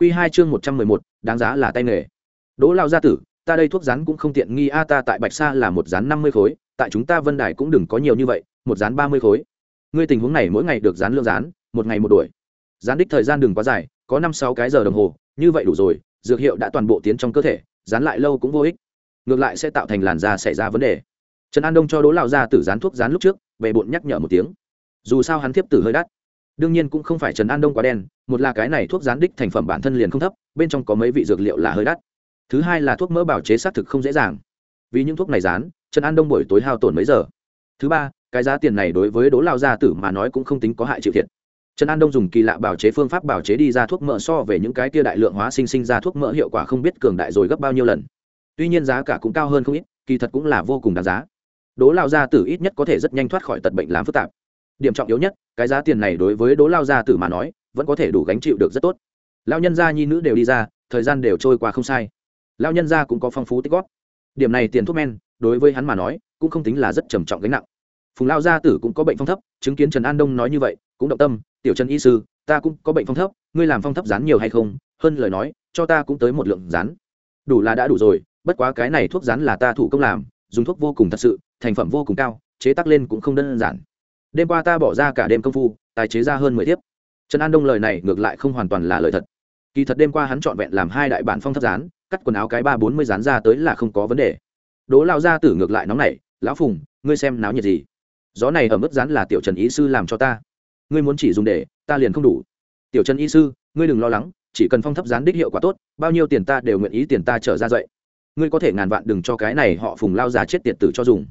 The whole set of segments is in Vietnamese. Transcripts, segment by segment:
Quy hai chương một trăm mười một, đáng giá là tay nghề. Đỗ lao gia tử, ta đây thuốc rán cũng không tiện nghi a, ta tại bạch sa là một rán năm mươi khối, tại chúng ta vân đài cũng đừng có nhiều như vậy, một rán ba mươi khối. Ngươi tình huống này mỗi ngày được rán lượng rán, một ngày một đuổi. Rán đích thời gian đừng quá dài, có năm sáu cái giờ đồng hồ, như vậy đủ rồi, dược hiệu đã toàn bộ tiến trong cơ thể, rán lại lâu cũng vô ích. Ngược lại sẽ tạo thành làn da xảy ra vấn đề. Trần an đông cho đỗ Lão gia tử rán thuốc rán lúc trước về bọn nhắc nhở một tiếng. Dù sao hắn tiếp tử hơi đắt đương nhiên cũng không phải trần an đông quá đen, một là cái này thuốc gián đích thành phẩm bản thân liền không thấp, bên trong có mấy vị dược liệu là hơi đắt. Thứ hai là thuốc mỡ bào chế xác thực không dễ dàng. Vì những thuốc này rán trần an đông buổi tối hao tổn mấy giờ? Thứ ba, cái giá tiền này đối với đỗ lao gia tử mà nói cũng không tính có hại chịu thiệt. Trần an đông dùng kỳ lạ bào chế phương pháp bào chế đi ra thuốc mỡ so về những cái tia đại lượng hóa sinh sinh ra thuốc mỡ hiệu quả không biết cường đại rồi gấp bao nhiêu lần. Tuy nhiên giá cả cũng cao hơn không ít, kỳ thật cũng là vô cùng đáng giá. Đỗ lao gia tử ít nhất có thể rất nhanh thoát khỏi tật bệnh làm phức tạp điểm trọng yếu nhất, cái giá tiền này đối với đỗ lao gia tử mà nói, vẫn có thể đủ gánh chịu được rất tốt. Lao nhân gia, nhi nữ đều đi ra, thời gian đều trôi qua không sai. Lao nhân gia cũng có phong phú tích góp. Điểm này tiền thuốc men, đối với hắn mà nói, cũng không tính là rất trầm trọng gánh nặng. Phùng lao gia tử cũng có bệnh phong thấp, chứng kiến trần an đông nói như vậy, cũng động tâm, tiểu trần y sư, ta cũng có bệnh phong thấp, ngươi làm phong thấp rán nhiều hay không? Hơn lời nói, cho ta cũng tới một lượng rán đủ là đã đủ rồi, bất quá cái này thuốc rán là ta thủ công làm, dùng thuốc vô cùng thật sự, thành phẩm vô cùng cao, chế tác lên cũng không đơn giản đêm qua ta bỏ ra cả đêm công phu, tài chế ra hơn mười thiếp. Trần an đông lời này ngược lại không hoàn toàn là lời thật. Kỳ thật đêm qua hắn trọn vẹn làm hai đại bản phong thấp rán cắt quần áo cái ba bốn mươi rán ra tới là không có vấn đề. Đố lao ra tử ngược lại nóng này lão phùng, ngươi xem náo nhiệt gì? Gió này ở mức rán là tiểu trần ý sư làm cho ta. Ngươi muốn chỉ dùng để, ta liền không đủ. Tiểu trần y sư, ngươi đừng lo lắng, chỉ cần phong thấp rán đích hiệu quả tốt, bao nhiêu tiền ta đều nguyện ý tiền ta trở ra dậy. Ngươi có thể ngàn vạn đừng cho cái này họ phùng lao già chết tiệt tử cho dùng.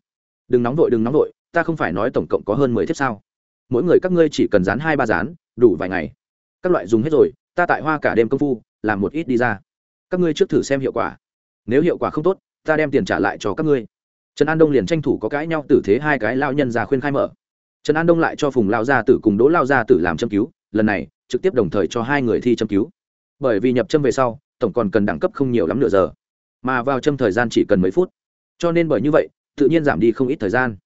Đừng nóng vội, đừng nóng vội ta không phải nói tổng cộng có hơn mười thiếp sao? Mỗi người các ngươi chỉ cần dán hai ba dán, đủ vài ngày. Các loại dùng hết rồi, ta tại hoa cả đêm công phu, làm một ít đi ra. Các ngươi trước thử xem hiệu quả. Nếu hiệu quả không tốt, ta đem tiền trả lại cho các ngươi. Trần an đông liền tranh thủ có cãi nhau tử thế hai cái lao nhân già khuyên khai mở. Trần an đông lại cho phùng lao gia tử cùng đỗ lao gia tử làm châm cứu, lần này, trực tiếp đồng thời cho hai người thi châm cứu. Bởi vì nhập châm về sau, tổng còn cần đẳng cấp không nhiều lắm nửa giờ. Mà vào châm thời gian chỉ cần mấy phút. Cho nên bởi như vậy, tự nhiên giảm đi không ít thời gian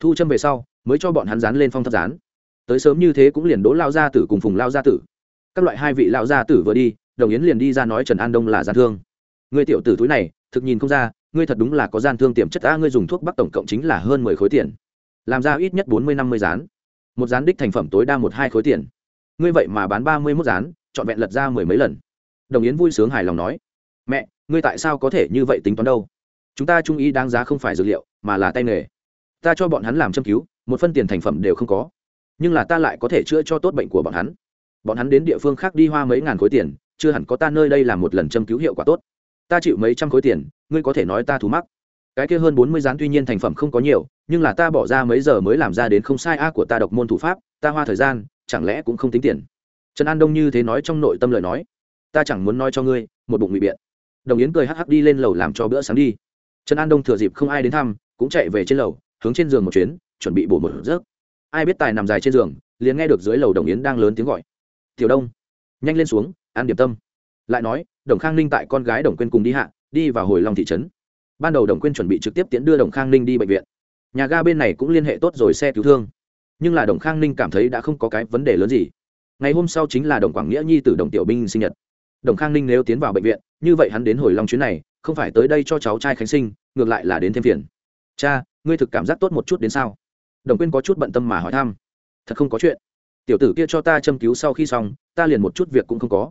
thu châm về sau, mới cho bọn hắn dán lên phong thấp dán. Tới sớm như thế cũng liền đỗ lao gia tử cùng phùng lao gia tử. Các loại hai vị lao gia tử vừa đi, đồng yến liền đi ra nói trần an đông là gian thương. Người tiểu tử túi này, thực nhìn không ra, ngươi thật đúng là có gian thương tiềm chất a, ngươi dùng thuốc bắc tổng cộng chính là hơn mười khối tiền. Làm ra ít nhất bốn mươi năm mươi rán một rán đích thành phẩm tối đa một hai khối tiền. Ngươi vậy mà bán ba mươi mốt rán trọn vẹn lật ra mười mấy lần. Đồng yến vui sướng hài lòng nói. Mẹ, ngươi tại sao có thể như vậy tính toán đâu? Chúng ta trung ý đáng giá không phải dược liệu, mà là tay nghề ta cho bọn hắn làm châm cứu, một phân tiền thành phẩm đều không có. Nhưng là ta lại có thể chữa cho tốt bệnh của bọn hắn. Bọn hắn đến địa phương khác đi hoa mấy ngàn khối tiền, chưa hẳn có ta nơi đây làm một lần châm cứu hiệu quả tốt. Ta chịu mấy trăm khối tiền, ngươi có thể nói ta thú mắc. Cái kia hơn bốn mươi dán tuy nhiên thành phẩm không có nhiều, nhưng là ta bỏ ra mấy giờ mới làm ra đến không sai a của ta độc môn thủ pháp, ta hoa thời gian, chẳng lẽ cũng không tính tiền. Trần an đông như thế nói trong nội tâm lời nói. Ta chẳng muốn nói cho ngươi, một bụng ngụy biện. Đồng yến cười hắc hắc đi lên lầu làm cho bữa sáng đi. Trần an đông thừa dịp không ai đến thăm, cũng chạy về trên lầu hướng trên giường một chuyến, chuẩn bị bổ một rớt ai biết tài nằm dài trên giường, liền nghe được dưới lầu đồng yến đang lớn tiếng gọi. Tiểu đông, nhanh lên xuống, ăn điểm tâm. Lại nói, đồng khang ninh tại con gái đồng quên cùng đi hạ, đi vào hồi long thị trấn. Ban đầu đồng quyên chuẩn bị trực tiếp tiễn đưa đồng khang ninh đi bệnh viện. Nhà ga bên này cũng liên hệ tốt rồi xe cứu thương. Nhưng là đồng khang ninh cảm thấy đã không có cái vấn đề lớn gì. Ngày hôm sau chính là đồng quảng nghĩa nhi t đồng tiểu binh sinh nhật. Đồng khang ninh nếu tiến vào bệnh viện, như vậy hắn đến hồi long chuyến này, không phải tới đây cho cháu trai khánh sinh, ngược lại là đến thêm phiền. Cha ngươi thực cảm giác tốt một chút đến sao? Đồng quyên có chút bận tâm mà hỏi thăm. Thật không có chuyện. Tiểu tử kia cho ta châm cứu sau khi xong, ta liền một chút việc cũng không có.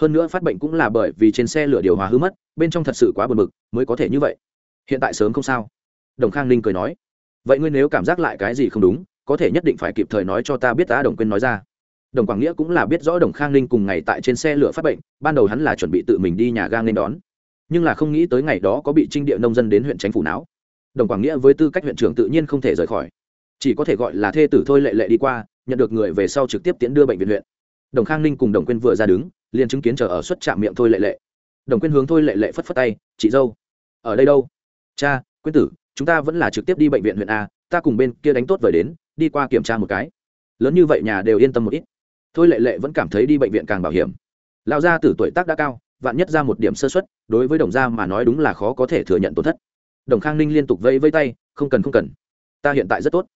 Hơn nữa phát bệnh cũng là bởi vì trên xe lửa điều hòa hư mất, bên trong thật sự quá buồn bực, mới có thể như vậy. Hiện tại sớm không sao. Đồng khang ninh cười nói. Vậy ngươi nếu cảm giác lại cái gì không đúng, có thể nhất định phải kịp thời nói cho ta biết ta đồng Quyên nói ra. Đồng quảng nghĩa cũng là biết rõ đồng khang ninh cùng ngày tại trên xe lửa phát bệnh, ban đầu hắn là chuẩn bị tự mình đi nhà ga nên đón. Nhưng là không nghĩ tới ngày đó có bị trinh địa nông dân đến huyện tránh phủ não đồng quảng nghĩa với tư cách huyện trưởng tự nhiên không thể rời khỏi. Chỉ có thể gọi là thê tử thôi lệ lệ đi qua, nhận được người về sau trực tiếp tiễn đưa bệnh viện huyện. Đồng khang ninh cùng đồng quên vừa ra đứng, liền chứng kiến chờ ở suất trạm miệng thôi lệ lệ. Đồng quyên hướng thôi lệ lệ phất phất tay, chị dâu, ở đây đâu? Cha, quyên tử, chúng ta vẫn là trực tiếp đi bệnh viện huyện a, ta cùng bên kia đánh tốt vời đến, đi qua kiểm tra một cái. Lớn như vậy nhà đều yên tâm một ít. Thôi lệ lệ vẫn cảm thấy đi bệnh viện càng bảo hiểm. Lão gia tử tuổi tác đã cao, vạn nhất ra một điểm sơ xuất đối với đồng gia mà nói đúng là khó có thể thừa nhận tổn thất đồng khang ninh liên tục vẫy vây tay, không cần không cần. Ta hiện tại rất tốt.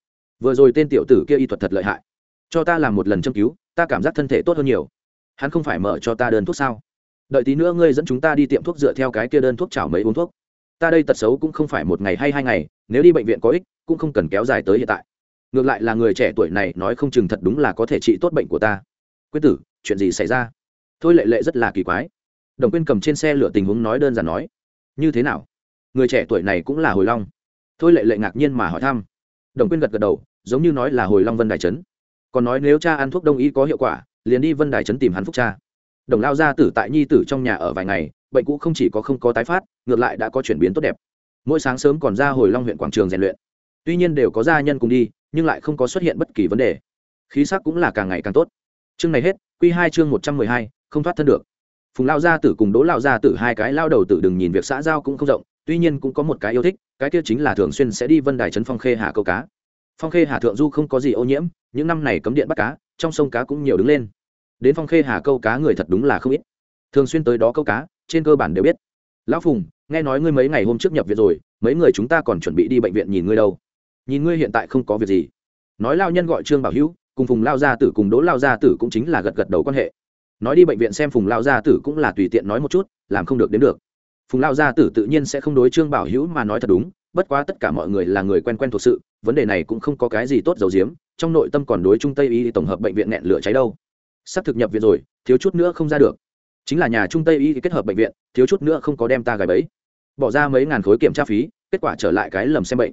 Vừa rồi tên tiểu tử kia y thuật thật lợi hại. Cho ta làm một lần châm cứu, ta cảm giác thân thể tốt hơn nhiều. Hắn không phải mở cho ta đơn thuốc sao? Đợi tí nữa ngươi dẫn chúng ta đi tiệm thuốc dựa theo cái kia đơn thuốc chảo mấy uống thuốc. Ta đây tật xấu cũng không phải một ngày hay hai ngày, nếu đi bệnh viện có ích, cũng không cần kéo dài tới hiện tại. Ngược lại là người trẻ tuổi này nói không chừng thật đúng là có thể trị tốt bệnh của ta. Quyết tử, chuyện gì xảy ra? Thôi lệ lệ rất là kỳ quái. Đồng quyên cầm trên xe lửa tình huống nói đơn giản nói. Như thế nào? Người trẻ tuổi này cũng là hồi long. Thôi lệ lệ ngạc nhiên mà hỏi thăm. Đồng quyên gật gật đầu, giống như nói là hồi long vân đài trấn. Còn nói nếu cha ăn thuốc đông y có hiệu quả, liền đi vân đài trấn tìm hắn phúc cha. Đồng lao gia tử tại nhi tử trong nhà ở vài ngày, bệnh cũ không chỉ có không có tái phát, ngược lại đã có chuyển biến tốt đẹp. Mỗi sáng sớm còn ra hồi long huyện quảng trường rèn luyện. Tuy nhiên đều có gia nhân cùng đi, nhưng lại không có xuất hiện bất kỳ vấn đề. Khí sắc cũng là càng ngày càng tốt. Chương này hết q hai chương một trăm mười hai, không thoát thân được. Phùng lao gia tử cùng đỗ lao gia tử hai cái lao đầu tử đừng nhìn việc xã giao cũng không rộng tuy nhiên cũng có một cái yêu thích, cái kia chính là thường xuyên sẽ đi vân đài trấn phong khê hà câu cá. Phong khê hà thượng du không có gì ô nhiễm, những năm này cấm điện bắt cá, trong sông cá cũng nhiều đứng lên. Đến phong khê hà câu cá người thật đúng là không ít. Thường xuyên tới đó câu cá, trên cơ bản đều biết. Lão phùng, nghe nói ngươi mấy ngày hôm trước nhập viện rồi, mấy người chúng ta còn chuẩn bị đi bệnh viện nhìn ngươi đâu? Nhìn ngươi hiện tại không có việc gì. Nói lao nhân gọi trương bảo hữu, cùng phùng lao gia tử cùng đỗ lao gia tử cũng chính là gật gật đầu quan hệ. Nói đi bệnh viện xem phùng lao gia tử cũng là tùy tiện nói một chút, làm không được đến được phùng lao gia tử tự nhiên sẽ không đối trương bảo hữu mà nói thật đúng, bất quá tất cả mọi người là người quen quen thuộc sự, vấn đề này cũng không có cái gì tốt dầu diếm trong nội tâm còn đối trung tây y tổng hợp bệnh viện nghẹn lửa cháy đâu. Sắp thực nhập viện rồi, thiếu chút nữa không ra được. Chính là nhà trung tây y kết hợp bệnh viện, thiếu chút nữa không có đem ta gài bẫy. Bỏ ra mấy ngàn khối kiểm tra phí, kết quả trở lại cái lầm xem bệnh.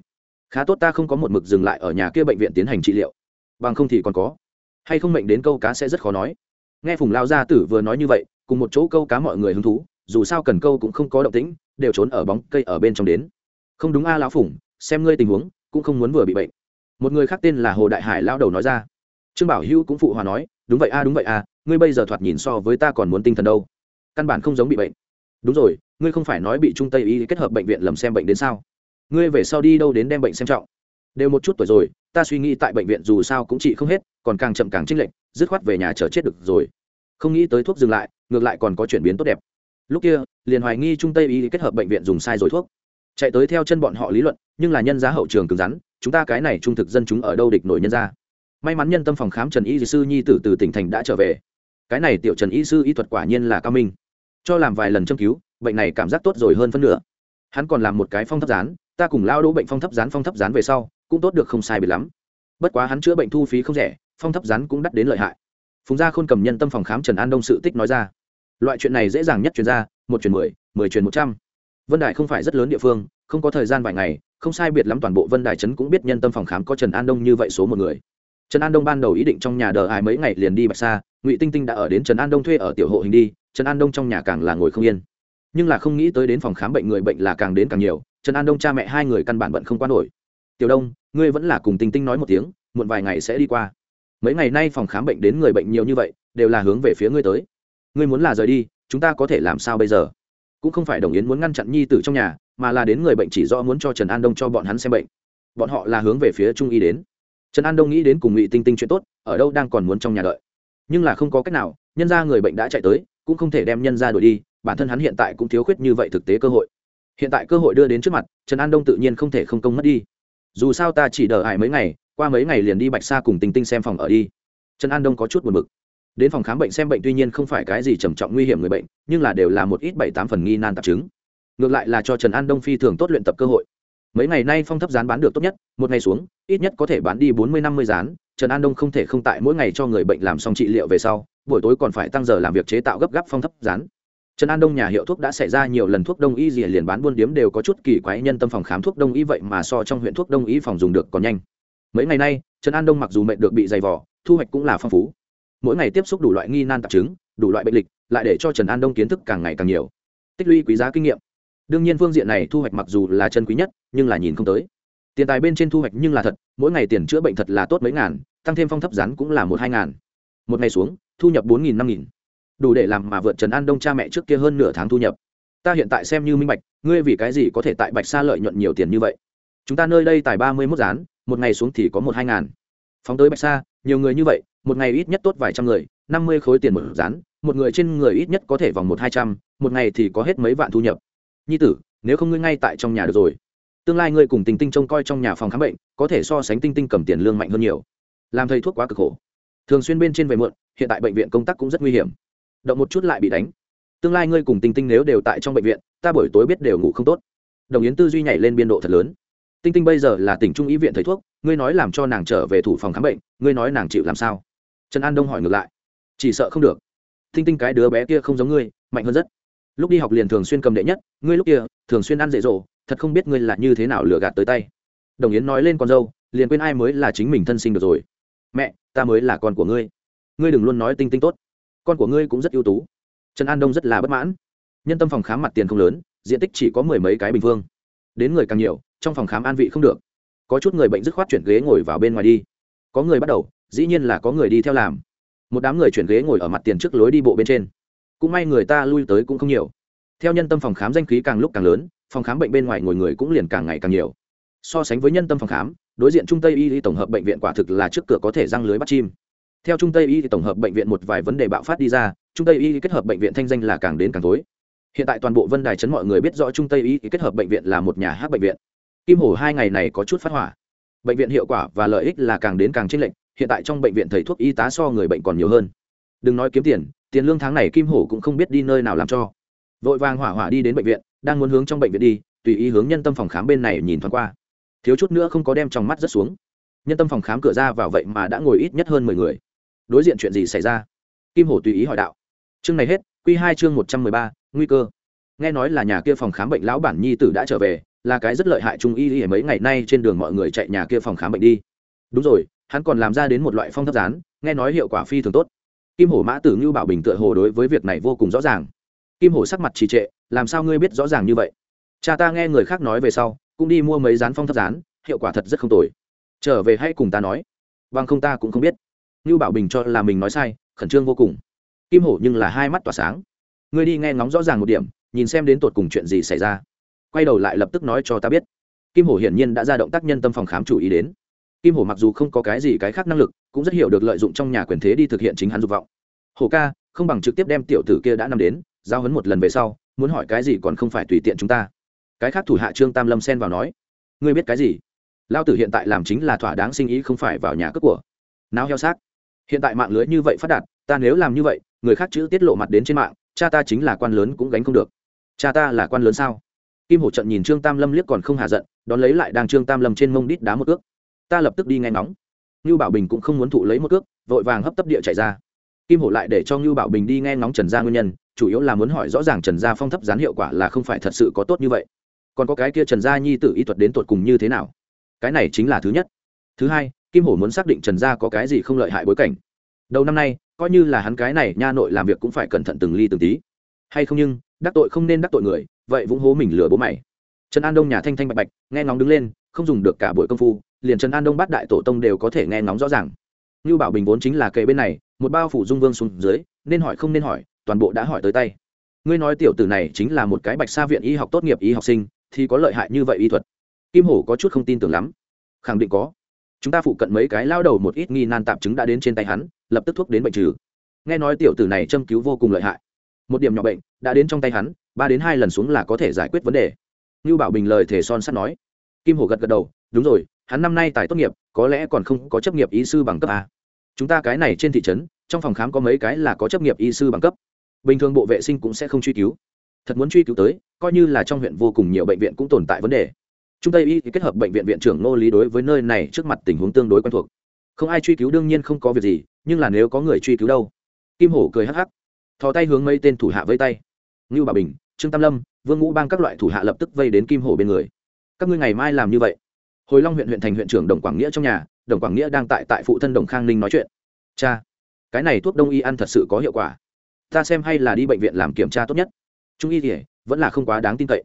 Khá tốt ta không có một mực dừng lại ở nhà kia bệnh viện tiến hành trị liệu. Bằng không thì còn có. Hay không mệnh đến câu cá sẽ rất khó nói. Nghe phùng lao gia tử vừa nói như vậy, cùng một chỗ câu cá mọi người hứng thú dù sao cần câu cũng không có động tĩnh, đều trốn ở bóng cây ở bên trong đến. Không đúng a lão phủng, xem ngươi tình huống, cũng không muốn vừa bị bệnh. Một người khác tên là hồ đại hải lao đầu nói ra. Trương bảo hữu cũng phụ hòa nói, đúng vậy a, đúng vậy a, ngươi bây giờ thoạt nhìn so với ta còn muốn tinh thần đâu. Căn bản không giống bị bệnh. Đúng rồi, ngươi không phải nói bị trung tây y kết hợp bệnh viện lầm xem bệnh đến sao? Ngươi về sau đi đâu đến đem bệnh xem trọng? Đều một chút tuổi rồi, ta suy nghĩ tại bệnh viện dù sao cũng trị không hết, còn càng chậm càng chênh lệch, dứt khoát về nhà chờ chết được rồi. Không nghĩ tới thuốc dừng lại, ngược lại còn có chuyển biến tốt đẹp lúc kia, liền hoài nghi trung tây y kết hợp bệnh viện dùng sai rồi thuốc. Chạy tới theo chân bọn họ lý luận, nhưng là nhân giá hậu trường cứng rắn, chúng ta cái này trung thực dân chúng ở đâu địch nổi nhân ra. May mắn nhân tâm phòng khám trần y sư nhi tử từ tỉnh thành đã trở về. Cái này tiểu trần y sư y thuật quả nhiên là cao minh. Cho làm vài lần châm cứu, bệnh này cảm giác tốt rồi hơn phân nửa. Hắn còn làm một cái phong thấp rán ta cùng lao đỗ bệnh phong thấp rán phong thấp rán về sau, cũng tốt được không sai biệt lắm. Bất quá hắn chữa bệnh thu phí không rẻ, phong thấp rán cũng đắt đến lợi hại. Phùng gia khôn cầm nhân tâm phòng khám trần an đông sự tích nói ra loại chuyện này dễ dàng nhất chuyển ra, một chuyển mười mười chuyển một trăm. Vân đài không phải rất lớn địa phương, không có thời gian vài ngày, không sai biệt lắm toàn bộ vân đài trấn cũng biết nhân tâm phòng khám có trần an đông như vậy số một người. Trần an đông ban đầu ý định trong nhà đờ ai mấy ngày liền đi bạch xa ngụy tinh tinh đã ở đến trần an đông thuê ở tiểu hộ hình đi, trần an đông trong nhà càng là ngồi không yên. Nhưng là không nghĩ tới đến phòng khám bệnh người bệnh là càng đến càng nhiều, trần an đông cha mẹ hai người căn bản bận không quan nổi. Tiểu đông, ngươi vẫn là cùng tinh tinh nói một tiếng, muộn vài ngày sẽ đi qua. Mấy ngày nay phòng khám bệnh đến người bệnh nhiều như vậy, đều là hướng về phía ngươi tới ngươi muốn là rời đi, chúng ta có thể làm sao bây giờ? Cũng không phải đồng yến muốn ngăn chặn nhi tử trong nhà, mà là đến người bệnh chỉ do muốn cho trần an đông cho bọn hắn xem bệnh. Bọn họ là hướng về phía trung y đến. Trần an đông nghĩ đến cùng ngụy tinh tinh chuyện tốt, ở đâu đang còn muốn trong nhà đợi. Nhưng là không có cách nào, nhân ra người bệnh đã chạy tới, cũng không thể đem nhân ra đuổi đi, bản thân hắn hiện tại cũng thiếu khuyết như vậy thực tế cơ hội. Hiện tại cơ hội đưa đến trước mặt, trần an đông tự nhiên không thể không công mất đi. Dù sao ta chỉ đợi hại mấy ngày, qua mấy ngày liền đi bạch xa cùng tinh tinh xem phòng ở đi. Trần an đông có chút buồn b ự c đến phòng khám bệnh xem bệnh tuy nhiên không phải cái gì trầm trọng nguy hiểm người bệnh, nhưng là đều là một ít bảy tám phần nghi nan tạp chứng. Ngược lại là cho trần an đông phi thường tốt luyện tập cơ hội. Mấy ngày nay phong thấp rán bán được tốt nhất, một ngày xuống, ít nhất có thể bán đi bốn mươi năm mươi rán trần an đông không thể không tại mỗi ngày cho người bệnh làm xong trị liệu về sau, buổi tối còn phải tăng giờ làm việc chế tạo gấp gáp phong thấp rán trần an đông nhà hiệu thuốc đã xảy ra nhiều lần thuốc đông y gì liền bán buôn điếm đều có chút kỳ quái, nhân tâm phòng khám thuốc đông y vậy mà so trong huyện thuốc đông y phòng dùng được còn nhanh. Mấy ngày nay, trần an đông mặc dù mệnh được bị dày vỏ thu hoạch cũng là phong phú mỗi ngày tiếp xúc đủ loại nghi nan tạp chứng, đủ loại bệnh lịch, lại để cho trần an đông kiến thức càng ngày càng nhiều. Tích lũy quý giá kinh nghiệm. Đương nhiên phương diện này thu hoạch mặc dù là chân quý nhất, nhưng là nhìn không tới. Tiền tài bên trên thu hoạch nhưng là thật, mỗi ngày tiền chữa bệnh thật là tốt mấy ngàn, tăng thêm phong thấp rắn cũng là một hai ngàn. Một ngày xuống, thu nhập bốn nghìn năm nghìn. Đủ để làm mà vượt trần an đông cha mẹ trước kia hơn nửa tháng thu nhập. Ta hiện tại xem như minh bạch, ngươi vì cái gì có thể tại bạch sa lợi nhuận nhiều tiền như vậy? Chúng ta nơi đây tài ba mươi mốt rán, một ngày xuống thì có một hai ngàn. Phóng tới bạch sa, nhiều người như vậy một ngày ít nhất tốt vài trăm người, năm mươi khối tiền một rán một người trên người ít nhất có thể vòng một hai trăm, một ngày thì có hết mấy vạn thu nhập. Nhi tử, nếu không ngươi ngay tại trong nhà được rồi. Tương lai ngươi cùng tình tinh trông coi trong nhà phòng khám bệnh, có thể so sánh tinh tinh cầm tiền lương mạnh hơn nhiều. Làm thầy thuốc quá cực khổ. Thường xuyên bên trên về muộn, hiện tại bệnh viện công tác cũng rất nguy hiểm. Động một chút lại bị đánh. Tương lai ngươi cùng tinh tinh nếu đều tại trong bệnh viện, ta buổi tối biết đều ngủ không tốt. Đồng yến tư duy nhảy lên biên độ thật lớn. Tinh tinh bây giờ là tỉnh trung ý viện thầy thuốc, ngươi nói làm cho nàng trở về thủ phòng khám bệnh, ngươi nói nàng chịu làm sao? Trần an đông hỏi ngược lại. Chỉ sợ không được. Thinh tinh cái đứa bé kia không giống ngươi, mạnh hơn rất. Lúc đi học liền thường xuyên cầm đệ nhất, ngươi lúc kia, thường xuyên ăn dễ dỗ, thật không biết ngươi là như thế nào lừa gạt tới tay. Đồng yến nói lên con dâu, liền quên ai mới là chính mình thân sinh được rồi. Mẹ, ta mới là con của ngươi. Ngươi đừng luôn nói tinh tinh tốt. Con của ngươi cũng rất ưu tú. Trần an đông rất là bất mãn. Nhân tâm phòng khám mặt tiền không lớn, diện tích chỉ có mười mấy cái bình phương. Đến người càng nhiều, trong phòng khám an vị không được. Có chút người bệnh dứt khoát chuyển ghế ngồi vào bên ngoài đi. Có người bắt đầu dĩ nhiên là có người đi theo làm. Một đám người chuyển ghế ngồi ở mặt tiền trước lối đi bộ bên trên. Cũng may người ta lui tới cũng không nhiều. Theo nhân tâm phòng khám danh khí càng lúc càng lớn, phòng khám bệnh bên ngoài ngồi người cũng liền càng ngày càng nhiều. So sánh với nhân tâm phòng khám, đối diện trung tây y tổng hợp bệnh viện quả thực là trước cửa có thể răng lưới bắt chim. Theo trung tây y tổng hợp bệnh viện một vài vấn đề bạo phát đi ra, trung tây y kết hợp bệnh viện thanh danh là càng đến càng tối. Hiện tại toàn bộ vân đài chấn mọi người biết rõ trung tây y kết hợp bệnh viện là một nhà hát bệnh viện. Kim hổ hai ngày này có chút phát hỏa. Bệnh viện hiệu quả và lợi ích là càng đến càng chênh lệch hiện tại trong bệnh viện thầy thuốc y tá so người bệnh còn nhiều hơn. Đừng nói kiếm tiền tiền lương tháng này kim hổ cũng không biết đi nơi nào làm cho. Vội vàng hỏa hỏa đi đến bệnh viện, đang muốn hướng trong bệnh viện đi, tùy ý hướng nhân tâm phòng khám bên này nhìn thoáng qua. Thiếu chút nữa không có đem trong mắt rất xuống. Nhân tâm phòng khám cửa ra vào vậy mà đã ngồi ít nhất hơn mười người. Đối diện chuyện gì xảy ra? Kim hổ tùy ý hỏi đạo. Chương này hết q hai chương một trăm mười ba, nguy cơ. Nghe nói là nhà kia phòng khám bệnh lão bản nhi tử đã trở về, là cái rất lợi hại trung y y mấy ngày nay trên đường mọi người chạy nhà kia phòng khám bệnh đi. Đúng rồi hắn còn làm ra đến một loại phong thấp rán nghe nói hiệu quả phi thường tốt. Kim hổ mã tử ngưu bảo bình tựa hồ đối với việc này vô cùng rõ ràng. Kim hổ sắc mặt trì trệ, làm sao ngươi biết rõ ràng như vậy? Cha ta nghe người khác nói về sau, cũng đi mua mấy rán phong thấp rán hiệu quả thật rất không tồi. Trở về hãy cùng ta nói. Vâng không ta cũng không biết. Ngưu bảo bình cho là mình nói sai, khẩn trương vô cùng. Kim hổ nhưng là hai mắt tỏa sáng. Ngươi đi nghe ngóng rõ ràng một điểm, nhìn xem đến tột cùng chuyện gì xảy ra. Quay đầu lại lập tức nói cho ta biết. Kim hổ hiển nhiên đã ra động tác nhân tâm phòng khám chủ ý đến kim hổ mặc dù không có cái gì cái khác năng lực, cũng rất hiểu được lợi dụng trong nhà quyền thế đi thực hiện chính hắn dục vọng. Hổ ca, không bằng trực tiếp đem tiểu tử kia đã nằm đến, giao hấn một lần về sau, muốn hỏi cái gì còn không phải tùy tiện chúng ta. Cái khác thủ hạ trương tam lâm xen vào nói, ngươi biết cái gì? Lao tử hiện tại làm chính là thỏa đáng sinh ý không phải vào nhà cướp của. Nào heo xác. Hiện tại mạng lưới như vậy phát đạt, ta nếu làm như vậy, người khác chữ tiết lộ mặt đến trên mạng, cha ta chính là quan lớn cũng gánh không được. Cha ta là quan lớn sao? Kim hổ trận nhìn trương tam lâm liếc còn không hạ giận, đón lấy lại đang trương tam lâm trên mông đít đá một ước ta lập tức đi ngay ngóng. Ngưu bảo bình cũng không muốn thụ lấy một cước, vội vàng hấp tấp địa chạy ra. Kim hổ lại để cho ngưu bảo bình đi nghe ngóng trần gia nguyên nhân chủ yếu là muốn hỏi rõ ràng trần gia phong thấp gián hiệu quả là không phải thật sự có tốt như vậy. Còn có cái kia trần gia nhi tử y thuật đến tột cùng như thế nào? Cái này chính là thứ nhất. Thứ hai kim hổ muốn xác định trần gia có cái gì không lợi hại bối cảnh. Đầu năm nay coi như là hắn cái này nha nội làm việc cũng phải cẩn thận từng ly từng tí. Hay không nhưng đắc tội không nên đắc tội người vậy vũng hố mình lừa bố mày. Trần an đông nhà thanh thanh bạch bạch nghe ngóng đứng lên không dùng được cả buổi công phu liền trần an đông bắt đại tổ tông đều có thể nghe ngóng rõ ràng. Như bảo bình vốn chính là kề bên này, một bao phủ dung vương xuống dưới, nên hỏi không nên hỏi, toàn bộ đã hỏi tới tay. Ngươi nói tiểu tử này chính là một cái bạch sa viện y học tốt nghiệp y học sinh, thì có lợi hại như vậy y thuật? Kim hổ có chút không tin tưởng lắm. Khẳng định có. Chúng ta phụ cận mấy cái lao đầu một ít nghi nan tạm chứng đã đến trên tay hắn, lập tức thuốc đến bệnh trừ. Nghe nói tiểu tử này châm cứu vô cùng lợi hại. Một điểm nhỏ bệnh đã đến trong tay hắn, ba đến hai lần xuống là có thể giải quyết vấn đề. Như bảo bình lời thể son sắt nói. Kim hổ gật gật đầu, đúng rồi hắn năm nay tài tốt nghiệp, có lẽ còn không có chấp nghiệp y sư bằng cấp a. Chúng ta cái này trên thị trấn, trong phòng khám có mấy cái là có chấp nghiệp y sư bằng cấp. Bình thường bộ vệ sinh cũng sẽ không truy cứu. Thật muốn truy cứu tới, coi như là trong huyện vô cùng nhiều bệnh viện cũng tồn tại vấn đề. Trung tây y kết hợp bệnh viện viện trưởng Ngô lý đối với nơi này trước mặt tình huống tương đối quen thuộc. Không ai truy cứu đương nhiên không có việc gì, nhưng là nếu có người truy cứu đâu? Kim hổ cười hắc hắc, thò tay hướng mấy tên thủ hạ vây tay. Ngưu bà bình, trương tam lâm, vương ngũ bang các loại thủ hạ lập tức vây đến kim hổ bên người. Các ngươi ngày mai làm như vậy? Hồi long huyện huyện thành huyện trưởng đồng quảng nghĩa trong nhà, đồng quảng nghĩa đang tại tại phụ thân đồng khang ninh nói chuyện. Cha, cái này thuốc đông y ăn thật sự có hiệu quả. Ta xem hay là đi bệnh viện làm kiểm tra tốt nhất. Trung y thì vẫn là không quá đáng tin cậy.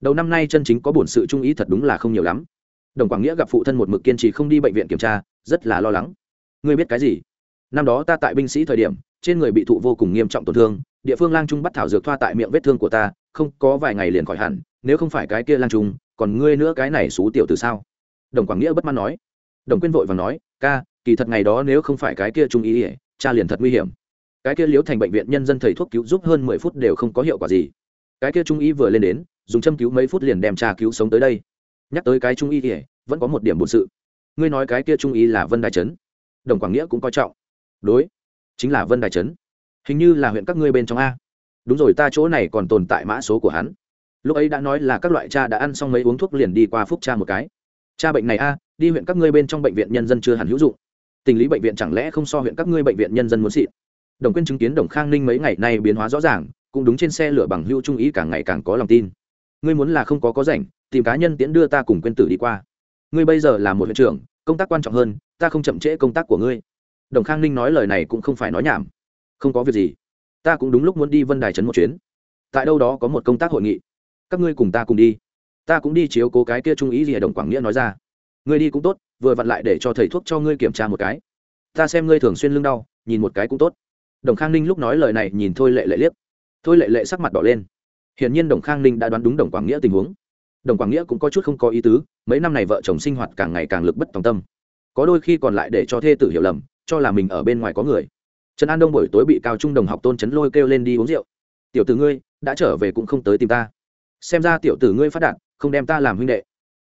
Đầu năm nay chân chính có bổn sự trung y thật đúng là không nhiều lắm. Đồng quảng nghĩa gặp phụ thân một mực kiên trì không đi bệnh viện kiểm tra, rất là lo lắng. Ngươi biết cái gì? Năm đó ta tại binh sĩ thời điểm, trên người bị thụ vô cùng nghiêm trọng tổn thương, địa phương lang trung bắt thảo dược thoa tại miệng vết thương của ta, không có vài ngày liền khỏi hẳn, nếu không phải cái kia lang trung, còn ngươi nữa cái này xú tiểu từ sao? Đồng quảng nghĩa bất mãn nói. Đồng quyên vội và nói, ca, kỳ thật ngày đó nếu không phải cái kia trung ý ỉa cha liền thật nguy hiểm. Cái kia liếu thành bệnh viện nhân dân thầy thuốc cứu giúp hơn mười phút đều không có hiệu quả gì. Cái kia trung ý vừa lên đến, dùng châm cứu mấy phút liền đem cha cứu sống tới đây. Nhắc tới cái trung ý ỉa vẫn có một điểm bổn sự. Ngươi nói cái kia trung ý là vân đại trấn. Đồng quảng nghĩa cũng coi trọng. Đối, chính là vân đại trấn. Hình như là huyện các ngươi bên trong a. Đúng rồi, ta chỗ này còn tồn tại mã số của hắn. Lúc ấy đã nói là các loại cha đã ăn xong mấy uống thuốc liền đi qua phúc cha một cái cha bệnh này a, đi huyện các ngươi bên trong bệnh viện nhân dân chưa hẳn hữu dụng. Tình lý bệnh viện chẳng lẽ không so huyện các ngươi bệnh viện nhân dân muốn xịn? Đồng quyên chứng kiến đồng khang ninh mấy ngày nay biến hóa rõ ràng, cũng đúng trên xe lửa bằng hưu trung ý càng ngày càng có lòng tin. Ngươi muốn là không có có rảnh, tìm cá nhân tiễn đưa ta cùng quên tử đi qua. Ngươi bây giờ là một huyện trưởng, công tác quan trọng hơn, ta không chậm trễ công tác của ngươi. Đồng khang ninh nói lời này cũng không phải nói nhảm. Không có việc gì. Ta cũng đúng lúc muốn đi vân đài trấn một chuyến. Tại đâu đó có một công tác hội nghị. Các ngươi cùng ta cùng đi ta cũng đi chiếu cố cái kia trung ý gì đồng quảng nghĩa nói ra. Ngươi đi cũng tốt, vừa vặn lại để cho thầy thuốc cho ngươi kiểm tra một cái. Ta xem ngươi thường xuyên lưng đau, nhìn một cái cũng tốt. Đồng khang ninh lúc nói lời này nhìn thôi lệ lệ liếc. Thôi lệ lệ sắc mặt đỏ lên. Hiển nhiên đồng khang ninh đã đoán đúng đồng quảng nghĩa tình huống. Đồng quảng nghĩa cũng có chút không có ý tứ, mấy năm này vợ chồng sinh hoạt càng ngày càng lực bất tòng tâm. Có đôi khi còn lại để cho thê tử hiểu lầm, cho là mình ở bên ngoài có người. Trần an đông buổi tối bị cao trung đồng học tôn chấn lôi kêu lên đi uống rượu. Tiểu tử ngươi, đã trở về cũng không tới tìm ta. Xem ra tiểu tử ngươi phát đạt không đem ta làm huynh đệ.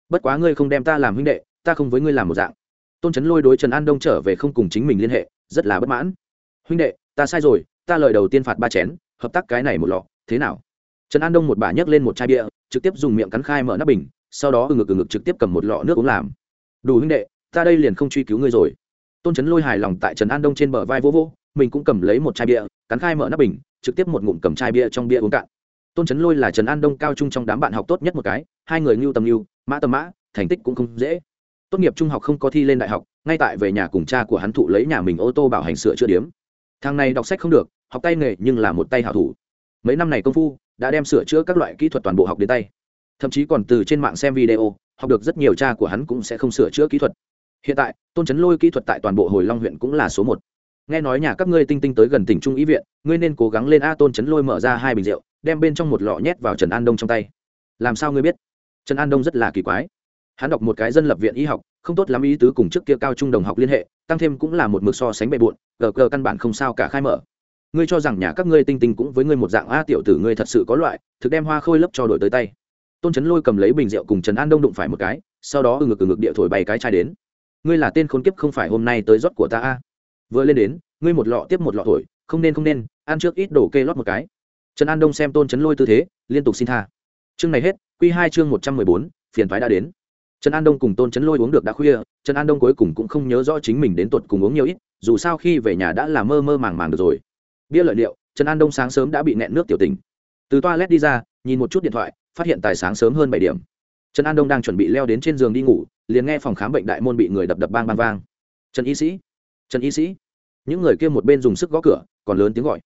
Bất quá ngươi không đem ta làm huynh đệ, ta không với ngươi làm một dạng. Tôn chấn lôi đối trần an đông trở về không cùng chính mình liên hệ, rất là bất mãn. Huynh đệ, ta sai rồi, ta lời đầu tiên phạt ba chén, hợp tác cái này một lọ, thế nào? Trần an đông một bà nhấc lên một chai bia, trực tiếp dùng miệng cắn khai mở nắp bình, sau đó ừ ngực ừ ngực trực tiếp cầm một lọ nước uống làm. Đủ huynh đệ, ta đây liền không truy cứu ngươi rồi. Tôn trấn lôi hài lòng tại trần an đông trên bờ vai vô vô mình cũng cầm lấy một chai bia, cắn khai mở nắp bình, trực tiếp một ngụm cầm chai bia trong bia uống cạn tôn trấn lôi là trần an đông cao trung trong đám bạn học tốt nhất một cái, hai người ngưu tầm ngưu, mã tầm mã, thành tích cũng không dễ. Tốt nghiệp trung học không có thi lên đại học, ngay tại về nhà cùng cha của hắn thụ lấy nhà mình ô tô bảo hành sửa chữa điếm. Thằng này đọc sách không được, học tay nghề nhưng là một tay hảo thủ. Mấy năm này công phu, đã đem sửa chữa các loại kỹ thuật toàn bộ học đến tay. Thậm chí còn từ trên mạng xem video, học được rất nhiều cha của hắn cũng sẽ không sửa chữa kỹ thuật. Hiện tại, tôn trấn lôi kỹ thuật tại toàn bộ hồi long huyện cũng là số một. Nghe nói nhà các ngươi tinh tinh tới gần tỉnh trung ý viện, ngươi nên cố gắng lên a tôn trấn lôi mở ra hai bình rượu đem bên trong một lọ nhét vào trần an đông trong tay. Làm sao ngươi biết? Trần an đông rất là kỳ quái. Hắn đọc một cái dân lập viện y học, không tốt lắm ý tứ cùng trước kia cao trung đồng học liên hệ, tăng thêm cũng là một mực so sánh bề bộn gờ gờ căn bản không sao cả khai mở. Ngươi cho rằng nhà các ngươi tinh tinh cũng với ngươi một dạng, a, tiểu tử ngươi thật sự có loại, thực đem hoa khôi lấp cho đổi tới tay. Tôn trấn lôi cầm lấy bình rượu cùng trần an đông đụng phải một cái, sau đó ừ ngực ừ ngực địa thổi bày cái chai đến. Ngươi là tên khốn kiếp không phải hôm nay tới rót của ta a. Vừa lên đến, ngươi một lọ tiếp một lọ thổi, không nên không nên, ăn trước ít đổ kê lót một cái trần an đông xem tôn trấn lôi tư thế, liên tục xin tha. Chương này hết q hai chương một trăm mười bốn, phiền thoái đã đến. Trần an đông cùng tôn trấn lôi uống được đã khuya, trần an đông cuối cùng cũng không nhớ rõ chính mình đến tuột cùng uống nhiều ít, dù sao khi về nhà đã là mơ mơ màng màng được rồi. Bia lợi liệu, trần an đông sáng sớm đã bị nẹn nước tiểu tình từ toilet đi ra, nhìn một chút điện thoại, phát hiện tài sáng sớm hơn bảy điểm. Trần an đông đang chuẩn bị leo đến trên giường đi ngủ, liền nghe phòng khám bệnh đại môn bị người đập đập bang bang vang. Trần y sĩ, trần y sĩ. Những người kia một bên dùng sức gõ cửa, còn lớn tiếng gọi.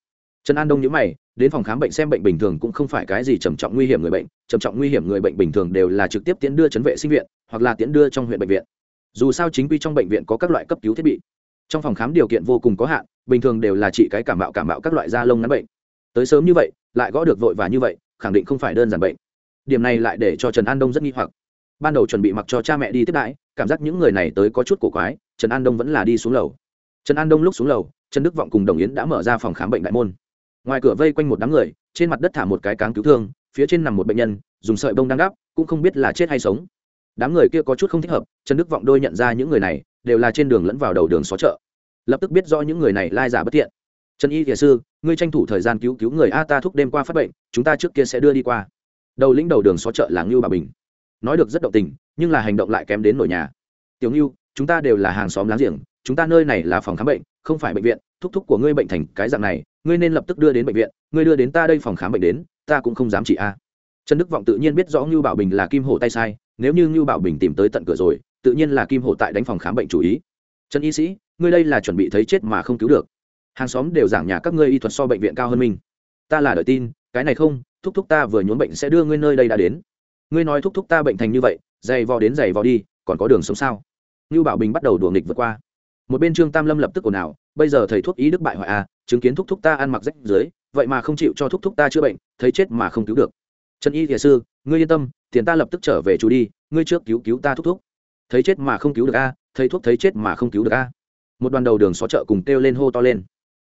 Trần an đông nhớ mày đến phòng khám bệnh xem bệnh bình thường cũng không phải cái gì trầm trọng nguy hiểm người bệnh, trầm trọng nguy hiểm người bệnh bình thường đều là trực tiếp tiến đưa chấn vệ sinh viện, hoặc là tiến đưa trong huyện bệnh viện. Dù sao chính quy trong bệnh viện có các loại cấp cứu thiết bị. Trong phòng khám điều kiện vô cùng có hạn, bình thường đều là trị cái cảm bạo cảm bạo các loại da lông ngắn bệnh. Tới sớm như vậy, lại gõ được vội và như vậy, khẳng định không phải đơn giản bệnh. Điểm này lại để cho trần an đông rất nghi hoặc. Ban đầu chuẩn bị mặc cho cha mẹ đi tiếp đãi, cảm giác những người này tới có chút cổ quái, trần an đông vẫn là đi xuống lầu. Trần an đông lúc xuống lầu, trần đức vọng cùng đồng yến đã mở ra phòng khám bệnh đại môn ngoài cửa vây quanh một đám người, trên mặt đất thả một cái cáng cứu thương, phía trên nằm một bệnh nhân, dùng sợi bông đang đắp, cũng không biết là chết hay sống. Đám người kia có chút không thích hợp, trần đức vọng đôi nhận ra những người này, đều là trên đường lẫn vào đầu đường xó chợ. Lập tức biết do những người này lai giả bất tiện trần y thiền sư, ngươi tranh thủ thời gian cứu cứu người a, ta thúc đêm qua phát bệnh, chúng ta trước kia sẽ đưa đi qua. Đầu lĩnh đầu đường xó chợ là ngưu bà bình. Nói được rất động tình, nhưng là hành động lại kém đến nổi nhà. Tiểu ngưu, chúng ta đều là hàng xóm láng giềng chúng ta nơi này là phòng khám bệnh, không phải bệnh viện, thúc thúc của ngươi bệnh thành cái dạng này, ngươi nên lập tức đưa đến bệnh viện, ngươi đưa đến ta đây phòng khám bệnh đến, ta cũng không dám trị a. Trần đức vọng tự nhiên biết rõ ngưu bảo bình là kim hổ tay sai, nếu như ngưu bảo bình tìm tới tận cửa rồi, tự nhiên là kim hổ tại đánh phòng khám bệnh chủ ý. Trần y sĩ, ngươi đây là chuẩn bị thấy chết mà không cứu được. Hàng xóm đều giảng nhà các ngươi y thuật so bệnh viện cao hơn mình. Ta là đợi tin, cái này không, thúc thúc ta vừa nhốn bệnh sẽ đưa ngươi nơi đây đã đến. Ngươi nói thúc thúc ta bệnh thành như vậy, dày vò đến dày vò đi, còn có đường sống sao? Ngưu bảo bình bắt đầu đùa nghịch vượt qua một bên trương tam lâm lập tức ồn ào, bây giờ thầy thuốc ý đức bại hoại à chứng kiến thúc thúc ta ăn mặc rách dưới, vậy mà không chịu cho thúc thúc ta chữa bệnh, thấy chết mà không cứu được. Trần y thiền sư, ngươi yên tâm, tiền ta lập tức trở về chú đi, ngươi trước cứu cứu ta thúc thúc. Thấy chết mà không cứu được a thầy thuốc thấy chết mà không cứu được a một đoàn đầu đường xó chợ cùng kêu lên hô to lên.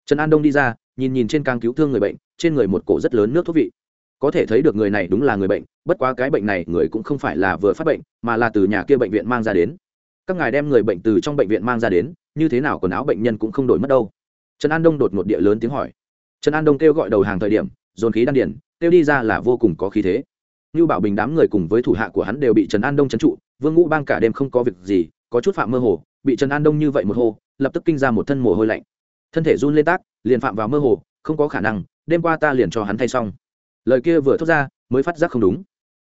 Trần an đông đi ra, nhìn nhìn trên càng cứu thương người bệnh, trên người một cổ rất lớn nước thuốc vị. Có thể thấy được người này đúng là người bệnh, bất quá cái bệnh này người cũng không phải là vừa phát bệnh, mà là từ nhà kia bệnh viện mang ra đến các ngài đem người bệnh từ trong bệnh viện mang ra đến, như thế nào quần áo bệnh nhân cũng không đổi mất đâu. Trần an đông đột một địa lớn tiếng hỏi. Trần an đông kêu gọi đầu hàng thời điểm, dồn khí đan điển tiêu đi ra là vô cùng có khí thế. Như bảo bình đám người cùng với thủ hạ của hắn đều bị trần an đông trấn trụ, vương ngũ bang cả đêm không có việc gì, có chút phạm mơ hồ, bị trần an đông như vậy một hồ lập tức kinh ra một thân mồ hôi lạnh. Thân thể run lên tác, liền phạm vào mơ hồ, không có khả năng, đêm qua ta liền cho hắn thay xong. Lời kia vừa thốt ra, mới phát giác không đúng.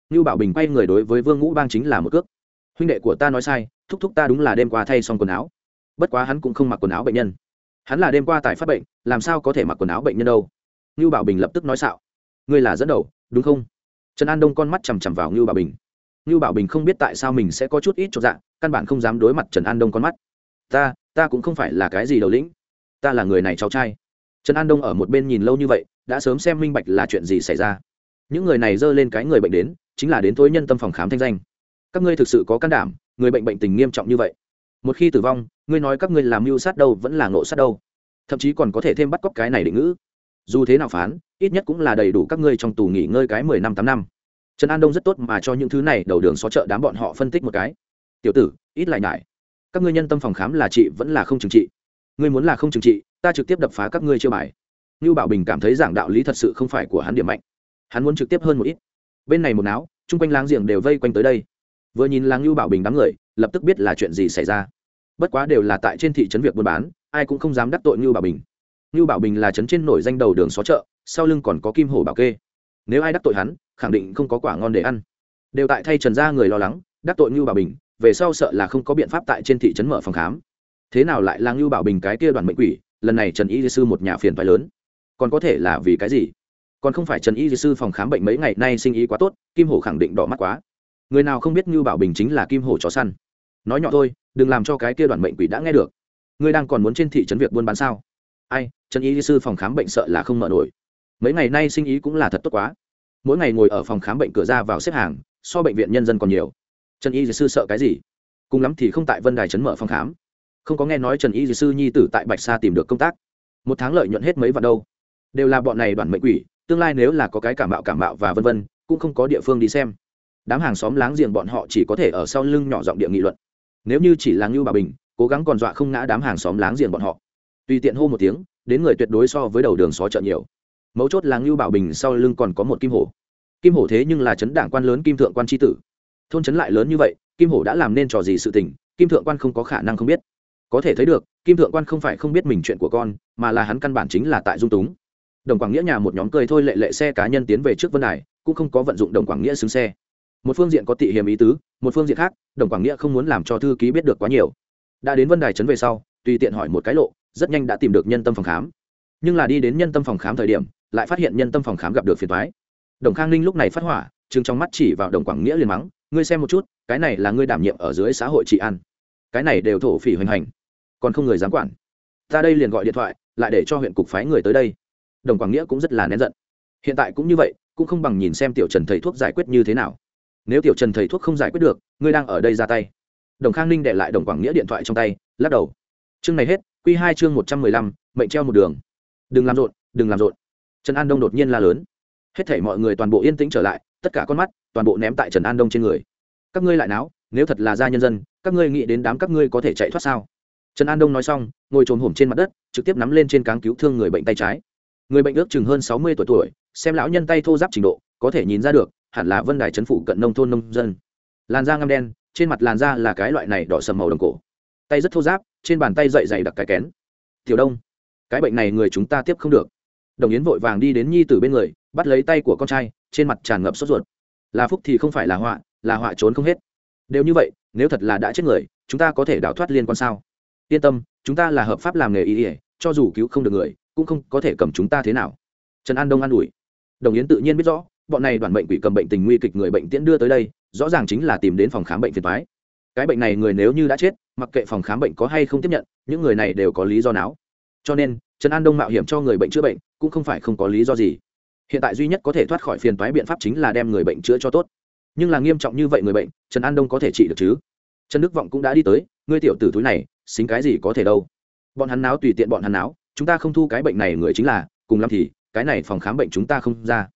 Như bảo bình quay người đối với vương ngũ bang chính là một cước. Huynh đệ của ta nói sai thúc thúc ta đúng là đêm qua thay xong quần áo. Bất quá hắn cũng không mặc quần áo bệnh nhân. Hắn là đêm qua tại phát bệnh, làm sao có thể mặc quần áo bệnh nhân đâu? Ngưu bảo bình lập tức nói xạo. Ngươi là dẫn đầu, đúng không? Trần an đông con mắt chằm chằm vào ngưu bảo bình. Ngưu bảo bình không biết tại sao mình sẽ có chút ít cho dạng căn bản không dám đối mặt trần an đông con mắt. Ta ta cũng không phải là cái gì đầu lĩnh. Ta là người này cháu trai. Trần an đông ở một bên nhìn lâu như vậy, đã sớm xem minh bạch là chuyện gì xảy ra. Những người này dơ lên cái người bệnh đến, chính là đến tối nhân tâm phòng khám thanh danh. Các ngươi thực sự có can đảm người bệnh bệnh tình nghiêm trọng như vậy. Một khi tử vong, ngươi nói các ngươi làm mưu sát đâu vẫn là ngộ sát đâu. Thậm chí còn có thể thêm bắt cóc cái này định ngữ. Dù thế nào phán, ít nhất cũng là đầy đủ các ngươi trong tù nghỉ ngơi cái mười năm, tám năm. Trần an đông rất tốt mà cho những thứ này đầu đường xó chợ đám bọn họ phân tích một cái. Tiểu tử, ít lại ngại các ngươi nhân tâm phòng khám là chị vẫn là không trừng trị. Ngươi muốn là không trừng trị, ta trực tiếp đập phá các ngươi chưa bài. Như bảo bình cảm thấy giảng đạo lý thật sự không phải của hắn điểm mạnh. Hắn muốn trực tiếp hơn một ít. Bên này một não chung quanh láng giềng đều vây quanh tới đây vừa nhìn là ngưu bảo bình đám người lập tức biết là chuyện gì xảy ra bất quá đều là tại trên thị trấn việc buôn bán ai cũng không dám đắc tội như bảo bình như bảo bình là trấn trên nổi danh đầu đường xó chợ sau lưng còn có kim hổ bảo kê nếu ai đắc tội hắn khẳng định không có quả ngon để ăn đều tại thay trần gia người lo lắng đắc tội như bảo bình về sau sợ là không có biện pháp tại trên thị trấn mở phòng khám thế nào lại là ngưu bảo bình cái kia đoàn mệnh quỷ lần này trần y sư một nhà phiền phái lớn còn có thể là vì cái gì còn không phải trần y sư phòng khám bệnh mấy ngày nay sinh ý quá tốt kim hổ khẳng định đỏ mắt quá người nào không biết như bảo bình chính là kim hổ chó săn. Nói nhỏ thôi, đừng làm cho cái kia đoàn mệnh quỷ đã nghe được. Ngươi đang còn muốn trên thị trấn việc buôn bán sao? Ai, trần y sư phòng khám bệnh sợ là không mở nổi. Mấy ngày nay sinh ý cũng là thật tốt quá. Mỗi ngày ngồi ở phòng khám bệnh cửa ra vào xếp hàng, so bệnh viện nhân dân còn nhiều. Trần y sư sợ cái gì? Cùng lắm thì không tại vân đài trấn mở phòng khám. Không có nghe nói trần y sư nhi tử tại bạch sa tìm được công tác. Một tháng lợi nhuận hết mấy vạn đâu. Đều là bọn này đoàn mệnh quỷ, tương lai nếu là có cái cảm bạo cảm bạo và vân vân, cũng không có địa phương đi xem đám hàng xóm láng giềng bọn họ chỉ có thể ở sau lưng nhỏ giọng địa nghị luận. Nếu như chỉ là ngưu bà bình, cố gắng còn dọa không ngã đám hàng xóm láng giềng bọn họ. Tùy tiện hô một tiếng, đến người tuyệt đối so với đầu đường xó chợ nhiều. Mấu chốt là ngưu bảo bình sau lưng còn có một kim hổ. Kim hổ thế nhưng là chấn đảng quan lớn kim thượng quan tri tử. Thôn chấn lại lớn như vậy, kim hổ đã làm nên trò gì sự tình, kim thượng quan không có khả năng không biết. Có thể thấy được, kim thượng quan không phải không biết mình chuyện của con, mà là hắn căn bản chính là tại dung túng. Đồng quảng nghĩa nhà một nhóm cười thôi lệ lệ xe cá nhân tiến về trước vân đài, cũng không có vận dụng đồng quảng nghĩa xứng xe một phương diện có tị hiểm ý tứ, một phương diện khác, đồng quảng nghĩa không muốn làm cho thư ký biết được quá nhiều. Đã đến vân đài trấn về sau, tùy tiện hỏi một cái lộ, rất nhanh đã tìm được nhân tâm phòng khám. Nhưng là đi đến nhân tâm phòng khám thời điểm, lại phát hiện nhân tâm phòng khám gặp được phiền thoái đồng khang ninh lúc này phát hỏa chừng trong mắt chỉ vào đồng quảng nghĩa liền mắng, ngươi xem một chút, cái này là ngươi đảm nhiệm ở dưới xã hội trị an. Cái này đều thổ phỉ hoành hành, còn không người dám quản. Ta đây liền gọi điện thoại, lại để cho huyện cục phái người tới đây. Đồng quảng nghĩa cũng rất là nén giận. Hiện tại cũng như vậy, cũng không bằng nhìn xem tiểu trần thầy thuốc giải quyết như thế nào nếu tiểu trần thầy thuốc không giải quyết được, ngươi đang ở đây ra tay. Đồng khang ninh để lại đồng quảng nghĩa điện thoại trong tay, lắc đầu. Chương này hết q hai chương một trăm mười lăm, mệnh treo một đường. Đừng làm rộn, đừng làm rộn. Trần an đông đột nhiên la lớn. Hết thảy mọi người toàn bộ yên tĩnh trở lại, tất cả con mắt toàn bộ ném tại trần an đông trên người. Các ngươi lại náo, nếu thật là gia nhân dân, các ngươi nghĩ đến đám các ngươi có thể chạy thoát sao? Trần an đông nói xong, ngồi trồn hổm trên mặt đất, trực tiếp nắm lên trên cáng cứu thương người bệnh tay trái. Người bệnh ước chừng hơn sáu mươi tuổi tuổi, xem lão nhân tay thô giáp trình độ, có thể nhìn ra được hẳn là vân đài trấn phủ cận nông thôn nông dân. Làn da ngăm đen, trên mặt làn da là cái loại này đỏ sầm màu đồng cổ. Tay rất thô giáp trên bàn tay dậy dày đặc cái kén. Tiểu đông, cái bệnh này người chúng ta tiếp không được. Đồng yến vội vàng đi đến nhi tử bên người, bắt lấy tay của con trai, trên mặt tràn ngập sốt ruột. Là phúc thì không phải là họa là họa trốn không hết. Đều như vậy, nếu thật là đã chết người, chúng ta có thể đào thoát liên quan sao? Yên tâm, chúng ta là hợp pháp làm nghề ý ỉa cho dù cứu không được người, cũng không có thể cầm chúng ta thế nào. Trần an đông an ủi. Đồng yến tự nhiên biết rõ bọn này đoàn bệnh quỷ cầm bệnh tình nguy kịch người bệnh tiễn đưa tới đây, rõ ràng chính là tìm đến phòng khám bệnh phiền thoái cái bệnh này người nếu như đã chết, mặc kệ phòng khám bệnh có hay không tiếp nhận, những người này đều có lý do não cho nên, trần an đông mạo hiểm cho người bệnh chữa bệnh, cũng không phải không có lý do gì. Hiện tại duy nhất có thể thoát khỏi phiền toái biện pháp chính là đem người bệnh chữa cho tốt. Nhưng là nghiêm trọng như vậy người bệnh, trần an đông có thể trị được chứ? Trần đức vọng cũng đã đi tới, ngươi tiểu tử túi này, xính cái gì có thể đâu? Bọn hắn náo tùy tiện bọn hắn náo, chúng ta không thu cái bệnh này người chính là, cùng lắm thì, cái này phòng khám bệnh chúng ta không ra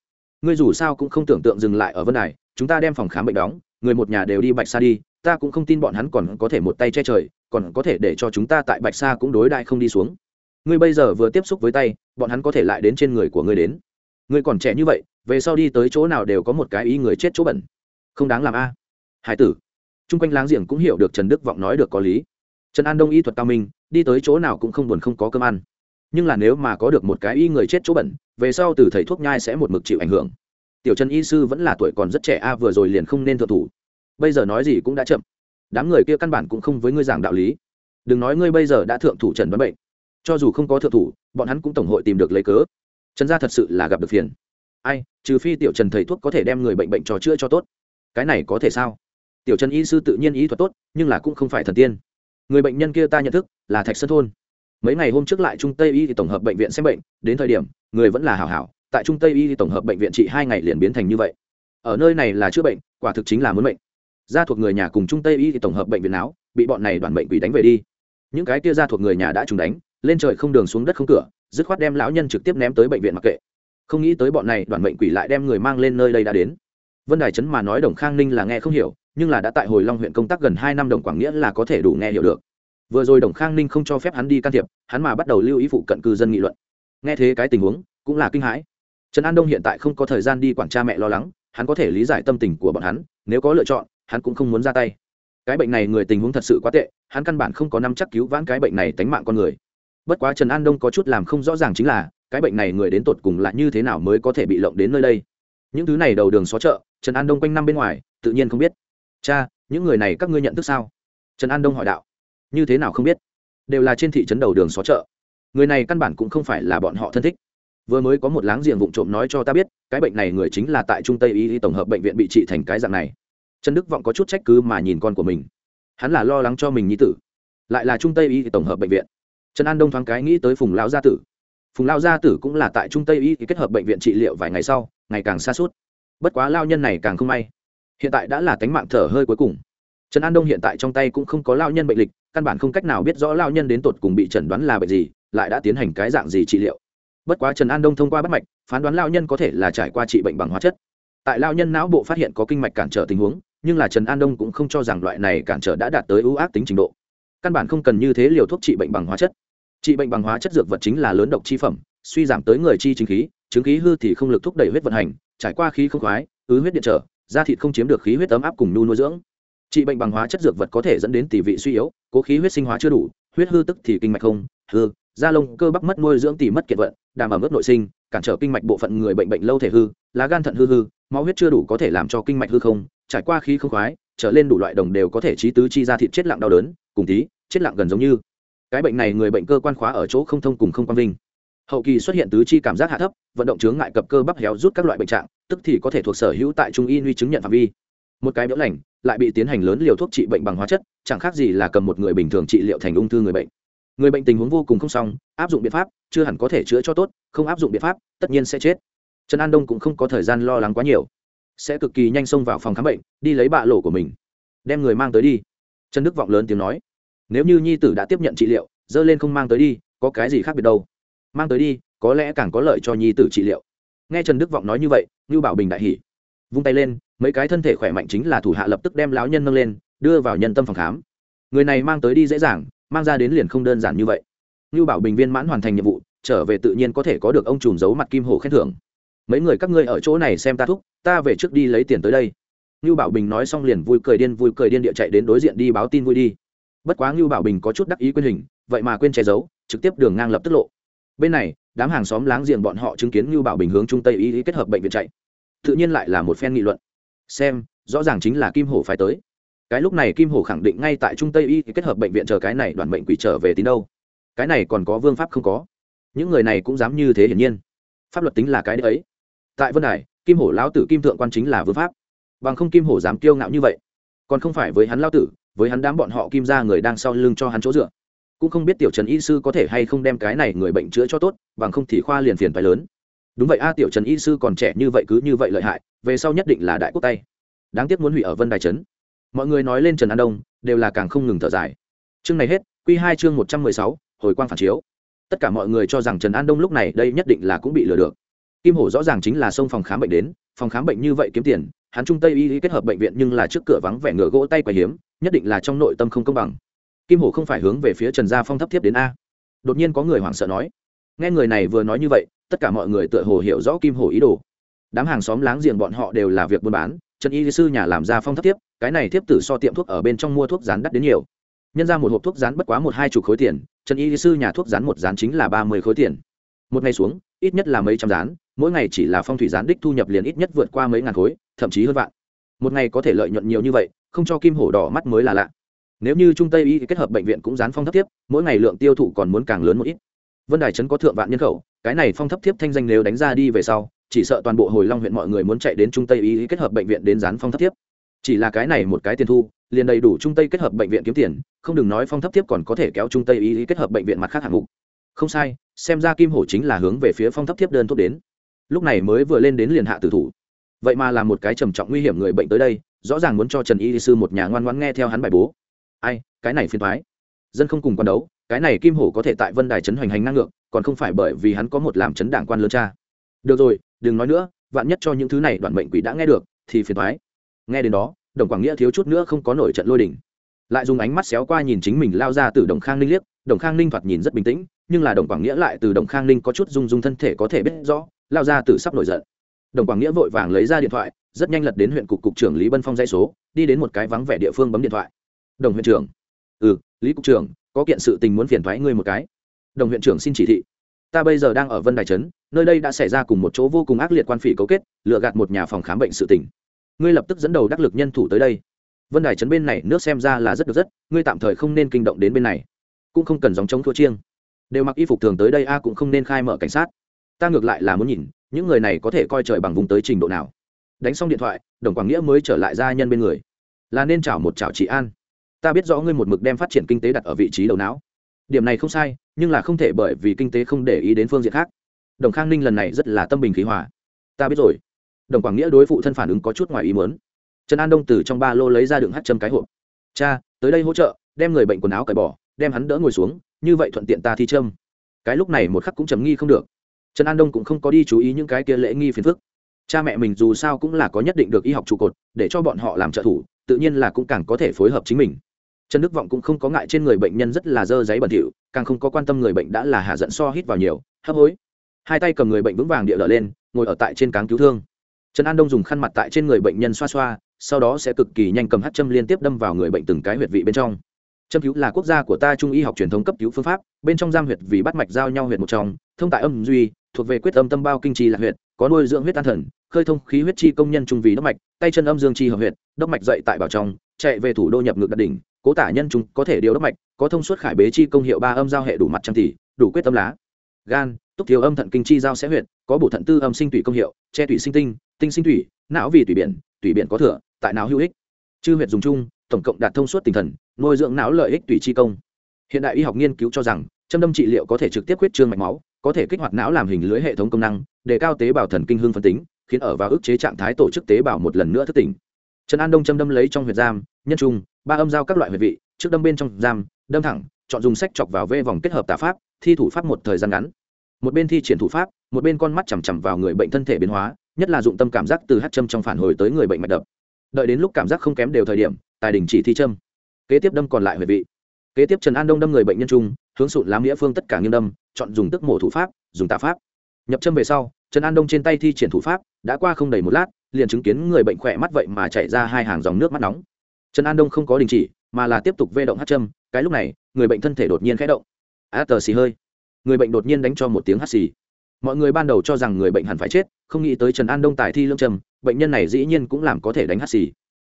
ngươi dù sao cũng không tưởng tượng dừng lại ở vân đài, chúng ta đem phòng khám bệnh đóng, người một nhà đều đi bạch sa đi, ta cũng không tin bọn hắn còn có thể một tay che trời, còn có thể để cho chúng ta tại bạch sa cũng đối đại không đi xuống. Ngươi bây giờ vừa tiếp xúc với tay, bọn hắn có thể lại đến trên người của ngươi đến. Ngươi còn trẻ như vậy, về sau đi tới chỗ nào đều có một cái ý người chết chỗ bẩn. Không đáng làm a. Hải tử. Chung quanh láng giềng cũng hiểu được trần đức vọng nói được có lý. Trần an đông y thuật cao minh, đi tới chỗ nào cũng không buồn không có cơm ăn nhưng là nếu mà có được một cái y người chết chỗ bẩn, về sau từ thầy thuốc nhai sẽ một mực chịu ảnh hưởng. Tiểu trần y sư vẫn là tuổi còn rất trẻ a, vừa rồi liền không nên thượng thủ. Bây giờ nói gì cũng đã chậm. Đám người kia căn bản cũng không với ngươi giảng đạo lý. Đừng nói ngươi bây giờ đã thượng thủ trần đoán bệnh. Cho dù không có thượng thủ, bọn hắn cũng tổng hội tìm được lấy cớ. Trần gia thật sự là gặp được phiền. Ai, trừ phi tiểu trần thầy thuốc có thể đem người bệnh bệnh trò chữa cho tốt. Cái này có thể sao? Tiểu trần y sư tự nhiên ý thuật tốt, nhưng là cũng không phải thần tiên. Người bệnh nhân kia ta nhận thức là thạch sơn thôn mấy ngày hôm trước lại trung tây y thì tổng hợp bệnh viện xem bệnh, đến thời điểm, người vẫn là hảo hảo, tại trung tây y thì tổng hợp bệnh viện trị hai ngày liền biến thành như vậy. Ở nơi này là chữa bệnh, quả thực chính là muốn bệnh gia thuộc người nhà cùng trung tây y thì tổng hợp bệnh viện não, bị bọn này đoàn bệnh quỷ đánh về đi. Những cái kia gia thuộc người nhà đã trùng đánh, lên trời không đường xuống đất không cửa, dứt khoát đem lão nhân trực tiếp ném tới bệnh viện mặc kệ. Không nghĩ tới bọn này đoàn bệnh quỷ lại đem người mang lên nơi đây đã đến. Vân đài trấn mà nói đồng khang ninh là nghe không hiểu, nhưng là đã tại hồi long huyện công tác gần hai năm đồng quảng nghĩa là có thể đủ nghe hiểu được vừa rồi đồng khang ninh không cho phép hắn đi can thiệp, hắn mà bắt đầu lưu ý phụ cận cư dân nghị luận. Nghe thế cái tình huống, cũng là kinh hãi. Trần an đông hiện tại không có thời gian đi quản cha mẹ lo lắng, hắn có thể lý giải tâm tình của bọn hắn, nếu có lựa chọn, hắn cũng không muốn ra tay. Cái bệnh này người tình huống thật sự quá tệ, hắn căn bản không có năm chắc cứu vãn cái bệnh này tánh mạng con người. Bất quá trần an đông có chút làm không rõ ràng chính là, cái bệnh này người đến tột cùng là như thế nào mới có thể bị lộng đến nơi đây. Những thứ này đầu đường xó chợ, trần an đông quanh năm bên ngoài, tự nhiên không biết. Cha, những người này các ngươi nhận thức sao? Trần an đông hỏi đạo như thế nào không biết. Đều là trên thị trấn đầu đường xó chợ. Người này căn bản cũng không phải là bọn họ thân thích. Vừa mới có một láng giềng vụng trộm nói cho ta biết, cái bệnh này người chính là tại trung tây y tổng hợp bệnh viện bị trị thành cái dạng này. Trần đức vọng có chút trách cứ mà nhìn con của mình. Hắn là lo lắng cho mình nhi tử, lại là trung tây y tổng hợp bệnh viện. Trần an đông thoáng cái nghĩ tới phùng lao gia tử. Phùng lao gia tử cũng là tại trung tây y kết hợp bệnh viện trị liệu vài ngày sau, ngày càng xa suốt. Bất quá lao nhân này càng không may. Hiện tại đã là tánh mạng thở hơi cuối cùng. Trần an đông hiện tại trong tay cũng không có lao nhân bệnh lịch căn bản không cách nào biết rõ lao nhân đến tột cùng bị chẩn đoán là bệnh gì, lại đã tiến hành cái dạng gì trị liệu. Bất quá trần an đông thông qua bắt mạch, phán đoán lao nhân có thể là trải qua trị bệnh bằng hóa chất. Tại lao nhân não bộ phát hiện có kinh mạch cản trở tình huống, nhưng là trần an đông cũng không cho rằng loại này cản trở đã đạt tới ưu ác tính trình độ. Căn bản không cần như thế liều thuốc trị bệnh bằng hóa chất. Trị bệnh bằng hóa chất dược vật chính là lớn độc chi phẩm, suy giảm tới người chi chính khí, chứng khí hư thì không lực thúc đẩy huyết vận hành, trải qua khí không khoái, ứ huyết điện trở, da thịt không chiếm được khí huyết ấm áp cùng nu nuôi dưỡng trị bệnh bằng hóa chất dược vật có thể dẫn đến tỷ vị suy yếu, cố khí huyết sinh hóa chưa đủ, huyết hư tức thì kinh mạch không, hư, da lông, cơ bắp mất nuôi dưỡng tỷ mất kiệt vận đảm bảo mức nội sinh, cản trở kinh mạch bộ phận người bệnh bệnh lâu thể hư, lá gan thận hư hư, máu huyết chưa đủ có thể làm cho kinh mạch hư không, trải qua khí không khoái, trở lên đủ loại đồng đều có thể trí tứ chi ra thịt chết lặng đau đớn, cùng tí chết lặng gần giống như. Cái bệnh này người bệnh cơ quan khóa ở chỗ không thông cùng không quan vinh. Hậu kỳ xuất hiện tứ chi cảm giác hạ thấp, vận động chướng ngại cập cơ bắp héo rút các loại bệnh trạng, tức thì có thể thuộc sở hữu tại trung y nuôi chứng nhận phạm vi. Một cái béo lành lại bị tiến hành lớn liều thuốc trị bệnh bằng hóa chất, chẳng khác gì là cầm một người bình thường trị liệu thành ung thư người bệnh. Người bệnh tình huống vô cùng không xong, áp dụng biện pháp, chưa hẳn có thể chữa cho tốt, không áp dụng biện pháp, tất nhiên sẽ chết. Trần an đông cũng không có thời gian lo lắng quá nhiều. Sẽ cực kỳ nhanh xông vào phòng khám bệnh, đi lấy bạ lộ của mình, đem người mang tới đi. Trần đức vọng lớn tiếng nói, nếu như nhi tử đã tiếp nhận trị liệu, dơ lên không mang tới đi, có cái gì khác biệt đâu? Mang tới đi, có lẽ càng có lợi cho nhi tử trị liệu. Nghe trần đức vọng nói như vậy như bảo bình đại hỉ, vung tay lên mấy cái thân thể khỏe mạnh chính là thủ hạ lập tức đem lão nhân nâng lên đưa vào nhân tâm phòng khám. Người này mang tới đi dễ dàng mang ra đến liền không đơn giản như vậy. Như bảo bình viên mãn hoàn thành nhiệm vụ trở về tự nhiên có thể có được ông trùm giấu mặt kim hổ khen thưởng. Mấy người các ngươi ở chỗ này xem ta thúc ta về trước đi lấy tiền tới đây. Như bảo bình nói xong liền vui cười điên vui cười điên địa chạy đến đối diện đi báo tin vui đi. Bất quá như bảo bình có chút đắc ý quyên hình vậy mà quên che giấu trực tiếp đường ngang lập tức lộ. Bên này đám hàng xóm láng giềng bọn họ chứng kiến như bảo bình hướng trung tây ý, kết hợp bệnh viện chạy. Tự nhiên lại là một phen nghị luận xem, rõ ràng chính là kim hổ phải tới. Cái lúc này kim hổ khẳng định ngay tại trung tây y kết hợp bệnh viện chờ cái này đoàn bệnh quỷ trở về tín đâu. Cái này còn có vương pháp không có. Những người này cũng dám như thế hiển nhiên. Pháp luật tính là cái đấy. Tại vân đài, kim hổ lão tử kim thượng quan chính là vương pháp. Bằng không kim hổ dám kiêu ngạo như vậy. Còn không phải với hắn lão tử, với hắn đám bọn họ kim ra người đang sau lưng cho hắn chỗ dựa. Cũng không biết tiểu trần y sư có thể hay không đem cái này người bệnh chữa cho tốt, bằng không thì khoa liền phiền phải lớn đúng vậy a, tiểu trần y sư còn trẻ như vậy cứ như vậy lợi hại, về sau nhất định là đại quốc tay. Đáng tiếc muốn hủy ở vân đài trấn. Mọi người nói lên trần an đông, đều là càng không ngừng thở dài. Chương này hết q hai chương một trăm mười sáu, hồi quang phản chiếu. Tất cả mọi người cho rằng trần an đông lúc này đây nhất định là cũng bị lừa được. Kim hổ rõ ràng chính là xông phòng khám bệnh đến, phòng khám bệnh như vậy kiếm tiền, hắn trung tây y kết hợp bệnh viện nhưng là trước cửa vắng vẻ ngựa gỗ tay quầy hiếm, nhất định là trong nội tâm không công bằng. Kim hổ không phải hướng về phía trần gia phong thấp thiếp đến a. Đột nhiên có người hoảng sợ nói. Nghe người này vừa nói như vậy tất cả mọi người tựa hồ hiểu rõ kim hổ ý đồ. Đám hàng xóm láng giềng bọn họ đều là việc buôn bán, trần y sư nhà làm ra phong thấp tiếp cái này tiếp tử so tiệm thuốc ở bên trong mua thuốc rán đắt đến nhiều. Nhân ra một hộp thuốc rán bất quá một hai chục khối tiền, trần y sư nhà thuốc rán một rán chính là ba mươi khối tiền. Một ngày xuống, ít nhất là mấy trăm rán, mỗi ngày chỉ là phong thủy rán đích thu nhập liền ít nhất vượt qua mấy ngàn khối, thậm chí hơn vạn. Một ngày có thể lợi nhuận nhiều như vậy, không cho kim hổ đỏ mắt mới là lạ. Nếu như trung tây y kết hợp bệnh viện cũng rán phong thấp tiếp mỗi ngày lượng tiêu thụ còn muốn càng lớn một ít. Vân đài trấn có thượng vạn nhân khẩu cái này phong thấp tiếp thanh danh nếu đánh ra đi về sau, chỉ sợ toàn bộ hồi long huyện mọi người muốn chạy đến trung tây y kết hợp bệnh viện đến dán phong thấp tiếp chỉ là cái này một cái tiền thu, liền đầy đủ trung tây kết hợp bệnh viện kiếm tiền, không đừng nói phong thấp tiếp còn có thể kéo trung tây y kết hợp bệnh viện mặt khác hạng mục. Không sai, xem ra kim hổ chính là hướng về phía phong thấp tiếp đơn thuốc đến. Lúc này mới vừa lên đến liền hạ tử thủ. Vậy mà là một cái trầm trọng nguy hiểm người bệnh tới đây, rõ ràng muốn cho trần y sư một nhà ngoan ngoãn nghe theo hắn bài bố. Ai, cái này phiền thoái dân không cùng quan đấu, cái này kim hổ có thể tại vân đài trấn hoành hành năng lượng còn không phải bởi vì hắn có một làm chấn đảng quan lớn cha. Được rồi, đừng nói nữa, vạn nhất cho những thứ này đoạn mệnh quỷ đã nghe được, thì phiền thoái nghe đến đó, đồng quảng nghĩa thiếu chút nữa không có nổi trận lôi đỉnh lại dùng ánh mắt xéo qua nhìn chính mình lao ra từ đồng khang ninh liếc, đồng khang ninh thoạt nhìn rất bình tĩnh, nhưng là đồng quảng nghĩa lại từ đồng khang ninh có chút rung rung thân thể có thể biết rõ, lao ra từ sắp nổi giận. Đồng quảng nghĩa vội vàng lấy ra điện thoại, rất nhanh lật đến huyện cục cục trưởng lý bân phong dây số, đi đến một cái vắng vẻ địa phương bấm điện thoại. Đồng huyện trưởng. Ừ lý cục trưởng, có kiện sự tình muốn phiền thoái ngươi một cái. Đồng huyện trưởng xin chỉ thị. Ta bây giờ đang ở vân đài trấn, nơi đây đã xảy ra cùng một chỗ vô cùng ác liệt quan phỉ cấu kết lựa gạt một nhà phòng khám bệnh sự tỉnh ngươi lập tức dẫn đầu đắc lực nhân thủ tới đây. Vân đài trấn bên này nước xem ra là rất được rất, ngươi tạm thời không nên kinh động đến bên này. Cũng không cần dòng chống thua chiêng. Đều mặc y phục thường tới đây a, cũng không nên khai mở cảnh sát. Ta ngược lại là muốn nhìn, những người này có thể coi trời bằng vùng tới trình độ nào. Đánh xong điện thoại, đồng quảng nghĩa mới trở lại gia nhân bên người. Là nên chào một chào chị an ta biết rõ ngươi một mực đem phát triển kinh tế đặt ở vị trí đầu não. Điểm này không sai, nhưng là không thể bởi vì kinh tế không để ý đến phương diện khác. Đồng khang ninh lần này rất là tâm bình khí hòa. Ta biết rồi. Đồng quảng nghĩa đối phụ thân phản ứng có chút ngoài ý muốn. Trần an đông từ trong ba lô lấy ra đường hát châm cái hộp. Cha, tới đây hỗ trợ, đem người bệnh quần áo cởi bỏ, đem hắn đỡ ngồi xuống, như vậy thuận tiện ta thi châm. Cái lúc này một khắc cũng chấm nghi không được. Trần an đông cũng không có đi chú ý những cái kia lễ nghi phiền phức. Cha mẹ mình dù sao cũng là có nhất định được y học trụ cột, để cho bọn họ làm trợ thủ, tự nhiên là cũng càng có thể phối hợp chính mình trần đức vọng cũng không có ngại trên người bệnh nhân rất là dơ giấy bẩn thỉu, càng không có quan tâm người bệnh đã là hạ giận so hít vào nhiều, hấp hối. Hai tay cầm người bệnh vững vàng địa đỡ lên, ngồi ở tại trên cáng cứu thương. Trần an đông dùng khăn mặt tại trên người bệnh nhân xoa xoa, sau đó sẽ cực kỳ nhanh cầm hát châm liên tiếp đâm vào người bệnh từng cái huyệt vị bên trong. Châm cứu là quốc gia của ta trung y học truyền thống cấp cứu phương pháp, bên trong giam huyệt vì bắt mạch giao nhau huyệt một trong, thông tại âm duy, thuộc về quyết âm tâm bao kinh trì là huyệt, có nuôi dưỡng huyết an thần, khơi thông khí huyết chi công nhân trung vì đốc mạch, tay chân âm dương chi hợp huyệt, đốc mạch dậy tại bảo trong, chạy về thủ đô nhập ngược đặt đỉnh cố tả nhân chúng có thể điều đốc mạch, có thông suốt khải bế chi công hiệu ba âm giao hệ đủ mặt trăm tỷ đủ quyết tâm lá. Gan, túc thiếu âm thận kinh chi giao sẽ huyệt, có bổ thận tư âm sinh tủy công hiệu, che tủy sinh tinh tinh sinh tủy, não vì tủy biển tủy biển có thừa, tại não hữu ích. Chư huyệt dùng chung, tổng cộng đạt thông suốt tinh thần, nuôi dưỡng não lợi ích tủy chi công. Hiện đại y học nghiên cứu cho rằng, châm đâm trị liệu có thể trực tiếp huyết trương mạch máu, có thể kích hoạt não làm hình lưới hệ thống công năng đề cao tế bào thần kinh hương phân tính, khiến ở vào ức chế trạng thái tổ chức tế bào một lần nữa thức tỉnh trần an đông châm đâm lấy trong huyệt giam, nhân trung, ba âm giao các loại huyệt vị, trước đâm bên trong giam, đâm thẳng, chọn dùng sách chọc vào vê vòng kết hợp tà pháp, thi thủ pháp một thời gian ngắn. Một bên thi triển thủ pháp, một bên con mắt chằm chằm vào người bệnh thân thể biến hóa, nhất là dụng tâm cảm giác từ hát châm trong phản hồi tới người bệnh mạch đập. Đợi đến lúc cảm giác không kém đều thời điểm, tài đình chỉ thi châm. Kế tiếp đâm còn lại huyệt vị. Kế tiếp trần an đông đâm người bệnh nhân trung, hướng sụn làm nghĩa phương tất cả nghiêm đâm, chọn dùng tức mổ thủ pháp, dùng tạ pháp. Nhập châm về sau, trần an đông trên tay thi triển thủ pháp, đã qua không đầy một lát liền chứng kiến người bệnh khỏe mắt vậy mà chảy ra hai hàng dòng nước mắt nóng. Trần an đông không có đình chỉ, mà là tiếp tục vê động hát châm. Cái lúc này, người bệnh thân thể đột nhiên khẽ động. A tờ xì hơi. Người bệnh đột nhiên đánh cho một tiếng hát xì. Mọi người ban đầu cho rằng người bệnh hẳn phải chết, không nghĩ tới trần an đông tài thi lương trầm bệnh nhân này dĩ nhiên cũng làm có thể đánh hát xì.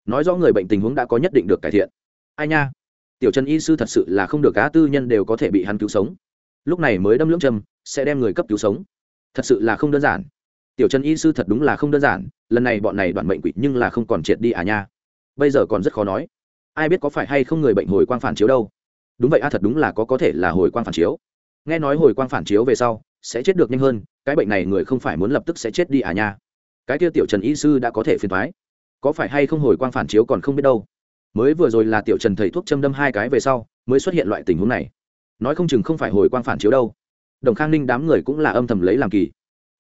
Nói rõ người bệnh tình huống đã có nhất định được cải thiện. Ai nha? Tiểu trần y sư thật sự là không được cá tư nhân đều có thể bị hắn cứu sống. Lúc này mới đâm lưỡng trầm sẽ đem người cấp cứu sống. Thật sự là không đơn giản tiểu trần y sư thật đúng là không đơn giản, lần này bọn này đoạn mệnh quỷ nhưng là không còn triệt đi à nha. Bây giờ còn rất khó nói. Ai biết có phải hay không người bệnh hồi quang phản chiếu đâu. Đúng vậy a, thật đúng là có có thể là hồi quang phản chiếu. Nghe nói hồi quang phản chiếu về sau, sẽ chết được nhanh hơn, cái bệnh này người không phải muốn lập tức sẽ chết đi à nha. Cái kia tiểu trần y sư đã có thể phiền thoái có phải hay không hồi quang phản chiếu còn không biết đâu. Mới vừa rồi là tiểu trần thầy thuốc châm đâm hai cái về sau, mới xuất hiện loại tình huống này. Nói không chừng không phải hồi quang phản chiếu đâu. Đồng khang ninh đám người cũng là âm thầm lấy làm kỳ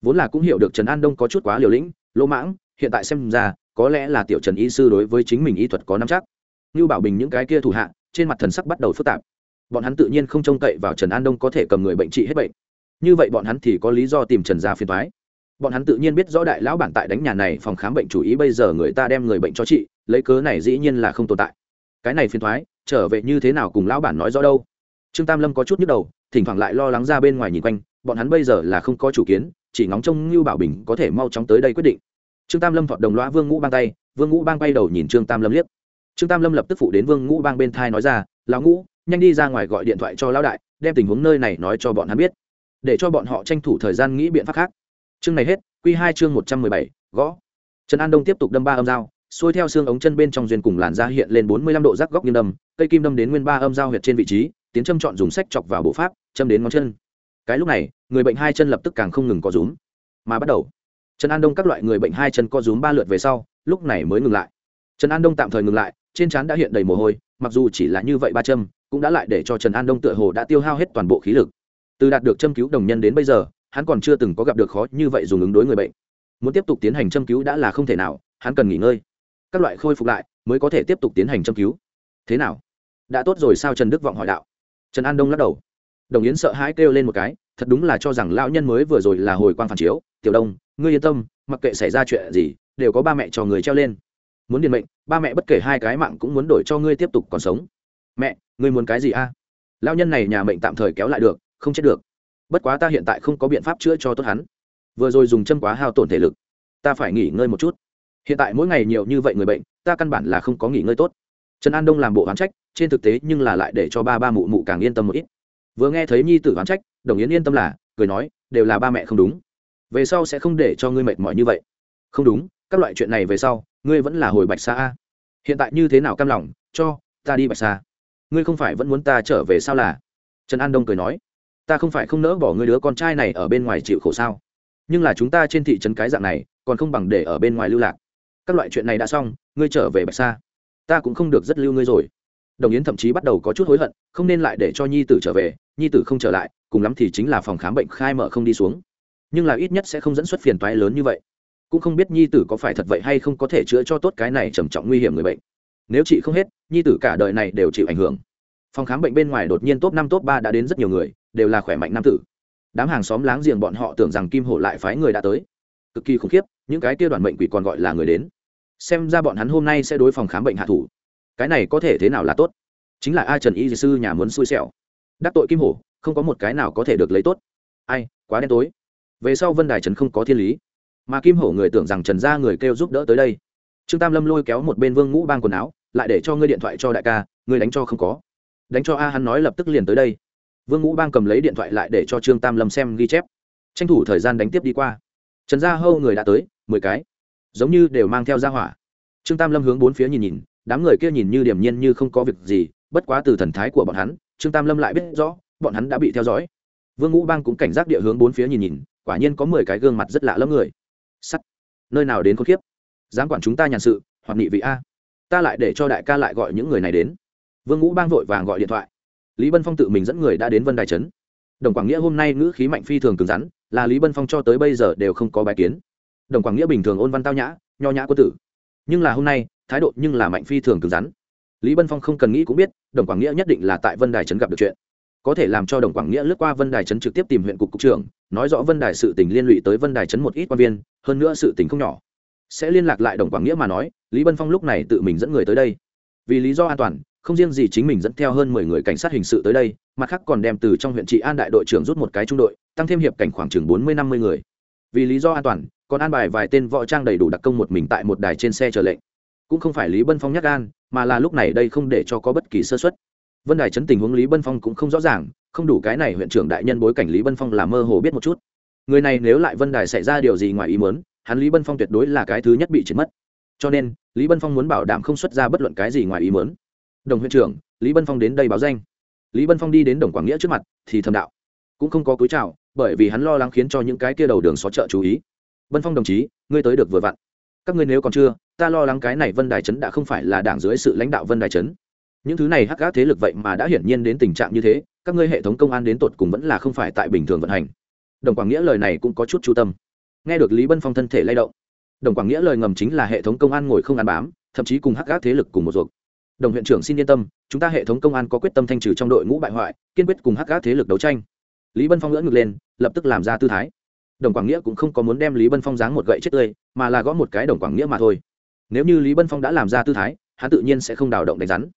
vốn là cũng hiểu được trần an đông có chút quá liều lĩnh, lỗ mãng, hiện tại xem ra, có lẽ là tiểu trần y sư đối với chính mình y thuật có nắm chắc. Như bảo bình những cái kia thủ hạ, trên mặt thần sắc bắt đầu phức tạp. Bọn hắn tự nhiên không trông cậy vào trần an đông có thể cầm người bệnh trị hết bệnh. Như vậy bọn hắn thì có lý do tìm trần gia phiền thoái bọn hắn tự nhiên biết rõ đại lão bản tại đánh nhà này phòng khám bệnh chủ ý bây giờ người ta đem người bệnh cho trị, lấy cớ này dĩ nhiên là không tồn tại. Cái này phiền thoái trở về như thế nào cùng lão bản nói rõ đâu? Trương tam lâm có chút nhức đầu, thỉnh thoảng lại lo lắng ra bên ngoài nhìn quanh bọn hắn bây giờ là không có chủ kiến, chỉ ngóng trông như bảo bình có thể mau chóng tới đây quyết định. Trương tam lâm thọt đồng loa vương ngũ bang tay, vương ngũ bang bay đầu nhìn trương tam lâm liếc. Trương tam lâm lập tức phụ đến vương ngũ bang bên thai nói ra, lão ngũ, nhanh đi ra ngoài gọi điện thoại cho lão đại, đem tình huống nơi này nói cho bọn hắn biết, để cho bọn họ tranh thủ thời gian nghĩ biện pháp khác. Chương này hết q hai chương một trăm mười bảy, gõ. Trần an đông tiếp tục đâm ba âm dao, xuôi theo xương ống chân bên trong duyên cùng làn da hiện lên bốn mươi lăm độ rác góc nghiêng đâm, cây kim đâm đến nguyên ba âm dao huyệt trên vị trí, tiến châm chọn dùng sách chọc vào bộ pháp, châm đến ngón chân cái lúc này, người bệnh hai chân lập tức càng không ngừng có rúm. Mà bắt đầu, trần an đông các loại người bệnh hai chân co rúm ba lượt về sau, lúc này mới ngừng lại. Trần an đông tạm thời ngừng lại, trên trán đã hiện đầy mồ hôi, mặc dù chỉ là như vậy ba châm, cũng đã lại để cho trần an đông tựa hồ đã tiêu hao hết toàn bộ khí lực. Từ đạt được châm cứu đồng nhân đến bây giờ, hắn còn chưa từng có gặp được khó như vậy dùng ứng đối người bệnh. Muốn tiếp tục tiến hành châm cứu đã là không thể nào, hắn cần nghỉ ngơi. Các loại khôi phục lại, mới có thể tiếp tục tiến hành châm cứu. Thế nào? Đã tốt rồi sao trần đức vọng hỏi đạo. Trần an đông lắc đầu đồng yến sợ hãi kêu lên một cái, thật đúng là cho rằng lão nhân mới vừa rồi là hồi quang phản chiếu, tiểu đông, ngươi yên tâm, mặc kệ xảy ra chuyện gì, đều có ba mẹ cho người treo lên. Muốn điền mệnh, ba mẹ bất kể hai cái mạng cũng muốn đổi cho ngươi tiếp tục còn sống. Mẹ, ngươi muốn cái gì a? Lão nhân này nhà mệnh tạm thời kéo lại được, không chết được. Bất quá ta hiện tại không có biện pháp chữa cho tốt hắn. Vừa rồi dùng châm quá hao tổn thể lực, ta phải nghỉ ngơi một chút. Hiện tại mỗi ngày nhiều như vậy người bệnh, ta căn bản là không có nghỉ ngơi tốt. Trần an đông làm bộ hoán trách, trên thực tế nhưng là lại để cho ba ba mụ mụ càng yên tâm một ít vừa nghe thấy nhi tử oán trách, đồng yến yên tâm là, cười nói, đều là ba mẹ không đúng. Về sau sẽ không để cho ngươi mệt mỏi như vậy. Không đúng, các loại chuyện này về sau, ngươi vẫn là hồi bạch xa a. Hiện tại như thế nào cam lòng, cho, ta đi bạch xa ngươi không phải vẫn muốn ta trở về sao là? Trần an đông cười nói, ta không phải không nỡ bỏ ngươi đứa con trai này ở bên ngoài chịu khổ sao? Nhưng là chúng ta trên thị trấn cái dạng này, còn không bằng để ở bên ngoài lưu lạc. Các loại chuyện này đã xong, ngươi trở về bạch sa. Ta cũng không được rất lưu ngươi rồi đồng yến thậm chí bắt đầu có chút hối hận, không nên lại để cho nhi tử trở về, nhi tử không trở lại, cùng lắm thì chính là phòng khám bệnh khai mở không đi xuống. Nhưng là ít nhất sẽ không dẫn xuất phiền toái lớn như vậy. Cũng không biết nhi tử có phải thật vậy hay không có thể chữa cho tốt cái này trầm trọng nguy hiểm người bệnh. Nếu chị không hết, nhi tử cả đời này đều chịu ảnh hưởng. Phòng khám bệnh bên ngoài đột nhiên top năm, top ba đã đến rất nhiều người, đều là khỏe mạnh nam tử. Đám hàng xóm láng giềng bọn họ tưởng rằng kim hổ lại phái người đã tới. Cực kỳ khủng khiếp, những cái kia đoàn bệnh quỷ còn gọi là người đến. Xem ra bọn hắn hôm nay sẽ đối phòng khám bệnh hạ thủ cái này có thể thế nào là tốt? Chính là ai trần y sư nhà muốn xui xẻo. Đắc tội kim hổ, không có một cái nào có thể được lấy tốt. Ai, quá đen tối. Về sau vân đài trần không có thiên lý. Mà kim hổ người tưởng rằng trần ra người kêu giúp đỡ tới đây. Trương tam lâm lôi kéo một bên vương ngũ bang quần áo, lại để cho ngươi điện thoại cho đại ca, ngươi đánh cho không có. Đánh cho a hắn nói lập tức liền tới đây. Vương ngũ bang cầm lấy điện thoại lại để cho trương tam lâm xem ghi chép. Tranh thủ thời gian đánh tiếp đi qua. Trần gia hâu người đã tới, mười cái. Giống như đều mang theo gia hỏa. Trương tam lâm hướng bốn phía nhìn nhìn đám người kia nhìn như điềm nhiên như không có việc gì, bất quá từ thần thái của bọn hắn, trương tam lâm lại biết rõ, bọn hắn đã bị theo dõi. Vương ngũ bang cũng cảnh giác địa hướng bốn phía nhìn nhìn, quả nhiên có mười cái gương mặt rất lạ lẫm người. Sắt! Nơi nào đến con kiếp dám quản chúng ta nhàn sự, hoặc nghị vị a. Ta lại để cho đại ca lại gọi những người này đến. Vương ngũ bang vội vàng gọi điện thoại. Lý bân phong tự mình dẫn người đã đến vân đài trấn. Đồng quảng nghĩa hôm nay ngữ khí mạnh phi thường cứng rắn, là lý bân phong cho tới bây giờ đều không có bài kiến. Đồng quảng nghĩa bình thường ôn văn tao nhã, nho nhã quân tử. Nhưng là hôm nay thái độ nhưng là mạnh phi thường cứng rắn. Lý bân phong không cần nghĩ cũng biết, đồng quảng nghĩa nhất định là tại vân đài trấn gặp được chuyện. Có thể làm cho đồng quảng nghĩa lướt qua vân đài trấn trực tiếp tìm huyện cục cục trưởng, nói rõ vân đài sự tình liên lụy tới vân đài trấn một ít quan viên, hơn nữa sự tình không nhỏ. Sẽ liên lạc lại đồng quảng nghĩa mà nói, lý bân phong lúc này tự mình dẫn người tới đây. Vì lý do an toàn, không riêng gì chính mình dẫn theo hơn mười người cảnh sát hình sự tới đây, mặt khác còn đem từ trong huyện trị an đại đội trưởng rút một cái trung đội, tăng thêm hiệp cảnh khoảng chừng bốn mươi năm mươi người. Vì lý do an toàn, còn an bài vài tên võ trang đầy đủ đặc công một mình tại một đài trên xe chờ lệnh cũng không phải lý bân phong nhắc gan, mà là lúc này đây không để cho có bất kỳ sơ xuất vân đài chấn tình huống lý bân phong cũng không rõ ràng, không đủ cái này huyện trưởng đại nhân bối cảnh lý bân phong là mơ hồ biết một chút. Người này nếu lại vân đài xảy ra điều gì ngoài ý muốn, hắn lý bân phong tuyệt đối là cái thứ nhất bị chết mất. Cho nên, lý bân phong muốn bảo đảm không xuất ra bất luận cái gì ngoài ý muốn. Đồng huyện trưởng, lý bân phong đến đây báo danh. Lý bân phong đi đến đồng quảng nghĩa trước mặt, thì thầm đạo. Cũng không có cúi chào, bởi vì hắn lo lắng khiến cho những cái kia đầu đường xó chợ chú ý. Bân phong đồng chí, ngươi tới được vừa vặn. Các ngươi nếu còn chưa ta lo lắng cái này vân đài trấn đã không phải là đảng dưới sự lãnh đạo vân đài trấn những thứ này hắc gác thế lực vậy mà đã hiển nhiên đến tình trạng như thế, các ngươi hệ thống công an đến tột cùng vẫn là không phải tại bình thường vận hành. Đồng quảng nghĩa lời này cũng có chút chú tâm. Nghe được lý bân phong thân thể lay động, đồng quảng nghĩa lời ngầm chính là hệ thống công an ngồi không ăn bám, thậm chí cùng hắc gác thế lực cùng một ruột. Đồng huyện trưởng xin yên tâm, chúng ta hệ thống công an có quyết tâm thanh trừ trong đội ngũ bại hoại, kiên quyết cùng hắc gác thế lực đấu tranh. Lý bân phong ngỡ ngực lên, lập tức làm ra tư thái. Đồng quảng nghĩa cũng không có muốn đem lý bân phong giáng một gậy chết tươi, mà là gõ một cái đồng quảng nghĩa mà thôi nếu như lý bân phong đã làm ra tư thái, hắn tự nhiên sẽ không đào động đánh rắn.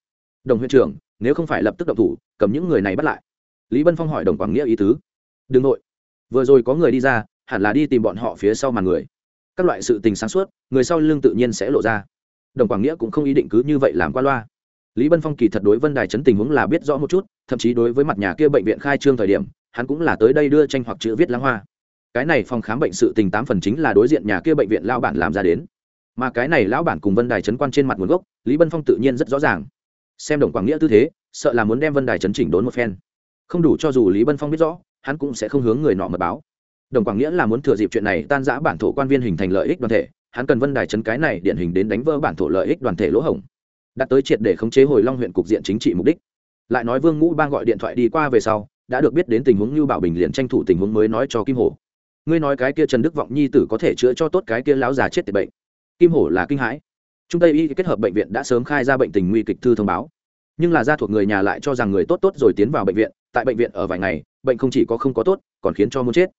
Đồng huyện trưởng, nếu không phải lập tức động thủ, cầm những người này bắt lại. Lý bân phong hỏi đồng quảng nghĩa ý tứ. Đừng nội. Vừa rồi có người đi ra, hẳn là đi tìm bọn họ phía sau màn người. Các loại sự tình sáng suốt, người sau lưng tự nhiên sẽ lộ ra. Đồng quảng nghĩa cũng không ý định cứ như vậy làm qua loa. Lý bân phong kỳ thật đối vân đài chấn tình huống là biết rõ một chút, thậm chí đối với mặt nhà kia bệnh viện khai trương thời điểm, hắn cũng là tới đây đưa tranh hoặc chữ viết lãng hoa. Cái này phòng khám bệnh sự tình tám phần chính là đối diện nhà kia bệnh viện lao bản làm ra đến mà cái này lão bản cùng vân đài chấn quan trên mặt nguồn gốc, lý bân phong tự nhiên rất rõ ràng. Xem đồng quảng nghĩa tư thế, sợ là muốn đem vân đài chấn chỉnh đốn một phen. Không đủ cho dù lý bân phong biết rõ, hắn cũng sẽ không hướng người nọ mật báo. Đồng quảng nghĩa là muốn thừa dịp chuyện này tan giã bản thổ quan viên hình thành lợi ích đoàn thể, hắn cần vân đài chấn cái này điển hình đến đánh vỡ bản thổ lợi ích đoàn thể lỗ hổng. Đã tới triệt để khống chế hồi long huyện cục diện chính trị mục đích. Lại nói vương ngũ bang gọi điện thoại đi qua về sau, đã được biết đến tình huống như bảo bình liền tranh thủ tình huống mới nói cho kim hồ. Ngươi nói cái kia trần đức vọng nhi tử có thể chữa cho tốt cái kia láo già chết tiệt bệnh kim hổ là kinh hãi. Trung tây y kết hợp bệnh viện đã sớm khai ra bệnh tình nguy kịch thư thông báo. Nhưng là gia thuộc người nhà lại cho rằng người tốt tốt rồi tiến vào bệnh viện tại bệnh viện ở vài ngày bệnh không chỉ có không có tốt còn khiến cho muốn chết.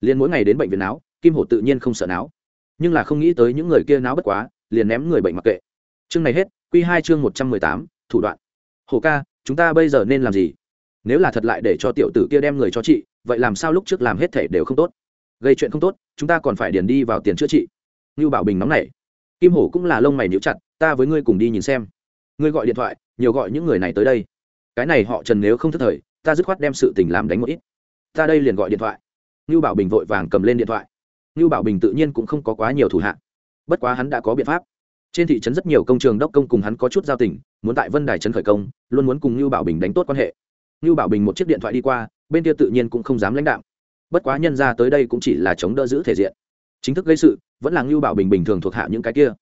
Liền mỗi ngày đến bệnh viện não, kim hổ tự nhiên không sợ não, nhưng là không nghĩ tới những người kia não bất quá liền ném người bệnh mặc kệ. Chương này hết q hai chương một trăm mười tám thủ đoạn. Hổ ca chúng ta bây giờ nên làm gì? Nếu là thật lại để cho tiểu tử kia đem người cho chị vậy làm sao lúc trước làm hết thể đều không tốt? Gây chuyện không tốt chúng ta còn phải điền đi vào tiền chữa trị. Như bảo bình nóng này kim hổ cũng là lông mày níu chặt, ta với ngươi cùng đi nhìn xem. Ngươi gọi điện thoại, nhiều gọi những người này tới đây. Cái này họ trần nếu không thất thời, ta dứt khoát đem sự tình làm đánh một ít. Ta đây liền gọi điện thoại. Như bảo bình vội vàng cầm lên điện thoại. Như bảo bình tự nhiên cũng không có quá nhiều thủ hạn bất quá hắn đã có biện pháp. Trên thị trấn rất nhiều công trường đốc công cùng hắn có chút giao tình, muốn tại vân đài trấn khởi công, luôn muốn cùng như bảo bình đánh tốt quan hệ. Như bảo bình một chiếc điện thoại đi qua, bên kia tự nhiên cũng không dám lãnh đạo. Bất quá nhân ra tới đây cũng chỉ là chống đỡ giữ thể diện. Chính thức gây sự vẫn là ngưu bảo bình bình thường thuộc hạ những cái kia.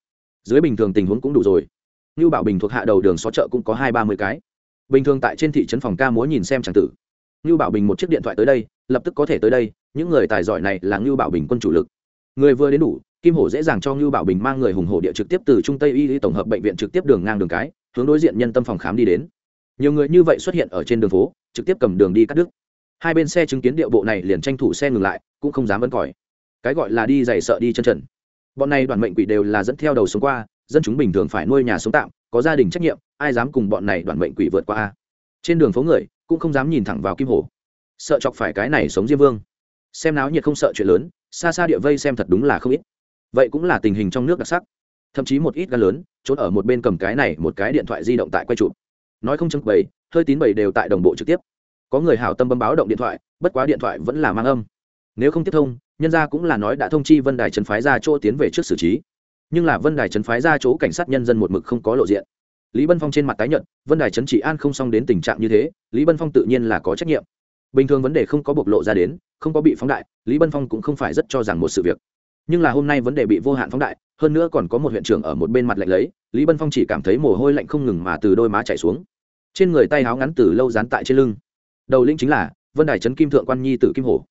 Dưới bình thường tình huống cũng đủ rồi. Ngưu bảo bình thuộc hạ đầu đường xó chợ cũng có hai ba mươi cái. Bình thường tại trên thị trấn phòng ca múa nhìn xem tràng tử. Ngưu bảo bình một chiếc điện thoại tới đây, lập tức có thể tới đây, những người tài giỏi này là ngưu bảo bình quân chủ lực. Người vừa đến đủ, kim hổ dễ dàng cho ngưu bảo bình mang người hùng hổ địa trực tiếp từ trung tây y tổng hợp bệnh viện trực tiếp đường ngang đường cái, hướng đối diện nhân tâm phòng khám đi đến. Nhiều người như vậy xuất hiện ở trên đường phố, trực tiếp cầm đường đi cắt đứt. Hai bên xe chứng kiến điệu bộ này liền tranh thủ xe ngừng lại, cũng không dám vẫn còi. Cái gọi là đi dày sợ đi chân trần bọn này đoàn mệnh quỷ đều là dẫn theo đầu sống qua, dân chúng bình thường phải nuôi nhà sống tạm, có gia đình trách nhiệm, ai dám cùng bọn này đoàn mệnh quỷ vượt qua a? Trên đường phố người, cũng không dám nhìn thẳng vào kim hồ. Sợ chọc phải cái này sống diêm vương. Xem náo nhiệt không sợ chuyện lớn, xa xa địa vây xem thật đúng là không ít. Vậy cũng là tình hình trong nước đặc sắc. Thậm chí một ít gan lớn, trốn ở một bên cầm cái này một cái điện thoại di động tại quay chụp. Nói không chừng bầy hơi tín bầy đều tại đồng bộ trực tiếp. Có người hảo tâm bấm báo động điện thoại, bất quá điện thoại vẫn là mang âm nếu không tiếp thông, nhân ra cũng là nói đã thông chi vân đài trấn phái ra chỗ tiến về trước xử trí. Nhưng là vân đài trấn phái ra chỗ cảnh sát nhân dân một mực không có lộ diện. Lý bân phong trên mặt tái nhận vân đài trấn trị an không xong đến tình trạng như thế, lý bân phong tự nhiên là có trách nhiệm. Bình thường vấn đề không có bộc lộ ra đến, không có bị phóng đại, lý bân phong cũng không phải rất cho rằng một sự việc. Nhưng là hôm nay vấn đề bị vô hạn phóng đại, hơn nữa còn có một huyện trưởng ở một bên mặt lạnh lấy, lý bân phong chỉ cảm thấy mồ hôi lạnh không ngừng mà từ đôi má chảy xuống. Trên người tay háo ngắn từ lâu dán tại trên lưng. Đầu linh chính là vân đài trấn kim thượng quan nhi tử kim hổ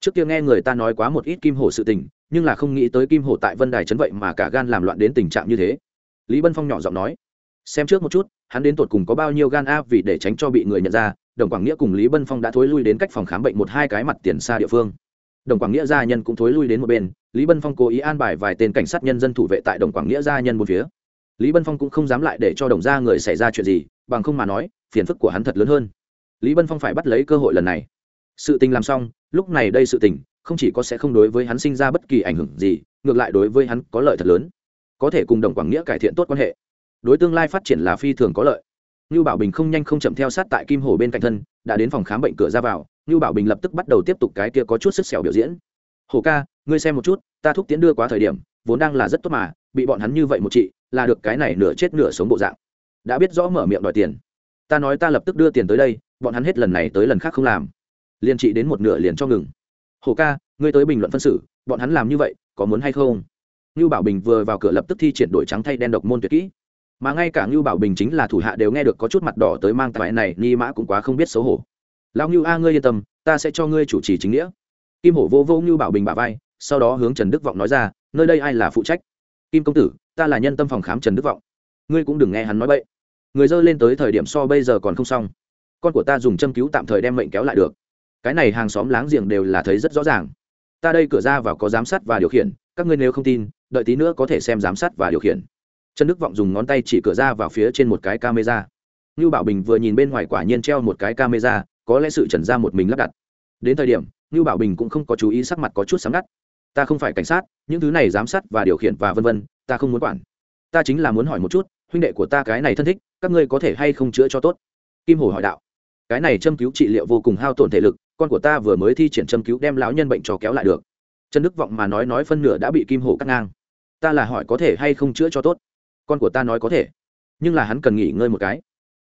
trước kia nghe người ta nói quá một ít kim hổ sự tình, nhưng là không nghĩ tới kim hổ tại vân đài trấn vậy mà cả gan làm loạn đến tình trạng như thế. Lý bân phong nhỏ giọng nói, xem trước một chút, hắn đến tột cùng có bao nhiêu gan a vì để tránh cho bị người nhận ra, đồng quảng nghĩa cùng lý bân phong đã thối lui đến cách phòng khám bệnh một hai cái mặt tiền xa địa phương. Đồng quảng nghĩa gia nhân cũng thối lui đến một bên, lý bân phong cố ý an bài vài tên cảnh sát nhân dân thủ vệ tại đồng quảng nghĩa gia nhân một phía. Lý bân phong cũng không dám lại để cho đồng gia người xảy ra chuyện gì, bằng không mà nói, phiền phức của hắn thật lớn hơn. Lý bân phong phải bắt lấy cơ hội lần này. Sự tình làm xong lúc này đây sự tình, không chỉ có sẽ không đối với hắn sinh ra bất kỳ ảnh hưởng gì, ngược lại đối với hắn có lợi thật lớn. Có thể cùng đồng quảng nghĩa cải thiện tốt quan hệ. Đối tương lai phát triển là phi thường có lợi. Như bảo bình không nhanh không chậm theo sát tại kim hồ bên cạnh thân, đã đến phòng khám bệnh cửa ra vào như bảo bình lập tức bắt đầu tiếp tục cái kia có chút sức xẻo biểu diễn. Hồ ca, ngươi xem một chút, ta thúc tiến đưa quá thời điểm, vốn đang là rất tốt mà, bị bọn hắn như vậy một chị là được cái này nửa chết nửa sống bộ dạng. Đã biết rõ mở miệng đòi tiền. Ta nói ta lập tức đưa tiền tới đây, bọn hắn hết lần này tới lần khác không làm liền trị đến một nửa liền cho ngừng. Hồ ca, ngươi tới bình luận phân xử, bọn hắn làm như vậy, có muốn hay không? Ngưu bảo bình vừa vào cửa lập tức thi triển đổi trắng thay đen độc môn tuyệt kỹ. Mà ngay cả ngưu bảo bình chính là thủ hạ đều nghe được có chút mặt đỏ tới mang tại này, ni mã cũng quá không biết xấu hổ. Lao ngưu a, ngươi yên tâm, ta sẽ cho ngươi chủ trì chính nghĩa. Kim hổ vô vô ngưu bảo bình bà vai, sau đó hướng trần đức vọng nói ra, nơi đây ai là phụ trách? Kim công tử, ta là nhân tâm phòng khám trần đức vọng. Ngươi cũng đừng nghe hắn nói bậy. Người dơ lên tới thời điểm so bây giờ còn không xong. Con của ta dùng châm cứu tạm thời đem mệnh kéo lại được cái này hàng xóm láng giềng đều là thấy rất rõ ràng. Ta đây cửa ra vào có giám sát và điều khiển, các ngươi nếu không tin, đợi tí nữa có thể xem giám sát và điều khiển. Trần đức vọng dùng ngón tay chỉ cửa ra vào phía trên một cái camera. Như bảo bình vừa nhìn bên ngoài quả nhiên treo một cái camera, có lẽ sự trần ra một mình lắp đặt. Đến thời điểm như bảo bình cũng không có chú ý sắc mặt có chút sáng ngắt ta không phải cảnh sát, những thứ này giám sát và điều khiển và vân vân, ta không muốn quản. Ta chính là muốn hỏi một chút, huynh đệ của ta cái này thân thích, các ngươi có thể hay không chữa cho tốt? Kim hồ hỏi đạo cái này châm cứu trị liệu vô cùng hao tổn thể lực, con của ta vừa mới thi triển châm cứu đem lão nhân bệnh cho kéo lại được. Trần đức vọng mà nói nói phân nửa đã bị kim hổ cắt ngang. Ta là hỏi có thể hay không chữa cho tốt? Con của ta nói có thể, nhưng là hắn cần nghỉ ngơi một cái.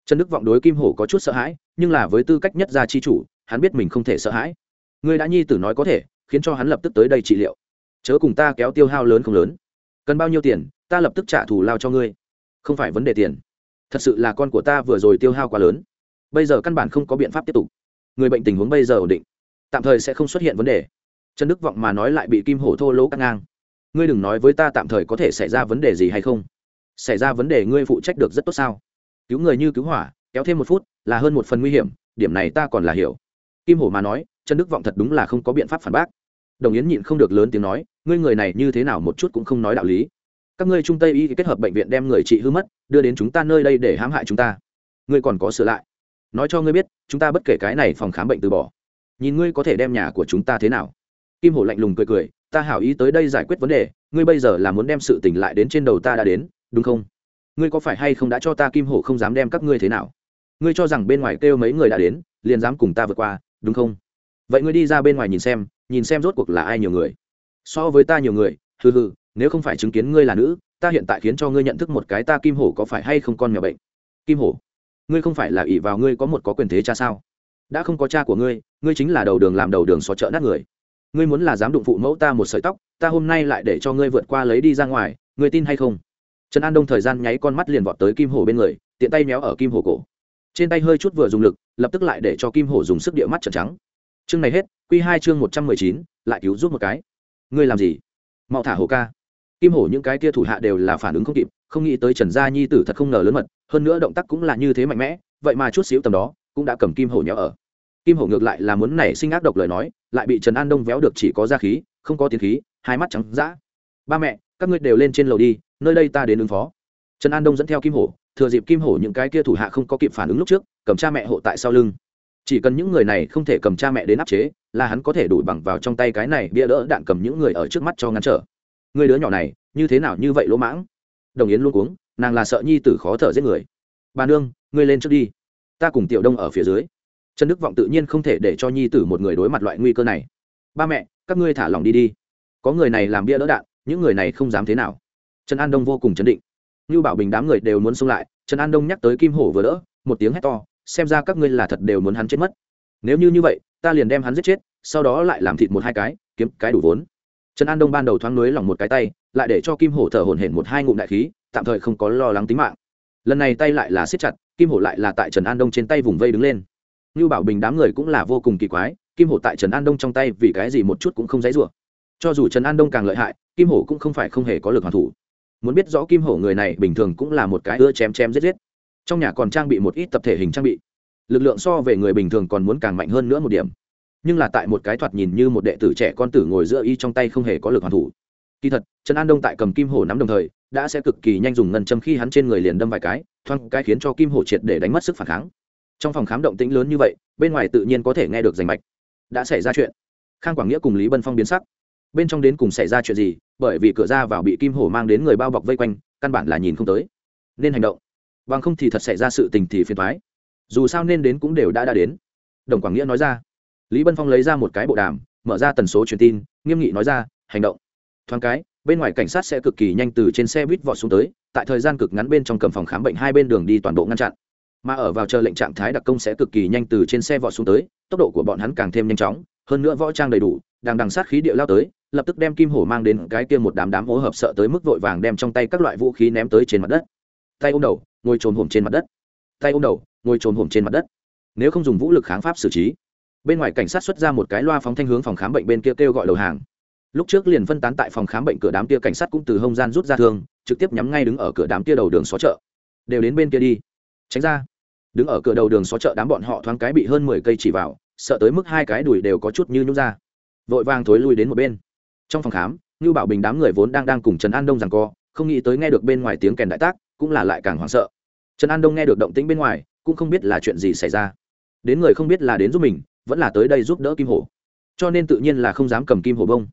Trần đức vọng đối kim hổ có chút sợ hãi, nhưng là với tư cách nhất gia chi chủ, hắn biết mình không thể sợ hãi. Người đã nhi tử nói có thể, khiến cho hắn lập tức tới đây trị liệu. Chớ cùng ta kéo tiêu hao lớn không lớn. Cần bao nhiêu tiền, ta lập tức trả thù lao cho ngươi. Không phải vấn đề tiền. Thật sự là con của ta vừa rồi tiêu hao quá lớn bây giờ căn bản không có biện pháp tiếp tục. Người bệnh tình huống bây giờ ổn định, tạm thời sẽ không xuất hiện vấn đề. Trần đức vọng mà nói lại bị kim hổ thô lỗ cắt ngang. Ngươi đừng nói với ta tạm thời có thể xảy ra vấn đề gì hay không. Xảy ra vấn đề ngươi phụ trách được rất tốt sao? Cứu người như cứu hỏa, kéo thêm một phút là hơn một phần nguy hiểm, điểm này ta còn là hiểu. Kim hổ mà nói, trần đức vọng thật đúng là không có biện pháp phản bác. Đồng yến nhịn không được lớn tiếng nói, ngươi người này như thế nào một chút cũng không nói đạo lý. Các ngươi trung tây y kết hợp bệnh viện đem người trị hư mất, đưa đến chúng ta nơi đây để hãm hại chúng ta. Ngươi còn có sửa lại nói cho ngươi biết, chúng ta bất kể cái này phòng khám bệnh từ bỏ. Nhìn ngươi có thể đem nhà của chúng ta thế nào. Kim hổ lạnh lùng cười cười, ta hảo ý tới đây giải quyết vấn đề, ngươi bây giờ là muốn đem sự tỉnh lại đến trên đầu ta đã đến, đúng không? Ngươi có phải hay không đã cho ta kim hổ không dám đem các ngươi thế nào? Ngươi cho rằng bên ngoài kêu mấy người đã đến, liền dám cùng ta vượt qua, đúng không? Vậy ngươi đi ra bên ngoài nhìn xem nhìn xem rốt cuộc là ai nhiều người. So với ta nhiều người, hừ hừ, nếu không phải chứng kiến ngươi là nữ, ta hiện tại khiến cho ngươi nhận thức một cái ta kim hổ có phải hay không con mèo bệnh? Kim hổ ngươi không phải là ỷ vào ngươi có một có quyền thế cha sao? Đã không có cha của ngươi ngươi chính là đầu đường làm đầu đường xó chợ nát người. Ngươi muốn là dám đụng phụ mẫu ta một sợi tóc, ta hôm nay lại để cho ngươi vượt qua lấy đi ra ngoài, ngươi tin hay không? Trần an đông thời gian nháy con mắt liền vọt tới kim hổ bên người, tiện tay méo ở kim hổ cổ. Trên tay hơi chút vừa dùng lực, lập tức lại để cho kim hổ dùng sức địa mắt trần trắng. Chương này hết q hai chương một trăm mười chín, lại cứu giúp một cái. Ngươi làm gì? Mau thả hổ ca. Kim hổ những cái tia thủ hạ đều là phản ứng không kịp không nghĩ tới trần gia nhi tử thật không ngờ lớn mật, hơn nữa động tác cũng là như thế mạnh mẽ, vậy mà chút xíu tầm đó, cũng đã cầm kim hổ nhỏ ở. Kim hổ ngược lại là muốn nảy sinh ác độc lời nói, lại bị trần an đông véo được chỉ có da khí, không có tiền khí, hai mắt trắng d ba mẹ, các ngươi đều lên trên lầu đi, nơi đây ta đến ứng phó. Trần an đông dẫn theo kim hổ, thừa dịp kim hổ những cái kia thủ hạ không có kịp phản ứng lúc trước, cầm cha mẹ hộ tại sau lưng. Chỉ cần những người này không thể cầm cha mẹ đến áp chế, là hắn có thể đuổi bằng vào trong tay cái này bia đỡ đạn cầm những người ở trước mắt cho ngăn trở. Người đứa nhỏ này, như thế nào như vậy lỗ mãng? Đồng yến luôn cuống, nàng là sợ nhi tử khó thở giết người. Bà nương, ngươi lên trước đi. Ta cùng tiểu đông ở phía dưới. Trần đức vọng tự nhiên không thể để cho nhi tử một người đối mặt loại nguy cơ này. Ba mẹ, các ngươi thả lòng đi đi. Có người này làm bia đỡ đạn, những người này không dám thế nào. Trần an đông vô cùng chấn định. Như bảo bình đám người đều muốn xông lại, trần an đông nhắc tới kim hổ vừa đỡ, một tiếng hét to, xem ra các ngươi là thật đều muốn hắn chết mất. Nếu như như vậy, ta liền đem hắn giết chết, sau đó lại làm thịt một hai cái, kiếm cái đủ vốn trần an đông ban đầu thoáng nới lỏng một cái tay, lại để cho kim hổ thở hổn hển một hai ngụm đại khí, tạm thời không có lo lắng tính mạng. Lần này tay lại là siết chặt, kim hổ lại là tại trần an đông trên tay vùng vây đứng lên. Như bảo bình đám người cũng là vô cùng kỳ quái, kim hổ tại trần an đông trong tay vì cái gì một chút cũng không dãy rủa. Cho dù trần an đông càng lợi hại, kim hổ cũng không phải không hề có lực hoàn thủ. Muốn biết rõ kim hổ người này bình thường cũng là một cái ưa chém chém giết giết. Trong nhà còn trang bị một ít tập thể hình trang bị. Lực lượng so về người bình thường còn muốn càng mạnh hơn nữa một điểm nhưng là tại một cái thoạt nhìn như một đệ tử trẻ con tử ngồi giữa y trong tay không hề có lực hoàn thủ. Kỳ thật, trần an đông tại cầm kim hổ nắm đồng thời, đã sẽ cực kỳ nhanh dùng ngân châm khi hắn trên người liền đâm vài cái thoang cái khiến cho kim hổ triệt để đánh mất sức phản kháng. Trong phòng khám động tĩnh lớn như vậy, bên ngoài tự nhiên có thể nghe được rành mạch. Đã xảy ra chuyện. Khang quảng nghĩa cùng lý bân phong biến sắc. Bên trong đến cùng xảy ra chuyện gì, bởi vì cửa ra vào bị kim hổ mang đến người bao bọc vây quanh, căn bản là nhìn không tới. Nên hành động. Bằng không thì thật xảy ra sự tình thì phiền thoái dù sao nên đến cũng đều đã đã đến. Đồng quảng nghĩa nói ra lý bân phong lấy ra một cái bộ đàm, mở ra tần số truyền tin, nghiêm nghị nói ra, hành động. Thoáng cái, bên ngoài cảnh sát sẽ cực kỳ nhanh từ trên xe buýt vọt xuống tới, tại thời gian cực ngắn bên trong cầm phòng khám bệnh hai bên đường đi toàn bộ ngăn chặn. Mà ở vào chờ lệnh trạng thái đặc công sẽ cực kỳ nhanh từ trên xe vọt xuống tới, tốc độ của bọn hắn càng thêm nhanh chóng, hơn nữa võ trang đầy đủ, đang đằng sát khí địa lao tới, lập tức đem kim hổ mang đến cái kia một đám đám hố hợp sợ tới mức vội vàng đem trong tay các loại vũ khí ném tới trên mặt đất. Tay ôm đầu, ngồi trồn hổm trên mặt đất. Tay ôm đầu, ngồi trồn hổm trên mặt đất. Nếu không dùng vũ lực kháng pháp xử trí bên ngoài cảnh sát xuất ra một cái loa phóng thanh hướng phòng khám bệnh bên kia kêu gọi đầu hàng. Lúc trước liền phân tán tại phòng khám bệnh cửa đám kia cảnh sát cũng từ hông gian rút ra thương, trực tiếp nhắm ngay đứng ở cửa đám kia đầu đường xó chợ. Đều đến bên kia đi. Tránh ra. Đứng ở cửa đầu đường xó chợ đám bọn họ thoáng cái bị hơn mười cây chỉ vào, sợ tới mức hai cái đùi đều có chút như nhút ra. Vội vàng thối lui đến một bên. Trong phòng khám như bảo bình đám người vốn đang đang cùng trần an đông rằng co, không nghĩ tới nghe được bên ngoài tiếng kèn đại tác, cũng là lại càng hoảng sợ. Trần an đông nghe được động tĩnh bên ngoài, cũng không biết là chuyện gì xảy ra. Đến người không biết là đến giúp mình vẫn là tới đây giúp đỡ kim hổ. Cho nên tự nhiên là không dám cầm kim hổ bông,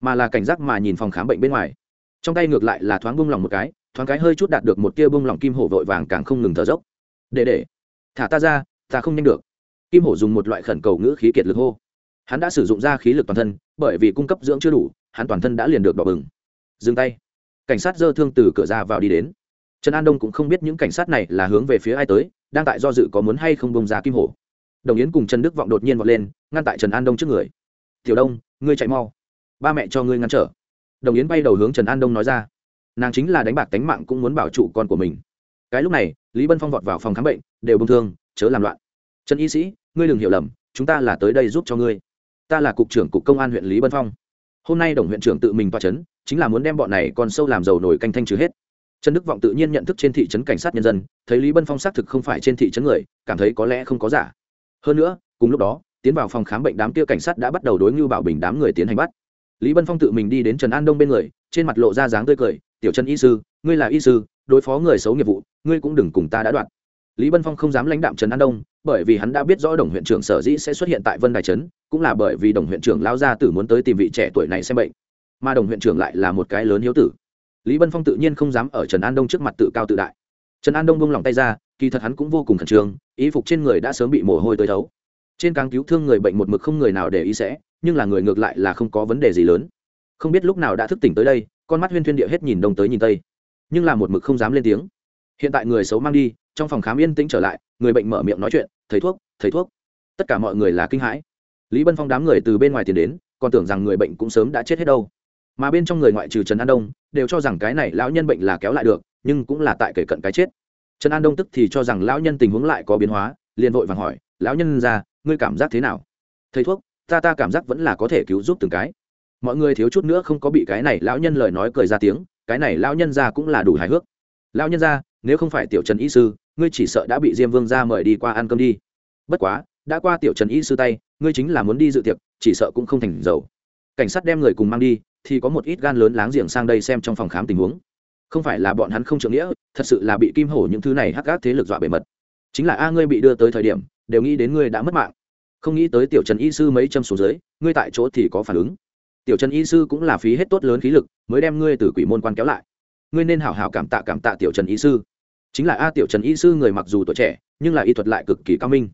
mà là cảnh giác mà nhìn phòng khám bệnh bên ngoài. Trong tay ngược lại là thoáng bông lòng một cái, thoáng cái hơi chút đạt được một tia bông lòng kim hổ vội vàng càng không ngừng thở dốc. Để để, thả ta ra, ta không nhanh được. Kim hổ dùng một loại khẩn cầu ngữ khí kiệt lực hô. Hắn đã sử dụng ra khí lực toàn thân, bởi vì cung cấp dưỡng chưa đủ, hắn toàn thân đã liền được đỏ bừng. Dừng tay. Cảnh sát dơ thương từ cửa ra vào đi đến. Trần an đông cũng không biết những cảnh sát này là hướng về phía ai tới, đang tại do dự có muốn hay không bông ra kim hổ đồng yến cùng trần đức vọng đột nhiên vọt lên, ngăn tại trần an đông trước người. Tiểu đông, ngươi chạy mau. Ba mẹ cho ngươi ngăn trở. Đồng yến bay đầu hướng trần an đông nói ra. Nàng chính là đánh bạc tánh mạng cũng muốn bảo trụ con của mình. Cái lúc này, lý bân phong vọt vào phòng khám bệnh, đều bông thương, chớ làm loạn. Trần y sĩ, ngươi đừng hiểu lầm, chúng ta là tới đây giúp cho ngươi. Ta là cục trưởng cục công an huyện lý bân phong. Hôm nay đồng huyện trưởng tự mình toa trấn chính là muốn đem bọn này còn sâu làm dầu nổi canh thanh trừ hết. Trần đức vọng tự nhiên nhận thức trên thị trấn cảnh sát nhân dân, thấy lý bân phong xác thực không phải trên thị trấn người, cảm thấy có lẽ không có giả hơn nữa, cùng lúc đó, tiến vào phòng khám bệnh đám kia cảnh sát đã bắt đầu đối ngưu bảo bình đám người tiến hành bắt. Lý bân phong tự mình đi đến trần an đông bên người, trên mặt lộ ra dáng tươi cười, tiểu trần y sư, ngươi là y sư, đối phó người xấu nghiệp vụ, ngươi cũng đừng cùng ta đã đoạt lý bân phong không dám lãnh đạm trần an đông, bởi vì hắn đã biết rõ đồng huyện trưởng sở dĩ sẽ xuất hiện tại vân đài trấn, cũng là bởi vì đồng huyện trưởng lao gia tử muốn tới tìm vị trẻ tuổi này xem bệnh. Mà đồng huyện trưởng lại là một cái lớn hiếu tử. Lý bân phong tự nhiên không dám ở trần an đông trước mặt tự cao tự đại. Trần an đông bông lòng tay ra kỳ thật hắn cũng vô cùng khẩn trương ý phục trên người đã sớm bị mồ hôi tới thấu. Trên càng cứu thương người bệnh một mực không người nào để ý sẽ, nhưng là người ngược lại là không có vấn đề gì lớn. Không biết lúc nào đã thức tỉnh tới đây, con mắt huyên thuyên địa hết nhìn đông tới nhìn tây. Nhưng là một mực không dám lên tiếng. Hiện tại người xấu mang đi, trong phòng khám yên tĩnh trở lại, người bệnh mở miệng nói chuyện, thầy thuốc thầy thuốc. Tất cả mọi người là kinh hãi. Lý bân phong đám người từ bên ngoài tiền đến, còn tưởng rằng người bệnh cũng sớm đã chết hết đâu. Mà bên trong người ngoại trừ trần an đông, đều cho rằng cái này lão nhân bệnh là kéo lại được, nhưng cũng là tại kể cận cái chết trần an đông tức thì cho rằng lão nhân tình huống lại có biến hóa, liền vội vàng hỏi, lão nhân ra, ngươi cảm giác thế nào? Thầy thuốc, ta ta cảm giác vẫn là có thể cứu giúp từng cái. Mọi người thiếu chút nữa không có bị cái này lão nhân lời nói cười ra tiếng, cái này lão nhân ra cũng là đủ hài hước. Lão nhân ra, nếu không phải tiểu trần y sư, ngươi chỉ sợ đã bị diêm vương ra mời đi qua ăn cơm đi. Bất quá, đã qua tiểu trần y sư tay, ngươi chính là muốn đi dự tiệc, chỉ sợ cũng không thành giàu cảnh sát đem người cùng mang đi, thì có một ít gan lớn láng giềng sang đây xem trong phòng khám tình huống không phải là bọn hắn không trưởng nghĩa, thật sự là bị kim hổ những thứ này hắc gác thế lực dọa bề mật. Chính là a, ngươi bị đưa tới thời điểm, đều nghĩ đến ngươi đã mất mạng. Không nghĩ tới tiểu trần y sư mấy châm số dưới, ngươi tại chỗ thì có phản ứng. Tiểu trần y sư cũng là phí hết tốt lớn khí lực, mới đem ngươi từ quỷ môn quan kéo lại. Ngươi nên hảo hảo cảm tạ cảm tạ tiểu trần y sư. Chính là a, tiểu trần y sư người mặc dù tuổi trẻ, nhưng là y thuật lại cực kỳ cao minh.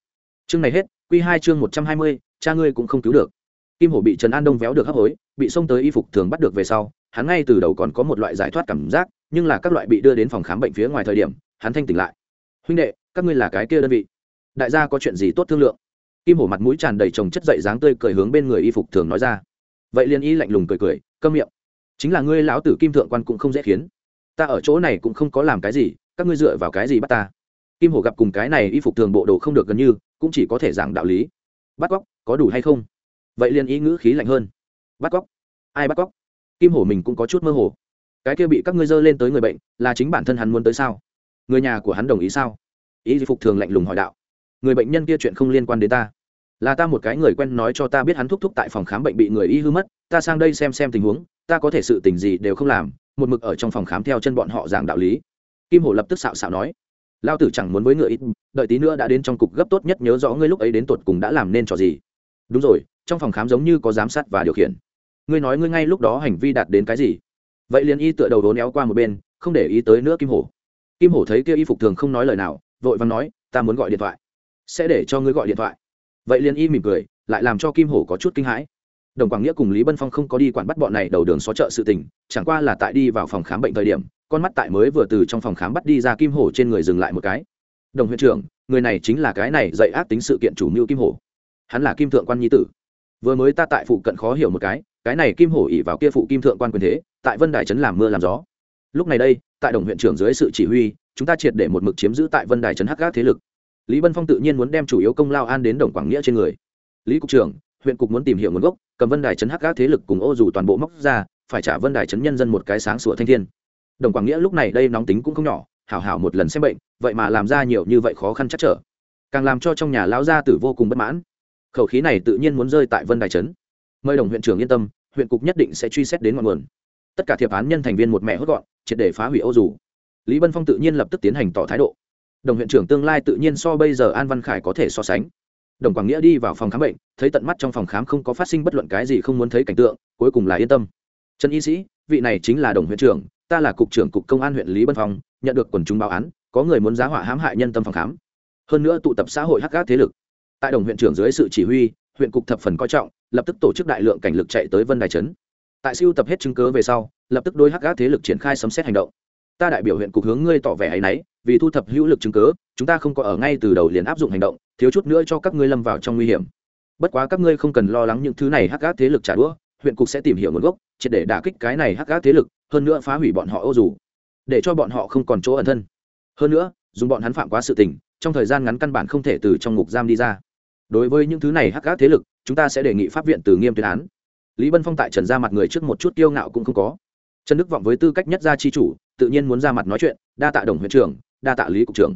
Chương này hết q hai chương một trăm hai mươi, cha ngươi cũng không cứu được. Kim hổ bị trần an đông véo được hấp hối, bị xông tới y phục thường bắt được về sau, hắn ngay từ đầu còn có một loại giải thoát cảm giác nhưng là các loại bị đưa đến phòng khám bệnh phía ngoài thời điểm, hắn thanh tỉnh lại. Huynh đệ, các ngươi là cái kia đơn vị. Đại gia có chuyện gì tốt thương lượng? Kim hổ mặt mũi tràn đầy trồng chất dậy dáng tươi cười hướng bên người y phục thường nói ra. Vậy liền y lạnh lùng cười cười, câm miệng. Chính là ngươi lão tử kim thượng quan cũng không dễ khiến. Ta ở chỗ này cũng không có làm cái gì, các ngươi dựa vào cái gì bắt ta? Kim hổ gặp cùng cái này y phục thường bộ đồ không được gần như, cũng chỉ có thể giảng đạo lý. Bắt cóc, có đủ hay không? Vậy liền ý ngữ khí lạnh hơn. Bắt cóc, ai bắt cóc? Kim hổ mình cũng có chút mơ hồ cái kia bị các ngươi dơ lên tới người bệnh, là chính bản thân hắn muốn tới sao? Người nhà của hắn đồng ý sao? Ý phục thường lạnh lùng hỏi đạo. Người bệnh nhân kia chuyện không liên quan đến ta. Là ta một cái người quen nói cho ta biết hắn thúc thúc tại phòng khám bệnh bị người y hư mất, ta sang đây xem xem tình huống, ta có thể sự tình gì đều không làm, một mực ở trong phòng khám theo chân bọn họ giảng đạo lý. Kim hổ lập tức xạo xạo nói lao tử chẳng muốn với ngựa ít, đợi tí nữa đã đến trong cục gấp tốt nhất nhớ rõ ngươi lúc ấy đến tột cùng đã làm nên trò gì. Đúng rồi, trong phòng khám giống như có giám sát và điều khiển. Ngươi nói ngươi ngay lúc đó hành vi đạt đến cái gì? Vậy liền y tựa đầu đốn éo qua một bên, không để ý tới nữa kim hổ. Kim hổ thấy kia y phục thường không nói lời nào, vội vàng nói, ta muốn gọi điện thoại. Sẽ để cho ngươi gọi điện thoại. Vậy liền y mỉm cười, lại làm cho kim hổ có chút kinh hãi. Đồng quảng nghĩa cùng lý bân phong không có đi quản bắt bọn này đầu đường xó chợ sự tình, chẳng qua là tại đi vào phòng khám bệnh thời điểm, con mắt tại mới vừa từ trong phòng khám bắt đi ra kim hổ trên người dừng lại một cái. Đồng huyện trưởng, người này chính là cái này dạy ác tính sự kiện chủ mưu kim hổ. Hắn là kim thượng quan nhi tử. Vừa mới ta tại phụ cận khó hiểu một cái cái này kim hổ ỉ vào kia phụ kim thượng quan quyền thế, tại vân đài trấn làm mưa làm gió. Lúc này đây, tại đồng huyện trưởng dưới sự chỉ huy, chúng ta triệt để một mực chiếm giữ tại vân đài trấn hắc gác thế lực. Lý vân phong tự nhiên muốn đem chủ yếu công lao an đến đồng quảng nghĩa trên người. Lý cục trưởng, huyện cục muốn tìm hiểu nguồn gốc, cầm vân đài trấn hắc gác thế lực cùng ô dù toàn bộ móc ra, phải trả vân đài trấn nhân dân một cái sáng sủa thanh thiên. Đồng quảng nghĩa lúc này đây nóng tính cũng không nhỏ, hảo hảo một lần xem bệnh, vậy mà làm ra nhiều như vậy khó khăn chắc trở. Càng làm cho trong nhà lão gia tử vô cùng bất mãn. Khẩu khí này tự nhiên muốn rơi tại vân đài trấn mời đồng huyện trưởng yên tâm, huyện cục nhất định sẽ truy xét đến ngọn nguồn. Tất cả thiệp án nhân thành viên một mẹ hốt gọn, triệt để phá hủy ô dù. Lý bân phong tự nhiên lập tức tiến hành tỏ thái độ. Đồng huyện trưởng tương lai tự nhiên so bây giờ an văn khải có thể so sánh. Đồng quảng nghĩa đi vào phòng khám bệnh, thấy tận mắt trong phòng khám không có phát sinh bất luận cái gì không muốn thấy cảnh tượng, cuối cùng là yên tâm. Trần y sĩ, vị này chính là đồng huyện trưởng, ta là cục trưởng cục công an huyện lý bân phong, nhận được quần chúng báo án, có người muốn giá họa hãm hại nhân tâm phòng khám. Hơn nữa tụ tập xã hội hắc gác thế lực. Tại đồng huyện trưởng dưới sự chỉ huy huyện cục thập phần coi trọng, lập tức tổ chức đại lượng cảnh lực chạy tới vân đài trấn. Tại siêu tập hết chứng cớ về sau, lập tức đôi hắc gác thế lực triển khai sấm xét hành động. Ta đại biểu huyện cục hướng ngươi tỏ vẻ hay nấy, vì thu thập hữu lực chứng cớ chúng ta không có ở ngay từ đầu liền áp dụng hành động, thiếu chút nữa cho các ngươi lâm vào trong nguy hiểm. Bất quá các ngươi không cần lo lắng những thứ này hắc gác thế lực trả đũa, huyện cục sẽ tìm hiểu nguồn gốc, triệt để đả kích cái này hắc gác thế lực, hơn nữa phá hủy bọn họ ô dù, để cho bọn họ không còn chỗ ẩn thân. Hơn nữa, dùng bọn hắn phạm quá sự tình, trong thời gian ngắn căn bản không thể từ trong ngục giam đi ra đối với những thứ này hắc gác thế lực, chúng ta sẽ đề nghị pháp viện từ nghiêm tuyên án. Lý bân phong tại trần ra mặt người trước một chút kiêu ngạo cũng không có. Trần đức vọng với tư cách nhất gia chi chủ, tự nhiên muốn ra mặt nói chuyện, đa tạ đồng huyện trưởng, đa tạ lý cục trưởng.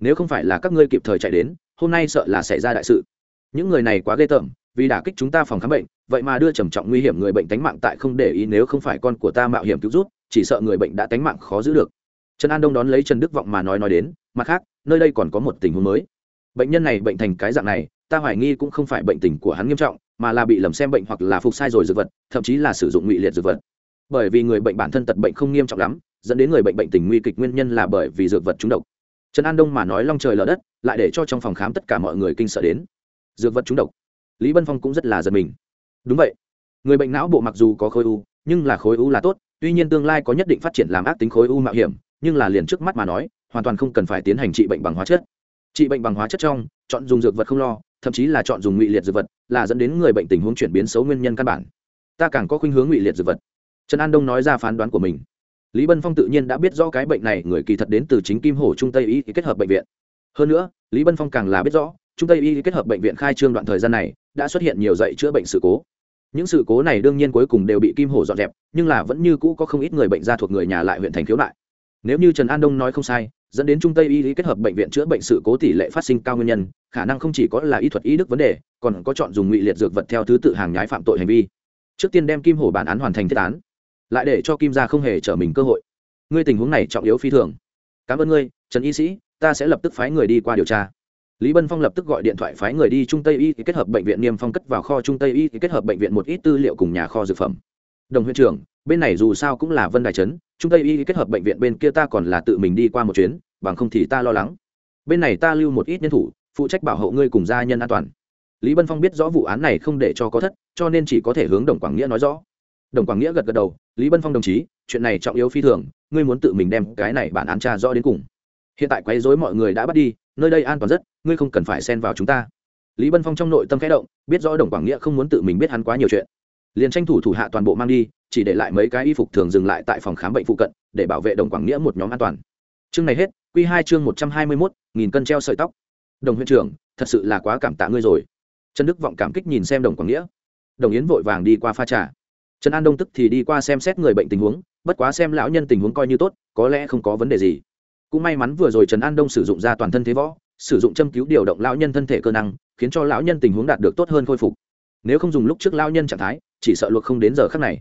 Nếu không phải là các ngươi kịp thời chạy đến, hôm nay sợ là xảy ra đại sự. Những người này quá ghê tởm, vì đả kích chúng ta phòng khám bệnh, vậy mà đưa trầm trọng nguy hiểm người bệnh tánh mạng tại không để ý nếu không phải con của ta mạo hiểm cứu rút chỉ sợ người bệnh đã tánh mạng khó giữ được. Trần an đông đón lấy trần đức vọng mà nói nói đến, mặt khác, nơi đây còn có một tình huống mới bệnh nhân này bệnh thành cái dạng này, ta hoài nghi cũng không phải bệnh tình của hắn nghiêm trọng, mà là bị lầm xem bệnh hoặc là phục sai rồi dược vật, thậm chí là sử dụng ngụy liệt dược vật. Bởi vì người bệnh bản thân tật bệnh không nghiêm trọng lắm, dẫn đến người bệnh bệnh tình nguy kịch nguyên nhân là bởi vì dược vật trúng độc. Trần an đông mà nói long trời lở đất, lại để cho trong phòng khám tất cả mọi người kinh sợ đến. Dược vật trúng độc. Lý bân phong cũng rất là giật mình. Đúng vậy. Người bệnh não bộ mặc dù có khối u, nhưng là khối u là tốt, tuy nhiên tương lai có nhất định phát triển làm ác tính khối u mạo hiểm, nhưng là liền trước mắt mà nói, hoàn toàn không cần phải tiến hành trị bệnh bằng hóa chất trị bệnh bằng hóa chất trong, chọn dùng dược vật không lo, thậm chí là chọn dùng ngụy liệt dược vật, là dẫn đến người bệnh tình huống chuyển biến xấu nguyên nhân căn bản. Ta càng có khuynh hướng ngụy liệt dược vật. Trần an đông nói ra phán đoán của mình. Lý bân phong tự nhiên đã biết rõ cái bệnh này người kỳ thật đến từ chính kim hổ trung tây y kết hợp bệnh viện. Hơn nữa, lý bân phong càng là biết rõ, trung tây y kết hợp bệnh viện khai trương đoạn thời gian này, đã xuất hiện nhiều dạy chữa bệnh sự cố. Những sự cố này đương nhiên cuối cùng đều bị kim hổ dọn dẹp, nhưng là vẫn như cũ có không ít người bệnh ra thuộc người nhà lại huyện thành khiếu nại. Nếu như trần an đông nói không sai dẫn đến trung tây y kết hợp bệnh viện chữa bệnh sự cố tỷ lệ phát sinh cao nguyên nhân, khả năng không chỉ có là y thuật y đức vấn đề, còn có chọn dùng ngụy liệt dược vật theo thứ tự hàng nhái phạm tội hành vi. Trước tiên đem kim hổ bản án hoàn thành thiết án lại để cho kim gia không hề trở mình cơ hội. Ngươi tình huống này trọng yếu phi thường. Cảm ơn ngươi, trần y sĩ, ta sẽ lập tức phái người đi qua điều tra. Lý bân phong lập tức gọi điện thoại phái người đi trung tây y kết hợp bệnh viện niêm phong cất vào kho trung tây y kết hợp bệnh viện một ít tư liệu cùng nhà kho dược phẩm. Đồng huyện trưởng bên này dù sao cũng là vân đài trấn, chúng tây y kết hợp bệnh viện bên kia ta còn là tự mình đi qua một chuyến, bằng không thì ta lo lắng. Bên này ta lưu một ít nhân thủ, phụ trách bảo hộ ngươi cùng gia nhân an toàn. Lý bân phong biết rõ vụ án này không để cho có thất, cho nên chỉ có thể hướng đồng quảng nghĩa nói rõ. Đồng quảng nghĩa gật gật đầu, lý bân phong đồng chí, chuyện này trọng yếu phi thường, ngươi muốn tự mình đem cái này bản án tra rõ đến cùng. Hiện tại quấy rối mọi người đã bắt đi, nơi đây an toàn rất, ngươi không cần phải xen vào chúng ta. Lý bân phong trong nội tâm khẽ động, biết rõ đồng quảng nghĩa không muốn tự mình biết hắn quá nhiều chuyện liền tranh thủ thủ hạ toàn bộ mang đi, chỉ để lại mấy cái y phục thường dừng lại tại phòng khám bệnh phụ cận, để bảo vệ đồng quảng nghĩa một nhóm an toàn. Chương này hết q hai chương một trăm hai mươi mốt, nghìn cân treo sợi tóc. Đồng huyện trưởng, thật sự là quá cảm tạ ngươi rồi. Trần đức vọng cảm kích nhìn xem đồng quảng nghĩa. Đồng yến vội vàng đi qua pha trà. Trần an đông tức thì đi qua xem xét người bệnh tình huống, bất quá xem lão nhân tình huống coi như tốt, có lẽ không có vấn đề gì. Cũng may mắn vừa rồi trần an đông sử dụng ra toàn thân thế võ, sử dụng châm cứu điều động lão nhân thân thể cơ năng, khiến cho lão nhân tình huống đạt được tốt hơn khôi phục. Nếu không dùng lúc trước lão nhân trạng thái chỉ sợ luộc không đến giờ khắc này.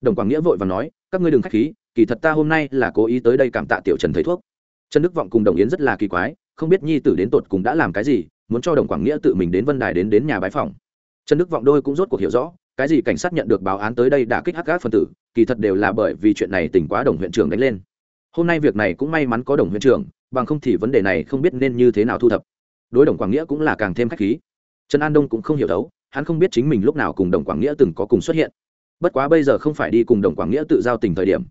Đồng quảng nghĩa vội và nói, các ngươi đừng k h á c h khí, kỳ thật ta hôm nay là cố ý tới đây cảm tạ tiểu trần thấy thuốc. Trần đức vọng cùng đồng yến rất là kỳ quái, không biết nhi tử đến tột cùng đã làm cái gì, muốn cho đồng quảng nghĩa tự mình đến vân đài đến đến nhà bái phòng. Trần đức vọng đôi cũng rốt cuộc hiểu rõ, cái gì cảnh sát nhận được báo án tới đây đã kích hắc các phân tử, kỳ thật đều là bởi vì chuyện này tỉnh quá đồng huyện trưởng đánh lên. Hôm nay việc này cũng may mắn có đồng huyện trưởng, bằng không thì vấn đề này không biết nên như thế nào thu thập. Đối đồng quảng nghĩa cũng là càng thêm khách khí. Trần an đông cũng không hiểu đấu hắn không biết chính mình lúc nào cùng đồng quảng nghĩa từng có cùng xuất hiện. Bất quá bây giờ không phải đi cùng đồng quảng nghĩa tự giao tình thời điểm.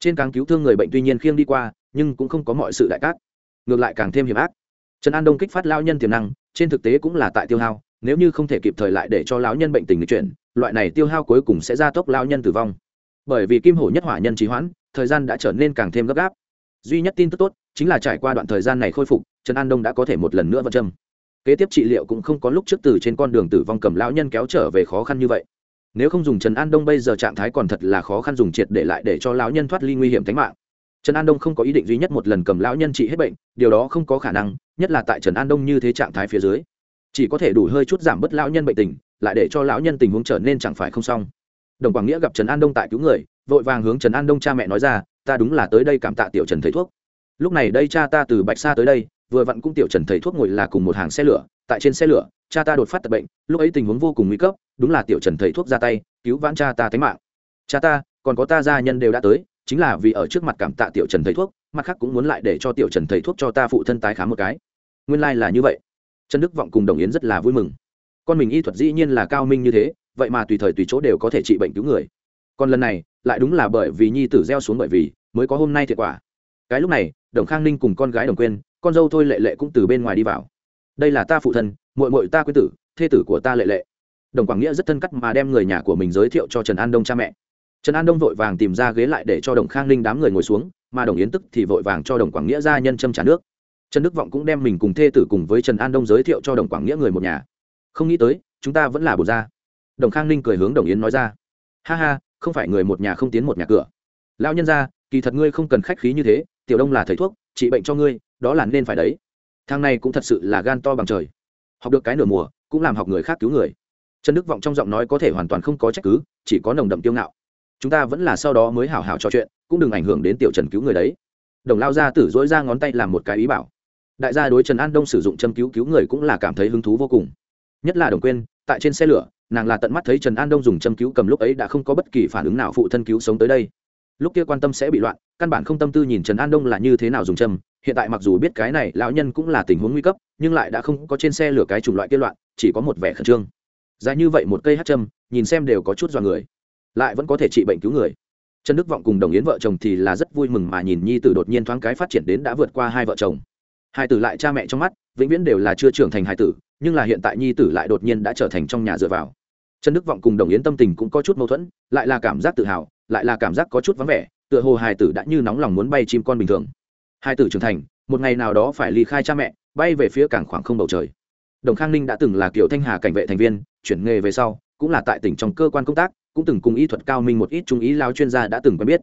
Trên càng cứu thương người bệnh tuy nhiên khiêng đi qua, nhưng cũng không có mọi sự đại cát. Ngược lại càng thêm hiểm ác. Trần an đông kích phát lao nhân tiềm năng, trên thực tế cũng là tại tiêu hao, nếu như không thể kịp thời lại để cho lão nhân bệnh tình người chuyển, loại này tiêu hao cuối cùng sẽ gia tốc lao nhân tử vong. Bởi vì kim hổ nhất hỏa nhân trì hoãn, thời gian đã trở nên càng thêm gấp gáp. Duy nhất tin tức tốt chính là trải qua đoạn thời gian này khôi phục, trần an đông đã có thể một lần nữa vận châm kế tiếp trị liệu cũng không có lúc trước từ trên con đường tử vong cầm lão nhân kéo trở về khó khăn như vậy. Nếu không dùng trần an đông bây giờ trạng thái còn thật là khó khăn dùng triệt để lại để cho lão nhân thoát ly nguy hiểm tính mạng. Trần an đông không có ý định duy nhất một lần cầm lão nhân trị hết bệnh, điều đó không có khả năng, nhất là tại trần an đông như thế trạng thái phía dưới. Chỉ có thể đủ hơi chút giảm bớt lão nhân bệnh tình, lại để cho lão nhân tình huống trở nên chẳng phải không xong. Đồng quảng nghĩa gặp trần an đông tại cứu người, vội vàng hướng trần an đông cha mẹ nói ra, ta đúng là tới đây cảm tạ tiểu trần thầy thuốc. Lúc này đây cha ta từ bạch sa tới đây vừa vặn cũng tiểu trần thầy thuốc ngồi là cùng một hàng xe lửa, tại trên xe lửa, cha ta đột phát tật bệnh, lúc ấy tình huống vô cùng nguy cấp, đúng là tiểu trần thầy thuốc ra tay, cứu vãn cha ta tính mạng. Cha ta, còn có ta gia nhân đều đã tới, chính là vì ở trước mặt cảm tạ tiểu trần thầy thuốc, mặt khác cũng muốn lại để cho tiểu trần thầy thuốc cho ta phụ thân tái khám một cái. Nguyên lai、like、là như vậy. Trần đức vọng cùng đồng yến rất là vui mừng. Con mình y thuật dĩ nhiên là cao minh như thế, vậy mà tùy thời tùy chỗ đều có thể trị bệnh cứu người. Còn lần này, lại đúng là bởi vì nhi tử gieo xuống bởi vì mới có hôm nay thiệt quả. Cái lúc này, đồng khang ninh cùng con gái đồng quên con dâu thôi lệ lệ cũng từ bên ngoài đi vào. Đây là ta phụ thân mội mội ta quyết tử, thê tử của ta lệ lệ. Đồng quảng nghĩa rất thân cắt mà đem người nhà của mình giới thiệu cho trần an đông cha mẹ. Trần an đông vội vàng tìm ra ghế lại để cho đồng khang ninh đám người ngồi xuống, mà đồng yến tức thì vội vàng cho đồng quảng nghĩa ra nhân châm trả nước. Trần đức vọng cũng đem mình cùng thê tử cùng với trần an đông giới thiệu cho đồng quảng nghĩa người một nhà. Không nghĩ tới, chúng ta vẫn là bột ra đồng khang ninh cười hướng đồng yến nói ra. Ha ha, không phải người một nhà không tiến một nhà cửa. Lao nhân ra kỳ thật ngươi không cần khách khí như thế, tiểu đông là thầy thuốc, trị bệnh cho ngươi đó là nên phải đấy. Thằng này cũng thật sự là gan to bằng trời. Học được cái nửa mùa, cũng làm học người khác cứu người. Trần đức vọng trong giọng nói có thể hoàn toàn không có trách cứ, chỉ có nồng đậm tiêu ngạo. Chúng ta vẫn là sau đó mới hảo hảo trò chuyện, cũng đừng ảnh hưởng đến tiểu trần cứu người đấy. Đồng lao ra tử dỗi ra ngón tay làm một cái ý bảo. Đại gia đối trần an đông sử dụng châm cứu cứu người cũng là cảm thấy hứng thú vô cùng. Nhất là đồng quên tại trên xe lửa, nàng là tận mắt thấy trần an đông dùng châm cứu cầm lúc ấy đã không có bất kỳ phản ứng nào phụ thân cứu sống tới đây. Lúc kia quan tâm sẽ bị loạn, căn bản không tâm tư nhìn trần an đông là như thế nào dùng châm hiện tại mặc dù biết cái này lão nhân cũng là tình huống nguy cấp, nhưng lại đã không có trên xe lửa cái chủng loại kia loạn, chỉ có một vẻ khẩn trương. Dài như vậy một cây hát châm, nhìn xem đều có chút dọa người. Lại vẫn có thể trị bệnh cứu người. Trần đức vọng cùng đồng yến vợ chồng thì là rất vui mừng mà nhìn nhi tử đột nhiên thoáng cái phát triển đến đã vượt qua hai vợ chồng. Hai tử lại cha mẹ trong mắt, vĩnh viễn đều là chưa trưởng thành hai tử, nhưng là hiện tại nhi tử lại đột nhiên đã trở thành trong nhà dựa vào. Trần đức vọng cùng đồng yến tâm tình cũng có chút mâu thuẫn, lại là cảm giác tự hào, lại là cảm giác có chút vắng vẻ, tựa hồ hài tử đã như nóng lòng muốn bay chim con bình thường hai tử trưởng thành, một ngày nào đó phải ly khai cha mẹ, bay về phía cảng khoảng không bầu trời. Đồng khang ninh đã từng là kiểu thanh hà cảnh vệ thành viên, chuyển nghề về sau, cũng là tại tỉnh trong cơ quan công tác, cũng từng cùng y thuật cao minh một ít trung ý lao chuyên gia đã từng quen biết.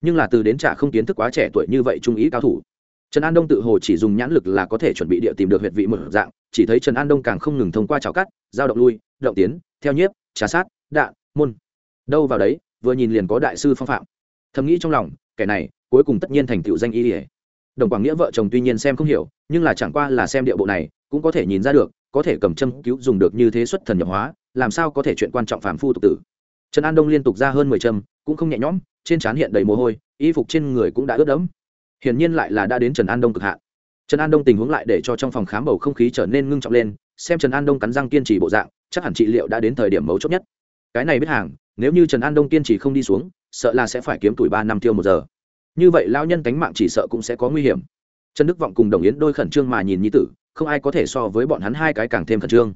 Nhưng là từ đến trả không kiến thức quá trẻ tuổi như vậy trung ý cao thủ. Trần an đông tự hồ chỉ dùng nhãn lực là có thể chuẩn bị địa tìm được huyệt vị một dạng, chỉ thấy trần an đông càng không ngừng thông qua chảo cắt, giao động lui, động tiến, theo nhiếp, trà sát, đạn, môn. Đâu vào đấy, vừa nhìn liền có đại sư phong phạm. Thầm nghĩ trong lòng, kẻ này cuối cùng tất nhiên thành tựu danh y ỉa đồng quảng nghĩa vợ chồng tuy nhiên xem không hiểu, nhưng là chẳng qua là xem địa bộ này, cũng có thể nhìn ra được, có thể cầm châm cứu dùng được như thế xuất thần nhập hóa, làm sao có thể chuyện quan trọng phàm phu tục tử. Trần an đông liên tục ra hơn mười châm, cũng không nhẹ nhõm, trên trán hiện đầy mồ hôi, y phục trên người cũng đã ướt đẫm. Hiển nhiên lại là đã đến trần an đông cực hạn. Trần an đông tình huống lại để cho trong phòng khám bầu không khí trở nên ngưng trọng lên, xem trần an đông cắn răng kiên trì bộ dạng, chắc hẳn trị liệu đã đến thời điểm mấu chốt nhất. Cái này biết hàng, nếu như trần an đông kiên trì không đi xuống, sợ là sẽ phải kiếm tuổi ba năm tiêu một giờ như vậy lao nhân cánh mạng chỉ sợ cũng sẽ có nguy hiểm. Trần đức vọng cùng đồng yến đôi khẩn trương mà nhìn nhi tử, không ai có thể so với bọn hắn hai cái càng thêm khẩn trương.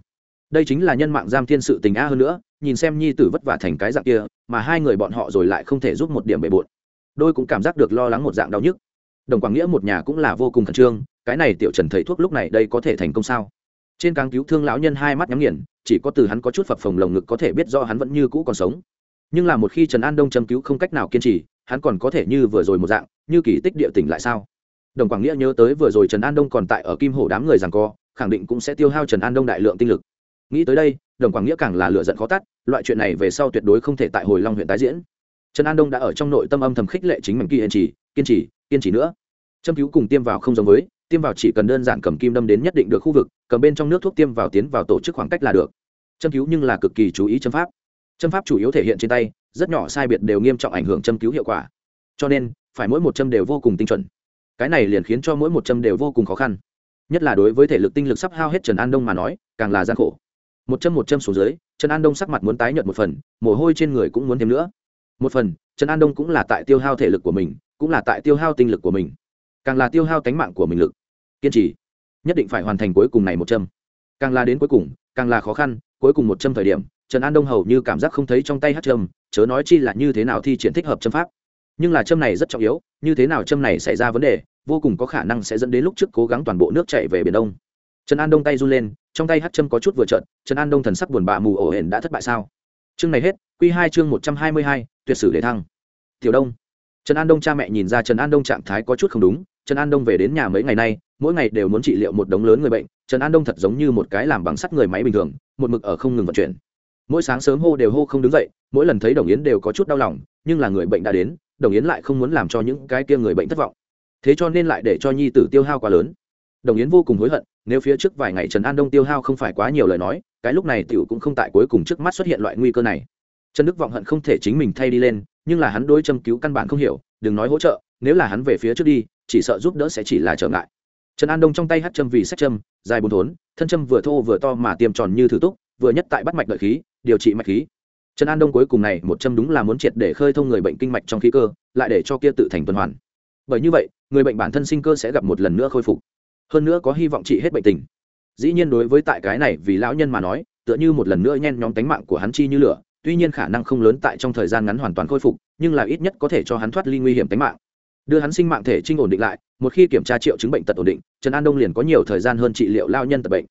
Đây chính là nhân mạng giam thiên sự tình a hơn nữa, nhìn xem nhi tử vất vả thành cái dạng kia, mà hai người bọn họ rồi lại không thể giúp một điểm bề bộn. Đôi cũng cảm giác được lo lắng một dạng đau nhức. Đồng quảng nghĩa một nhà cũng là vô cùng khẩn trương, cái này tiểu trần thầy thuốc lúc này đây có thể thành công sao? Trên càng cứu thương lão nhân hai mắt nhắm nghiền, chỉ có từ hắn có chút phập phồng lồng ngực có thể biết do hắn vẫn như cũ còn sống. Nhưng là một khi trần an đông châm cứu không cách nào kiên trì hắn còn có thể như vừa rồi một dạng, như kỳ tích địa tỉnh lại sao? Đồng quảng nghĩa nhớ tới vừa rồi trần an đông còn tại ở kim hổ đám người rằng co, khẳng định cũng sẽ tiêu hao trần an đông đại lượng tinh lực. Nghĩ tới đây, đồng quảng nghĩa càng là lựa giận khó tắt, loại chuyện này về sau tuyệt đối không thể tại hồi long huyện tái diễn. Trần an đông đã ở trong nội tâm âm thầm khích lệ chính mình kiên trì kiên trì kiên trì nữa. Châm cứu cùng tiêm vào không giống với, tiêm vào chỉ cần đơn giản cầm kim đâm đến nhất định được khu vực, cầm bên trong nước thuốc tiêm vào tiến vào tổ chức khoảng cách là được. Châm cứu nhưng là cực kỳ chú ý châm pháp châm pháp chủ yếu thể hiện trên tay, rất nhỏ sai biệt đều nghiêm trọng ảnh hưởng châm cứu hiệu quả. Cho nên, phải mỗi một châm đều vô cùng tinh chuẩn. Cái này liền khiến cho mỗi một châm đều vô cùng khó khăn. Nhất là đối với thể lực tinh lực sắp hao hết trần an đông mà nói, càng là gian khổ. Một châm một châm xuống dưới, trần an đông sắc mặt muốn tái nhợt một phần, mồ hôi trên người cũng muốn thêm nữa. Một phần, trần an đông cũng là tại tiêu hao thể lực của mình, cũng là tại tiêu hao tinh lực của mình. Càng là tiêu hao tánh mạng của mình lực. Kiên trì. Nhất định phải hoàn thành cuối cùng này một châm. Càng là đến cuối cùng, càng là khó khăn, cuối cùng một châm thời điểm trần an đông hầu như cảm giác không thấy trong tay hát châm, chớ nói chi là như thế nào thi triển thích hợp châm pháp. Nhưng là châm này rất trọng yếu, như thế nào châm này xảy ra vấn đề, vô cùng có khả năng sẽ dẫn đến lúc trước cố gắng toàn bộ nước chạy về biển đông. Trần an đông tay run lên, trong tay hát châm có chút vừa trợn, trần an đông thần sắc buồn bạ mù ổ hển đã thất bại sao? Chương này hết q hai chương một trăm hai mươi hai, tuyệt sử để thăng. Tiểu đông. Trần an đông cha mẹ nhìn ra trần an đông trạng thái có chút không đúng, trần an đông về đến nhà mấy ngày nay, mỗi ngày đều muốn trị liệu một đống lớn người bệnh, trần an đông thật giống như một cái làm bằng sắt người máy bình thường, một mực ở không ngừng vận chuyển mỗi sáng sớm hô đều hô không đứng dậy, mỗi lần thấy đồng yến đều có chút đau lòng, nhưng là người bệnh đã đến, đồng yến lại không muốn làm cho những cái kia người bệnh thất vọng. Thế cho nên lại để cho nhi tử tiêu hao quá lớn. Đồng yến vô cùng hối hận, nếu phía trước vài ngày trần an đông tiêu hao không phải quá nhiều lời nói, cái lúc này tiểu cũng không tại cuối cùng trước mắt xuất hiện loại nguy cơ này. Trần đức vọng hận không thể chính mình thay đi lên, nhưng là hắn đối châm cứu căn bản không hiểu, đừng nói hỗ trợ, nếu là hắn về phía trước đi, chỉ sợ giúp đỡ sẽ chỉ là trở ngại. Trần an đông trong tay hát châm vì sách châm, dài bùn thốn, thân châm vừa thô vừa to mà tiêm tròn như thử túc, vừa nhất tại bắt mạch đợi khí điều trị mạch khí. Trần an đông cuối cùng này, một châm đúng là muốn triệt để khơi thông người bệnh kinh mạch trong khí cơ, lại để cho kia tự thành tuần hoàn. Bởi như vậy, người bệnh bản thân sinh cơ sẽ gặp một lần nữa khôi phục. Hơn nữa có hy vọng trị hết bệnh tình. Dĩ nhiên đối với tại cái này, vì lão nhân mà nói, tựa như một lần nữa nhen nhóm tánh mạng của hắn chi như lửa, tuy nhiên khả năng không lớn tại trong thời gian ngắn hoàn toàn khôi phục, nhưng là ít nhất có thể cho hắn thoát ly nguy hiểm tính mạng. Đưa hắn sinh mạng thể trinh ổn định lại, một khi kiểm tra triệu chứng bệnh tật ổn định, trần an đông liền có nhiều thời gian hơn trị liệu lao nhân tật bệnh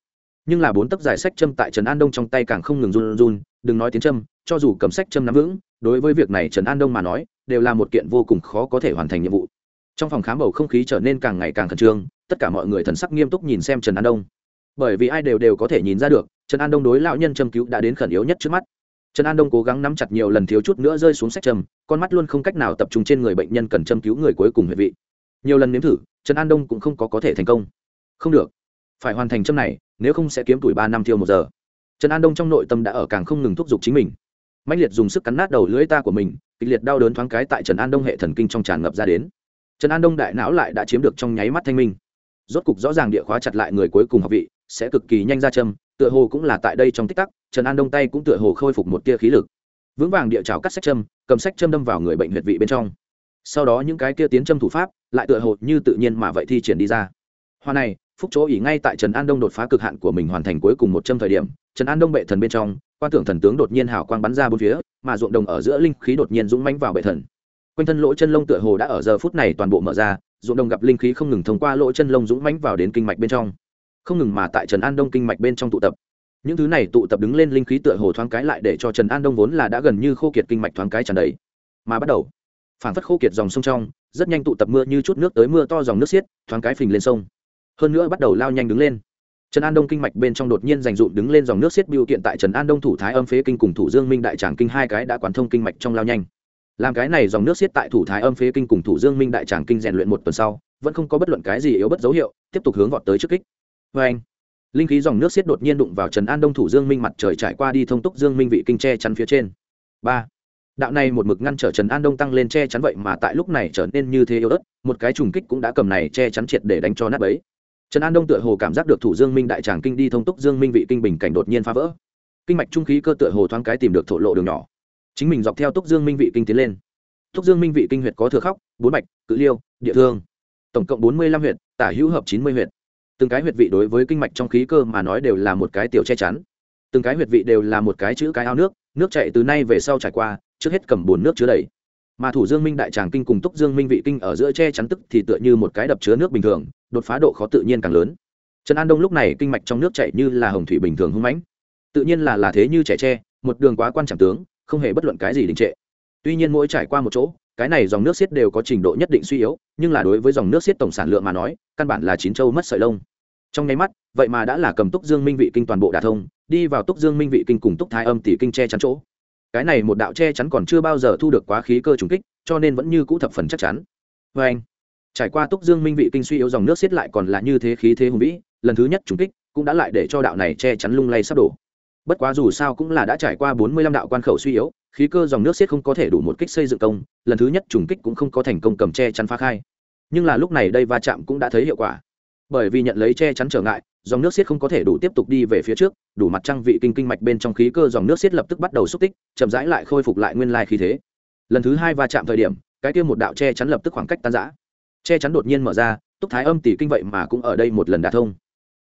nhưng là bốn tấc giải sách châm tại trần an đông trong tay càng không ngừng run run đừng nói tiếng châm, cho dù cầm sách châm nắm vững, đối với việc này trần an đông mà nói, đều là một kiện vô cùng khó có thể hoàn thành nhiệm vụ. Trong phòng khám bầu không khí trở nên càng ngày càng khẩn trương, tất cả mọi người thần sắc nghiêm túc nhìn xem trần an đông. Bởi vì ai đều đều có thể nhìn ra được, trần an đông đối lão nhân châm cứu đã đến khẩn yếu nhất trước mắt. Trần an đông cố gắng nắm chặt nhiều lần thiếu chút nữa rơi xuống sách châm, con mắt luôn không cách nào tập trung trên người bệnh nhân cần châm cứu người cuối cùng huệ vị. Nhiều lần nếm thử, trần an đông cũng không có có thể thành công. Không được. Phải hoàn thành châm này nếu không sẽ kiếm tuổi ba năm tiêu một giờ. Trần an đông trong nội tâm đã ở càng không ngừng thúc giục chính mình. Mạnh liệt dùng sức cắn nát đầu lưỡi ta của mình, kịch liệt đau đớn thoáng cái tại trần an đông hệ thần kinh trong tràn ngập ra đến. Trần an đông đại não lại đã chiếm được trong nháy mắt thanh minh. Rốt cục rõ ràng địa khóa chặt lại người cuối cùng học vị, sẽ cực kỳ nhanh ra châm, tựa hồ cũng là tại đây trong tích tắc, trần an đông tay cũng tựa hồ khôi phục một tia khí lực. Vững vàng địa trào cắt sách châm, cầm sách châm đâm vào người bệnh huyệt vị bên trong. Sau đó những cái kia tiến châm thủ pháp, lại tựa hồ như tự nhiên mà vậy thi triển đi ra. Hoa này phúc chỗ ỉ ngay tại trần an đông đột phá cực hạn của mình hoàn thành cuối cùng một trăm thời điểm, trần an đông bệ thần bên trong, quan tưởng thần tướng đột nhiên hào quang bắn ra bốn phía, mà ruộng đồng ở giữa linh khí đột nhiên dũng mánh vào bệ thần. Quanh thân lỗ chân lông tựa hồ đã ở giờ phút này toàn bộ mở ra, ruộng đồng gặp linh khí không ngừng thông qua lỗ chân lông dũng mánh vào đến kinh mạch bên trong. Không ngừng mà tại trần an đông kinh mạch bên trong tụ tập. Những thứ này tụ tập đứng lên linh khí tựa hồ thoáng cái lại để cho trần an đông vốn là đã gần như khô kiệt kinh mạch thoáng cái tràn đầy. Mà bắt đầu phản phất khô kiệt dòng sông trong, rất nhanh tụ tập mưa như chút nước tới mưa to dòng nước xiết, thoáng cái phình lên sông hơn nữa bắt đầu lao nhanh đứng lên. Trần an đông kinh mạch bên trong đột nhiên dành dụm đứng lên dòng nước xiết biểu kiện tại trần an đông thủ thái âm phế kinh cùng thủ dương minh đại tràng kinh hai cái đã quán thông kinh mạch trong lao nhanh. Làm cái này dòng nước xiết tại thủ thái âm phế kinh cùng thủ dương minh đại tràng kinh rèn luyện một tuần sau, vẫn không có bất luận cái gì yếu bất dấu hiệu, tiếp tục hướng vọt tới trước kích. Vê anh, linh khí dòng nước xiết đột nhiên đụng vào trần an đông thủ dương minh mặt trời trải qua đi thông túc dương minh vị kinh tre chắn phía trên. Ba, đạo này một mực ngăn trở trần an đông tăng lên che chắn vậy mà tại lúc này trở nên như thế yếu ớt, một cái trùng kích cũng đã cầm này che chắn triệt để đánh cho nát bấy trần an đông tựa hồ cảm giác được thủ dương minh đại tràng kinh đi thông túc dương minh vị kinh bình cảnh đột nhiên phá vỡ kinh mạch trung khí cơ tựa hồ thoáng cái tìm được thổ lộ đường nhỏ chính mình dọc theo túc dương minh vị kinh tiến lên túc dương minh vị kinh huyệt có thừa khóc bốn mạch, cự liêu địa thương tổng cộng bốn mươi lăm huyệt tả hữu hợp chín mươi huyệt từng cái huyệt vị đối với kinh mạch trong khí cơ mà nói đều là một cái tiểu che chắn từng cái huyệt vị đều là một cái chữ cái ao nước nước chạy từ nay về sau trải qua trước hết cầm bồn nước chứa đầy mà thủ dương minh đại tràng kinh cùng túc dương minh vị kinh ở giữa che chắn tức thì tựa như một cái đập chứa nước bình thường đột phá độ khó tự nhiên càng lớn. Trần an đông lúc này kinh mạch trong nước chạy như là hồng thủy bình thường hung mãnh. Tự nhiên là là thế như trẻ tre, một đường quá quan trọng tướng, không hề bất luận cái gì đình trệ. Tuy nhiên mỗi trải qua một chỗ, cái này dòng nước xiết đều có trình độ nhất định suy yếu, nhưng là đối với dòng nước xiết tổng sản lượng mà nói, căn bản là chín châu mất sợi lông. Trong nháy mắt, vậy mà đã là cầm túc dương minh vị kinh toàn bộ đà thông, đi vào túc dương minh vị kinh cùng túc thái âm tỷ kinh che chắn chỗ. Cái này một đạo che chắn còn chưa bao giờ thu được quá khí cơ trùng kích, cho nên vẫn như cũ thập phần chắc chắn. Vê anh trải qua túc dương minh vị kinh suy yếu dòng nước xiết lại còn là như thế khí thế hùng vĩ, lần thứ nhất trùng kích cũng đã lại để cho đạo này che chắn lung lay sắp đổ. Bất quá dù sao cũng là đã trải qua bốn mươi lăm đạo quan khẩu suy yếu, khí cơ dòng nước xiết không có thể đủ một kích xây dựng công, lần thứ nhất trùng kích cũng không có thành công cầm che chắn phá khai. Nhưng là lúc này đây va chạm cũng đã thấy hiệu quả. Bởi vì nhận lấy che chắn trở ngại, dòng nước xiết không có thể đủ tiếp tục đi về phía trước, đủ mặt trăng vị kinh kinh mạch bên trong khí cơ dòng nước xiết lập tức bắt đầu xúc tích, chậm rãi lại khôi phục lại nguyên lai khí thế. Lần thứ hai va chạm thời điểm, cái kia một đạo che chắn lập tức khoảng cách tan giã che chắn đột nhiên mở ra, túc thái âm tỷ kinh vậy mà cũng ở đây một lần đả thông.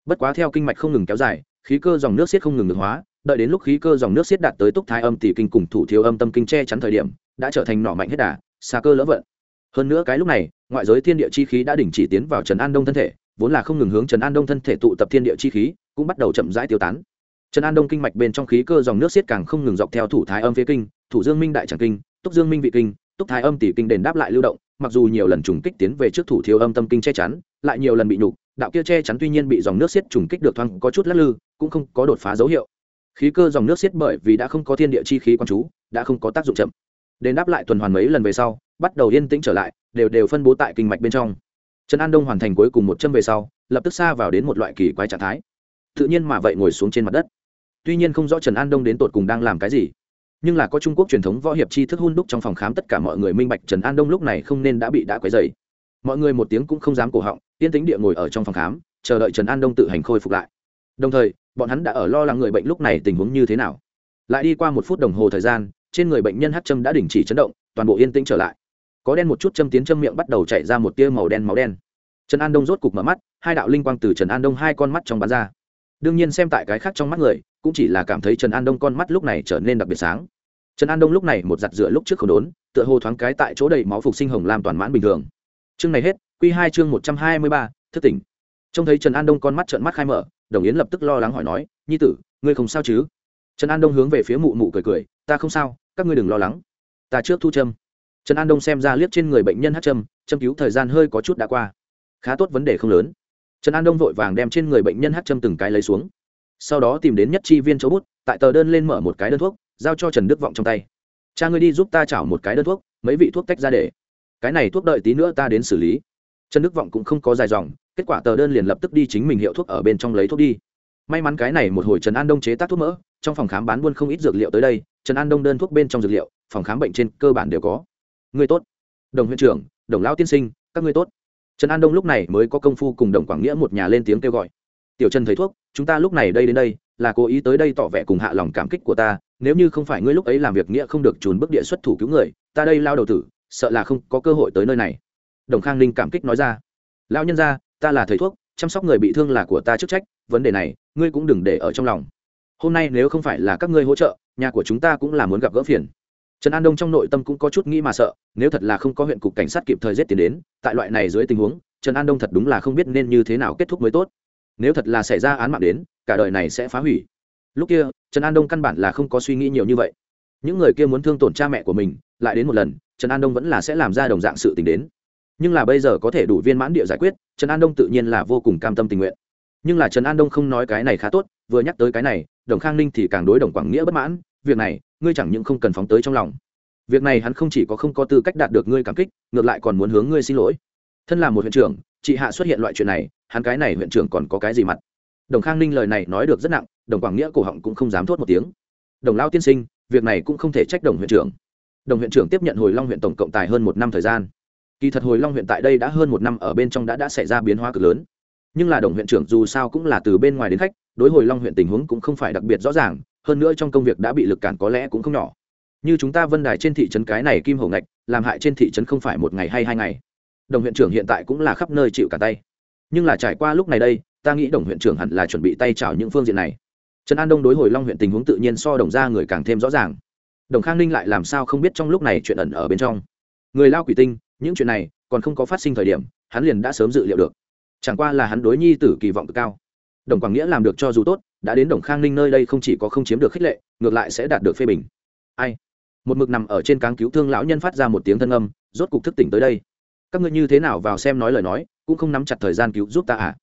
Bất quá theo kinh mạch không ngừng kéo dài, khí cơ dòng nước xiết không ngừng ngừng hóa, đợi đến lúc khí cơ dòng nước xiết đạt tới túc thái âm tỷ kinh cùng thủ thiếu âm tâm kinh che chắn thời điểm, đã trở thành nỏ mạnh hết đà, xa cơ lỡ vận. Hơn nữa cái lúc này, ngoại giới thiên địa chi khí đã đình chỉ tiến vào trần an đông thân thể, vốn là không ngừng hướng trần an đông thân thể tụ tập thiên địa chi khí, cũng bắt đầu chậm rãi tiêu tán. Trần an đông kinh mạch bên trong khí cơ dòng nước xiết càng không ngừng dọc theo thủ thái âm phía kinh, thủ dương minh đại tràng kinh, túc dương minh vị kinh, túc thái âm tỷ kinh đền đáp lại lưu động mặc dù nhiều lần trùng kích tiến về trước thủ thiếu âm tâm kinh che chắn, lại nhiều lần bị nhục, đạo kia che chắn tuy nhiên bị dòng nước xiết trùng kích được thoáng có chút lắc lư, cũng không có đột phá dấu hiệu. Khí cơ dòng nước xiết bởi vì đã không có thiên địa chi khí quan chú, đã không có tác dụng chậm. Đền đáp lại tuần hoàn mấy lần về sau, bắt đầu yên tĩnh trở lại, đều đều phân bố tại kinh mạch bên trong. Trần an đông hoàn thành cuối cùng một châm về sau, lập tức xa vào đến một loại kỳ quái trạng thái. Tự nhiên mà vậy ngồi xuống trên mặt đất. Tuy nhiên không rõ trần an đông đến tột cùng đang làm cái gì nhưng là có trung quốc truyền thống võ hiệp chi thức hun đúc trong phòng khám tất cả mọi người minh bạch trần an đông lúc này không nên đã bị đã quấy dày mọi người một tiếng cũng không dám cổ họng, yên tính địa ngồi ở trong phòng khám, chờ đợi trần an đông tự hành khôi phục lại. Đồng thời, bọn hắn đã ở lo lắng người bệnh lúc này tình huống như thế nào. Lại đi qua một phút đồng hồ thời gian, trên người bệnh nhân hát châm đã đình chỉ chấn động, toàn bộ yên tĩnh trở lại. Có đen một chút châm tiến châm miệng bắt đầu chảy ra một tia màu đen máu đen. Trần an đông rốt cục mở mắt, hai đạo linh quang từ trần an đông hai con mắt trong bán ra. Đương nhiên xem tại cái khác trong mắt người cũng chỉ là cảm thấy trần an đông con mắt lúc này trở nên đặc biệt sáng. Trần an đông lúc này một giặt rửa lúc trước khẩu đốn, tựa hồ thoáng cái tại chỗ đầy máu phục sinh hồng làm toàn mãn bình thường. Chương này hết q hai chương một trăm hai mươi ba, thức tỉnh. Trông thấy trần an đông con mắt trợn mắt khai mở, đồng yến lập tức lo lắng hỏi nói, nhi tử, ngươi không sao chứ? Trần an đông hướng về phía mụ mụ cười cười, ta không sao, các ngươi đừng lo lắng. Ta trước thu châm. Trần an đông xem ra liếc trên người bệnh nhân hát châm châm cứu thời gian hơi có chút đã qua. Khá tốt vấn đề không lớn. Trần an đông vội vàng đem trên người bệnh nhân hát châm từng cái lấy xuống sau đó tìm đến nhất chi viên chỗ bút, tại tờ đơn lên mở một cái đơn thuốc, giao cho trần đức vọng trong tay. Cha ngươi đi giúp ta chảo một cái đơn thuốc, mấy vị thuốc tách ra để. Cái này thuốc đợi tí nữa ta đến xử lý. Trần đức vọng cũng không có dài dòng, kết quả tờ đơn liền lập tức đi chính mình hiệu thuốc ở bên trong lấy thuốc đi. May mắn cái này một hồi trần an đông chế tác thuốc mỡ, trong phòng khám bán buôn không ít dược liệu tới đây, trần an đông đơn thuốc bên trong dược liệu, phòng khám bệnh trên cơ bản đều có. Người tốt, đồng huyện trưởng, đồng lão tiên sinh, các ngươi tốt. Trần an đông lúc này mới có công phu cùng đồng quảng nghĩa một nhà lên tiếng kêu gọi tiểu trần thấy thuốc, chúng ta lúc này đây đến đây, là cố ý tới đây tỏ vẻ cùng hạ lòng cảm kích của ta, nếu như không phải ngươi lúc ấy làm việc nghĩa không được trùn bước địa xuất thủ cứu người, ta đây lao đầu tử, sợ là không có cơ hội tới nơi này. Đồng khang ninh cảm kích nói ra. Lão nhân gia, ta là thầy thuốc, chăm sóc người bị thương là của ta chức trách, vấn đề này, ngươi cũng đừng để ở trong lòng. Hôm nay nếu không phải là các ngươi hỗ trợ, nhà của chúng ta cũng là muốn gặp gỡ phiền. Trần an đông trong nội tâm cũng có chút nghĩ mà sợ, nếu thật là không có huyện cục cảnh sát kịp thời giết tiền đến, tại loại này dưới tình huống, trần an đông thật đúng là không biết nên như thế nào kết thúc mới tốt nếu thật là xảy ra án mạng đến, cả đời này sẽ phá hủy. Lúc kia, trần an đông căn bản là không có suy nghĩ nhiều như vậy. Những người kia muốn thương tổn cha mẹ của mình, lại đến một lần, trần an đông vẫn là sẽ làm ra đồng dạng sự t ì n h đến. Nhưng là bây giờ có thể đủ viên mãn địa giải quyết, trần an đông tự nhiên là vô cùng cam tâm tình nguyện. Nhưng là trần an đông không nói cái này khá tốt, vừa nhắc tới cái này, đồng khang ninh thì càng đối đồng quảng nghĩa bất mãn, việc này, ngươi chẳng những không cần phóng tới trong lòng. Việc này hắn không chỉ có không có tư cách đạt được ngươi cảm kích, ngược lại còn muốn hướng ngươi xin lỗi. Thân là một huyện trưởng, chị hạ xuất hiện loại chuyện này hắn cái này huyện trưởng còn có cái gì mặt? Đồng khang ninh lời này nói được rất nặng, đồng quảng nghĩa cổ họng cũng không dám thốt một tiếng. Đồng lao tiên sinh, việc này cũng không thể trách đồng huyện trưởng. Đồng huyện trưởng tiếp nhận hồi long huyện tổng cộng tài hơn một năm thời gian. Kỳ thật hồi long huyện tại đây đã hơn một năm ở bên trong đã đã xảy ra biến hóa cực lớn. Nhưng là đồng huyện trưởng dù sao cũng là từ bên ngoài đến khách, đối hồi long huyện tình huống cũng không phải đặc biệt rõ ràng, hơn nữa trong công việc đã bị lực cản có lẽ cũng không nhỏ. Như chúng ta vân đài trên thị trấn cái này kim hổ ngạch, làm hại trên thị trấn không phải một ngày hay hai ngày. Đồng huyện trưởng hiện tại cũng là khắp nơi chịu cả tay nhưng là trải qua lúc này đây, ta nghĩ đồng huyện trưởng hẳn là chuẩn bị tay trào những phương diện này. Trần an đông đối hồi long huyện tình huống tự nhiên so đồng ra người càng thêm rõ ràng. Đồng khang ninh lại làm sao không biết trong lúc này chuyện ẩn ở bên trong. Người lao quỷ tinh, những chuyện này còn không có phát sinh thời điểm, hắn liền đã sớm dự liệu được. Chẳng qua là hắn đối nhi tử kỳ vọng cực cao. Đồng quảng nghĩa làm được cho dù tốt, đã đến đồng khang ninh nơi đây không chỉ có không chiếm được khích lệ, ngược lại sẽ đạt được phê bình. Ai? Một mực nằm ở trên cáng cứu thương lão nhân phát ra một tiếng thân âm, rốt cục thức tỉnh tới đây. Các ngươi như thế nào vào xem nói lời nói cũng không nắm chặt thời gian cứu giúp ta à.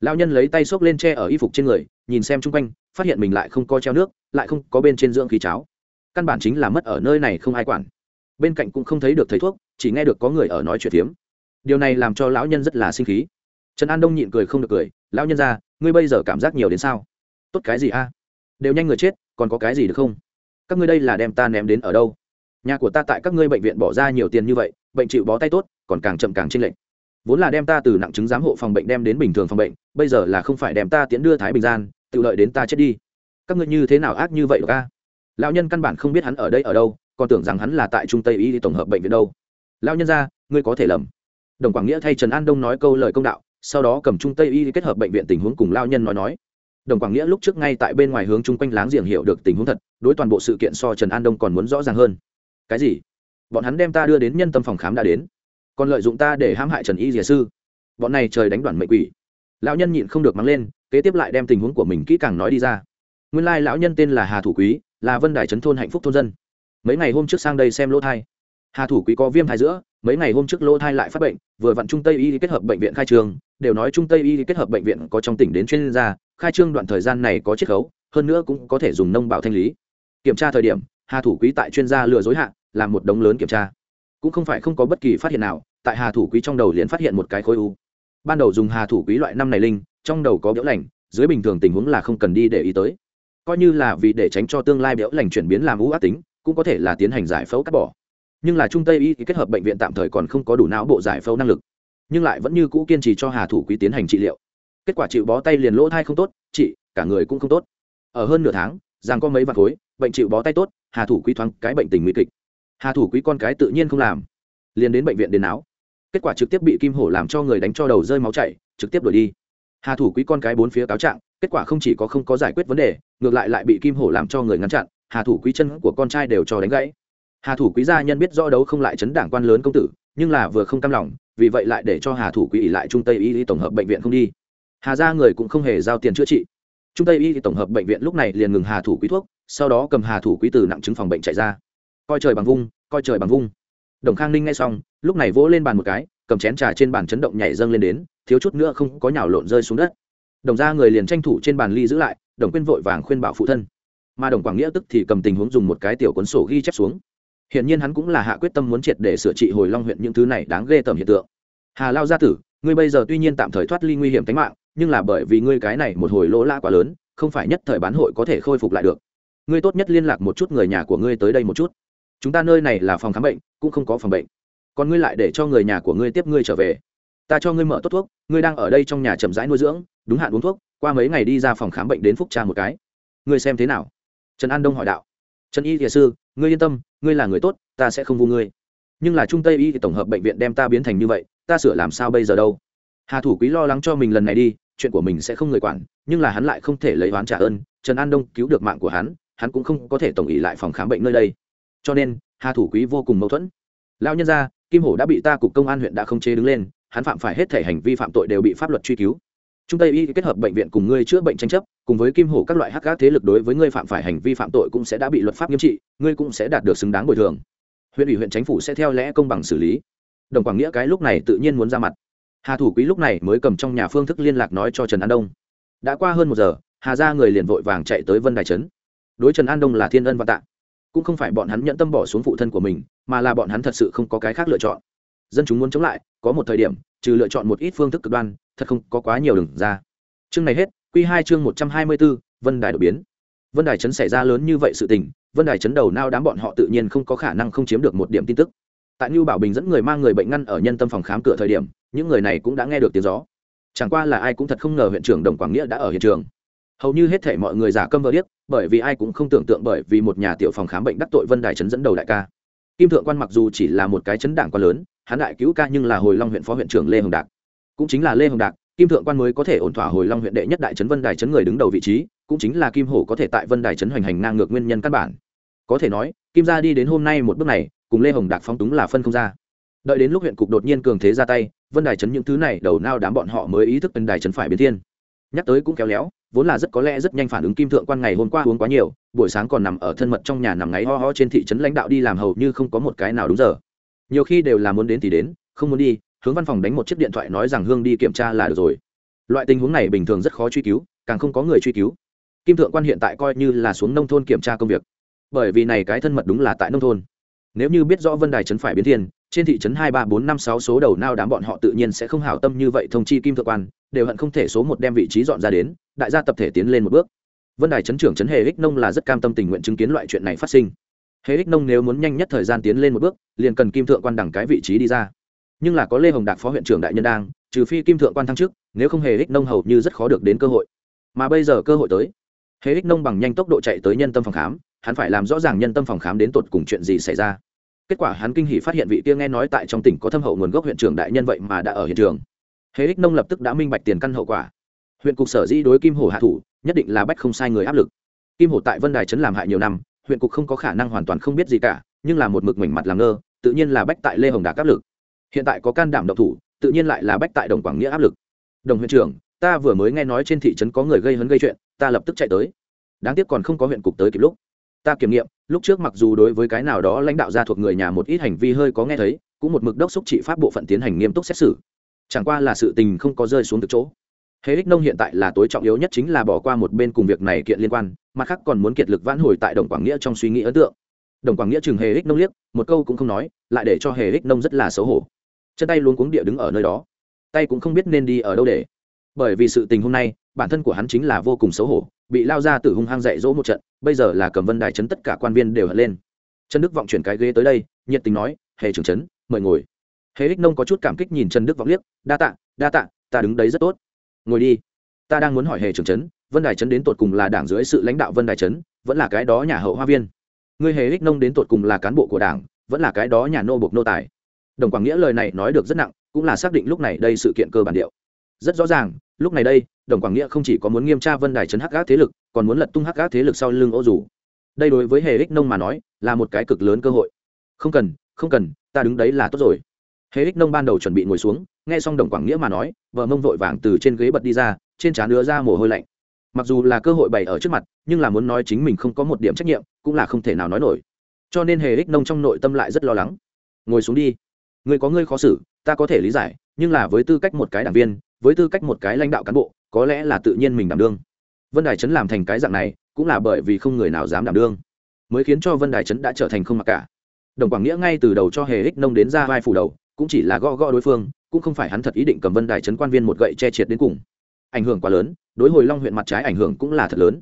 Lão nhân lấy tay xốc lên tre ở y phục trên người, nhìn xem chung quanh, phát hiện mình lại không có treo nước, lại không có bên trên dưỡng khí cháo. Căn bản chính là mất ở nơi này không ai quản. Bên cạnh cũng không thấy được thầy thuốc, chỉ nghe được có người ở nói chuyện phiếm. Điều này làm cho lão nhân rất là sinh khí. Trần an đông nhịn cười không được cười, lão nhân ra ngươi bây giờ cảm giác nhiều đến sao? Tốt cái gì a? Đều nhanh người chết, còn có cái gì được không? Các ngươi đây là đem ta ném đến ở đâu? Nhà của ta tại các ngươi bệnh viện bỏ ra nhiều tiền như vậy, bệnh chịu bó tay tốt, còn càng chậm càng chênh lệch vốn là đem ta từ nặng chứng giám hộ phòng bệnh đem đến bình thường phòng bệnh, bây giờ là không phải đem ta tiến đưa thái bình gian, tự lợi đến ta chết đi. Các ngươi như thế nào ác như vậy được ca lão nhân căn bản không biết hắn ở đây ở đâu, còn tưởng rằng hắn là tại trung tây y tổng hợp bệnh viện đâu. Lão nhân ra, ngươi có thể lầm. Đồng quảng nghĩa thay trần an đông nói câu lời công đạo, sau đó cầm trung tây y kết hợp bệnh viện tình huống cùng lao nhân nói nói. Đồng quảng nghĩa lúc trước ngay tại bên ngoài hướng chung quanh láng giềng hiểu được tình huống thật, đối toàn bộ sự kiện so trần an đông còn muốn rõ ràng hơn. Cái gì? Bọn hắn đem ta đưa đến nhân tâm phòng khám đã đến còn lợi dụng ta để hãm hại trần y dìa sư. Bọn này trời đánh đoàn mệnh quỷ. Lão nhân nhịn không được mắng lên, kế tiếp lại đem tình huống của mình kỹ càng nói đi ra. Nguyên lai lão nhân tên là hà thủ quý, là vân đài trấn thôn hạnh phúc thôn dân. Mấy ngày hôm trước sang đây xem lỗ thai. Hà thủ quý có viêm thai giữa, mấy ngày hôm trước lỗ thai lại phát bệnh, vừa vặn trung tây y kết hợp bệnh viện khai trường, đều nói trung tây y kết hợp bệnh viện có trong tỉnh đến chuyên gia, khai trương đoạn thời gian này có chiết khấu, hơn nữa cũng có thể dùng nông bảo thanh lý. Kiểm tra thời điểm, hà thủ quý tại chuyên gia lừa dối hạn làm một đống lớn kiểm tra cũng không phải không có bất kỳ phát hiện nào, tại hà thủ quý trong đầu liền phát hiện một cái khối u. Ban đầu dùng hà thủ quý loại năm này linh, trong đầu có biểu lành, dưới bình thường tình huống là không cần đi để ý tới. Coi như là vì để tránh cho tương lai biểu lành chuyển biến làm u ác tính, cũng có thể là tiến hành giải phẫu cắt bỏ. Nhưng là trung tây y kết hợp bệnh viện tạm thời còn không có đủ não bộ giải phẫu năng lực. Nhưng lại vẫn như cũ kiên trì cho hà thủ quý tiến hành trị liệu. Kết quả chịu bó tay liền lỗ thai không tốt, chị, cả người cũng không tốt. Ở hơn nửa tháng rằng có mấy vạt khối, bệnh chịu bó tay tốt, hà thủ quý thoáng cái bệnh tình nguy kịch hà thủ quý con cái tự nhiên không làm. Liền đến bệnh viện đến áo. Kết quả trực tiếp bị kim hổ làm cho người đánh cho đầu rơi máu chảy, trực tiếp đuổi đi. Hà thủ quý con cái bốn phía cáo trạng, kết quả không chỉ có không có giải quyết vấn đề, ngược lại lại bị kim hổ làm cho người ngăn chặn, hà thủ quý chân của con trai đều cho đánh gãy. Hà thủ quý gia nhân biết rõ đấu không lại chấn đảng quan lớn công tử, nhưng là vừa không cam lòng, vì vậy lại để cho hà thủ quý ỉ lại trung tây y tổng hợp bệnh viện không đi. Hà ra người cũng không hề giao tiền chữa trị. Trung tây y tổng hợp bệnh viện lúc này liền ngừng hà thủ quý thuốc, sau đó cầm hà thủ quý từ nặng chứng phòng bệnh chạy ra coi trời bằng vung, coi trời bằng vung. Đồng khang ninh nghe xong, lúc này vỗ lên bàn một cái, cầm chén trà trên bàn chấn động nhảy dâng lên đến, thiếu chút nữa không có nhào lộn rơi xuống đất. Đồng ra người liền tranh thủ trên bàn ly giữ lại, đồng quyên vội vàng khuyên bảo phụ thân. Mà đồng quảng nghĩa tức thì cầm tình huống dùng một cái tiểu cuốn sổ ghi chép xuống. Hiện nhiên hắn cũng là hạ quyết tâm muốn triệt để sửa trị hồi long huyện những thứ này đáng ghê tởm hiện tượng. Hà lao gia tử, ngươi bây giờ tuy nhiên tạm thời thoát ly nguy hiểm tính mạng, nhưng là bởi vì ngươi cái này một hồi lỗ lã quá lớn, không phải nhất thời bán hội có thể khôi phục lại được. Ngươi tốt nhất liên lạc một chút người nhà của ngươi tới đây một chút chúng ta nơi này là phòng khám bệnh, cũng không có phòng bệnh. Còn ngươi lại để cho người nhà của ngươi tiếp ngươi trở về. Ta cho ngươi mở tốt thuốc, ngươi đang ở đây trong nhà chậm rãi nuôi dưỡng, đúng hạn uống thuốc, qua mấy ngày đi ra phòng khám bệnh đến phúc tra một cái. Ngươi xem thế nào? Trần an đông hỏi đạo. Trần y thiền sư, ngươi yên tâm, ngươi là người tốt, ta sẽ không vu ngươi. Nhưng là trung tây y thì tổng hợp bệnh viện đem ta biến thành như vậy, ta sửa làm sao bây giờ đâu? Hà thủ quý lo lắng cho mình lần này đi, chuyện của mình sẽ không người quản, nhưng là hắn lại không thể lấy oán trả ơn. Trần an đông cứu được mạng của hắn hắn cũng không có thể tổng ý lại phòng khám bệnh nơi đây cho nên, hà thủ quý vô cùng mâu thuẫn. Lao nhân ra kim hổ đã bị ta cục công an huyện đã không chế đứng lên, hắn phạm phải hết thể hành vi phạm tội đều bị pháp luật truy cứu. Trung tây y kết hợp bệnh viện cùng ngươi chữa bệnh tranh chấp, cùng với kim hổ các loại hắc gác thế lực đối với ngươi phạm phải hành vi phạm tội cũng sẽ đã bị luật pháp nghiêm trị, ngươi cũng sẽ đạt được xứng đáng bồi thường. Huyện ủy, huyện chính phủ sẽ theo lẽ công bằng xử lý. Đồng quảng nghĩa cái lúc này tự nhiên muốn ra mặt. Hà thủ quý lúc này mới cầm trong nhà phương thức liên lạc nói cho trần an đông. Đã qua hơn một giờ, hà ra người liền vội vàng chạy tới vân đài trấn. Đối trần an đông là thiên ân và tạ cũng không phải bọn hắn nhận tâm bỏ xuống phụ thân của mình, mà là bọn hắn thật sự không có cái khác lựa chọn. Dân chúng muốn chống lại, có một thời điểm, trừ lựa chọn một ít phương thức cực đoan, thật không có quá nhiều đường ra. Chương này hết q hai chương một trăm hai mươi bốn, vân đài đột biến. Vân đài trấn xảy ra lớn như vậy sự tình, vân đài trấn đầu nao đám bọn họ tự nhiên không có khả năng không chiếm được một điểm tin tức. Tại như bảo bình dẫn người mang người bệnh ngăn ở nhân tâm phòng khám cửa thời điểm, những người này cũng đã nghe được tiếng gió. Chẳng qua là ai cũng thật không ngờ huyện trưởng đồng quảng nghĩa đã ở hiện trường hầu như hết thể mọi người giả câm vờ điếc, bởi vì ai cũng không tưởng tượng bởi vì một nhà tiểu phòng khám bệnh đắc tội vân đài trấn dẫn đầu đại ca. Kim thượng quan mặc dù chỉ là một cái chấn đảng quá lớn, hắn đại cứu ca nhưng là hồi long huyện phó huyện trưởng lê hồng đạc. Cũng chính là lê hồng đạc, kim thượng quan mới có thể ổn thỏa hồi long huyện đệ nhất đại trấn vân đài trấn người đứng đầu vị trí, cũng chính là kim hổ có thể tại vân đài trấn hoành hành ngang ngược nguyên nhân căn bản. Có thể nói, kim gia đi đến hôm nay một bước này, cùng lê hồng đạc phong túng là phân không ra. Đợi đến lúc huyện cục đột nhiên cường thế ra tay, vân đài trấn những thứ này đầu nao đám bọn họ mới ý thức vân đài trấn phải biến thiên nhắc tới cũng kéo léo, vốn là rất có lẽ rất nhanh phản ứng kim thượng quan ngày hôm qua uống quá nhiều, buổi sáng còn nằm ở thân mật trong nhà nằm ngáy ho ho trên thị trấn lãnh đạo đi làm hầu như không có một cái nào đúng giờ. Nhiều khi đều là muốn đến thì đến, không muốn đi, hướng văn phòng đánh một chiếc điện thoại nói rằng hương đi kiểm tra là được rồi. Loại tình huống này bình thường rất khó truy cứu, càng không có người truy cứu. Kim thượng quan hiện tại coi như là xuống nông thôn kiểm tra công việc. Bởi vì này cái thân mật đúng là tại nông thôn. Nếu như biết rõ vân đài trấn phải biến thiên trên thị trấn hai ba bốn năm sáu số đầu nao đám bọn họ tự nhiên sẽ không hảo tâm như vậy thông chi kim thượng quan, đều hận không thể số một đem vị trí dọn ra đến, đại gia tập thể tiến lên một bước. Vân đài trấn trưởng trấn hề ích nông là rất cam tâm tình nguyện chứng kiến loại chuyện này phát sinh. Hề ích nông nếu muốn nhanh nhất thời gian tiến lên một bước, liền cần kim thượng quan đẳng cái vị trí đi ra. Nhưng là có lê hồng đạt phó huyện trưởng đại nhân đang, trừ phi kim thượng quan thăng trước nếu không hề ích nông hầu như rất khó được đến cơ hội. Mà bây giờ cơ hội tới. Hề ích nông bằng nhanh tốc độ chạy tới nhân tâm phòng khám, hắn phải làm rõ ràng nhân tâm phòng khám đến tột cùng chuyện gì xảy ra kết quả hắn kinh hỉ phát hiện vị kia nghe nói tại trong tỉnh có thâm hậu nguồn gốc huyện trưởng đại nhân vậy mà đã ở hiện trường. Hệ ích nông lập tức đã minh bạch tiền căn hậu quả. Huyện cục sở dĩ đối kim hổ hạ thủ, nhất định là bách không sai người áp lực. Kim hổ tại vân đài trấn làm hại nhiều năm, huyện cục không có khả năng hoàn toàn không biết gì cả, nhưng là một mực mảnh mặt làm ngơ, tự nhiên là bách tại lê hồng đạc áp lực. Hiện tại có can đảm độc thủ, tự nhiên lại là bách tại đồng quảng nghĩa áp lực. Đồng huyện trưởng, ta vừa mới nghe nói trên thị trấn có người gây hấn gây chuyện, ta lập tức chạy tới. Đáng tiếc còn không có huyện cục tới kịp lúc ta kiểm nghiệm, lúc trước mặc dù đối với cái nào đó lãnh đạo gia thuộc người nhà một ít hành vi hơi có nghe thấy, cũng một mực đốc xúc trị pháp bộ phận tiến hành nghiêm túc xét xử. Chẳng qua là sự tình không có rơi xuống từ chỗ. Hề ích nông hiện tại là tối trọng yếu nhất chính là bỏ qua một bên cùng việc này kiện liên quan, mặt khác còn muốn kiệt lực vãn hồi tại đồng quảng nghĩa trong suy nghĩ ấn tượng. Đồng quảng nghĩa chừng hề ích nông liếc, một câu cũng không nói, lại để cho hề ích nông rất là xấu hổ. Chân tay luôn cuống địa đứng ở nơi đó. Tay cũng không biết nên đi ở đâu để. Bởi vì sự tình hôm nay, bản thân của hắn chính là vô cùng xấu hổ bị lao ra từ hung hăng dạy dỗ một trận, bây giờ là cầm vân đài chấn tất cả quan viên đều hận lên. Trần đức vọng chuyển cái ghế tới đây, nhiệt tình nói, hề trưởng trấn, mời ngồi. Hề ích nông có chút cảm kích nhìn trần đức vọng liếc, đa tạ đa tạ, ta đứng đấy rất tốt. Ngồi đi. Ta đang muốn hỏi hề trưởng trấn, vân đài trấn đến tột cùng là đảng dưới sự lãnh đạo vân đài trấn vẫn là cái đó nhà hậu hoa viên? Ngươi hề ích nông đến tột cùng là cán bộ của đảng, vẫn là cái đó nhà nô bộc nô tài. Đồng quảng nghĩa lời này nói được rất nặng, cũng là xác định lúc này đây sự kiện cơ bản điệu rất rõ ràng, lúc này đây, đồng quảng nghĩa không chỉ có muốn nghiêm tra vân đài chấn hắc gác thế lực, còn muốn lật tung hắc gác thế lực sau lưng ô dù. Đây đối với hề ích nông mà nói, là một cái cực lớn cơ hội. Không cần không cần, ta đứng đấy là tốt rồi. Hề ích nông ban đầu chuẩn bị ngồi xuống, nghe xong đồng quảng nghĩa mà nói, vợ mông vội vàng từ trên ghế bật đi ra, trên trán đứa ra mồ hôi lạnh. Mặc dù là cơ hội bày ở trước mặt, nhưng là muốn nói chính mình không có một điểm trách nhiệm, cũng là không thể nào nói nổi. Cho nên hề ích nông trong nội tâm lại rất lo lắng. Ngồi xuống đi. Người có ngươi khó xử, ta có thể lý giải, nhưng là với tư cách một cái đảng viên với tư cách một cái lãnh đạo cán bộ, có lẽ là tự nhiên mình đảm đương. Vân đài trấn làm thành cái dạng này, cũng là bởi vì không người nào dám đảm đương, mới khiến cho vân đài trấn đã trở thành không mặc cả. Đồng quảng nghĩa ngay từ đầu cho hề ích nông đến ra vai phủ đầu, cũng chỉ là gõ gõ đối phương, cũng không phải hắn thật ý định cầm vân đài trấn quan viên một gậy che triệt đến cùng. Ảnh hưởng quá lớn, đối hồi long huyện mặt trái ảnh hưởng cũng là thật lớn.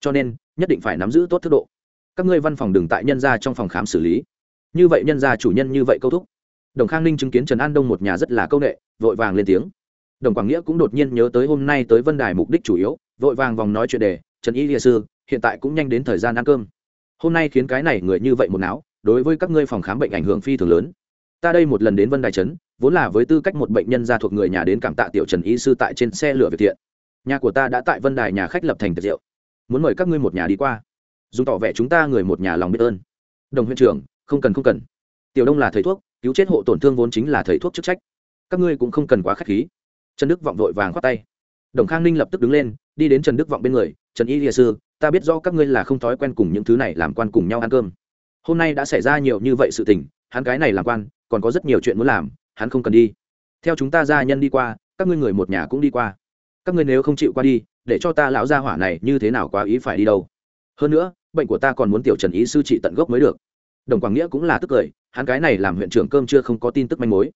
Cho nên, nhất định phải nắm giữ tốt thức độ. Các ngươi văn phòng đừng tại nhân gia trong phòng khám xử lý. Như vậy nhân gia chủ nhân như vậy câu thúc. Đồng khang ninh chứng kiến trần an đông một nhà rất là câu nệ, vội vàng lên tiếng đồng quảng nghĩa cũng đột nhiên nhớ tới hôm nay tới vân đài mục đích chủ yếu, vội vàng vòng nói chuyện đề trần y lìa sư, hiện tại cũng nhanh đến thời gian ăn cơm. Hôm nay khiến cái này người như vậy một não, đối với các ngươi phòng khám bệnh ảnh hưởng phi thường lớn. Ta đây một lần đến vân đài trấn, vốn là với tư cách một bệnh nhân gia thuộc người nhà đến cảm tạ tiểu trần y sư tại trên xe lửa việt thiện. Nhà của ta đã tại vân đài nhà khách lập thành tiệc rượu. Muốn mời các ngươi một nhà đi qua. Dùng tỏ vẻ chúng ta người một nhà lòng biết ơn. Đồng huyện trưởng, không cần không cần. Tiểu đông là thầy thuốc, cứu chết hộ tổn thương vốn chính là thầy thuốc chức trách. Các ngươi cũng không cần quá k h á c h khí trần đức vọng vội vàng khoát tay. Đồng khang ninh lập tức đứng lên, đi đến trần đức vọng bên người, trần y địa sư, ta biết do các ngươi là không thói quen cùng những thứ này làm quan cùng nhau ăn cơm. Hôm nay đã xảy ra nhiều như vậy sự tình, hắn cái này làm quan, còn có rất nhiều chuyện muốn làm, hắn không cần đi. Theo chúng ta gia nhân đi qua, các ngươi người một nhà cũng đi qua. Các ngươi nếu không chịu qua đi, để cho ta lão gia hỏa này như thế nào quá ý phải đi đâu. Hơn nữa, bệnh của ta còn muốn tiểu trần ý sư trị tận gốc mới được. Đồng quảng nghĩa cũng là tức cười, hắn cái này làm huyện trưởng cơm chưa không có tin tức manh mối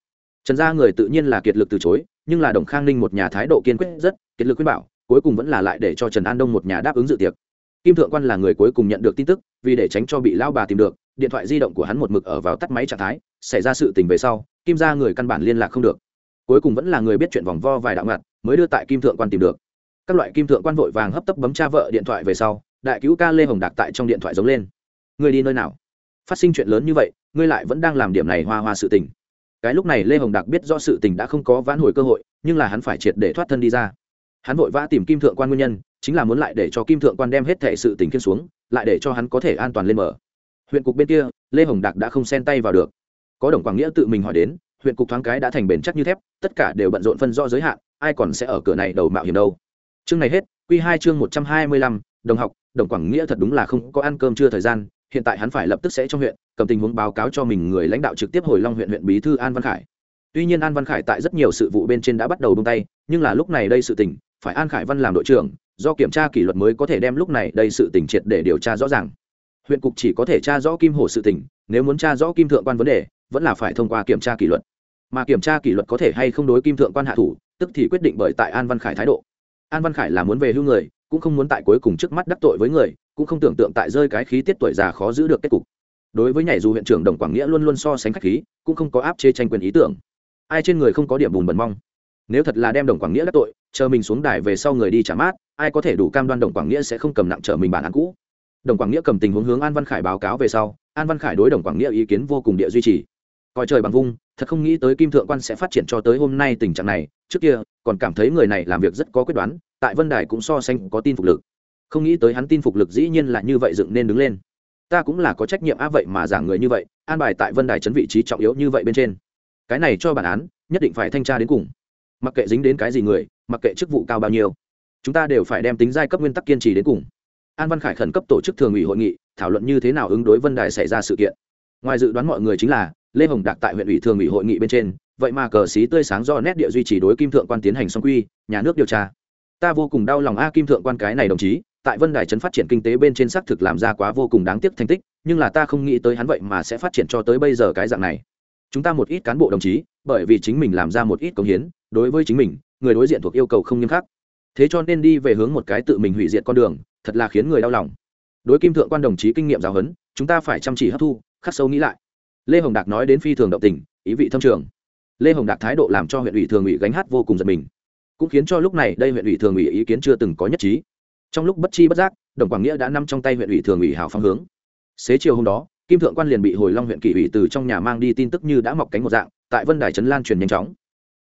trần gia người tự nhiên là kiệt lực từ chối, nhưng là đồng khang ninh một nhà thái độ kiên quyết rất, kiệt lực khuyên bảo, cuối cùng vẫn là lại để cho trần an đông một nhà đáp ứng dự tiệc. Kim thượng quan là người cuối cùng nhận được tin tức, vì để tránh cho bị lao bà tìm được, điện thoại di động của hắn một mực ở vào tắt máy trạng thái, xảy ra sự tình về sau, kim ra người căn bản liên lạc không được. Cuối cùng vẫn là người biết chuyện vòng vo vài đạo ngặt, mới đưa tại kim thượng quan tìm được. Các loại kim thượng quan vội vàng hấp tấp bấm cha vợ điện thoại về sau, đại cứu ca lê hồng đạc tại trong điện thoại giống lên. Người đi nơi nào? Phát sinh chuyện lớn như vậy, ngươi lại vẫn đang làm điểm này hoa hoa sự tình cái lúc này lê hồng đạc biết do sự tình đã không có vãn hồi cơ hội, nhưng là hắn phải triệt để thoát thân đi ra. Hắn vội vã tìm kim thượng quan nguyên nhân, chính là muốn lại để cho kim thượng quan đem hết thệ sự tình kiên xuống, lại để cho hắn có thể an toàn lên mở. Huyện cục bên kia, lê hồng đạc đã không xen tay vào được. Có đồng quảng nghĩa tự mình hỏi đến, huyện cục thoáng cái đã thành bền chắc như thép, tất cả đều bận rộn phân do giới hạn, ai còn sẽ ở cửa này đầu mạo hiểm đâu. Chương này hết q hai chương một trăm hai mươi lăm, đồng học, đồng quảng nghĩa thật đúng là không có ăn cơm chưa thời gian hiện tại hắn phải lập tức sẽ trong huyện, cầm tình huống báo cáo cho mình người lãnh đạo trực tiếp hồi long huyện huyện bí thư an văn khải. Tuy nhiên an văn khải tại rất nhiều sự vụ bên trên đã bắt đầu bung tay, nhưng là lúc này đây sự tình, phải an khải văn làm đội trưởng, do kiểm tra kỷ luật mới có thể đem lúc này đây sự tình triệt để điều tra rõ ràng. Huyện cục chỉ có thể tra rõ kim hồ sự tình, nếu muốn tra rõ kim thượng quan vấn đề, vẫn là phải thông qua kiểm tra kỷ luật. Mà kiểm tra kỷ luật có thể hay không đối kim thượng quan hạ thủ, tức thì quyết định bởi tại an văn khải thái độ. An văn khải là muốn về hưu người cũng không muốn tại cuối cùng trước mắt đắc tội với người, cũng không tưởng tượng tại rơi cái khí tiết tuổi già khó giữ được kết cục. Đối với nhảy dù huyện trưởng đồng quảng nghĩa luôn luôn so sánh khách khí, cũng không có áp chế tranh quyền ý tưởng. Ai trên người không có điểm bùn bẩn mong. Nếu thật là đem đồng quảng nghĩa đắc tội, chờ mình xuống đài về sau người đi trả mát, ai có thể đủ cam đoan đồng quảng nghĩa sẽ không cầm nặng trở mình bản án cũ. Đồng quảng nghĩa cầm tình huống hướng an văn khải báo cáo về sau, an văn khải đối đồng quảng nghĩa ý kiến vô cùng địa duy trì coi trời bằng vung, thật không nghĩ tới kim thượng quan sẽ phát triển cho tới hôm nay tình trạng này. Trước kia, còn cảm thấy người này làm việc rất có quyết đoán, tại vân đài cũng so sánh có tin phục lực. Không nghĩ tới hắn tin phục lực dĩ nhiên là như vậy dựng nên đứng lên. Ta cũng là có trách nhiệm á vậy mà giảng người như vậy, an bài tại vân đài chấn vị trí trọng yếu như vậy bên trên. Cái này cho bản án, nhất định phải thanh tra đến cùng. Mặc kệ dính đến cái gì người, mặc kệ chức vụ cao bao nhiêu, chúng ta đều phải đem tính giai cấp nguyên tắc kiên trì đến cùng. An văn khải khẩn cấp tổ chức thường ủy hội nghị, thảo luận như thế nào ứng đối vân đài xảy ra sự kiện. Ngoài dự đoán mọi người chính là lê hồng đạt tại huyện ủy thường ủy hội nghị bên trên, vậy mà cờ xí tươi sáng do nét địa duy trì đối kim thượng quan tiến hành song quy, nhà nước điều tra. Ta vô cùng đau lòng a kim thượng quan cái này đồng chí, tại vân đài trấn phát triển kinh tế bên trên xác thực làm ra quá vô cùng đáng tiếc thành tích, nhưng là ta không nghĩ tới hắn vậy mà sẽ phát triển cho tới bây giờ cái dạng này. Chúng ta một ít cán bộ đồng chí, bởi vì chính mình làm ra một ít công hiến, đối với chính mình, người đối diện thuộc yêu cầu không nghiêm khắc. Thế cho nên đi về hướng một cái tự mình hủy diệt con đường, thật là khiến người đau lòng. Đối kim thượng quan đồng chí kinh nghiệm giáo huấn, chúng ta phải chăm chỉ hấp thu, khắc sâu nghĩ lại lê hồng đạc nói đến phi thường động tình, ý vị thâm trường. Lê hồng đạc thái độ làm cho huyện ủy thường ủy gánh hát vô cùng giật mình. Cũng khiến cho lúc này đây huyện ủy thường ủy ý kiến chưa từng có nhất trí. Trong lúc bất chi bất giác, đồng quảng nghĩa đã nằm trong tay huyện ủy thường ủy hào phong hướng. Xế chiều hôm đó, kim thượng quan liền bị hồi long huyện kỷ ủy từ trong nhà mang đi tin tức như đã mọc cánh một dạng, tại vân đài trấn lan truyền nhanh chóng.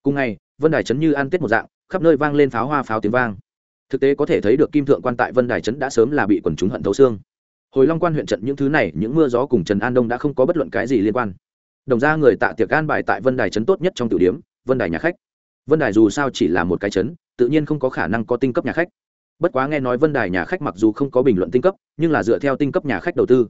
Cùng ngày, vân đài trấn như ăn tết một dạng, khắp nơi vang lên pháo hoa pháo tiếng vang. Thực tế có thể thấy được kim thượng quan tại vân đài trấn đã sớm là bị quần chúng hận thấu xương hồi long quan huyện trận những thứ này, những mưa gió cùng trần an đông đã không có bất luận cái gì liên quan. Đồng ra người tạ tiệc an bài tại vân đài trấn tốt nhất trong tiểu điếm, vân đài nhà khách. Vân đài dù sao chỉ là một cái trấn, tự nhiên không có khả năng có tinh cấp nhà khách. Bất quá nghe nói vân đài nhà khách mặc dù không có bình luận tinh cấp, nhưng là dựa theo tinh cấp nhà khách đầu tư.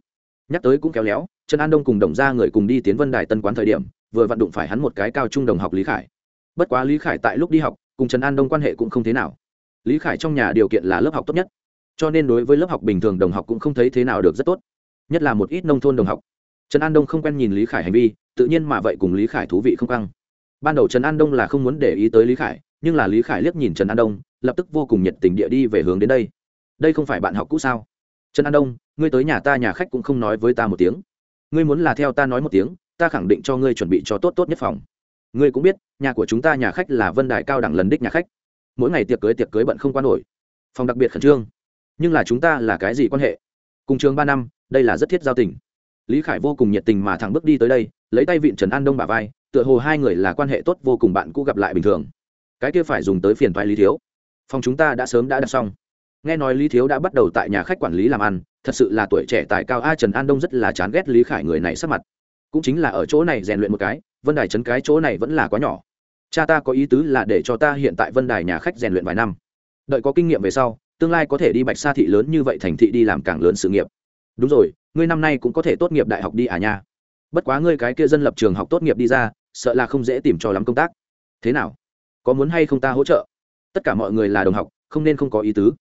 Nhắc tới cũng kéo léo, trần an đông cùng đồng ra người cùng đi tiến vân đài tân quán thời điểm, vừa vặn đụng phải hắn một cái cao trung đồng học lý khải. Bất quá lý khải tại lúc đi học, cùng trần an đông quan hệ cũng không thế nào. Lý khải trong nhà điều kiện là lớp học tốt nhất cho nên đối với lớp học bình thường đồng học cũng không thấy thế nào được rất tốt, nhất là một ít nông thôn đồng học. Trần an đông không quen nhìn lý khải hành vi, tự nhiên mà vậy cùng lý khải thú vị không căng. Ban đầu trần an đông là không muốn để ý tới lý khải, nhưng là lý khải liếc nhìn trần an đông, lập tức vô cùng nhiệt tình địa đi về hướng đến đây. Đây không phải bạn học cũ sao? Trần an đông, ngươi tới nhà ta nhà khách cũng không nói với ta một tiếng. Ngươi muốn là theo ta nói một tiếng, ta khẳng định cho ngươi chuẩn bị cho tốt tốt nhất phòng. Ngươi cũng biết, nhà của chúng ta nhà khách là vân đài cao đẳng lần đích nhà khách. Mỗi ngày tiệc cưới tiệc cưới bận không qua nổi. Phòng đặc biệt khẩn trương nhưng là chúng ta là cái gì quan hệ? Cùng trường ba năm, đây là rất thiết giao tình. Lý khải vô cùng nhiệt tình mà thẳng bước đi tới đây, lấy tay vịn trần an đông bà vai, tựa hồ hai người là quan hệ tốt vô cùng bạn cũ gặp lại bình thường. Cái kia phải dùng tới phiền thoại lý thiếu. Phòng chúng ta đã sớm đã đặt xong. Nghe nói lý thiếu đã bắt đầu tại nhà khách quản lý làm ăn, thật sự là tuổi trẻ tài cao a, trần an đông rất là chán ghét lý khải người này sắp mặt. Cũng chính là ở chỗ này rèn luyện một cái, vân đài trấn cái chỗ này vẫn là quá nhỏ. Cha ta có ý tứ là để cho ta hiện tại vân đài nhà khách rèn luyện vài năm. Đợi có kinh nghiệm về sau tương lai có thể đi bạch sa thị lớn như vậy thành thị đi làm càng lớn sự nghiệp. Đúng rồi, ngươi năm nay cũng có thể tốt nghiệp đại học đi à nha. Bất quá ngươi cái kia dân lập trường học tốt nghiệp đi ra, sợ là không dễ tìm cho lắm công tác. Thế nào? Có muốn hay không ta hỗ trợ? Tất cả mọi người là đồng học, không nên không có ý tứ.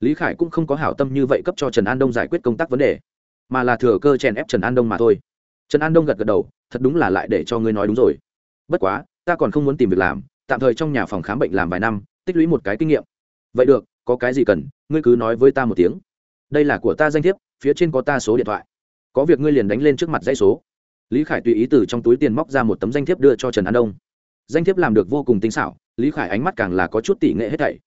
Lý khải cũng không có hảo tâm như vậy cấp cho trần an đông giải quyết công tác vấn đề, mà là thừa cơ chèn ép trần an đông mà thôi. Trần an đông gật gật đầu, thật đúng là lại để cho ngươi nói đúng rồi. Bất quá, ta còn không muốn tìm việc làm, tạm thời trong nhà phòng khám bệnh làm vài năm, tích lũy một cái kinh nghiệm. Vậy được có cái gì cần, ngươi cứ nói với ta một tiếng. Đây là của ta danh thiếp, phía trên có ta số điện thoại. Có việc ngươi liền đánh lên trước mặt dãy số. Lý khải tùy ý từ trong túi tiền móc ra một tấm danh thiếp đưa cho trần an đông. Danh thiếp làm được vô cùng tinh xảo, lý khải ánh mắt càng là có chút tỉ nghệ hết thảy.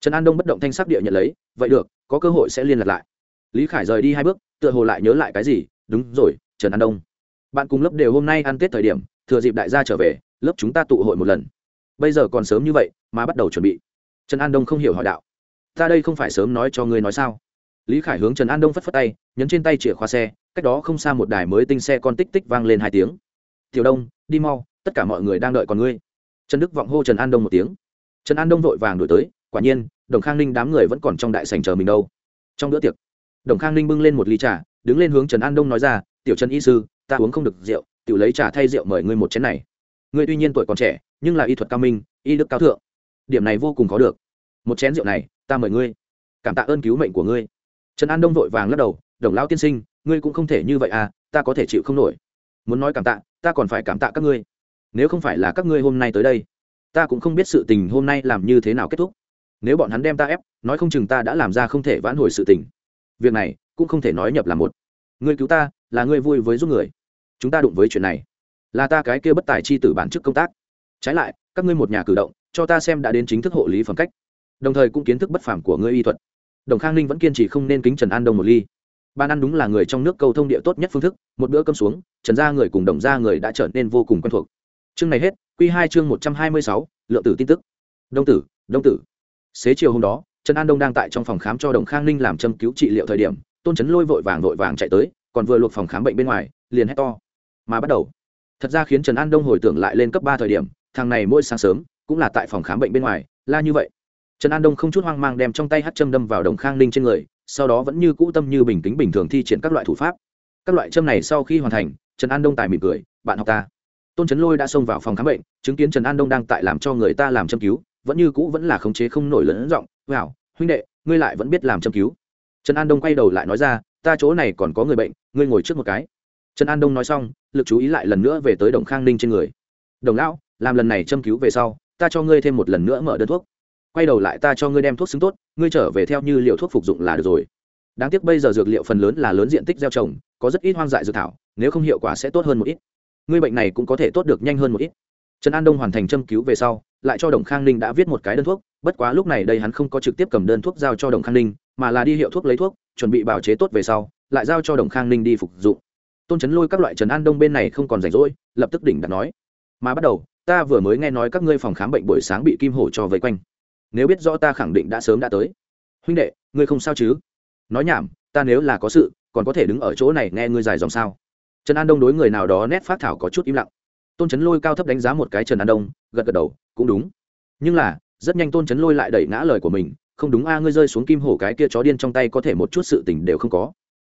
Trần an đông bất động thanh sắc địa nhận lấy, vậy được, có cơ hội sẽ liên lạc lại. Lý khải rời đi hai bước, tựa hồ lại nhớ lại cái gì, đúng rồi, trần an đông. Bạn cùng lớp đều hôm nay ăn tết thời điểm, thừa dịp đại gia trở về, lớp chúng ta tụ hội một lần. Bây giờ còn sớm như vậy, mà bắt đầu chuẩn bị. Trần an đông không hiểu hỏi đạo ta đây không phải sớm nói cho ngươi nói sao? Lý khải hướng trần an đông phất phất tay, nhấn trên tay chìa khóa xe, cách đó không xa một đài mới tinh xe con tích tích vang lên hai tiếng. Tiểu đông, đi mau, tất cả mọi người đang đợi còn ngươi. Trần đức vọng hô trần an đông một tiếng. Trần an đông vội vàng đổi tới, quả nhiên, đồng khang ninh đám người vẫn còn trong đại sành chờ mình đâu. Trong bữa tiệc, đồng khang ninh bưng lên một ly trà, đứng lên hướng trần an đông nói ra, tiểu trần y sư, ta uống không được rượu tự lấy trà thay rượu mời ngươi một chén này. Ngươi tuy nhiên tuổi còn trẻ, nhưng là y thuật cao minh, y đức cao thượng, điểm này vô cùng có được. Một chén rượu này ta mời ngươi. Cảm tạ ơn cứu mệnh của ngươi. Trần an đông vội vàng lắc đầu, đồng lão tiên sinh, ngươi cũng không thể như vậy à ta có thể chịu không nổi. Muốn nói cảm tạ, ta còn phải cảm tạ các ngươi. Nếu không phải là các ngươi hôm nay tới đây, ta cũng không biết sự tình hôm nay làm như thế nào kết thúc. Nếu bọn hắn đem ta ép, nói không chừng ta đã làm ra không thể vãn hồi sự tình. Việc này cũng không thể nói nhập là một. Ngươi cứu ta, là ngươi vui với giúp người. Chúng ta đụng với chuyện này. Là ta cái kia bất tài chi tử bản chức công tác. Trái lại, các ngươi một nhà cử động, cho ta xem đã đến chính thức hộ lý phẩm cách đồng thời cũng kiến thức bất phàm của ngươi y thuật. Đồng khang ninh vẫn kiên trì không nên kính trần an đông một ly. Ban ăn đúng là người trong nước câu thông địa tốt nhất phương thức, một bữa cơm xuống, trần gia người cùng đồng gia người đã trở nên vô cùng quen thuộc. Chương này hết q hai chương một trăm hai mươi sáu, lượng tử tin tức. Đông tử đông tử. Xế chiều hôm đó, trần an đông đang tại trong phòng khám cho đồng khang ninh làm châm cứu trị liệu thời điểm, tôn trấn lôi vội vàng vội vàng chạy tới, còn vừa luộc phòng khám bệnh bên ngoài, liền hét to. Mà bắt đầu. Thật ra khiến trần an đông hồi tưởng lại lên cấp ba thời điểm, thằng này mỗi sáng sớm, cũng là tại phòng khám bệnh bên ngoài la như vậy trần an đông không chút hoang mang đem trong tay hát châm đâm vào đồng khang ninh trên người, sau đó vẫn như cũ tâm như bình tĩnh bình thường thi triển các loại thủ pháp. Các loại châm này sau khi hoàn thành, trần an đông tài mỉm cười, bạn học ta. Tôn trấn lôi đã xông vào phòng khám bệnh, chứng kiến trần an đông đang tại làm cho người ta làm châm cứu, vẫn như cũ vẫn là khống chế không nổi lớn giọng wow huynh đệ, ngươi lại vẫn biết làm châm cứu. Trần an đông quay đầu lại nói ra, ta chỗ này còn có người bệnh, ngươi ngồi trước một cái. Trần an đông nói xong, lực chú ý lại lần nữa về tới đồng khang ninh trên người. Đồng lão, làm lần này châm cứu về sau, ta cho ngươi thêm một lần nữa mở đơn thuốc quay đầu lại ta cho ngươi đem thuốc xứng tốt, ngươi trở về theo như liệu thuốc phục dụng là được rồi. Đáng tiếc bây giờ dược liệu phần lớn là lớn diện tích gieo trồng, có rất ít hoang dại dược thảo, nếu không hiệu quả sẽ tốt hơn một ít. Ngươi bệnh này cũng có thể tốt được nhanh hơn một ít. Trần an đông hoàn thành châm cứu về sau, lại cho đồng khang ninh đã viết một cái đơn thuốc, bất quá lúc này đây hắn không có trực tiếp cầm đơn thuốc giao cho đồng khang ninh, mà là đi hiệu thuốc lấy thuốc, chuẩn bị bào chế tốt về sau, lại giao cho đồng khang ninh đi phục dụng. Tôn trấn lôi các loại trần an đông bên này không còn rảnh rỗi, lập tức đỉnh đặt nói, mà bắt đầu, ta vừa mới nghe nói các ngươi phòng khám bệnh buổi sáng bị kim hổ cho vây quanh nếu biết rõ ta khẳng định đã sớm đã tới. Huynh đệ, ngươi không sao chứ? Nói nhảm, ta nếu là có sự, còn có thể đứng ở chỗ này nghe ngươi dài dòng sao? Trần an đông đối người nào đó nét phát thảo có chút im lặng. Tôn trấn lôi cao thấp đánh giá một cái trần an đông, gật gật đầu, cũng đúng. Nhưng là, rất nhanh tôn trấn lôi lại đẩy ngã lời của mình, không đúng a, ngươi rơi xuống kim hổ cái kia chó điên trong tay có thể một chút sự tình đều không có.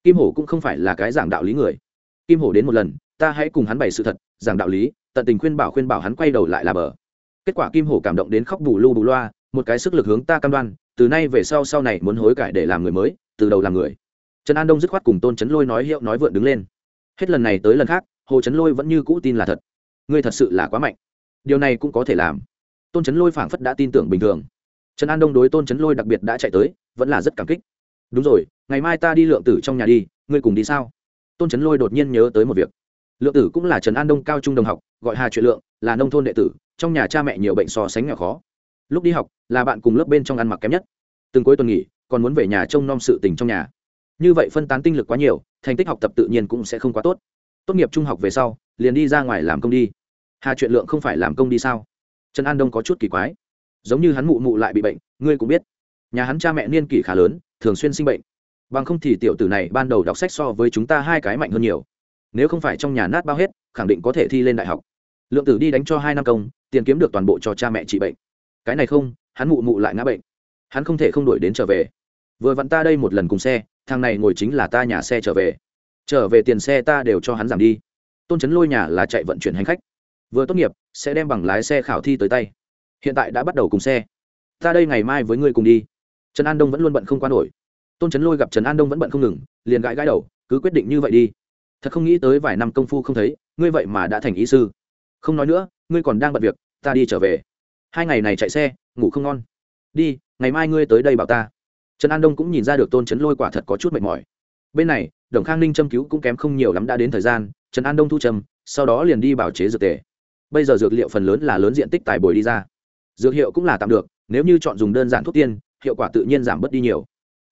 Kim hổ cũng không phải là cái giảng đạo lý người. Kim hổ đến một lần, ta hãy cùng hắn bày sự thật, giảng đạo lý, tận tình khuyên bảo khuyên bảo hắn quay đầu lại là bờ. Kết quả kim hổ cảm động đến khóc bù lu bù loa một cái sức lực hướng ta cam đoan, từ nay về sau sau này muốn hối cải để làm người mới, từ đầu làm người. Trần an đông dứt khoát cùng tôn trấn lôi nói hiệu nói vượn đứng lên. Hết lần này tới lần khác, hồ trấn lôi vẫn như cũ tin là thật. Ngươi thật sự là quá mạnh. Điều này cũng có thể làm. Tôn trấn lôi phảng phất đã tin tưởng bình thường. Trần an đông đối tôn trấn lôi đặc biệt đã chạy tới, vẫn là rất cảm kích. Đúng rồi, ngày mai ta đi lượng tử trong nhà đi, ngươi cùng đi sao? Tôn trấn lôi đột nhiên nhớ tới một việc. Lượng tử cũng là trần an đông cao trung đồng học, gọi hà chuyện lượng, là nông thôn đệ tử, trong nhà cha mẹ nhiều bệnh so sánh nhỏ khó lúc đi học, là bạn cùng lớp bên trong ăn mặc kém nhất. Từng cuối tuần nghỉ, còn muốn về nhà trông nom sự tình trong nhà. Như vậy phân tán tinh lực quá nhiều, thành tích học tập tự nhiên cũng sẽ không quá tốt. Tốt nghiệp trung học về sau, liền đi ra ngoài làm công đi. Hà chuyện lượng không phải làm công đi sao? Trần an đông có chút kỳ quái. Giống như hắn mụ mụ lại bị bệnh, ngươi cũng biết. Nhà hắn cha mẹ niên kỷ khá lớn, thường xuyên sinh bệnh. Bằng không thì tiểu tử này ban đầu đọc sách so với chúng ta hai cái mạnh hơn nhiều. Nếu không phải trong nhà nát bao hết, khẳng định có thể thi lên đại học. Lượng tử đi đánh cho hai năm công, tiền kiếm được toàn bộ cho cha mẹ trị bệnh cái này không, hắn mụ mụ lại ngã bệnh. Hắn không thể không đuổi đến trở về. Vừa vặn ta đây một lần cùng xe, thằng này ngồi chính là ta nhà xe trở về. Trở về tiền xe ta đều cho hắn giảm đi. Tôn trấn lôi nhà là chạy vận chuyển hành khách. Vừa tốt nghiệp, sẽ đem bằng lái xe khảo thi tới tay. Hiện tại đã bắt đầu cùng xe. Ta đây ngày mai với ngươi cùng đi. Trần an đông vẫn luôn bận không qua nổi. Tôn trấn lôi gặp trần an đông vẫn bận không ngừng, liền gãi gãi đầu, cứ quyết định như vậy đi. Thật không nghĩ tới vài năm công phu không thấy, ngươi vậy mà đã thành ý sư. Không nói nữa, ngươi còn đang bận việc, ta đi trở về hai ngày này chạy xe, ngủ không ngon. Đi, ngày mai ngươi tới đây bảo ta. Trần an đông cũng nhìn ra được tôn trấn lôi quả thật có chút mệt mỏi. Bên này, đồng khang ninh châm cứu cũng kém không nhiều lắm đã đến thời gian, trần an đông thu trầm sau đó liền đi bảo chế dược tề. Bây giờ dược liệu phần lớn là lớn diện tích tài bồi đi ra. Dược hiệu cũng là tạm được, nếu như chọn dùng đơn giản thuốc tiên, hiệu quả tự nhiên giảm bớt đi nhiều.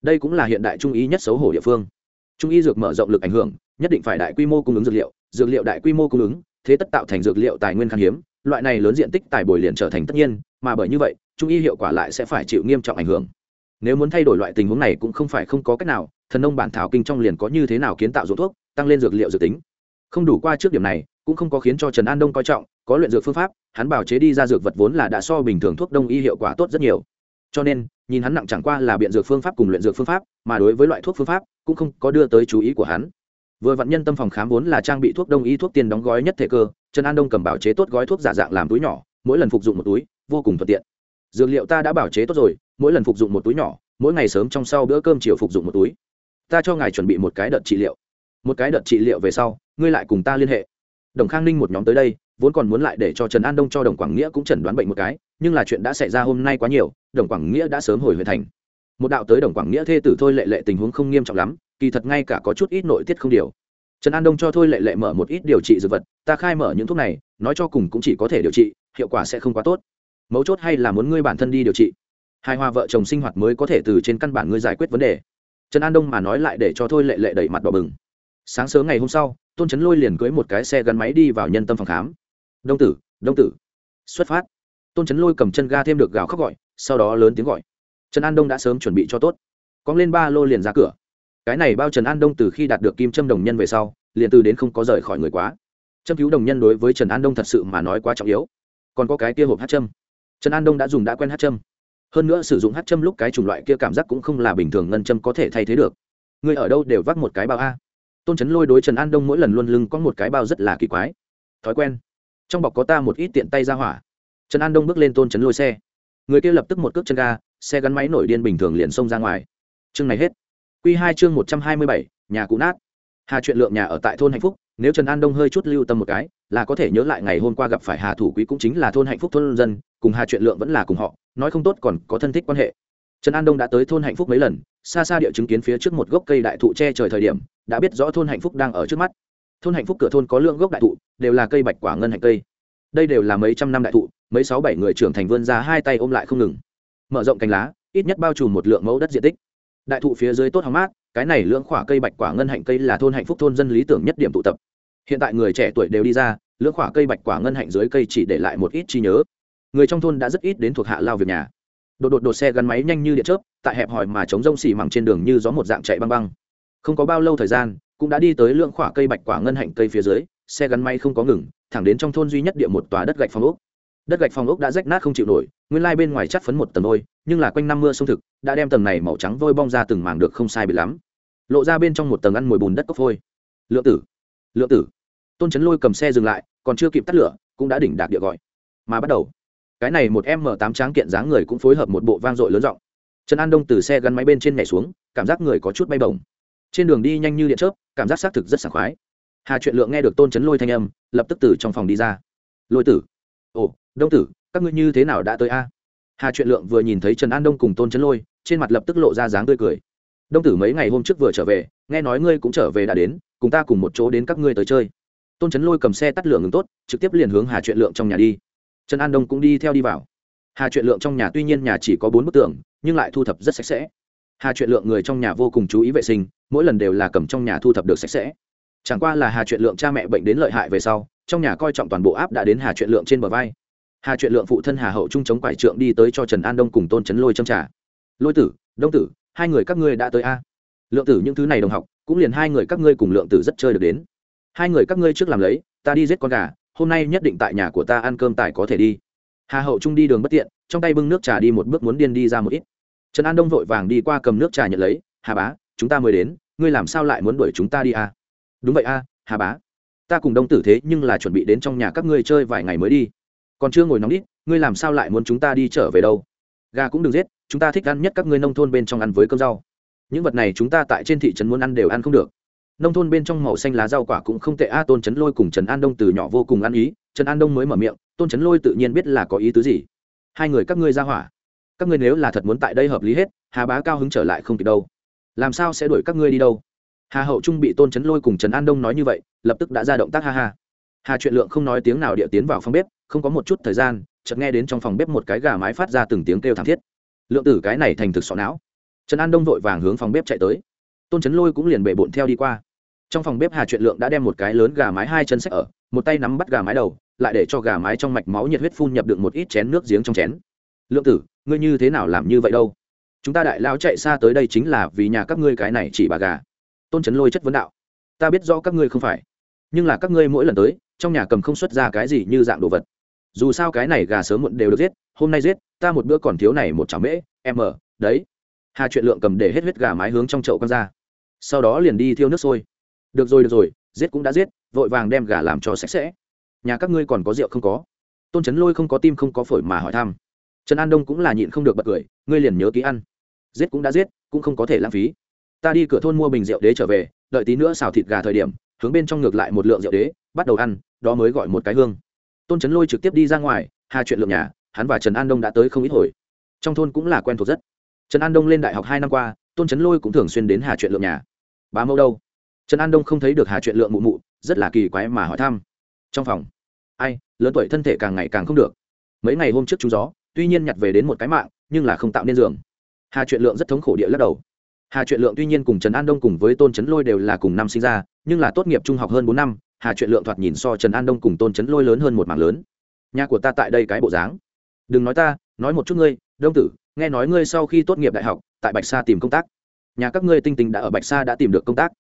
Đây cũng là hiện đại trung ý nhất xấu hổ địa phương. Trung y dược mở rộng lực ảnh hưởng, nhất định phải đại quy mô cung ứng dược liệu. Dược liệu đại quy mô cung ứng, thế tất tạo thành dược liệu tài nguyên khan hiếm loại này lớn diện tích tài bồi liền trở thành tất nhiên, mà bởi như vậy, trung y hiệu quả lại sẽ phải chịu nghiêm trọng ảnh hưởng. Nếu muốn thay đổi loại tình huống này cũng không phải không có cách nào, thần nông bản thảo kinh trong liền có như thế nào kiến tạo dụng thuốc, tăng lên dược liệu dự tính. Không đủ qua trước điểm này, cũng không có khiến cho trần an đông coi trọng, có luyện dược phương pháp, hắn bảo chế đi ra dược vật vốn là đã so bình thường thuốc đông y hiệu quả tốt rất nhiều. Cho nên, nhìn hắn nặng chẳng qua là biện dược phương pháp cùng luyện dược phương pháp, mà đối với loại thuốc phương pháp, cũng không có đưa tới chú ý của hắn. Vừa vặn nhân tâm phòng khám vốn là trang bị thuốc đông y thuốc tiền đóng gói nhất thể cơ trần an đông cầm bảo chế tốt gói thuốc giả dạng làm túi nhỏ, mỗi lần phục dụng một túi, vô cùng thuận tiện. Dược liệu ta đã bảo chế tốt rồi, mỗi lần phục dụng một túi nhỏ, mỗi ngày sớm trong sau bữa cơm chiều phục dụng một túi. Ta cho ngài chuẩn bị một cái đợt trị liệu. Một cái đợt trị liệu về sau, ngươi lại cùng ta liên hệ. Đồng khang ninh một nhóm tới đây, vốn còn muốn lại để cho trần an đông cho đồng quảng nghĩa cũng chẩn đoán bệnh một cái, nhưng là chuyện đã xảy ra hôm nay quá nhiều, đồng quảng nghĩa đã sớm hồi huyện thành. Một đạo tới đồng quảng nghĩa thê tử thôi lệ lệ tình huống không nghiêm trọng lắm, kỳ thật ngay cả có chút ít nội tiết không điều trần an đông cho thôi lệ lệ mở một ít điều trị dược vật, ta khai mở những thuốc này, nói cho cùng cũng chỉ có thể điều trị, hiệu quả sẽ không quá tốt. Mấu chốt hay là muốn ngươi bản thân đi điều trị? Hai hoa vợ chồng sinh hoạt mới có thể từ trên căn bản ngươi giải quyết vấn đề. Trần an đông mà nói lại để cho thôi lệ lệ đẩy mặt đỏ bừng. Sáng sớm ngày hôm sau, tôn trấn lôi liền cưới một cái xe gắn máy đi vào nhân tâm phòng khám. Đông tử đông tử. Xuất phát. Tôn trấn lôi cầm chân ga thêm được gào khóc gọi, sau đó lớn tiếng gọi. Trần an đông đã sớm chuẩn bị cho tốt. Cóng lên ba lô liền ra cửa cái này bao trần an đông từ khi đạt được kim châm đồng nhân về sau, liền từ đến không có rời khỏi người quá. Châm cứu đồng nhân đối với trần an đông thật sự mà nói quá trọng yếu. Còn có cái kia hộp hát châm. Trần an đông đã dùng đã quen hát châm. Hơn nữa sử dụng hát châm lúc cái chủng loại kia cảm giác cũng không là bình thường ngân châm có thể thay thế được. Người ở đâu đều vác một cái bao a. Tôn trấn lôi đối trần an đông mỗi lần luôn lưng có một cái bao rất là kỳ quái. Thói quen. Trong bọc có ta một ít tiện tay ra hỏa. Trần an đông bước lên tôn trấn lôi xe. Người kia lập tức một cước chân ga, xe gắn máy nổi điên bình thường liền xông ra ngoài. Chương này hết. Quy hai chương một trăm hai mươi bảy, nhà cũ nát. Hà chuyện lượng nhà ở tại thôn hạnh phúc, nếu trần an đông hơi chút lưu tâm một cái, là có thể nhớ lại ngày hôm qua gặp phải hà thủ quý cũng chính là thôn hạnh phúc thôn dân, cùng hà chuyện lượng vẫn là cùng họ, nói không tốt còn có thân thích quan hệ. Trần an đông đã tới thôn hạnh phúc mấy lần, xa xa địa chứng kiến phía trước một gốc cây đại thụ che trời thời điểm, đã biết rõ thôn hạnh phúc đang ở trước mắt. Thôn hạnh phúc cửa thôn có lượng gốc đại thụ, đều là cây bạch quả ngân hạnh cây. Đây đều là mấy trăm năm đại thụ, mấy sáu bảy người trưởng thành vươn ra hai tay ôm lại không ngừng. Mở rộng cành lá, ít nhất bao trùm một lượng mẫu đất diện tích đại thụ phía dưới tốt hóng mát, cái này lưỡng khỏa cây bạch quả ngân hạnh cây là thôn hạnh phúc thôn dân lý tưởng nhất điểm tụ tập. Hiện tại người trẻ tuổi đều đi ra, lưỡng khỏa cây bạch quả ngân hạnh dưới cây chỉ để lại một ít chi nhớ. Người trong thôn đã rất ít đến thuộc hạ lao việc nhà. Đột đột đột xe gắn máy nhanh như điện chớp, tại hẹp hòi mà chống rông xì mẳng trên đường như gió một dạng chạy băng băng. Không có bao lâu thời gian, cũng đã đi tới lượng khỏa cây bạch quả ngân hạnh cây phía dưới, xe gắn máy không có ngừng, thẳng đến trong thôn duy nhất địa một tòa đất gạch phong ốc đất gạch phong ốc đã rách nát không chịu nổi, nguyên lai bên ngoài chắt phấn một tầng vôi nhưng là quanh năm mưa sông thực, đã đem tầng này màu trắng vôi bong ra từng mảng được không sai bị lắm. Lộ ra bên trong một tầng ăn mùi bùn đất cốc phôi. Lượng tử lượng tử. Tôn trấn lôi cầm xe dừng lại, còn chưa kịp tắt lửa, cũng đã đỉnh đạc địa gọi. Mà bắt đầu, cái này một m tám tráng kiện dáng người cũng phối hợp một bộ vang dội lớn rộng trần an đông từ xe gắn máy bên trên nhảy xuống, cảm giác người có chút bay bổng. Trên đường đi nhanh như điện chớp, cảm giác xác thực rất sảng khoái. Hà chuyện lượng nghe được tôn trấn lôi thanh âm, lập tức từ trong phòng đi ra. Lôi tử ồ, đông tử, các ngươi như thế nào đã tới a? Hà chuyện lượng vừa nhìn thấy trần an đông cùng tôn trấn lôi, trên mặt lập tức lộ ra dáng tươi cười. Đông tử mấy ngày hôm trước vừa trở về, nghe nói ngươi cũng trở về đã đến, cùng ta cùng một chỗ đến các ngươi tới chơi. Tôn trấn lôi cầm xe tắt lửa ngừng tốt, trực tiếp liền hướng hà chuyện lượng trong nhà đi. Trần an đông cũng đi theo đi vào. Hà chuyện lượng trong nhà tuy nhiên nhà chỉ có bốn bức tường, nhưng lại thu thập rất sạch sẽ. Hà chuyện lượng người trong nhà vô cùng chú ý vệ sinh, mỗi lần đều là cầm trong nhà thu thập được sạch sẽ. Chẳng qua là hà chuyện lượng cha mẹ bệnh đến lợi hại về sau trong nhà coi trọng toàn bộ áp đã đến hà chuyện lượng trên bờ vai. Hà chuyện lượng phụ thân hà hậu trung chống quải trượng đi tới cho trần an đông cùng tôn trấn lôi châm trả lôi tử đông tử hai người các ngươi đã tới a? Lượng tử những thứ này đồng học cũng liền hai người các ngươi cùng lượng tử rất chơi được đến. Hai người các ngươi trước làm lấy ta đi giết con gà hôm nay nhất định tại nhà của ta ăn cơm tài có thể đi. Hà hậu trung đi đường bất tiện trong tay bưng nước trà đi một bước muốn điên đi ra một ít. Trần an đông vội vàng đi qua cầm nước trà nhận lấy hà bá chúng ta mới đến ngươi làm sao lại muốn đuổi chúng ta đi à? đúng vậy a à, hà bá ta cùng đông tử thế nhưng là chuẩn bị đến trong nhà các ngươi chơi vài ngày mới đi. Còn chưa ngồi nóng đít, ngươi làm sao lại muốn chúng ta đi trở về đâu? Gà cũng đừng giết, chúng ta thích ăn nhất các ngươi nông thôn bên trong ăn với cơm rau. Những vật này chúng ta tại trên thị trấn muốn ăn đều ăn không được. Nông thôn bên trong màu xanh lá rau quả cũng không tệ a, tôn trấn lôi cùng trần an đông từ nhỏ vô cùng ăn ý, trần an đông mới mở miệng, tôn trấn lôi tự nhiên biết là có ý tứ gì. Hai người các ngươi ra hỏa. Các ngươi nếu là thật muốn tại đây hợp lý hết, hà bá cao hứng trở lại không kịp đâu. Làm sao sẽ đuổi các ngươi đi đâu? Hà hậu trung bị tôn trấn lôi cùng trần an đông nói như vậy, lập tức đã ra động tác ha ha. Hà chuyện lượng không nói tiếng nào địa tiến vào phòng bếp, không có một chút thời gian, chợt nghe đến trong phòng bếp một cái gà mái phát ra từng tiếng kêu thảm thiết. Lượng tử cái này thành thực sọ não. Trần an đông vội vàng hướng phòng bếp chạy tới. Tôn trấn lôi cũng liền bệ bộn theo đi qua. Trong phòng bếp hà chuyện lượng đã đem một cái lớn gà mái hai chân sách ở, một tay nắm bắt gà mái đầu, lại để cho gà mái trong mạch máu nhiệt huyết phun nhập được một ít chén nước giếng trong chén. Lượng tử, ngươi như thế nào làm như vậy đâu? Chúng ta đại lao chạy xa tới đây chính là vì nhà các ngươi cái này chỉ bà gà tôn trấn lôi chất vấn đạo. Ta biết rõ các ngươi không phải, nhưng là các ngươi mỗi lần tới, trong nhà cầm không xuất ra cái gì như dạng đồ vật. Dù sao cái này gà sớm muộn đều được giết, hôm nay giết, ta một bữa còn thiếu này một chảo mễ, em ở đấy. Hà chuyện lượng cầm để hết huyết gà mái hướng trong chậu con ra. Sau đó liền đi thiêu nước sôi. Được rồi được rồi, giết cũng đã giết, vội vàng đem gà làm cho sạch sẽ. Nhà các ngươi còn có rượu không có? Tôn trấn lôi không có tim không có phổi mà hỏi thăm. Trần an đông cũng là nhịn không được bật cười, ngươi liền nhớ ký ăn. Giết cũng đã giết, cũng không có thể lãng phí ta đi cửa thôn mua bình rượu đế trở về, đợi tí nữa xào thịt gà thời điểm, hướng bên trong ngược lại một lượng rượu đế, bắt đầu ăn, đó mới gọi một cái hương. Tôn trấn lôi trực tiếp đi ra ngoài, hà chuyện lượng nhà, hắn và trần an đông đã tới không ít hồi. Trong thôn cũng là quen thuộc rất. Trần an đông lên đại học hai năm qua, tôn trấn lôi cũng thường xuyên đến hà chuyện lượng nhà. Bá mẫu đâu? Trần an đông không thấy được hà chuyện lượng mụ mụ, rất là kỳ quái mà hỏi thăm. Trong phòng, ai, lớn tuổi thân thể càng ngày càng không được. Mấy ngày hôm trước chú gió, tuy nhiên nhặt về đến một cái mạng, nhưng là không tạo nên giường. Hà chuyện lượng rất thống khổ địa lắc đầu hà truyện lượng tuy nhiên cùng trần an đông cùng với tôn trấn lôi đều là cùng năm sinh ra, nhưng là tốt nghiệp trung học hơn bốn năm, hà truyện lượng thoạt nhìn so trần an đông cùng tôn trấn lôi lớn hơn một mảng lớn. Nhà của ta tại đây cái bộ dáng. Đừng nói ta, nói một chút ngươi, đông tử, nghe nói ngươi sau khi tốt nghiệp đại học, tại bạch sa tìm công tác. Nhà các ngươi tinh tình đã ở bạch sa đã tìm được công tác.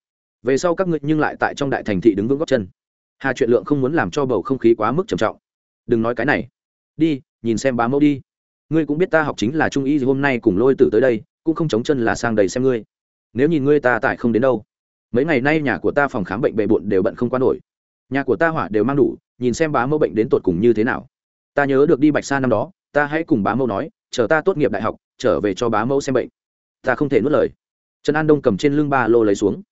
Về sau các ngươi nhưng lại tại trong đại thành thị đứng vững góc chân. Hà truyện lượng không muốn làm cho bầu không khí quá mức trầm trọng. Đừng nói cái này. Đi, nhìn xem bá mẫu đi. Ngươi cũng biết ta học chính là trung y, hôm nay cùng lôi tử tới đây cũng không chống chân là sang đầy xem ngươi. Nếu nhìn ngươi ta tại không đến đâu. Mấy ngày nay nhà của ta phòng khám bệnh bề bộn đều bận không qua nổi. Nhà của ta hỏa đều mang đủ, nhìn xem bá mẫu bệnh đến tột cùng như thế nào. Ta nhớ được đi bạch sa năm đó, ta hãy cùng bá mẫu nói, chờ ta tốt nghiệp đại học, trở về cho bá mẫu xem bệnh. Ta không thể nuốt lời. Trần an đông cầm trên lưng ba lô lấy xuống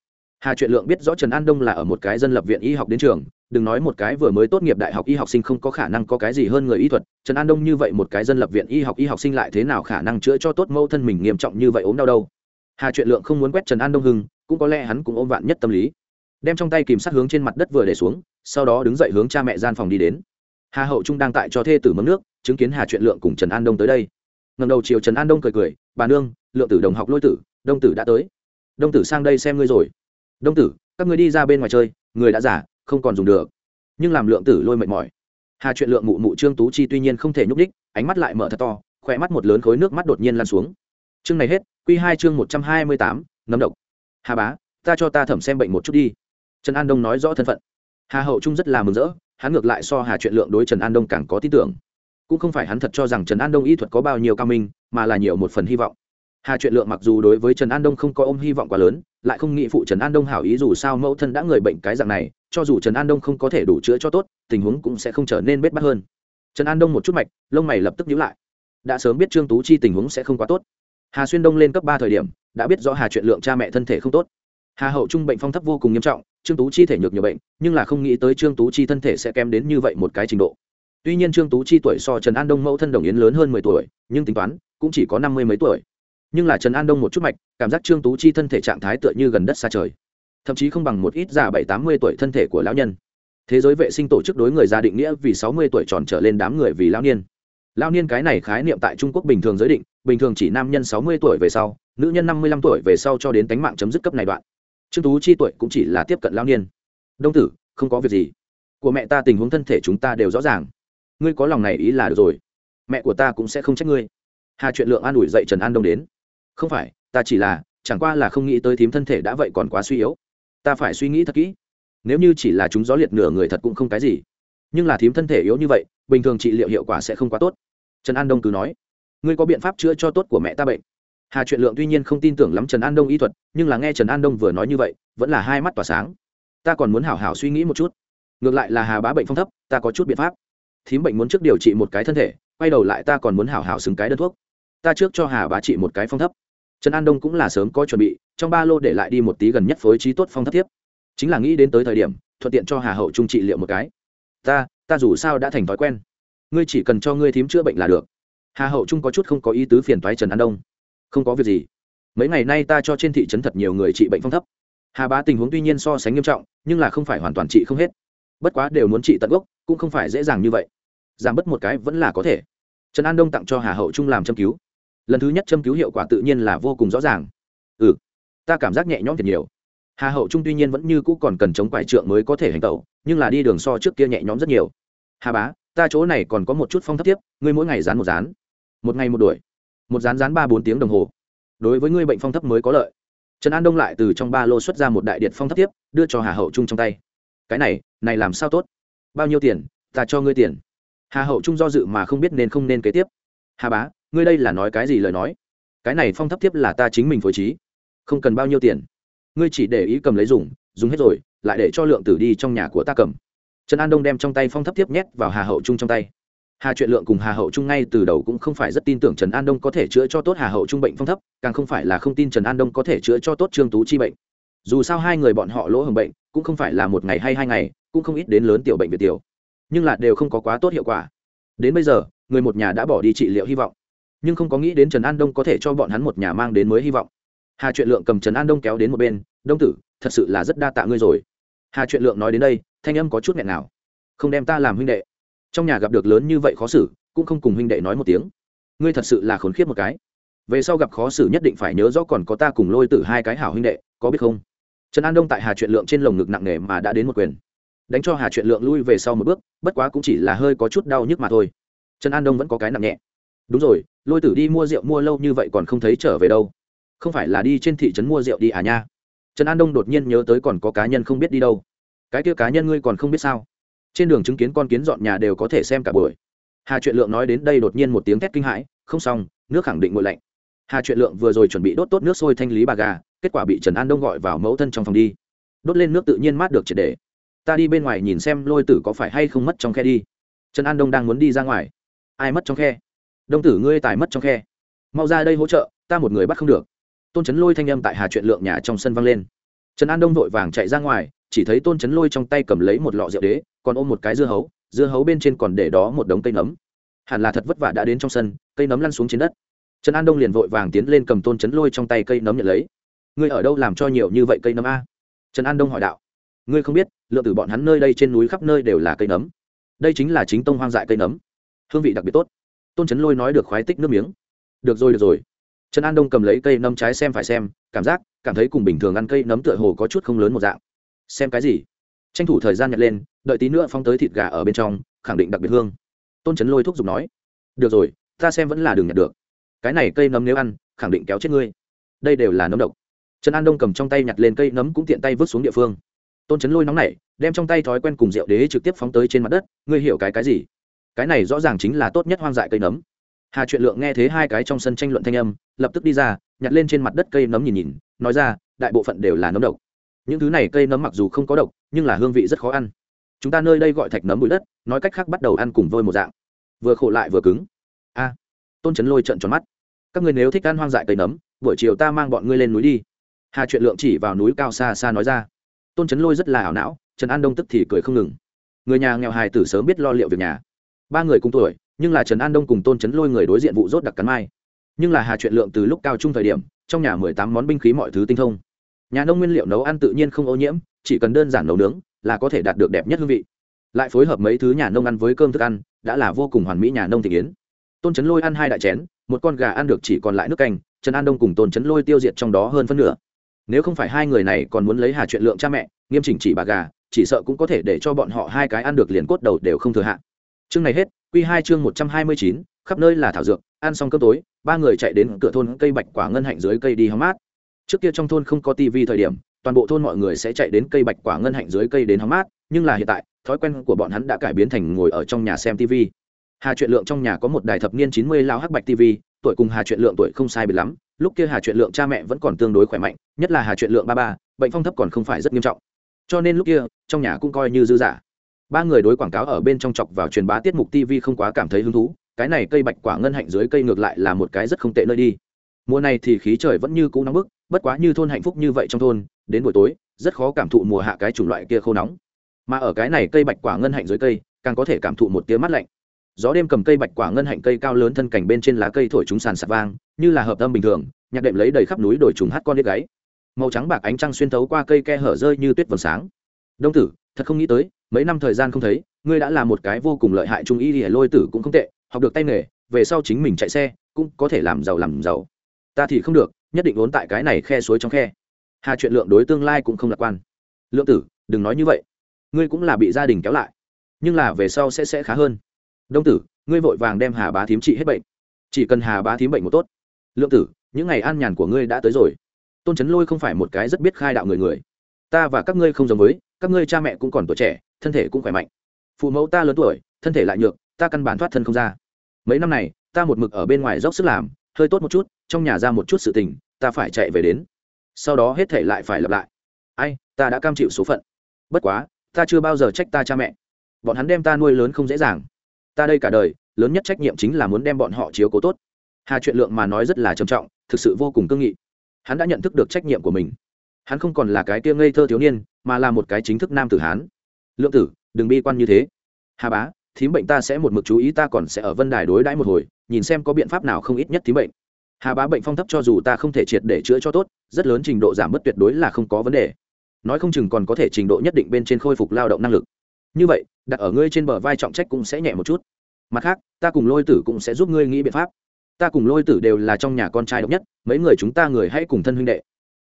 hà truyện lượng biết rõ trần an đông là ở một cái dân lập viện y học đến trường, đừng nói một cái vừa mới tốt nghiệp đại học y học sinh không có khả năng có cái gì hơn người y thuật, trần an đông như vậy một cái dân lập viện y học y học sinh lại thế nào khả năng chữa cho tốt mẫu thân mình nghiêm trọng như vậy ốm đau đâu? Hà truyện lượng không muốn quét trần an đông hưng, cũng có lẽ hắn cũng ôm vạn nhất tâm lý. Đem trong tay kìm sát hướng trên mặt đất vừa để xuống, sau đó đứng dậy hướng cha mẹ gian phòng đi đến. Hà hậu trung đang tại cho thê tử mấm nước, chứng kiến hà truyện lượng cùng trần an đông tới đây. Ngầm đầu chiều trần an đông cười cười, bà nương, lượng tử đồng học lôi tử, đông tử đã tới. Đông tử sang đây xem ngươi rồi đông tử, các ngươi đi ra bên ngoài chơi, người đã giả không còn dùng được. Nhưng làm lượng tử lôi mệt mỏi. Hà chuyện lượng mụ mụ trương tú chi tuy nhiên không thể nhúc đích ánh mắt lại mở thật to, khỏe mắt một lớn khối nước mắt đột nhiên lan xuống. Chương này hết q hai chương một trăm hai mươi tám, nấm độc. Hà bá, ta cho ta thẩm xem bệnh một chút đi. Trần an đông nói rõ thân phận. Hà hậu trung rất là mừng rỡ, hắn ngược lại so hà chuyện lượng đối trần an đông càng có tin tưởng. Cũng không phải hắn thật cho rằng trần an đông y thuật có bao nhiêu cao minh, mà là nhiều một phần hy vọng hà chuyện lượng mặc dù đối với trần an đông không có ôm hy vọng quá lớn, lại không nghĩ phụ trần an đông hảo ý dù sao mẫu thân đã người bệnh cái dạng này, cho dù trần an đông không có thể đủ chữa cho tốt, tình huống cũng sẽ không trở nên bết bắt hơn. Trần an đông một chút mạch, lông mày lập tức nhíu lại. Đã sớm biết trương tú chi tình huống sẽ không quá tốt. Hà xuyên đông lên cấp ba thời điểm, đã biết rõ hà chuyện lượng cha mẹ thân thể không tốt. Hà hậu trung bệnh phong thấp vô cùng nghiêm trọng, trương tú chi thể nhược nhiều bệnh, nhưng là không nghĩ tới trương tú chi thân thể sẽ kém đến như vậy một cái trình độ. Tuy nhiên trương tú chi tuổi so trần an đông mẫu thân đồng yến lớn hơn mười tuổi, nhưng tính toán cũng chỉ có năm mươi mấy tuổi nhưng là trần an đông một chút mạch, cảm giác trương tú chi thân thể trạng thái tựa như gần đất xa trời. thậm chí không bằng một ít già bảy, tám mươi tuổi thân thể của lão nhân. thế giới vệ sinh tổ chức đối người gia định nghĩa vì sáu mươi tuổi tròn trở lên đám người vì lão niên. lão niên cái này khái niệm tại trung quốc bình thường giới định, bình thường chỉ nam nhân sáu mươi tuổi về sau, nữ nhân năm mươi lăm tuổi về sau cho đến tánh mạng chấm dứt cấp này đoạn. trương tú chi tuổi cũng chỉ là tiếp cận lão niên. đông tử, không có việc gì. của mẹ ta tình huống thân thể chúng ta đều rõ ràng. ngươi có lòng này ý là được rồi. mẹ của ta cũng sẽ không trách ngươi. hà chuyện lượng an ủi dậy trần an đông đến không phải, ta chỉ là, chẳng qua là không nghĩ tới thím thân thể đã vậy còn quá suy yếu. Ta phải suy nghĩ thật kỹ. Nếu như chỉ là chúng gió liệt nửa người thật cũng không cái gì. Nhưng là thím thân thể yếu như vậy, bình thường trị liệu hiệu quả sẽ không quá tốt. Trần an đông cứ nói. Ngươi có biện pháp chữa cho tốt của mẹ ta bệnh. Hà chuyện lượng tuy nhiên không tin tưởng lắm trần an đông y thuật, nhưng là nghe trần an đông vừa nói như vậy, vẫn là hai mắt tỏa sáng. Ta còn muốn hảo hảo suy nghĩ một chút. Ngược lại là hà bá bệnh phong thấp, ta có chút biện pháp. Thím bệnh muốn trước điều trị một cái thân thể, quay đầu lại ta còn muốn hảo hảo xứng cái đơn thuốc ta trước cho hà bá trị một cái phong thấp. Trần an đông cũng là sớm có chuẩn bị, trong ba lô để lại đi một tí gần nhất phối trí tốt phong thấp tiếp. Chính là nghĩ đến tới thời điểm, thuận tiện cho hà hậu trung trị liệu một cái. Ta ta dù sao đã thành thói quen. Ngươi chỉ cần cho ngươi thím chữa bệnh là được. Hà hậu trung có chút không có ý tứ phiền toái trần an đông. Không có việc gì. Mấy ngày nay ta cho trên thị trấn thật nhiều người trị bệnh phong thấp. Hà bá tình huống tuy nhiên so sánh nghiêm trọng, nhưng là không phải hoàn toàn trị không hết. Bất quá đều muốn trị tận gốc, cũng không phải dễ dàng như vậy. Giảm bớt một cái vẫn là có thể. Trần an đông tặng cho hà hậu trung làm châm cứu lần thứ nhất châm cứu hiệu quả tự nhiên là vô cùng rõ ràng. Ừ ta cảm giác nhẹ nhõm thật nhiều. Hà hậu trung tuy nhiên vẫn như cũ còn cần chống quải trượng mới có thể hành tẩu, nhưng là đi đường so trước kia nhẹ nhõm rất nhiều. Hà bá, ta chỗ này còn có một chút phong thấp tiếp, ngươi mỗi ngày dán một dán. Một ngày một đuổi. Một dán dán ba bốn tiếng đồng hồ. Đối với ngươi bệnh phong thấp mới có lợi. Trần an đông lại từ trong ba lô xuất ra một đại điện phong thấp tiếp, đưa cho hà hậu trung trong tay. Cái này này làm sao tốt? Bao nhiêu tiền? Ta cho ngươi tiền. Hà hậu trung do dự mà không biết nên không nên kế tiếp. Hà bá ngươi đây là nói cái gì lời nói? Cái này phong thấp tiếp là ta chính mình phối trí. Không cần bao nhiêu tiền. Ngươi chỉ để ý cầm lấy dùng dùng hết rồi, lại để cho lượng tử đi trong nhà của ta cầm. Trần an đông đem trong tay phong thấp tiếp nhét vào hà hậu trung trong tay. Hà chuyện lượng cùng hà hậu trung ngay từ đầu cũng không phải rất tin tưởng trần an đông có thể chữa cho tốt hà hậu trung bệnh phong thấp, càng không phải là không tin trần an đông có thể chữa cho tốt trương tú chi bệnh. Dù sao hai người bọn họ lỗ hồng bệnh, cũng không phải là một ngày hay hai ngày, cũng không ít đến lớn tiểu bệnh việt tiểu. Nhưng là đều không có quá tốt hiệu quả. Đến bây giờ, người một nhà đã bỏ đi trị liệu hy vọng nhưng không có nghĩ đến trần an đông có thể cho bọn hắn một nhà mang đến mới hy vọng. Hà chuyện lượng cầm trần an đông kéo đến một bên, đông tử, thật sự là rất đa tạ ngươi rồi. Hà chuyện lượng nói đến đây, thanh âm có chút nghẹn nào không đem ta làm huynh đệ. Trong nhà gặp được lớn như vậy khó xử, cũng không cùng huynh đệ nói một tiếng. Ngươi thật sự là khốn khiếp một cái. Về sau gặp khó xử nhất định phải nhớ rõ còn có ta cùng lôi tử hai cái hảo huynh đệ, có biết không? Trần an đông tại hà chuyện lượng trên lồng ngực nặng nề mà đã đến một quyền. Đánh cho hà chuyện lượng lui về sau một bước, bất quá cũng chỉ là hơi có chút đau nhức mà thôi. Trần an đông vẫn có cái nặng nhẹ đúng rồi, lôi tử đi mua rượu mua lâu như vậy còn không thấy trở về đâu. Không phải là đi trên thị trấn mua rượu đi à nha? Trần an đông đột nhiên nhớ tới còn có cá nhân không biết đi đâu. Cái kia cá nhân ngươi còn không biết sao? Trên đường chứng kiến con kiến dọn nhà đều có thể xem cả buổi. Hà truyện lượng nói đến đây đột nhiên một tiếng thét kinh hãi, không xong, nước khẳng định nguội lạnh. Hà truyện lượng vừa rồi chuẩn bị đốt tốt nước sôi thanh lý bà gà, kết quả bị trần an đông gọi vào mẫu thân trong phòng đi. Đốt lên nước tự nhiên mát được triệt đề ta đi bên ngoài nhìn xem lôi tử có phải hay không mất trong khe đi. Trần an đông đang muốn đi ra ngoài. Ai mất trong khe? Đông tử ngươi tài mất trong khe. Mau ra đây hỗ trợ, ta một người bắt không được. Tôn trấn lôi thanh âm tại hà chuyện lượng nhà trong sân vang lên. Trần an đông vội vàng chạy ra ngoài, chỉ thấy tôn trấn lôi trong tay cầm lấy một lọ rượu đế, còn ôm một cái dưa hấu dưa hấu bên trên còn để đó một đống cây nấm. Hẳn là thật vất vả đã đến trong sân, cây nấm lăn xuống trên đất. Trần an đông liền vội vàng tiến lên cầm tôn trấn lôi trong tay cây nấm nhận lấy. Ngươi ở đâu làm cho nhiều như vậy cây nấm a? Trần an đông hỏi đạo. Ngươi không biết, lượng từ bọn hắn nơi đây trên núi khắp nơi đều là cây nấm. Đây chính là chính tông hoang dại cây nấm. Hương vị đặc biệt tốt tôn trấn lôi nói được khoái tích nước miếng. Được rồi được rồi. Trần an đông cầm lấy cây nấm trái xem phải xem, cảm giác, cảm thấy cùng bình thường ăn cây nấm tựa hồ có chút không lớn một dạng. Xem cái gì? Tranh thủ thời gian nhặt lên, đợi tí nữa phong tới thịt gà ở bên trong, khẳng định đặc biệt hương. Tôn trấn lôi thúc giục nói, được rồi, ta xem vẫn là đường nhặt được. Cái này cây nấm nếu ăn, khẳng định kéo chết ngươi. Đây đều là nấm độc. Trần an đông cầm trong tay nhặt lên cây nấm cũng tiện tay vứt xuống địa phương. Tôn trấn lôi nóng này đem trong tay thói quen cùng rượu đế trực tiếp phóng tới trên mặt đất, ngươi hiểu cái cái gì? Cái này rõ ràng chính là tốt nhất hoang dại cây nấm. Hà truyện lượng nghe thấy hai cái trong sân tranh luận thanh âm, lập tức đi ra, nhặt lên trên mặt đất cây nấm nhìn nhìn, nói ra, đại bộ phận đều là nấm độc. Những thứ này cây nấm mặc dù không có độc, nhưng là hương vị rất khó ăn. Chúng ta nơi đây gọi thạch nấm bụi đất, nói cách khác bắt đầu ăn cùng vôi một dạng. Vừa khổ lại vừa cứng. A, tôn trấn lôi trận tròn mắt. Các người nếu thích ăn hoang dại cây nấm, buổi chiều ta mang bọn ngươi lên núi đi. Hà truyện lượng chỉ vào núi cao xa xa nói ra. Tôn trấn lôi rất là ảo não, trần an đông tức thì cười không ngừng. Người nhà nghèo hài tử sớm biết lo liệu việc nhà ba người cùng tuổi, nhưng là trần an đông cùng tôn trấn lôi người đối diện vụ rốt đặc cắn mai. Nhưng là hà Chuyện lượng từ lúc cao trung thời điểm, trong nhà mười tám món binh khí mọi thứ tinh thông. Nhà nông nguyên liệu nấu ăn tự nhiên không ô nhiễm, chỉ cần đơn giản nấu nướng là có thể đạt được đẹp nhất hương vị. Lại phối hợp mấy thứ nhà nông ăn với cơm thức ăn, đã là vô cùng hoàn mỹ nhà nông thị kiến. Tôn trấn lôi ăn hai đại chén, một con gà ăn được chỉ còn lại nước canh, trần an đông cùng tôn trấn lôi tiêu diệt trong đó hơn phân nửa. Nếu không phải hai người này còn muốn lấy hà chuyện lượng cha mẹ, nghiêm chỉnh chỉ bà gà, chỉ sợ cũng có thể để cho bọn họ hai cái ăn được liền cốt đầu đều không thừa hạn chương này hết q hai chương một trăm hai mươi chín, khắp nơi là thảo dược, ăn xong cơm tối, ba người chạy đến cửa thôn cây bạch quả ngân hạnh dưới cây đi hóng mát. Trước kia trong thôn không có tivi thời điểm, toàn bộ thôn mọi người sẽ chạy đến cây bạch quả ngân hạnh dưới cây đến hóng mát, nhưng là hiện tại, thói quen của bọn hắn đã cải biến thành ngồi ở trong nhà xem tv hà truyện lượng trong nhà có một đài thập niên chín mươi lao hắc bạch tv tuổi cùng hà truyện lượng tuổi không sai biệt lắm, lúc kia hà truyện lượng cha mẹ vẫn còn tương đối khỏe mạnh, nhất là hà truyện lượng ba ba, bệnh phong thấp còn không phải rất nghiêm trọng. Cho nên lúc kia, trong nhà cũng coi như dư giả ba người đối quảng cáo ở bên trong chọc vào truyền bá tiết mục tv không quá cảm thấy hứng thú, cái này cây bạch quả ngân hạnh dưới cây ngược lại là một cái rất không tệ nơi đi. Mùa này thì khí trời vẫn như cũ nóng bức, bất quá như thôn hạnh phúc như vậy trong thôn, đến buổi tối, rất khó cảm thụ mùa hạ cái chủng loại kia khô nóng. Mà ở cái này cây bạch quả ngân hạnh dưới cây, càng có thể cảm thụ một tiếng mát lạnh. Gió đêm cầm cây bạch quả ngân hạnh cây cao lớn thân cảnh bên trên lá cây thổi chúng sàn sạt vang, như là hợp tâm bình thường, nhạc đệm lấy đầy khắp núi đồi trùng hát con đít gáy. Màu trắng bạc ánh trăng xuyên thấu qua cây ke hở rơi như tuyết vầng sáng. Đông tử, thật không nghĩ tới mấy năm thời gian không thấy, ngươi đã là một cái vô cùng lợi hại trung y thì lôi tử cũng không tệ, học được tay nghề, về sau chính mình chạy xe, cũng có thể làm giàu làm giàu. Ta thì không được, nhất định vốn tại cái này khe suối trong khe. Hà chuyện lượng đối tương lai cũng không lạc quan. Lượng tử, đừng nói như vậy. Ngươi cũng là bị gia đình kéo lại, nhưng là về sau sẽ sẽ khá hơn. Đông tử, ngươi vội vàng đem hà bá thím trị hết bệnh. Chỉ cần hà bá thím bệnh một tốt. Lượng tử, những ngày an nhàn của ngươi đã tới rồi. Tôn trấn lôi không phải một cái rất biết khai đạo người người. Ta và các ngươi không giống với, các ngươi cha mẹ cũng còn tuổi trẻ thân thể cũng khỏe mạnh. Phụ mẫu ta lớn tuổi, thân thể lại nhược, ta căn bản thoát thân không ra. Mấy năm này, ta một mực ở bên ngoài dốc sức làm, hơi tốt một chút, trong nhà ra một chút sự tình, ta phải chạy về đến. Sau đó hết thể lại phải lặp lại. Ai, ta đã cam chịu số phận. Bất quá, ta chưa bao giờ trách ta cha mẹ. Bọn hắn đem ta nuôi lớn không dễ dàng. Ta đây cả đời, lớn nhất trách nhiệm chính là muốn đem bọn họ chiếu cố tốt. Hà chuyện lượng mà nói rất là trầm trọng, thực sự vô cùng cương nghị. Hắn đã nhận thức được trách nhiệm của mình. Hắn không còn là cái tia ngây thơ thiếu niên, mà là một cái chính thức nam tử hán lượng tử, đừng bi quan như thế. Hà bá, thím bệnh ta sẽ một mực chú ý, ta còn sẽ ở vân đài đối đãi một hồi, nhìn xem có biện pháp nào không ít nhất thím bệnh. Hà bá bệnh phong thấp cho dù ta không thể triệt để chữa cho tốt, rất lớn trình độ giảm bớt tuyệt đối là không có vấn đề. Nói không chừng còn có thể trình độ nhất định bên trên khôi phục lao động năng lực. Như vậy, đặt ở ngươi trên bờ vai trọng trách cũng sẽ nhẹ một chút. Mặt khác, ta cùng lôi tử cũng sẽ giúp ngươi nghĩ biện pháp. Ta cùng lôi tử đều là trong nhà con trai độc nhất, mấy người chúng ta người hãy cùng thân huynh đệ.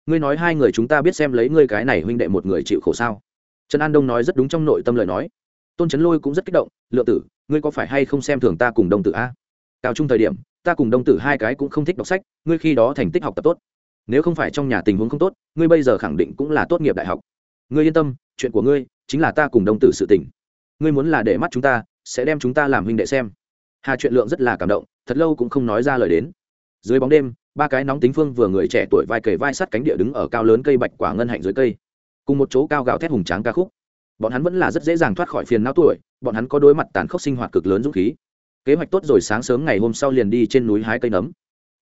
Ngươi nói hai người chúng ta biết xem lấy ngươi cái này huynh đệ một người chịu khổ sao? Trần an đông nói rất đúng trong nội tâm lời nói tôn trấn lôi cũng rất kích động lựa tử ngươi có phải hay không xem thường ta cùng đông tử a cao trung thời điểm ta cùng đông tử hai cái cũng không thích đọc sách ngươi khi đó thành tích học tập tốt nếu không phải trong nhà tình huống không tốt ngươi bây giờ khẳng định cũng là tốt nghiệp đại học ngươi yên tâm chuyện của ngươi chính là ta cùng đông tử sự tình ngươi muốn là để mắt chúng ta sẽ đem chúng ta làm huynh đệ xem hà chuyện lượng rất là cảm động thật lâu cũng không nói ra lời đến dưới bóng đêm ba cái nóng tính phương vừa người trẻ tuổi vai kề vai sắt cánh địa đứng ở cao lớn cây bạch quả ngân hạnh dưới cây cùng một chỗ cao gạo thét hùng tráng ca khúc. Bọn hắn vẫn là rất dễ dàng thoát khỏi phiền não tuổi, bọn hắn có đối mặt tàn khốc sinh hoạt cực lớn dũng khí. Kế hoạch tốt rồi, sáng sớm ngày hôm sau liền đi trên núi hái cây nấm.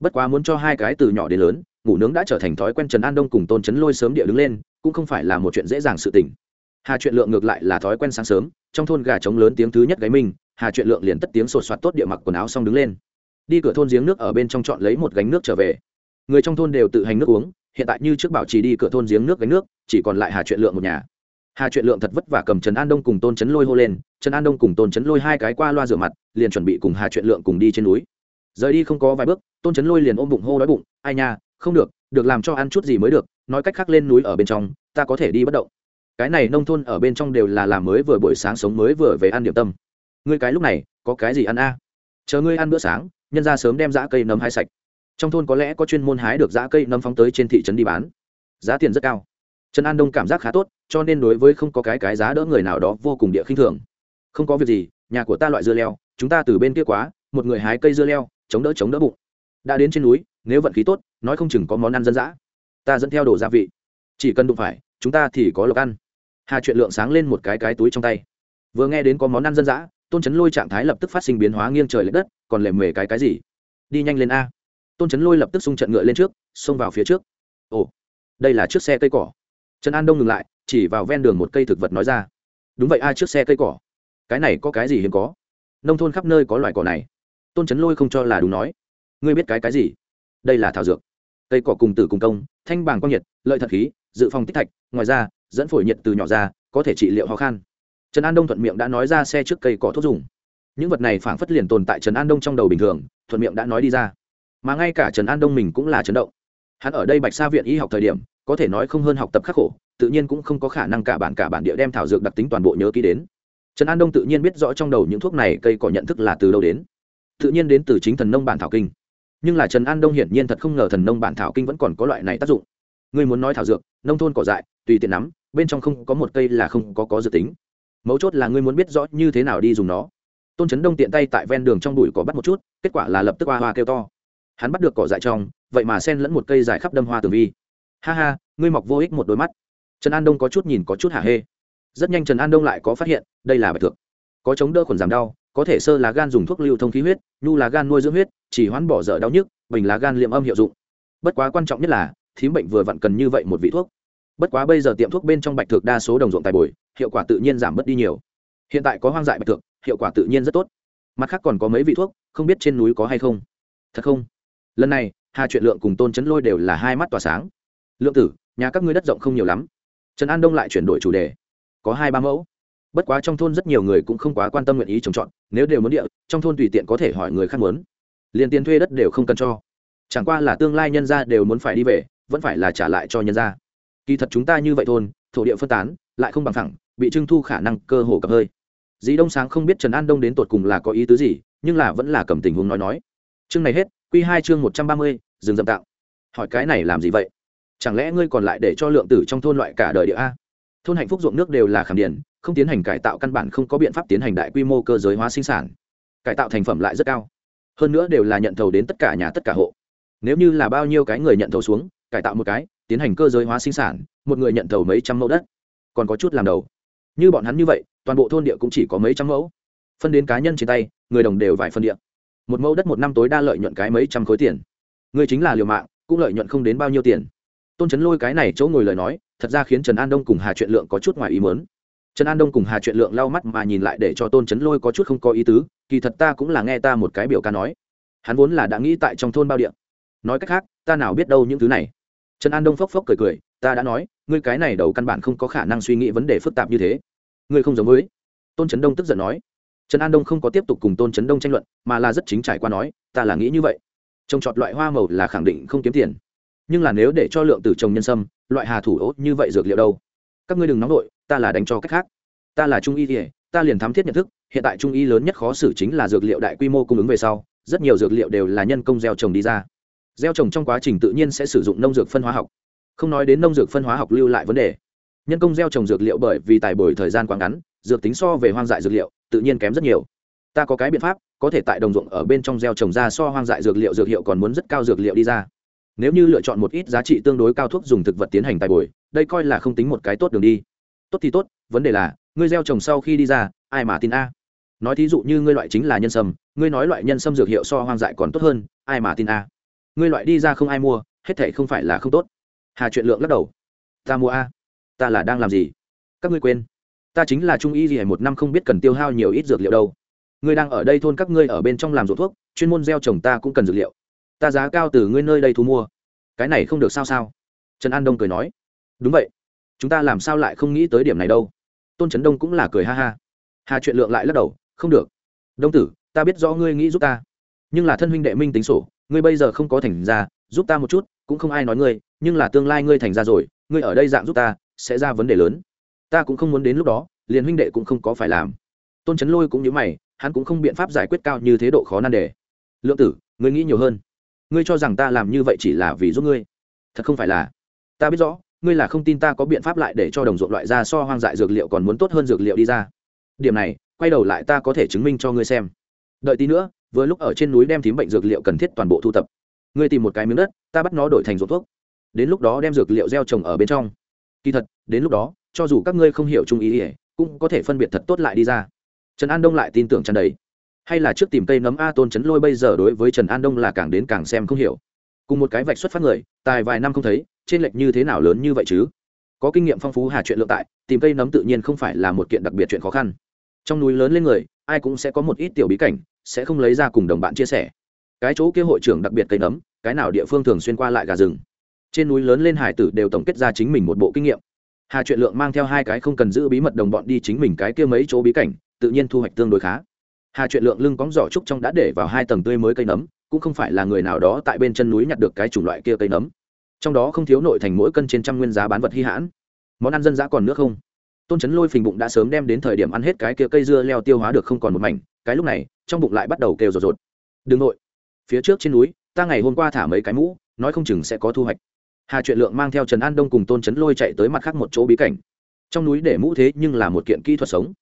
Bất quá muốn cho hai cái từ nhỏ đến lớn, ngủ nướng đã trở thành thói quen trần an đông cùng tôn trấn lôi sớm địa đứng lên, cũng không phải là một chuyện dễ dàng sự tình. Hà chuyện lượng ngược lại là thói quen sáng sớm, trong thôn gà trống lớn tiếng thứ nhất gáy minh hà chuyện lượng liền tất tiếng sột soạt tốt địa mặc quần áo xong đứng lên. Đi cửa thôn giếng nước ở bên trong chọn lấy một gánh nước trở về. Người trong thôn đều tự hành nước uống hiện tại như trước bảo trì đi cửa thôn giếng nước gánh nước, chỉ còn lại hà chuyện lượng một nhà. Hà chuyện lượng thật vất vả cầm trần an đông cùng tôn trấn lôi hô lên, trần an đông cùng tôn trấn lôi hai cái qua loa rửa mặt, liền chuẩn bị cùng hà chuyện lượng cùng đi trên núi. Rời đi không có vài bước, tôn trấn lôi liền ôm bụng hô đói bụng, ai nha, không được được làm cho ăn chút gì mới được, nói cách khác lên núi ở bên trong, ta có thể đi bất động. Cái này nông thôn ở bên trong đều là làm mới vừa buổi sáng sống mới vừa về ăn điểm tâm. Ngươi cái lúc này, có cái gì ăn a? Chờ ngươi ăn bữa sáng, nhân ra sớm đem giã cây nấm hay sạch trong thôn có lẽ có chuyên môn hái được giá cây nấm phóng tới trên thị trấn đi bán. Giá tiền rất cao. Trần an đông cảm giác khá tốt, cho nên đối với không có cái cái giá đỡ người nào đó vô cùng địa khinh thường. Không có việc gì, nhà của ta loại dưa leo, chúng ta từ bên kia quá, một người hái cây dưa leo, chống đỡ chống đỡ bụng. Đã đến trên núi, nếu vận khí tốt, nói không chừng có món ăn dân dã. Ta dẫn theo đồ gia vị. Chỉ cần đụng phải, chúng ta thì có lộc ăn. Hà chuyện lượng sáng lên một cái cái túi trong tay. Vừa nghe đến có món ăn dân dã, tôn trấn lôi trạng thái lập tức phát sinh biến hóa nghiêng trời l ệ đất, còn lệ mề cái cái gì? Đi nhanh lên a tôn trấn lôi lập tức xung trận ngựa lên trước, xông vào phía trước. Ồ, đây là chiếc xe cây cỏ. Trần an đông ngừng lại, chỉ vào ven đường một cây thực vật nói ra. Đúng vậy a chiếc xe cây cỏ. Cái này có cái gì hiếm có? Nông thôn khắp nơi có loài cỏ này. Tôn trấn lôi không cho là đúng nói. Ngươi biết cái cái gì? Đây là thảo dược. Cây cỏ cùng tử cùng công, thanh bàng quang nhiệt, lợi thật khí, dự phòng tích thạch, ngoài ra, dẫn phổi nhiệt từ nhỏ ra, có thể trị liệu khó khăn trần an đông thuận miệng đã nói ra xe trước cây cỏ thuốc dùng. Những vật này phảng phất liền tồn tại trần an đông trong đầu bình thường, thuận miệng đã nói đi ra mà ngay cả trần an đông mình cũng là chấn động. Hắn ở đây bạch sa viện y học thời điểm, có thể nói không hơn học tập khắc khổ, tự nhiên cũng không có khả năng cả bản cả bản địa đem thảo dược đặc tính toàn bộ nhớ kỹ đến. Trần an đông tự nhiên biết rõ trong đầu những thuốc này cây cỏ nhận thức là từ đâu đến. Tự nhiên đến từ chính thần nông bản thảo kinh. Nhưng là trần an đông hiển nhiên thật không ngờ thần nông bản thảo kinh vẫn còn có loại này tác dụng. Ngươi muốn nói thảo dược, nông thôn cỏ dại, tùy tiện nắm, bên trong không có một cây là không có có dự tính. Mấu chốt là ngươi muốn biết rõ như thế nào đi dùng nó. Tôn trấn đông tiện tay tại ven đường trong bụi cỏ bắt một chút, kết quả là lập tức hoa hoa kêu to hắn bắt được cỏ dại trong, vậy mà sen lẫn một cây dài khắp đâm hoa tường vi. Ha ha, ngươi mọc vô ích một đôi mắt. Trần an đông có chút nhìn có chút hả hê. Rất nhanh trần an đông lại có phát hiện, đây là bạch thượng có chống đỡ khuẩn giảm đau, có thể sơ lá gan dùng thuốc lưu thông khí huyết, nhu lá gan nuôi dưỡng huyết, chỉ hoãn bỏ dở đau nhức, bình lá gan liệm âm hiệu dụng. Bất quá quan trọng nhất là, thím bệnh vừa vặn cần như vậy một vị thuốc. Bất quá bây giờ tiệm thuốc bên trong bạch thực đa số đồng ruộng tài bồi, hiệu quả tự nhiên giảm bớt đi nhiều. Hiện tại có hoang dại bạch thực hiệu quả tự nhiên rất tốt. Mặt khác còn có mấy vị thuốc, không biết trên núi có hay không. Thật không? Lần này, hà chuyện lượng cùng tôn chấn lôi đều là hai mắt tỏa sáng. Lượng tử, nhà các ngươi đất rộng không nhiều lắm. Trần an đông lại chuyển đổi chủ đề. Có hai ba mẫu. Bất quá trong thôn rất nhiều người cũng không quá quan tâm nguyện ý trồng trọt, nếu đều muốn địa, trong thôn tùy tiện có thể hỏi người khác muốn. Liền tiền thuê đất đều không cần cho. Chẳng qua là tương lai nhân gia đều muốn phải đi về, vẫn phải là trả lại cho nhân gia. Kỳ thật chúng ta như vậy thôn, thổ địa phân tán, lại không bằng thẳng bị trưng thu khả năng cơ hồ cập hơi. Dĩ đông sáng không biết trần an đông đến tột cùng là có ý tứ gì, nhưng là vẫn là cầm tình huống nói nói. Chương này hết q hai chương một trăm ba mươi dừng dậm tạo. Hỏi cái này làm gì vậy? Chẳng lẽ ngươi còn lại để cho lượng tử trong thôn loại cả đời địa a? Thôn hạnh phúc ruộng nước đều là khảm điển không tiến hành cải tạo căn bản không có biện pháp tiến hành đại quy mô cơ giới hóa sinh sản. Cải tạo thành phẩm lại rất cao. Hơn nữa đều là nhận thầu đến tất cả nhà tất cả hộ. Nếu như là bao nhiêu cái người nhận thầu xuống, cải tạo một cái, tiến hành cơ giới hóa sinh sản, một người nhận thầu mấy trăm mẫu đất. Còn có chút làm đầu. Như bọn hắn như vậy, toàn bộ thôn địa cũng chỉ có mấy trăm mẫu. Phân đến cá nhân trên tay, người đồng đều vài phân địa một mẫu đất một năm tối đa lợi nhuận cái mấy trăm khối tiền. Người chính là liều mạng, cũng lợi nhuận không đến bao nhiêu tiền. Tôn trấn lôi cái này chỗ ngồi lời nói, thật ra khiến trần an đông cùng hà chuyện lượng có chút ngoài ý mớn trần an đông cùng hà chuyện lượng lau mắt mà nhìn lại để cho tôn trấn lôi có chút không có ý tứ, kỳ thật ta cũng là nghe ta một cái biểu ca nói. Hắn vốn là đã nghĩ tại trong thôn bao điện nói cách khác, ta nào biết đâu những thứ này. Trần an đông phốc phốc cười cười, ta đã nói, ngươi cái này đầu căn bản không có khả năng suy nghĩ vấn đề phức tạp như thế. Ngươi không giống với. Tôn trấn đông tức giận nói trần an đông không có tiếp tục cùng tôn trấn đông tranh luận, mà là rất chính trải qua nói, ta là nghĩ như vậy. Trồng trọt loại hoa màu là khẳng định không kiếm tiền. Nhưng là nếu để cho lượng tử trồng nhân sâm, loại hà thủ ốt như vậy dược liệu đâu? Các ngươi đừng nóng đội ta là đánh cho cách khác. Ta là trung y thì, ta liền thám thiết nhận thức, hiện tại trung y lớn nhất khó xử chính là dược liệu đại quy mô cung ứng về sau, rất nhiều dược liệu đều là nhân công gieo trồng đi ra. Gieo trồng trong quá trình tự nhiên sẽ sử dụng nông dược phân hóa học. Không nói đến nông dược phân hóa học lưu lại vấn đề. Nhân công gieo trồng dược liệu bởi vì tài bồi thời gian quá ngắn dược tính so về hoang dại dược liệu, tự nhiên kém rất nhiều. Ta có cái biện pháp, có thể tại đồng ruộng ở bên trong gieo trồng ra so hoang dại dược liệu, dược hiệu còn muốn rất cao dược liệu đi ra. Nếu như lựa chọn một ít giá trị tương đối cao thuốc dùng thực vật tiến hành tài bồi, đây coi là không tính một cái tốt đường đi. Tốt thì tốt, vấn đề là, ngươi gieo trồng sau khi đi ra, ai mà tin a? Nói thí dụ như ngươi loại chính là nhân sâm, ngươi nói loại nhân sâm dược hiệu so hoang dại còn tốt hơn, ai mà tin a? Ngươi loại đi ra không ai mua, hết thể không phải là không tốt. Hà chuyện lượng lắc đầu. Ta mua a. Ta là đang làm gì? Các ngươi quên ta chính là trung y gì một năm không biết cần tiêu hao nhiều ít dược liệu đâu. Ngươi đang ở đây thôn các ngươi ở bên trong làm ruộng thuốc, chuyên môn gieo trồng ta cũng cần dược liệu. Ta giá cao từ ngươi nơi đây thu mua. Cái này không được sao sao? Trần an đông cười nói. Đúng vậy. Chúng ta làm sao lại không nghĩ tới điểm này đâu. Tôn trấn đông cũng là cười ha ha. Hà chuyện lượng lại lắc đầu. Không được. Đông tử, ta biết rõ ngươi nghĩ giúp ta. Nhưng là thân huynh đệ minh tính sổ, ngươi bây giờ không có thành ra, giúp ta một chút, cũng không ai nói ngươi, nhưng là tương lai ngươi thành ra rồi, ngươi ở đây dạng giúp ta, sẽ ra vấn đề lớn ta cũng không muốn đến lúc đó, liền huynh đệ cũng không có phải làm. Tôn trấn lôi cũng như mày, hắn cũng không biện pháp giải quyết cao như thế độ khó nan đề. Lượng tử, ngươi nghĩ nhiều hơn. Ngươi cho rằng ta làm như vậy chỉ là vì giúp ngươi. Thật không phải là. Ta biết rõ, ngươi là không tin ta có biện pháp lại để cho đồng ruộng loại ra so hoang dại dược liệu còn muốn tốt hơn dược liệu đi ra. Điểm này, quay đầu lại ta có thể chứng minh cho ngươi xem. Đợi tí nữa, vừa lúc ở trên núi đem thím bệnh dược liệu cần thiết toàn bộ thu tập. Ngươi tìm một cái miếng đất, ta bắt nó đổi thành ruộng thuốc. Đến lúc đó đem dược liệu gieo trồng ở bên trong. Kỳ thật, đến lúc đó cho dù các ngươi không hiểu trung ý ỉa, cũng có thể phân biệt thật tốt lại đi ra. Trần an đông lại tin tưởng trần đấy. hay là trước tìm cây nấm a tôn chấn lôi bây giờ đối với trần an đông là càng đến càng xem không hiểu. Cùng một cái vạch xuất phát người, tài vài năm không thấy, trên lệch như thế nào lớn như vậy chứ? Có kinh nghiệm phong phú hà chuyện lượng tại, tìm cây nấm tự nhiên không phải là một kiện đặc biệt chuyện khó khăn. Trong núi lớn lên người, ai cũng sẽ có một ít tiểu bí cảnh, sẽ không lấy ra cùng đồng bạn chia sẻ. Cái chỗ kia hội trưởng đặc biệt cây nấm, cái nào địa phương thường xuyên qua lại gà rừng. Trên núi lớn lên hải tử đều tổng kết ra chính mình một bộ kinh nghiệm hà chuyện lượng mang theo hai cái không cần giữ bí mật đồng bọn đi chính mình cái kia mấy chỗ bí cảnh, tự nhiên thu hoạch tương đối khá. Hà chuyện lượng lưng cóng giỏ trúc trong đã để vào hai tầng tươi mới cây nấm, cũng không phải là người nào đó tại bên chân núi nhặt được cái chủng loại kia cây nấm. Trong đó không thiếu nội thành mỗi cân trên trăm nguyên giá bán vật hy hãn. Món ăn dân dã còn nước không. Tôn chấn lôi phình bụng đã sớm đem đến thời điểm ăn hết cái kia cây dưa leo tiêu hóa được không còn một mảnh, cái lúc này, trong bụng lại bắt đầu kêu rột rột. Đừng nội. Phía trước trên núi, ta ngày hôm qua thả mấy cái mũ, nói không chừng sẽ có thu hoạch hà chuyện lượng mang theo trần an đông cùng tôn trấn lôi chạy tới mặt khác một chỗ bí cảnh. Trong núi để mũ thế nhưng là một kiện kỹ thuật sống.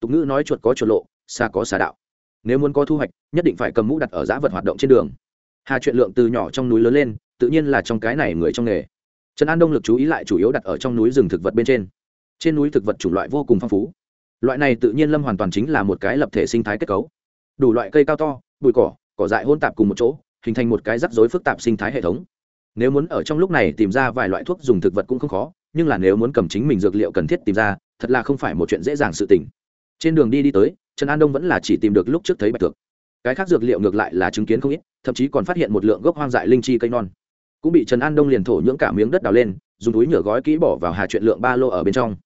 Tục ngữ nói chuột có chuột lộ, xa có xà đạo. Nếu muốn có thu hoạch, nhất định phải cầm mũ đặt ở giã vật hoạt động trên đường. Hà chuyện lượng từ nhỏ trong núi lớn lên, tự nhiên là trong cái này người trong nghề. Trần an đông lực chú ý lại chủ yếu đặt ở trong núi rừng thực vật bên trên. Trên núi thực vật chủng loại vô cùng phong phú. Loại này tự nhiên lâm hoàn toàn chính là một cái lập thể sinh thái kết cấu. Đủ loại cây cao to, bụi cỏ cỏ dại hôn tạp cùng một chỗ, hình thành một cái rắc rối phức tạp sinh thái hệ thống nếu muốn ở trong lúc này tìm ra vài loại thuốc dùng thực vật cũng không khó, nhưng là nếu muốn cầm chính mình dược liệu cần thiết tìm ra, thật là không phải một chuyện dễ dàng sự tình. Trên đường đi đi tới, trần an đông vẫn là chỉ tìm được lúc trước thấy bạch thực cái khác dược liệu ngược lại là chứng kiến không ít, thậm chí còn phát hiện một lượng gốc hoang dại linh chi cây non. Cũng bị trần an đông liền thổ nhưỡng cả miếng đất đào lên, dùng túi nhựa gói kỹ bỏ vào hà chuyện lượng ba lô ở bên trong.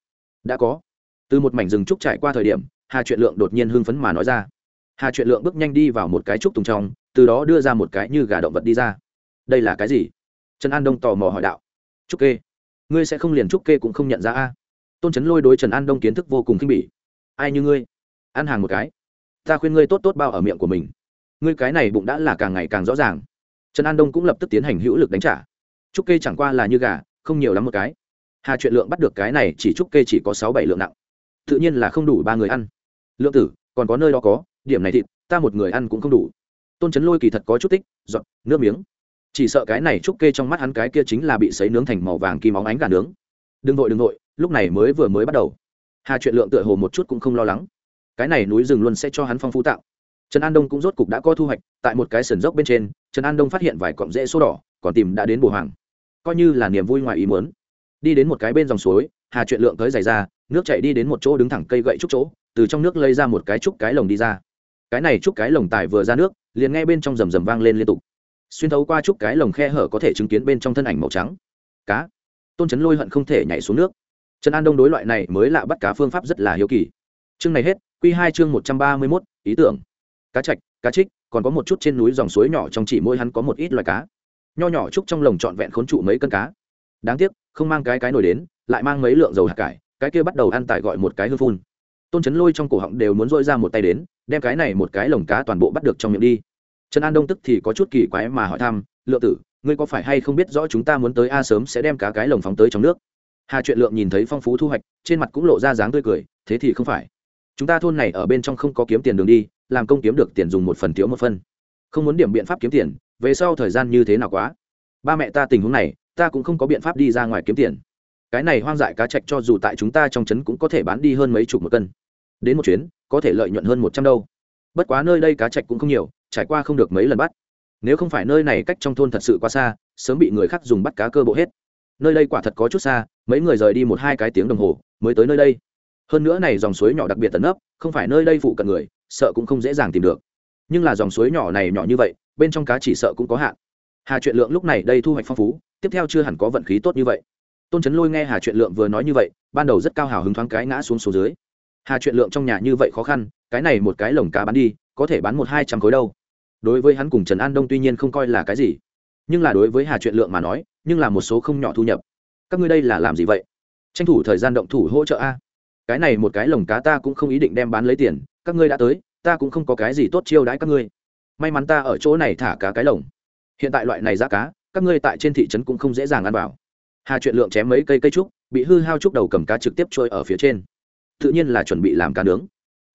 Đã có. Từ một mảnh rừng trúc trải qua thời điểm, hà chuyện lượng đột nhiên hưng phấn mà nói ra. Hà chuyện lượng bước nhanh đi vào một cái trúc tùng trong, từ đó đưa ra một cái như gà động vật đi ra. Đây là cái gì? Trần an đông tò mò hỏi đạo. Trúc kê. Ngươi sẽ không liền trúc kê cũng không nhận ra a. Tôn trấn lôi đối trần an đông kiến thức vô cùng khinh bỉ. Ai như ngươi? Ăn hàng một cái. Ta khuyên ngươi tốt tốt bao ở miệng của mình. Ngươi cái này bụng đã là càng ngày càng rõ ràng. Trần an đông cũng lập tức tiến hành hữu lực đánh trả. Trúc kê chẳng qua là như gà, không nhiều lắm một cái. Hà chuyện lượng bắt được cái này chỉ trúc kê chỉ có sáu bảy lượng nặng. Tự nhiên là không đủ ba người ăn. Lượng tử, còn có nơi đó có, điểm này thịt, ta một người ăn cũng không đủ. Tôn trấn lôi kỳ thật có chút tích dọn nước miếng chỉ sợ cái này trúc kê trong mắt hắn cái kia chính là bị sấy nướng thành màu vàng kim óng ánh gà nướng. Đừng vội đừng vội, lúc này mới vừa mới bắt đầu. Hà chuyện lượng tựa hồ một chút cũng không lo lắng. Cái này núi rừng luôn sẽ cho hắn phong phú tạo. Trần an đông cũng rốt cục đã có thu hoạch, tại một cái sườn dốc bên trên, trần an đông phát hiện vài cọng rễ số đỏ, còn tìm đã đến bồ hoàng. Coi như là niềm vui ngoài ý muốn. Đi đến một cái bên dòng suối, hà chuyện lượng tới giày ra, nước chạy đi đến một chỗ đứng thẳng cây gậy trúc chỗ, từ trong nước lấy ra một cái trúc cái lồng đi ra. Cái này trúc cái lồng tài vừa ra nước, liền nghe bên trong rầm rầm vang lên liên tục xuyên thấu qua chút cái lồng khe hở có thể chứng kiến bên trong thân ảnh màu trắng. Cá. Tôn trấn lôi hận không thể nhảy xuống nước. Trần an đông đối loại này mới lạ bắt cá phương pháp rất là hiếu kỳ. Chương này hết q hai chương một trăm ba mươi mốt, ý tưởng. Cá chạch, cá trích, còn có một chút trên núi dòng suối nhỏ trong chỉ môi hắn có một ít loài cá. Nho nhỏ chúc trong lồng trọn vẹn khốn trụ mấy cân cá. Đáng tiếc, không mang cái cái nổi đến, lại mang mấy lượng dầu hạt cải, cái kia bắt đầu ăn tải gọi một cái hư phun. Tôn trấn lôi trong cổ họng đều muốn dội ra một tay đến, đem cái này một cái lồng cá toàn bộ bắt được trong miệng đi trần an đông tức thì có chút kỳ quái mà hỏi thăm lượng tử, ngươi có phải hay không biết rõ chúng ta muốn tới a sớm sẽ đem cá cái lồng phóng tới trong nước? Hà chuyện lượng nhìn thấy phong phú thu hoạch, trên mặt cũng lộ ra dáng tươi cười, thế thì không phải. Chúng ta thôn này ở bên trong không có kiếm tiền đường đi, làm công kiếm được tiền dùng một phần thiếu một phân. Không muốn điểm biện pháp kiếm tiền, về sau thời gian như thế nào quá? Ba mẹ ta tình huống này, ta cũng không có biện pháp đi ra ngoài kiếm tiền. Cái này hoang dại cá trạch cho dù tại chúng ta trong trấn cũng có thể bán đi hơn mấy chục một cân. Đến một chuyến, có thể lợi nhuận hơn một trăm đâu. Bất quá nơi đây cá trạch cũng không nhiều trải qua không được mấy lần bắt. Nếu không phải nơi này cách trong thôn thật sự quá xa, sớm bị người khác dùng bắt cá cơ bộ hết. Nơi đây quả thật có chút xa, mấy người rời đi một hai cái tiếng đồng hồ, mới tới nơi đây. Hơn nữa này dòng suối nhỏ đặc biệt tận ấp không phải nơi đây phụ cận người, sợ cũng không dễ dàng tìm được. Nhưng là dòng suối nhỏ này nhỏ như vậy, bên trong cá chỉ sợ cũng có hạn. Hà chuyện lượng lúc này đây thu hoạch phong phú, tiếp theo chưa hẳn có vận khí tốt như vậy. Tôn trấn lôi nghe hà chuyện lượng vừa nói như vậy, ban đầu rất cao hào hứng thoáng cái ngã xuống số dưới. Hà chuyện lượng trong nhà như vậy khó khăn, cái này một cái lồng cá bán đi, có thể bán một hai trăm khối đâu đối với hắn cùng trần an đông tuy nhiên không coi là cái gì, nhưng là đối với hà chuyện lượng mà nói, nhưng là một số không nhỏ thu nhập. Các ngươi đây là làm gì vậy? Tranh thủ thời gian động thủ hỗ trợ a. Cái này một cái lồng cá ta cũng không ý định đem bán lấy tiền, các ngươi đã tới, ta cũng không có cái gì tốt chiêu đãi các ngươi. May mắn ta ở chỗ này thả cá cái lồng. Hiện tại loại này giá cá, các ngươi tại trên thị trấn cũng không dễ dàng ăn vào. Hà chuyện lượng chém mấy cây cây trúc, bị hư hao trúc đầu cầm cá trực tiếp trôi ở phía trên. Tự nhiên là chuẩn bị làm cá nướng.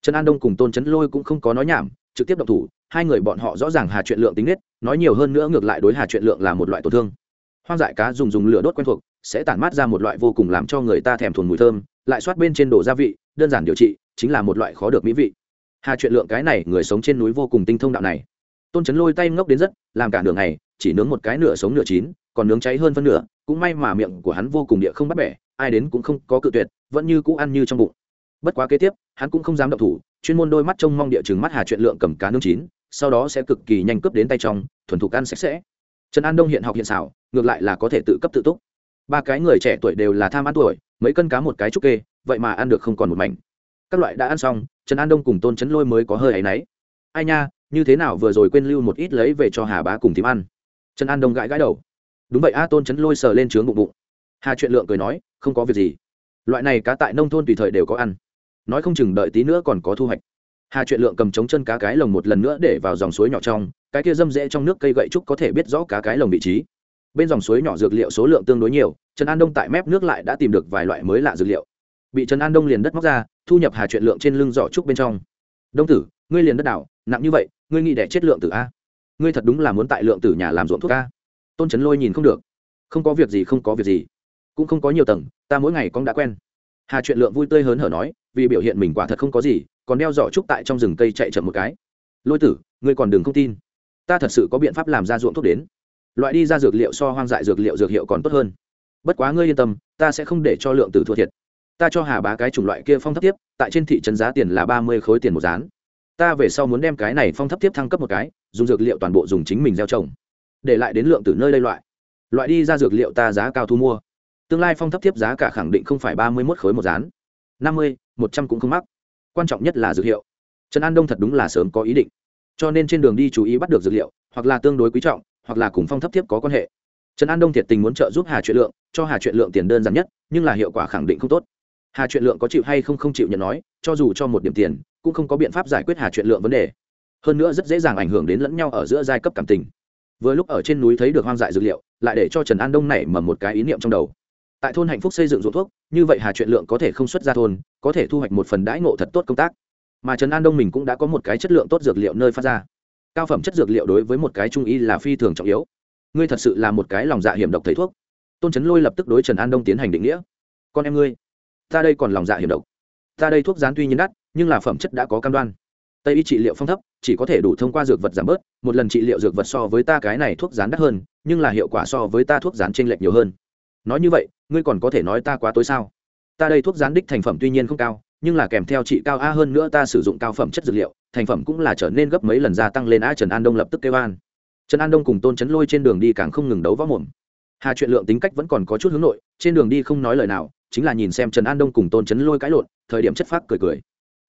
Trần an đông cùng tôn trấn lôi cũng không có nói nhảm, trực tiếp động thủ hai người bọn họ rõ ràng hà chuyện lượng tính nết, nói nhiều hơn nữa ngược lại đối hà chuyện lượng là một loại tổn thương. Hoang dại cá dùng dùng lửa đốt quen thuộc, sẽ tản mát ra một loại vô cùng làm cho người ta thèm thuồng mùi thơm, lại soát bên trên đồ gia vị, đơn giản điều trị, chính là một loại khó được mỹ vị. Hà chuyện lượng cái này, người sống trên núi vô cùng tinh thông đạo này. Tôn trấn lôi tay ngốc đến rất, làm cả đường này chỉ nướng một cái nửa sống nửa chín, còn nướng cháy hơn phân nửa, cũng may mà miệng của hắn vô cùng địa không bắt bẻ, ai đến cũng không có cự tuyệt, vẫn như cũ ăn như trong bụng. Bất quá kế tiếp, hắn cũng không dám động thủ, chuyên môn đôi mắt trông mong địa chừng mắt hà chuyện lượng cầm cá nướng chín sau đó sẽ cực kỳ nhanh cướp đến tay trong, thuần thục ăn sạch sẽ. Trần an đông hiện học hiện xảo, ngược lại là có thể tự cấp tự túc. Ba cái người trẻ tuổi đều là tham ăn tuổi, mấy cân cá một cái trúc kê, vậy mà ăn được không còn một mảnh. Các loại đã ăn xong, trần an đông cùng tôn trấn lôi mới có hơi áy náy. Ai nha, như thế nào vừa rồi quên lưu một ít lấy về cho hà bá cùng thím ăn? Trần an đông gãi gãi đầu. Đúng vậy a, tôn trấn lôi sờ lên trướng bụng bụng. Hà chuyện lượng cười nói, không có việc gì. Loại này cá tại nông thôn tùy thời đều có ăn. Nói không chừng đợi tí nữa còn có thu hoạch hà chuyện lượng cầm trống chân cá cái lồng một lần nữa để vào dòng suối nhỏ trong, cái kia dâm rễ trong nước cây gậy trúc có thể biết rõ cá cái lồng vị trí. Bên dòng suối nhỏ dược liệu số lượng tương đối nhiều, trần an đông tại mép nước lại đã tìm được vài loại mới lạ dược liệu. Bị trần an đông liền đất móc ra, thu nhập hà chuyện lượng trên lưng giỏ trúc bên trong. Đông tử, ngươi liền đất đảo, nặng như vậy, ngươi nghĩ đẻ chết lượng tử a? Ngươi thật đúng là muốn tại lượng tử nhà làm ruộng thuốc a? Tôn trấn lôi nhìn không được. Không có việc gì, không có việc gì. Cũng không có nhiều tầng, ta mỗi ngày con đã quen. Hà chuyện lượng vui tươi hớn hở nói vì biểu hiện mình quả thật không có gì, còn đeo giỏ trúc tại trong rừng cây chạy chậm một cái. Lôi tử, ngươi còn đừng không tin. Ta thật sự có biện pháp làm ra ruộng thuốc đến. Loại đi ra dược liệu so hoang dại dược liệu dược hiệu còn tốt hơn. Bất quá ngươi yên tâm, ta sẽ không để cho lượng tử thua thiệt. Ta cho hà bá cái chủng loại kia phong thấp tiếp, tại trên thị trấn giá tiền là ba mươi khối tiền một rán ta về sau muốn đem cái này phong thấp tiếp thăng cấp một cái, dùng dược liệu toàn bộ dùng chính mình gieo trồng. Để lại đến lượng từ nơi đây loại. Loại đi ra dược liệu ta giá cao thu mua. Tương lai phong thấp tiếp giá cả khẳng định không phải ba mươi một khối một rán năm mươi một trăm cũng không mắc. Quan trọng nhất là dược hiệu. Trần an đông thật đúng là sớm có ý định. Cho nên trên đường đi chú ý bắt được dược liệu, hoặc là tương đối quý trọng, hoặc là cùng phong thấp tiếp có quan hệ. Trần an đông thiệt tình muốn trợ giúp hà chuyện lượng, cho hà chuyện lượng tiền đơn giản nhất, nhưng là hiệu quả khẳng định không tốt. Hà chuyện lượng có chịu hay không không chịu nhận nói, cho dù cho một điểm tiền, cũng không có biện pháp giải quyết hà chuyện lượng vấn đề. Hơn nữa rất dễ dàng ảnh hưởng đến lẫn nhau ở giữa giai cấp cảm tình. Vừa lúc ở trên núi thấy được hoang dại dược liệu, lại để cho trần an đông nảy mầm một cái ý niệm trong đầu tại thôn hạnh phúc xây dựng ruộng thuốc, như vậy hà chuyện lượng có thể không xuất ra thôn, có thể thu hoạch một phần đãi ngộ thật tốt công tác. Mà trần an đông mình cũng đã có một cái chất lượng tốt dược liệu nơi phát ra. Cao phẩm chất dược liệu đối với một cái trung y là phi thường trọng yếu. Ngươi thật sự là một cái lòng dạ hiểm độc thầy thuốc. Tôn trấn lôi lập tức đối trần an đông tiến hành định nghĩa. Con em ngươi, ta đây còn lòng dạ hiểm độc. Ta đây thuốc gián tuy nhiên đắt, nhưng là phẩm chất đã có cam đoan. Tây y trị liệu phong thấp, chỉ có thể đủ thông qua dược vật giảm bớt, một lần trị liệu dược vật so với ta cái này thuốc rán đắt hơn, nhưng là hiệu quả so với ta thuốc rán t r ê n lệch nhiều hơn nói như vậy, ngươi còn có thể nói ta quá tối sao? Ta đây thuốc gián đích thành phẩm tuy nhiên không cao, nhưng là kèm theo trị cao a hơn nữa ta sử dụng cao phẩm chất dược liệu, thành phẩm cũng là trở nên gấp mấy lần gia tăng lên a trần an đông lập tức kêu an. Trần an đông cùng tôn chấn lôi trên đường đi càng không ngừng đấu võ mồm. Hà chuyện lượng tính cách vẫn còn có chút hướng nội, trên đường đi không nói lời nào, chính là nhìn xem trần an đông cùng tôn chấn lôi cãi lộn, thời điểm chất phác cười cười.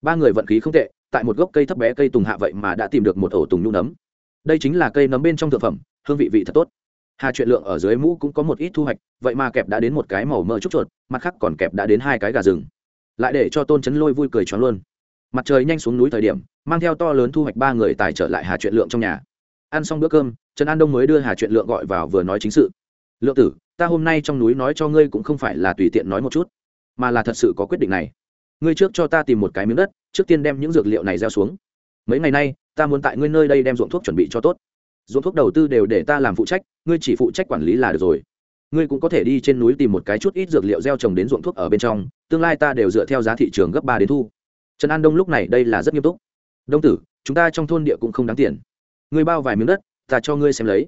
Ba người vận khí không tệ, tại một gốc cây thấp bé cây tùng hạ vậy mà đã tìm được một ổ tùng nhu nấm. Đây chính là cây nấm bên trong thực phẩm, hương vị vị thật tốt hà chuyện lượng ở dưới mũ cũng có một ít thu hoạch, vậy mà kẹp đã đến một cái màu mỡ chút chuột, mặt khác còn kẹp đã đến hai cái gà rừng. Lại để cho tôn chấn lôi vui cười choáng luôn. Mặt trời nhanh xuống núi thời điểm, mang theo to lớn thu hoạch ba người tài trở lại hà chuyện lượng trong nhà. Ăn xong bữa cơm, trần an đông mới đưa hà chuyện lượng gọi vào vừa nói chính sự. Lượng tử, ta hôm nay trong núi nói cho ngươi cũng không phải là tùy tiện nói một chút, mà là thật sự có quyết định này. Ngươi trước cho ta tìm một cái miếng đất, trước tiên đem những dược liệu này gieo xuống. Mấy ngày nay, ta muốn tại ngươi nơi đây đem ruộng thuốc chuẩn bị cho tốt ruộng thuốc đầu tư đều để ta làm phụ trách, ngươi chỉ phụ trách quản lý là được rồi. Ngươi cũng có thể đi trên núi tìm một cái chút ít dược liệu gieo trồng đến ruộng thuốc ở bên trong, tương lai ta đều dựa theo giá thị trường gấp ba đến thu. Trần an đông lúc này đây là rất nghiêm túc. Đông tử, chúng ta trong thôn địa cũng không đáng tiền. Ngươi bao vài miếng đất, ta cho ngươi xem lấy.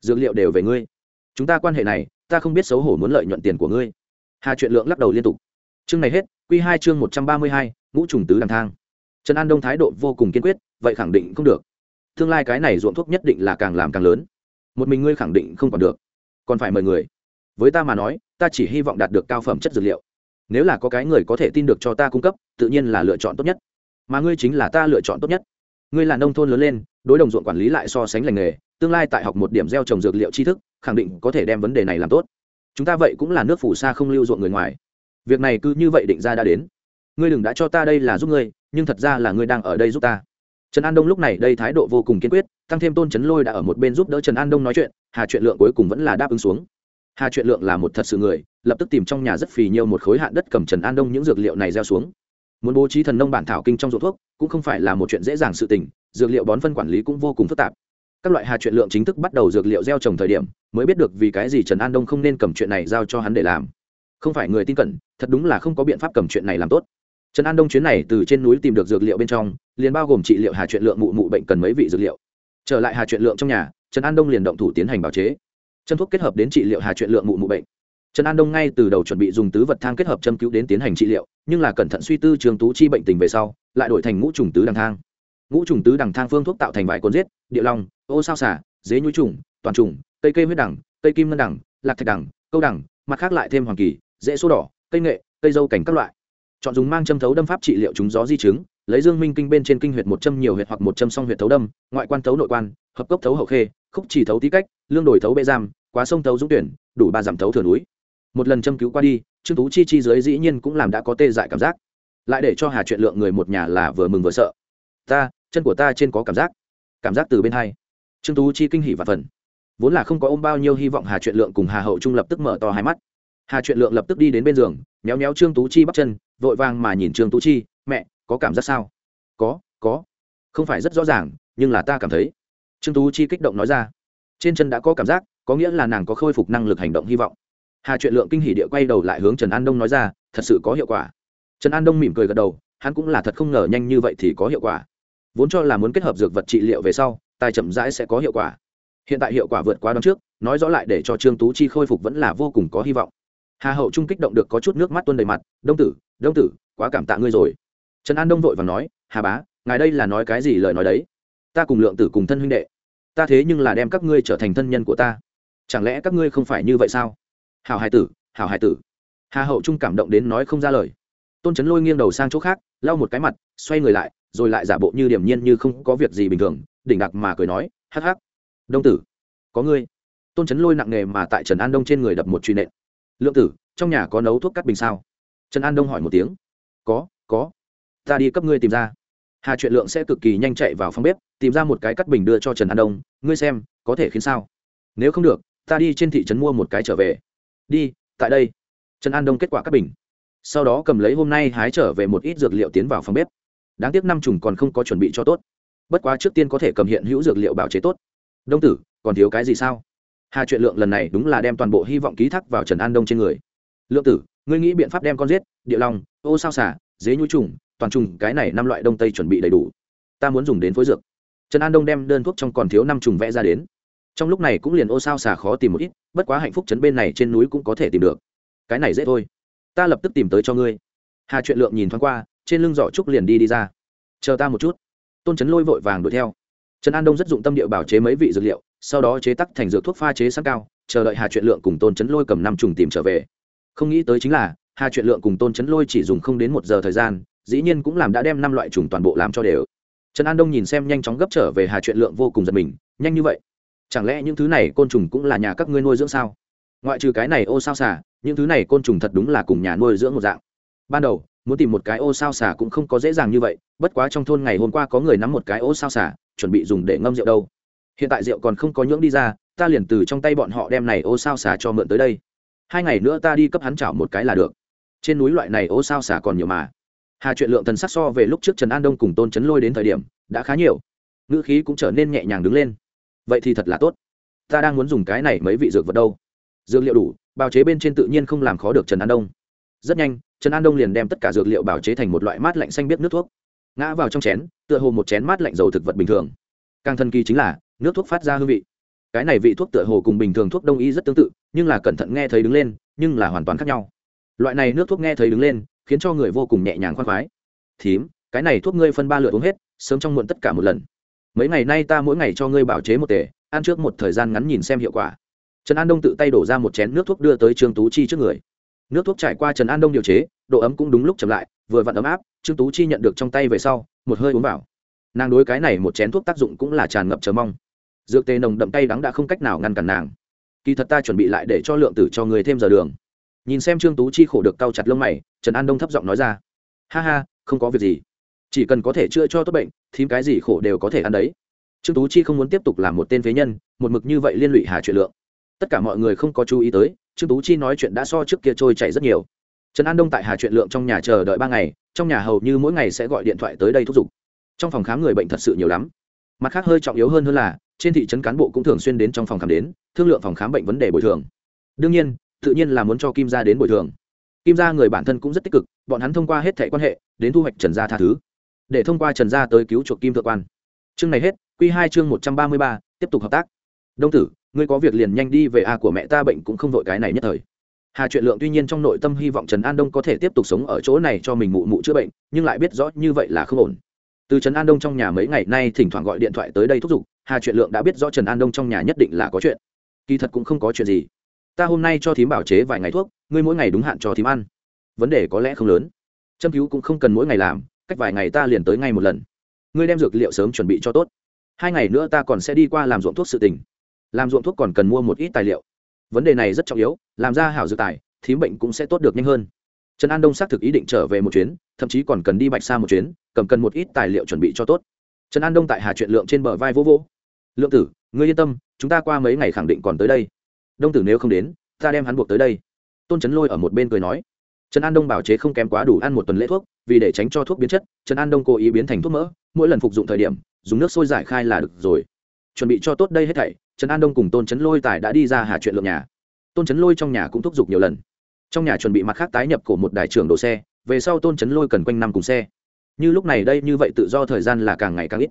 Dược liệu đều về ngươi. Chúng ta quan hệ này, ta không biết xấu hổ muốn lợi nhuận tiền của ngươi. Hà chuyện lượng lắc đầu liên tục. Chương này hết q hai chương một trăm ba mươi hai, ngũ trùng tứ đằng thang. Trần an đông thái độ vô cùng kiên quyết, vậy khẳng định không được tương lai cái này ruộng thuốc nhất định là càng làm càng lớn. Một mình ngươi khẳng định không còn được. Còn phải mời người. Với ta mà nói, ta chỉ hy vọng đạt được cao phẩm chất dược liệu. Nếu là có cái người có thể tin được cho ta cung cấp, tự nhiên là lựa chọn tốt nhất. Mà ngươi chính là ta lựa chọn tốt nhất. Ngươi là nông thôn lớn lên, đối đồng ruộng quản lý lại so sánh lành nghề, tương lai tại học một điểm gieo trồng dược liệu tri thức, khẳng định có thể đem vấn đề này làm tốt. Chúng ta vậy cũng là nước phủ xa không lưu ruộng người ngoài. Việc này cứ như vậy định ra đã đến. Ngươi đừng đã cho ta đây là giúp ngươi, nhưng thật ra là ngươi đang ở đây giúp ta trần an đông lúc này đây thái độ vô cùng kiên quyết, tăng thêm tôn trấn lôi đã ở một bên giúp đỡ trần an đông nói chuyện, hà chuyện lượng cuối cùng vẫn là đáp ứng xuống. Hà chuyện lượng là một thật sự người, lập tức tìm trong nhà rất phì nhiều một khối hạn đất cầm trần an đông những dược liệu này gieo xuống. Muốn bố trí thần nông bản thảo kinh trong ruộng thuốc, cũng không phải là một chuyện dễ dàng sự tình, dược liệu bón phân quản lý cũng vô cùng phức tạp. Các loại hà chuyện lượng chính thức bắt đầu dược liệu gieo trồng thời điểm, mới biết được vì cái gì trần an đông không nên cầm chuyện này giao cho hắn để làm. Không phải người tin cẩn, thật đúng là không có biện pháp cầm chuyện này làm tốt trần an đông chuyến này từ trên núi tìm được dược liệu bên trong, liền bao gồm trị liệu hà chuyện lượng mụ mụ bệnh cần mấy vị dược liệu. Trở lại hà chuyện lượng trong nhà, trần an đông liền động thủ tiến hành bào chế. Châm thuốc kết hợp đến trị liệu hà chuyện lượng mụ mụ bệnh. Trần an đông ngay từ đầu chuẩn bị dùng tứ vật thang kết hợp châm cứu đến tiến hành trị liệu, nhưng là cẩn thận suy tư trường tú chi bệnh tình về sau, lại đổi thành ngũ trùng tứ đằng thang. Ngũ trùng tứ đằng thang phương thuốc tạo thành vài con giết, địa long, ô sao xả, dế nhúi trùng, toàn trùng, cây cây huyết đằng, cây kim ngân đằng, lạc thạch đằng, câu đằng, mặt khác lại thêm hoàng kỳ, dễ số đỏ, cây nghệ, cây dâu cảnh các loại chọn dùng mang châm thấu đâm pháp trị liệu chúng gió di chứng, lấy dương minh kinh bên trên kinh huyệt một châm nhiều huyệt hoặc một châm song huyệt thấu đâm, ngoại quan thấu nội quan, hợp cốc thấu hậu khê, khúc chỉ thấu tí cách, lương đổi thấu bệ giam, quá sông thấu dũng tuyển, đủ ba giảm thấu thừa núi. Một lần châm cứu qua đi, trương tú chi chi dưới dĩ nhiên cũng làm đã có tê dại cảm giác. Lại để cho hà chuyện lượng người một nhà là vừa mừng vừa sợ. Ta, chân của ta trên có cảm giác. Cảm giác từ bên hai. Trương tú chi kinh hỉ và phần. Vốn là không có ôm bao nhiêu hy vọng hà chuyện lượng cùng hà hậu trung lập tức mở to hai mắt. Hà chuyện lượng lập tức đi đến bên giường, méo méo trương tú chi bắt chân vội vàng mà nhìn trương tú chi, mẹ, có cảm giác sao? Có có. Không phải rất rõ ràng, nhưng là ta cảm thấy. Trương tú chi kích động nói ra. Trên chân đã có cảm giác, có nghĩa là nàng có khôi phục năng lực hành động hy vọng. Hà chuyện lượng kinh hỉ địa quay đầu lại hướng trần an đông nói ra, thật sự có hiệu quả. Trần an đông mỉm cười gật đầu, hắn cũng là thật không ngờ nhanh như vậy thì có hiệu quả. Vốn cho là muốn kết hợp dược vật trị liệu về sau, tài chậm rãi sẽ có hiệu quả. Hiện tại hiệu quả vượt quá đón trước, nói rõ lại để cho trương tú chi khôi phục vẫn là vô cùng có hy vọng hà hậu trung kích động được có chút nước mắt tuôn đầy mặt, đông tử đông tử, quá cảm tạ ngươi rồi. Trần an đông vội và nói, hà bá, ngài đây là nói cái gì lời nói đấy? Ta cùng lượng tử cùng thân huynh đệ. Ta thế nhưng là đem các ngươi trở thành thân nhân của ta. Chẳng lẽ các ngươi không phải như vậy sao? Hào hải tử hào hải tử. Hà hậu trung cảm động đến nói không ra lời. Tôn trấn lôi nghiêng đầu sang chỗ khác, lau một cái mặt, xoay người lại, rồi lại giả bộ như điểm nhiên như không có việc gì bình thường, đỉnh đặc mà cười nói, hắc hắc. Đông tử, có ngươi. Tôn trấn lôi nặng nề mà tại trần an đông trên người đập một truy nện lượng tử, trong nhà có nấu thuốc cắt bình sao? Trần an đông hỏi một tiếng. Có có. Ta đi cấp ngươi tìm ra. Hà chuyện lượng sẽ cực kỳ nhanh chạy vào phòng bếp, tìm ra một cái cắt bình đưa cho trần an đông. Ngươi xem, có thể khiến sao? Nếu không được, ta đi trên thị trấn mua một cái trở về. Đi, tại đây. Trần an đông kết quả cắt bình. Sau đó cầm lấy hôm nay hái trở về một ít dược liệu tiến vào phòng bếp. Đáng tiếc năm trùng còn không có chuẩn bị cho tốt. Bất quá trước tiên có thể cầm hiện hữu dược liệu bảo chế tốt. Đông tử, còn thiếu cái gì sao? Hà chuyện lượng lần này đúng là đem toàn bộ hy vọng ký thác vào trần an đông trên người. Lượng tử, ngươi nghĩ biện pháp đem con giết, địa long, ô sao xả dế nhu trùng, toàn trùng cái này năm loại đông tây chuẩn bị đầy đủ. Ta muốn dùng đến phối dược. Trần an đông đem đơn thuốc trong còn thiếu năm trùng vẽ ra đến. Trong lúc này cũng liền ô sao xả khó tìm một ít, bất quá hạnh phúc chấn bên này trên núi cũng có thể tìm được. Cái này dễ thôi. Ta lập tức tìm tới cho ngươi. Hà chuyện lượng nhìn thoáng qua, trên lưng giỏ trúc liền đi đi ra. Chờ ta một chút. Tôn trấn lôi vội vàng đuổi theo. Trần an đông rất dụng tâm địa bảo chế mấy vị dược liệu sau đó chế tắc thành dược thuốc pha chế sẵn cao, chờ đợi hà chuyện lượng cùng tôn chấn lôi cầm năm trùng tìm trở về. Không nghĩ tới chính là, hà chuyện lượng cùng tôn chấn lôi chỉ dùng không đến một giờ thời gian, dĩ nhiên cũng làm đã đem năm loại trùng toàn bộ làm cho đều. Trần an đông nhìn xem nhanh chóng gấp trở về hà chuyện lượng vô cùng giật mình, nhanh như vậy? Chẳng lẽ những thứ này côn trùng cũng là nhà các ngươi nuôi dưỡng sao? Ngoại trừ cái này ô sao xả những thứ này côn trùng thật đúng là cùng nhà nuôi dưỡng một dạng. Ban đầu, muốn tìm một cái ô sao xả cũng không có dễ dàng như vậy, bất quá trong thôn ngày hôm qua có người nắm một cái ô sao xả chuẩn bị dùng để ngâm rượu đâu hiện tại rượu còn không có nhưỡng đi ra, ta liền từ trong tay bọn họ đem này ô sao xả cho mượn tới đây. Hai ngày nữa ta đi cấp hắn chảo một cái là được. Trên núi loại này ô sao xả còn nhiều mà. Hà chuyện lượng thần sắc so về lúc trước trần an đông cùng tôn trấn lôi đến thời điểm, đã khá nhiều. Ngữ khí cũng trở nên nhẹ nhàng đứng lên. Vậy thì thật là tốt. Ta đang muốn dùng cái này mấy vị dược vật đâu? Dược liệu đủ, bào chế bên trên tự nhiên không làm khó được trần an đông. Rất nhanh, trần an đông liền đem tất cả dược liệu bào chế thành một loại mát lạnh xanh biết nước thuốc. Ngã vào trong chén, tựa hồ một chén mát lạnh dầu thực vật bình thường. Càng thần kỳ chính là nước thuốc phát ra hương vị. Cái này vị thuốc tựa hồ cùng bình thường thuốc đông y rất tương tự, nhưng là cẩn thận nghe thấy đứng lên, nhưng là hoàn toàn khác nhau. Loại này nước thuốc nghe thấy đứng lên, khiến cho người vô cùng nhẹ nhàng khoan khoái. Thím, cái này thuốc ngươi phân ba lượt uống hết, sớm trong muộn tất cả một lần. Mấy ngày nay ta mỗi ngày cho ngươi bảo chế một tể, ăn trước một thời gian ngắn nhìn xem hiệu quả. Trần an đông tự tay đổ ra một chén nước thuốc đưa tới trương tú chi trước người. Nước thuốc trải qua trần an đông điều chế, độ ấm cũng đúng lúc chậm lại, vừa vặn ấm áp, trương tú chi nhận được trong tay về sau, một hơi uống vào. Nàng đối cái này một chén thuốc tác dụng cũng là tràn ngập chờ mong dược tê nồng đậm tay đắng đã không cách nào ngăn cản nàng. Kỳ thật ta chuẩn bị lại để cho lượng tử cho người thêm giờ đường. Nhìn xem trương tú chi khổ được cau chặt lông mày, trần an đông thấp giọng nói ra. Ha ha, không có việc gì. Chỉ cần có thể chữa cho tốt bệnh, thím cái gì khổ đều có thể ăn đấy. Trương tú chi không muốn tiếp tục làm một tên phế nhân, một mực như vậy liên lụy hà chuyện lượng. Tất cả mọi người không có chú ý tới, trương tú chi nói chuyện đã so trước kia trôi chảy rất nhiều. Trần an đông tại hà chuyện lượng trong nhà chờ đợi ba ngày, trong nhà hầu như mỗi ngày sẽ gọi điện thoại tới đây thúc giục. Trong phòng khám người bệnh thật sự nhiều lắm. Mặt khác hơi trọng yếu hơn hơn là trên thị trấn cán bộ cũng thường xuyên đến trong phòng khám đến, thương lượng phòng khám bệnh vấn đề bồi thường. Đương nhiên, tự nhiên là muốn cho kim gia đến bồi thường. Kim gia người bản thân cũng rất tích cực, bọn hắn thông qua hết thẻ quan hệ, đến thu hoạch trần gia tha thứ. Để thông qua trần gia tới cứu chuộc kim thượng quan. Chương này hết q hai chương một trăm ba mươi ba, tiếp tục hợp tác. Đông tử, ngươi có việc liền nhanh đi về a, của mẹ ta bệnh cũng không vội cái này nhất thời. Hà chuyện lượng tuy nhiên trong nội tâm hy vọng trần an đông có thể tiếp tục sống ở chỗ này cho mình mụ mụ chữa bệnh, nhưng lại biết rõ như vậy là không ổn. Từ trần an đông trong nhà mấy ngày nay thỉnh thoảng gọi điện thoại tới đây thúc giục hà chuyện lượng đã biết rõ trần an đông trong nhà nhất định là có chuyện. Kỳ thật cũng không có chuyện gì. Ta hôm nay cho thím bảo chế vài ngày thuốc, ngươi mỗi ngày đúng hạn cho thím ăn. Vấn đề có lẽ không lớn. Châm cứu cũng không cần mỗi ngày làm, cách vài ngày ta liền tới ngay một lần. Ngươi đem dược liệu sớm chuẩn bị cho tốt. Hai ngày nữa ta còn sẽ đi qua làm ruộng thuốc sự tình. Làm ruộng thuốc còn cần mua một ít tài liệu. Vấn đề này rất trọng yếu, làm ra hảo dược tài, thím bệnh cũng sẽ tốt được nhanh hơn. Trần an đông xác thực ý định trở về một chuyến, thậm chí còn cần đi bạch xa một chuyến, cầm cần một ít tài liệu chuẩn bị cho tốt. Trần an đông tại hà chuyện lượng trên bờ vai vô vô lượng tử, ngươi yên tâm, chúng ta qua mấy ngày khẳng định còn tới đây. Đông tử nếu không đến, ta đem hắn buộc tới đây. Tôn trấn lôi ở một bên cười nói. Trần an đông bảo chế không kém quá đủ ăn một tuần lễ thuốc, vì để tránh cho thuốc biến chất, trần an đông cố ý biến thành thuốc mỡ, mỗi lần phục dụng thời điểm, dùng nước sôi giải khai là được rồi. Chuẩn bị cho tốt đây hết thảy, trần an đông cùng tôn trấn lôi tài đã đi ra hà chuyện lượng nhà. Tôn trấn lôi trong nhà cũng thúc giục nhiều lần. Trong nhà chuẩn bị mặt khác tái nhập của một đại trưởng đồ xe, về sau tôn trấn lôi cần quanh năm cùng xe. Như lúc này đây như vậy tự do thời gian là càng ngày càng ít.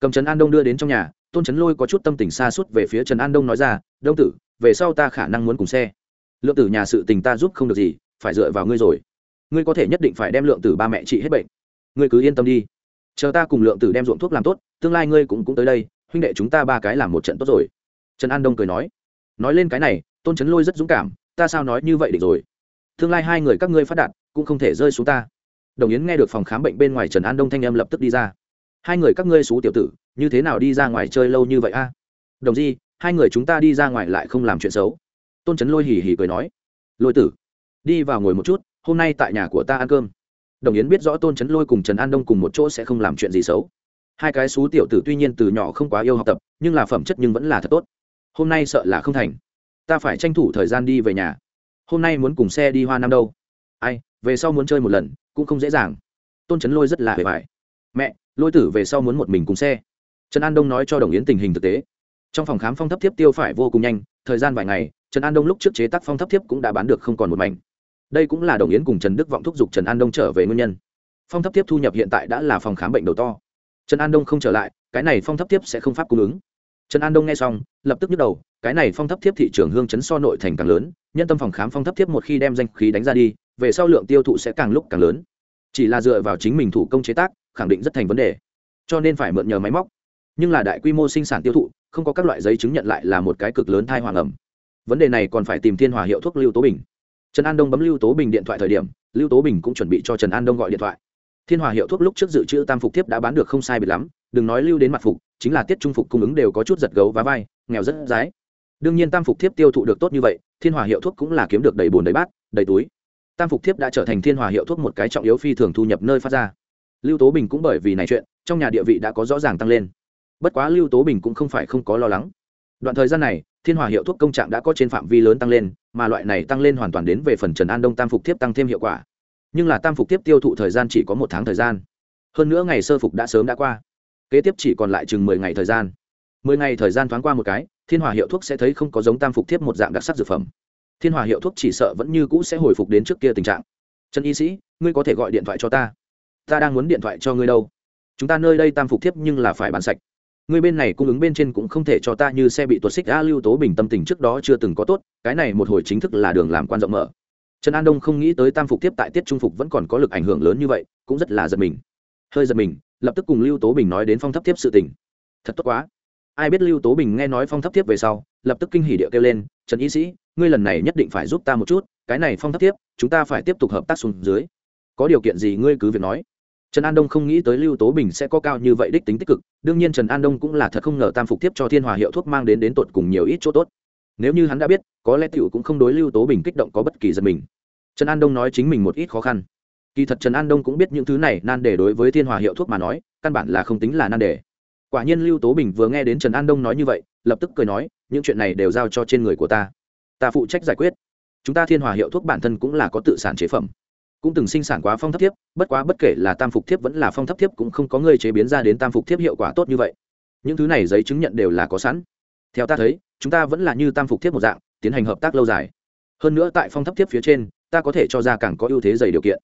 Cầm trấn an đông đưa đến trong nhà tôn trấn lôi có chút tâm tình xa suốt về phía trần an đông nói ra, đông tử, về sau ta khả năng muốn cùng xe. Lượng tử nhà sự tình ta giúp không được gì, phải dựa vào ngươi rồi. Ngươi có thể nhất định phải đem lượng tử ba mẹ trị hết bệnh. Ngươi cứ yên tâm đi. Chờ ta cùng lượng tử đem ruộng thuốc làm tốt, tương lai ngươi cũng cũng tới đây, huynh đệ chúng ta ba cái làm một trận tốt rồi. Trần an đông cười nói. Nói lên cái này, tôn trấn lôi rất dũng cảm, ta sao nói như vậy được rồi? Tương lai hai người các ngươi phát đạt, cũng không thể rơi xuống ta. Đồng yến nghe được phòng khám bệnh bên ngoài trần an đông thanh em lập tức đi ra. Hai người các ngươi xú tiểu tử như thế nào đi ra ngoài chơi lâu như vậy a? Đồng di, hai người chúng ta đi ra ngoài lại không làm chuyện xấu. Tôn trấn lôi hỉ hỉ cười nói. Lôi tử, đi vào ngồi một chút, hôm nay tại nhà của ta ăn cơm. Đồng yến biết rõ tôn trấn lôi cùng trần an đông cùng một chỗ sẽ không làm chuyện gì xấu. Hai cái xú tiểu tử tuy nhiên từ nhỏ không quá yêu học tập, nhưng là phẩm chất nhưng vẫn là thật tốt. Hôm nay sợ là không thành. Ta phải tranh thủ thời gian đi về nhà. Hôm nay muốn cùng xe đi hoa nam đâu. Ai, về sau muốn chơi một lần, cũng không dễ dàng. Tôn trấn lôi rất là hề vải mẹ, lôi tử về sau muốn một mình cùng xe trần an đông nói cho đồng yến tình hình thực tế. Trong phòng khám phong thấp thiếp tiêu phải vô cùng nhanh, thời gian vài ngày, trần an đông lúc trước chế tác phong thấp thiếp cũng đã bán được không còn một mảnh. Đây cũng là đồng yến cùng trần đức vọng thúc giục trần an đông trở về nguyên nhân. Phong thấp thiếp thu nhập hiện tại đã là phòng khám bệnh đầu to. Trần an đông không trở lại, cái này phong thấp thiếp sẽ không pháp cung ứng. Trần an đông nghe xong, lập tức nhức đầu, cái này phong thấp thiếp thị trường hương chấn so nội thành càng lớn, nhân tâm phòng khám phong thấp thiếp một khi đem danh khí đánh ra đi, về sau lượng tiêu thụ sẽ càng lúc càng lớn. Chỉ là dựa vào chính mình thủ công chế tác, khẳng định rất thành vấn đề. Cho nên phải mượn nhờ máy móc nhưng là đại quy mô sinh sản tiêu thụ, không có các loại giấy chứng nhận lại là một cái cực lớn thai hoàng ẩm. Vấn đề này còn phải tìm thiên hòa hiệu thuốc lưu tố bình. Trần an đông bấm lưu tố bình điện thoại thời điểm, lưu tố bình cũng chuẩn bị cho trần an đông gọi điện thoại. Thiên hòa hiệu thuốc lúc trước dự trữ tam phục thiếp đã bán được không sai biệt lắm, đừng nói lưu đến mặt phục, chính là tiết trung phục cung ứng đều có chút giật gấu và vai, nghèo rất dái. Đương nhiên tam phục thiếp tiêu thụ được tốt như vậy, thiên hòa hiệu thuốc cũng là kiếm được đầy bồn đầy bát, đầy túi. Tam phục thiếp đã trở thành thiên hòa hiệu thuốc một cái trọng yếu phi thường thu nhập nơi phát ra. Lưu tố bình cũng bởi vì này chuyện, trong nhà địa vị đã có rõ ràng tăng lên bất quá lưu tố bình cũng không phải không có lo lắng. Đoạn thời gian này, thiên hòa hiệu thuốc công trạng đã có trên phạm vi lớn tăng lên, mà loại này tăng lên hoàn toàn đến về phần trần an đông tam phục tiếp tăng thêm hiệu quả. Nhưng là tam phục tiếp tiêu thụ thời gian chỉ có một tháng thời gian. Hơn nữa ngày sơ phục đã sớm đã qua. Kế tiếp chỉ còn lại chừng mười ngày thời gian. Mười ngày thời gian thoáng qua một cái, thiên hòa hiệu thuốc sẽ thấy không có giống tam phục thiếp một dạng đặc sắc dược phẩm. Thiên hòa hiệu thuốc chỉ sợ vẫn như cũ sẽ hồi phục đến trước kia tình trạng. Trần y sĩ, ngươi có thể gọi điện thoại cho ta. Ta đang muốn điện thoại cho ngươi đâu. Chúng ta nơi đây tam phục thiếp nhưng là phải bán sạch. Người bên này cung ứng bên trên cũng không thể cho ta như xe bị tuột xích a lưu tố bình tâm tình trước đó chưa từng có tốt, cái này một hồi chính thức là đường làm quan rộng mở. Trần an đông không nghĩ tới tam phục tiếp tại tiết trung phục vẫn còn có lực ảnh hưởng lớn như vậy, cũng rất là giật mình. Hơi giật mình, lập tức cùng lưu tố bình nói đến phong thấp tiếp sự tình. Thật tốt quá. Ai biết lưu tố bình nghe nói phong thấp tiếp về sau, lập tức kinh hỉ địa kêu lên, trần y sĩ, ngươi lần này nhất định phải giúp ta một chút, cái này phong thấp tiếp chúng ta phải tiếp tục hợp tác xuống dưới. Có điều kiện gì ngươi cứ việc nói trần an đông không nghĩ tới lưu tố bình sẽ có cao như vậy đích tính tích cực, đương nhiên trần an đông cũng là thật không ngờ tam phục tiếp cho thiên hòa hiệu thuốc mang đến đến tột cùng nhiều ít chỗ tốt. Nếu như hắn đã biết, có lẽ Tiểu cũng không đối lưu tố bình kích động có bất kỳ giật mình. Trần an đông nói chính mình một ít khó khăn. Kỳ thật trần an đông cũng biết những thứ này, nan đề đối với thiên hòa hiệu thuốc mà nói, căn bản là không tính là nan đề. Quả nhiên lưu tố bình vừa nghe đến trần an đông nói như vậy, lập tức cười nói, những chuyện này đều giao cho trên người của ta. Ta phụ trách giải quyết. Chúng ta thiên hòa hiệu thuốc bản thân cũng là có tự sản chế phẩm cũng từng sinh sản quá phong thấp thiếp, bất quá bất kể là tam phục thiếp vẫn là phong thấp thiếp cũng không có người chế biến ra đến tam phục thiếp hiệu quả tốt như vậy. Những thứ này giấy chứng nhận đều là có sẵn. Theo ta thấy, chúng ta vẫn là như tam phục thiếp một dạng, tiến hành hợp tác lâu dài. Hơn nữa tại phong thấp thiếp phía trên, ta có thể cho ra càng có ưu thế dày điều kiện.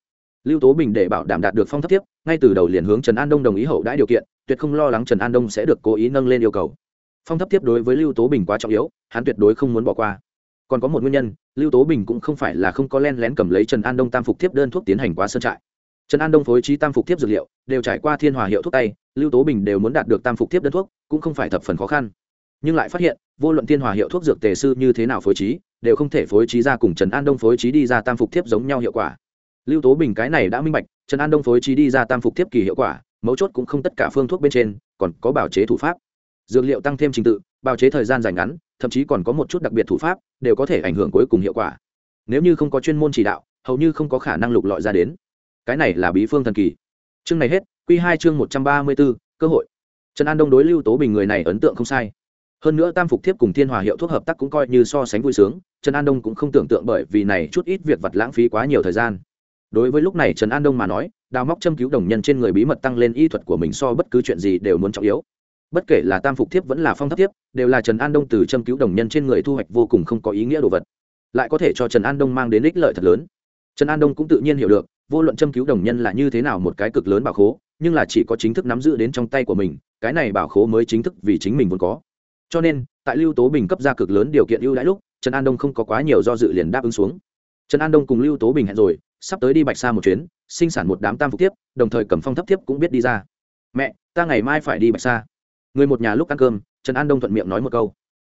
Lưu tố bình để bảo đảm đạt được phong thấp thiếp, ngay từ đầu liền hướng trần an đông đồng ý hậu đãi điều kiện, tuyệt không lo lắng trần an đông sẽ được cố ý nâng lên yêu cầu. Phong thấp thiếp đối với lưu tố bình quá trọng yếu, hắn tuyệt đối không muốn bỏ qua còn có một nguyên nhân, lưu tố bình cũng không phải là không có len lén cầm lấy trần an đông tam phục thiếp đơn thuốc tiến hành quá sơn trại. Trần an đông phối trí tam phục thiếp dược liệu, đều trải qua thiên hòa hiệu thuốc tay, lưu tố bình đều muốn đạt được tam phục thiếp đơn thuốc, cũng không phải thập phần khó khăn. Nhưng lại phát hiện, vô luận thiên hòa hiệu thuốc dược tề sư như thế nào phối trí, đều không thể phối trí ra cùng trần an đông phối trí đi ra tam phục thiếp giống nhau hiệu quả. Lưu tố bình cái này đã minh bạch, trần an đông phối trí đi ra tam phục thiếp kỳ hiệu quả, mấu chốt cũng không tất cả phương thuốc bên trên, còn có bảo chế thủ pháp. Dược liệu tăng thêm trình tự, bào chế thời gian dài ngắn thậm chí còn có một chút đặc biệt thủ pháp, đều có thể ảnh hưởng cuối cùng hiệu quả. Nếu như không có chuyên môn chỉ đạo, hầu như không có khả năng lục lọi ra đến. Cái này là bí phương thần kỳ. Chương này hết q hai chương một trăm ba mươi bốn, cơ hội. Trần an đông đối lưu tố bình người này ấn tượng không sai. Hơn nữa tam phục thiếp cùng thiên hòa hiệu thuốc hợp tác cũng coi như so sánh vui sướng, trần an đông cũng không tưởng tượng bởi vì này chút ít việc vặt lãng phí quá nhiều thời gian. Đối với lúc này trần an đông mà nói, đào móc châm cứu đồng nhân trên người bí mật tăng lên y thuật của mình so bất cứ chuyện gì đều muốn trọng yếu bất kể là tam phục thiếp vẫn là phong thấp thiếp, đều là trần an đông từ châm cứu đồng nhân trên người thu hoạch vô cùng không có ý nghĩa đồ vật. Lại có thể cho trần an đông mang đến ích lợi thật lớn. Trần an đông cũng tự nhiên hiểu được, vô luận châm cứu đồng nhân là như thế nào một cái cực lớn bảo khố, nhưng là chỉ có chính thức nắm giữ đến trong tay của mình, cái này bảo khố mới chính thức vì chính mình vốn có. Cho nên, tại lưu tố bình cấp ra cực lớn điều kiện ưu đãi lúc, trần an đông không có quá nhiều do dự liền đáp ứng xuống. Trần an đông cùng lưu tố bình hẹn rồi, sắp tới đi bạch sa một chuyến, sinh sản một đám tam phục tiếp đồng thời cầm phong thấp tiếp cũng biết đi ra. Mẹ, ta ngày mai phải đi bạch sa người một nhà lúc ăn cơm, trần an đông thuận miệng nói một câu.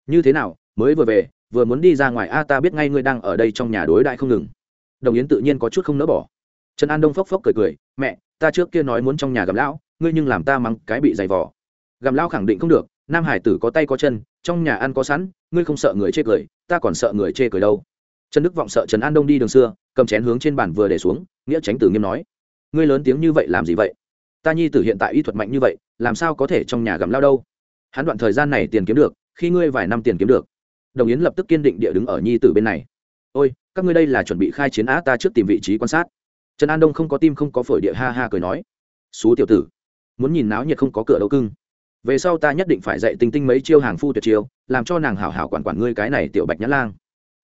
Như thế nào, mới vừa về, vừa muốn đi ra ngoài, a, ta biết ngay ngươi đang ở đây trong nhà đối đại không ngừng. Đồng yến tự nhiên có chút không nỡ bỏ. Trần an đông phốc phốc cười cười, mẹ, ta trước kia nói muốn trong nhà gặp lão, ngươi nhưng làm ta mắng cái bị dày vỏ gặm lão khẳng định không được, nam hải tử có tay có chân, trong nhà ăn có sẵn, ngươi không sợ người chê cười, ta còn sợ người chê cười đâu. Trần đức vọng sợ trần an đông đi đường xưa, cầm chén hướng trên bàn vừa để xuống, nghĩa tránh tử nghiêm nói, ngươi lớn tiếng như vậy làm gì vậy? Ta nhi tử hiện tại y thuật mạnh như vậy, làm sao có thể trong nhà gặm lao đâu? Hắn đoạn thời gian này tiền kiếm được, khi ngươi vài năm tiền kiếm được. Đồng yến lập tức kiên định địa đứng ở nhi tử bên này. Ôi, các ngươi đây là chuẩn bị khai chiến á ta trước tìm vị trí quan sát. Trần an đông không có tim không có phổi địa ha ha cười nói. Xú tiểu tử, muốn nhìn náo nhiệt không có cửa đâu cưng. Về sau ta nhất định phải dạy tinh tinh mấy chiêu hàng phu tuyệt chiêu, làm cho nàng hảo hảo quản quản ngươi cái này tiểu bạch nhã lang.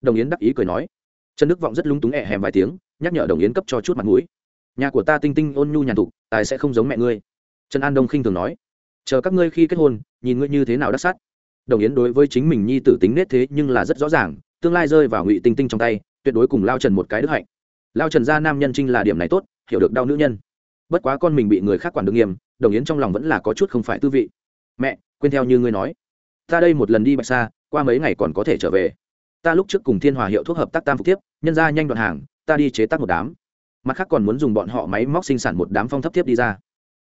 Đồng yến đắc ý cười nói. Trần đức vọng rất lúng túng ẹ hèm vài tiếng, nhắc nhở đồng yến cấp cho chút mặt mũi. Nhà của ta tinh tinh ôn nhu nhàn thục tài sẽ không giống mẹ ngươi. Trần an đông khinh thường nói. Chờ các ngươi khi kết hôn, nhìn ngươi như thế nào đắc sắt. đồng yến đối với chính mình nhi tử tính nết thế nhưng là rất rõ ràng, tương lai rơi vào ngụy tinh tinh trong tay, tuyệt đối cùng lao trần một cái đức hạnh. Lao trần gia nam nhân trinh là điểm này tốt, hiểu được đau nữ nhân. Bất quá con mình bị người khác quản được nghiêm, đồng yến trong lòng vẫn là có chút không phải tư vị. Mẹ, quên theo như ngươi nói. Ta đây một lần đi bạch xa qua mấy ngày còn có thể trở về. Ta lúc trước cùng thiên hòa hiệu thuốc hợp tác tam phục tiếp, nhân ra nhanh đoạn hàng, ta đi chế tác một đám mặt khác còn muốn dùng bọn họ máy móc sinh sản một đám phong thấp tiếp đi ra.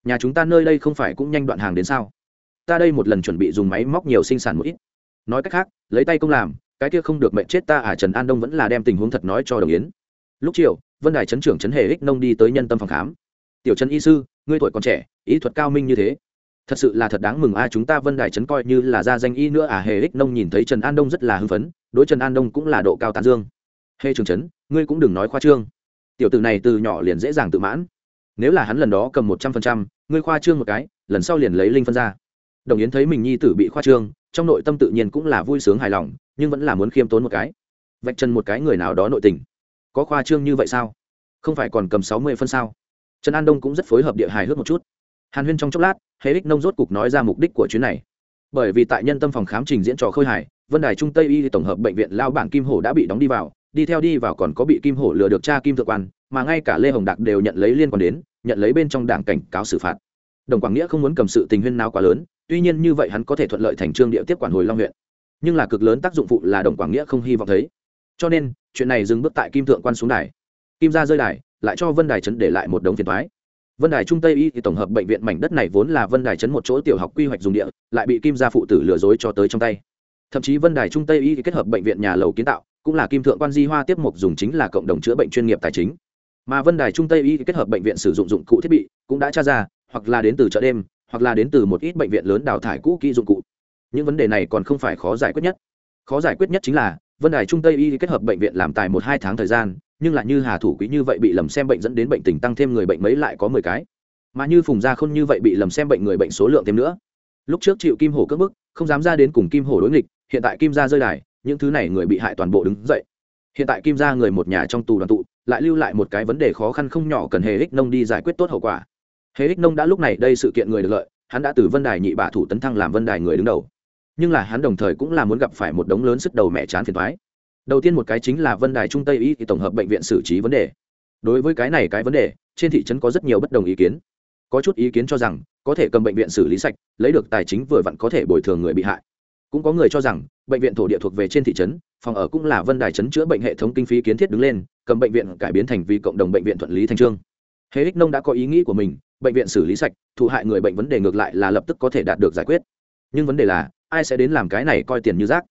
Nhà chúng ta nơi đây không phải cũng nhanh đoạn hàng đến sao? Ta đây một lần chuẩn bị dùng máy móc nhiều sinh sản một ít. Nói cách khác, lấy tay công làm, cái kia không được mệnh chết ta à trần an đông vẫn là đem tình huống thật nói cho đồng yến. Lúc chiều, vân đài trấn trưởng trấn hề ích nông đi tới nhân tâm phòng khám. Tiểu trần y sư, ngươi tuổi còn trẻ, ý thuật cao minh như thế. Thật sự là thật đáng mừng a, chúng ta vân đài trấn coi như là gia danh y nữa à hề ích nông nhìn thấy trần an đông rất là hưng phấn, đối trần an đông cũng là độ cao tán dương. Hê trường trấn ngươi cũng đừng nói khoa trương tiểu tử này từ nhỏ liền dễ dàng tự mãn. Nếu là hắn lần đó cầm một trăm phần trăm, ngươi khoa trương một cái, lần sau liền lấy linh phân ra. Đồng yến thấy mình nhi tử bị khoa trương, trong nội tâm tự nhiên cũng là vui sướng hài lòng, nhưng vẫn là muốn khiêm tốn một cái. Vạch chân một cái người nào đó nội tình. Có khoa trương như vậy sao? Không phải còn cầm sáu mươi phân sao? Trần an đông cũng rất phối hợp địa hài hước một chút. Hàn huyên trong chốc lát hệ ích nông rốt cục nói ra mục đích của chuyến này. Bởi vì tại nhân tâm phòng khám trình diễn trò khơi hải vân đài trung tây y tổng hợp bệnh viện lao bảng kim hổ đã bị đóng đi vào đi theo đi vào còn có bị kim hổ lừa được cha kim thượng quan, mà ngay cả lê hồng đạc đều nhận lấy liên quan đến, nhận lấy bên trong đảng cảnh cáo xử phạt. Đồng quảng nghĩa không muốn cầm sự tình huyên nào quá lớn, tuy nhiên như vậy hắn có thể thuận lợi thành trương địa tiếp quản hồi long huyện. Nhưng là cực lớn tác dụng phụ là đồng quảng nghĩa không hy vọng thấy. Cho nên, chuyện này dừng bước tại kim thượng quan xuống đài. Kim ra rơi đài, lại cho vân đài trấn để lại một đống phiền thoái vân đài trung tây y thì tổng hợp bệnh viện mảnh đất này vốn là vân đài trấn một chỗ tiểu học quy hoạch dùng địa, lại bị kim gia phụ tử lừa dối cho tới trong tay. Thậm chí vân đài trung tây y kết hợp bệnh viện nhà lầu kiến tạo cũng là kim thượng quan di hoa tiếp mục dùng chính là cộng đồng chữa bệnh chuyên nghiệp tài chính. Mà vân đài trung tây y kết hợp bệnh viện sử dụng dụng cụ thiết bị cũng đã tra ra, hoặc là đến từ chợ đêm, hoặc là đến từ một ít bệnh viện lớn đào thải cũ kỹ dụng cụ. Những vấn đề này còn không phải khó giải quyết nhất. Khó giải quyết nhất chính là, vân đài trung tây y kết hợp bệnh viện làm tài một hai tháng thời gian, nhưng lại như hà thủ quý như vậy bị lầm xem bệnh dẫn đến bệnh tình tăng thêm người bệnh mấy lại có mười cái. Mà như phùng gia khôn như vậy bị lầm xem bệnh người bệnh số lượng thêm nữa. Lúc trước chịu kim hổ cất bức, không dám ra đến cùng kim hổ đối nghịch, hiện tại kim gia rơi đài những thứ này người bị hại toàn bộ đứng dậy. Hiện tại kim gia người một nhà trong tù đoàn tụ, lại lưu lại một cái vấn đề khó khăn không nhỏ cần hề ích nông đi giải quyết tốt hậu quả. Hề ích nông đã lúc này đây sự kiện người được lợi, hắn đã từ vân đài nhị bạ thủ tấn thăng làm vân đài người đứng đầu. Nhưng là hắn đồng thời cũng là muốn gặp phải một đống lớn sức đầu mẹ chán phiền thoái đầu tiên một cái chính là vân đài trung tây y tổng hợp bệnh viện xử trí vấn đề. Đối với cái này cái vấn đề, trên thị trấn có rất nhiều bất đồng ý kiến. Có chút ý kiến cho rằng, có thể cầm bệnh viện xử lý sạch, lấy được tài chính vừa vặn có thể bồi thường người bị hại. Cũng có người cho rằng bệnh viện thổ địa thuộc về trên thị trấn, phòng ở cũng là vân đài trấn chữa bệnh hệ thống kinh phí kiến thiết đứng lên, cầm bệnh viện cải biến thành vì cộng đồng bệnh viện thuận lý thành trương. Hệ ích nông đã có ý nghĩ của mình, bệnh viện xử lý sạch, thụ hại người bệnh vấn đề ngược lại là lập tức có thể đạt được giải quyết. Nhưng vấn đề là, ai sẽ đến làm cái này coi tiền như rác?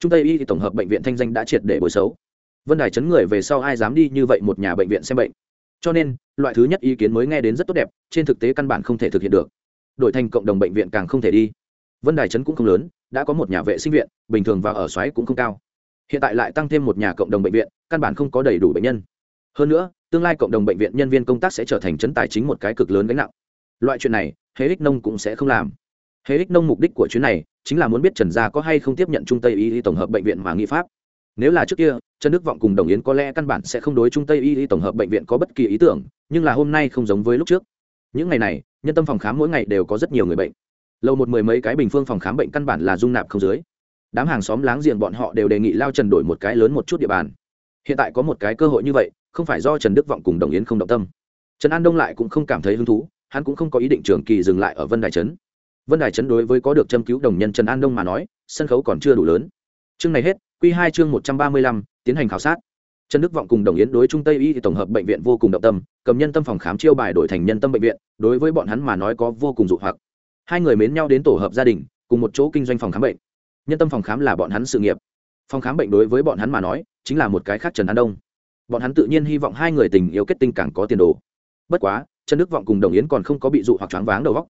Trung tây y thì tổng hợp bệnh viện thanh danh đã triệt để bồi xấu. Vân đài chấn người về sau ai dám đi như vậy một nhà bệnh viện xem bệnh? Cho nên, loại thứ nhất ý kiến mới nghe đến rất tốt đẹp, trên thực tế căn bản không thể thực hiện được. Đổi thành cộng đồng bệnh viện càng không thể đi vân đài Trấn cũng không lớn, đã có một nhà vệ sinh viện, bình thường và ở xoáy cũng không cao. Hiện tại lại tăng thêm một nhà cộng đồng bệnh viện, căn bản không có đầy đủ bệnh nhân. Hơn nữa, tương lai cộng đồng bệnh viện nhân viên công tác sẽ trở thành chấn tài chính một cái cực lớn gánh nặng. Loại chuyện này hễ ích nông cũng sẽ không làm. Hễ ích nông mục đích của chuyến này, chính là muốn biết trần gia có hay không tiếp nhận trung tây y tổng hợp bệnh viện mà nghị pháp. Nếu là trước kia, trần đức vọng cùng đồng yến có lẽ căn bản sẽ không đối trung tây y tổng hợp bệnh viện có bất kỳ ý tưởng, nhưng là hôm nay không giống với lúc trước. Những ngày này, nhân tâm phòng khám mỗi ngày đều có rất nhiều người bệnh lâu một mười mấy cái bình phương phòng khám bệnh căn bản là dung nạp không dưới. Đám hàng xóm láng giềng bọn họ đều đề nghị lao trần đổi một cái lớn một chút địa bàn. Hiện tại có một cái cơ hội như vậy, không phải do trần đức vọng cùng đồng yến không động tâm. Trần an đông lại cũng không cảm thấy hứng thú, hắn cũng không có ý định trường kỳ dừng lại ở vân đài trấn. Vân đài trấn đối với có được châm cứu đồng nhân trần an đông mà nói, sân khấu còn chưa đủ lớn. Chương này hết q hai chương một trăm ba mươi lăm, tiến hành khảo sát. Trần đức vọng cùng đồng yến đối trung tây y tổng hợp bệnh viện vô cùng động tâm, cầm nhân tâm phòng khám chiêu bài đổi thành nhân tâm bệnh viện, đối với bọn hắn mà nói có vô cùng dụ hoặc hai người mến nhau đến tổ hợp gia đình, cùng một chỗ kinh doanh phòng khám bệnh. Nhân tâm phòng khám là bọn hắn sự nghiệp. Phòng khám bệnh đối với bọn hắn mà nói, chính là một cái khác trần an đông. Bọn hắn tự nhiên hy vọng hai người tình yêu kết tinh càng có tiền đồ. Bất quá, trần đức vọng cùng đồng yến còn không có bị dụ hoặc choáng váng đầu góc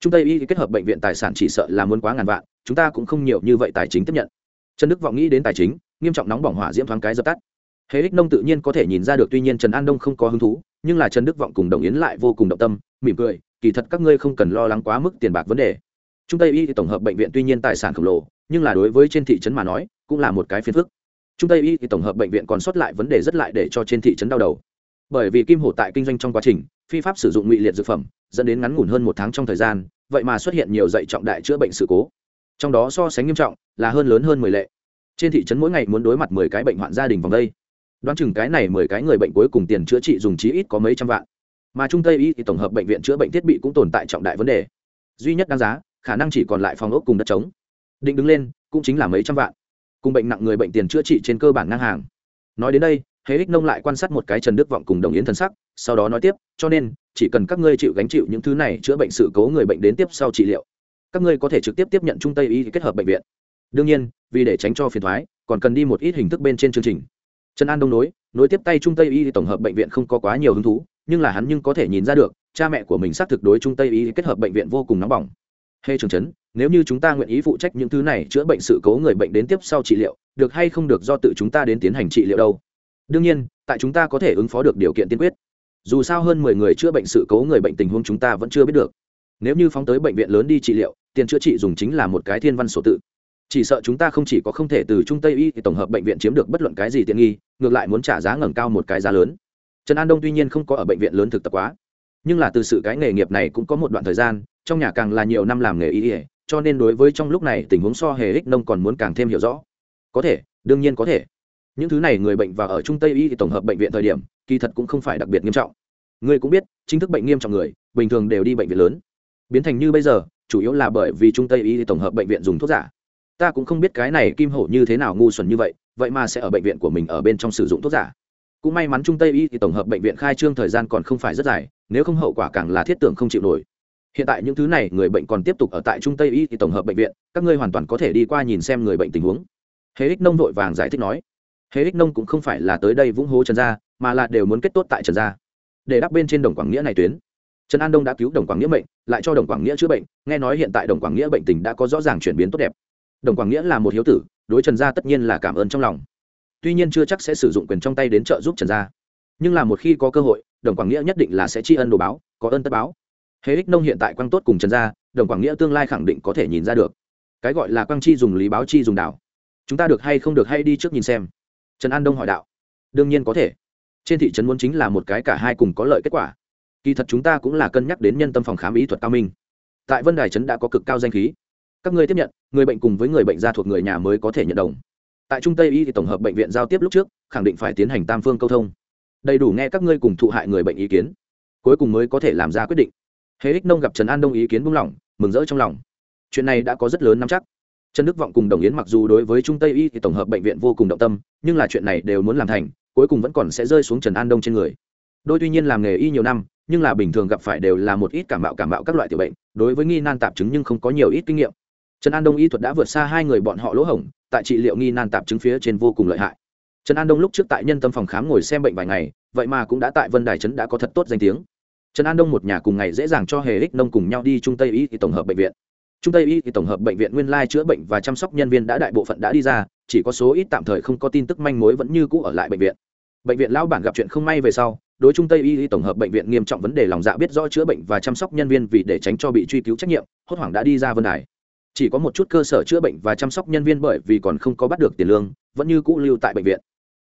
chúng ta y kết hợp bệnh viện tài sản chỉ sợ là muốn quá ngàn vạn, chúng ta cũng không nhiều như vậy tài chính tiếp nhận. Trần đức vọng nghĩ đến tài chính, nghiêm trọng nóng bỏng hỏa diễm thoáng cái dập tắt. Hề ích nông tự nhiên có thể nhìn ra được tuy nhiên trần an đông không có hứng thú, nhưng là trần đức vọng cùng đồng yến lại vô cùng động tâm, mỉm cười kỳ thật các ngươi không cần lo lắng quá mức tiền bạc vấn đề. Trung tây y tổng hợp bệnh viện tuy nhiên tài sản khổng lồ, nhưng là đối với trên thị trấn mà nói, cũng là một cái phiền phức. Trung tây y tổng hợp bệnh viện còn sót lại vấn đề rất lại để cho trên thị trấn đau đầu. Bởi vì kim hổ tại kinh doanh trong quá trình, phi pháp sử dụng ngụy liệt dược phẩm, dẫn đến ngắn ngủn hơn một tháng trong thời gian, vậy mà xuất hiện nhiều dạy trọng đại chữa bệnh sự cố. Trong đó so sánh nghiêm trọng là hơn lớn hơn mười lệ. Trên thị trấn mỗi ngày muốn đối mặt mười cái bệnh hoạn gia đình vòng đây. Đoán chừng cái này mười cái người bệnh cuối cùng tiền chữa trị dùng chí ít có mấy trăm vạn mà trung tây y thì tổng hợp bệnh viện chữa bệnh thiết bị cũng tồn tại trọng đại vấn đề. Duy nhất đáng giá, khả năng chỉ còn lại phòng ốc cùng đất trống. Định đứng lên, cũng chính là mấy trăm vạn. Cùng bệnh nặng người bệnh tiền chữa trị trên cơ bản ngang hàng. Nói đến đây hễ ích nông lại quan sát một cái trần đức vọng cùng đồng yến thần sắc, sau đó nói tiếp, cho nên, chỉ cần các ngươi chịu gánh chịu những thứ này chữa bệnh sự cố người bệnh đến tiếp sau trị liệu, các ngươi có thể trực tiếp tiếp nhận trung tây y kết hợp bệnh viện. Đương nhiên, vì để tránh cho phiền thoái, còn cần đi một ít hình thức bên trên chương trình. Trần an đông nối nối tiếp tay trung tây y tổng hợp bệnh viện không có quá nhiều hứng thú nhưng là hắn nhưng có thể nhìn ra được, cha mẹ của mình xác thực đối trung tây y kết hợp bệnh viện vô cùng nóng bỏng. Hê trường trấn nếu như chúng ta nguyện ý phụ trách những thứ này chữa bệnh sự cố người bệnh đến tiếp sau trị liệu, được hay không được do tự chúng ta đến tiến hành trị liệu đâu? Đương nhiên, tại chúng ta có thể ứng phó được điều kiện tiên quyết. Dù sao hơn mười người chữa bệnh sự cố người bệnh tình huống chúng ta vẫn chưa biết được. Nếu như phóng tới bệnh viện lớn đi trị liệu, tiền chữa trị dùng chính là một cái thiên văn sổ tự. Chỉ sợ chúng ta không chỉ có không thể từ trung tây y tổng hợp bệnh viện chiếm được bất luận cái gì tiện nghi, ngược lại muốn trả giá ngẩng cao một cái giá lớn trần an đông tuy nhiên không có ở bệnh viện lớn thực tập quá, nhưng là từ sự cái nghề nghiệp này cũng có một đoạn thời gian, trong nhà càng là nhiều năm làm nghề y cho nên đối với trong lúc này tình huống so hề ích nông còn muốn càng thêm hiểu rõ. Có thể, đương nhiên có thể. Những thứ này người bệnh và ở trung tây y tổng hợp bệnh viện thời điểm, kỳ thật cũng không phải đặc biệt nghiêm trọng. Ngươi cũng biết, chính thức bệnh nghiêm trọng người, bình thường đều đi bệnh viện lớn. Biến thành như bây giờ, chủ yếu là bởi vì trung tây y tổng hợp bệnh viện dùng thuốc giả. Ta cũng không biết cái này kim hổ như thế nào ngu xuẩn như vậy vậy mà sẽ ở bệnh viện của mình ở bên trong sử dụng thuốc giả cũng may mắn trung tây y thì tổng hợp bệnh viện khai trương thời gian còn không phải rất dài, nếu không hậu quả càng là thiết tưởng không chịu nổi. Hiện tại những thứ này, người bệnh còn tiếp tục ở tại trung tây y thì tổng hợp bệnh viện, các ngươi hoàn toàn có thể đi qua nhìn xem người bệnh tình huống. Hễ ích nông vội vàng giải thích nói. Hễ ích nông cũng không phải là tới đây vũng hố trần gia, mà là đều muốn kết tốt tại trần gia. Để đắp bên trên đồng quảng nghĩa này tuyến. Trần an đông đã cứu đồng quảng nghĩa bệnh lại cho đồng quảng nghĩa chữa bệnh, nghe nói hiện tại đồng quảng nghĩa bệnh tình đã có rõ ràng chuyển biến tốt đẹp. Đồng quảng nghĩa là một hiếu tử, đối trần gia tất nhiên là cảm ơn trong lòng tuy nhiên chưa chắc sẽ sử dụng quyền trong tay đến trợ giúp trần gia. Nhưng là một khi có cơ hội, đồng quảng nghĩa nhất định là sẽ tri ân đồ báo, có ơn tất báo. Hễ ích nông hiện tại quang tốt cùng trần gia, đồng quảng nghĩa tương lai khẳng định có thể nhìn ra được. Cái gọi là quang chi dùng lý báo chi dùng đảo chúng ta được hay không được hay đi trước nhìn xem. Trần an đông hỏi đạo. Đương nhiên có thể. Trên thị trấn muốn chính là một cái cả hai cùng có lợi kết quả. Kỳ thật chúng ta cũng là cân nhắc đến nhân tâm phòng khám ý thuật cao minh. Tại vân đài trấn đã có cực cao danh khí. Các ngươi tiếp nhận, người bệnh cùng với người bệnh gia thuộc người nhà mới có thể nhận đồng tại trung tây y thì tổng hợp bệnh viện giao tiếp lúc trước, khẳng định phải tiến hành tam phương câu thông. Đầy đủ nghe các ngươi cùng thụ hại người bệnh ý kiến. Cuối cùng mới có thể làm ra quyết định. Hễ ích nông gặp trần an đông ý kiến buông lỏng, mừng rỡ trong lòng. Chuyện này đã có rất lớn nắm chắc. Trần đức vọng cùng đồng yến mặc dù đối với trung tây y thì tổng hợp bệnh viện vô cùng động tâm, nhưng là chuyện này đều muốn làm thành, cuối cùng vẫn còn sẽ rơi xuống trần an đông trên người. Đôi tuy nhiên làm nghề y nhiều năm, nhưng là bình thường gặp phải đều là một ít cảm bạo cảm bạo các loại tiểu bệnh, đối với nghi nan tạp chứng nhưng không có nhiều ít kinh nghiệm. Trần an đông y thuật đã vượt xa hai người bọn họ lỗ hổng tại trị liệu nghi nan tạp chứng phía trên vô cùng lợi hại. Trần an đông lúc trước tại nhân tâm phòng khám ngồi xem bệnh vài ngày, vậy mà cũng đã tại vân đài trấn đã có thật tốt danh tiếng. Trần an đông một nhà cùng ngày dễ dàng cho hề ích nông cùng nhau đi trung tây y thì tổng hợp bệnh viện. Trung tây y thì tổng hợp bệnh viện nguyên lai chữa bệnh và chăm sóc nhân viên đã đại bộ phận đã đi ra, chỉ có số ít tạm thời không có tin tức manh mối vẫn như cũ ở lại bệnh viện. Bệnh viện lão bản gặp chuyện không may về sau, đối trung tây y tổng hợp bệnh viện nghiêm trọng vấn đề lòng dạ biết rõ chữa bệnh và chăm sóc nhân viên vì để tránh cho bị truy cứu trách nhiệm, hốt hoảng đã đi ra vân đài chỉ có một chút cơ sở chữa bệnh và chăm sóc nhân viên bởi vì còn không có bắt được tiền lương, vẫn như cũ lưu tại bệnh viện.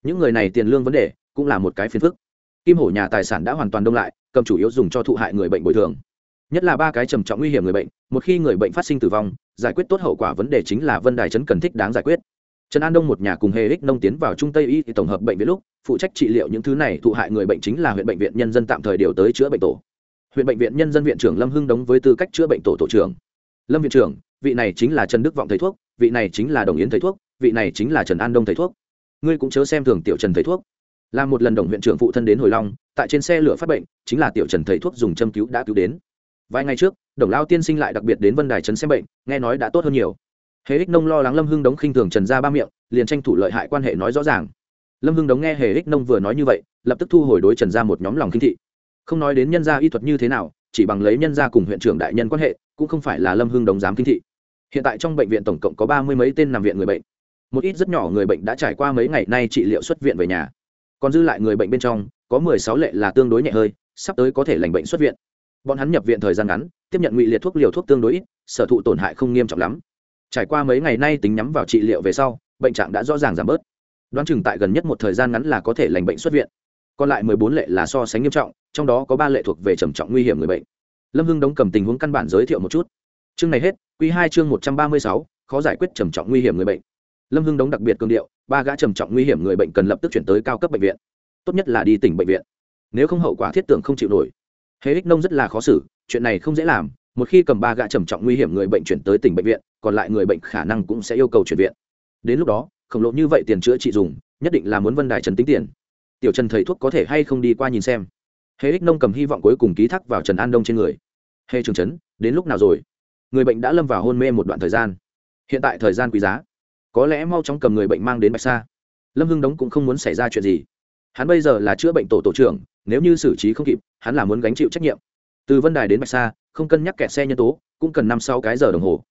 Những người này tiền lương vấn đề cũng là một cái phiền phức. Kim hổ nhà tài sản đã hoàn toàn đông lại, cầm chủ yếu dùng cho thụ hại người bệnh bồi thường. Nhất là ba cái trầm trọng nguy hiểm người bệnh, một khi người bệnh phát sinh tử vong, giải quyết tốt hậu quả vấn đề chính là vân đài chấn cần thích đáng giải quyết. Trần an đông một nhà cùng hề ích nông tiến vào trung tây y tổng hợp bệnh viện lúc, phụ trách trị liệu những thứ này, thụ hại người bệnh chính là huyện bệnh viện nhân dân tạm thời điều tới chữa bệnh tổ. Huyện bệnh viện nhân dân viện trưởng lâm hưng đóng với tư cách chữa bệnh tổ tổ trưởng. Lâm viện trưởng vị này chính là trần đức vọng thầy thuốc, vị này chính là đồng yến thầy thuốc, vị này chính là trần an đông thầy thuốc. Ngươi cũng chớ xem thường tiểu trần thầy thuốc. Là một lần đồng huyện trưởng phụ thân đến hồi long, tại trên xe lửa phát bệnh, chính là tiểu trần thầy thuốc dùng châm cứu đã cứu đến. Vài ngày trước, đồng lao tiên sinh lại đặc biệt đến vân đài trấn xem bệnh, nghe nói đã tốt hơn nhiều. Hề ích nông lo lắng lâm hưng đống khinh thường trần ra ba miệng, liền tranh thủ lợi hại quan hệ nói rõ ràng. Lâm hưng đống nghe hề ích nông vừa nói như vậy, lập tức thu hồi đối trần ra một nhóm lòng khinh thị. Không nói đến nhân gia y thuật như thế nào, chỉ bằng lấy nhân gia cùng huyện trưởng đại nhân quan hệ, cũng không phải là lâm hưng đống dám kinh thị hiện tại trong bệnh viện tổng cộng có ba mươi mấy tên nằm viện người bệnh. Một ít rất nhỏ người bệnh đã trải qua mấy ngày nay trị liệu xuất viện về nhà. Còn dư lại người bệnh bên trong, có mười sáu lệ là tương đối nhẹ hơi, sắp tới có thể lành bệnh xuất viện. Bọn hắn nhập viện thời gian ngắn, tiếp nhận ngụy liệt thuốc liều thuốc tương đối ít, sở thụ tổn hại không nghiêm trọng lắm. Trải qua mấy ngày nay tính nhắm vào trị liệu về sau, bệnh trạng đã rõ ràng giảm bớt. Đoán chừng tại gần nhất một thời gian ngắn là có thể lành bệnh xuất viện. Còn lại mười bốn lệ là so sánh nghiêm trọng, trong đó có ba lệ thuộc về trầm trọng nguy hiểm người bệnh. Lâm hưng đóng cầm tình huống căn bản giới thiệu một chút. Chương này hết Quy hai chương một trăm ba mươi sáu, khó giải quyết trầm trọng nguy hiểm người bệnh. Lâm hưng đống đặc biệt cương điệu, ba gã trầm trọng nguy hiểm người bệnh cần lập tức chuyển tới cao cấp bệnh viện. Tốt nhất là đi tỉnh bệnh viện. Nếu không hậu quả thiết tưởng không chịu nổi. Hế ích nông rất là khó xử, chuyện này không dễ làm, một khi cầm ba gã trầm trọng nguy hiểm người bệnh chuyển tới tỉnh bệnh viện, còn lại người bệnh khả năng cũng sẽ yêu cầu chuyển viện. Đến lúc đó, khổng lồ như vậy tiền chữa trị dùng, nhất định là muốn vân đài trần tính tiền. Tiểu trần thầy thuốc có thể hay không đi qua nhìn xem. Hế ích nông cầm hy vọng cuối cùng ký thác vào trần an đông trên người. Hề trường trấn đến lúc nào rồi? Người bệnh đã lâm vào hôn mê một đoạn thời gian. Hiện tại thời gian quý giá. Có lẽ mau chóng cầm người bệnh mang đến bạch sa. Lâm hưng đống cũng không muốn xảy ra chuyện gì. Hắn bây giờ là chữa bệnh tổ tổ trưởng, nếu như xử trí không kịp, hắn là muốn gánh chịu trách nhiệm. Từ vân đài đến bạch sa, không cân nhắc kẹt xe nhân tố, cũng cần năm sáu cái giờ đồng hồ.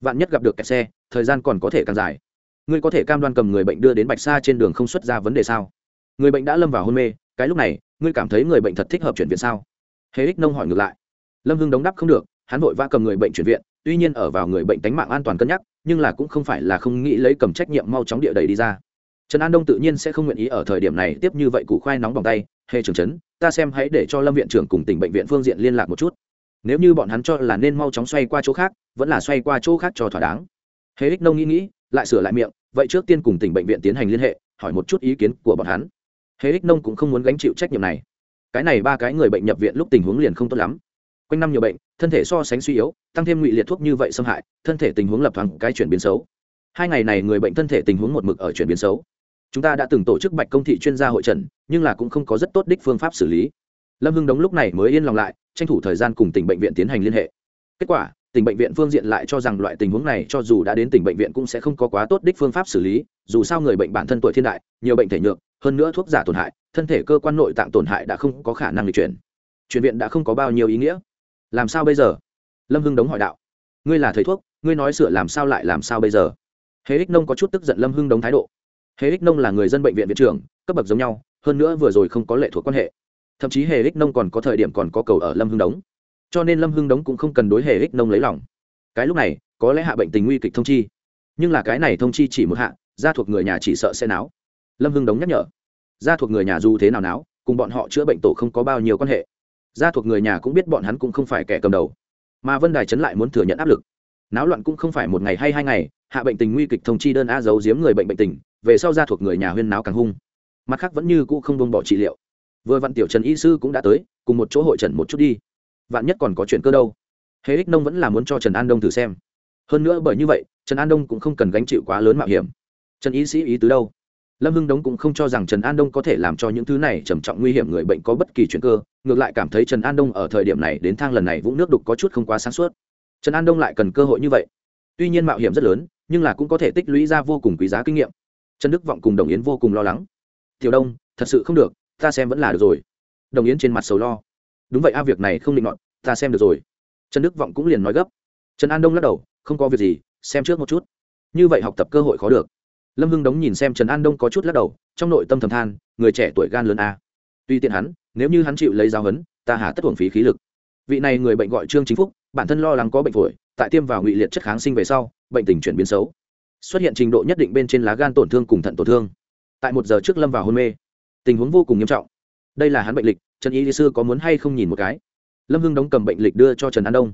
Vạn nhất gặp được kẹt xe, thời gian còn có thể càng dài. Ngươi có thể cam đoan cầm người bệnh đưa đến bạch sa trên đường không xuất ra vấn đề sao? Người bệnh đã lâm vào hôn mê, cái lúc này, ngươi cảm thấy người bệnh thật thích hợp chuyển viện sao? Hề ích nông hỏi ngược lại. Lâm hưng đống đáp không được, hắn vội vã cầm người bệnh chuyển viện tuy nhiên ở vào người bệnh tánh mạng an toàn cân nhắc, nhưng là cũng không phải là không nghĩ lấy cầm trách nhiệm mau chóng địa đầy đi ra. Trần an đông tự nhiên sẽ không nguyện ý ở thời điểm này tiếp như vậy củ khoai nóng bằng tay, hề trưởng trấn, ta xem hãy để cho lâm viện trưởng cùng tỉnh bệnh viện phương diện liên lạc một chút. Nếu như bọn hắn cho là nên mau chóng xoay qua chỗ khác, vẫn là xoay qua chỗ khác cho thỏa đáng. Hề ích nông nghĩ nghĩ, lại sửa lại miệng, vậy trước tiên cùng tỉnh bệnh viện tiến hành liên hệ, hỏi một chút ý kiến của bọn hắn. Hề ích nông cũng không muốn gánh chịu trách nhiệm này. Cái này ba cái người bệnh nhập viện lúc tình huống liền không tốt lắm. Quanh năm nhiều bệnh thân thể so sánh suy yếu, tăng thêm ngụy liệt thuốc như vậy xâm hại, thân thể tình huống lập thoáng cái chuyển biến xấu. Hai ngày này người bệnh thân thể tình huống một mực ở chuyển biến xấu. Chúng ta đã từng tổ chức bạch công thị chuyên gia hội trần, nhưng là cũng không có rất tốt đích phương pháp xử lý. Lâm hưng đống lúc này mới yên lòng lại, tranh thủ thời gian cùng tỉnh bệnh viện tiến hành liên hệ. Kết quả, tỉnh bệnh viện phương diện lại cho rằng loại tình huống này cho dù đã đến tỉnh bệnh viện cũng sẽ không có quá tốt đích phương pháp xử lý, dù sao người bệnh bản thân tuổi thiên đại, nhiều bệnh thể nhược, hơn nữa thuốc giả tổn hại, thân thể cơ quan nội tạng tổn hại đã không có khả năng lịch chuyển. Chuyển viện đã không có bao nhiêu ý nghĩa làm sao bây giờ? Lâm hưng đống hỏi đạo. Ngươi là thầy thuốc, ngươi nói sửa làm sao lại làm sao bây giờ? Hế ích nông có chút tức giận lâm hưng đống thái độ. Hế ích nông là người dân bệnh viện viện trưởng, cấp bậc giống nhau, hơn nữa vừa rồi không có lệ thuộc quan hệ. Thậm chí hề ích nông còn có thời điểm còn có cầu ở lâm hưng đống. Cho nên lâm hưng đống cũng không cần đối hề ích nông lấy lòng. Cái lúc này, có lẽ hạ bệnh tình nguy kịch thông chi. Nhưng là cái này thông chi chỉ một hạ, gia thuộc người nhà chỉ sợ sẽ náo. Lâm hưng đống nhắc nhở. Gia thuộc người nhà dù thế nào náo, cùng bọn họ chữa bệnh tổ không có bao nhiêu quan hệ gia thuộc người nhà cũng biết bọn hắn cũng không phải kẻ cầm đầu. Mà vân đài chấn lại muốn thừa nhận áp lực. Náo loạn cũng không phải một ngày hay hai ngày, hạ bệnh tình nguy kịch thông chi đơn a giấu giếm người bệnh bệnh tình, về sau gia thuộc người nhà huyên náo càng hung. Mặt khác vẫn như cũ không buông bỏ trị liệu. Vừa vạn tiểu trần y sư cũng đã tới, cùng một chỗ hội trần một chút đi. Vạn nhất còn có chuyện cơ đâu. Hễ ích nông vẫn là muốn cho trần an đông thử xem. Hơn nữa bởi như vậy, trần an đông cũng không cần gánh chịu quá lớn mạo hiểm. Trần y sĩ ý tứ đâu? Lâm hưng đống cũng không cho rằng trần an đông có thể làm cho những thứ này trầm trọng nguy hiểm người bệnh có bất kỳ chuyện cơ, ngược lại cảm thấy trần an đông ở thời điểm này đến thang lần này vũng nước đục có chút không quá sáng suốt. Trần an đông lại cần cơ hội như vậy. Tuy nhiên mạo hiểm rất lớn, nhưng là cũng có thể tích lũy ra vô cùng quý giá kinh nghiệm. Trần đức vọng cùng đồng yến vô cùng lo lắng. Tiểu đông, thật sự không được, ta xem vẫn là được rồi. Đồng yến trên mặt sầu lo. Đúng vậy a, việc này không định ngọn ta xem được rồi. Trần đức vọng cũng liền nói gấp. Trần an đông lắc đầu, không có việc gì, xem trước một chút. Như vậy học tập cơ hội khó được lâm hưng đống nhìn xem trần an đông có chút lắc đầu, trong nội tâm thầm than, người trẻ tuổi gan lớn a. Tuy tiện hắn, nếu như hắn chịu lấy giáo hấn ta hà tất thuồng phí khí lực. Vị này người bệnh gọi trương chính phúc, bản thân lo lắng có bệnh phổi, tại tiêm vào ngụy liệt chất kháng sinh về sau, bệnh tình chuyển biến xấu. Xuất hiện trình độ nhất định bên trên lá gan tổn thương cùng thận tổn thương. Tại một giờ trước lâm vào hôn mê. Tình huống vô cùng nghiêm trọng. Đây là hắn bệnh lịch, trần y lý sư có muốn hay không nhìn một cái? Lâm hưng đóng cầm bệnh lịch đưa cho trần an đông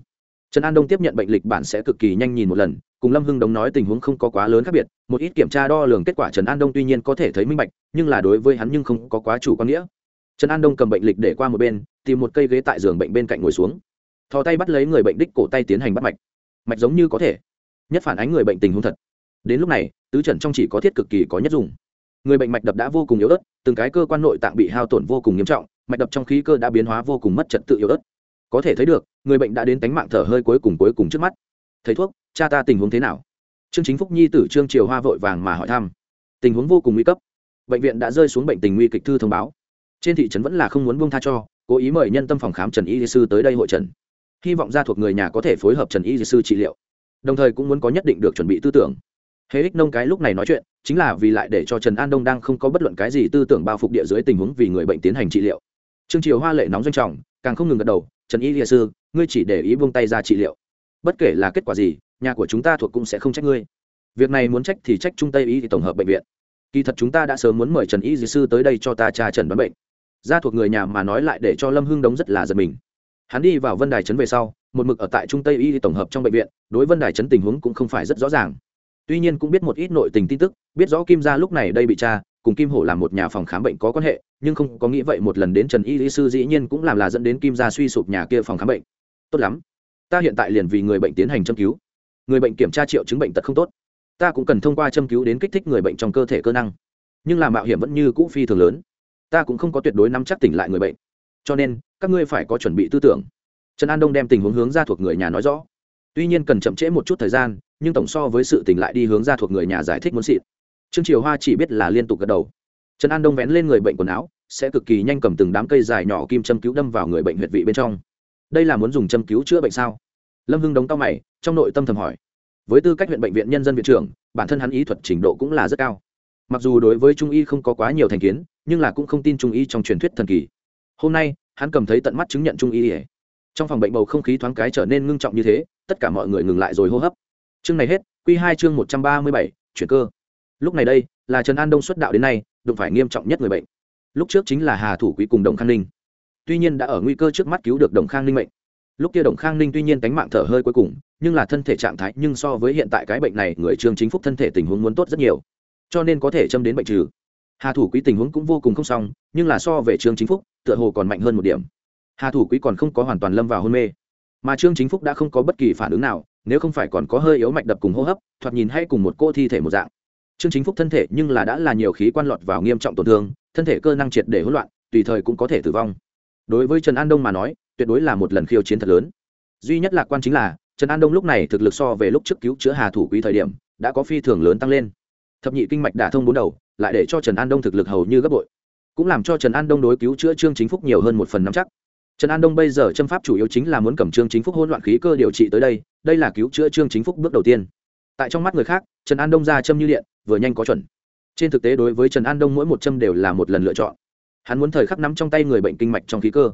trần an đông tiếp nhận bệnh lịch bản sẽ cực kỳ nhanh nhìn một lần, cùng lâm hưng đóng nói tình huống không có quá lớn khác biệt, một ít kiểm tra đo lường kết quả trần an đông tuy nhiên có thể thấy minh bạch, nhưng là đối với hắn nhưng không có quá chủ quan nghĩa. Trần an đông cầm bệnh lịch để qua một bên, tìm một cây ghế tại giường bệnh bên cạnh ngồi xuống. Thò tay bắt lấy người bệnh đích cổ tay tiến hành bắt mạch. Mạch giống như có thể. Nhất phản ánh người bệnh tình huống thật. Đến lúc này, tứ trần trong chỉ có thiết cực kỳ có nhất dùng. Người bệnh mạch đập đã vô cùng yếu ớt, từng cái cơ quan nội tạng bị hao tổn vô cùng nghiêm trọng, mạch đập trong khí cơ đã biến hóa vô cùng mất trật tự yếu ớt có thể thấy được, người bệnh đã đến tánh mạng thở hơi cuối cùng cuối cùng trước mắt. Thầy thuốc, cha ta tình huống thế nào? Trương chính phúc nhi tử trương triều hoa vội vàng mà hỏi thăm. Tình huống vô cùng nguy cấp. Bệnh viện đã rơi xuống bệnh tình nguy kịch thư thông báo. Trên thị trấn vẫn là không muốn buông tha cho, cố ý mời nhân tâm phòng khám trần y sư tới đây hội trần. Hy vọng gia thuộc người nhà có thể phối hợp trần y sư trị liệu. Đồng thời cũng muốn có nhất định được chuẩn bị tư tưởng. Hễ ích nông cái lúc này nói chuyện, chính là vì lại để cho trần an đông đang không có bất luận cái gì tư tưởng bao phục địa dưới tình huống vì người bệnh tiến hành trị liệu. Trương triều hoa lệ nóng doanh trọng, càng không ngừng gật đầu trần y địa sư, ngươi chỉ để ý buông tay ra trị liệu. Bất kể là kết quả gì, nhà của chúng ta thuộc cũng sẽ không trách ngươi. Việc này muốn trách thì trách trung tây y thì tổng hợp bệnh viện. Kỳ thật chúng ta đã sớm muốn mời trần y dì sư tới đây cho ta tra trần đoán bệnh. Gia thuộc người nhà mà nói lại để cho lâm hưng đống rất là giật mình. Hắn đi vào vân đài trấn về sau, một mực ở tại trung tây y thì tổng hợp trong bệnh viện, đối vân đài trấn tình huống cũng không phải rất rõ ràng. Tuy nhiên cũng biết một ít nội tình tin tức, biết rõ kim gia lúc này đây bị tra cùng kim hổ làm một nhà phòng khám bệnh có quan hệ, nhưng không có nghĩ vậy một lần đến trần y lý sư dĩ nhiên cũng làm là dẫn đến kim gia suy sụp nhà kia phòng khám bệnh. Tốt lắm. Ta hiện tại liền vì người bệnh tiến hành châm cứu. Người bệnh kiểm tra triệu chứng bệnh tật không tốt. Ta cũng cần thông qua châm cứu đến kích thích người bệnh trong cơ thể cơ năng. Nhưng làm mạo hiểm vẫn như cũ phi thường lớn. Ta cũng không có tuyệt đối nắm chắc tỉnh lại người bệnh. Cho nên, các ngươi phải có chuẩn bị tư tưởng. Trần an đông đem tình huống hướng ra thuộc người nhà nói rõ. Tuy nhiên cần chậm trễ một chút thời gian, nhưng tổng so với sự tỉnh lại đi hướng ra thuộc người nhà giải thích muốn xịt trương triều hoa chỉ biết là liên tục gật đầu. Trần an đông vén lên người bệnh quần áo, sẽ cực kỳ nhanh cầm từng đám cây dài nhỏ kim châm cứu đâm vào người bệnh huyệt vị bên trong. Đây là muốn dùng châm cứu chữa bệnh sao? Lâm hưng đống to mày, trong nội tâm thầm hỏi. Với tư cách huyện bệnh viện nhân dân viện trưởng, bản thân hắn ý thuật trình độ cũng là rất cao. Mặc dù đối với trung y không có quá nhiều thành kiến, nhưng là cũng không tin trung y trong truyền thuyết thần kỳ. Hôm nay, hắn cầm thấy tận mắt chứng nhận trung y trong phòng bệnh bầu không khí thoáng cái trở nên ngưng trọng như thế, tất cả mọi người ngừng lại rồi hô hấp. Chương này hết q hai chương một trăm ba mươi bảy, chuyển cơ lúc này đây, là trần an đông xuất đạo đến nay, đụng phải nghiêm trọng nhất người bệnh. Lúc trước chính là hà thủ quý cùng đồng khang ninh. Tuy nhiên đã ở nguy cơ trước mắt cứu được đồng khang ninh mệnh. Lúc kia đồng khang ninh tuy nhiên cánh mạng thở hơi cuối cùng, nhưng là thân thể trạng thái nhưng so với hiện tại cái bệnh này, người trương chính phúc thân thể tình huống muốn tốt rất nhiều. Cho nên có thể châm đến bệnh trừ. Hà thủ quý tình huống cũng vô cùng không xong, nhưng là so về trương chính phúc, tựa hồ còn mạnh hơn một điểm. Hà thủ quý còn không có hoàn toàn lâm vào hôn mê. Mà trương chính phúc đã không có bất kỳ phản ứng nào, nếu không phải còn có hơi yếu mạch đập cùng hô hấp, thoạt nhìn hay cùng một cô thi thể một dạng trương chính phúc thân thể nhưng là đã là nhiều khí quan lọt vào nghiêm trọng tổn thương, thân thể cơ năng triệt để hỗn loạn, tùy thời cũng có thể tử vong. Đối với trần an đông mà nói, tuyệt đối là một lần khiêu chiến thật lớn. Duy nhất lạc quan chính là, trần an đông lúc này thực lực so về lúc trước cứu chữa hà thủ quý thời điểm, đã có phi thường lớn tăng lên. Thập nhị kinh mạch đả thông bốn đầu, lại để cho trần an đông thực lực hầu như gấp bội. Cũng làm cho trần an đông đối cứu chữa trương chính phúc nhiều hơn một phần năm chắc. Trần an đông bây giờ châm pháp chủ yếu chính là muốn cầm trương chính phúc hỗn loạn khí cơ điều trị tới đây đây là cứu chữa trương chính phúc bước đầu tiên. Tại trong mắt người khác, trần an đông ra châm như điện vừa nhanh có chuẩn. Trên thực tế đối với trần an đông mỗi một châm đều là một lần lựa chọn. Hắn muốn thời khắc nắm trong tay người bệnh kinh mạch trong khí cơ.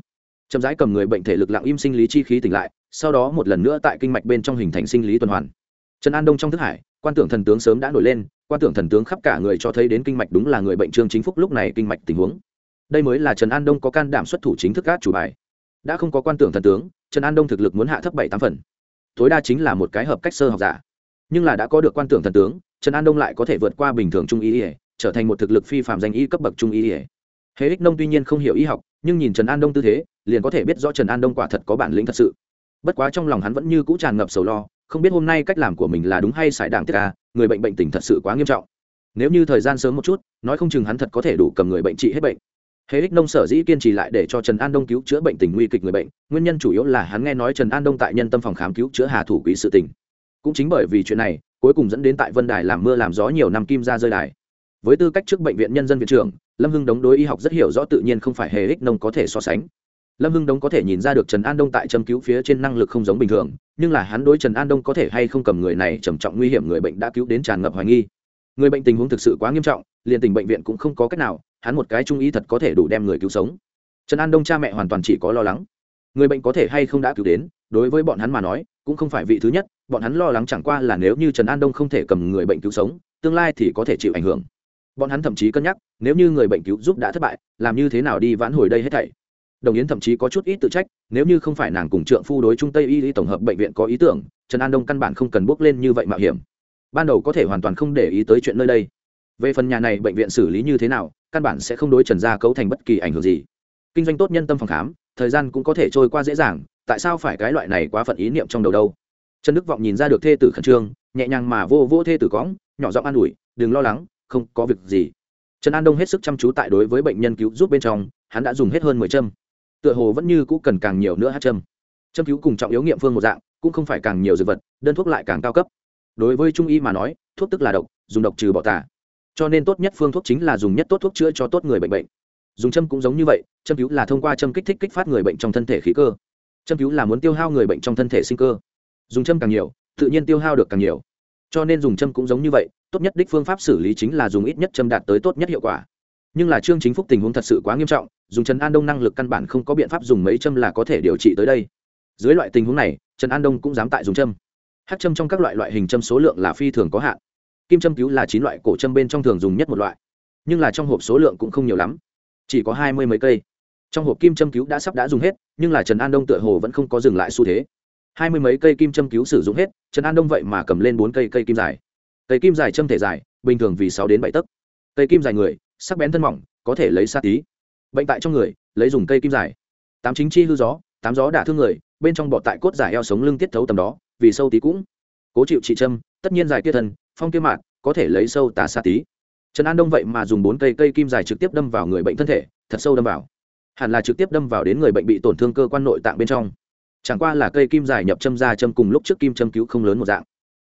Chậm rãi cầm người bệnh thể lực lặng im sinh lý chi khí tỉnh lại, sau đó một lần nữa tại kinh mạch bên trong hình thành sinh lý tuần hoàn. Trần an đông trong thức hải, quan tưởng thần tướng sớm đã nổi lên, quan tưởng thần tướng khắp cả người cho thấy đến kinh mạch đúng là người bệnh trương chính phúc lúc này kinh mạch tình huống. Đây mới là trần an đông có can đảm xuất thủ chính thức các chủ bài. Đã không có quan tưởng thần tướng, trần an đông thực lực muốn hạ thấp bảy tám phần. Tối đa chính là một cái hợp cách sơ học giả. Nhưng là đã có được quan tưởng thần tướng trần an đông lại có thể vượt qua bình thường trung y ỉa trở thành một thực lực phi phạm danh y cấp bậc trung y ỉa hễ ích nông tuy nhiên không hiểu y học nhưng nhìn trần an đông tư thế liền có thể biết rõ trần an đông quả thật có bản lĩnh thật sự. Bất quá trong lòng hắn vẫn như cũ tràn ngập sầu lo không biết hôm nay cách làm của mình là đúng hay sải đảng tiết ca người bệnh bệnh tình thật sự quá nghiêm trọng. Nếu như thời gian sớm một chút nói không chừng hắn thật có thể đủ cầm người bệnh trị hết bệnh. Hế ích nông sở dĩ kiên trì lại để cho Trần An Đông cứu chữa bệnh tình nguy kịch người bệnh, nguyên nhân chủ yếu là hắn nghe nói Trần An Đông tại nhân tâm phòng khám cứu chữa Hà thủ quỹ sự tình. Cũng chính bởi vì chuyện này, cuối cùng dẫn đến tại Vân Đài làm mưa làm gió nhiều năm kim ra rơi đài. Với tư cách trước bệnh viện nhân dân viện trưởng, Lâm Hưng đống đối y học rất hiểu rõ tự nhiên không phải Hề ích nông có thể so sánh. Lâm Hưng đống có thể nhìn ra được Trần An Đông tại châm cứu phía trên năng lực không giống bình thường, nhưng là hắn đối Trần An Đông có thể hay không cầm người này trầm trọng nguy hiểm người bệnh đã cứu đến tràn ngập hoài nghi. Người bệnh tình huống thực sự quá nghiêm trọng, liền tình bệnh viện cũng không có cách nào, hắn một cái trung ý thật có thể đủ đem người cứu sống trần an đông cha mẹ hoàn toàn chỉ có lo lắng người bệnh có thể hay không đã cứu đến đối với bọn hắn mà nói cũng không phải vị thứ nhất, bọn hắn lo lắng chẳng qua là nếu như trần an đông không thể cầm người bệnh cứu sống, tương lai thì có thể chịu ảnh hưởng. Bọn hắn thậm chí cân nhắc, nếu như người bệnh cứu giúp đã thất bại, làm như thế nào đi vãn hồi đây hết thảy. Đồng yến thậm chí có chút ít tự trách, nếu như không phải nàng cùng trượng phu đối trung tây y lý tổng hợp bệnh viện có ý tưởng, trần an đông căn bản không cần bước lên như vậy mạo hiểm. Ban đầu có thể hoàn toàn không để ý tới chuyện nơi đây. Về phần nhà này bệnh viện xử lý như thế nào, căn bản sẽ không đối trần gia cấu thành bất kỳ ảnh hưởng gì. Kinh doanh tốt nhân tâm phòng khám, thời gian cũng có thể trôi qua dễ dàng tại sao phải cái loại này quá phận ý niệm trong đầu đâu? Trần đức vọng nhìn ra được thê tử khẩn trương, nhẹ nhàng mà vô vô thê tử cõng, nhỏ giọng an ủi, đừng lo lắng, không có việc gì. Trần an đông hết sức chăm chú tại đối với bệnh nhân cứu giúp bên trong, hắn đã dùng hết hơn mười châm. Tựa hồ vẫn như cũ cần càng nhiều nữa hát châm. Châm cứu cùng trọng yếu nghiệm phương một dạng, cũng không phải càng nhiều dược vật, đơn thuốc lại càng cao cấp. Đối với trung y mà nói, thuốc tức là độc, dùng độc trừ bọ tả cho nên tốt nhất phương thuốc chính là dùng nhất tốt thuốc chữa cho tốt người bệnh bệnh. Dùng châm cũng giống như vậy, châm cứu là thông qua châm kích thích kích phát người bệnh trong thân thể khí cơ châm cứu là muốn tiêu hao người bệnh trong thân thể sinh cơ. Dùng châm càng nhiều, tự nhiên tiêu hao được càng nhiều. Cho nên dùng châm cũng giống như vậy, tốt nhất đích phương pháp xử lý chính là dùng ít nhất châm đạt tới tốt nhất hiệu quả. Nhưng là trương chính phúc tình huống thật sự quá nghiêm trọng, dùng trần an đông năng lực căn bản không có biện pháp dùng mấy châm là có thể điều trị tới đây. Dưới loại tình huống này, trần an đông cũng dám tại dùng châm. Hát châm trong các loại loại hình châm số lượng là phi thường có hạn. Kim châm cứu là chín loại cổ châm bên trong thường dùng nhất một loại. Nhưng là trong hộp số lượng cũng không nhiều lắm. Chỉ có hai mươi mấy cây trong hộp kim châm cứu đã sắp đã dùng hết, nhưng là trần an đông tựa hồ vẫn không có dừng lại xu thế. Hai mươi mấy cây kim châm cứu sử dụng hết, trần an đông vậy mà cầm lên bốn cây cây kim dài. Cây kim dài châm thể dài, bình thường vì sáu đến bảy tấc. Cây kim dài người, sắc bén thân mỏng, có thể lấy xa tí bệnh tại trong người, lấy dùng cây kim dài. Tám chính chi hư gió, tám gió đả thương người, bên trong bọt tại cốt giải eo sống lưng tiết thấu tầm đó, vì sâu tí cũng. Cố chịu trị châm, tất nhiên dài kia thân phong kia mạn có thể lấy sâu tà xa tí. Trần an đông vậy mà dùng bốn cây cây kim dài trực tiếp đâm vào người bệnh thân thể, thật sâu đâm vào hẳn là trực tiếp đâm vào đến người bệnh bị tổn thương cơ quan nội tạng bên trong. Chẳng qua là cây kim dài nhập châm ra châm cùng lúc trước kim châm cứu không lớn một dạng.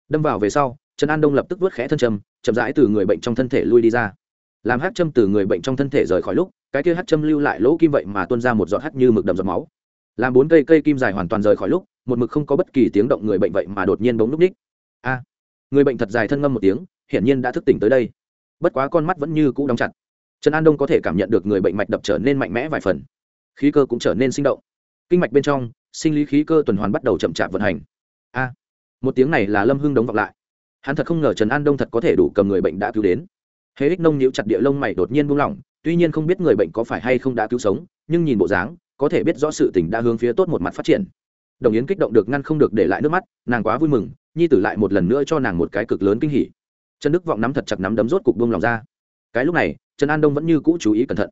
Đâm vào về sau, trần an đông lập tức vớt khẽ thân châm, chậm rãi từ người bệnh trong thân thể lui đi ra. Làm hát châm từ người bệnh trong thân thể rời khỏi lúc, cái kia hát châm lưu lại lỗ kim vậy mà tuôn ra một giọt hát như mực đầm giọt máu. Làm bốn cây cây kim dài hoàn toàn rời khỏi lúc, một mực không có bất kỳ tiếng động người bệnh vậy mà đột nhiên bỗng núp ních a! Người bệnh thật dài thân ngâm một tiếng, hiển nhiên đã thức tỉnh tới đây. Bất quá con mắt vẫn như cũ đóng chặt trần an đông có thể cảm nhận được người bệnh mạch đập trở nên mạnh mẽ vài phần. Khí cơ cũng trở nên sinh động. Kinh mạch bên trong, sinh lý khí cơ tuần hoàn bắt đầu chậm chạp vận hành. A, một tiếng này là lâm hưng đống vọng lại. Hắn thật không ngờ trần an đông thật có thể đủ cầm người bệnh đã cứu đến. Hễ ích nông nhíu chặt địa lông mày đột nhiên buông lỏng, tuy nhiên không biết người bệnh có phải hay không đã cứu sống, nhưng nhìn bộ dáng, có thể biết rõ sự tình đã hướng phía tốt một mặt phát triển. Đồng yến kích động được ngăn không được để lại nước mắt, nàng quá vui mừng, nhi tử lại một lần nữa cho nàng một cái cực lớn kinh hỉ. Trần đức vọng nắm thật chặt nắm đấm rốt cục buông lòng ra. Cái lúc này trần an đông vẫn như cũ chú ý cẩn thận.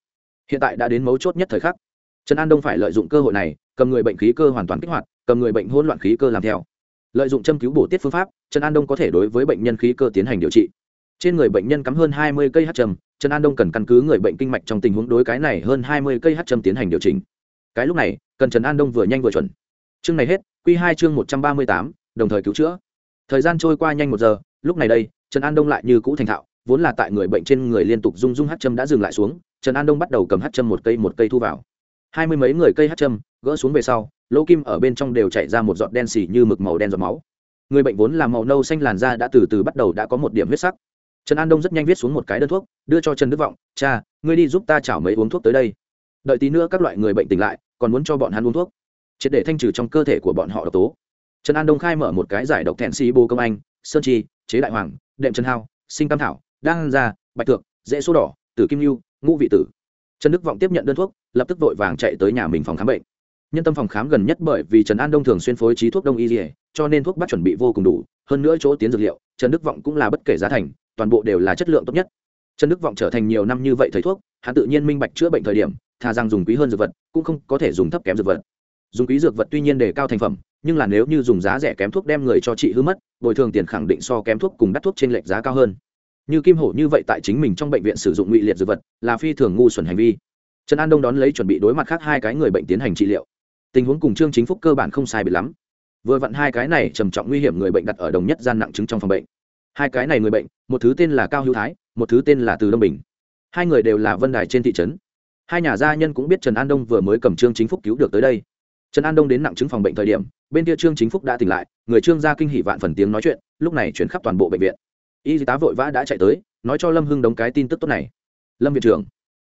Hiện tại đã đến mấu chốt nhất thời khắc. Trần an đông phải lợi dụng cơ hội này, cầm người bệnh khí cơ hoàn toàn kích hoạt, cầm người bệnh hỗn loạn khí cơ làm theo. Lợi dụng châm cứu bổ tiết phương pháp, trần an đông có thể đối với bệnh nhân khí cơ tiến hành điều trị. Trên người bệnh nhân cắm hơn hai mươi cây hát trầm trần an đông cần căn cứ người bệnh kinh mạch trong tình huống đối cái này hơn hai mươi cây hát trầm tiến hành điều chỉnh. Cái lúc này, cần trần an đông vừa nhanh vừa chuẩn. Chương này hết q hai chương một trăm ba mươi tám, đồng thời cứu chữa. Thời gian trôi qua nhanh một giờ, lúc này đây, trần an đông lại như cũ thành thạo vốn là tại người bệnh trên người liên tục rung rung hát châm đã dừng lại xuống, trần an đông bắt đầu cầm hát châm một cây một cây thu vào. Hai mươi mấy người cây hát châm, gỡ xuống về sau, lỗ kim ở bên trong đều chạy ra một giọt đen xỉ như mực màu đen giọt máu. Người bệnh vốn là màu nâu xanh làn da đã từ từ bắt đầu đã có một điểm huyết sắc. Trần an đông rất nhanh viết xuống một cái đơn thuốc, đưa cho trần đức vọng, cha, ngươi đi giúp ta chảo mấy uống thuốc tới đây. Đợi tí nữa các loại người bệnh tỉnh lại, còn muốn cho bọn hắn uống thuốc. Triệt để thanh trừ trong cơ thể của bọn họ độc tố. Trần an đông khai mở một cái giải độc thẹn xì bô công anh, sơn chi, chế đại hoàng, đệm trần hao sinh tam thảo đang ra, bạch thượng, dễ số đỏ, tử kim lưu ngũ vị tử. Trần đức vọng tiếp nhận đơn thuốc, lập tức vội vàng chạy tới nhà mình phòng khám bệnh. Nhân tâm phòng khám gần nhất bởi vì trần an đông thường xuyên phối trí thuốc đông y dỉa cho nên thuốc bắt chuẩn bị vô cùng đủ. Hơn nữa chỗ tiến dược liệu, trần đức vọng cũng là bất kể giá thành, toàn bộ đều là chất lượng tốt nhất. Trần đức vọng trở thành nhiều năm như vậy thầy thuốc, hắn tự nhiên minh bạch chữa bệnh thời điểm, thà rằng dùng quý hơn dược vật, cũng không có thể dùng thấp kém dược vật. Dùng quý dược vật tuy nhiên để cao thành phẩm, nhưng là nếu như dùng giá rẻ kém thuốc đem người cho chị hư mất, bồi thường tiền khẳng định so kém thuốc cùng đắt thuốc trên lệch giá cao hơn như kim hổ như vậy tại chính mình trong bệnh viện sử dụng ngụy liệt dược vật, là phi thường ngu xuẩn hành vi. Trần an đông đón lấy chuẩn bị đối mặt khác hai cái người bệnh tiến hành trị liệu. Tình huống cùng trương chính phúc cơ bản không sai bị lắm. Vừa vặn hai cái này trầm trọng nguy hiểm người bệnh đặt ở đồng nhất gian nặng chứng trong phòng bệnh. Hai cái này người bệnh, một thứ tên là cao hữu thái, một thứ tên là từ đông bình. Hai người đều là vân đài trên thị trấn. Hai nhà gia nhân cũng biết trần an đông vừa mới cầm trương chính phúc cứu được tới đây. Trần an đông đến nặng chứng phòng bệnh thời điểm, bên kia trương chính phúc đã tỉnh lại, người trương gia kinh hỷ vạn phần tiếng nói chuyện, lúc này chuyển khắp toàn bộ bệnh viện y tá vội vã đã chạy tới nói cho lâm hưng đóng cái tin tức tốt này. Lâm viện trưởng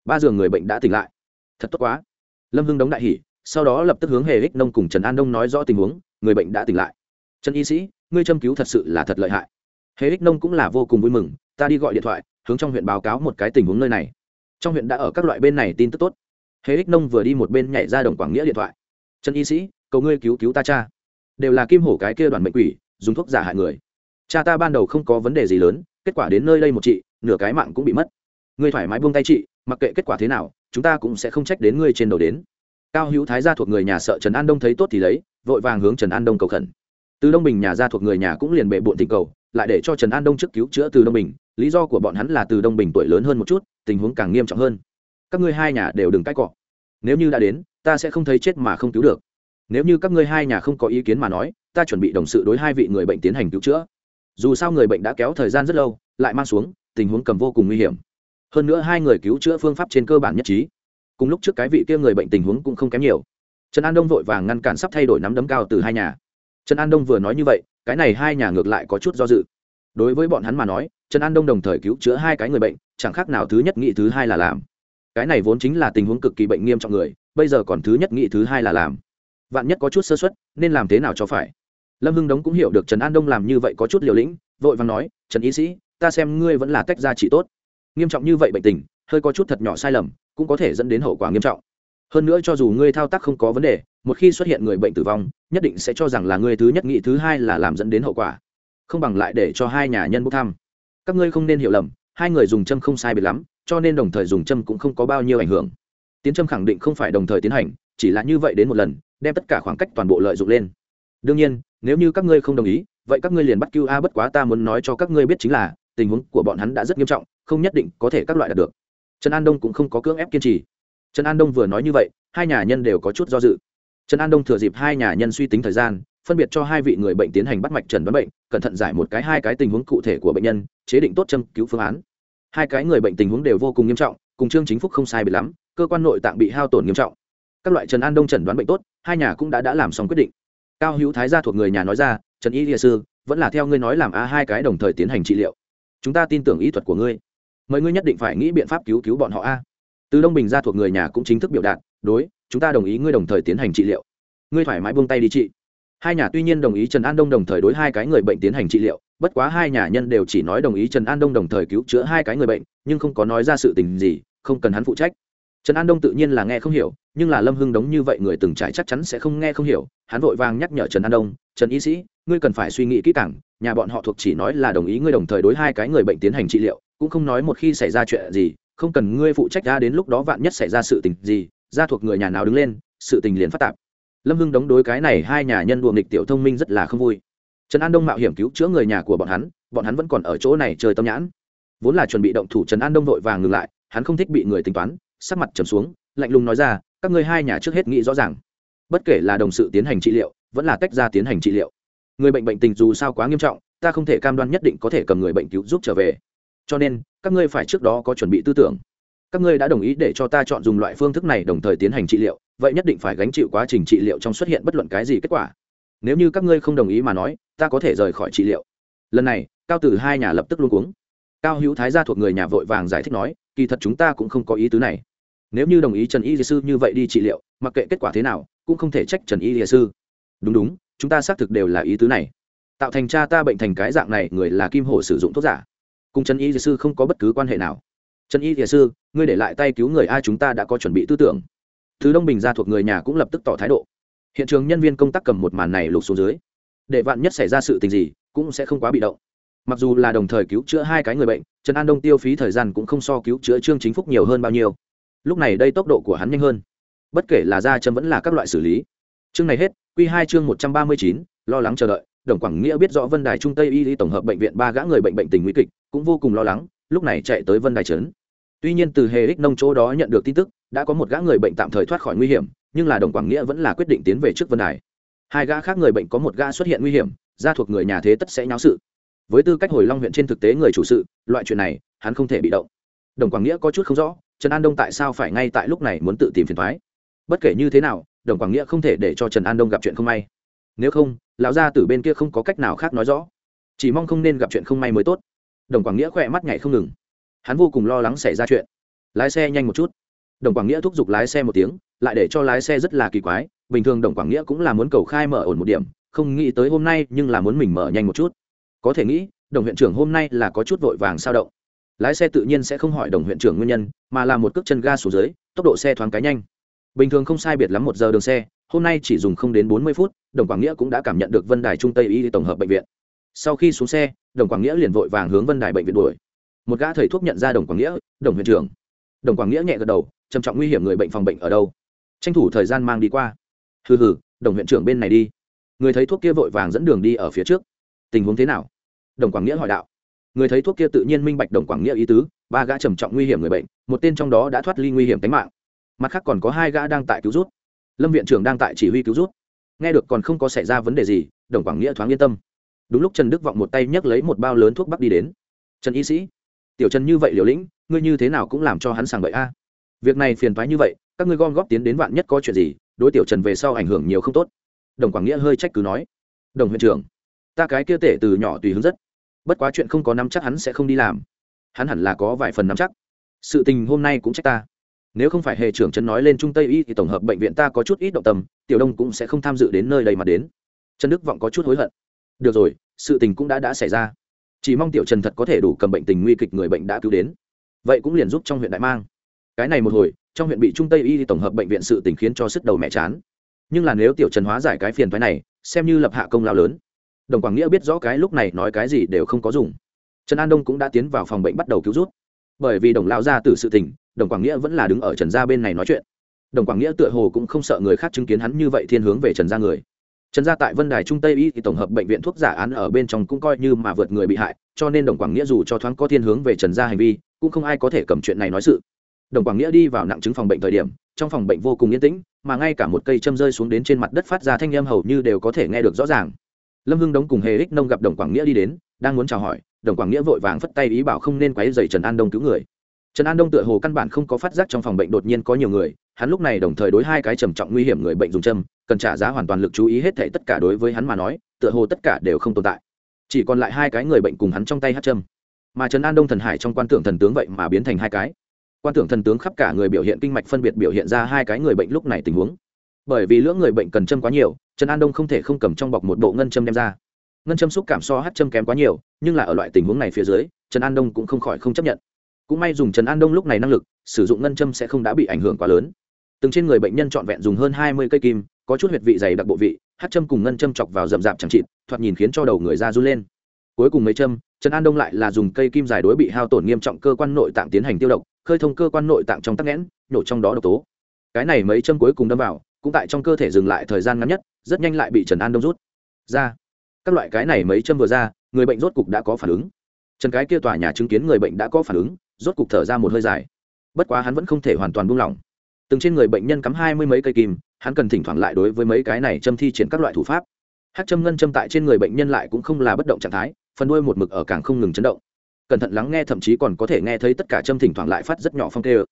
ba giường người bệnh đã tỉnh lại. Thật tốt quá. Lâm hưng đóng đại hỉ, sau đó lập tức hướng hề ích nông cùng trần an đông nói rõ tình huống người bệnh đã tỉnh lại. Trần y sĩ ngươi châm cứu thật sự là thật lợi hại. Hề ích nông cũng là vô cùng vui mừng ta đi gọi điện thoại hướng trong huyện báo cáo một cái tình huống nơi này. Trong huyện đã ở các loại bên này tin tức tốt. Hề ích nông vừa đi một bên nhảy ra đồng quảng nghĩa điện thoại. Trần y sĩ cầu ngươi cứu cứu ta cha. Đều là kim hổ cái kia đoàn mệnh quỷ dùng thuốc giả hại người cha ta ban đầu không có vấn đề gì lớn, kết quả đến nơi đây một chị, nửa cái mạng cũng bị mất. Ngươi thoải mái buông tay chị, mặc kệ kết quả thế nào, chúng ta cũng sẽ không trách đến ngươi trên đầu đến. Cao hữu thái gia thuộc người nhà sợ trần an đông thấy tốt thì lấy, vội vàng hướng trần an đông cầu khẩn. Từ đông bình nhà gia thuộc người nhà cũng liền bệ bộn tình cầu, lại để cho trần an đông trước cứu chữa từ đông bình, lý do của bọn hắn là từ đông bình tuổi lớn hơn một chút, tình huống càng nghiêm trọng hơn. Các ngươi hai nhà đều đừng cãi cọ. Nếu như đã đến, ta sẽ không thấy chết mà không cứu được. Nếu như các ngươi hai nhà không có ý kiến mà nói, ta chuẩn bị đồng sự đối hai vị người bệnh tiến hành cứu chữa dù sao người bệnh đã kéo thời gian rất lâu, lại mang xuống, tình huống cầm vô cùng nguy hiểm. Hơn nữa hai người cứu chữa phương pháp trên cơ bản nhất trí. Cùng lúc trước cái vị kia người bệnh tình huống cũng không kém nhiều. Trần an đông vội vàng ngăn cản sắp thay đổi nắm đấm cao từ hai nhà. Trần an đông vừa nói như vậy, cái này hai nhà ngược lại có chút do dự. Đối với bọn hắn mà nói, trần an đông đồng thời cứu chữa hai cái người bệnh, chẳng khác nào thứ nhất nghị thứ hai là làm. Cái này vốn chính là tình huống cực kỳ bệnh nghiêm trọng người, bây giờ còn thứ nhất nghị thứ hai là làm. Vạn nhất có chút sơ xuất nên làm thế nào cho phải? Lâm hưng đống cũng hiểu được trần an đông làm như vậy có chút liều lĩnh, vội vàng nói, trần y sĩ, ta xem ngươi vẫn là cách gia trị tốt. Nghiêm trọng như vậy bệnh tình, hơi có chút thật nhỏ sai lầm, cũng có thể dẫn đến hậu quả nghiêm trọng. Hơn nữa cho dù ngươi thao tác không có vấn đề, một khi xuất hiện người bệnh tử vong, nhất định sẽ cho rằng là ngươi thứ nhất nghị, thứ hai là làm dẫn đến hậu quả. Không bằng lại để cho hai nhà nhân bốc thăm. Các ngươi không nên hiểu lầm, hai người dùng châm không sai biệt lắm, cho nên đồng thời dùng châm cũng không có bao nhiêu ảnh hưởng. Tiến châm khẳng định không phải đồng thời tiến hành, chỉ là như vậy đến một lần, đem tất cả khoảng cách toàn bộ lợi dụng lên đương nhiên, nếu như các ngươi không đồng ý, vậy các ngươi liền bắt cứu a bất quá ta muốn nói cho các ngươi biết chính là, tình huống của bọn hắn đã rất nghiêm trọng, không nhất định có thể các loại đạt được. Trần an đông cũng không có cưỡng ép kiên trì. Trần an đông vừa nói như vậy, hai nhà nhân đều có chút do dự. Trần an đông thừa dịp hai nhà nhân suy tính thời gian, phân biệt cho hai vị người bệnh tiến hành bắt mạch trần đoán bệnh, cẩn thận giải một cái hai cái tình huống cụ thể của bệnh nhân, chế định tốt châm cứu phương án. Hai cái người bệnh tình huống đều vô cùng nghiêm trọng, cùng trương chính phúc không sai bị lắm, cơ quan nội tạng bị hao tổn nghiêm trọng. Các loại trần an đông chẩn đoán bệnh tốt, hai nhà cũng đã đã làm xong quyết định cao hữu thái gia thuộc người nhà nói ra, trần y địa sư, vẫn là theo ngươi nói làm a hai cái đồng thời tiến hành trị liệu. Chúng ta tin tưởng ý thuật của ngươi. Mời ngươi nhất định phải nghĩ biện pháp cứu cứu bọn họ a. Từ đông bình gia thuộc người nhà cũng chính thức biểu đạt, đối, chúng ta đồng ý ngươi đồng thời tiến hành trị liệu. Ngươi thoải mái buông tay đi trị hai nhà tuy nhiên đồng ý trần an đông đồng thời đối hai cái người bệnh tiến hành trị liệu, bất quá hai nhà nhân đều chỉ nói đồng ý trần an đông đồng thời cứu chữa hai cái người bệnh, nhưng không có nói ra sự tình gì, không cần hắn phụ trách trần an đông tự nhiên là nghe không hiểu nhưng là lâm hưng đống như vậy người từng trải chắc chắn sẽ không nghe không hiểu hắn vội vàng nhắc nhở trần an đông trần y sĩ ngươi cần phải suy nghĩ kỹ càng nhà bọn họ thuộc chỉ nói là đồng ý ngươi đồng thời đối hai cái người bệnh tiến hành trị liệu cũng không nói một khi xảy ra chuyện gì không cần ngươi phụ trách ra đến lúc đó vạn nhất xảy ra sự tình gì ra thuộc người nhà nào đứng lên sự tình liền phát tạp lâm hưng đống đối cái này hai nhà nhân đùa nghịch tiểu thông minh rất là không vui trần an đông mạo hiểm cứu chữa người nhà của bọn hắn bọn hắn vẫn còn ở chỗ này chơi tâm nhãn vốn là chuẩn bị động thủ trần an đông vội vàng ngừng lại hắn không thích bị người tính toán sắc mặt trầm xuống, lạnh lùng nói ra, các ngươi hai nhà trước hết nghĩ rõ ràng. Bất kể là đồng sự tiến hành trị liệu, vẫn là tách ra tiến hành trị liệu. Người bệnh bệnh tình dù sao quá nghiêm trọng, ta không thể cam đoan nhất định có thể cầm người bệnh cứu giúp trở về. Cho nên, các ngươi phải trước đó có chuẩn bị tư tưởng. Các ngươi đã đồng ý để cho ta chọn dùng loại phương thức này đồng thời tiến hành trị liệu, vậy nhất định phải gánh chịu quá trình trị liệu trong xuất hiện bất luận cái gì kết quả. Nếu như các ngươi không đồng ý mà nói, ta có thể rời khỏi trị liệu. Lần này, cao từ hai nhà lập tức luôn cuống. Cao hữu thái gia thuộc người nhà vội vàng giải thích nói, kỳ thật chúng ta cũng không có ý tứ này nếu như đồng ý trần y dì sư như vậy đi trị liệu, mặc kệ kết quả thế nào, cũng không thể trách trần y dì sư. Đúng đúng, chúng ta xác thực đều là ý tứ này. Tạo thành cha ta bệnh thành cái dạng này, người là kim hổ sử dụng thuốc giả. Cùng trần y dì sư không có bất cứ quan hệ nào. Trần y dì sư, ngươi để lại tay cứu người ai chúng ta đã có chuẩn bị tư tưởng. Thứ đông bình gia thuộc người nhà cũng lập tức tỏ thái độ. Hiện trường nhân viên công tác cầm một màn này lục xuống dưới. Để vạn nhất xảy ra sự tình gì, cũng sẽ không quá bị động. Mặc dù là đồng thời cứu chữa hai cái người bệnh, trần an đông tiêu phí thời gian cũng không so cứu chữa trương chính phúc nhiều hơn bao nhiêu lúc này đây tốc độ của hắn nhanh hơn. Bất kể là da châm vẫn là các loại xử lý. Chương này hết q hai chương một trăm ba mươi chín, lo lắng chờ đợi. Đồng quảng nghĩa biết rõ vân đài trung tây y lý tổng hợp bệnh viện ba gã người bệnh bệnh tình nguy kịch, cũng vô cùng lo lắng, lúc này chạy tới vân đài trấn. Tuy nhiên từ hề ích nông chỗ đó nhận được tin tức, đã có một gã người bệnh tạm thời thoát khỏi nguy hiểm, nhưng là đồng quảng nghĩa vẫn là quyết định tiến về trước vân đài. Hai gã khác người bệnh có một gã xuất hiện nguy hiểm, gia thuộc người nhà thế tất sẽ nháo sự. Với tư cách hồi long huyện trên thực tế người chủ sự, loại chuyện này, hắn không thể bị động. Đồng quảng nghĩa có chút không rõ trần an đông tại sao phải ngay tại lúc này muốn tự tìm phiền thoái bất kể như thế nào, đồng quảng nghĩa không thể để cho trần an đông gặp chuyện không may. Nếu không, lão gia từ bên kia không có cách nào khác nói rõ. Chỉ mong không nên gặp chuyện không may mới tốt. Đồng quảng nghĩa khỏe mắt nhảy không ngừng. Hắn vô cùng lo lắng xảy ra chuyện. Lái xe nhanh một chút. Đồng quảng nghĩa thúc giục lái xe một tiếng, lại để cho lái xe rất là kỳ quái. Bình thường đồng quảng nghĩa cũng là muốn cầu khai mở ổn một điểm, không nghĩ tới hôm nay nhưng là muốn mình mở nhanh một chút. Có thể nghĩ, đồng huyện trưởng hôm nay là có chút vội vàng sao động lái xe tự nhiên sẽ không hỏi đồng huyện trưởng nguyên nhân, mà là một cước chân ga xuống dưới, tốc độ xe thoáng cái nhanh. Bình thường không sai biệt lắm một giờ đường xe, hôm nay chỉ dùng không đến bốn mươi phút, đồng quảng nghĩa cũng đã cảm nhận được vân đài trung tây y tổng hợp bệnh viện. Sau khi xuống xe, đồng quảng nghĩa liền vội vàng hướng vân đài bệnh viện đuổi. Một gã thầy thuốc nhận ra đồng quảng nghĩa, đồng huyện trưởng. Đồng quảng nghĩa nhẹ gật đầu, trầm trọng nguy hiểm người bệnh phòng bệnh ở đâu? Tranh thủ thời gian mang đi qua. Hừ hừ, đồng huyện trưởng bên này đi. Người thấy thuốc kia vội vàng dẫn đường đi ở phía trước. Tình huống thế nào? Đồng quảng nghĩa hỏi đạo người thấy thuốc kia tự nhiên minh bạch đồng quảng nghĩa ý tứ, ba gã trầm trọng nguy hiểm người bệnh, một tên trong đó đã thoát ly nguy hiểm tính mạng. Mặt khác còn có hai gã đang tại cứu rút. Lâm viện trưởng đang tại chỉ huy cứu rút. Nghe được còn không có xảy ra vấn đề gì, đồng quảng nghĩa thoáng yên tâm. Đúng lúc trần đức vọng một tay nhấc lấy một bao lớn thuốc bắc đi đến. Trần y sĩ, tiểu trần như vậy liều lĩnh, ngươi như thế nào cũng làm cho hắn sàng bậy a. Việc này phiền thoái như vậy, các ngươi gom góp tiến đến vạn nhất có chuyện gì, đối tiểu trần về sau ảnh hưởng nhiều không tốt. Đồng quảng nghĩa hơi trách cứ nói. Đồng huyện trưởng, ta cái kia tể từ nhỏ tùy hướng rất bất quá chuyện không có nắm chắc hắn sẽ không đi làm. Hắn hẳn là có vài phần nắm chắc. Sự tình hôm nay cũng trách ta. Nếu không phải hệ trưởng trần nói lên trung tây y thì tổng hợp bệnh viện ta có chút ít động tâm, tiểu đông cũng sẽ không tham dự đến nơi đây mà đến. Trần đức vọng có chút hối hận. Được rồi, sự tình cũng đã đã xảy ra. Chỉ mong tiểu trần thật có thể đủ cầm bệnh tình nguy kịch người bệnh đã cứu đến. Vậy cũng liền giúp trong huyện đại mang. Cái này một hồi, trong huyện bị trung tây y thì tổng hợp bệnh viện sự tình khiến cho sức đầu mẹ chán. Nhưng là nếu tiểu trần hóa giải cái phiền thoái này, xem như lập hạ công lao lớn đồng quảng nghĩa biết rõ cái lúc này nói cái gì đều không có dùng. Trần an đông cũng đã tiến vào phòng bệnh bắt đầu cứu rút bởi vì đồng lao ra từ sự tình, đồng quảng nghĩa vẫn là đứng ở trần gia bên này nói chuyện. Đồng quảng nghĩa tựa hồ cũng không sợ người khác chứng kiến hắn như vậy thiên hướng về trần gia người. Trần gia tại vân đài trung tây y thì tổng hợp bệnh viện thuốc giả án ở bên trong cũng coi như mà vượt người bị hại, cho nên đồng quảng nghĩa dù cho thoáng có thiên hướng về trần gia hành vi, cũng không ai có thể cầm chuyện này nói sự. Đồng quảng nghĩa đi vào nặng chứng phòng bệnh thời điểm, trong phòng bệnh vô cùng yên tĩnh, mà ngay cả một cây châm rơi xuống đến trên mặt đất phát ra thanh âm hầu như đều có thể nghe được rõ ràng lâm hưng đống cùng hề ích nông gặp đồng quảng nghĩa đi đến, đang muốn chào hỏi, đồng quảng nghĩa vội vàng phất tay ý bảo không nên quấy dày trần an đông cứu người. Trần an đông tựa hồ căn bản không có phát giác trong phòng bệnh đột nhiên có nhiều người, hắn lúc này đồng thời đối hai cái trầm trọng nguy hiểm người bệnh dùng châm, cần trả giá hoàn toàn lực chú ý hết thể tất cả đối với hắn mà nói, tựa hồ tất cả đều không tồn tại. Chỉ còn lại hai cái người bệnh cùng hắn trong tay hát châm. Mà trần an đông thần hải trong quan tưởng thần tướng vậy mà biến thành hai cái. Quan tưởng thần tướng khắp cả người biểu hiện kinh mạch phân biệt biểu hiện ra hai cái người bệnh lúc này tình huống. Bởi vì lưỡng người bệnh cần châm quá nhiều trần an đông không thể không cầm trong bọc một bộ ngân châm đem ra. Ngân châm xúc cảm so hát châm kém quá nhiều, nhưng là ở loại tình huống này phía dưới, trần an đông cũng không khỏi không chấp nhận. Cũng may dùng trần an đông lúc này năng lực, sử dụng ngân châm sẽ không đã bị ảnh hưởng quá lớn. Từng trên người bệnh nhân trọn vẹn dùng hơn hai mươi cây kim, có chút huyệt vị dày đặc bộ vị, hát châm cùng ngân châm chọc vào rậm rạp chẳng chịt, thoạt nhìn khiến cho đầu người ra run lên. Cuối cùng mấy châm, trần an đông lại là dùng cây kim dài đối bị hao tổn nghiêm trọng cơ quan nội tạng tiến hành tiêu độc, khơi thông cơ quan nội tạng trong tắc nghẽn nhổ trong đó độc tố. Cái này mấy châm cuối cùng đâm vào cũng tại trong cơ thể dừng lại thời gian ngắn nhất, rất nhanh lại bị trần an đông rút ra. Các loại cái này mấy châm vừa ra, người bệnh rốt cục đã có phản ứng. Trần cái kia tòa nhà chứng kiến người bệnh đã có phản ứng, rốt cục thở ra một hơi dài. Bất quá hắn vẫn không thể hoàn toàn buông lỏng. Từng trên người bệnh nhân cắm hai mươi mấy cây kim, hắn cần thỉnh thoảng lại đối với mấy cái này châm thi triển các loại thủ pháp. Hát châm ngân châm tại trên người bệnh nhân lại cũng không là bất động trạng thái, phần đuôi một mực ở càng không ngừng chấn động. Cẩn thận lắng nghe thậm chí còn có thể nghe thấy tất cả châm thỉnh thoảng lại phát rất nhỏ phong tê ơ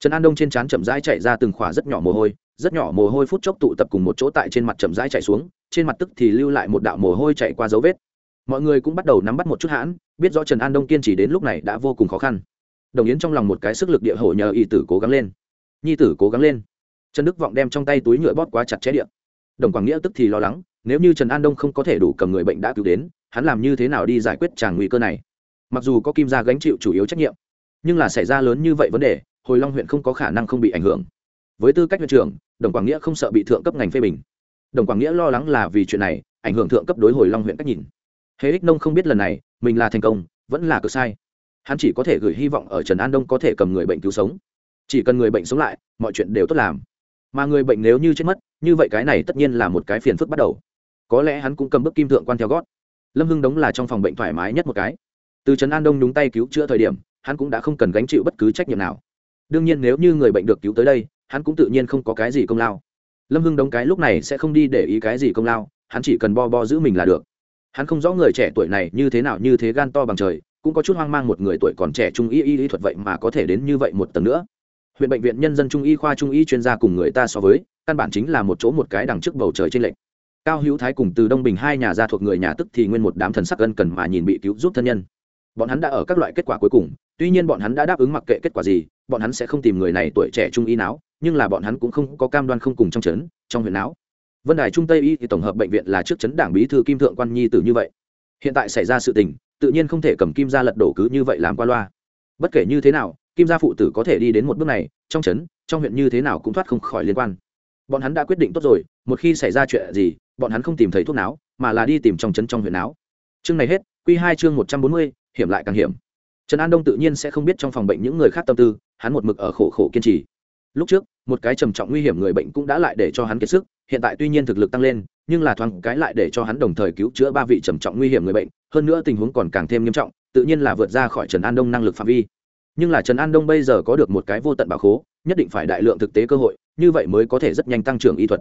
trần an đông trên trán chậm rãi chạy ra từng khỏa rất nhỏ mồ hôi rất nhỏ mồ hôi phút chốc tụ tập cùng một chỗ tại trên mặt chậm rãi chạy xuống, trên mặt tức thì lưu lại một đạo mồ hôi chạy qua dấu vết. Mọi người cũng bắt đầu nắm bắt một chút hãn, biết rõ trần an đông kiên trì đến lúc này đã vô cùng khó khăn. Đồng yến trong lòng một cái sức lực địa hổ nhờ y tử cố gắng lên. Nhi tử cố gắng lên. Trần đức vọng đem trong tay túi nhựa bóp quá chặt chẽ điện đồng quảng nghĩa tức thì lo lắng, nếu như trần an đông không có thể đủ cầm người bệnh đã cứu đến, hắn làm như thế nào đi giải quyết tràng nguy cơ này? Mặc dù có kim gia gánh chịu chủ yếu trách nhiệm, nhưng là xảy ra lớn như vậy vấn đề, hồi long huyện không có khả năng không bị ảnh hưởng. Với tư cách huyện trưởng đồng quảng nghĩa không sợ bị thượng cấp ngành phê bình. Đồng quảng nghĩa lo lắng là vì chuyện này, ảnh hưởng thượng cấp đối hồi long huyện cách nhìn. Hễ ích nông không biết lần này, mình là thành công, vẫn là cực sai. Hắn chỉ có thể gửi hy vọng ở trần an đông có thể cầm người bệnh cứu sống. Chỉ cần người bệnh sống lại, mọi chuyện đều tốt làm. Mà người bệnh nếu như chết mất, như vậy cái này tất nhiên là một cái phiền phức bắt đầu. Có lẽ hắn cũng cầm bức kim thượng quan theo gót. Lâm hưng đống là trong phòng bệnh thoải mái nhất một cái. Từ trần an đông nhúng tay cứu chữa thời điểm, hắn cũng đã không cần gánh chịu bất cứ trách nhiệm nào. Đương nhiên nếu như người bệnh được cứu tới đây hắn cũng tự nhiên không có cái gì công lao. Lâm hưng đống cái lúc này sẽ không đi để ý cái gì công lao, hắn chỉ cần bo bo giữ mình là được. Hắn không rõ người trẻ tuổi này như thế nào, như thế gan to bằng trời, cũng có chút hoang mang một người tuổi còn trẻ trung y y lý thuật vậy mà có thể đến như vậy một tầng nữa. Huyện bệnh viện nhân dân trung y khoa trung y chuyên gia cùng người ta so với, căn bản chính là một chỗ một cái đằng trước bầu trời trên lệnh cao hữu thái cùng từ đông bình hai nhà gia thuộc người nhà tức thì nguyên một đám thần sắc ân cần mà nhìn bị cứu giúp thân nhân bọn hắn đã ở các loại kết quả cuối cùng, tuy nhiên bọn hắn đã đáp ứng mặc kệ kết quả gì, bọn hắn sẽ không tìm người này tuổi trẻ trung y não, nhưng là bọn hắn cũng không có cam đoan không cùng trong trấn, trong huyện não. Vân đài trung tây y thì tổng hợp bệnh viện là trước trấn đảng bí thư kim thượng quan nhi tử như vậy. Hiện tại xảy ra sự tình, tự nhiên không thể cầm kim ra lật đổ cứ như vậy làm qua loa. Bất kể như thế nào, kim gia phụ tử có thể đi đến một bước này, trong trấn, trong huyện như thế nào cũng thoát không khỏi liên quan. Bọn hắn đã quyết định tốt rồi, một khi xảy ra chuyện gì, bọn hắn không tìm thấy thuốc não, mà là đi tìm trong trấn trong huyện não. Chương này hết q hai chương một trăm bốn mươi hiểm lại càng hiểm. Trần an đông tự nhiên sẽ không biết trong phòng bệnh những người khác tâm tư, hắn một mực ở khổ khổ kiên trì. Lúc trước, một cái trầm trọng nguy hiểm người bệnh cũng đã lại để cho hắn kiệt sức, hiện tại tuy nhiên thực lực tăng lên, nhưng là thoáng cái lại để cho hắn đồng thời cứu chữa ba vị trầm trọng nguy hiểm người bệnh, hơn nữa tình huống còn càng thêm nghiêm trọng, tự nhiên là vượt ra khỏi trần an đông năng lực phạm vi. Nhưng là trần an đông bây giờ có được một cái vô tận bảo khố, nhất định phải đại lượng thực tế cơ hội, như vậy mới có thể rất nhanh tăng trưởng y thuật.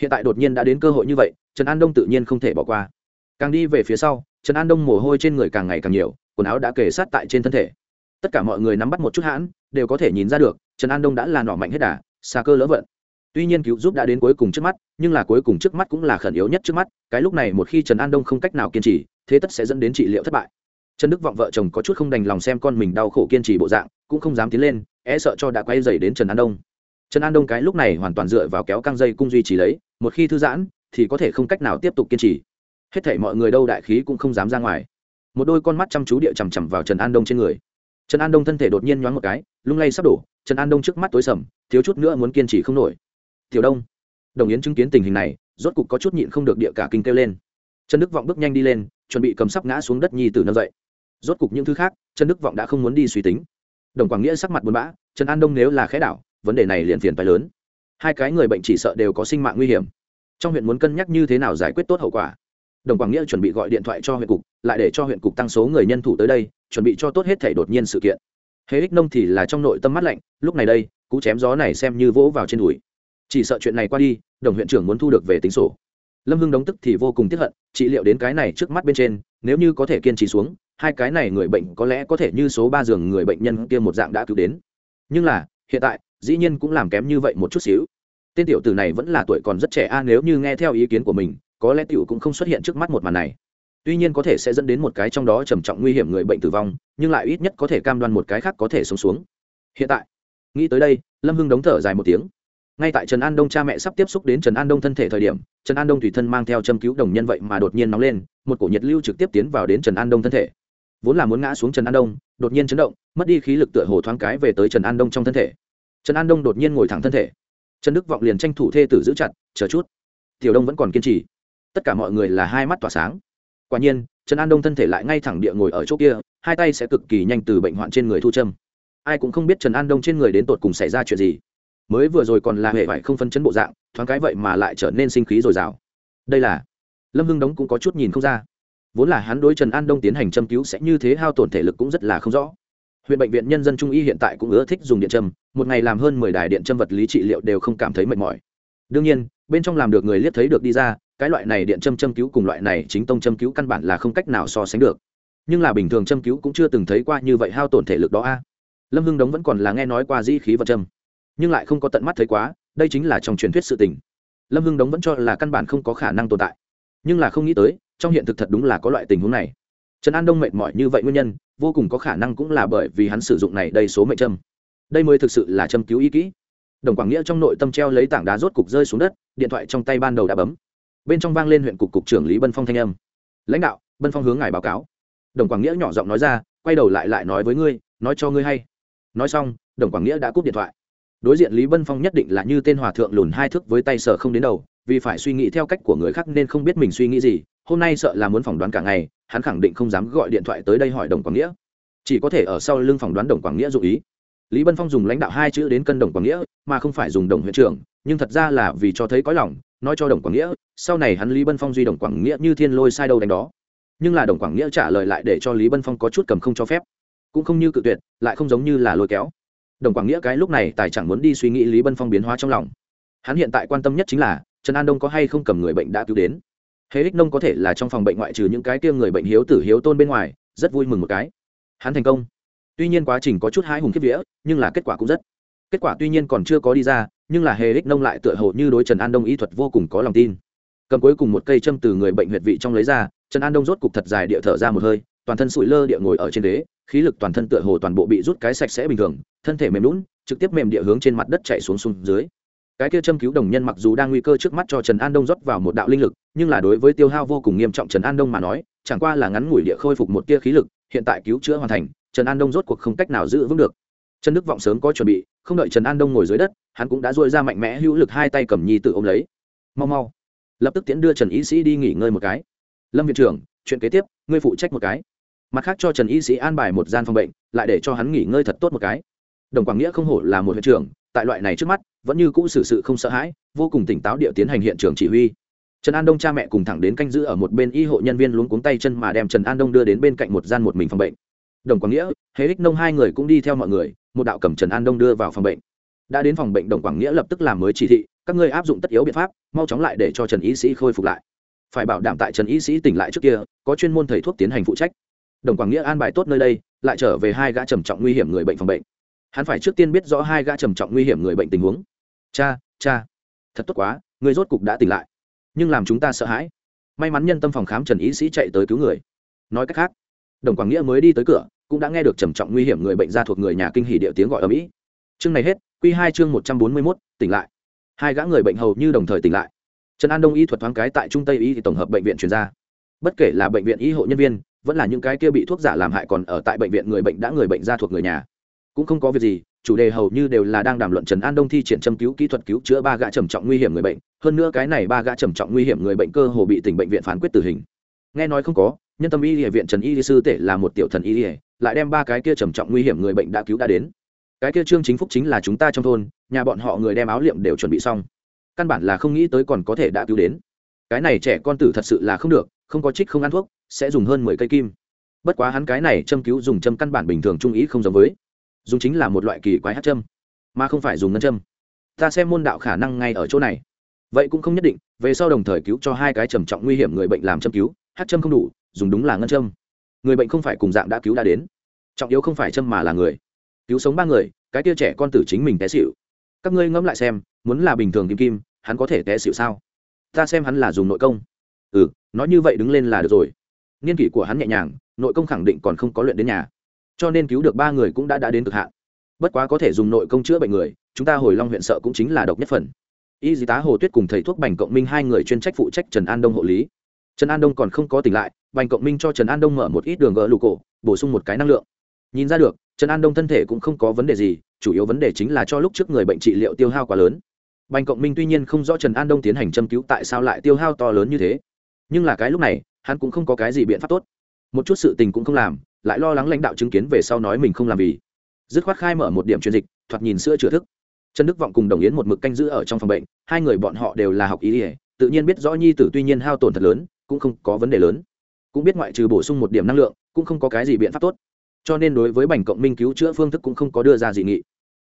Hiện tại đột nhiên đã đến cơ hội như vậy, trần an đông tự nhiên không thể bỏ qua. Càng đi về phía sau, trần an đông mồ hôi trên người càng ngày càng nhiều quần áo đã kề sát tại trên thân thể. Tất cả mọi người nắm bắt một chút hãn, đều có thể nhìn ra được, trần an đông đã là nọ mạnh hết đà, xa cơ lỡ vận. Tuy nhiên cứu giúp đã đến cuối cùng trước mắt, nhưng là cuối cùng trước mắt cũng là khẩn yếu nhất trước mắt, cái lúc này một khi trần an đông không cách nào kiên trì, thế tất sẽ dẫn đến trị liệu thất bại. Trần đức vọng vợ chồng có chút không đành lòng xem con mình đau khổ kiên trì bộ dạng, cũng không dám tiến lên e sợ cho đã quay dày đến trần an đông. Trần an đông cái lúc này hoàn toàn dựa vào kéo căng dây cung duy trì lấy, một khi thư giãn, thì có thể không cách nào tiếp tục kiên trì. Hết thể mọi người đâu đại khí cũng không dám ra ngoài một đôi con mắt chăm chú địa chằm chằm vào trần an đông trên người. Trần an đông thân thể đột nhiên nhoáng một cái, lung lay sắp đổ, trần an đông trước mắt tối sầm, thiếu chút nữa muốn kiên trì không nổi. Tiểu đông. Đồng yến chứng kiến tình hình này, rốt cục có chút nhịn không được địa cả kinh kêu lên. Trần đức vọng bước nhanh đi lên, chuẩn bị cầm sắp ngã xuống đất nhi tử nâng dậy. Rốt cục những thứ khác, trần đức vọng đã không muốn đi suy tính. Đồng quảng nghĩa sắc mặt buồn bã, trần an đông nếu là khẽ đảo, vấn đề này liền phiền phải lớn. Hai cái người bệnh chỉ sợ đều có sinh mạng nguy hiểm. Trong huyện muốn cân nhắc như thế nào giải quyết tốt hậu quả. Đồng quảng nghĩa chuẩn bị gọi điện thoại cho huyện cục lại để cho huyện cục tăng số người nhân thủ tới đây, chuẩn bị cho tốt hết thể đột nhiên sự kiện. Hễ ích nông thì là trong nội tâm mắt lạnh, lúc này đây, cú chém gió này xem như vỗ vào trên đùi. Chỉ sợ chuyện này qua đi, đồng huyện trưởng muốn thu được về tính sổ. Lâm hưng đóng tức thì vô cùng tiếp hận, trị liệu đến cái này trước mắt bên trên, nếu như có thể kiên trì xuống, hai cái này người bệnh có lẽ có thể như số ba giường người bệnh nhân kia một dạng đã cứu đến. Nhưng là, hiện tại, dĩ nhiên cũng làm kém như vậy một chút xíu. Tên tiểu tử này vẫn là tuổi còn rất trẻ a, nếu như nghe theo ý kiến của mình, có lẽ tiểu cũng không xuất hiện trước mắt một màn này tuy nhiên có thể sẽ dẫn đến một cái trong đó trầm trọng nguy hiểm người bệnh tử vong, nhưng lại ít nhất có thể cam đoan một cái khác có thể sống xuống. Hiện tại, nghĩ tới đây, lâm hưng đóng thở dài một tiếng. Ngay tại trần an đông cha mẹ sắp tiếp xúc đến trần an đông thân thể thời điểm, trần an đông tùy thân mang theo châm cứu đồng nhân vậy mà đột nhiên nóng lên, một cổ nhiệt lưu trực tiếp tiến vào đến trần an đông thân thể. Vốn là muốn ngã xuống trần an đông, đột nhiên chấn động, mất đi khí lực tựa hồ thoáng cái về tới trần an đông trong thân thể. Trần an đông đột nhiên ngồi thẳng thân thể. Trần đức vọng liền tranh thủ thê tử giữ chặt, chờ chút, tiểu đông vẫn còn kiên trì. Tất cả mọi người là hai mắt tỏa sáng quả nhiên, trần an đông thân thể lại ngay thẳng địa ngồi ở chỗ kia, hai tay sẽ cực kỳ nhanh từ bệnh hoạn trên người thu châm. Ai cũng không biết trần an đông trên người đến tột cùng xảy ra chuyện gì. Mới vừa rồi còn là hệ vải không phân chấn bộ dạng, thoáng cái vậy mà lại trở nên sinh khí dồi dào. Đây là, lâm hưng đống cũng có chút nhìn không ra. Vốn là hắn đối trần an đông tiến hành châm cứu sẽ như thế hao tổn thể lực cũng rất là không rõ. Huyện bệnh viện nhân dân trung y hiện tại cũng ưa thích dùng điện châm, một ngày làm hơn mười đài điện châm vật lý trị liệu đều không cảm thấy mệt mỏi. Đương nhiên, bên trong làm được người liếc thấy được đi ra cái loại này điện châm châm cứu cùng loại này chính tông châm cứu căn bản là không cách nào so sánh được. Nhưng là bình thường châm cứu cũng chưa từng thấy qua như vậy hao tổn thể lực đó a. Lâm hưng đống vẫn còn là nghe nói qua di khí vật châm, nhưng lại không có tận mắt thấy quá, đây chính là trong truyền thuyết sự tình. Lâm hưng đống vẫn cho là căn bản không có khả năng tồn tại, nhưng là không nghĩ tới, trong hiện thực thật đúng là có loại tình huống này. Trần an đông mệt mỏi như vậy nguyên nhân, vô cùng có khả năng cũng là bởi vì hắn sử dụng này đây số mệnh châm. Đây mới thực sự là châm cứu ý kỹ. Đồng quảng nghĩa trong nội tâm treo lấy tảng đá rốt cục rơi xuống đất, điện thoại trong tay ban đầu đã bấm bên trong vang lên huyện cục cục trưởng lý bân phong thanh âm. Lãnh đạo, bân phong hướng ngài báo cáo. Đồng quảng nghĩa nhỏ giọng nói ra, quay đầu lại lại nói với ngươi, nói cho ngươi hay. Nói xong, đồng quảng nghĩa đã cúp điện thoại. Đối diện lý bân phong nhất định là như tên hòa thượng lùn hai thước với tay sở không đến đầu, vì phải suy nghĩ theo cách của người khác nên không biết mình suy nghĩ gì, hôm nay sợ là muốn phỏng đoán cả ngày, hắn khẳng định không dám gọi điện thoại tới đây hỏi đồng quảng nghĩa. Chỉ có thể ở sau lưng phỏng đoán đồng quảng nghĩa dụ ý. Lý bân phong dùng lãnh đạo hai chữ đến cân đồng quảng nghĩa, mà không phải dùng đồng huyện trưởng, nhưng thật ra là vì cho thấy có lòng nói cho đồng quảng nghĩa, sau này hắn lý bân phong duy đồng quảng nghĩa như thiên lôi sai đâu đánh đó. Nhưng là đồng quảng nghĩa trả lời lại để cho lý bân phong có chút cầm không cho phép. Cũng không như cự tuyệt, lại không giống như là lôi kéo. Đồng quảng nghĩa cái lúc này tài chẳng muốn đi suy nghĩ lý bân phong biến hóa trong lòng. Hắn hiện tại quan tâm nhất chính là, trần an đông có hay không cầm người bệnh đã cứu đến. Hễ ích nông có thể là trong phòng bệnh ngoại trừ những cái kia người bệnh hiếu tử hiếu tôn bên ngoài, rất vui mừng một cái. Hắn thành công. Tuy nhiên quá trình có chút hai hùng kiếp vía, nhưng là kết quả cũng rất kết quả tuy nhiên còn chưa có đi ra, nhưng là hề ích nông lại tựa hồ như đối trần an đông y thuật vô cùng có lòng tin. Cầm cuối cùng một cây châm từ người bệnh huyệt vị trong lấy ra, trần an đông rốt cục thật dài địa thở ra một hơi, toàn thân sụi lơ địa ngồi ở trên đế khí lực toàn thân tựa hồ toàn bộ bị rút cái sạch sẽ bình thường, thân thể mềm lún trực tiếp mềm địa hướng trên mặt đất chạy xuống xuống dưới. Cái kia châm cứu đồng nhân mặc dù đang nguy cơ trước mắt cho trần an đông rót vào một đạo linh lực, nhưng là đối với tiêu hao vô cùng nghiêm trọng trần an đông mà nói, chẳng qua là ngắn ngủi địa khôi phục một tia khí lực, hiện tại cứu chữa hoàn thành, trần an đông rốt cuộc không cách nào giữ vững được trần đức vọng sớm có chuẩn bị, không đợi trần an đông ngồi dưới đất, hắn cũng đã dội ra mạnh mẽ hữu lực hai tay cầm nhi tự ôm lấy. Mau mau. Lập tức tiễn đưa trần y sĩ đi nghỉ ngơi một cái. Lâm viện trưởng, chuyện kế tiếp, ngươi phụ trách một cái. Mặt khác cho trần y sĩ an bài một gian phòng bệnh, lại để cho hắn nghỉ ngơi thật tốt một cái. Đồng quảng nghĩa không hổ là một huyện trưởng, tại loại này trước mắt, vẫn như cũ xử sự không sợ hãi, vô cùng tỉnh táo địa tiến hành hiện trường chỉ huy. Trần an đông cha mẹ cùng thẳng đến canh giữ ở một bên y hộ nhân viên luống cuống tay chân mà đem trần an đông đưa đến bên cạnh một gian một mình phòng bệnh. Đồng quảng nghĩa hế ích nông hai người cũng đi theo mọi người một đạo cầm trần an đông đưa vào phòng bệnh. Đã đến phòng bệnh đồng quảng nghĩa lập tức làm mới chỉ thị, các ngươi áp dụng tất yếu biện pháp, mau chóng lại để cho trần y sĩ khôi phục lại. Phải bảo đảm tại trần y sĩ tỉnh lại trước kia, có chuyên môn thầy thuốc tiến hành phụ trách. Đồng quảng nghĩa an bài tốt nơi đây, lại trở về hai gã trầm trọng nguy hiểm người bệnh phòng bệnh. Hắn phải trước tiên biết rõ hai gã trầm trọng nguy hiểm người bệnh tình huống. Cha cha, thật tốt quá, người rốt cục đã tỉnh lại. Nhưng làm chúng ta sợ hãi. May mắn nhân tâm phòng khám trần y sĩ chạy tới cứu người. Nói cách khác, đồng quảng nghĩa mới đi tới cửa cũng đã nghe được trầm trọng nguy hiểm người bệnh ra thuộc người nhà kinh hỉ điệu tiếng gọi ở mỹ. Chương này hết q hai chương một trăm bốn mươi mốt, tỉnh lại. Hai gã người bệnh hầu như đồng thời tỉnh lại. Trần an đông y thuật thoáng cái tại trung tây y thì tổng hợp bệnh viện chuyển ra bất kể là bệnh viện y hộ nhân viên, vẫn là những cái kia bị thuốc giả làm hại còn ở tại bệnh viện người bệnh đã người bệnh ra thuộc người nhà. Cũng không có việc gì, chủ đề hầu như đều là đang đàm luận trần an đông thi triển châm cứu kỹ thuật cứu chữa ba gã trầm trọng nguy hiểm người bệnh. Hơn nữa cái này ba gã trầm trọng nguy hiểm người bệnh cơ hồ bị tỉnh bệnh viện phán quyết tử hình. Nghe nói không có nhân tâm y địa viện trần y sư tể là một tiểu thần y địa lại đem ba cái kia trầm trọng nguy hiểm người bệnh đã cứu đã đến. Cái kia trương chính phúc chính là chúng ta trong thôn, nhà bọn họ người đem áo liệm đều chuẩn bị xong. Căn bản là không nghĩ tới còn có thể đã cứu đến. Cái này trẻ con tử thật sự là không được, không có trích không ăn thuốc, sẽ dùng hơn mười cây kim. Bất quá hắn cái này châm cứu dùng châm căn bản bình thường trung ý không giống với. Dùng chính là một loại kỳ quái hát châm, mà không phải dùng ngân châm. Ta xem môn đạo khả năng ngay ở chỗ này. Vậy cũng không nhất định, về sau đồng thời cứu cho hai cái trầm trọng nguy hiểm người bệnh làm châm cứu, hát châm không đủ dùng đúng là ngân châm. Người bệnh không phải cùng dạng đã cứu đã đến. Trọng yếu không phải châm mà là người. Cứu sống ba người, cái tia trẻ con tử chính mình té xịu các ngươi ngẫm lại xem, muốn là bình thường kim kim, hắn có thể té xịu sao? Ta xem hắn là dùng nội công. Ừ nói như vậy đứng lên là được rồi. Niên kỷ của hắn nhẹ nhàng, nội công khẳng định còn không có luyện đến nhà. Cho nên cứu được ba người cũng đã đã đến cực hạn. Bất quá có thể dùng nội công chữa bệnh người, chúng ta hồi long huyện sợ cũng chính là độc nhất phần. Y tá hồ tuyết cùng thầy thuốc bành cộng minh hai người chuyên trách phụ trách trần an đông hộ lý. Trần an đông còn không có tỉnh lại bành cộng minh cho trần an đông mở một ít đường gỡ lù cổ, bổ sung một cái năng lượng. Nhìn ra được, trần an đông thân thể cũng không có vấn đề gì, chủ yếu vấn đề chính là cho lúc trước người bệnh trị liệu tiêu hao quá lớn. Bành cộng minh tuy nhiên không rõ trần an đông tiến hành châm cứu tại sao lại tiêu hao to lớn như thế, nhưng là cái lúc này, hắn cũng không có cái gì biện pháp tốt. Một chút sự tình cũng không làm, lại lo lắng lãnh đạo chứng kiến về sau nói mình không làm vì dứt khoát khai mở một điểm truyền dịch, thoạt nhìn sữa chữa thức. Trần đức vọng cùng đồng yến một mực canh giữ ở trong phòng bệnh, hai người bọn họ đều là học y, tự nhiên biết rõ nhi tử tuy nhiên hao tổn thật lớn, cũng không có vấn đề lớn cũng biết ngoại trừ bổ sung một điểm năng lượng, cũng không có cái gì biện pháp tốt. Cho nên đối với bành cộng minh cứu chữa phương thức cũng không có đưa ra dị nghị.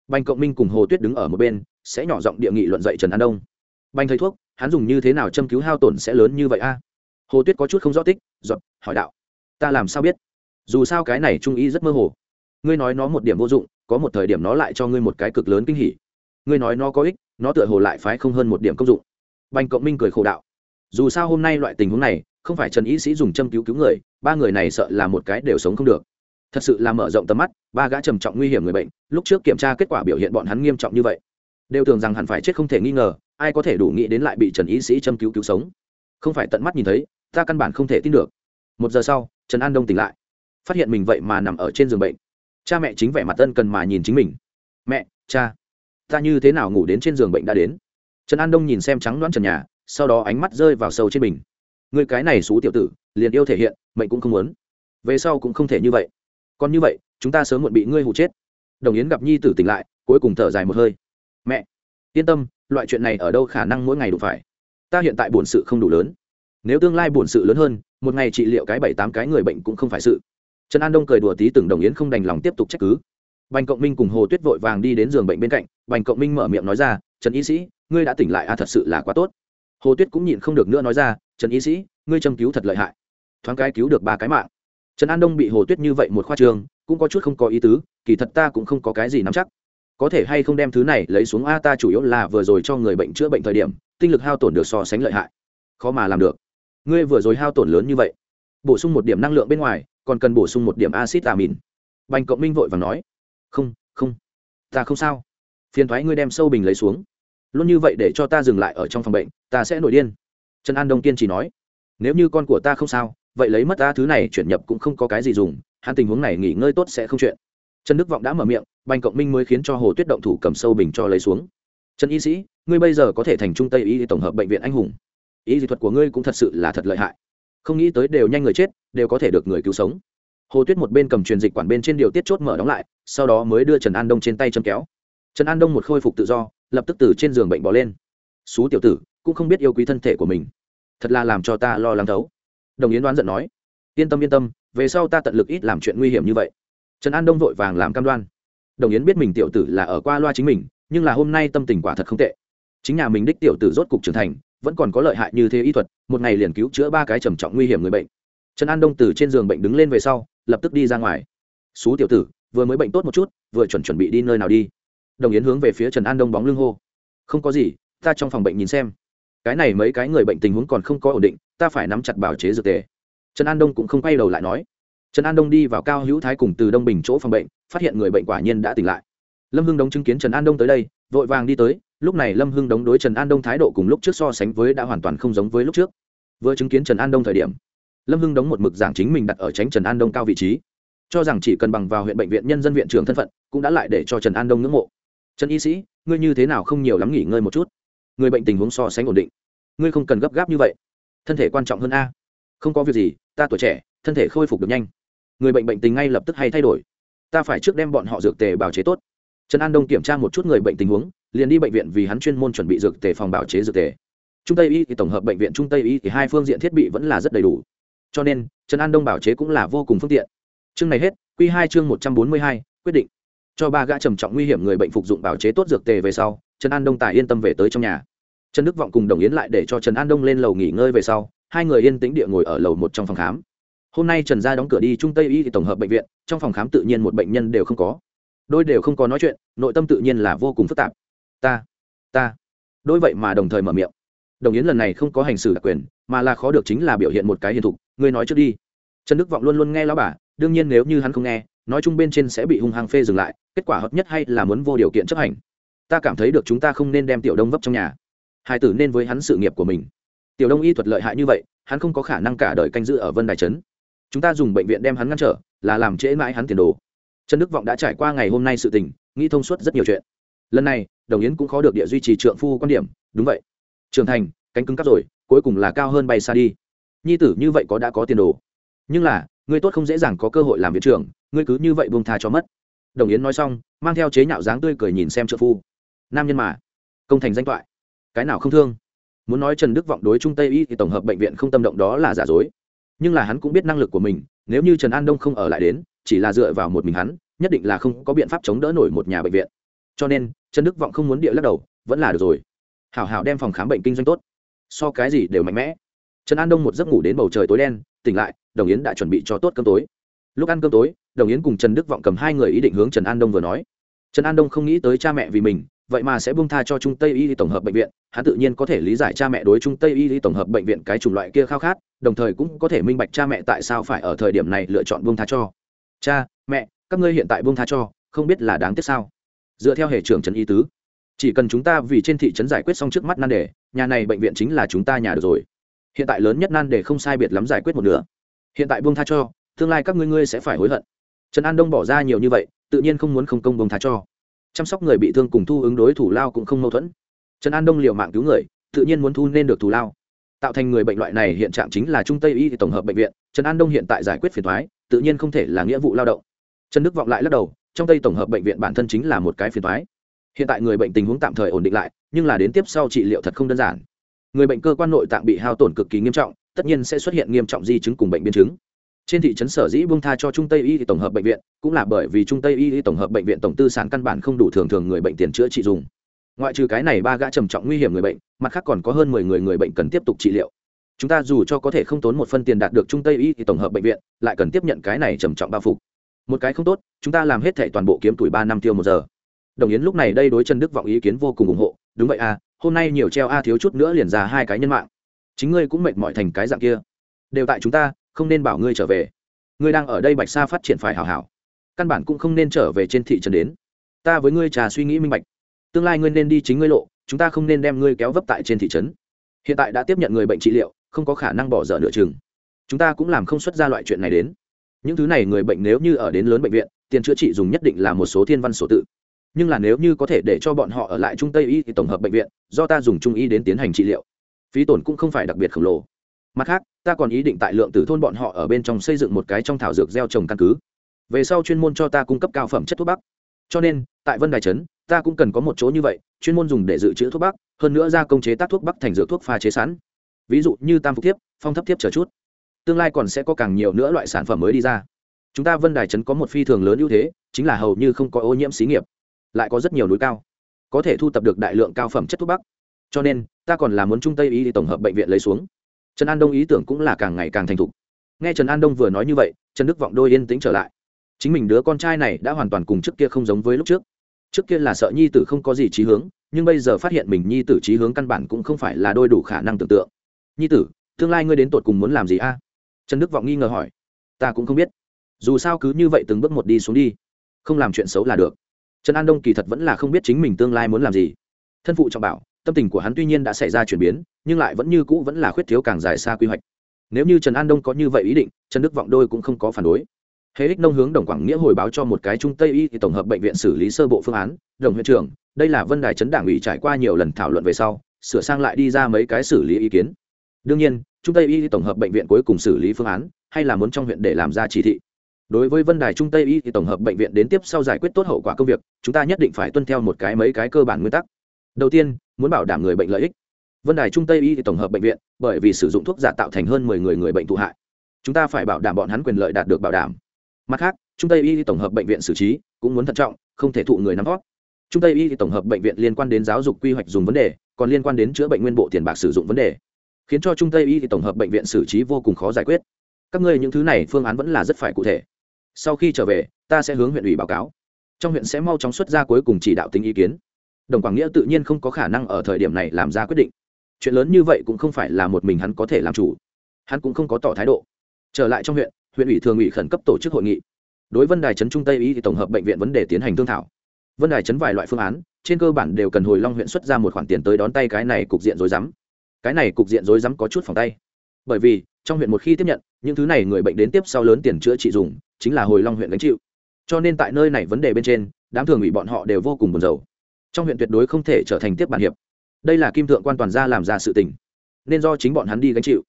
Bành cộng minh cùng hồ tuyết đứng ở một bên, sẽ nhỏ giọng địa nghị luận dạy trần an đông. Bành thầy thuốc, hắn dùng như thế nào châm cứu hao tổn sẽ lớn như vậy a? Hồ tuyết có chút không rõ tích giọt hỏi đạo. Ta làm sao biết? Dù sao cái này trung ý rất mơ hồ. Ngươi nói nó một điểm vô dụng, có một thời điểm nó lại cho ngươi một cái cực lớn kinh hỉ. Ngươi nói nó có ích, nó tựa hồ lại phái không hơn một điểm công dụng. Bành cộng minh cười khổ đạo. Dù sao hôm nay loại tình huống này không phải trần y sĩ dùng châm cứu cứu người, ba người này sợ là một cái đều sống không được. Thật sự là mở rộng tầm mắt, ba gã trầm trọng nguy hiểm người bệnh, lúc trước kiểm tra kết quả biểu hiện bọn hắn nghiêm trọng như vậy, đều tưởng rằng hẳn phải chết không thể nghi ngờ, ai có thể đủ nghĩ đến lại bị trần y sĩ châm cứu cứu sống. Không phải tận mắt nhìn thấy, ta căn bản không thể tin được. Một giờ sau, trần an đông tỉnh lại, phát hiện mình vậy mà nằm ở trên giường bệnh. Cha mẹ chính vẻ mặt tân cần mà nhìn chính mình. Mẹ, cha, ta như thế nào ngủ đến trên giường bệnh đã đến? Trần an đông nhìn xem trắng đoán trần nhà, sau đó ánh mắt rơi vào sâu trên mình người cái này xú tiểu tử, liền yêu thể hiện, mệnh cũng không muốn. Về sau cũng không thể như vậy. Còn như vậy, chúng ta sớm muộn bị ngươi hụ chết. Đồng yến gặp nhi tử tỉnh lại, cuối cùng thở dài một hơi. Mẹ, yên tâm, loại chuyện này ở đâu khả năng mỗi ngày đủ phải? Ta hiện tại bổn sự không đủ lớn. Nếu tương lai bổn sự lớn hơn, một ngày trị liệu cái bảy tám cái người bệnh cũng không phải sự. Trần an đông cười đùa tí từng đồng yến không đành lòng tiếp tục trách cứ. Bành cộng minh cùng hồ tuyết vội vàng đi đến giường bệnh bên cạnh, bành cộng minh mở miệng nói ra, trần y sĩ, ngươi đã tỉnh lại à thật sự là quá tốt. Hồ tuyết cũng nhịn không được nữa nói ra trần y sĩ, ngươi châm cứu thật lợi hại. Thoáng cái cứu được ba cái mạng. Trần an đông bị hồ tuyết như vậy một khoa trường, cũng có chút không có ý tứ, kỳ thật ta cũng không có cái gì nắm chắc. Có thể hay không đem thứ này lấy xuống a, ta chủ yếu là vừa rồi cho người bệnh chữa bệnh thời điểm, tinh lực hao tổn được so sánh lợi hại. Khó mà làm được. Ngươi vừa rồi hao tổn lớn như vậy. Bổ sung một điểm năng lượng bên ngoài, còn cần bổ sung một điểm acid amin. Bành cộng minh vội và nói. Không không. Ta không sao. Phiền thoái ngươi đem sâu bình lấy xuống. Luôn như vậy để cho ta dừng lại ở trong phòng bệnh, ta sẽ nổi điên trần an đông kiên chỉ nói, nếu như con của ta không sao, vậy lấy mất ta thứ này chuyển nhập cũng không có cái gì dùng, hắn tình huống này nghỉ ngơi tốt sẽ không chuyện. Trần đức vọng đã mở miệng, bành cộng minh mới khiến cho hồ tuyết động thủ cầm sâu bình cho lấy xuống. Trần y sĩ, ngươi bây giờ có thể thành trung tây y tổng hợp bệnh viện anh hùng. Y dị thuật của ngươi cũng thật sự là thật lợi hại. Không nghĩ tới đều nhanh người chết, đều có thể được người cứu sống. Hồ tuyết một bên cầm truyền dịch quản bên trên điều tiết chốt mở đóng lại, sau đó mới đưa trần an đông trên tay châm kéo. Trần an đông một khôi phục tự do, lập tức từ trên giường bệnh bỏ lên. Xú tiểu tử cũng không biết yêu quý thân thể của mình. Thật là làm cho ta lo lắng thấu. Đồng yến đoán giận nói. Yên tâm yên tâm, về sau ta tận lực ít làm chuyện nguy hiểm như vậy. Trần an đông vội vàng làm cam đoan. Đồng yến biết mình tiểu tử là ở qua loa chính mình, nhưng là hôm nay tâm tình quả thật không tệ. Chính nhà mình đích tiểu tử rốt cục trưởng thành, vẫn còn có lợi hại như thế y thuật, một ngày liền cứu chữa ba cái trầm trọng nguy hiểm người bệnh. Trần an đông từ trên giường bệnh đứng lên về sau, lập tức đi ra ngoài. Xú tiểu tử, vừa mới bệnh tốt một chút, vừa chuẩn chuẩn bị đi nơi nào đi? Đồng yến hướng về phía trần an đông bóng lưng hô. Không có gì, ta trong phòng bệnh nhìn xem cái này mấy cái người bệnh tình huống còn không có ổn định, ta phải nắm chặt bảo chế dược tề. Trần an đông cũng không quay đầu lại nói. Trần an đông đi vào cao hữu thái cùng từ đông bình chỗ phòng bệnh, phát hiện người bệnh quả nhiên đã tỉnh lại. Lâm hưng đống chứng kiến trần an đông tới đây, vội vàng đi tới, lúc này lâm hưng đống đối trần an đông thái độ cùng lúc trước so sánh với đã hoàn toàn không giống với lúc trước. Vừa chứng kiến trần an đông thời điểm, lâm hưng đống một mực giảng chính mình đặt ở tránh trần an đông cao vị trí. Cho rằng chỉ cần bằng vào huyện bệnh viện nhân dân viện trưởng thân phận, cũng đã lại để cho trần an đông ngưỡng mộ. Trần y sĩ, ngươi như thế nào không nhiều lắm nghỉ ngơi một chút? Người bệnh tình huống so sánh ổn định. Ngươi không cần gấp gáp như vậy. Thân thể quan trọng hơn a. Không có việc gì, ta tuổi trẻ, thân thể khôi phục được nhanh. Người bệnh bệnh tình ngay lập tức hay thay đổi. Ta phải trước đem bọn họ dược tề bào chế tốt. Trần an đông kiểm tra một chút người bệnh tình huống, liền đi bệnh viện vì hắn chuyên môn chuẩn bị dược tề phòng bào chế dược tề. Trung tây y thì tổng hợp bệnh viện trung tây y thì hai phương diện thiết bị vẫn là rất đầy đủ. Cho nên, trần an đông bảo chế cũng là vô cùng phương tiện. Chương này hết q hai chương một trăm bốn mươi hai, quyết định. Cho ba gã trầm trọng nguy hiểm người bệnh phục dụng bảo chế tốt dược tề về sau, trần an đông tài yên tâm về tới trong nhà trần đức vọng cùng đồng yến lại để cho trần an đông lên lầu nghỉ ngơi về sau, hai người yên tĩnh địa ngồi ở lầu một trong phòng khám. Hôm nay trần gia đóng cửa đi trung tây y thì tổng hợp bệnh viện, trong phòng khám tự nhiên một bệnh nhân đều không có. Đôi đều không có nói chuyện, nội tâm tự nhiên là vô cùng phức tạp. Ta ta. Đôi vậy mà đồng thời mở miệng. Đồng yến lần này không có hành xử đặc quyền, mà là khó được chính là biểu hiện một cái hiền thục, ngươi nói trước đi. Trần đức vọng luôn luôn nghe lão bà, đương nhiên nếu như hắn không nghe, nói chung bên trên sẽ bị hung hăng phê dừng lại, kết quả hợp nhất hay là muốn vô điều kiện chấp hành. Ta cảm thấy được chúng ta không nên đem tiểu đông vấp trong nhà hai tử nên với hắn sự nghiệp của mình. Tiểu đông y thuật lợi hại như vậy, hắn không có khả năng cả đời canh giữ ở vân đài trấn. Chúng ta dùng bệnh viện đem hắn ngăn trở, là làm trễ mãi hắn tiền đồ. Trần đức vọng đã trải qua ngày hôm nay sự tình, nghĩ thông suốt rất nhiều chuyện. Lần này, đồng yến cũng khó được địa duy trì trượng phu quan điểm, đúng vậy. Trưởng thành, cánh cứng cắp rồi, cuối cùng là cao hơn bay xa đi. Nhi tử như vậy có đã có tiền đồ. Nhưng là, ngươi tốt không dễ dàng có cơ hội làm viện trưởng, ngươi cứ như vậy buông tha cho mất. Đồng yến nói xong, mang theo chế nhạo dáng tươi cười nhìn xem trợ phu. Nam nhân mà, công thành danh toại cái nào không thương? Muốn nói trần đức vọng đối trung tây y thì tổng hợp bệnh viện không tâm động đó là giả dối. Nhưng là hắn cũng biết năng lực của mình, nếu như trần an đông không ở lại đến, chỉ là dựa vào một mình hắn, nhất định là không có biện pháp chống đỡ nổi một nhà bệnh viện. Cho nên, trần đức vọng không muốn địa lắc đầu, vẫn là được rồi. Hảo hảo đem phòng khám bệnh kinh doanh tốt. So cái gì đều mạnh mẽ. Trần an đông một giấc ngủ đến bầu trời tối đen, tỉnh lại, đồng yến đã chuẩn bị cho tốt cơm tối. Lúc ăn cơm tối, đồng yến cùng trần đức vọng cầm hai người ý định hướng trần an đông vừa nói. Trần an đông không nghĩ tới cha mẹ vì mình vậy mà sẽ buông tha cho trung tây y tổng hợp bệnh viện, hắn tự nhiên có thể lý giải cha mẹ đối trung tây y tổng hợp bệnh viện cái chủng loại kia khao khát, đồng thời cũng có thể minh bạch cha mẹ tại sao phải ở thời điểm này lựa chọn buông tha cho. Cha, mẹ, các ngươi hiện tại buông tha cho, không biết là đáng tiếc sao? Dựa theo hệ trưởng trần y tứ, chỉ cần chúng ta vì trên thị trấn giải quyết xong trước mắt nan đề, nhà này bệnh viện chính là chúng ta nhà được rồi. Hiện tại lớn nhất nan đề không sai biệt lắm giải quyết một nửa. Hiện tại buông tha cho, tương lai các ngươi ngươi sẽ phải hối hận. Trần an đông bỏ ra nhiều như vậy, tự nhiên không muốn không công buông tha cho chăm sóc người bị thương cùng thu ứng đối thủ lao cũng không mâu thuẫn. Trần an đông liều mạng cứu người, tự nhiên muốn thu nên được thù lao. Tạo thành người bệnh loại này hiện trạng chính là trung tây y tổng hợp bệnh viện, trần an đông hiện tại giải quyết phiền thoái tự nhiên không thể là nghĩa vụ lao động. Trần đức vọng lại lắc đầu, trong tây tổng hợp bệnh viện bản thân chính là một cái phiền thoái hiện tại người bệnh tình huống tạm thời ổn định lại, nhưng là đến tiếp sau trị liệu thật không đơn giản. Người bệnh cơ quan nội tạng bị hao tổn cực kỳ nghiêm trọng, tất nhiên sẽ xuất hiện nghiêm trọng di chứng cùng bệnh biến chứng trên thị trấn sở dĩ buông tha cho trung tây y tổng hợp bệnh viện, cũng là bởi vì trung tây y tổng hợp bệnh viện tổng tư sản căn bản không đủ thường thường người bệnh tiền chữa trị dùng. Ngoại trừ cái này ba gã trầm trọng nguy hiểm người bệnh, mặt khác còn có hơn mười người người bệnh cần tiếp tục trị liệu. Chúng ta dù cho có thể không tốn một phân tiền đạt được trung tây y tổng hợp bệnh viện, lại cần tiếp nhận cái này trầm trọng bao phục. Một cái không tốt, chúng ta làm hết thệ toàn bộ kiếm tuổi ba năm tiêu một giờ. Đồng yến lúc này đây đối chân đức vọng ý kiến vô cùng ủng hộ, đúng vậy à hôm nay nhiều treo a thiếu chút nữa liền ra hai cái nhân mạng. Chính ngươi cũng mệt mỏi thành cái dạng kia. Đều tại chúng ta không nên bảo ngươi trở về. Ngươi đang ở đây bạch sa phát triển phải hảo hảo. Căn bản cũng không nên trở về trên thị trấn đến. Ta với ngươi trà suy nghĩ minh bạch. Tương lai ngươi nên đi chính ngươi lộ, chúng ta không nên đem ngươi kéo vấp tại trên thị trấn. Hiện tại đã tiếp nhận người bệnh trị liệu, không có khả năng bỏ dở nửa chừng. Chúng ta cũng làm không xuất ra loại chuyện này đến. Những thứ này người bệnh nếu như ở đến lớn bệnh viện, tiền chữa trị dùng nhất định là một số thiên văn sổ tự. Nhưng là nếu như có thể để cho bọn họ ở lại trung tây y thì tổng hợp bệnh viện, do ta dùng trung y đến tiến hành trị liệu. Phí tổn cũng không phải đặc biệt khổng lồ mặt khác, ta còn ý định tại lượng tử thôn bọn họ ở bên trong xây dựng một cái trong thảo dược gieo trồng căn cứ. Về sau chuyên môn cho ta cung cấp cao phẩm chất thuốc bắc. Cho nên, tại vân đài trấn, ta cũng cần có một chỗ như vậy, chuyên môn dùng để dự trữ thuốc bắc, hơn nữa ra công chế tác thuốc bắc thành dược thuốc pha chế sẵn. Ví dụ như tam phục thiếp, phong thấp thiếp chờ chút. Tương lai còn sẽ có càng nhiều nữa loại sản phẩm mới đi ra. Chúng ta vân đài trấn có một phi thường lớn ưu thế, chính là hầu như không có ô nhiễm xí nghiệp. Lại có rất nhiều núi cao. Có thể thu tập được đại lượng cao phẩm chất thuốc bắc. Cho nên, ta còn là muốn trung tây y tổng hợp bệnh viện lấy xuống trần an đông ý tưởng cũng là càng ngày càng thành thục. Nghe trần an đông vừa nói như vậy, trần đức vọng đôi yên tĩnh trở lại. Chính mình đứa con trai này đã hoàn toàn cùng trước kia không giống với lúc trước. Trước kia là sợ nhi tử không có gì trí hướng, nhưng bây giờ phát hiện mình nhi tử trí hướng căn bản cũng không phải là đôi đủ khả năng tưởng tượng. Nhi tử, tương lai ngươi đến tột cùng muốn làm gì a? Trần đức vọng nghi ngờ hỏi. Ta cũng không biết. Dù sao cứ như vậy từng bước một đi xuống đi. Không làm chuyện xấu là được. Trần an đông kỳ thật vẫn là không biết chính mình tương lai muốn làm gì. Thân phụ trọng bảo tâm tình của hắn tuy nhiên đã xảy ra chuyển biến, nhưng lại vẫn như cũ vẫn là khuyết thiếu càng dài xa quy hoạch. Nếu như trần an đông có như vậy ý định, trần đức vọng đôi cũng không có phản đối. Hệ ích nông hướng đồng quảng nghĩa hồi báo cho một cái trung tây y thì tổng hợp bệnh viện xử lý sơ bộ phương án, đồng huyện trưởng, đây là vân đài trấn đảng ủy trải qua nhiều lần thảo luận về sau, sửa sang lại đi ra mấy cái xử lý ý kiến. Đương nhiên, trung tây y tổng hợp bệnh viện cuối cùng xử lý phương án, hay là muốn trong huyện để làm ra chỉ thị. Đối với vân đài trung tây y thì tổng hợp bệnh viện đến tiếp sau giải quyết tốt hậu quả công việc, chúng ta nhất định phải tuân theo một cái mấy cái cơ bản nguyên tắc. Đầu tiên muốn bảo đảm người bệnh lợi ích. Vân đài trung tây y tổng hợp bệnh viện, bởi vì sử dụng thuốc giả tạo thành hơn mười người người bệnh thụ hại. Chúng ta phải bảo đảm bọn hắn quyền lợi đạt được bảo đảm. Mặt khác, trung tây y tổng hợp bệnh viện xử trí, cũng muốn thận trọng, không thể thụ người nắm vót trung tây y tổng hợp bệnh viện liên quan đến giáo dục quy hoạch dùng vấn đề, còn liên quan đến chữa bệnh nguyên bộ tiền bạc sử dụng vấn đề. Khiến cho trung tây y tổng hợp bệnh viện xử trí vô cùng khó giải quyết. Các ngươi những thứ này phương án vẫn là rất phải cụ thể. Sau khi trở về, ta sẽ hướng huyện ủy báo cáo. Trong huyện sẽ mau chóng xuất ra cuối cùng chỉ đạo tính ý kiến đồng quảng nghĩa tự nhiên không có khả năng ở thời điểm này làm ra quyết định. Chuyện lớn như vậy cũng không phải là một mình hắn có thể làm chủ. Hắn cũng không có tỏ thái độ. Trở lại trong huyện huyện ủy thường ủy khẩn cấp tổ chức hội nghị. Đối vân đài trấn trung tây y thì tổng hợp bệnh viện vấn đề tiến hành thương thảo. Vân đài trấn vài loại phương án, trên cơ bản đều cần hồi long huyện xuất ra một khoản tiền tới đón tay cái này cục diện rối rắm. Cái này cục diện rối rắm có chút phòng tay. Bởi vì, trong huyện một khi tiếp nhận, những thứ này người bệnh đến tiếp sau lớn tiền chữa trị dùng, chính là hồi long huyện gánh chịu. Cho nên tại nơi này vấn đề bên trên, đám thường ủy bọn họ đều vô cùng buồn rầu trong huyện tuyệt đối không thể trở thành tiếp bản hiệp. Đây là kim thượng quan toàn gia làm ra sự tình. Nên do chính bọn hắn đi gánh chịu.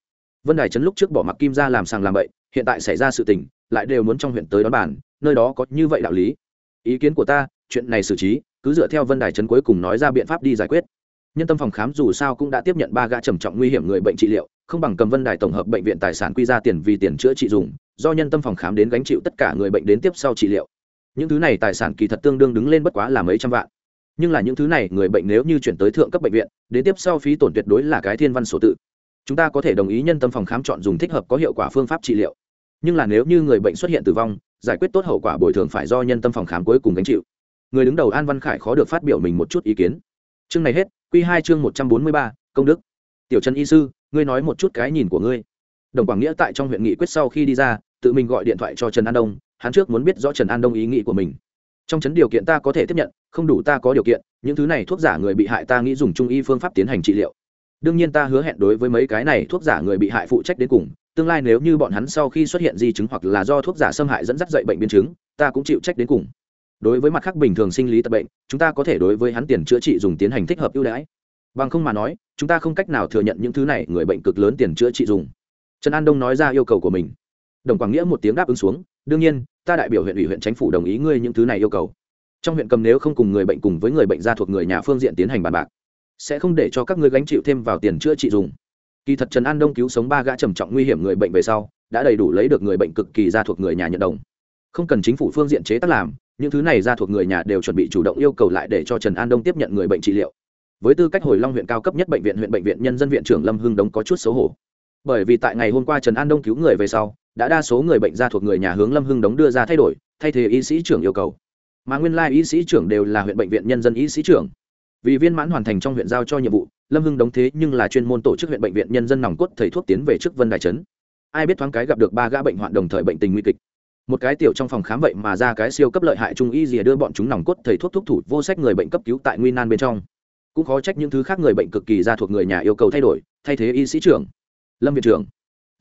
Vân đài trấn lúc trước bỏ mặc kim ra làm sàng làm bậy, hiện tại xảy ra sự tình, lại đều muốn trong huyện tới đón bản nơi đó có như vậy đạo lý. Ý kiến của ta, chuyện này xử trí, cứ dựa theo vân đài trấn cuối cùng nói ra biện pháp đi giải quyết. Nhân tâm phòng khám dù sao cũng đã tiếp nhận ba gã trầm trọng nguy hiểm người bệnh trị liệu, không bằng cầm vân đài tổng hợp bệnh viện tài sản quy ra tiền vì tiền chữa trị dùng, do nhân tâm phòng khám đến gánh chịu tất cả người bệnh đến tiếp sau trị liệu. Những thứ này tài sản kỳ thật tương đương đứng lên bất quá là mấy trăm vạn nhưng là những thứ này người bệnh nếu như chuyển tới thượng cấp bệnh viện, đến tiếp sau phí tổn tuyệt đối là cái thiên văn sổ tự. Chúng ta có thể đồng ý nhân tâm phòng khám chọn dùng thích hợp có hiệu quả phương pháp trị liệu. Nhưng là nếu như người bệnh xuất hiện tử vong, giải quyết tốt hậu quả bồi thường phải do nhân tâm phòng khám cuối cùng gánh chịu. Người đứng đầu an văn khải khó được phát biểu mình một chút ý kiến. Chương này hết q hai chương một trăm bốn mươi ba, công đức. Tiểu trần y sư, ngươi nói một chút cái nhìn của ngươi. Đồng quảng nghĩa tại trong huyện nghị quyết sau khi đi ra, tự mình gọi điện thoại cho trần an đông, hắn trước muốn biết rõ trần an đông ý nghĩ của mình trong chấn điều kiện ta có thể tiếp nhận, không đủ ta có điều kiện, những thứ này thuốc giả người bị hại ta nghĩ dùng trung y phương pháp tiến hành trị liệu. Đương nhiên ta hứa hẹn đối với mấy cái này thuốc giả người bị hại phụ trách đến cùng, tương lai nếu như bọn hắn sau khi xuất hiện di chứng hoặc là do thuốc giả xâm hại dẫn dắt dậy bệnh biến chứng, ta cũng chịu trách đến cùng. Đối với mặt khác bình thường sinh lý tật bệnh, chúng ta có thể đối với hắn tiền chữa trị dùng tiến hành thích hợp ưu đãi. Bằng không mà nói, chúng ta không cách nào thừa nhận những thứ này người bệnh cực lớn tiền chữa trị dùng. Trần an đông nói ra yêu cầu của mình. Đồng quảng nghĩa một tiếng đáp ứng xuống, đương nhiên ta đại biểu huyện ủy huyện chính phủ đồng ý ngươi những thứ này yêu cầu. Trong huyện cầm nếu không cùng người bệnh cùng với người bệnh gia thuộc người nhà phương diện tiến hành bàn bạc, sẽ không để cho các ngươi gánh chịu thêm vào tiền chữa trị dùng. Kỳ thật trần an đông cứu sống ba gã trầm trọng nguy hiểm người bệnh về sau, đã đầy đủ lấy được người bệnh cực kỳ gia thuộc người nhà nhận đồng. Không cần chính phủ phương diện chế tác làm, những thứ này gia thuộc người nhà đều chuẩn bị chủ động yêu cầu lại để cho trần an đông tiếp nhận người bệnh trị liệu. Với tư cách hồi long huyện cao cấp nhất bệnh viện huyện bệnh viện nhân dân viện trưởng lâm hưng đống có chút xấu hổ. Bởi vì tại ngày hôm qua trần an đông cứu người về sau đã đa số người bệnh gia thuộc người nhà hướng lâm hưng đống đưa ra thay đổi, thay thế y sĩ trưởng yêu cầu. Mà nguyên lai y sĩ trưởng đều là huyện bệnh viện nhân dân y sĩ trưởng. Vì viên mãn hoàn thành trong huyện giao cho nhiệm vụ, lâm hưng đóng thế nhưng là chuyên môn tổ chức huyện bệnh viện nhân dân nòng cốt thầy thuốc tiến về trước vân đài trấn. Ai biết thoáng cái gặp được ba gã bệnh hoạn đồng thời bệnh tình nguy kịch. Một cái tiểu trong phòng khám vậy mà ra cái siêu cấp lợi hại trung y rìa đưa bọn chúng nòng cốt thầy thuốc thuốc thủ vô sách người bệnh cấp cứu tại nguy nan bên trong. Cũng khó trách những thứ khác người bệnh cực kỳ ra thuộc người nhà yêu cầu thay đổi, thay thế y sĩ trưởng. Lâm viện trưởng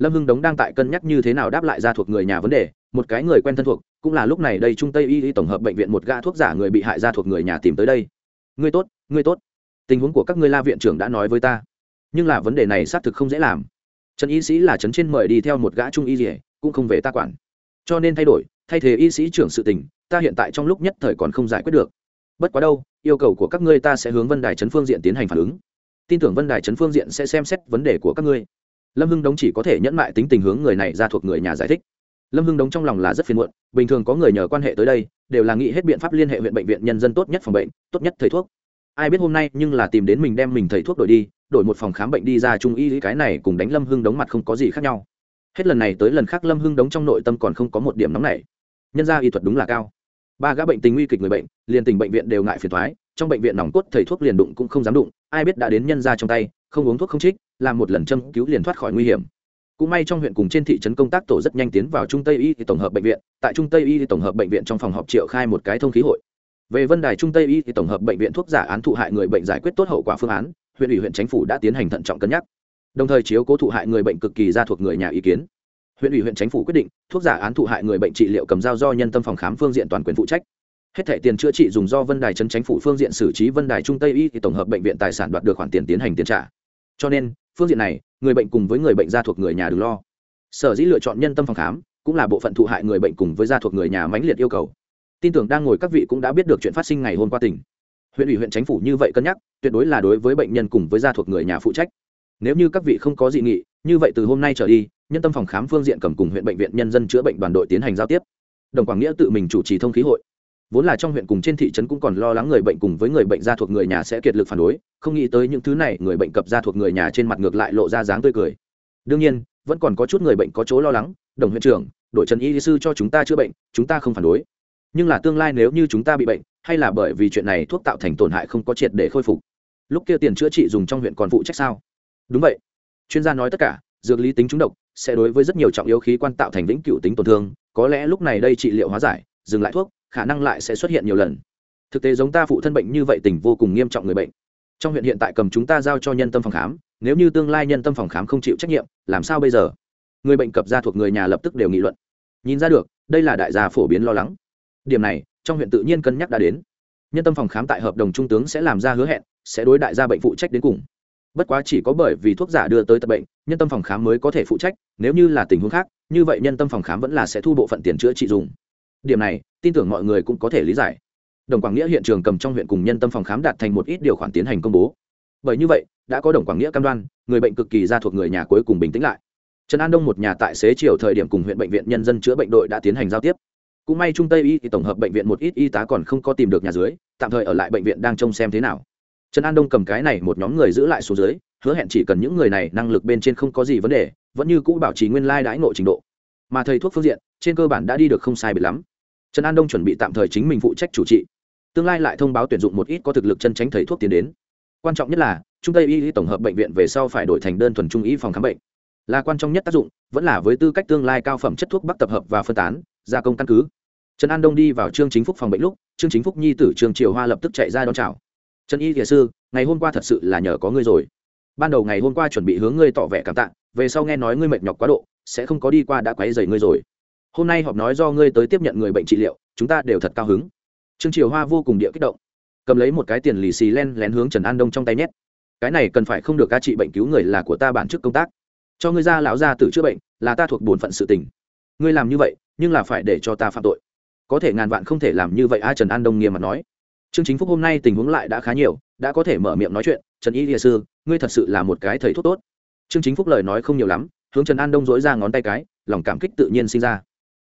lâm hưng đống đang tại cân nhắc như thế nào đáp lại ra thuộc người nhà vấn đề, một cái người quen thân thuộc, cũng là lúc này đây trung tây y tổng hợp bệnh viện một gã thuốc giả người bị hại ra thuộc người nhà tìm tới đây. Ngươi tốt ngươi tốt. Tình huống của các ngươi la viện trưởng đã nói với ta. Nhưng là vấn đề này xác thực không dễ làm. Trần y sĩ là trấn trên mời đi theo một gã trung y dỉa cũng không về ta quản. Cho nên thay đổi, thay thế y sĩ trưởng sự tình, ta hiện tại trong lúc nhất thời còn không giải quyết được. Bất quá đâu, yêu cầu của các ngươi ta sẽ hướng vân đài trấn phương diện tiến hành phản ứng. Tin tưởng vân đài trấn phương diện sẽ xem xét vấn đề của các ngươi lâm hưng đống chỉ có thể nhẫn mại tính tình hướng người này ra thuộc người nhà giải thích. Lâm hưng đống trong lòng là rất phiền muộn, bình thường có người nhờ quan hệ tới đây, đều là nghĩ hết biện pháp liên hệ huyện bệnh viện nhân dân tốt nhất phòng bệnh, tốt nhất thầy thuốc. Ai biết hôm nay nhưng là tìm đến mình đem mình thầy thuốc đổi đi, đổi một phòng khám bệnh đi ra trung y, cái này cùng đánh lâm hưng đống mặt không có gì khác nhau. Hết lần này tới lần khác lâm hưng đống trong nội tâm còn không có một điểm nóng này nhân ra y thuật đúng là cao. Ba gã bệnh tình nguy kịch người bệnh, liền tình bệnh viện đều ngại phiền thoái trong bệnh viện nòng cốt thầy thuốc liền đụng cũng không dám đụng, ai biết đã đến nhân ra trong tay, không uống thuốc không trích làm một lần châm cứu liền thoát khỏi nguy hiểm. Cũng may trong huyện cùng trên thị trấn công tác tổ rất nhanh tiến vào trung tây y tổng hợp bệnh viện, tại trung tây y tổng hợp bệnh viện trong phòng họp triệu khai một cái thông khí hội. Về vân đài trung tây y tổng hợp bệnh viện thuốc giả án thụ hại người bệnh giải quyết tốt hậu quả phương án, huyện ủy huyện chính phủ đã tiến hành thận trọng cân nhắc. Đồng thời chiếu cố thụ hại người bệnh cực kỳ ra thuộc người nhà ý kiến. Huyện ủy huyện chính phủ quyết định, thuốc giả án thụ hại người bệnh trị liệu cầm dao do nhân tâm phòng khám phương diện toàn quyền phụ trách. Hết thẻ tiền chữa trị dùng do vân đài trấn chính phủ phương diện xử trí vân đài trung tây y thì tổng hợp bệnh viện tài sản đoạt được khoản tiền tiến hành tiền trả. Cho nên phương diện này, người bệnh cùng với người bệnh gia thuộc người nhà đừng lo. Sở dĩ lựa chọn nhân tâm phòng khám, cũng là bộ phận thụ hại người bệnh cùng với gia thuộc người nhà mãnh liệt yêu cầu. Tin tưởng đang ngồi các vị cũng đã biết được chuyện phát sinh ngày hôm qua tỉnh huyện ủy huyện chính phủ như vậy cân nhắc, tuyệt đối là đối với bệnh nhân cùng với gia thuộc người nhà phụ trách. Nếu như các vị không có dị nghị, như vậy từ hôm nay trở đi, nhân tâm phòng khám phương diện cầm cùng huyện bệnh viện nhân dân chữa bệnh đoàn đội tiến hành giao tiếp. Đồng quảng nghĩa tự mình chủ trì thông khí hội vốn là trong huyện cùng trên thị trấn cũng còn lo lắng người bệnh cùng với người bệnh gia thuộc người nhà sẽ kiệt lực phản đối, không nghĩ tới những thứ này, người bệnh cập gia thuộc người nhà trên mặt ngược lại lộ ra dáng tươi cười. Đương nhiên, vẫn còn có chút người bệnh có chỗ lo lắng, đồng huyện trưởng đội trần y sư cho chúng ta chữa bệnh, chúng ta không phản đối. Nhưng là tương lai nếu như chúng ta bị bệnh, hay là bởi vì chuyện này thuốc tạo thành tổn hại không có triệt để khôi phục. Lúc kia tiền chữa trị dùng trong huyện còn phụ trách sao? Đúng vậy. Chuyên gia nói tất cả, dược lý tính trúng độc, sẽ đối với rất nhiều trọng yếu khí quan tạo thành vĩnh cửu tính tổn thương, có lẽ lúc này đây trị liệu hóa giải, dừng lại thuốc khả năng lại sẽ xuất hiện nhiều lần. Thực tế giống ta phụ thân bệnh như vậy tình vô cùng nghiêm trọng người bệnh. Trong huyện hiện tại cầm chúng ta giao cho nhân tâm phòng khám, nếu như tương lai nhân tâm phòng khám không chịu trách nhiệm, làm sao bây giờ? Người bệnh cập gia thuộc người nhà lập tức đều nghị luận. Nhìn ra được, đây là đại gia phổ biến lo lắng. Điểm này, trong huyện tự nhiên cân nhắc đã đến. Nhân tâm phòng khám tại hợp đồng trung tướng sẽ làm ra hứa hẹn, sẽ đối đại gia bệnh phụ trách đến cùng. Bất quá chỉ có bởi vì thuốc giả đưa tới tập bệnh, nhân tâm phòng khám mới có thể phụ trách, nếu như là tình huống khác, như vậy nhân tâm phòng khám vẫn là sẽ thu bộ phận tiền chữa trị dùng. Điểm này tin tưởng mọi người cũng có thể lý giải. Đồng quảng nghĩa hiện trường cầm trong huyện cùng nhân tâm phòng khám đạt thành một ít điều khoản tiến hành công bố. Bởi như vậy, đã có đồng quảng nghĩa cam đoan, người bệnh cực kỳ ra thuộc người nhà cuối cùng bình tĩnh lại. Trần an đông một nhà tại xế chiều thời điểm cùng huyện bệnh viện nhân dân chữa bệnh đội đã tiến hành giao tiếp. Cũng may trung tây y thì tổng hợp bệnh viện một ít y tá còn không có tìm được nhà dưới, tạm thời ở lại bệnh viện đang trông xem thế nào. Trần an đông cầm cái này một nhóm người giữ lại số dưới, hứa hẹn chỉ cần những người này năng lực bên trên không có gì vấn đề, vẫn như cũ bảo trì nguyên lai đãi ngộ trình độ. Mà thầy thuốc phương diện, trên cơ bản đã đi được không sai biệt lắm trần an đông chuẩn bị tạm thời chính mình phụ trách chủ trị tương lai lại thông báo tuyển dụng một ít có thực lực chân tránh thầy thuốc tiến đến quan trọng nhất là trung tây y tổng hợp bệnh viện về sau phải đổi thành đơn thuần trung y phòng khám bệnh là quan trọng nhất tác dụng vẫn là với tư cách tương lai cao phẩm chất thuốc bắc tập hợp và phân tán gia công căn cứ trần an đông đi vào trương chính phúc phòng bệnh lúc trương chính phúc nhi tử trương triều hoa lập tức chạy ra đón chào trần y thiền sư ngày hôm qua thật sự là nhờ có ngươi rồi ban đầu ngày hôm qua chuẩn bị hướng ngươi tỏ vẻ cảm tạ về sau nghe nói ngươi mệt nhọc quá độ sẽ không có đi qua đã quấy dày ngươi rồi hôm nay họp nói do ngươi tới tiếp nhận người bệnh trị liệu, chúng ta đều thật cao hứng. Trương triều hoa vô cùng địa kích động. Cầm lấy một cái tiền lì xì len lén hướng trần an đông trong tay nhét. Cái này cần phải không được ca trị bệnh cứu người là của ta bản chức công tác. Cho ngươi ra lão ra tử chữa bệnh, là ta thuộc bổn phận sự tình. Ngươi làm như vậy, nhưng là phải để cho ta phạm tội. Có thể ngàn vạn không thể làm như vậy a, trần an đông nghiêm mặt nói. Trương chính phúc hôm nay tình huống lại đã khá nhiều, đã có thể mở miệng nói chuyện. Trần y địa sư, ngươi thật sự là một cái thầy thuốc tốt. Trương chính phúc lời nói không nhiều lắm, hướng trần an đông dối ra ngón tay cái, lòng cảm kích tự nhiên sinh ra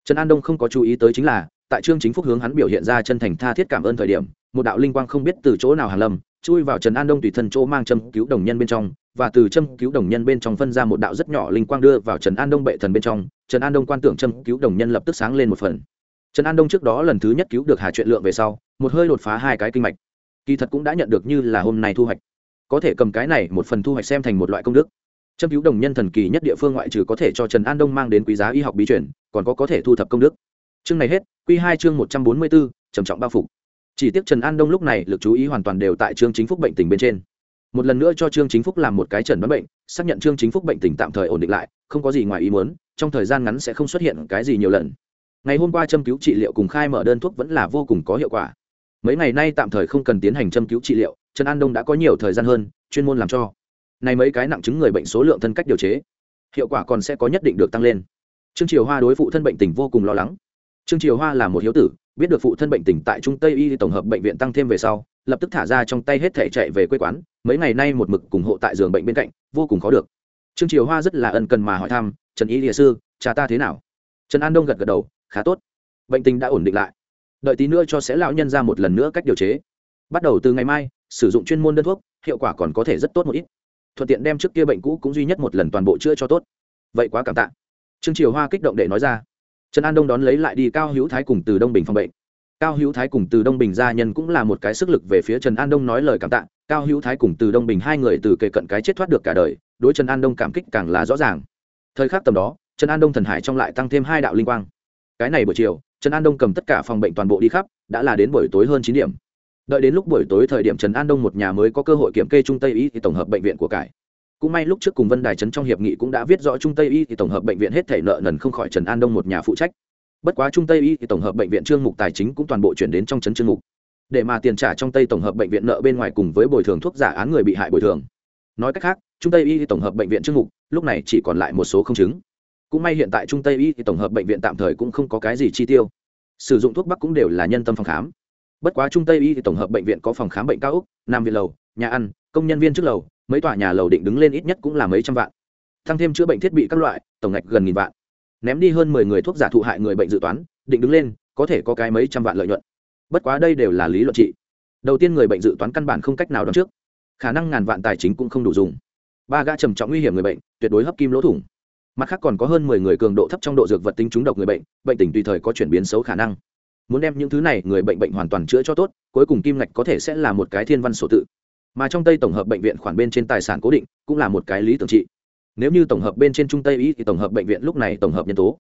trần an đông không có chú ý tới chính là, tại trương chính phúc hướng hắn biểu hiện ra chân thành tha thiết cảm ơn thời điểm, một đạo linh quang không biết từ chỗ nào hàn lâm, chui vào trần an đông tùy thân chỗ mang châm cứu đồng nhân bên trong, và từ châm cứu đồng nhân bên trong phân ra một đạo rất nhỏ linh quang đưa vào trần an đông bệ thần bên trong, trần an đông quan tưởng châm cứu đồng nhân lập tức sáng lên một phần. Trần an đông trước đó lần thứ nhất cứu được hà chuyện lượng về sau, một hơi đột phá hai cái kinh mạch. Kỳ thật cũng đã nhận được như là hôm nay thu hoạch. Có thể cầm cái này một phần thu hoạch xem thành một loại công đức châm cứu đồng nhân thần kỳ nhất địa phương ngoại trừ có thể cho trần an đông mang đến quý giá y học bí truyền, còn có có thể thu thập công đức. Chương này hết q hai chương một trăm bốn mươi bốn, trầm trọng bao phục chỉ tiếc trần an đông lúc này lực chú ý hoàn toàn đều tại trương chính phúc bệnh tình bên trên. Một lần nữa cho trương chính phúc làm một cái trần đoán bệnh, xác nhận trương chính phúc bệnh tình tạm thời ổn định lại, không có gì ngoài ý muốn, trong thời gian ngắn sẽ không xuất hiện cái gì nhiều lần. Ngày hôm qua châm cứu trị liệu cùng khai mở đơn thuốc vẫn là vô cùng có hiệu quả. Mấy ngày nay tạm thời không cần tiến hành châm cứu trị liệu, trần an đông đã có nhiều thời gian hơn, chuyên môn làm cho này mấy cái nặng chứng người bệnh số lượng thân cách điều chế, hiệu quả còn sẽ có nhất định được tăng lên. Trương triều hoa đối phụ thân bệnh tình vô cùng lo lắng. Trương triều hoa là một hiếu tử, biết được phụ thân bệnh tình tại trung tây y tổng hợp bệnh viện tăng thêm về sau, lập tức thả ra trong tay hết thể chạy về quê quán, mấy ngày nay một mực cùng hộ tại giường bệnh bên cạnh, vô cùng khó được. Trương triều hoa rất là ân cần mà hỏi thăm, trần y địa sư, cha ta thế nào? Trần an đông gật gật đầu, khá tốt. Bệnh tình đã ổn định lại. Đợi tí nữa cho sẽ lão nhân ra một lần nữa cách điều chế. Bắt đầu từ ngày mai, sử dụng chuyên môn đơn thuốc, hiệu quả còn có thể rất tốt một ít thuận tiện đem trước kia bệnh cũ cũng duy nhất một lần toàn bộ chữa cho tốt. Vậy quá cảm tạ. Trương triều hoa kích động để nói ra. Trần an đông đón lấy lại đi cao hữu thái cùng từ đông bình phòng bệnh. Cao hữu thái cùng từ đông bình gia nhân cũng là một cái sức lực về phía trần an đông nói lời cảm tạ. Cao hữu thái cùng từ đông bình hai người từ kề cận cái chết thoát được cả đời, đối trần an đông cảm kích càng là rõ ràng. Thời khắc tầm đó, trần an đông thần hải trong lại tăng thêm hai đạo linh quang. Cái này buổi chiều, trần an đông cầm tất cả phòng bệnh toàn bộ đi khắp, đã là đến buổi tối hơn chín điểm đợi đến lúc buổi tối thời điểm trần an đông một nhà mới có cơ hội kiểm kê trung tây y thì tổng hợp bệnh viện của cải. Cũng may lúc trước cùng vân đài trấn trong hiệp nghị cũng đã viết rõ trung tây y thì tổng hợp bệnh viện hết thể nợ nần không khỏi trần an đông một nhà phụ trách. Bất quá trung tây y thì tổng hợp bệnh viện trương mục tài chính cũng toàn bộ chuyển đến trong trấn trương mục. Để mà tiền trả trong tây tổng hợp bệnh viện nợ bên ngoài cùng với bồi thường thuốc giả án người bị hại bồi thường. Nói cách khác, trung tây y thì tổng hợp bệnh viện trương mục, lúc này chỉ còn lại một số không chứng. Cũng may hiện tại trung tây y thì tổng hợp bệnh viện tạm thời cũng không có cái gì chi tiêu. Sử dụng thuốc bắc cũng đều là nhân tâm phòng khám bất quá trung tây y thì tổng hợp bệnh viện có phòng khám bệnh cao úc, nam viện lầu, nhà ăn, công nhân viên trước lầu, mấy tòa nhà lầu định đứng lên ít nhất cũng là mấy trăm vạn. Tăng thêm chữa bệnh thiết bị các loại, tổng ngạch gần nghìn vạn. Ném đi hơn mười người thuốc giả thụ hại người bệnh dự toán, định đứng lên, có thể có cái mấy trăm vạn lợi nhuận. Bất quá đây đều là lý luận trị. Đầu tiên người bệnh dự toán căn bản không cách nào đón trước. Khả năng ngàn vạn tài chính cũng không đủ dùng. Ba gã trầm trọng nguy hiểm người bệnh, tuyệt đối hấp kim lỗ thủng. Mặt khác còn có hơn mười người cường độ thấp trong độ dược vật tính trúng độc người bệnh bệnh tình tùy thời có chuyển biến xấu khả năng muốn đem những thứ này người bệnh bệnh hoàn toàn chữa cho tốt, cuối cùng kim ngạch có thể sẽ là một cái thiên văn sổ tự. Mà trong tây tổng hợp bệnh viện khoản bên trên tài sản cố định cũng là một cái lý tưởng trị. Nếu như tổng hợp bên trên trung tây y thì tổng hợp bệnh viện lúc này tổng hợp nhân tố.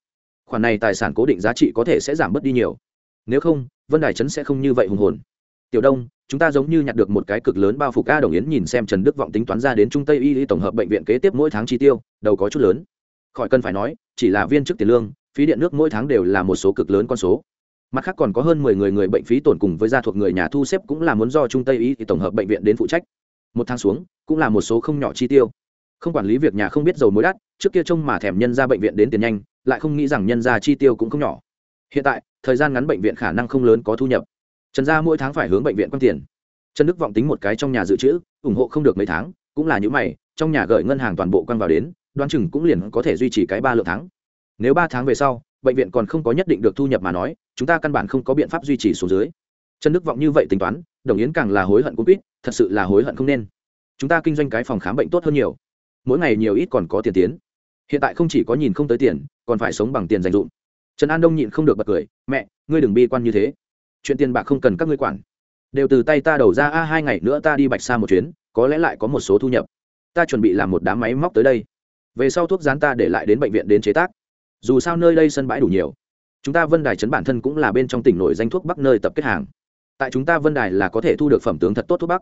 Khoản này tài sản cố định giá trị có thể sẽ giảm bớt đi nhiều. Nếu không, vân đài trấn sẽ không như vậy hùng hồn. Tiểu đông, chúng ta giống như nhặt được một cái cực lớn bao phủ ca đồng yến nhìn xem trần đức vọng tính toán ra đến trung tây y y tổng hợp bệnh viện kế tiếp mỗi tháng chi tiêu, đầu có chút lớn. Khỏi cần phải nói, chỉ là viên chức tiền lương, phí điện nước mỗi tháng đều là một số cực lớn con số mặt khác còn có hơn mười người người bệnh phí tổn cùng với gia thuộc người nhà thu xếp cũng là muốn do trung tây y tổng hợp bệnh viện đến phụ trách. Một tháng xuống, cũng là một số không nhỏ chi tiêu. Không quản lý việc nhà không biết dầu mối đắt, trước kia trông mà thèm nhân ra bệnh viện đến tiền nhanh, lại không nghĩ rằng nhân ra chi tiêu cũng không nhỏ. Hiện tại, thời gian ngắn bệnh viện khả năng không lớn có thu nhập. Trần gia mỗi tháng phải hướng bệnh viện quan tiền. Trần đức vọng tính một cái trong nhà dự trữ, ủng hộ không được mấy tháng, cũng là những mày, trong nhà gửi ngân hàng toàn bộ quan vào đến, đoán chừng cũng liền có thể duy trì cái ba lượng tháng. Nếu ba tháng về sau bệnh viện còn không có nhất định được thu nhập mà nói, chúng ta căn bản không có biện pháp duy trì số dưới. Trần đức vọng như vậy tính toán, đồng yến càng là hối hận cũng ít thật sự là hối hận không nên. Chúng ta kinh doanh cái phòng khám bệnh tốt hơn nhiều. Mỗi ngày nhiều ít còn có tiền tiến. Hiện tại không chỉ có nhìn không tới tiền, còn phải sống bằng tiền dành dụm trần an đông nhịn không được bật cười, mẹ, ngươi đừng bi quan như thế. Chuyện tiền bạc không cần các ngươi quản. Đều từ tay ta đầu ra, a, hai ngày nữa ta đi bạch xa một chuyến, có lẽ lại có một số thu nhập. Ta chuẩn bị làm một đám máy móc tới đây. Về sau thuốc dán ta để lại đến bệnh viện đến chế tác dù sao nơi đây sân bãi đủ nhiều. Chúng ta vân đài chấn bản thân cũng là bên trong tỉnh nổi danh thuốc bắc nơi tập kết hàng. Tại chúng ta vân đài là có thể thu được phẩm tướng thật tốt thuốc bắc.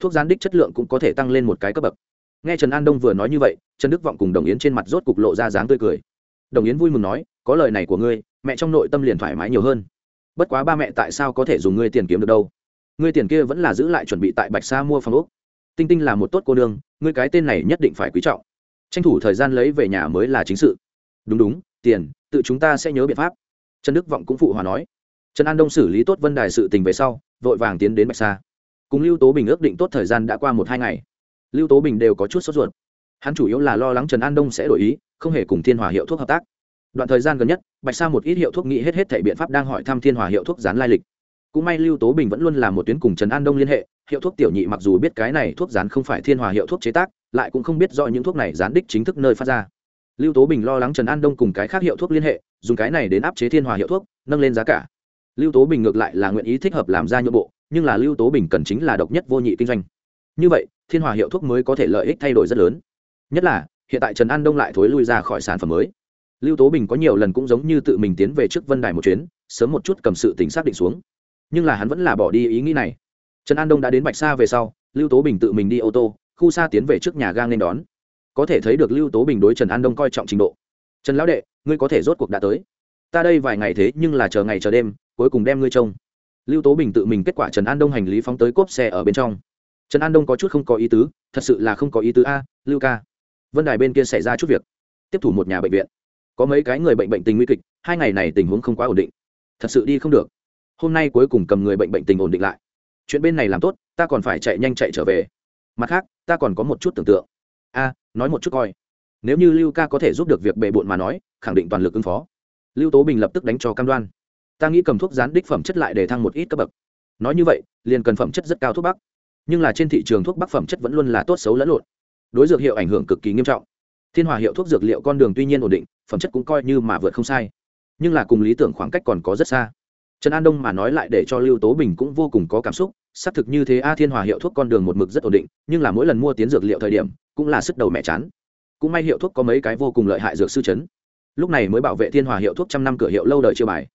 Thuốc gián đích chất lượng cũng có thể tăng lên một cái cấp bậc. Nghe trần an đông vừa nói như vậy, trần đức vọng cùng đồng yến trên mặt rốt cục lộ ra dáng tươi cười. Đồng yến vui mừng nói, có lời này của ngươi, mẹ trong nội tâm liền thoải mái nhiều hơn. Bất quá ba mẹ tại sao có thể dùng ngươi tiền kiếm được đâu? Ngươi tiền kia vẫn là giữ lại chuẩn bị tại bạch sa mua phòng úc tinh tinh là một tốt cô nương, ngươi cái tên này nhất định phải quý trọng. Tranh thủ thời gian lấy về nhà mới là chính sự. Đúng đúng tiền, tự chúng ta sẽ nhớ biện pháp. Trần đức vọng cũng phụ hòa nói. Trần an đông xử lý tốt vân đài sự tình về sau, vội vàng tiến đến bạch sa. Cùng lưu tố bình ước định tốt thời gian đã qua một hai ngày. Lưu tố bình đều có chút sốt ruột. Hắn chủ yếu là lo lắng trần an đông sẽ đổi ý, không hề cùng thiên hòa hiệu thuốc hợp tác. Đoạn thời gian gần nhất, bạch sa một ít hiệu thuốc nghĩ hết hết thể biện pháp đang hỏi thăm thiên hòa hiệu thuốc dán lai lịch. Cũng may lưu tố bình vẫn luôn là một tuyến cùng trần an đông liên hệ, hiệu thuốc tiểu nhị mặc dù biết cái này thuốc dán không phải thiên hòa hiệu thuốc chế tác, lại cũng không biết rõ những thuốc này dán đích chính thức nơi phát ra lưu tố bình lo lắng trần an đông cùng cái khác hiệu thuốc liên hệ, dùng cái này đến áp chế thiên hòa hiệu thuốc, nâng lên giá cả. Lưu tố bình ngược lại là nguyện ý thích hợp làm ra nhượng bộ, nhưng là lưu tố bình cần chính là độc nhất vô nhị kinh doanh. Như vậy, thiên hòa hiệu thuốc mới có thể lợi ích thay đổi rất lớn. Nhất là, hiện tại trần an đông lại thối lui ra khỏi sản phẩm mới. Lưu tố bình có nhiều lần cũng giống như tự mình tiến về trước vân đài một chuyến, sớm một chút cầm sự tính xác định xuống. Nhưng là hắn vẫn là bỏ đi ý nghĩ này. Trần an đông đã đến bạch sa về sau, lưu tố bình tự mình đi ô tô, khu xa tiến về trước nhà ga nên đón có thể thấy được lưu tố bình đối trần an đông coi trọng trình độ. Trần lão đệ, ngươi có thể rốt cuộc đã tới. Ta đây vài ngày thế nhưng là chờ ngày chờ đêm, cuối cùng đem ngươi trông. Lưu tố bình tự mình kết quả trần an đông hành lý phóng tới cốp xe ở bên trong. Trần an đông có chút không có ý tứ, thật sự là không có ý tứ a, lưu ca. Vân đài bên kia xảy ra chút việc, tiếp thủ một nhà bệnh viện. Có mấy cái người bệnh bệnh tình nguy kịch, hai ngày này tình huống không quá ổn định. Thật sự đi không được. Hôm nay cuối cùng cầm người bệnh bệnh tình ổn định lại. Chuyện bên này làm tốt, ta còn phải chạy nhanh chạy trở về. Mặt khác, ta còn có một chút tưởng tượng. A nói một chút coi. Nếu như lưu ca có thể giúp được việc bề bộn mà nói, khẳng định toàn lực ứng phó. Lưu tố bình lập tức đánh cho cam đoan. Ta nghĩ cầm thuốc rán đích phẩm chất lại để thăng một ít cấp bậc. Nói như vậy, liền cần phẩm chất rất cao thuốc bắc. Nhưng là trên thị trường thuốc bắc phẩm chất vẫn luôn là tốt xấu lẫn lộn. Đối dược hiệu ảnh hưởng cực kỳ nghiêm trọng. Thiên hòa hiệu thuốc dược liệu con đường tuy nhiên ổn định, phẩm chất cũng coi như mà vượt không sai. Nhưng là cùng lý tưởng khoảng cách còn có rất xa. Trần an đông mà nói lại để cho lưu tố bình cũng vô cùng có cảm xúc, xác thực như thế, a, thiên hòa hiệu thuốc con đường một mực rất ổn định, nhưng là mỗi lần mua tiến dược liệu thời điểm cũng là sức đầu mẹ chán. Cũng may hiệu thuốc có mấy cái vô cùng lợi hại dược sư chấn. Lúc này mới bảo vệ thiên hòa hiệu thuốc trăm năm cửa hiệu lâu đời chưa bài.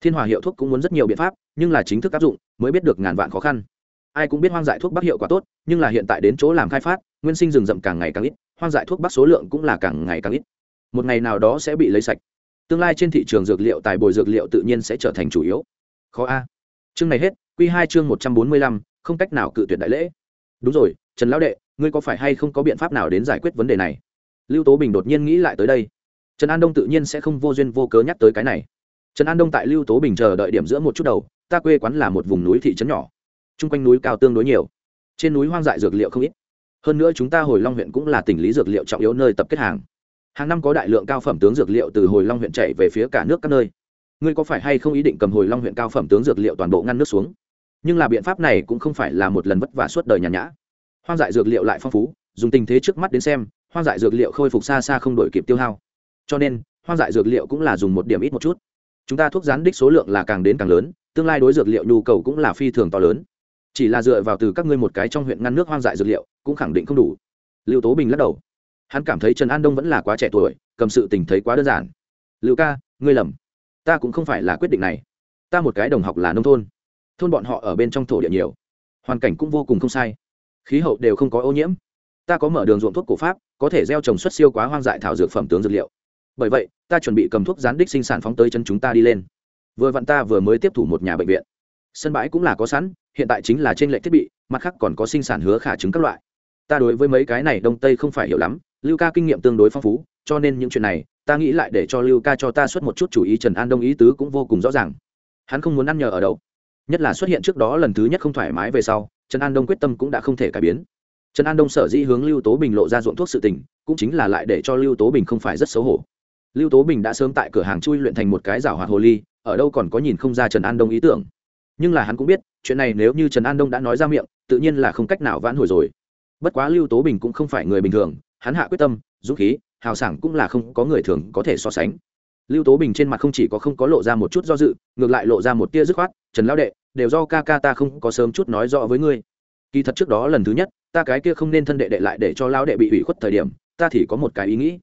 Thiên hòa hiệu thuốc cũng muốn rất nhiều biện pháp, nhưng là chính thức áp dụng, mới biết được ngàn vạn khó khăn. Ai cũng biết hoang dại thuốc bắc hiệu quả tốt, nhưng là hiện tại đến chỗ làm khai phát, nguyên sinh rừng rậm càng ngày càng ít, hoang dại thuốc bắc số lượng cũng là càng ngày càng ít. Một ngày nào đó sẽ bị lấy sạch. Tương lai trên thị trường dược liệu, tài bồi dược liệu tự nhiên sẽ trở thành chủ yếu. Khó a. Chương này hết q hai chương một trăm bốn mươi lăm, không cách nào cự tuyệt đại lễ. Đúng rồi, trần lão đệ ngươi có phải hay không có biện pháp nào đến giải quyết vấn đề này? Lưu tố bình đột nhiên nghĩ lại tới đây. Trần an đông tự nhiên sẽ không vô duyên vô cớ nhắc tới cái này. Trần an đông tại lưu tố bình chờ đợi điểm giữa một chút đầu, ta quê quán là một vùng núi thị trấn nhỏ. Chung quanh núi cao tương đối nhiều. Trên núi hoang dại dược liệu không ít. Hơn nữa chúng ta hồi long huyện cũng là tỉnh lý dược liệu trọng yếu nơi tập kết hàng. Hàng năm có đại lượng cao phẩm tướng dược liệu từ hồi long huyện chạy về phía cả nước các nơi. Ngươi có phải hay không ý định cầm hồi long huyện cao phẩm tướng dược liệu toàn bộ ngăn nước xuống? Nhưng là biện pháp này cũng không phải là một lần vất vả suốt đời nhàn nhã hoang dại dược liệu lại phong phú, dùng tình thế trước mắt đến xem, hoang dại dược liệu khôi phục xa xa không đổi kịp tiêu hao. Cho nên, hoang dại dược liệu cũng là dùng một điểm ít một chút. Chúng ta thuốc gián đích số lượng là càng đến càng lớn, tương lai đối dược liệu nhu cầu cũng là phi thường to lớn. Chỉ là dựa vào từ các ngươi một cái trong huyện ngăn nước hoang dại dược liệu, cũng khẳng định không đủ. Lưu tố bình lắc đầu. Hắn cảm thấy trần an đông vẫn là quá trẻ tuổi, cầm sự tình thấy quá đơn giản. Lưu ca, ngươi lầm. Ta cũng không phải là quyết định này. Ta một cái đồng học là nông thôn. Thôn bọn họ ở bên trong thổ địa nhiều. Hoàn cảnh cũng vô cùng không sai khí hậu đều không có ô nhiễm. Ta có mở đường ruộng thuốc cổ pháp, có thể gieo trồng xuất siêu quá hoang dại thảo dược phẩm tướng dược liệu. Bởi vậy, ta chuẩn bị cầm thuốc gián đích sinh sản phóng tới chân chúng ta đi lên. Vừa vặn ta vừa mới tiếp thủ một nhà bệnh viện. Sân bãi cũng là có sẵn, hiện tại chính là trên lệ thiết bị, mặt khác còn có sinh sản hứa khả chứng các loại. Ta đối với mấy cái này đông tây không phải hiểu lắm, lưu ca kinh nghiệm tương đối phong phú, cho nên những chuyện này, ta nghĩ lại để cho lưu ca cho ta xuất một chút chủ ý trần an đông ý tứ cũng vô cùng rõ ràng. Hắn không muốn ăn nhờ ở đâu. Nhất là xuất hiện trước đó lần thứ nhất không thoải mái về sau trần an đông quyết tâm cũng đã không thể cải biến. Trần an đông sở dĩ hướng lưu tố bình lộ ra ruộng thuốc sự tình, cũng chính là lại để cho lưu tố bình không phải rất xấu hổ. Lưu tố bình đã sớm tại cửa hàng chui luyện thành một cái rào hoạt hồ ly, ở đâu còn có nhìn không ra trần an đông ý tưởng. Nhưng là hắn cũng biết, chuyện này nếu như trần an đông đã nói ra miệng, tự nhiên là không cách nào vãn hồi rồi. Bất quá lưu tố bình cũng không phải người bình thường, hắn hạ quyết tâm, dũng khí, hào sảng cũng là không có người thường có thể so sánh. Lưu tố bình trên mặt không chỉ có không có lộ ra một chút do dự, ngược lại lộ ra một tia dứt khoát, trần lão đệ đều do ca ca ta không có sớm chút nói rõ với ngươi. Kỳ thật trước đó lần thứ nhất, ta cái kia không nên thân đệ đệ lại để cho lão đệ bị ủy khuất thời điểm, ta thì có một cái ý nghĩ.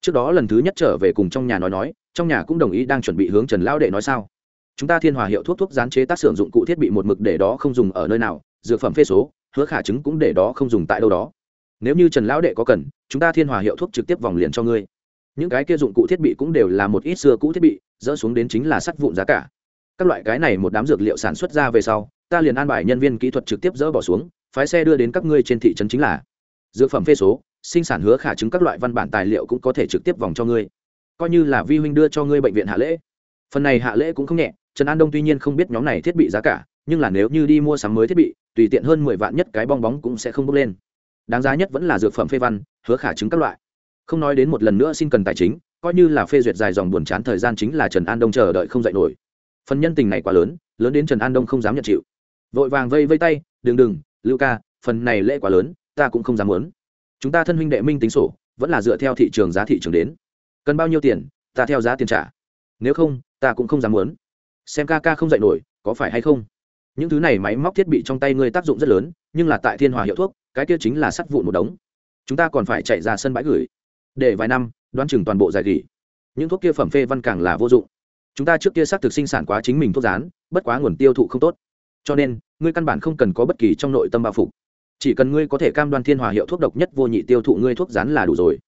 Trước đó lần thứ nhất trở về cùng trong nhà nói nói, trong nhà cũng đồng ý đang chuẩn bị hướng trần lão đệ nói sao. Chúng ta thiên hòa hiệu thuốc thuốc gián chế tác sử dụng cụ thiết bị một mực để đó không dùng ở nơi nào, dược phẩm phê số, hứa khả chứng cũng để đó không dùng tại đâu đó. Nếu như trần lão đệ có cần, chúng ta thiên hòa hiệu thuốc trực tiếp vòng liền cho ngươi. Những cái kia dụng cụ thiết bị cũng đều là một ít xưa cũ thiết bị, dỡ xuống đến chính là sắt vụn giá cả các loại cái này một đám dược liệu sản xuất ra về sau, ta liền an bài nhân viên kỹ thuật trực tiếp dỡ bỏ xuống, phái xe đưa đến các ngươi trên thị trấn chính là. Dược phẩm phê số, sinh sản hứa khả chứng các loại văn bản tài liệu cũng có thể trực tiếp vòng cho ngươi. Coi như là vi huynh đưa cho ngươi bệnh viện hạ lễ. Phần này hạ lễ cũng không nhẹ, trần an đông tuy nhiên không biết nhóm này thiết bị giá cả, nhưng là nếu như đi mua sắm mới thiết bị, tùy tiện hơn mười vạn nhất cái bong bóng cũng sẽ không bốc lên. Đáng giá nhất vẫn là dược phẩm phê văn, hứa khả chứng các loại. Không nói đến một lần nữa xin cần tài chính, coi như là phê duyệt dài dòng buồn chán thời gian chính là trần an đông chờ đợi không dạy nổi phần nhân tình này quá lớn lớn đến trần an đông không dám nhận chịu. Vội vàng vây vây tay, đừng đừng, lưu ca, phần này lễ quá lớn, ta cũng không dám muốn. Chúng ta thân huynh đệ minh tính sổ, vẫn là dựa theo thị trường giá thị trường đến. Cần bao nhiêu tiền, ta theo giá tiền trả. Nếu không, ta cũng không dám muốn. Xem ca ca không dạy nổi, có phải hay không? Những thứ này máy móc thiết bị trong tay ngươi tác dụng rất lớn, nhưng là tại thiên hòa hiệu thuốc, cái kia chính là sắt vụn một đống. Chúng ta còn phải chạy ra sân bãi gửi. Để vài năm, đoán chừng toàn bộ giải gỉ những thuốc kia phẩm phê văn càng là vô dụng chúng ta trước kia xác thực sinh sản quá chính mình thuốc rán bất quá nguồn tiêu thụ không tốt. Cho nên, ngươi căn bản không cần có bất kỳ trong nội tâm bao phục. Chỉ cần ngươi có thể cam đoan thiên hòa hiệu thuốc độc nhất vô nhị tiêu thụ ngươi thuốc rán là đủ rồi.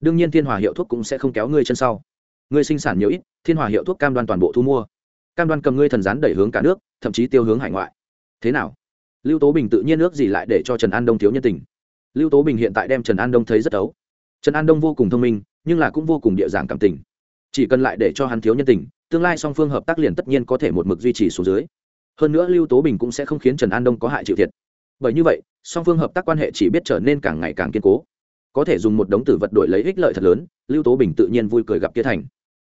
Đương nhiên thiên hòa hiệu thuốc cũng sẽ không kéo ngươi chân sau. Ngươi sinh sản nhiều ít, thiên hòa hiệu thuốc cam đoan toàn bộ thu mua. Cam đoan cầm ngươi thần rán đẩy hướng cả nước, thậm chí tiêu hướng hải ngoại. Thế nào? Lưu tố bình tự nhiên ước gì lại để cho trần an đông thiếu nhân tình. Lưu tố bình hiện tại đem trần an đông thấy rất ấu. Trần an đông vô cùng thông minh, nhưng là cũng vô cùng địa giảng cảm tình chỉ cần lại để cho hắn thiếu nhân tình, tương lai song phương hợp tác liền tất nhiên có thể một mực duy trì số dưới. Hơn nữa lưu tố bình cũng sẽ không khiến trần an đông có hại chịu thiệt. Bởi như vậy, song phương hợp tác quan hệ chỉ biết trở nên càng ngày càng kiên cố. Có thể dùng một đống tử vật đổi lấy ích lợi thật lớn, lưu tố bình tự nhiên vui cười gặp kia thành.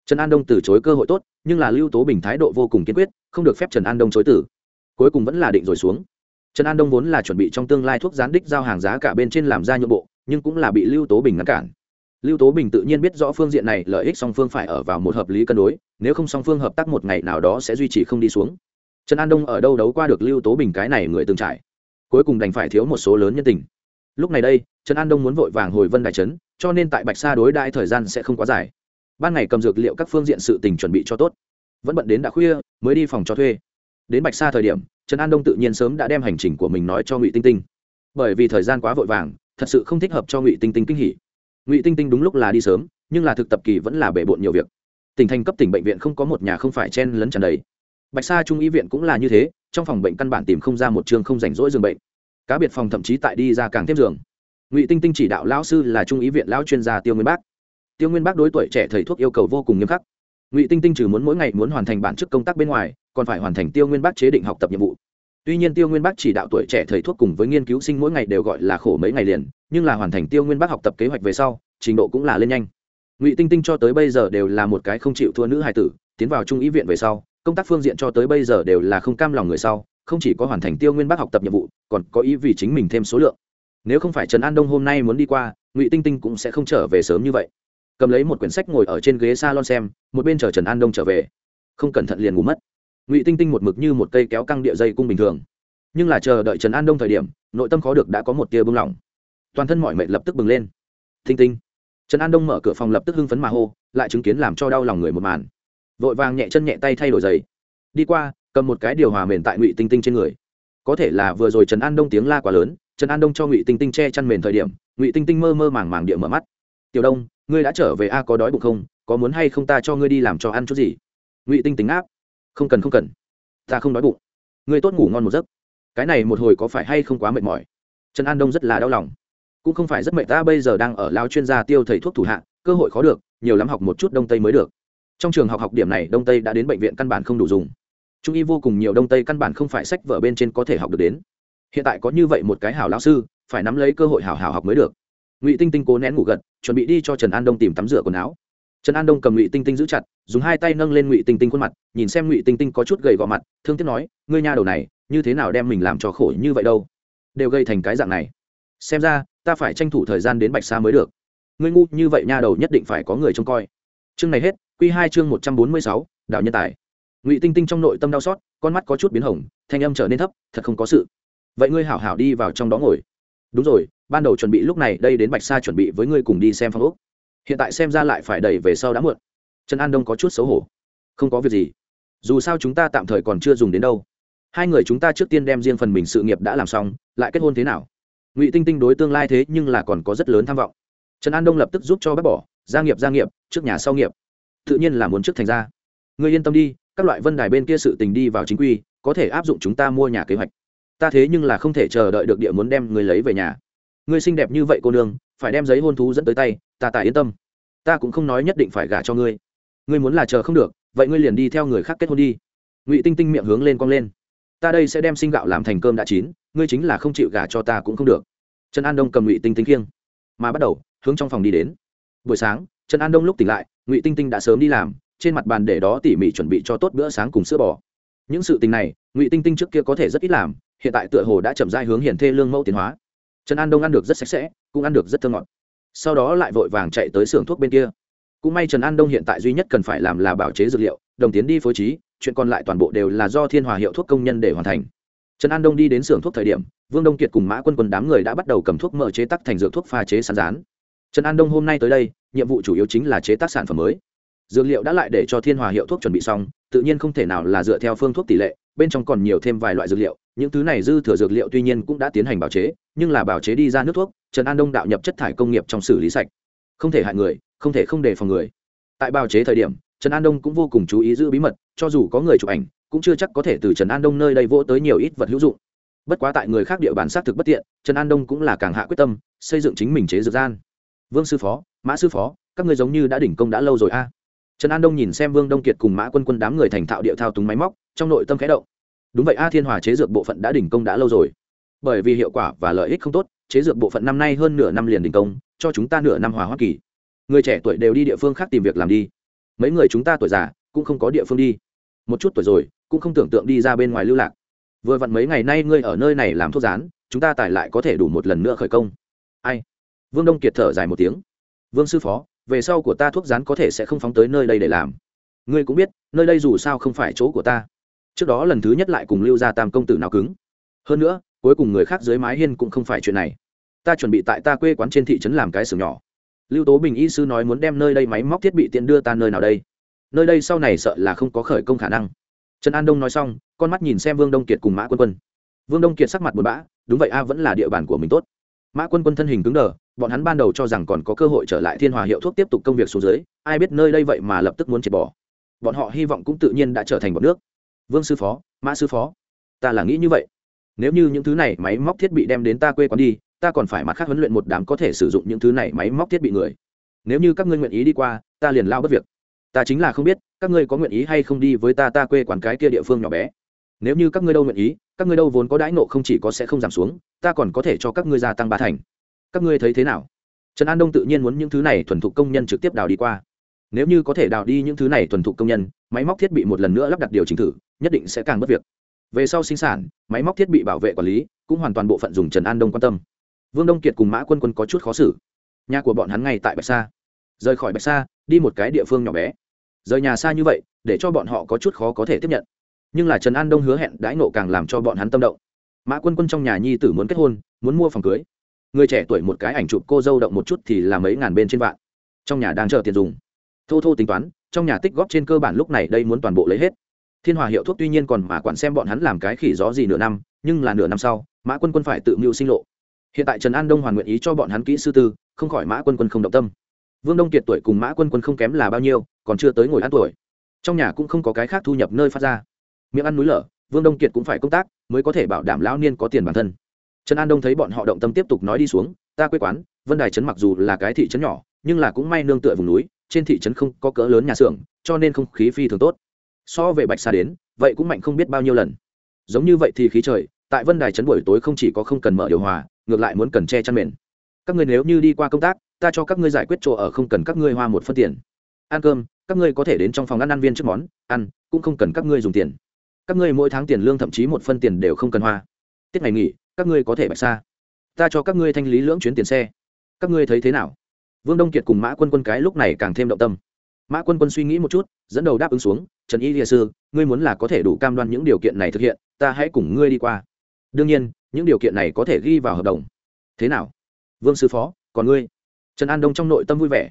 Trần an đông từ chối cơ hội tốt, nhưng là lưu tố bình thái độ vô cùng kiên quyết, không được phép trần an đông chối tử cuối cùng vẫn là định rồi xuống. Trần an đông vốn là chuẩn bị trong tương lai thuốc gián đích giao hàng giá cả bên trên làm ra nhượng bộ, nhưng cũng là bị lưu tố bình ngăn cản lưu tố bình tự nhiên biết rõ phương diện này, lợi ích song phương phải ở vào một hợp lý cân đối, nếu không song phương hợp tác một ngày nào đó sẽ duy trì không đi xuống. Trần an đông ở đâu đấu qua được lưu tố bình cái này người từng trải. Cuối cùng đành phải thiếu một số lớn nhân tình. Lúc này đây, trần an đông muốn vội vàng hồi vân đại trấn, cho nên tại bạch sa đối đại thời gian sẽ không quá dài. Ban ngày cầm dược liệu các phương diện sự tình chuẩn bị cho tốt. Vẫn bận đến đã khuya, mới đi phòng cho thuê. Đến bạch sa thời điểm, trần an đông tự nhiên sớm đã đem hành trình của mình nói cho ngụy tinh tinh. Bởi vì thời gian quá vội vàng, thật sự không thích hợp cho ngụy tinh tinh kinh hỉ ngụy tinh tinh đúng lúc là đi sớm nhưng là thực tập kỳ vẫn là bể bộn nhiều việc tỉnh thành cấp tỉnh bệnh viện không có một nhà không phải chen lấn tràn đầy bạch sa trung y viện cũng là như thế trong phòng bệnh căn bản tìm không ra một trường không rảnh rỗi giường bệnh cá biệt phòng thậm chí tại đi ra càng thêm giường ngụy tinh tinh chỉ đạo lão sư là trung ý viện lão chuyên gia tiêu nguyên bác tiêu nguyên bác đối tuổi trẻ thầy thuốc yêu cầu vô cùng nghiêm khắc ngụy tinh tinh trừ muốn mỗi ngày muốn hoàn thành bản chức công tác bên ngoài còn phải hoàn thành tiêu nguyên bác chế định học tập nhiệm vụ tuy nhiên tiêu nguyên bác chỉ đạo tuổi trẻ thầy thuốc cùng với nghiên cứu sinh mỗi ngày đều gọi là khổ mấy ngày liền, nhưng là hoàn thành tiêu nguyên bác học tập kế hoạch về sau, trình độ cũng là lên nhanh. Ngụy tinh tinh cho tới bây giờ đều là một cái không chịu thua nữ hài tử, tiến vào trung ý viện về sau, công tác phương diện cho tới bây giờ đều là không cam lòng người sau, không chỉ có hoàn thành tiêu nguyên bác học tập nhiệm vụ, còn có ý vì chính mình thêm số lượng. Nếu không phải trần an đông hôm nay muốn đi qua, ngụy tinh tinh cũng sẽ không trở về sớm như vậy. Cầm lấy một quyển sách ngồi ở trên ghế s a lon xem, một bên chờ trần an đông trở về. Không cẩn thận liền ngủ mất ngụy tinh tinh một mực như một cây kéo căng địa dây cung bình thường nhưng là chờ đợi trần an đông thời điểm nội tâm khó được đã có một tia bưng lỏng toàn thân mọi mệnh lập tức bừng lên tinh tinh trần an đông mở cửa phòng lập tức hưng phấn mà hô lại chứng kiến làm cho đau lòng người một màn vội vàng nhẹ chân nhẹ tay thay đổi giày đi qua cầm một cái điều hòa mền tại ngụy tinh tinh trên người có thể là vừa rồi trần an đông tiếng la quá lớn trần an đông cho ngụy tinh tinh che chăn mền thời điểm ngụy tinh tinh mơ mơ màng màng địa mở mắt tiểu đông ngươi đã trở về a à, có đói bụng không có muốn hay không ta cho ngươi đi làm cho ăn chút gì ngụy tinh tính áp không cần không cần ta không đói bụng người tốt ngủ ngon một giấc cái này một hồi có phải hay không quá mệt mỏi trần an đông rất là đau lòng cũng không phải rất mệt ta bây giờ đang ở lao chuyên gia tiêu thầy thuốc thủ hạ cơ hội khó được nhiều lắm học một chút đông tây mới được trong trường học học điểm này đông tây đã đến bệnh viện căn bản không đủ dùng trung y vô cùng nhiều đông tây căn bản không phải sách vở bên trên có thể học được đến hiện tại có như vậy một cái hảo lão sư phải nắm lấy cơ hội hảo hảo học mới được ngụy tinh tinh cố nén ngủ gật chuẩn bị đi cho trần an đông tìm tắm rửa quần áo trần an đông cầm ngụy tinh tinh giữ chặt, dùng hai tay nâng lên ngụy tinh tinh khuôn mặt, nhìn xem ngụy tinh tinh có chút gầy gò mặt, thương tiếc nói, ngươi nha đầu này, như thế nào đem mình làm cho khổ như vậy đâu? Đều gây thành cái dạng này. Xem ra, ta phải tranh thủ thời gian đến bạch sa mới được. Ngươi ngu như vậy nha đầu nhất định phải có người trông coi. Chương này hết q hai chương một trăm bốn mươi sáu, đạo nhân tài. Ngụy tinh tinh trong nội tâm đau xót, con mắt có chút biến hỏng thanh âm trở nên thấp, thật không có sự. Vậy ngươi hảo hảo đi vào trong đó ngồi. Đúng rồi, ban đầu chuẩn bị lúc này, đây đến bạch sa chuẩn bị với ngươi cùng đi xem phong úc hiện tại xem ra lại phải đẩy về sau đã muộn. Trần an đông có chút xấu hổ. Không có việc gì. Dù sao chúng ta tạm thời còn chưa dùng đến đâu. Hai người chúng ta trước tiên đem riêng phần mình sự nghiệp đã làm xong, lại kết hôn thế nào? Ngụy tinh tinh đối tương lai thế nhưng là còn có rất lớn tham vọng. Trần an đông lập tức giúp cho bác bỏ, gia nghiệp gia nghiệp, trước nhà sau nghiệp. Tự nhiên là muốn trước thành ra. Người yên tâm đi, các loại vân đài bên kia sự tình đi vào chính quy, có thể áp dụng chúng ta mua nhà kế hoạch. Ta thế nhưng là không thể chờ đợi được địa muốn đem người lấy về nhà. Người xinh đẹp như vậy cô nương, phải đem giấy hôn thú dẫn tới tay ta tài yên tâm. Ta cũng không nói nhất định phải gả cho ngươi. Ngươi muốn là chờ không được, vậy ngươi liền đi theo người khác kết hôn đi. Ngụy tinh tinh miệng hướng lên cong lên. Ta đây sẽ đem sinh gạo làm thành cơm đã chín, ngươi chính là không chịu gả cho ta cũng không được. Trần an đông cầm ngụy tinh tinh kiêng mà bắt đầu, hướng trong phòng đi đến. Buổi sáng, trần an đông lúc tỉnh lại, ngụy tinh tinh đã sớm đi làm, trên mặt bàn để đó tỉ mỉ chuẩn bị cho tốt bữa sáng cùng sữa bò. Những sự tình này, ngụy tinh tinh trước kia có thể rất ít làm, hiện tại tựa hồ đã chậm dai hướng hiển thê lương mẫu tiến hóa. Trần an đông ăn được rất sạch sẽ, cũng ăn được rất thơ ngọt sau đó lại vội vàng chạy tới xưởng thuốc bên kia. Cũng may trần an đông hiện tại duy nhất cần phải làm là bảo chế dược liệu, đồng tiến đi phối trí, chuyện còn lại toàn bộ đều là do thiên hòa hiệu thuốc công nhân để hoàn thành. Trần an đông đi đến xưởng thuốc thời điểm, vương đông kiệt cùng mã quân quân đám người đã bắt đầu cầm thuốc mở chế tắc thành dược thuốc pha chế sán rán trần an đông hôm nay tới đây, nhiệm vụ chủ yếu chính là chế tác sản phẩm mới. Dược liệu đã lại để cho thiên hòa hiệu thuốc chuẩn bị xong, tự nhiên không thể nào là dựa theo phương thuốc tỷ lệ, bên trong còn nhiều thêm vài loại dược liệu, những thứ này dư thừa dược liệu tuy nhiên cũng đã tiến hành bảo chế, nhưng là bảo chế đi ra nước thuốc trần an đông đạo nhập chất thải công nghiệp trong xử lý sạch. Không thể hại người, không thể không đề phòng người. Tại bào chế thời điểm, trần an đông cũng vô cùng chú ý giữ bí mật, cho dù có người chụp ảnh, cũng chưa chắc có thể từ trần an đông nơi đây vỗ tới nhiều ít vật hữu dụng. Bất quá tại người khác địa bàn xác thực bất tiện, trần an đông cũng là càng hạ quyết tâm, xây dựng chính mình chế dược gian. Vương sư phó, mã sư phó, các người giống như đã đỉnh công đã lâu rồi a. Trần an đông nhìn xem vương đông kiệt cùng mã quân quân đám người thành thạo địa thao túng máy móc, trong nội tâm khẽ động. Đúng vậy a, thiên hòa chế dược bộ phận đã đỉnh công đã lâu rồi bởi vì hiệu quả và lợi ích không tốt, chế dược bộ phận năm nay hơn nửa năm liền đình công, cho chúng ta nửa năm hòa hoa kỳ. Người trẻ tuổi đều đi địa phương khác tìm việc làm đi. Mấy người chúng ta tuổi già cũng không có địa phương đi. Một chút tuổi rồi, cũng không tưởng tượng đi ra bên ngoài lưu lạc. Vừa vặn mấy ngày nay ngươi ở nơi này làm thuốc rán chúng ta tài lại có thể đủ một lần nữa khởi công. Ai? Vương đông kiệt thở dài một tiếng. Vương sư phó, về sau của ta thuốc rán có thể sẽ không phóng tới nơi đây để làm. Ngươi cũng biết, nơi đây dù sao không phải chỗ của ta. Trước đó lần thứ nhất lại cùng lưu ra tam công tử nào cứng. Hơn nữa cuối cùng người khác dưới mái hiên cũng không phải chuyện này. Ta chuẩn bị tại ta quê quán trên thị trấn làm cái xưởng nhỏ. Lưu tố bình y sư nói muốn đem nơi đây máy móc thiết bị tiện đưa ta nơi nào đây? Nơi đây sau này sợ là không có khởi công khả năng. Trần an đông nói xong, con mắt nhìn xem vương đông kiệt cùng mã quân quân. Vương đông kiệt sắc mặt buồn bã, đúng vậy a, vẫn là địa bàn của mình tốt. Mã quân quân thân hình cứng đờ, bọn hắn ban đầu cho rằng còn có cơ hội trở lại thiên hòa hiệu thuốc tiếp tục công việc xuống dưới, ai biết nơi đây vậy mà lập tức muốn triệt bỏ. Bọn họ hy vọng cũng tự nhiên đã trở thành bọn nước. Vương sư phó, mã sư phó, ta là nghĩ như vậy nếu như những thứ này máy móc thiết bị đem đến ta quê quán đi, ta còn phải mặt khác huấn luyện một đám có thể sử dụng những thứ này máy móc thiết bị người. Nếu như các ngươi nguyện ý đi qua, ta liền lao bất việc. Ta chính là không biết, các ngươi có nguyện ý hay không đi với ta ta quê quán cái kia địa phương nhỏ bé. Nếu như các ngươi đâu nguyện ý, các ngươi đâu vốn có đãi nộ không chỉ có sẽ không giảm xuống, ta còn có thể cho các ngươi gia tăng ba thành. Các ngươi thấy thế nào? Trần an đông tự nhiên muốn những thứ này thuần thục công nhân trực tiếp đào đi qua. Nếu như có thể đào đi những thứ này thuần thục công nhân, máy móc thiết bị một lần nữa lắp đặt điều chỉnh thử, nhất định sẽ càng mất việc về sau sinh sản, máy móc thiết bị bảo vệ quản lý, cũng hoàn toàn bộ phận dùng trần an đông quan tâm. Vương đông kiệt cùng mã quân quân có chút khó xử. Nhà của bọn hắn ngay tại bạch sa. Rời khỏi bạch sa, đi một cái địa phương nhỏ bé. Rời nhà xa như vậy, để cho bọn họ có chút khó có thể tiếp nhận. Nhưng là trần an đông hứa hẹn đãi nộ càng làm cho bọn hắn tâm động. Mã quân quân trong nhà nhi tử muốn kết hôn, muốn mua phòng cưới. Người trẻ tuổi một cái ảnh chụp cô dâu động một chút thì là mấy ngàn bên trên vạn. Trong nhà đang chờ tiền dùng. Thô thô tính toán, trong nhà tích góp trên cơ bản lúc này đây muốn toàn bộ lấy hết thiên hòa hiệu thuốc tuy nhiên còn mà quản xem bọn hắn làm cái khỉ gió gì nửa năm, nhưng là nửa năm sau, mã quân quân phải tự mưu sinh lộ. Hiện tại trần an đông hoàn nguyện ý cho bọn hắn kỹ sư tư, không khỏi mã quân quân không động tâm. Vương đông kiệt tuổi cùng mã quân quân không kém là bao nhiêu, còn chưa tới ngồi ăn tuổi. Trong nhà cũng không có cái khác thu nhập nơi phát ra. Miệng ăn núi lở, vương đông kiệt cũng phải công tác, mới có thể bảo đảm lão niên có tiền bản thân. Trần an đông thấy bọn họ động tâm tiếp tục nói đi xuống, ta quê quán, vân đài trấn mặc dù là cái thị trấn nhỏ, nhưng là cũng may nương tựa vùng núi, trên thị trấn không có cỡ lớn nhà xưởng, cho nên không khí phi thường tốt so về bạch xa đến, vậy cũng mạnh không biết bao nhiêu lần. Giống như vậy thì khí trời, tại vân đài trấn buổi tối không chỉ có không cần mở điều hòa, ngược lại muốn cần che chăn mền. Các ngươi nếu như đi qua công tác, ta cho các ngươi giải quyết chỗ ở không cần các ngươi hoa một phân tiền. Ăn cơm, các ngươi có thể đến trong phòng ăn ăn viên trước món, ăn, cũng không cần các ngươi dùng tiền. Các ngươi mỗi tháng tiền lương thậm chí một phân tiền đều không cần hoa. Tiết ngày nghỉ, các ngươi có thể bạch xa. Ta cho các ngươi thanh lý lưỡng chuyến tiền xe. Các ngươi thấy thế nào? Vương đông kiệt cùng mã quân quân cái lúc này càng thêm động tâm mã quân quân suy nghĩ một chút, dẫn đầu đáp ứng xuống, trần y lìa sư, ngươi muốn là có thể đủ cam đoan những điều kiện này thực hiện, ta hãy cùng ngươi đi qua. Đương nhiên, những điều kiện này có thể ghi vào hợp đồng. Thế nào? Vương sư phó, còn ngươi? Trần an đông trong nội tâm vui vẻ.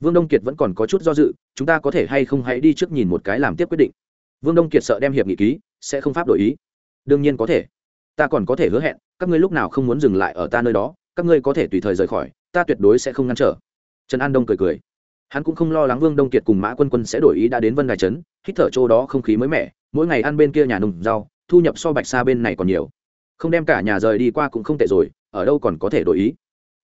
Vương đông kiệt vẫn còn có chút do dự, chúng ta có thể hay không hãy đi trước nhìn một cái làm tiếp quyết định. Vương đông kiệt sợ đem hiệp nghị ký, sẽ không pháp đổi ý. Đương nhiên có thể. Ta còn có thể hứa hẹn, các ngươi lúc nào không muốn dừng lại ở ta nơi đó, các ngươi có thể tùy thời rời khỏi, ta tuyệt đối sẽ không ngăn trở. Trần an đông cười cười hắn cũng không lo lắng vương đông kiệt cùng mã quân quân sẽ đổi ý đã đến vân đài trấn, hít thở chỗ đó không khí mới mẻ, mỗi ngày ăn bên kia nhà nùng rau, thu nhập so bạch xa bên này còn nhiều. Không đem cả nhà rời đi qua cũng không tệ rồi, ở đâu còn có thể đổi ý.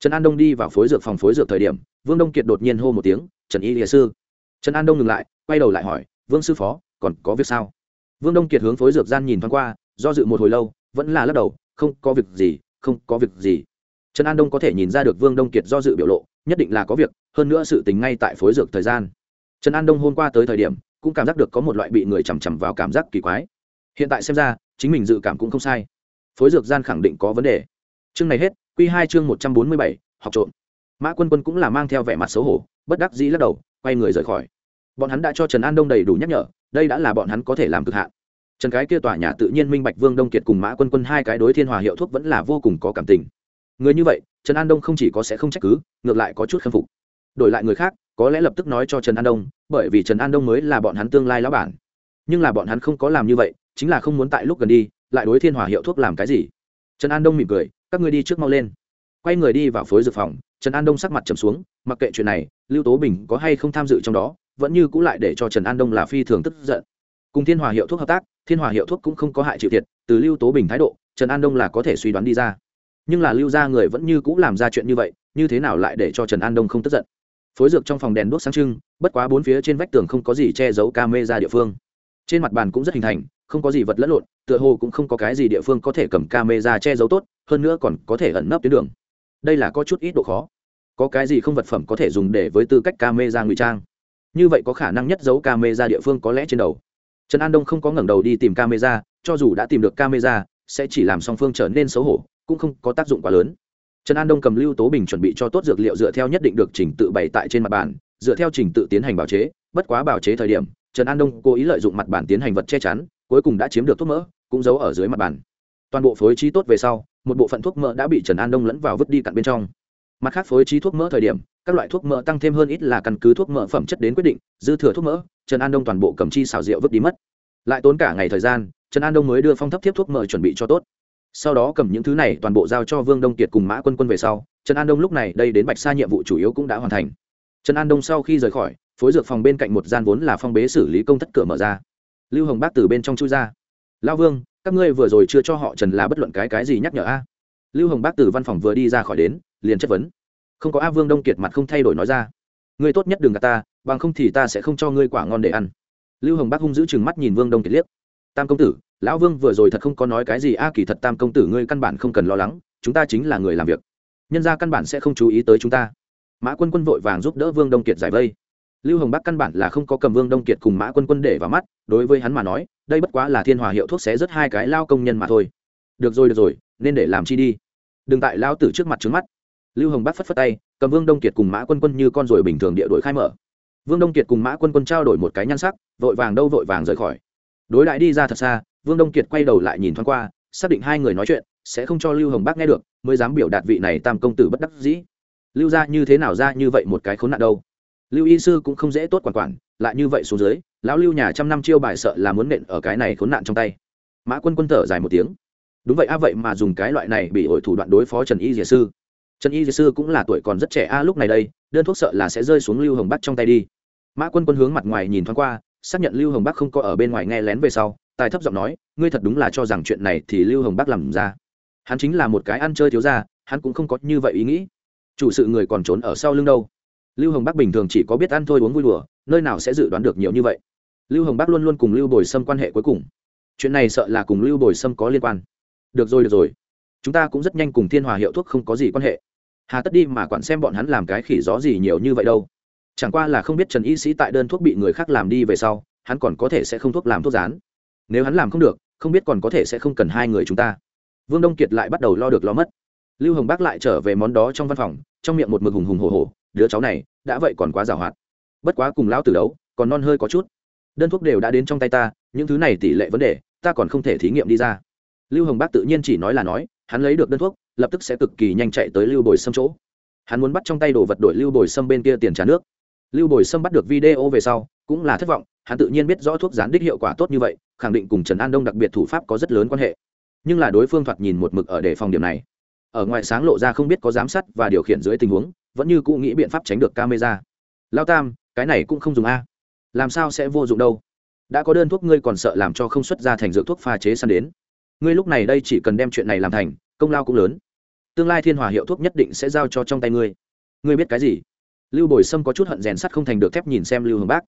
Trần an đông đi vào phối dược phòng phối dược thời điểm, vương đông kiệt đột nhiên hô một tiếng, trần y lìa sư. Trần an đông ngừng lại, quay đầu lại hỏi, vương sư phó, còn có việc sao? Vương đông kiệt hướng phối dược gian nhìn thoáng qua, do dự một hồi lâu, vẫn là lắc đầu, không có việc gì, không có việc gì. Trần an đông có thể nhìn ra được vương đông kiệt do dự biểu lộ nhất định là có việc, hơn nữa sự tình ngay tại phối dược thời gian. Trần an đông hôm qua tới thời điểm, cũng cảm giác được có một loại bị người chằm chằm vào cảm giác kỳ quái. Hiện tại xem ra, chính mình dự cảm cũng không sai. Phối dược gian khẳng định có vấn đề. Chương này hết q hai chương một trăm bốn mươi bảy, học trộm. Mã quân quân cũng là mang theo vẻ mặt xấu hổ, bất đắc dĩ lắc đầu, quay người rời khỏi. Bọn hắn đã cho trần an đông đầy đủ nhắc nhở, đây đã là bọn hắn có thể làm cực hạn. Trần cái kia tòa nhà tự nhiên minh bạch vương đông kiệt cùng mã quân quân hai cái đối thiên hòa hiệu thuốc vẫn là vô cùng có cảm tình người như vậy, trần an đông không chỉ có sẽ không trách cứ, ngược lại có chút khâm phục. Đổi lại người khác, có lẽ lập tức nói cho trần an đông, bởi vì trần an đông mới là bọn hắn tương lai lão bản. Nhưng là bọn hắn không có làm như vậy, chính là không muốn tại lúc gần đi, lại đối thiên hòa hiệu thuốc làm cái gì? Trần an đông mỉm cười, các ngươi đi trước mau lên. Quay người đi vào phối dược phòng, trần an đông sắc mặt trầm xuống, mặc kệ chuyện này, lưu tố bình có hay không tham dự trong đó, vẫn như cũng lại để cho trần an đông là phi thường tức giận. Cùng thiên hòa hiệu thuốc hợp tác, thiên hòa hiệu thuốc cũng không có hại chịu thiệt, từ lưu tố bình thái độ, trần an đông là có thể suy đoán đi ra nhưng là lưu ra người vẫn như cũng làm ra chuyện như vậy, như thế nào lại để cho trần an đông không tức giận? Phối dược trong phòng đèn đốt sáng trưng, bất quá bốn phía trên vách tường không có gì che giấu ca mê ra địa phương. Trên mặt bàn cũng rất hình thành, không có gì vật lẫn lộn, tựa hồ cũng không có cái gì địa phương có thể cầm ca mê ra che giấu tốt, hơn nữa còn có thể ẩn nấp tuyến đường. Đây là có chút ít độ khó. Có cái gì không vật phẩm có thể dùng để với tư cách ca mê ra ngụy trang? Như vậy có khả năng nhất giấu ca mê ra địa phương có lẽ trên đầu. Trần an đông không có ngẩng đầu đi tìm ca mê ra cho dù đã tìm được ca mê ra sẽ chỉ làm song phương trở nên xấu hổ cũng không có tác dụng quá lớn. Trần an đông cầm lưu tố bình chuẩn bị cho tốt dược liệu dựa theo nhất định được trình tự bày tại trên mặt bàn, dựa theo trình tự tiến hành bào chế. Bất quá bào chế thời điểm, trần an đông cố ý lợi dụng mặt bàn tiến hành vật che chắn, cuối cùng đã chiếm được thuốc mỡ, cũng giấu ở dưới mặt bàn. Toàn bộ phối trí tốt về sau, một bộ phận thuốc mỡ đã bị trần an đông lẫn vào vứt đi cặn bên trong. Mặt khác phối trí thuốc mỡ thời điểm, các loại thuốc mỡ tăng thêm hơn ít là căn cứ thuốc mỡ phẩm chất đến quyết định, dư thừa thuốc mỡ, trần an đông toàn bộ cầm chi xào rượu vứt đi mất. Lại tốn cả ngày thời gian, trần an đông mới đưa phong thấp tiếp thuốc mỡ chuẩn bị cho tốt sau đó cầm những thứ này toàn bộ giao cho vương đông kiệt cùng mã quân quân về sau, trần an đông lúc này đây đến bạch sa nhiệm vụ chủ yếu cũng đã hoàn thành. Trần an đông sau khi rời khỏi, phối dược phòng bên cạnh một gian vốn là phong bế xử lý công thất cửa mở ra. Lưu hồng bác từ bên trong chui ra. Lao vương, các ngươi vừa rồi chưa cho họ trần là bất luận cái cái gì nhắc nhở a? Lưu hồng bác từ văn phòng vừa đi ra khỏi đến, liền chất vấn. Không có a vương đông kiệt mặt không thay đổi nói ra. Ngươi tốt nhất đừng gạt ta, bằng không thì ta sẽ không cho ngươi quả ngon để ăn. Lưu hồng bác hung giữ chừng mắt nhìn vương đông kiệt liếc. Tam công tử lão vương vừa rồi thật không có nói cái gì, a kỳ thật tam công tử ngươi căn bản không cần lo lắng, chúng ta chính là người làm việc. Nhân ra căn bản sẽ không chú ý tới chúng ta. Mã quân quân vội vàng giúp đỡ vương đông kiệt giải vây. Lưu hồng bắc căn bản là không có cầm vương đông kiệt cùng mã quân quân để vào mắt, đối với hắn mà nói, đây bất quá là thiên hòa hiệu thuốc xé rất hai cái lao công nhân mà thôi. Được rồi được rồi, nên để làm chi đi. Đừng tại lao tử trước mặt trứng mắt. Lưu hồng bắc phất phất tay, cầm vương đông kiệt cùng mã quân quân như con ruồi bình thường địa đội khai mở. Vương đông kiệt cùng mã quân quân trao đổi một cái nhan sắc, vội vàng đâu vội vàng rời khỏi. Đối lại đi ra thật xa vương đông kiệt quay đầu lại nhìn thoáng qua, xác định hai người nói chuyện, sẽ không cho lưu hồng bác nghe được, mới dám biểu đạt vị này tam công tử bất đắc dĩ. Lưu ra như thế nào ra như vậy một cái khốn nạn đâu? Lưu y sư cũng không dễ tốt quản quản, lại như vậy xuống dưới, lão lưu nhà trăm năm chiêu bài sợ là muốn nện ở cái này khốn nạn trong tay. Mã quân quân thở dài một tiếng. Đúng vậy a, vậy mà dùng cái loại này bị hội thủ đoạn đối phó trần y dìa sư. Trần y dìa sư cũng là tuổi còn rất trẻ a, lúc này đây, đơn thuốc sợ là sẽ rơi xuống lưu hồng bắc trong tay đi. Mã quân quân hướng mặt ngoài nhìn thoáng qua, xác nhận lưu hồng bắc không có ở bên ngoài nghe lén về sau tài thấp giọng nói, ngươi thật đúng là cho rằng chuyện này thì lưu hồng bắc làm ra. Hắn chính là một cái ăn chơi thiếu ra hắn cũng không có như vậy ý nghĩ. Chủ sự người còn trốn ở sau lưng đâu. Lưu hồng bắc bình thường chỉ có biết ăn thôi uống vui đùa, nơi nào sẽ dự đoán được nhiều như vậy. Lưu hồng bắc luôn luôn cùng lưu bồi sâm quan hệ cuối cùng. Chuyện này sợ là cùng lưu bồi sâm có liên quan. Được rồi được rồi. Chúng ta cũng rất nhanh cùng thiên hòa hiệu thuốc không có gì quan hệ. Hà tất đi mà quản xem bọn hắn làm cái khỉ gió gì nhiều như vậy đâu. Chẳng qua là không biết trần y sĩ tại đơn thuốc bị người khác làm đi về sau, hắn còn có thể sẽ không thuốc làm thuốc rán nếu hắn làm không được, không biết còn có thể sẽ không cần hai người chúng ta. Vương đông kiệt lại bắt đầu lo được lo mất. Lưu hồng bác lại trở về món đó trong văn phòng, trong miệng một mực hùng hùng hồ hồ đứa cháu này, đã vậy còn quá giàu hoạt bất quá cùng lão tử đấu, còn non hơi có chút. Đơn thuốc đều đã đến trong tay ta, những thứ này tỷ lệ vấn đề, ta còn không thể thí nghiệm đi ra. Lưu hồng bác tự nhiên chỉ nói là nói, hắn lấy được đơn thuốc, lập tức sẽ cực kỳ nhanh chạy tới lưu bồi sâm chỗ. Hắn muốn bắt trong tay đồ vật đổi lưu bồi sâm bên kia tiền trả nước lưu bồi sâm bắt được video về sau, cũng là thất vọng, hắn tự nhiên biết rõ thuốc gián đích hiệu quả tốt như vậy, khẳng định cùng trần an đông đặc biệt thủ pháp có rất lớn quan hệ. Nhưng là đối phương thoạt nhìn một mực ở đề phòng điểm này. Ở ngoài sáng lộ ra không biết có giám sát và điều khiển dưới tình huống, vẫn như cũ nghĩ biện pháp tránh được camera. Lao tam, cái này cũng không dùng a. Làm sao sẽ vô dụng đâu? Đã có đơn thuốc ngươi còn sợ làm cho không xuất ra thành dược thuốc pha chế săn đến. Ngươi lúc này đây chỉ cần đem chuyện này làm thành, công lao cũng lớn. Tương lai thiên hòa hiệu thuốc nhất định sẽ giao cho trong tay ngươi. Ngươi biết cái gì? Lưu bồi sâm có chút hận rèn sắt không thành được thép nhìn xem lưu hồng bác.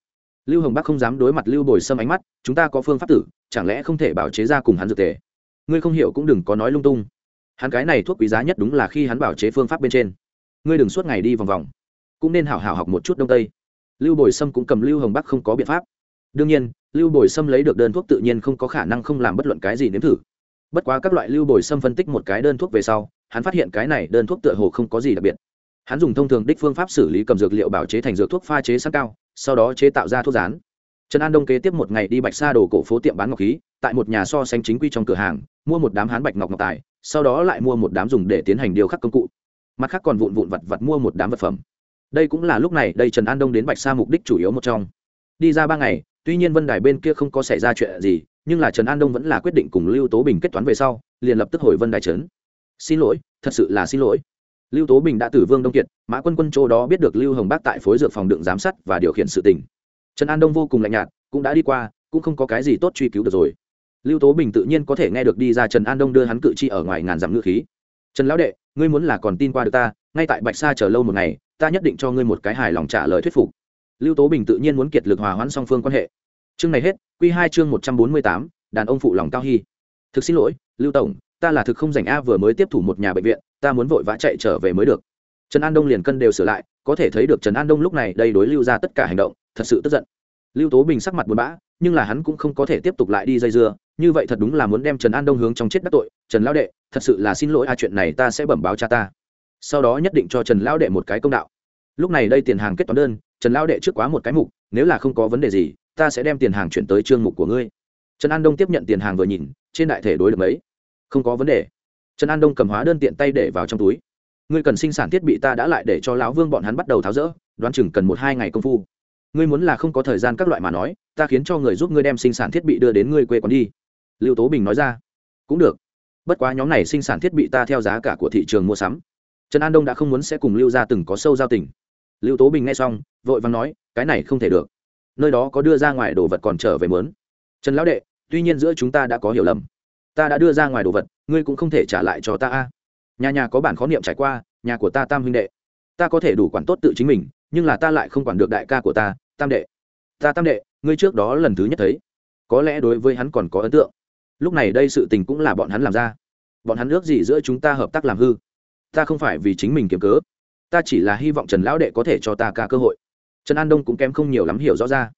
Lưu hồng bác không dám đối mặt lưu bồi sâm ánh mắt, chúng ta có phương pháp tử, chẳng lẽ không thể bảo chế ra cùng hắn dược tề? Ngươi không hiểu cũng đừng có nói lung tung. Hắn cái này thuốc quý giá nhất đúng là khi hắn bảo chế phương pháp bên trên. Ngươi đừng suốt ngày đi vòng vòng. Cũng nên hảo hảo học một chút đông tây. Lưu bồi sâm cũng cầm lưu hồng bắc không có biện pháp. Đương nhiên, lưu bồi sâm lấy được đơn thuốc tự nhiên không có khả năng không làm bất luận cái gì nếm thử. Bất quá các loại lưu bồi sâm phân tích một cái đơn thuốc về sau, hắn phát hiện cái này đơn thuốc tựa hồ không có gì đặc biệt hắn dùng thông thường đích phương pháp xử lý cầm dược liệu bảo chế thành dược thuốc pha chế sẵn cao, sau đó chế tạo ra thuốc rán. Trần an đông kế tiếp một ngày đi bạch sa đồ cổ phố tiệm bán ngọc khí, tại một nhà so sánh chính quy trong cửa hàng, mua một đám hán bạch ngọc ngọc tài, sau đó lại mua một đám dùng để tiến hành điều khắc công cụ. Mặt khác còn vụn vụn vặt vặt mua một đám vật phẩm. Đây cũng là lúc này, đây trần an đông đến bạch sa mục đích chủ yếu một trong. Đi ra ba ngày, tuy nhiên vân đài bên kia không có xảy ra chuyện gì, nhưng là trần an đông vẫn là quyết định cùng lưu tố bình kết toán về sau, liền lập tức hồi vân đài trấn. Xin lỗi, thật sự là xin lỗi lưu tố bình đã từ vương đông kiệt, mã quân quân chỗ đó biết được lưu hồng bác tại phối dược phòng đựng giám sát và điều khiển sự tình. Trần an đông vô cùng lạnh nhạt, cũng đã đi qua, cũng không có cái gì tốt truy cứu được rồi. Lưu tố bình tự nhiên có thể nghe được đi ra trần an đông đưa hắn cự chi ở ngoài ngàn dặm ngữ khí. Trần lão đệ, ngươi muốn là còn tin qua được ta, ngay tại bạch sa chờ lâu một ngày, ta nhất định cho ngươi một cái hài lòng trả lời thuyết phục. Lưu tố bình tự nhiên muốn kiệt lực hòa hoãn song phương quan hệ. Chương này hết q hai chương một trăm bốn mươi tám, đàn ông phụ lòng cao hy. Thực xin lỗi lưu tổng, ta là thực không dành a, vừa mới tiếp thủ một nhà bệnh viện, ta muốn vội vã chạy trở về mới được. Trần an đông liền cân đều sửa lại, có thể thấy được trần an đông lúc này đây đối lưu ra tất cả hành động, thật sự tức giận. Lưu tố bình sắc mặt buồn bã, nhưng là hắn cũng không có thể tiếp tục lại đi dây dưa, như vậy thật đúng là muốn đem trần an đông hướng trong chết đắc tội. Trần lão đệ, thật sự là xin lỗi a, chuyện này ta sẽ bẩm báo cha ta. Sau đó nhất định cho trần lão đệ một cái công đạo. Lúc này đây tiền hàng kết toán đơn, trần lão đệ trước quá một cái mục, nếu là không có vấn đề gì, ta sẽ đem tiền hàng chuyển tới chương mục của ngươi. Trần an đông tiếp nhận tiền hàng vừa nhìn trên đại thể đối được mấy? Không có vấn đề. Trần an đông cầm hóa đơn tiện tay để vào trong túi. Ngươi cần sinh sản thiết bị ta đã lại để cho lão vương bọn hắn bắt đầu tháo rỡ, đoán chừng cần một hai ngày công phu. Ngươi muốn là không có thời gian các loại mà nói, ta khiến cho người giúp ngươi đem sinh sản thiết bị đưa đến ngươi quê quán đi. Lưu tố bình nói ra. Cũng được. Bất quá nhóm này sinh sản thiết bị ta theo giá cả của thị trường mua sắm. Trần an đông đã không muốn sẽ cùng lưu ra từng có sâu giao tình. Lưu tố bình nghe xong, vội vàng nói, cái này không thể được. Nơi đó có đưa ra ngoài đồ vật còn trở về mớn trần lão đệ tuy nhiên giữa chúng ta đã có hiểu lầm. Ta đã đưa ra ngoài đồ vật, ngươi cũng không thể trả lại cho ta a. Nhà nhà có bản khó niệm trải qua, nhà của ta tam huynh đệ. Ta có thể đủ quản tốt tự chính mình, nhưng là ta lại không quản được đại ca của ta, tam đệ. Ta tam đệ, ngươi trước đó lần thứ nhất thấy. Có lẽ đối với hắn còn có ấn tượng. Lúc này đây sự tình cũng là bọn hắn làm ra. Bọn hắn ước gì giữa chúng ta hợp tác làm hư. Ta không phải vì chính mình kiếm cớ. Ta chỉ là hy vọng trần lão đệ có thể cho ta cả cơ hội. Trần an đông cũng kém không nhiều lắm hiểu rõ ra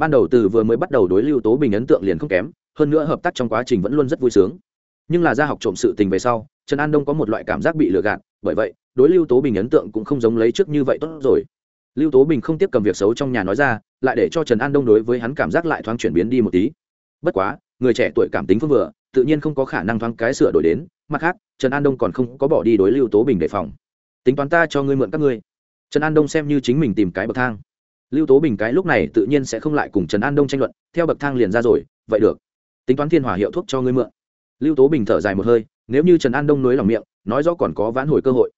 ban đầu từ vừa mới bắt đầu đối lưu tố bình ấn tượng liền không kém, hơn nữa hợp tác trong quá trình vẫn luôn rất vui sướng. Nhưng là ra học trộm sự tình về sau, trần an đông có một loại cảm giác bị lừa gạt, bởi vậy, đối lưu tố bình ấn tượng cũng không giống lấy trước như vậy tốt rồi. Lưu tố bình không tiếp cầm việc xấu trong nhà nói ra, lại để cho trần an đông đối với hắn cảm giác lại thoáng chuyển biến đi một tí. Bất quá, người trẻ tuổi cảm tính phương vừa, tự nhiên không có khả năng thoáng cái sửa đổi đến, mặt khác, trần an đông còn không có bỏ đi đối lưu tố bình đề phòng. Tính toán ta cho ngươi mượn các ngươi. Trần an đông xem như chính mình tìm cái bậc thang lưu tố bình cái lúc này tự nhiên sẽ không lại cùng trần an đông tranh luận, theo bậc thang liền ra rồi, vậy được. Tính toán thiên hòa hiệu thuốc cho ngươi mượn. Lưu tố bình thở dài một hơi, nếu như trần an đông nối lòng miệng, nói rõ còn có vãn hồi cơ hội.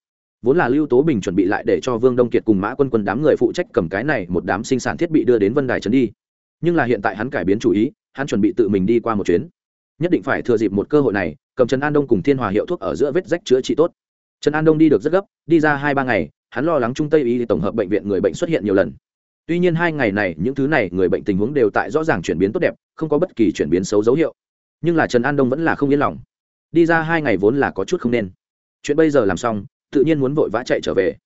Vốn là lưu tố bình chuẩn bị lại để cho vương đông kiệt cùng mã quân quân đám người phụ trách cầm cái này một đám sinh sản thiết bị đưa đến vân đài trấn đi. Nhưng là hiện tại hắn cải biến chủ ý, hắn chuẩn bị tự mình đi qua một chuyến. Nhất định phải thừa dịp một cơ hội này, cầm trần an đông cùng thiên hòa hiệu thuốc ở giữa vết rách chữa trị tốt. Trần an đông đi được rất gấp, đi ra hai ba ngày, hắn lo lắng trung tây y tổng hợp bệnh viện người bệnh xuất hiện nhiều lần tuy nhiên hai ngày này những thứ này người bệnh tình huống đều tại rõ ràng chuyển biến tốt đẹp, không có bất kỳ chuyển biến xấu dấu hiệu. Nhưng là trần an đông vẫn là không yên lòng. Đi ra hai ngày vốn là có chút không nên. Chuyện bây giờ làm xong, tự nhiên muốn vội vã chạy trở về.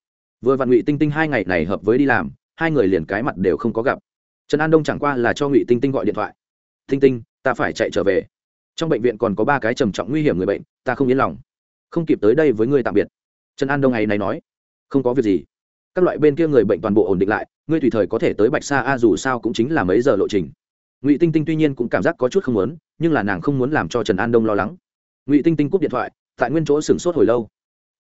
Vừa vặn ngụy tinh tinh hai ngày này hợp với đi làm, hai người liền cái mặt đều không có gặp. Trần an đông chẳng qua là cho ngụy tinh tinh gọi điện thoại. Tinh tinh, ta phải chạy trở về. Trong bệnh viện còn có ba cái trầm trọng nguy hiểm người bệnh, ta không yên lòng. Không kịp tới đây với ngươi tạm biệt. Trần an đông ngày này nói. Không có việc gì các loại bên kia người bệnh toàn bộ ổn định lại, ngươi tùy thời có thể tới bạch sa a, dù sao cũng chính là mấy giờ lộ trình. Ngụy tinh tinh tuy nhiên cũng cảm giác có chút không muốn, nhưng là nàng không muốn làm cho trần an đông lo lắng. Ngụy tinh tinh cúp điện thoại, tại nguyên chỗ sửng sốt hồi lâu.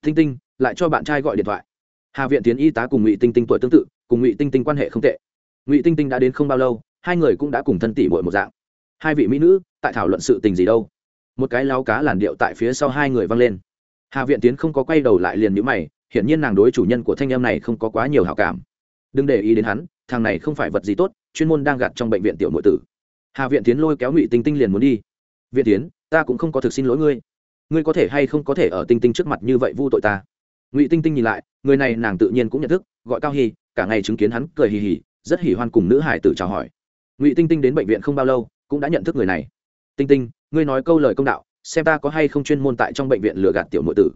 Tinh tinh, lại cho bạn trai gọi điện thoại. Hà viện tiến y tá cùng ngụy tinh tinh tuổi tương tự, cùng ngụy tinh tinh quan hệ không tệ. Ngụy tinh tinh đã đến không bao lâu, hai người cũng đã cùng thân tỷ bội một dạng. Hai vị mỹ nữ, tại thảo luận sự tình gì đâu? Một cái lao cá làn điệu tại phía sau hai người văng lên. Hà viện tiến không có quay đầu lại liền nhữ mày hiển nhiên nàng đối chủ nhân của thanh em này không có quá nhiều hảo cảm. Đừng để ý đến hắn, thằng này không phải vật gì tốt, chuyên môn đang gạt trong bệnh viện tiểu nội tử. Hà viện tiến lôi kéo ngụy tinh tinh liền muốn đi. Viện tiến, ta cũng không có thực xin lỗi ngươi. Ngươi có thể hay không có thể ở tinh tinh trước mặt như vậy vu tội ta? Ngụy tinh tinh nhìn lại, người này nàng tự nhiên cũng nhận thức, gọi cao hy cả ngày chứng kiến hắn cười hì hì, rất hỉ hoan cùng nữ hải tử chào hỏi. Ngụy tinh tinh đến bệnh viện không bao lâu, cũng đã nhận thức người này. Tinh tinh, ngươi nói câu lời công đạo, xem ta có hay không chuyên môn tại trong bệnh viện lừa gạt tiểu nội tử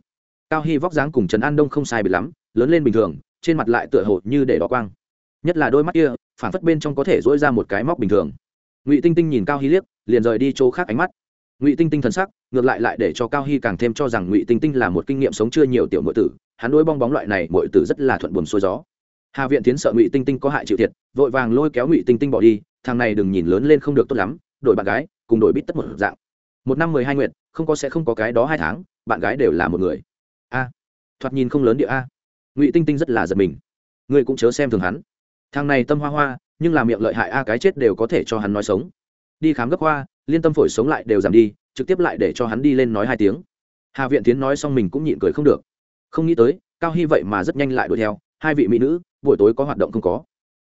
cao hy vóc dáng cùng trần an đông không sai biệt lắm, lớn lên bình thường, trên mặt lại tựa hồ như để đỏ quang. Nhất là đôi mắt kia, phản phất bên trong có thể dỗi ra một cái móc bình thường. Ngụy tinh tinh nhìn cao hy liếc, liền rời đi chỗ khác ánh mắt. Ngụy tinh tinh thần sắc, ngược lại lại để cho cao hy càng thêm cho rằng ngụy tinh tinh là một kinh nghiệm sống chưa nhiều tiểu nội tử, hắn đôi bong bóng loại này mọi tử rất là thuận buồm xuôi gió. Hà viện tiến sợ ngụy tinh tinh có hại chịu thiệt, vội vàng lôi kéo ngụy tinh tinh bỏ đi, thằng này đừng nhìn lớn lên không được tốt lắm, đổi bạn gái, cùng đổi bít tất một dạng. Một năm mười hai nguyện không có sẽ không có cái đó hai tháng, bạn gái đều là một người thoạt nhìn không lớn địa a. Ngụy tinh tinh rất là giật mình. Ngươi cũng chớ xem thường hắn. Thằng này tâm hoa hoa, nhưng làm miệng lợi hại a, cái chết đều có thể cho hắn nói sống. Đi khám gấp hoa liên tâm phổi sống lại đều giảm đi, trực tiếp lại để cho hắn đi lên nói hai tiếng. Hà viện tiến nói xong mình cũng nhịn cười không được. Không nghĩ tới, cao hy vậy mà rất nhanh lại đuổi theo, hai vị mỹ nữ, buổi tối có hoạt động không có.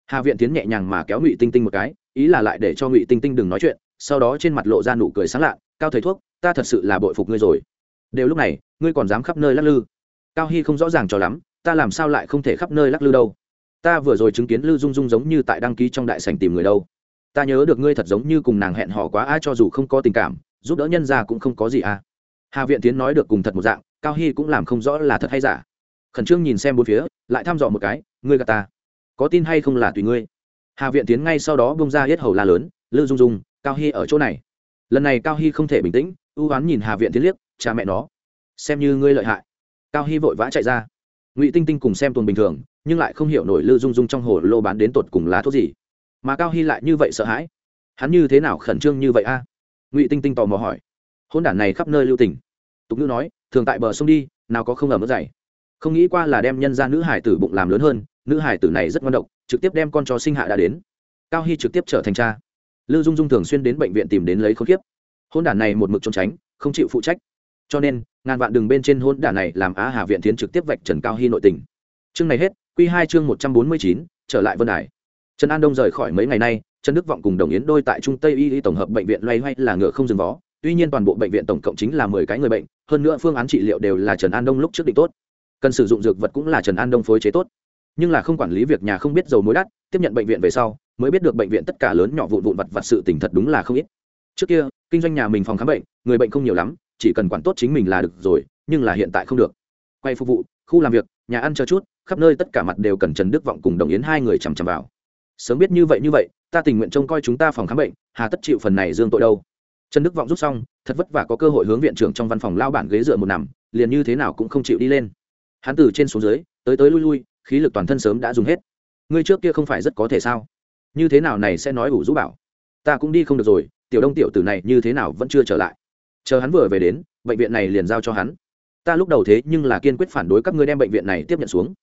Hà viện tiến nhẹ nhàng mà kéo ngụy tinh tinh một cái, ý là lại để cho ngụy tinh tinh đừng nói chuyện, sau đó trên mặt lộ ra nụ cười sáng lạ, cao thầy thuốc, ta thật sự là bội phục ngươi rồi. Đều lúc này, ngươi còn dám khắp nơi lắc lư cao hy không rõ ràng cho lắm, ta làm sao lại không thể khắp nơi lắc lư đâu? Ta vừa rồi chứng kiến lư dung dung giống như tại đăng ký trong đại sành tìm người đâu. Ta nhớ được ngươi thật giống như cùng nàng hẹn hò quá ai cho dù không có tình cảm, giúp đỡ nhân ra cũng không có gì à hà viện tiến nói được cùng thật một dạng, cao hy cũng làm không rõ là thật hay giả. Khẩn trương nhìn xem bốn phía, lại thăm dò một cái, ngươi gà ta. Có tin hay không là tùy ngươi. Hà viện tiến ngay sau đó bông ra hết hầu la lớn, lư dung dung, cao hy ở chỗ này. Lần này cao hy không thể bình tĩnh, ưu oán nhìn hà viện tiến liếc, cha mẹ nó, xem như ngươi lợi hại cao hy vội vã chạy ra. Ngụy tinh tinh cùng xem tuần bình thường, nhưng lại không hiểu nổi lư dung dung trong hồ lô bán đến tột cùng lá thuốc gì. Mà cao hy lại như vậy sợ hãi. Hắn như thế nào khẩn trương như vậy a? Ngụy tinh tinh tò mò hỏi. Hôn đản này khắp nơi lưu tình. Tục ngữ nói, thường tại bờ sông đi, nào có không ở mức dày. Không nghĩ qua là đem nhân ra nữ hải tử bụng làm lớn hơn, nữ hải tử này rất ngon độc, trực tiếp đem con chó sinh hạ đã đến. Cao hy trực tiếp trở thành cha. Lư dung dung thường xuyên đến bệnh viện tìm đến lấy khốn kiếp. Hôn đản này một mực trốn tránh, không chịu phụ trách cho nên, ngàn vạn đường bên trên hôn đản này làm á hà viện tiến trực tiếp vạch trần cao hy nội tình. Chương này hết q hai chương một trăm bốn mươi chín, trở lại vân đài. Trần an đông rời khỏi mấy ngày nay, trần đức vọng cùng đồng yến đôi tại trung tây y tổng hợp bệnh viện loay hoay là ngựa không dừng vó. Tuy nhiên toàn bộ bệnh viện tổng cộng chính là mười cái người bệnh, hơn nữa phương án trị liệu đều là trần an đông lúc trước định tốt. Cần sử dụng dược vật cũng là trần an đông phối chế tốt. Nhưng là không quản lý việc nhà không biết dầu mối đắt, tiếp nhận bệnh viện về sau, mới biết được bệnh viện tất cả lớn nhỏ vụn vụn vặt vặt sự tình thật đúng là không ít. Trước kia, kinh doanh nhà mình phòng khám bệnh, người bệnh không nhiều lắm chỉ cần quản tốt chính mình là được rồi, nhưng là hiện tại không được. Quay phục vụ, khu làm việc, nhà ăn cho chút, khắp nơi tất cả mặt đều cần trần đức vọng cùng đồng yến hai người chằm chằm vào. Sớm biết như vậy như vậy, ta tình nguyện trông coi chúng ta phòng khám bệnh, hà tất chịu phần này dương tội đâu. Trần đức vọng rút xong, thật vất vả có cơ hội hướng viện trưởng trong văn phòng lao bản ghế dựa một nằm, liền như thế nào cũng không chịu đi lên. Hắn từ trên xuống dưới, tới tới lui lui, khí lực toàn thân sớm đã dùng hết. Ngươi trước kia không phải rất có thể sao? Như thế nào này sẽ nói ủ rũ bảo? Ta cũng đi không được rồi, tiểu đông tiểu tử này như thế nào vẫn chưa trở lại? Chờ hắn vừa về đến, bệnh viện này liền giao cho hắn. Ta lúc đầu thế nhưng là kiên quyết phản đối các ngươi đem bệnh viện này tiếp nhận xuống.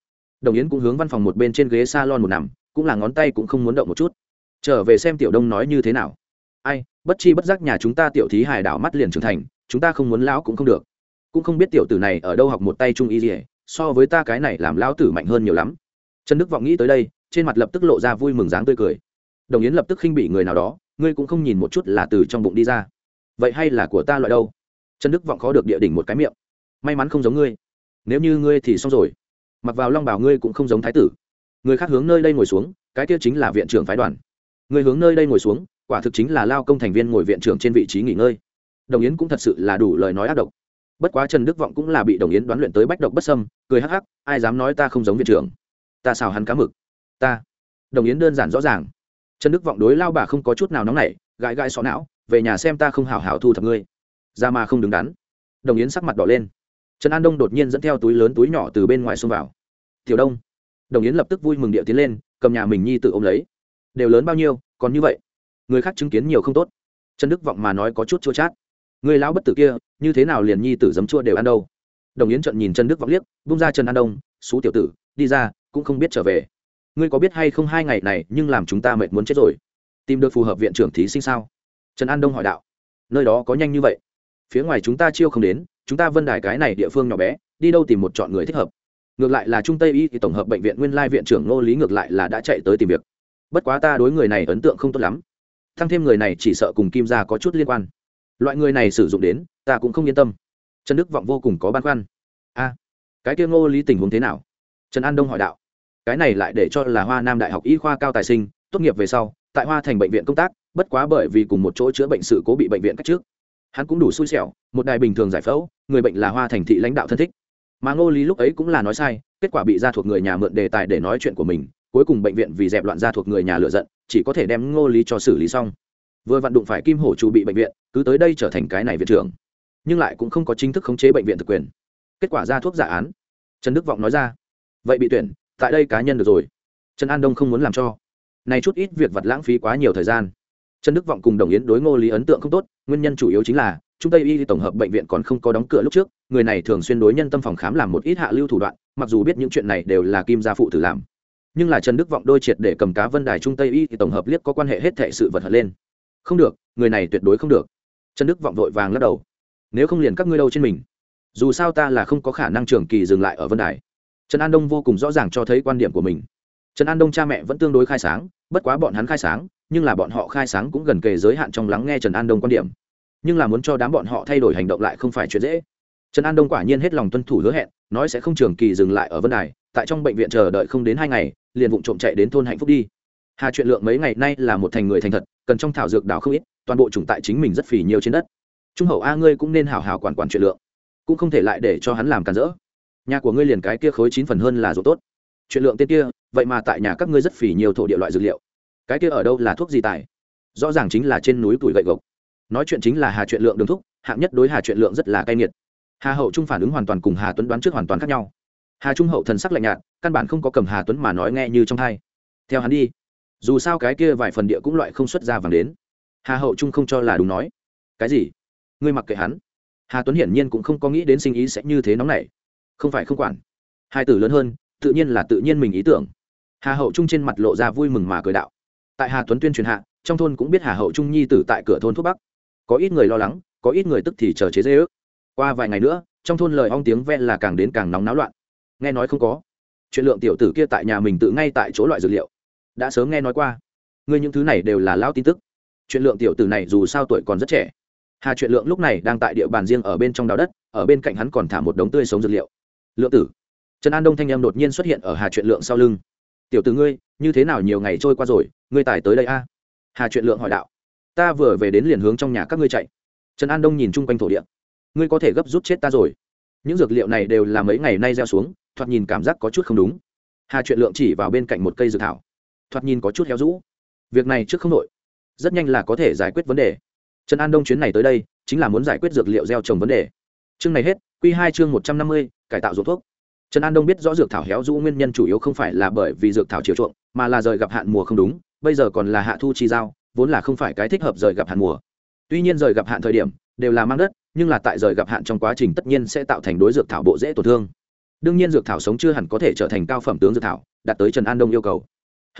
Đồng yến cũng hướng văn phòng một bên trên ghế s a lon một nằm, cũng là ngón tay cũng không muốn động một chút. Trở về xem tiểu đông nói như thế nào. Ai, bất chi bất giác nhà chúng ta tiểu thí hài đảo mắt liền trưởng thành, chúng ta không muốn lão cũng không được. Cũng không biết tiểu tử này ở đâu học một tay trung y gì so với ta cái này làm lão tử mạnh hơn nhiều lắm. Trần đức vọng nghĩ tới đây, trên mặt lập tức lộ ra vui mừng dáng tươi cười. Đồng yến lập tức khinh bị người nào đó, ngươi cũng không nhìn một chút là từ trong bụng đi ra vậy hay là của ta loại đâu? Trần đức vọng khó được địa đỉnh một cái miệng. May mắn không giống ngươi. Nếu như ngươi thì xong rồi. Mặc vào long bảo ngươi cũng không giống thái tử. Người khác hướng nơi đây ngồi xuống, cái kia chính là viện trưởng phái đoàn. Người hướng nơi đây ngồi xuống, quả thực chính là lao công thành viên ngồi viện trưởng trên vị trí nghỉ ngơi. Đồng yến cũng thật sự là đủ lời nói ác độc. Bất quá trần đức vọng cũng là bị đồng yến đoán luyện tới bách độc bất sâm cười hắc hắc, ai dám nói ta không giống viện trưởng? Ta xào hắn cá mực. Ta. Đồng yến đơn giản rõ ràng. Trần đức vọng đối lao bà không có chút nào nóng nảy, gãi gãi xó não về nhà xem ta không hảo hảo thu thập ngươi. Ra mà không đứng đắn. Đồng yến sắc mặt đỏ lên. Trần an đông đột nhiên dẫn theo túi lớn túi nhỏ từ bên ngoài xông vào. Tiểu đông. Đồng yến lập tức vui mừng địa tiến lên, cầm nhà mình nhi tự ôm lấy. Đều lớn bao nhiêu, còn như vậy? Người khác chứng kiến nhiều không tốt. Trần đức vọng mà nói có chút chua chát. Người lão bất tử kia, như thế nào liền nhi tử dấm chua đều ăn đâu? Đồng yến trận nhìn trần đức vọng liếc bung ra trần an đông, xú tiểu tử, đi ra, cũng không biết trở về. Ngươi có biết hay không hai ngày này nhưng làm chúng ta mệt muốn chết rồi. Tìm được phù hợp viện trưởng thí sinh sao? Trần an đông hỏi đạo. Nơi đó có nhanh như vậy? Phía ngoài chúng ta chiêu không đến, chúng ta vân đài cái này địa phương nhỏ bé, đi đâu tìm một chọn người thích hợp. Ngược lại là trung tây y thì tổng hợp bệnh viện nguyên lai viện trưởng ngô lý ngược lại là đã chạy tới tìm việc. Bất quá ta đối người này ấn tượng không tốt lắm. Thăng thêm người này chỉ sợ cùng kim gia có chút liên quan. Loại người này sử dụng đến, ta cũng không yên tâm. Trần đức vọng vô cùng có băn khoăn. A, cái kia ngô lý tình huống thế nào? Trần an đông hỏi đạo. Cái này lại để cho là hoa nam đại học y khoa cao tài sinh, tốt nghiệp về sau, tại hoa thành bệnh viện công tác bất quá bởi vì cùng một chỗ chữa bệnh sự cố bị bệnh viện cách trước. Hắn cũng đủ xui xẻo, một đài bình thường giải phẫu, người bệnh là hoa thành thị lãnh đạo thân thích. Mà ngô lý lúc ấy cũng là nói sai, kết quả bị gia thuộc người nhà mượn đề tài để nói chuyện của mình, cuối cùng bệnh viện vì dẹp loạn gia thuộc người nhà lựa giận, chỉ có thể đem ngô lý cho xử lý xong. Vừa vặn đụng phải kim hổ chủ bị bệnh viện, cứ tới đây trở thành cái này viện trưởng. Nhưng lại cũng không có chính thức khống chế bệnh viện thực quyền. Kết quả ra thuốc giả án. Trần đức vọng nói ra. Vậy bị tuyển, tại đây cá nhân được rồi. Trần an đông không muốn làm cho. Này chút ít việc vật lãng phí quá nhiều thời gian trần đức vọng cùng đồng yến đối ngô lý ấn tượng không tốt, nguyên nhân chủ yếu chính là, trung tây y tổng hợp bệnh viện còn không có đóng cửa lúc trước, người này thường xuyên đối nhân tâm phòng khám làm một ít hạ lưu thủ đoạn, mặc dù biết những chuyện này đều là kim gia phụ tử làm. Nhưng là trần đức vọng đôi triệt để cầm cá vân đài trung tây y thì tổng hợp liếc có quan hệ hết thệ sự vật hận lên. Không được, người này tuyệt đối không được. Trần đức vọng vội vàng lắc đầu. Nếu không liền các ngươi đâu trên mình. Dù sao ta là không có khả năng trường kỳ dừng lại ở vân đài. Trần an đông vô cùng rõ ràng cho thấy quan điểm của mình. Trần an đông cha mẹ vẫn tương đối khai sáng, bất quá bọn hắn khai sáng nhưng là bọn họ khai sáng cũng gần kề giới hạn trong lắng nghe trần an đông quan điểm. Nhưng là muốn cho đám bọn họ thay đổi hành động lại không phải chuyện dễ. Trần an đông quả nhiên hết lòng tuân thủ hứa hẹn, nói sẽ không trường kỳ dừng lại ở vân đài, tại trong bệnh viện chờ đợi không đến hai ngày, liền vụng trộm chạy đến thôn hạnh phúc đi. Hà chuyện lượng mấy ngày nay là một thành người thành thật, cần trong thảo dược đào không ít, toàn bộ chủng tại chính mình rất phì nhiều trên đất. Trung hậu a ngươi cũng nên hào hào quản quản chuyện lượng, cũng không thể lại để cho hắn làm cản rỡ. Nhà của ngươi liền cái kia khối chín phần hơn là ruột tốt. Chuyện lượng tên kia, vậy mà tại nhà các ngươi rất phì nhiều thổ địa loại dược liệu cái kia ở đâu là thuốc gì tài? Rõ ràng chính là trên núi tuổi gậy gộc. Nói chuyện chính là hà chuyện lượng đường thúc, hạng nhất đối hà chuyện lượng rất là cay nghiệt. Hà hậu trung phản ứng hoàn toàn cùng hà tuấn đoán trước hoàn toàn khác nhau. Hà trung hậu thần sắc lạnh nhạt, căn bản không có cầm hà tuấn mà nói nghe như trong thai. Theo hắn đi, dù sao cái kia vài phần địa cũng loại không xuất ra vàng đến. Hà hậu trung không cho là đúng nói. Cái gì? Ngươi mặc kệ hắn. Hà tuấn hiển nhiên cũng không có nghĩ đến sinh ý sẽ như thế nóng này không phải không quản. Hai từ lớn hơn, tự nhiên là tự nhiên mình ý tưởng. Hà hậu trung trên mặt lộ ra vui mừng mà cười đạo tại hà tuấn tuyên truyền hạ, trong thôn cũng biết hà hậu trung nhi tử tại cửa thôn thuốc bắc. Có ít người lo lắng, có ít người tức thì chờ chế dây ước. Qua vài ngày nữa, trong thôn lời ong tiếng ven là càng đến càng nóng náo loạn. Nghe nói không có. Chuyện lượng tiểu tử kia tại nhà mình tự ngay tại chỗ loại dược liệu. Đã sớm nghe nói qua. Ngươi những thứ này đều là lao tin tức. Chuyện lượng tiểu tử này dù sao tuổi còn rất trẻ. Hà chuyện lượng lúc này đang tại địa bàn riêng ở bên trong đào đất, ở bên cạnh hắn còn thả một đống tươi sống dược liệu. Lượng tử. Trần an đông thanh em đột nhiên xuất hiện ở hà chuyện lượng sau lưng tiểu tử ngươi, như thế nào nhiều ngày trôi qua rồi, ngươi tài tới đây a. Hà chuyện lượng hỏi đạo. Ta vừa về đến liền hướng trong nhà các ngươi chạy. Trần an đông nhìn chung quanh thổ địa. Ngươi có thể gấp rút chết ta rồi. Những dược liệu này đều là mấy ngày nay gieo xuống, thoạt nhìn cảm giác có chút không đúng. Hà chuyện lượng chỉ vào bên cạnh một cây dược thảo. Thoạt nhìn có chút héo rũ. Việc này trước không đội rất nhanh là có thể giải quyết vấn đề. Trần an đông chuyến này tới đây, chính là muốn giải quyết dược liệu gieo trồng vấn đề. Chương này hết q hai chương một trăm năm mươi, cải tạo ruộng thuốc trần an đông biết rõ dược thảo héo rũ nguyên nhân chủ yếu không phải là bởi vì dược thảo chiều chuộng, mà là rời gặp hạn mùa không đúng, bây giờ còn là hạ thu chi giao, vốn là không phải cái thích hợp rời gặp hạn mùa. Tuy nhiên rời gặp hạn thời điểm, đều là mang đất, nhưng là tại rời gặp hạn trong quá trình tất nhiên sẽ tạo thành đối dược thảo bộ dễ tổn thương. Đương nhiên dược thảo sống chưa hẳn có thể trở thành cao phẩm tướng dược thảo, đạt tới trần an đông yêu cầu.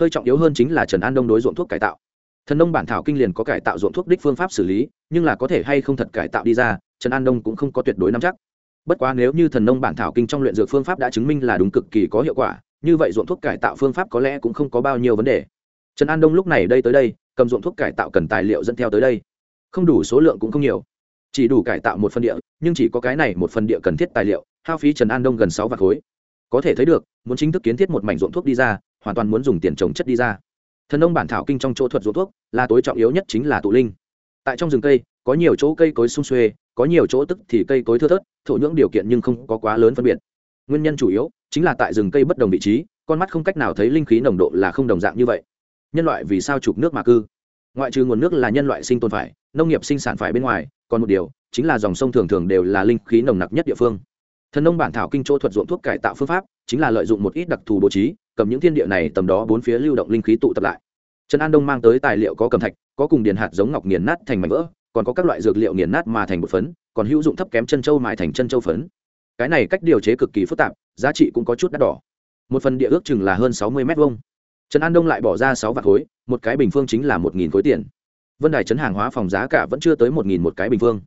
Hơi trọng yếu hơn chính là trần an đông đối ruộng thuốc cải tạo. Thần nông bản thảo kinh liền có cải tạo ruộng thuốc đích phương pháp xử lý, nhưng là có thể hay không thật cải tạo đi ra, trần an đông cũng không có tuyệt đối nắm chắc bất quá nếu như thần nông bản thảo kinh trong luyện dược phương pháp đã chứng minh là đúng cực kỳ có hiệu quả, như vậy ruộng thuốc cải tạo phương pháp có lẽ cũng không có bao nhiêu vấn đề. Trần an đông lúc này đây tới đây, cầm ruộng thuốc cải tạo cần tài liệu dẫn theo tới đây. Không đủ số lượng cũng không nhiều. Chỉ đủ cải tạo một phần địa, nhưng chỉ có cái này một phần địa cần thiết tài liệu, hao phí trần an đông gần sáu vạt khối. Có thể thấy được, muốn chính thức kiến thiết một mảnh ruộng thuốc đi ra, hoàn toàn muốn dùng tiền trồng chất đi ra. Thần nông bản thảo kinh trong chỗ thuật ruộng thuốc, là tối trọng yếu nhất chính là tụ linh. Tại trong rừng cây có nhiều chỗ cây cối sung xuê, có nhiều chỗ tức thì cây cối thưa thớt, thổ nhưỡng điều kiện nhưng không có quá lớn phân biệt. Nguyên nhân chủ yếu chính là tại rừng cây bất đồng vị trí, con mắt không cách nào thấy linh khí nồng độ là không đồng dạng như vậy. Nhân loại vì sao chụp nước mà cư? Ngoại trừ nguồn nước là nhân loại sinh tồn phải, nông nghiệp sinh sản phải bên ngoài, còn một điều chính là dòng sông thường thường đều là linh khí nồng nặc nhất địa phương. Thần nông bản thảo kinh chỗ thuật ruộng thuốc cải tạo phương pháp chính là lợi dụng một ít đặc thù bố trí, cầm những thiên địa này tầm đó bốn phía lưu động linh khí tụ tập lại. Trần an đông mang tới tài liệu có cầm thạch, có cùng điền hạt giống ngọc nghiền nát thành mảnh vỡ còn có các loại dược liệu nghiền nát mà thành bột phấn, còn hữu dụng thấp kém chân châu mài thành chân châu phấn. Cái này cách điều chế cực kỳ phức tạp, giá trị cũng có chút đắt đỏ. Một phần địa ước chừng là hơn sáu mươi m hai trần an đông lại bỏ ra sáu vạt khối, một cái bình phương chính là một nghìn khối tiền. Vân đài trấn hàng hóa phòng giá cả vẫn chưa tới một nghìn một cái bình phương.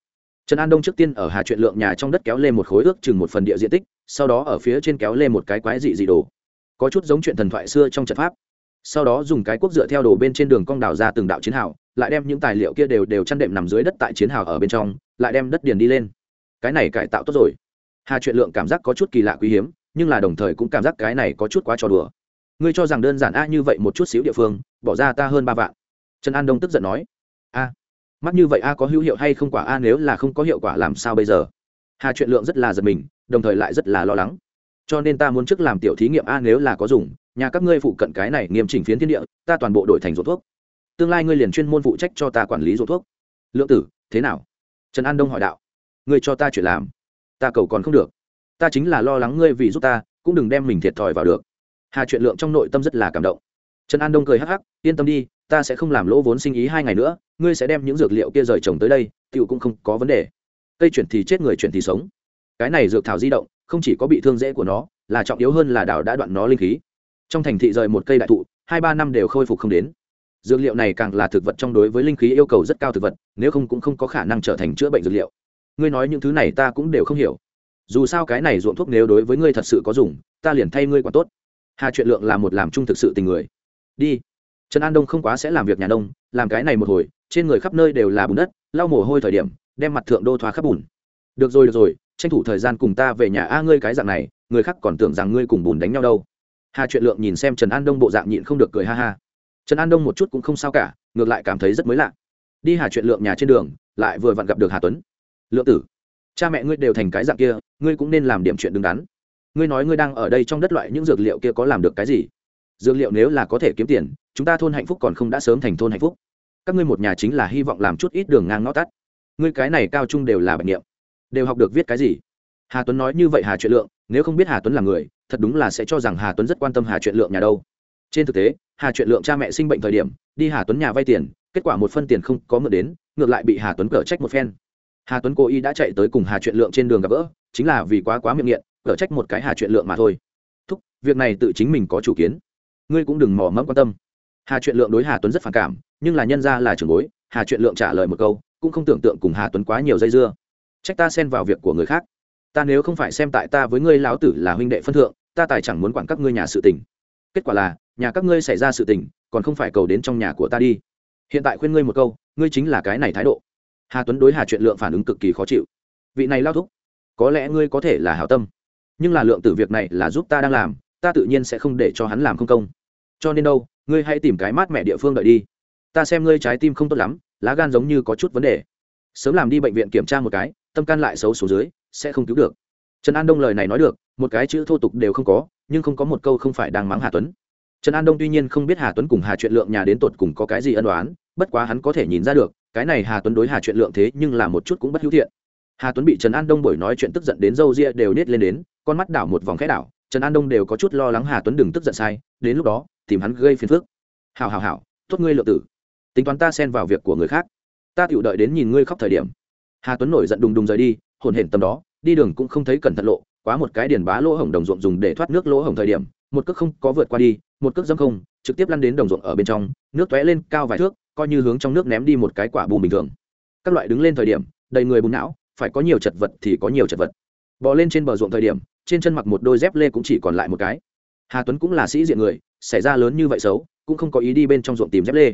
Trần an đông trước tiên ở hà chuyện lượng nhà trong đất kéo lên một khối ước chừng một phần địa diện tích, sau đó ở phía trên kéo lên một cái quái dị dị đồ. Có chút giống chuyện thần thoại xưa trong trận pháp. Sau đó dùng cái quốc dựa theo đồ bên trên đường cong đào ra từng đạo chiến hào lại đem những tài liệu kia đều đều chăn đệm nằm dưới đất tại chiến hào ở bên trong, lại đem đất điền đi lên. Cái này cải tạo tốt rồi. Hà truyện lượng cảm giác có chút kỳ lạ quý hiếm, nhưng là đồng thời cũng cảm giác cái này có chút quá trò đùa. Ngươi cho rằng đơn giản a như vậy một chút xíu địa phương, bỏ ra ta hơn ba vạn. Trần an đông tức giận nói. A mắt như vậy a có hữu hiệu hay không quả a, nếu là không có hiệu quả làm sao bây giờ? Hà truyện lượng rất là giật mình, đồng thời lại rất là lo lắng. Cho nên ta muốn trước làm tiểu thí nghiệm a, nếu là có dùng, nhà các ngươi phụ cận cái này nghiêm chỉnh phiến thiên địa, ta toàn bộ đổi thành ruột thuốc tương lai ngươi liền chuyên môn phụ trách cho ta quản lý ruột thuốc. Lượng tử, thế nào? Trần an đông hỏi đạo. Ngươi cho ta chuyện làm. Ta cầu còn không được. Ta chính là lo lắng ngươi vì giúp ta, cũng đừng đem mình thiệt thòi vào được. Hà chuyện lượng trong nội tâm rất là cảm động. Trần an đông cười hắc hắc, yên tâm đi, ta sẽ không làm lỗ vốn sinh ý hai ngày nữa, ngươi sẽ đem những dược liệu kia rời trồng tới đây tựu cũng không có vấn đề. Cây chuyển thì chết, người chuyển thì sống. Cái này dược thảo di động, không chỉ có bị thương dễ của nó, là trọng yếu hơn là đảo đã đoạn nó linh khí. Trong thành thị rời một cây đại thụ, hai ba năm đều khôi phục không đến dược liệu này càng là thực vật trong đối với linh khí yêu cầu rất cao thực vật, nếu không cũng không có khả năng trở thành chữa bệnh dược liệu. Ngươi nói những thứ này ta cũng đều không hiểu. Dù sao cái này ruộng thuốc nếu đối với ngươi thật sự có dùng, ta liền thay ngươi quả tốt. Hà chuyện lượng là một làm chung thực sự tình người. Đi. Trần an đông không quá sẽ làm việc nhà đông làm cái này một hồi, trên người khắp nơi đều là bùn đất, lau mồ hôi thời điểm, đem mặt thượng đô thoa khắp bùn. Được rồi được rồi, tranh thủ thời gian cùng ta về nhà. A, ngươi cái dạng này, người khác còn tưởng rằng ngươi cùng bùn đánh nhau đâu. Hà chuyện lượng nhìn xem trần an đông bộ dạng nhịn không được cười ha ha trần an đông một chút cũng không sao cả ngược lại cảm thấy rất mới lạ đi hà chuyện lượng nhà trên đường lại vừa vặn gặp được hà tuấn lượng tử cha mẹ ngươi đều thành cái dạng kia ngươi cũng nên làm điểm chuyện đứng đắn ngươi nói ngươi đang ở đây trong đất loại những dược liệu kia có làm được cái gì dược liệu nếu là có thể kiếm tiền chúng ta thôn hạnh phúc còn không đã sớm thành thôn hạnh phúc các ngươi một nhà chính là hy vọng làm chút ít đường ngang ngõ tắt ngươi cái này cao trung đều là bệnh nghiệm đều học được viết cái gì hà tuấn nói như vậy hà chuyện lượng nếu không biết hà tuấn là người thật đúng là sẽ cho rằng hà tuấn rất quan tâm hà chuyện lượng nhà đâu trên thực tế hà chuyện lượng cha mẹ sinh bệnh thời điểm, đi hà tuấn nhà vay tiền, kết quả một phân tiền không có mượn đến, ngược lại bị hà tuấn cở trách một phen. Hà tuấn cố ý đã chạy tới cùng hà chuyện lượng trên đường gặp gỡ, chính là vì quá quá miệng nghiện, cở trách một cái hà chuyện lượng mà thôi. Thúc, việc này tự chính mình có chủ kiến. Ngươi cũng đừng mò mẫm quan tâm. Hà chuyện lượng đối hà tuấn rất phản cảm, nhưng là nhân ra là trưởng bối, hà chuyện lượng trả lời một câu, cũng không tưởng tượng cùng hà tuấn quá nhiều dây dưa. Trách ta xen vào việc của người khác. Ta nếu không phải xem tại ta với ngươi lão tử là huynh đệ phân thượng, ta tài chẳng muốn quản các ngươi nhà sự tình. Kết quả là nhà các ngươi xảy ra sự tình, còn không phải cầu đến trong nhà của ta đi. Hiện tại khuyên ngươi một câu, ngươi chính là cái này thái độ. Hà tuấn đối hà chuyện lượng phản ứng cực kỳ khó chịu. Vị này lao thúc, có lẽ ngươi có thể là hảo tâm, nhưng là lượng tử việc này là giúp ta đang làm, ta tự nhiên sẽ không để cho hắn làm không công. Cho nên đâu, ngươi hãy tìm cái mát mẹ địa phương đợi đi. Ta xem ngươi trái tim không tốt lắm, lá gan giống như có chút vấn đề. Sớm làm đi bệnh viện kiểm tra một cái, tâm can lại xấu số dưới, sẽ không cứu được. Trần an đông lời này nói được, một cái chữ thô tục đều không có, nhưng không có một câu không phải đang mắng hà tuấn trần an đông tuy nhiên không biết hà tuấn cùng hà chuyện lượng nhà đến tột cùng có cái gì ân đoán bất quá hắn có thể nhìn ra được, cái này hà tuấn đối hà chuyện lượng thế nhưng là một chút cũng bất hữu thiện. Hà tuấn bị trần an đông buổi nói chuyện tức giận đến râu ria đều nết lên đến, con mắt đảo một vòng khẽ đảo, trần an đông đều có chút lo lắng hà tuấn đừng tức giận sai, đến lúc đó, tìm hắn gây phiền phức. Hào hào hào tốt ngươi lượng tử. Tính toán ta xen vào việc của người khác. Ta tự đợi đến nhìn ngươi khóc thời điểm. Hà tuấn nổi giận đùng đùng rời đi, hồn hển tầm đó, đi đường cũng không thấy cẩn thận lộ, quá một cái điền bá lỗ hổng đồng ruộng dùng để thoát nước lỗ hổng thời điểm một cước không có vượt qua đi, một cước dâm không, trực tiếp lăn đến đồng ruộng ở bên trong, nước tóe lên cao vài thước, coi như hướng trong nước ném đi một cái quả bùn bình thường. Các loại đứng lên thời điểm, đầy người bùn não, phải có nhiều chật vật thì có nhiều chật vật. Bò lên trên bờ ruộng thời điểm, trên chân mặc một đôi dép lê cũng chỉ còn lại một cái. Hà tuấn cũng là sĩ diện người, xảy ra lớn như vậy xấu, cũng không có ý đi bên trong ruộng tìm dép lê.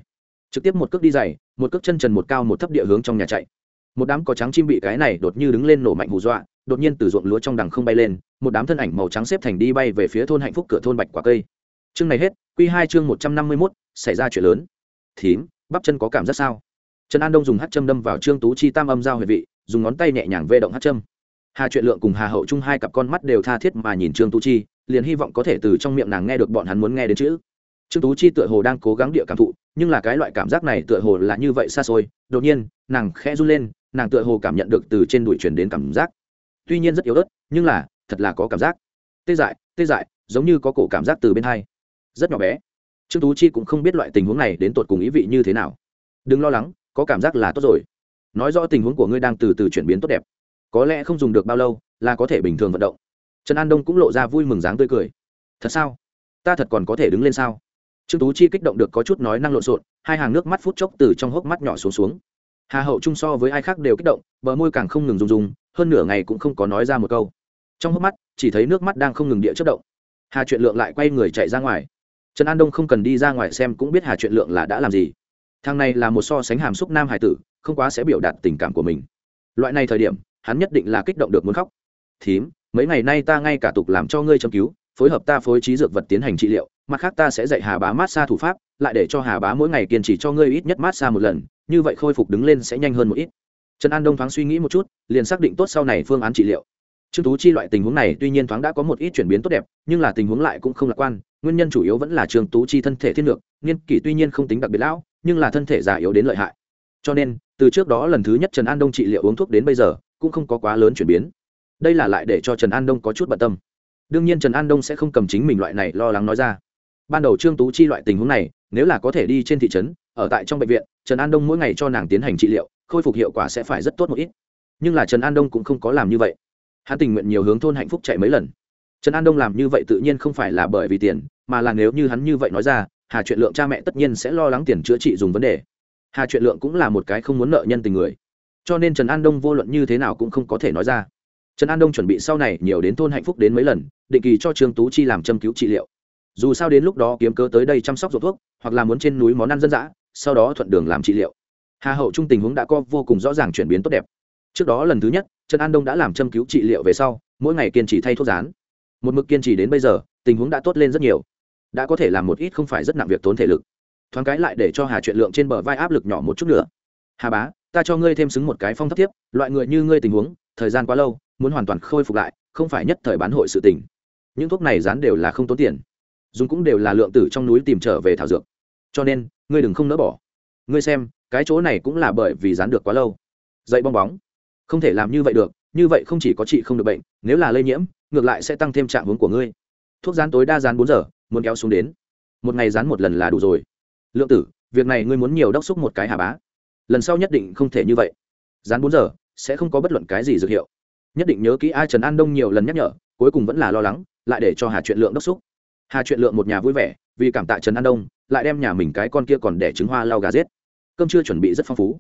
Trực tiếp một cước đi dày một cước chân trần một cao một thấp địa hướng trong nhà chạy. Một đám cỏ trắng chim bị cái này đột như đứng lên nổ mạnh hù dọa đột nhiên từ ruộng lúa trong đằng không bay lên, một đám thân ảnh màu trắng xếp thành đi bay về phía thôn hạnh phúc cửa thôn bạch quả cây. Chương này hết q hai chương một trăm năm mươi mốt, xảy ra chuyện lớn. Thím, bắp chân có cảm giác sao? Trần an đông dùng hát châm đâm vào trương tú chi tam âm giao huệ vị, dùng ngón tay nhẹ nhàng vê động hát châm. Hà truyện lượng cùng hà hậu chung hai cặp con mắt đều tha thiết mà nhìn trương tú chi, liền hy vọng có thể từ trong miệng nàng nghe được bọn hắn muốn nghe đến chữ. Trương tú chi tựa hồ đang cố gắng địa cảm thụ, nhưng là cái loại cảm giác này tựa hồ là như vậy xa xôi. Đột nhiên, nàng khẽ run lên, nàng tựa hồ cảm nhận được từ trên đùi truyền đến cảm giác tuy nhiên rất yếu ớt, nhưng là, thật là có cảm giác. Tê dại tê dại, giống như có cổ cảm giác từ bên hai. Rất nhỏ bé. Trương tú chi cũng không biết loại tình huống này đến tột cùng ý vị như thế nào. Đừng lo lắng, có cảm giác là tốt rồi. Nói rõ tình huống của ngươi đang từ từ chuyển biến tốt đẹp. Có lẽ không dùng được bao lâu, là có thể bình thường vận động. Trần an đông cũng lộ ra vui mừng dáng tươi cười. Thật sao? Ta thật còn có thể đứng lên sao? Trương tú chi kích động được có chút nói năng lộn xộn, hai hàng nước mắt phút chốc từ trong hốc mắt nhỏ xuống xuống hà hậu chung so với ai khác đều kích động, bờ môi càng không ngừng rung rung, hơn nửa ngày cũng không có nói ra một câu. Trong hốc mắt, chỉ thấy nước mắt đang không ngừng địa chất động. Hà chuyện lượng lại quay người chạy ra ngoài. Trần an đông không cần đi ra ngoài xem cũng biết hà chuyện lượng là đã làm gì. Thằng này là một so sánh hàm xúc nam hải tử, không quá sẽ biểu đạt tình cảm của mình. Loại này thời điểm, hắn nhất định là kích động được muốn khóc. Thím, mấy ngày nay ta ngay cả tục làm cho ngươi châm cứu, phối hợp ta phối trí dược vật tiến hành trị liệu, mặt khác ta sẽ dạy hà bá mát xa thủ pháp, lại để cho hà bá mỗi ngày kiên trì cho ngươi ít nhất mát xa một lần như vậy khôi phục đứng lên sẽ nhanh hơn một ít. Trần an đông thoáng suy nghĩ một chút, liền xác định tốt sau này phương án trị liệu. Trương tú chi loại tình huống này tuy nhiên thoáng đã có một ít chuyển biến tốt đẹp, nhưng là tình huống lại cũng không lạc quan, nguyên nhân chủ yếu vẫn là trương tú chi thân thể thiên lược niên kỷ tuy nhiên không tính đặc biệt lão, nhưng là thân thể già yếu đến lợi hại. Cho nên, từ trước đó lần thứ nhất trần an đông trị liệu uống thuốc đến bây giờ, cũng không có quá lớn chuyển biến. Đây là lại để cho trần an đông có chút bận tâm. Đương nhiên trần an đông sẽ không cầm chính mình loại này lo lắng nói ra. Ban đầu trương tú chi loại tình huống này, nếu là có thể đi trên thị trấn ở tại trong bệnh viện, trần an đông mỗi ngày cho nàng tiến hành trị liệu, khôi phục hiệu quả sẽ phải rất tốt một ít. Nhưng là trần an đông cũng không có làm như vậy. Hắn tình nguyện nhiều hướng thôn hạnh phúc chạy mấy lần. Trần an đông làm như vậy tự nhiên không phải là bởi vì tiền, mà là nếu như hắn như vậy nói ra, hà chuyện lượng cha mẹ tất nhiên sẽ lo lắng tiền chữa trị dùng vấn đề. Hà chuyện lượng cũng là một cái không muốn nợ nhân tình người. Cho nên trần an đông vô luận như thế nào cũng không có thể nói ra. Trần an đông chuẩn bị sau này nhiều đến thôn hạnh phúc đến mấy lần, định kỳ cho trương tú chi làm châm cứu trị liệu. Dù sao đến lúc đó kiếm cớ tới đây chăm sóc ruột thuốc, hoặc là muốn trên núi món ăn dân dã sau đó thuận đường làm trị liệu. Hà hậu trung tình huống đã có vô cùng rõ ràng chuyển biến tốt đẹp. Trước đó lần thứ nhất, trần an đông đã làm châm cứu trị liệu về sau, mỗi ngày kiên trì thay thuốc rán. Một mực kiên trì đến bây giờ, tình huống đã tốt lên rất nhiều. Đã có thể làm một ít không phải rất nặng việc tốn thể lực. Thoáng cái lại để cho hà chuyện lượng trên bờ vai áp lực nhỏ một chút nữa. Hà bá, ta cho ngươi thêm xứng một cái phong thấp tiếp, loại người như ngươi tình huống, thời gian quá lâu, muốn hoàn toàn khôi phục lại, không phải nhất thời bán hội sự tình. Những thuốc này dán đều là không tốn tiền. Dùng cũng đều là lượng tử trong núi tìm trở về thảo dược cho nên, ngươi đừng không nỡ bỏ. Ngươi xem, cái chỗ này cũng là bởi vì dán được quá lâu. Dậy bong bóng. Không thể làm như vậy được, như vậy không chỉ có chị không được bệnh, nếu là lây nhiễm, ngược lại sẽ tăng thêm trạng hướng của ngươi. Thuốc dán tối đa dán bốn giờ, muốn kéo xuống đến. Một ngày dán một lần là đủ rồi. Lượng tử, việc này ngươi muốn nhiều đốc xúc một cái hà bá. Lần sau nhất định không thể như vậy. Dán bốn giờ, sẽ không có bất luận cái gì dược hiệu. Nhất định nhớ kỹ ai trần an đông nhiều lần nhắc nhở, cuối cùng vẫn là lo lắng, lại để cho hà chuyện lượng đốc xúc. Hà chuyện lượng một nhà vui vẻ, vì cảm tạ trần an đông lại đem nhà mình cái con kia còn đẻ trứng hoa lau gà giết. Cơm chưa chuẩn bị rất phong phú.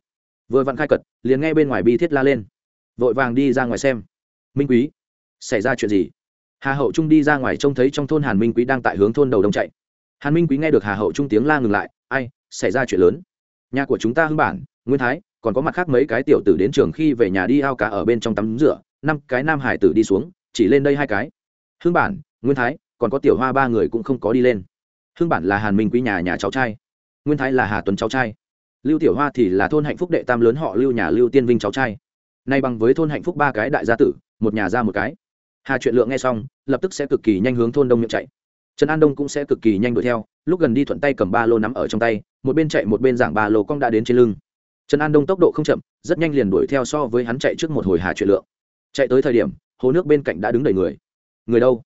Vừa vặn khai cật, liền nghe bên ngoài bi thiết la lên. Vội vàng đi ra ngoài xem. Minh quý, xảy ra chuyện gì? Hà hậu trung đi ra ngoài trông thấy trong thôn hàn minh quý đang tại hướng thôn đầu đông chạy. Hàn minh quý nghe được hà hậu trung tiếng la ngừng lại, ai, xảy ra chuyện lớn? Nhà của chúng ta hưng bản, nguyên thái, còn có mặt khác mấy cái tiểu tử đến trường khi về nhà đi ao cá ở bên trong tắm rửa, năm cái nam hải tử đi xuống, chỉ lên đây hai cái. Hưng bản, nguyên thái, còn có tiểu hoa ba người cũng không có đi lên hưng bản là hàn minh quý nhà nhà cháu trai, nguyên thái là hà tuấn cháu trai. Lưu tiểu hoa thì là thôn hạnh phúc đệ tam lớn họ lưu nhà lưu tiên vinh cháu trai. Nay bằng với thôn hạnh phúc ba cái đại gia tử, một nhà ra một cái. Hà chuyện lượng nghe xong, lập tức sẽ cực kỳ nhanh hướng thôn đông miệng chạy. Trần an đông cũng sẽ cực kỳ nhanh đuổi theo, lúc gần đi thuận tay cầm ba lô nắm ở trong tay, một bên chạy một bên giảng ba lô cong đã đến trên lưng. Trần an đông tốc độ không chậm, rất nhanh liền đuổi theo so với hắn chạy trước một hồi hà chuyện lượng. Chạy tới thời điểm, hồ nước bên cạnh đã đứng đầy người. Người đâu?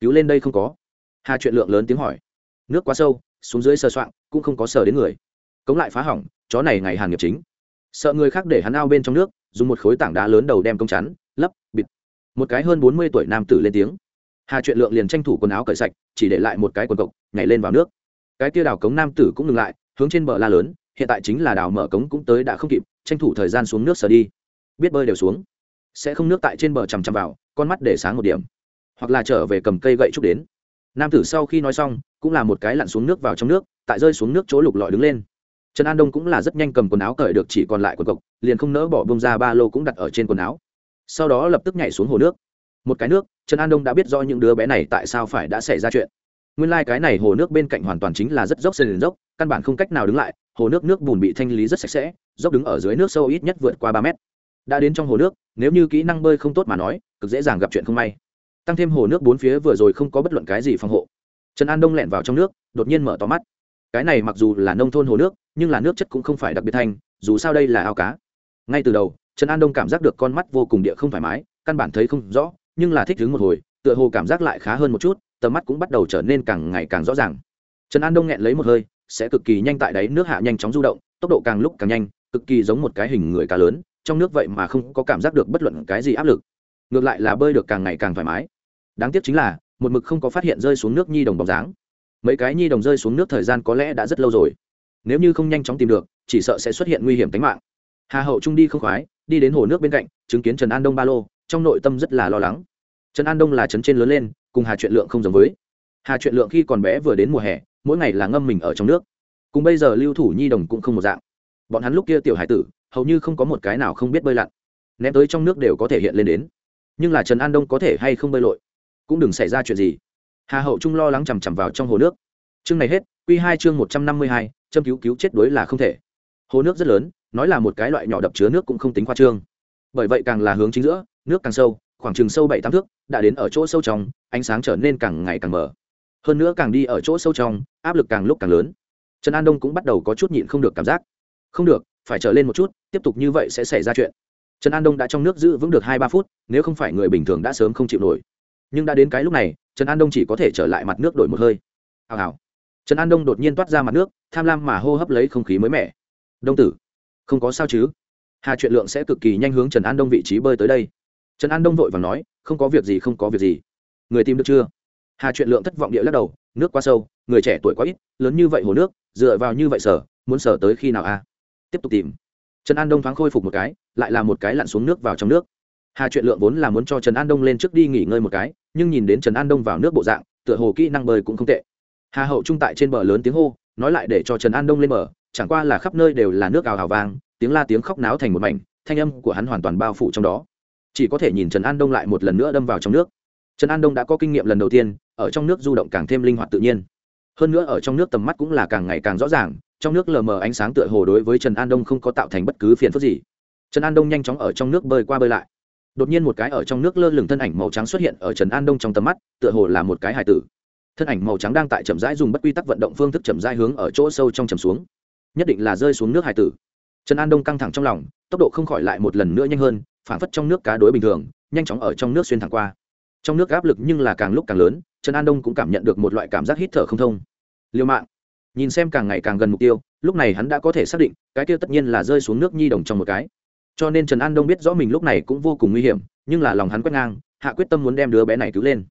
Cứu lên đây không có. Hà chuyện lượng lớn tiếng hỏi nước quá sâu, xuống dưới sờ soạng, cũng không có sờ đến người. Cống lại phá hỏng, chó này ngày hàng nghiệp chính. Sợ người khác để hắn ao bên trong nước, dùng một khối tảng đá lớn đầu đem công chắn, lấp, bịt. Một cái hơn bốn mươi tuổi nam tử lên tiếng. Hà chuyện lượng liền tranh thủ quần áo cởi sạch, chỉ để lại một cái quần cộc, nhảy lên vào nước. Cái tia đào cống nam tử cũng ngừng lại, hướng trên bờ la lớn, hiện tại chính là đào mở cống cũng tới đã không kịp, tranh thủ thời gian xuống nước sờ đi. Biết bơi đều xuống. Sẽ không nước tại trên bờ chằm chằm vào, con mắt để sáng một điểm. Hoặc là trở về cầm cây gậy trúc đến nam tử sau khi nói xong, cũng là một cái lặn xuống nước vào trong nước, tại rơi xuống nước chỗ lục lọi đứng lên. Trần an đông cũng là rất nhanh cầm quần áo cởi được chỉ còn lại quần cộc, liền không nỡ bỏ bông ra ba lô cũng đặt ở trên quần áo. Sau đó lập tức nhảy xuống hồ nước. Một cái nước, trần an đông đã biết do những đứa bé này tại sao phải đã xảy ra chuyện. Nguyên lai、like、cái này hồ nước bên cạnh hoàn toàn chính là rất dốc sân dốc, căn bản không cách nào đứng lại, hồ nước nước bùn bị thanh lý rất sạch sẽ, dốc đứng ở dưới nước sâu ít nhất vượt qua ba mét. Đã đến trong hồ nước, nếu như kỹ năng bơi không tốt mà nói, cực dễ dàng gặp chuyện không may tăng thêm hồ nước bốn phía vừa rồi không có bất luận cái gì phòng hộ. Trần an đông lẹn vào trong nước, đột nhiên mở to mắt. Cái này mặc dù là nông thôn hồ nước, nhưng là nước chất cũng không phải đặc biệt thanh, dù sao đây là ao cá. Ngay từ đầu, trần an đông cảm giác được con mắt vô cùng địa không thoải mái, căn bản thấy không rõ, nhưng là thích đứng một hồi, tựa hồ cảm giác lại khá hơn một chút, tầm mắt cũng bắt đầu trở nên càng ngày càng rõ ràng. Trần an đông nghẹn lấy một hơi, sẽ cực kỳ nhanh tại đáy nước hạ nhanh chóng du động, tốc độ càng lúc càng nhanh, cực kỳ giống một cái hình người cá lớn, trong nước vậy mà không có cảm giác được bất luận cái gì áp lực ngược lại là bơi được càng ngày càng thoải mái. Đáng tiếc chính là, một mực không có phát hiện rơi xuống nước nhi đồng bóng dáng. Mấy cái nhi đồng rơi xuống nước thời gian có lẽ đã rất lâu rồi. Nếu như không nhanh chóng tìm được, chỉ sợ sẽ xuất hiện nguy hiểm tính mạng. Hà hậu trung đi không khoái, đi đến hồ nước bên cạnh, chứng kiến trần an đông ba lô, trong nội tâm rất là lo lắng. Trần an đông là trấn trên lớn lên, cùng hà chuyện lượng không giống với. Hà chuyện lượng khi còn bé vừa đến mùa hè, mỗi ngày là ngâm mình ở trong nước. Cùng bây giờ lưu thủ nhi đồng cũng không một dạng. Bọn hắn lúc kia tiểu hải tử, hầu như không có một cái nào không biết bơi lặn. Ném tới trong nước đều có thể hiện lên đến nhưng là trần an đông có thể hay không bơi lội, cũng đừng xảy ra chuyện gì. Hà hậu trung lo lắng chằm chằm vào trong hồ nước. Chương này hết q hai chương một trăm năm mươi hai, châm cứu cứu chết đuối là không thể. Hồ nước rất lớn, nói là một cái loại nhỏ đập chứa nước cũng không tính khoa trương. Bởi vậy càng là hướng chính giữa, nước càng sâu, khoảng chừng sâu bảy tám thước, đã đến ở chỗ sâu trong, ánh sáng trở nên càng ngày càng mở hơn nữa càng đi ở chỗ sâu trong, áp lực càng lúc càng lớn. Trần an đông cũng bắt đầu có chút nhịn không được cảm giác. Không được, phải trở lên một chút, tiếp tục như vậy sẽ xảy ra chuyện trần an đông đã trong nước giữ vững được hai ba phút nếu không phải người bình thường đã sớm không chịu nổi nhưng đã đến cái lúc này trần an đông chỉ có thể trở lại mặt nước đổi một hơi hào hào trần an đông đột nhiên toát ra mặt nước tham lam mà hô hấp lấy không khí mới mẻ đông tử không có sao chứ hà chuyện lượng sẽ cực kỳ nhanh hướng trần an đông vị trí bơi tới đây trần an đông vội và nói không có việc gì không có việc gì người tìm được chưa hà chuyện lượng thất vọng địa lắc đầu nước quá sâu người trẻ tuổi quá ít lớn như vậy hồ nước dựa vào như vậy sở muốn sở tới khi nào a tiếp tục tìm trần an đông thoáng khôi phục một cái, lại là một cái lặn xuống nước vào trong nước. Hà chuyện lượng vốn là muốn cho trần an đông lên trước đi nghỉ ngơi một cái, nhưng nhìn đến trần an đông vào nước bộ dạng, tựa hồ kỹ năng bơi cũng không tệ. Hà hậu trung tại trên bờ lớn tiếng hô, nói lại để cho trần an đông lên bờ, chẳng qua là khắp nơi đều là nước ào hào vang, tiếng la tiếng khóc náo thành một mảnh, thanh âm của hắn hoàn toàn bao phủ trong đó. Chỉ có thể nhìn trần an đông lại một lần nữa đâm vào trong nước. Trần an đông đã có kinh nghiệm lần đầu tiên, ở trong nước du động càng thêm linh hoạt tự nhiên. Hơn nữa ở trong nước tầm mắt cũng là càng ngày càng rõ ràng trong nước lờ mờ ánh sáng tựa hồ đối với trần an đông không có tạo thành bất cứ phiền phức gì. Trần an đông nhanh chóng ở trong nước bơi qua bơi lại. Đột nhiên một cái ở trong nước lơ lửng thân ảnh màu trắng xuất hiện ở trần an đông trong tầm mắt, tựa hồ là một cái hải tử. Thân ảnh màu trắng đang tại chậm rãi dùng bất quy tắc vận động phương thức chậm rãi hướng ở chỗ sâu trong chầm xuống. Nhất định là rơi xuống nước hải tử. Trần an đông căng thẳng trong lòng, tốc độ không khỏi lại một lần nữa nhanh hơn phản phất trong nước cá đối bình thường, nhanh chóng ở trong nước xuyên thẳng qua. Trong nước áp lực nhưng là càng lúc càng lớn, trần an đông cũng cảm nhận được một loại cảm giác hít thở không thông. Liêu mạng nhìn xem càng ngày càng gần mục tiêu, lúc này hắn đã có thể xác định, cái tiêu tất nhiên là rơi xuống nước nhi đồng trong một cái. Cho nên trần an đông biết rõ mình lúc này cũng vô cùng nguy hiểm, nhưng là lòng hắn quét ngang, hạ quyết tâm muốn đem đứa bé này cứu lên.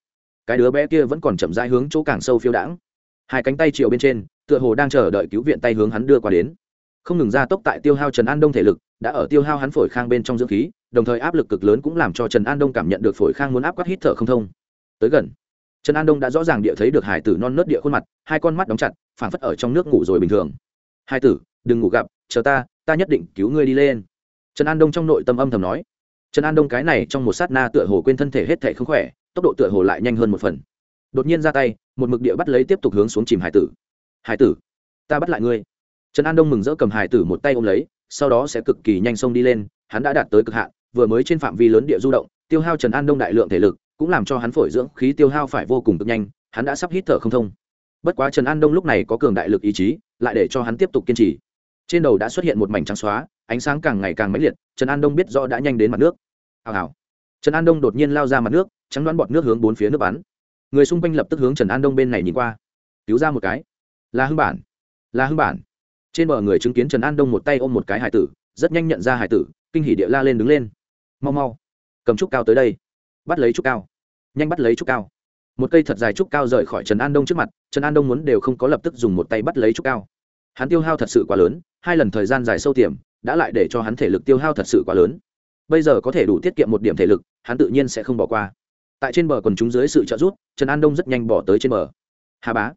Cái đứa bé kia vẫn còn chậm rãi hướng chỗ càng sâu phiêu đãng. Hai cánh tay chiều bên trên, tựa hồ đang chờ đợi cứu viện tay hướng hắn đưa qua đến. Không ngừng ra tốc tại tiêu hao trần an đông thể lực, đã ở tiêu hao hắn phổi khang bên trong dưỡng khí, đồng thời áp lực cực lớn cũng làm cho trần an đông cảm nhận được phổi khang muốn áp quát hít thở không thông. Tới gần trần an đông đã rõ ràng địa thấy được hải tử non nớt địa khuôn mặt, hai con mắt đóng chặt phản phất ở trong nước ngủ rồi bình thường. Hai tử, đừng ngủ gặp, chờ ta ta nhất định cứu ngươi đi lên. Trần an đông trong nội tâm âm thầm nói. Trần an đông cái này trong một sát na tựa hồ quên thân thể hết thể không khỏe, tốc độ tựa hồ lại nhanh hơn một phần. Đột nhiên ra tay, một mực địa bắt lấy tiếp tục hướng xuống chìm hải tử. Hải tử, ta bắt lại ngươi. Trần an đông mừng rỡ cầm hải tử một tay ôm lấy, sau đó sẽ cực kỳ nhanh xông đi lên, hắn đã đạt tới cực hạn, vừa mới trên phạm vi lớn địa du động, tiêu hao trần an đông đại lượng thể lực cũng làm cho hắn phổi dưỡng khí tiêu hao phải vô cùng cực nhanh, hắn đã sắp hít thở không thông. Bất quá trần an đông lúc này có cường đại lực ý chí, lại để cho hắn tiếp tục kiên trì. Trên đầu đã xuất hiện một mảnh trắng xóa, ánh sáng càng ngày càng mãnh liệt, trần an đông biết rõ đã nhanh đến mặt nước. Hào hào. Trần an đông đột nhiên lao ra mặt nước, trắng đoán bọt nước hướng bốn phía nước bắn. Người xung quanh lập tức hướng trần an đông bên này nhìn qua. Cứu ra một cái. Là hưng bản. Là hưng bản. Trên bờ người chứng kiến trần an đông một tay ôm một cái hải tử, rất nhanh nhận ra hải tử, kinh hỉ địa la lên đứng lên. Mau mau. Cầm trúc cao tới đây bắt lấy trúc cao. Nhanh bắt lấy trúc cao. Một cây thật dài trúc cao rời khỏi trần an đông trước mặt, trần an đông muốn đều không có lập tức dùng một tay bắt lấy trúc cao. Hắn tiêu hao thật sự quá lớn, hai lần thời gian dài sâu tiềm, đã lại để cho hắn thể lực tiêu hao thật sự quá lớn. Bây giờ có thể đủ tiết kiệm một điểm thể lực, hắn tự nhiên sẽ không bỏ qua. Tại trên bờ còn chúng dưới sự trợ giúp, trần an đông rất nhanh bỏ tới trên bờ. Hà bá,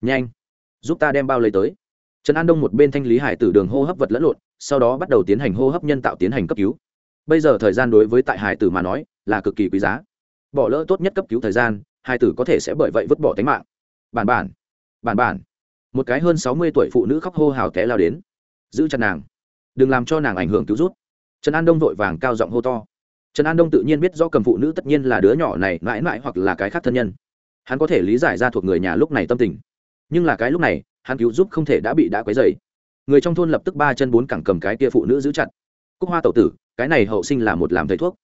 nhanh, giúp ta đem bao lấy tới. Trần an đông một bên thanh lý hải tử đường hô hấp vật lẫn lộn, sau đó bắt đầu tiến hành hô hấp nhân tạo tiến hành cấp cứu. Bây giờ thời gian đối với tại hải tử mà nói là cực kỳ quý giá. Bỏ lỡ tốt nhất cấp cứu thời gian, hai tử có thể sẽ bởi vậy vứt bỏ tính mạng. Bản bản bản bản. Một cái hơn sáu mươi tuổi phụ nữ khóc hô hào té lao đến. Giữ chặt nàng. Đừng làm cho nàng ảnh hưởng cứu rút. Trần an đông vội vàng cao giọng hô to. Trần an đông tự nhiên biết do cầm phụ nữ tất nhiên là đứa nhỏ này mãi mãi hoặc là cái khác thân nhân. Hắn có thể lý giải ra thuộc người nhà lúc này tâm tình. Nhưng là cái lúc này, hắn cứu giúp không thể đã bị đã quấy dày người trong thôn lập tức ba chân bốn cẳng cầm cái kia phụ nữ giữ chặt. Cúc hoa tậu tử, cái này hậu sinh là một làm thầy thuốc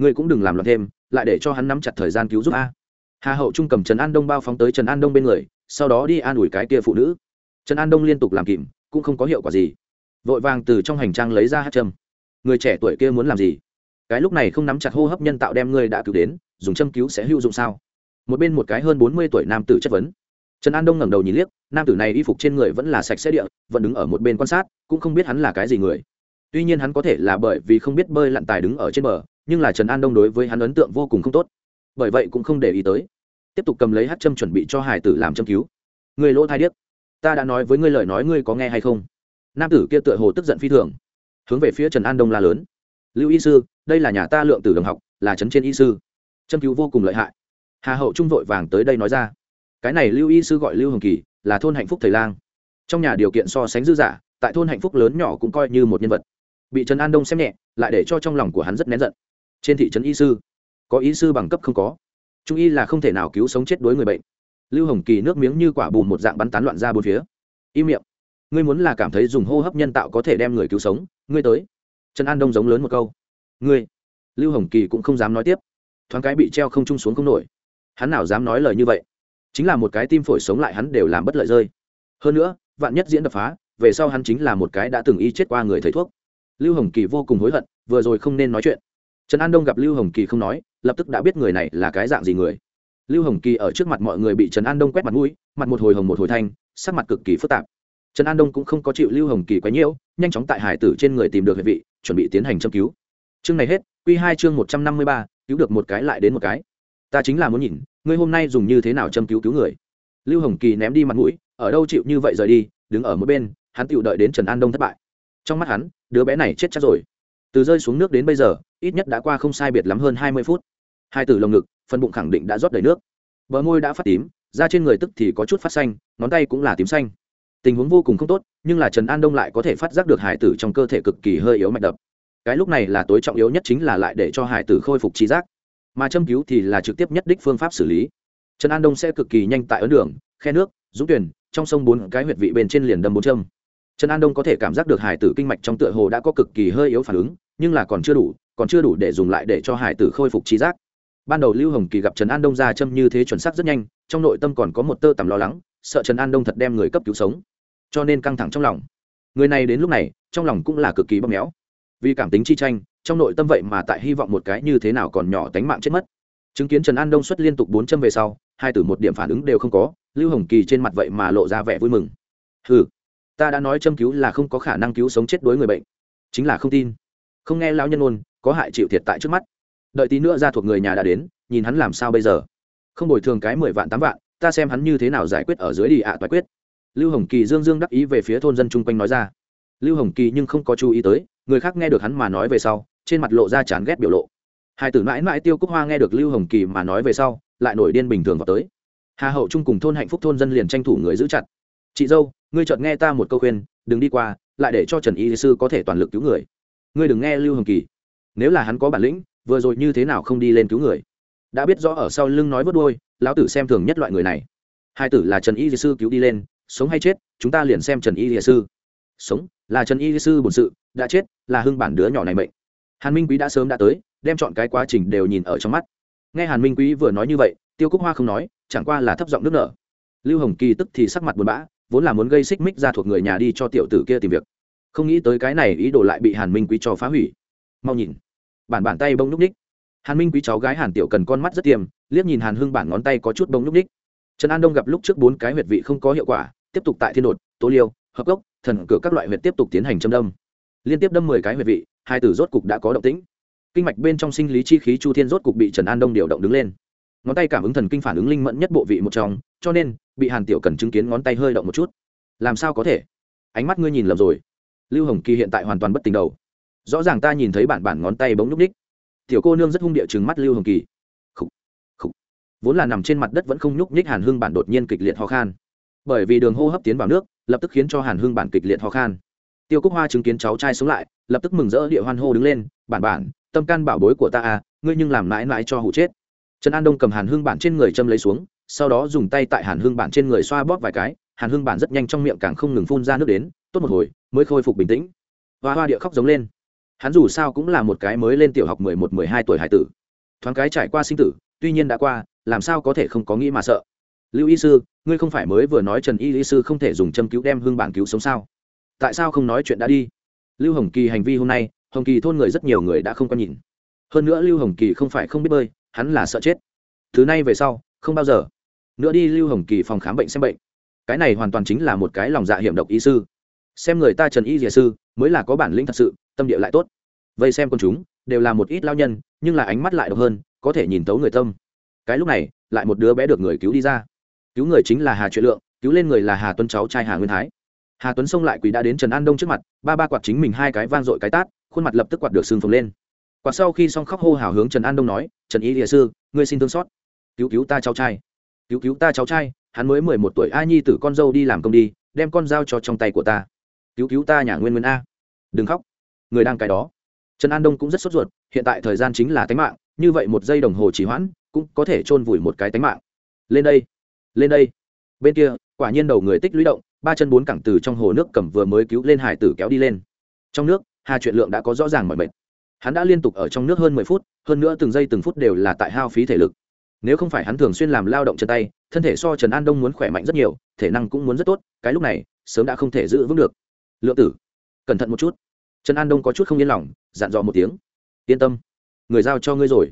ngươi cũng đừng làm loạn thêm, lại để cho hắn nắm chặt thời gian cứu giúp a. Hà hậu trung cầm trần an đông bao phóng tới trần an đông bên người, sau đó đi an ủi cái kia phụ nữ. Trần an đông liên tục làm kìm, cũng không có hiệu quả gì. Vội vàng từ trong hành trang lấy ra hát châm. Người trẻ tuổi kia muốn làm gì? Cái lúc này không nắm chặt hô hấp nhân tạo đem ngươi đã cứu đến, dùng châm cứu sẽ hữu dụng sao? Một bên một cái hơn bốn mươi tuổi nam tử chất vấn. Trần an đông ngẩng đầu nhìn liếc, nam tử này y phục trên người vẫn là sạch sẽ địa, vẫn đứng ở một bên quan sát, cũng không biết hắn là cái gì người tuy nhiên hắn có thể là bởi vì không biết bơi lặn tài đứng ở trên bờ, nhưng là trần an đông đối với hắn ấn tượng vô cùng không tốt. Bởi vậy cũng không để ý tới. Tiếp tục cầm lấy hát châm chuẩn bị cho hải tử làm châm cứu. Người lỗ thai điếc, ta đã nói với ngươi lời nói ngươi có nghe hay không? Nam tử kia tựa hồ tức giận phi thường, hướng về phía trần an đông la lớn. Lưu y sư, đây là nhà ta lượng tử đồng học, là trấn trên y sư. Châm cứu vô cùng lợi hại. Hà hậu trung vội vàng tới đây nói ra. Cái này lưu y sư gọi lưu hồng kỳ, là thôn hạnh phúc thầy lang. Trong nhà điều kiện so sánh dư giả tại thôn hạnh phúc lớn nhỏ cũng coi như một nhân vật bị trần an đông xem nhẹ, lại để cho trong lòng của hắn rất nén giận. Trên thị trấn y sư, có y sư bằng cấp không có. Trung y là không thể nào cứu sống chết đối người bệnh. Lưu hồng kỳ nước miếng như quả bùn một dạng bắn tán loạn ra bốn phía. Im miệng, ngươi muốn là cảm thấy dùng hô hấp nhân tạo có thể đem người cứu sống, ngươi tới. Trần an đông giống lớn một câu. Ngươi, lưu hồng kỳ cũng không dám nói tiếp. Thoáng cái bị treo không trung xuống không nổi. Hắn nào dám nói lời như vậy? Chính là một cái tim phổi sống lại hắn đều làm bất lợi rơi. Hơn nữa, vạn nhất diễn đập phá, về sau hắn chính là một cái đã từng y chết qua người thầy thuốc lưu hồng kỳ vô cùng hối hận, vừa rồi không nên nói chuyện. Trần an đông gặp lưu hồng kỳ không nói, lập tức đã biết người này là cái dạng gì người. Lưu hồng kỳ ở trước mặt mọi người bị trần an đông quét mặt mũi, mặt một hồi hồng một hồi thanh, sắc mặt cực kỳ phức tạp. Trần an đông cũng không có chịu lưu hồng kỳ quấy nhiễu, nhanh chóng tại hải tử trên người tìm được hệ vị, chuẩn bị tiến hành châm cứu. Chương này hết q hai chương một trăm năm mươi ba, cứu được một cái lại đến một cái. Ta chính là muốn nhìn, ngươi hôm nay dùng như thế nào châm cứu cứu người. Lưu hồng kỳ ném đi mặt mũi, ở đâu chịu như vậy rời đi, đứng ở mỗi bên, hắn tựu đợi đến trần an đông thất bại trong mắt hắn, đứa bé này chết chắc rồi. Từ rơi xuống nước đến bây giờ, ít nhất đã qua không sai biệt lắm hơn hai mươi phút. Hai tử lồng ngực, phần bụng khẳng định đã rót đầy nước. Bờ môi đã phát tím, da trên người tức thì có chút phát xanh, ngón tay cũng là tím xanh. Tình huống vô cùng không tốt, nhưng là trần an đông lại có thể phát giác được hải tử trong cơ thể cực kỳ hơi yếu mạch đập. Cái lúc này là tối trọng yếu nhất chính là lại để cho hải tử khôi phục trí giác. Mà châm cứu thì là trực tiếp nhất đích phương pháp xử lý. Trần an đông sẽ cực kỳ nhanh tại ấn đường, khe nước dũng tuyển trong sông bốn cái huyệt vị bên trên liền đâm bốn châm trần an đông có thể cảm giác được hải tử kinh mạch trong tựa hồ đã có cực kỳ hơi yếu phản ứng, nhưng là còn chưa đủ, còn chưa đủ để dùng lại để cho hải tử khôi phục trí giác. Ban đầu lưu hồng kỳ gặp trần an đông ra châm như thế chuẩn xác rất nhanh, trong nội tâm còn có một tơ tằm lo lắng, sợ trần an đông thật đem người cấp cứu sống. Cho nên căng thẳng trong lòng. Người này đến lúc này, trong lòng cũng là cực kỳ bóp méo. Vì cảm tính chi tranh, trong nội tâm vậy mà tại hy vọng một cái như thế nào còn nhỏ tánh mạng chết mất. Chứng kiến trần an đông xuất liên tục bốn châm về sau, hai từ một điểm phản ứng đều không có, lưu hồng kỳ trên mặt vậy mà lộ ra vẻ vui mừng. Ừ ta đã nói châm cứu là không có khả năng cứu sống chết đối người bệnh. Chính là không tin. Không nghe lão nhân ôn, có hại chịu thiệt tại trước mắt. Đợi tí nữa ra thuộc người nhà đã đến, nhìn hắn làm sao bây giờ. Không bồi thường cái mười vạn tám vạn, ta xem hắn như thế nào giải quyết ở dưới đi ạ à quyết. Lưu hồng kỳ dương dương đắc ý về phía thôn dân chung quanh nói ra. Lưu hồng kỳ nhưng không có chú ý tới, người khác nghe được hắn mà nói về sau, trên mặt lộ ra chán ghét biểu lộ. Hai tử mãi mãi tiêu cúc hoa nghe được lưu hồng kỳ mà nói về sau, lại nổi điên bình thường vào tới. Hà hậu chung cùng thôn hạnh phúc thôn dân liền tranh thủ người giữ chặt chị dâu, ngươi chợt nghe ta một câu khuyên, đừng đi qua, lại để cho trần y sư có thể toàn lực cứu người. Ngươi đừng nghe lưu hồng kỳ. Nếu là hắn có bản lĩnh, vừa rồi như thế nào không đi lên cứu người? Đã biết rõ ở sau lưng nói vớt đôi lão tử xem thường nhất loại người này. Hai tử là trần y sư cứu đi lên, sống hay chết, chúng ta liền xem trần y sư. Sống, là trần y sư bổn sự, đã chết, là hưng bản đứa nhỏ này mệnh. Hàn minh quý đã sớm đã tới, đem chọn cái quá trình đều nhìn ở trong mắt. Nghe hàn minh quý vừa nói như vậy, tiêu cúc hoa không nói, chẳng qua là thấp giọng nước nở. Lưu hồng kỳ tức thì sắc mặt buồn bã vốn là muốn gây xích mích ra thuộc người nhà đi cho tiểu tử kia tìm việc. Không nghĩ tới cái này ý đồ lại bị hàn minh quý cho phá hủy. Mau nhìn. Bản bàn tay bông núp ních. Hàn minh quý cháu gái hàn tiểu cần con mắt rất tiềm, liếc nhìn hàn hưng bản ngón tay có chút bông nhúc ních. Trần an đông gặp lúc trước bốn cái huyệt vị không có hiệu quả, tiếp tục tại thiên đột, tố liêu, hợp gốc, thần cửa các loại huyệt tiếp tục tiến hành châm đâm. Liên tiếp đâm mười cái huyệt vị, hai tử rốt cục đã có động tĩnh. Kinh mạch bên trong sinh lý chi khí chu thiên rốt cục bị trần an đông điều động đứng lên. Ngón tay cảm ứng thần kinh phản ứng linh mẫn nhất bộ vị một trong, cho nên bị hàn tiểu cần chứng kiến ngón tay hơi động một chút. Làm sao có thể? Ánh mắt ngươi nhìn lầm rồi. Lưu hồng kỳ hiện tại hoàn toàn bất tình đầu. Rõ ràng ta nhìn thấy bản bản ngón tay bỗng nhúc ních tiểu cô nương rất hung địa chừng mắt lưu hồng kỳ. Khủ. Khủ. vốn là nằm trên mặt đất vẫn không nhúc nhích hàn hương bản đột nhiên kịch liệt ho khan. Bởi vì đường hô hấp tiến vào nước, lập tức khiến cho hàn hương bản kịch liệt ho khan. Tiêu cúc hoa chứng kiến cháu trai sống lại, lập tức mừng rỡ địa hoan hô đứng lên bản bản tâm can bảo bối của ta à ngươi nhưng làm mãi mãi cho hụ chết. Trần an đông cầm hàn hương bản trên người châm lấy xuống sau đó dùng tay tại hàn hương bản trên người xoa bóp vài cái, hàn hương bản rất nhanh trong miệng càng không ngừng phun ra nước đến, tốt một hồi, mới khôi phục bình tĩnh. Hoa hoa địa khóc giống lên. Hắn dù sao cũng là một cái mới lên tiểu học mười một, mười hai tuổi hải tử. Thoáng cái trải qua sinh tử, tuy nhiên đã qua, làm sao có thể không có nghĩ mà sợ. Lưu y sư, ngươi không phải mới vừa nói trần y y sư không thể dùng châm cứu đem hương bản cứu sống sao? Tại sao không nói chuyện đã đi? Lưu hồng kỳ hành vi hôm nay, hồng kỳ thôn người rất nhiều người đã không có nhìn. Hơn nữa lưu hồng kỳ không phải không biết bơi, hắn là sợ chết. Thứ này về sau, không bao giờ nữa đi lưu hồng kỳ phòng khám bệnh xem bệnh. Cái này hoàn toàn chính là một cái lòng dạ hiểm độc y sư. Xem người ta trần y dìa sư, mới là có bản lĩnh thật sự, tâm địa lại tốt. Vây xem con chúng, đều là một ít lao nhân, nhưng là ánh mắt lại độc hơn, có thể nhìn tấu người tâm. Cái lúc này, lại một đứa bé được người cứu đi ra. Cứu người chính là hà truyện lượng, cứu lên người là hà tuấn cháu trai hà nguyên thái. Hà tuấn xông lại quỳ đã đến trần an đông trước mặt, ba ba quạt chính mình hai cái vang dội cái tát, khuôn mặt lập tức quạt được xương phồng lên. Quạt sau khi xong khóc hô hào hướng trần an đông nói, trần y địa sư, ngươi xin thương xót. Cứu cứu ta cháu trai cứu cứu ta cháu trai, hắn mới mười một tuổi, a nhi tử con dâu đi làm công đi, đem con dao cho trong tay của ta. Cứu cứu ta nhà nguyên nguyên a. Đừng khóc. Người đang cái đó. Trần an đông cũng rất sốt ruột, hiện tại thời gian chính là tánh mạng, như vậy một giây đồng hồ chỉ hoãn, cũng có thể chôn vùi một cái tánh mạng. Lên đây. Lên đây. Bên kia, quả nhiên đầu người tích lũy động, ba chân bốn cẳng từ trong hồ nước cầm vừa mới cứu lên hải tử kéo đi lên. Trong nước, hà chuyện lượng đã có rõ ràng mọi mệt. Hắn đã liên tục ở trong nước hơn mười phút, hơn nữa từng giây từng phút đều là tại hao phí thể lực nếu không phải hắn thường xuyên làm lao động chân tay, thân thể so trần an đông muốn khỏe mạnh rất nhiều, thể năng cũng muốn rất tốt, cái lúc này, sớm đã không thể giữ vững được. Lượng tử, cẩn thận một chút. Trần an đông có chút không yên lòng, dặn dò một tiếng. Yên tâm, người giao cho ngươi rồi.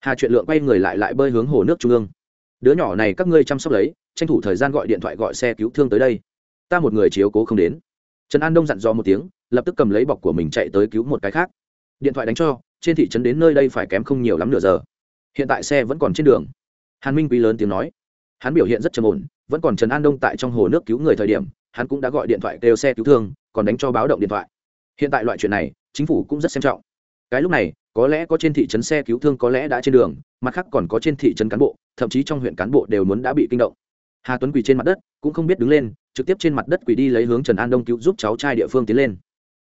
Hà chuyện lượng quay người lại lại bơi hướng hồ nước trung ương. Đứa nhỏ này các ngươi chăm sóc lấy, tranh thủ thời gian gọi điện thoại gọi xe cứu thương tới đây. Ta một người chiếu cố không đến. Trần an đông dặn dò một tiếng, lập tức cầm lấy bọc của mình chạy tới cứu một cái khác. Điện thoại đánh cho, trên thị trấn đến nơi đây phải kém không nhiều lắm nửa giờ hiện tại xe vẫn còn trên đường. Hàn minh quý lớn tiếng nói. Hắn biểu hiện rất trầm ổn, vẫn còn trần an đông tại trong hồ nước cứu người thời điểm, hắn cũng đã gọi điện thoại kêu xe cứu thương, còn đánh cho báo động điện thoại. Hiện tại loại chuyện này, chính phủ cũng rất xem trọng. Cái lúc này, có lẽ có trên thị trấn xe cứu thương có lẽ đã trên đường, mặt khác còn có trên thị trấn cán bộ, thậm chí trong huyện cán bộ đều muốn đã bị kinh động. Hà tuấn quỳ trên mặt đất, cũng không biết đứng lên, trực tiếp trên mặt đất quỳ đi lấy hướng trần an đông cứu giúp cháu trai địa phương tiến lên.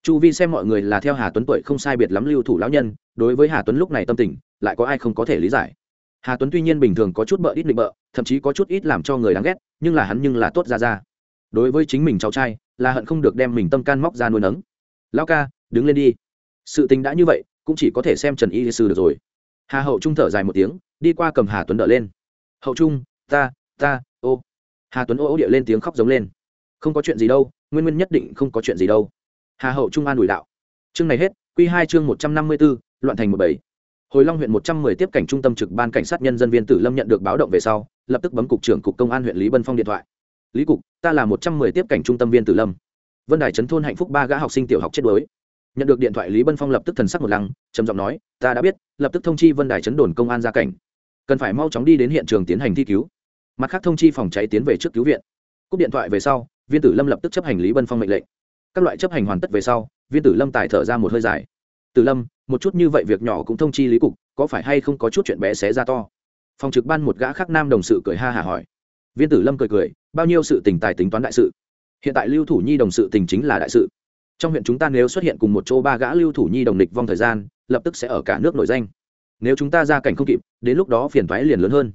Chu vi xem mọi người là theo hà tuấn tuổi không sai biệt lắm lưu thủ lão nhân, đối với hà tuấn lúc này tâm tình lại có ai không có thể lý giải. Hà tuấn tuy nhiên bình thường có chút bợ ít định bợ, thậm chí có chút ít làm cho người đáng ghét, nhưng là hắn nhưng là tốt ra ra. Đối với chính mình cháu trai, là hận không được đem mình tâm can móc ra nuôi nấng. Lao ca, đứng lên đi. Sự tình đã như vậy, cũng chỉ có thể xem trần y sư được rồi. Hà hậu trung thở dài một tiếng, đi qua cầm hà tuấn đỡ lên. Hậu trung, ta ta, ô. Hà tuấn ô ô địa lên tiếng khóc giống lên. Không có chuyện gì đâu, nguyên nguyên nhất định không có chuyện gì đâu. Hà hậu trung an ủi đạo. Chương này hết q hai chương một trăm năm mươi b ố loạn thành một bảy hồi long huyện một trăm mười tiếp cảnh trung tâm trực ban cảnh sát nhân dân viên tử lâm nhận được báo động về sau, lập tức bấm cục trưởng cục công an huyện lý bân phong điện thoại. Lý cục, ta là một trăm mười tiếp cảnh trung tâm viên tử lâm. Vân đài trấn thôn hạnh phúc ba gã học sinh tiểu học chết đuối. Nhận được điện thoại, lý bân phong lập tức thần sắc một lăng, trầm giọng nói, ta đã biết, lập tức thông chi vân đài chấn đồn công an ra cảnh. Cần phải mau chóng đi đến hiện trường tiến hành thi cứu. Mặt khác thông chi phòng cháy tiến về trước cứu viện. Cúp điện thoại về sau, viên tử lâm lập tức chấp hành lý bân phong mệnh lệnh. Các loại chấp hành hoàn tất về sau, viên tử lâm tài thở ra một hơi dài. Tử lâm một chút như vậy việc nhỏ cũng thông chi lý cục, có phải hay không có chút chuyện bé xé ra to? Phòng trực ban một gã khác nam đồng sự cười ha hả hỏi. Viên tử lâm cười cười, bao nhiêu sự tình tài tính toán đại sự? Hiện tại lưu thủ nhi đồng sự tình chính là đại sự. Trong huyện chúng ta nếu xuất hiện cùng một chỗ ba gã lưu thủ nhi đồng địch vong thời gian, lập tức sẽ ở cả nước nổi danh. Nếu chúng ta ra cảnh không kịp, đến lúc đó phiền thoái liền lớn hơn.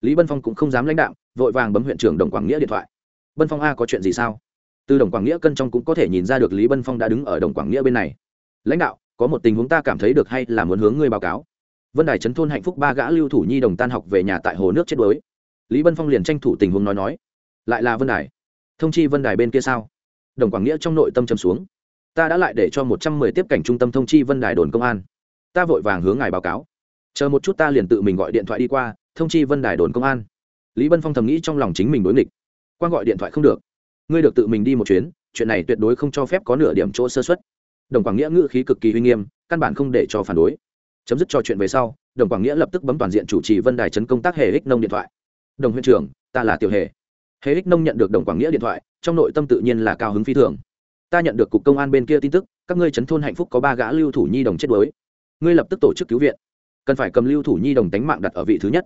Lý bân phong cũng không dám lãnh đạo vội vàng bấm huyện trưởng đồng quảng nghĩa điện thoại. Bân phong a có chuyện gì sao? Từ đồng quảng nghĩa cân trong cũng có thể nhìn ra được lý bân phong đã đứng ở đồng quảng nghĩa bên này. Lãnh đạo có một tình huống ta cảm thấy được hay là muốn hướng ngươi báo cáo. Vân đài trấn thôn hạnh phúc ba gã lưu thủ nhi đồng tan học về nhà tại hồ nước chết đuối. Lý bân phong liền tranh thủ tình huống nói nói. Lại là vân đài. Thông chi vân đài bên kia sao? Đồng quảng nghĩa trong nội tâm châm xuống. Ta đã lại để cho một trăm mười tiếp cảnh trung tâm thông chi vân đài đồn công an. Ta vội vàng hướng ngài báo cáo. Chờ một chút ta liền tự mình gọi điện thoại đi qua, thông chi vân đài đồn công an. Lý bân phong thầm nghĩ trong lòng chính mình đối nghịch. Quan gọi điện thoại không được. Ngươi được tự mình đi một chuyến, chuyện này tuyệt đối không cho phép có nửa điểm chỗ sơ xuất đồng quảng nghĩa ngữ khí cực kỳ uy nghiêm, căn bản không để cho phản đối. Chấm dứt trò chuyện về sau, đồng quảng nghĩa lập tức bấm toàn diện chủ trì vân đài chấn công tác hề ích nông điện thoại. Đồng huyện trưởng, ta là tiểu hề. Hề ích nông nhận được đồng quảng nghĩa điện thoại, trong nội tâm tự nhiên là cao hứng phi thường. Ta nhận được cục công an bên kia tin tức, các ngươi chấn thôn hạnh phúc có ba gã lưu thủ nhi đồng chết đuối. Ngươi lập tức tổ chức cứu viện. Cần phải cầm lưu thủ nhi đồng tánh mạng đặt ở vị thứ nhất.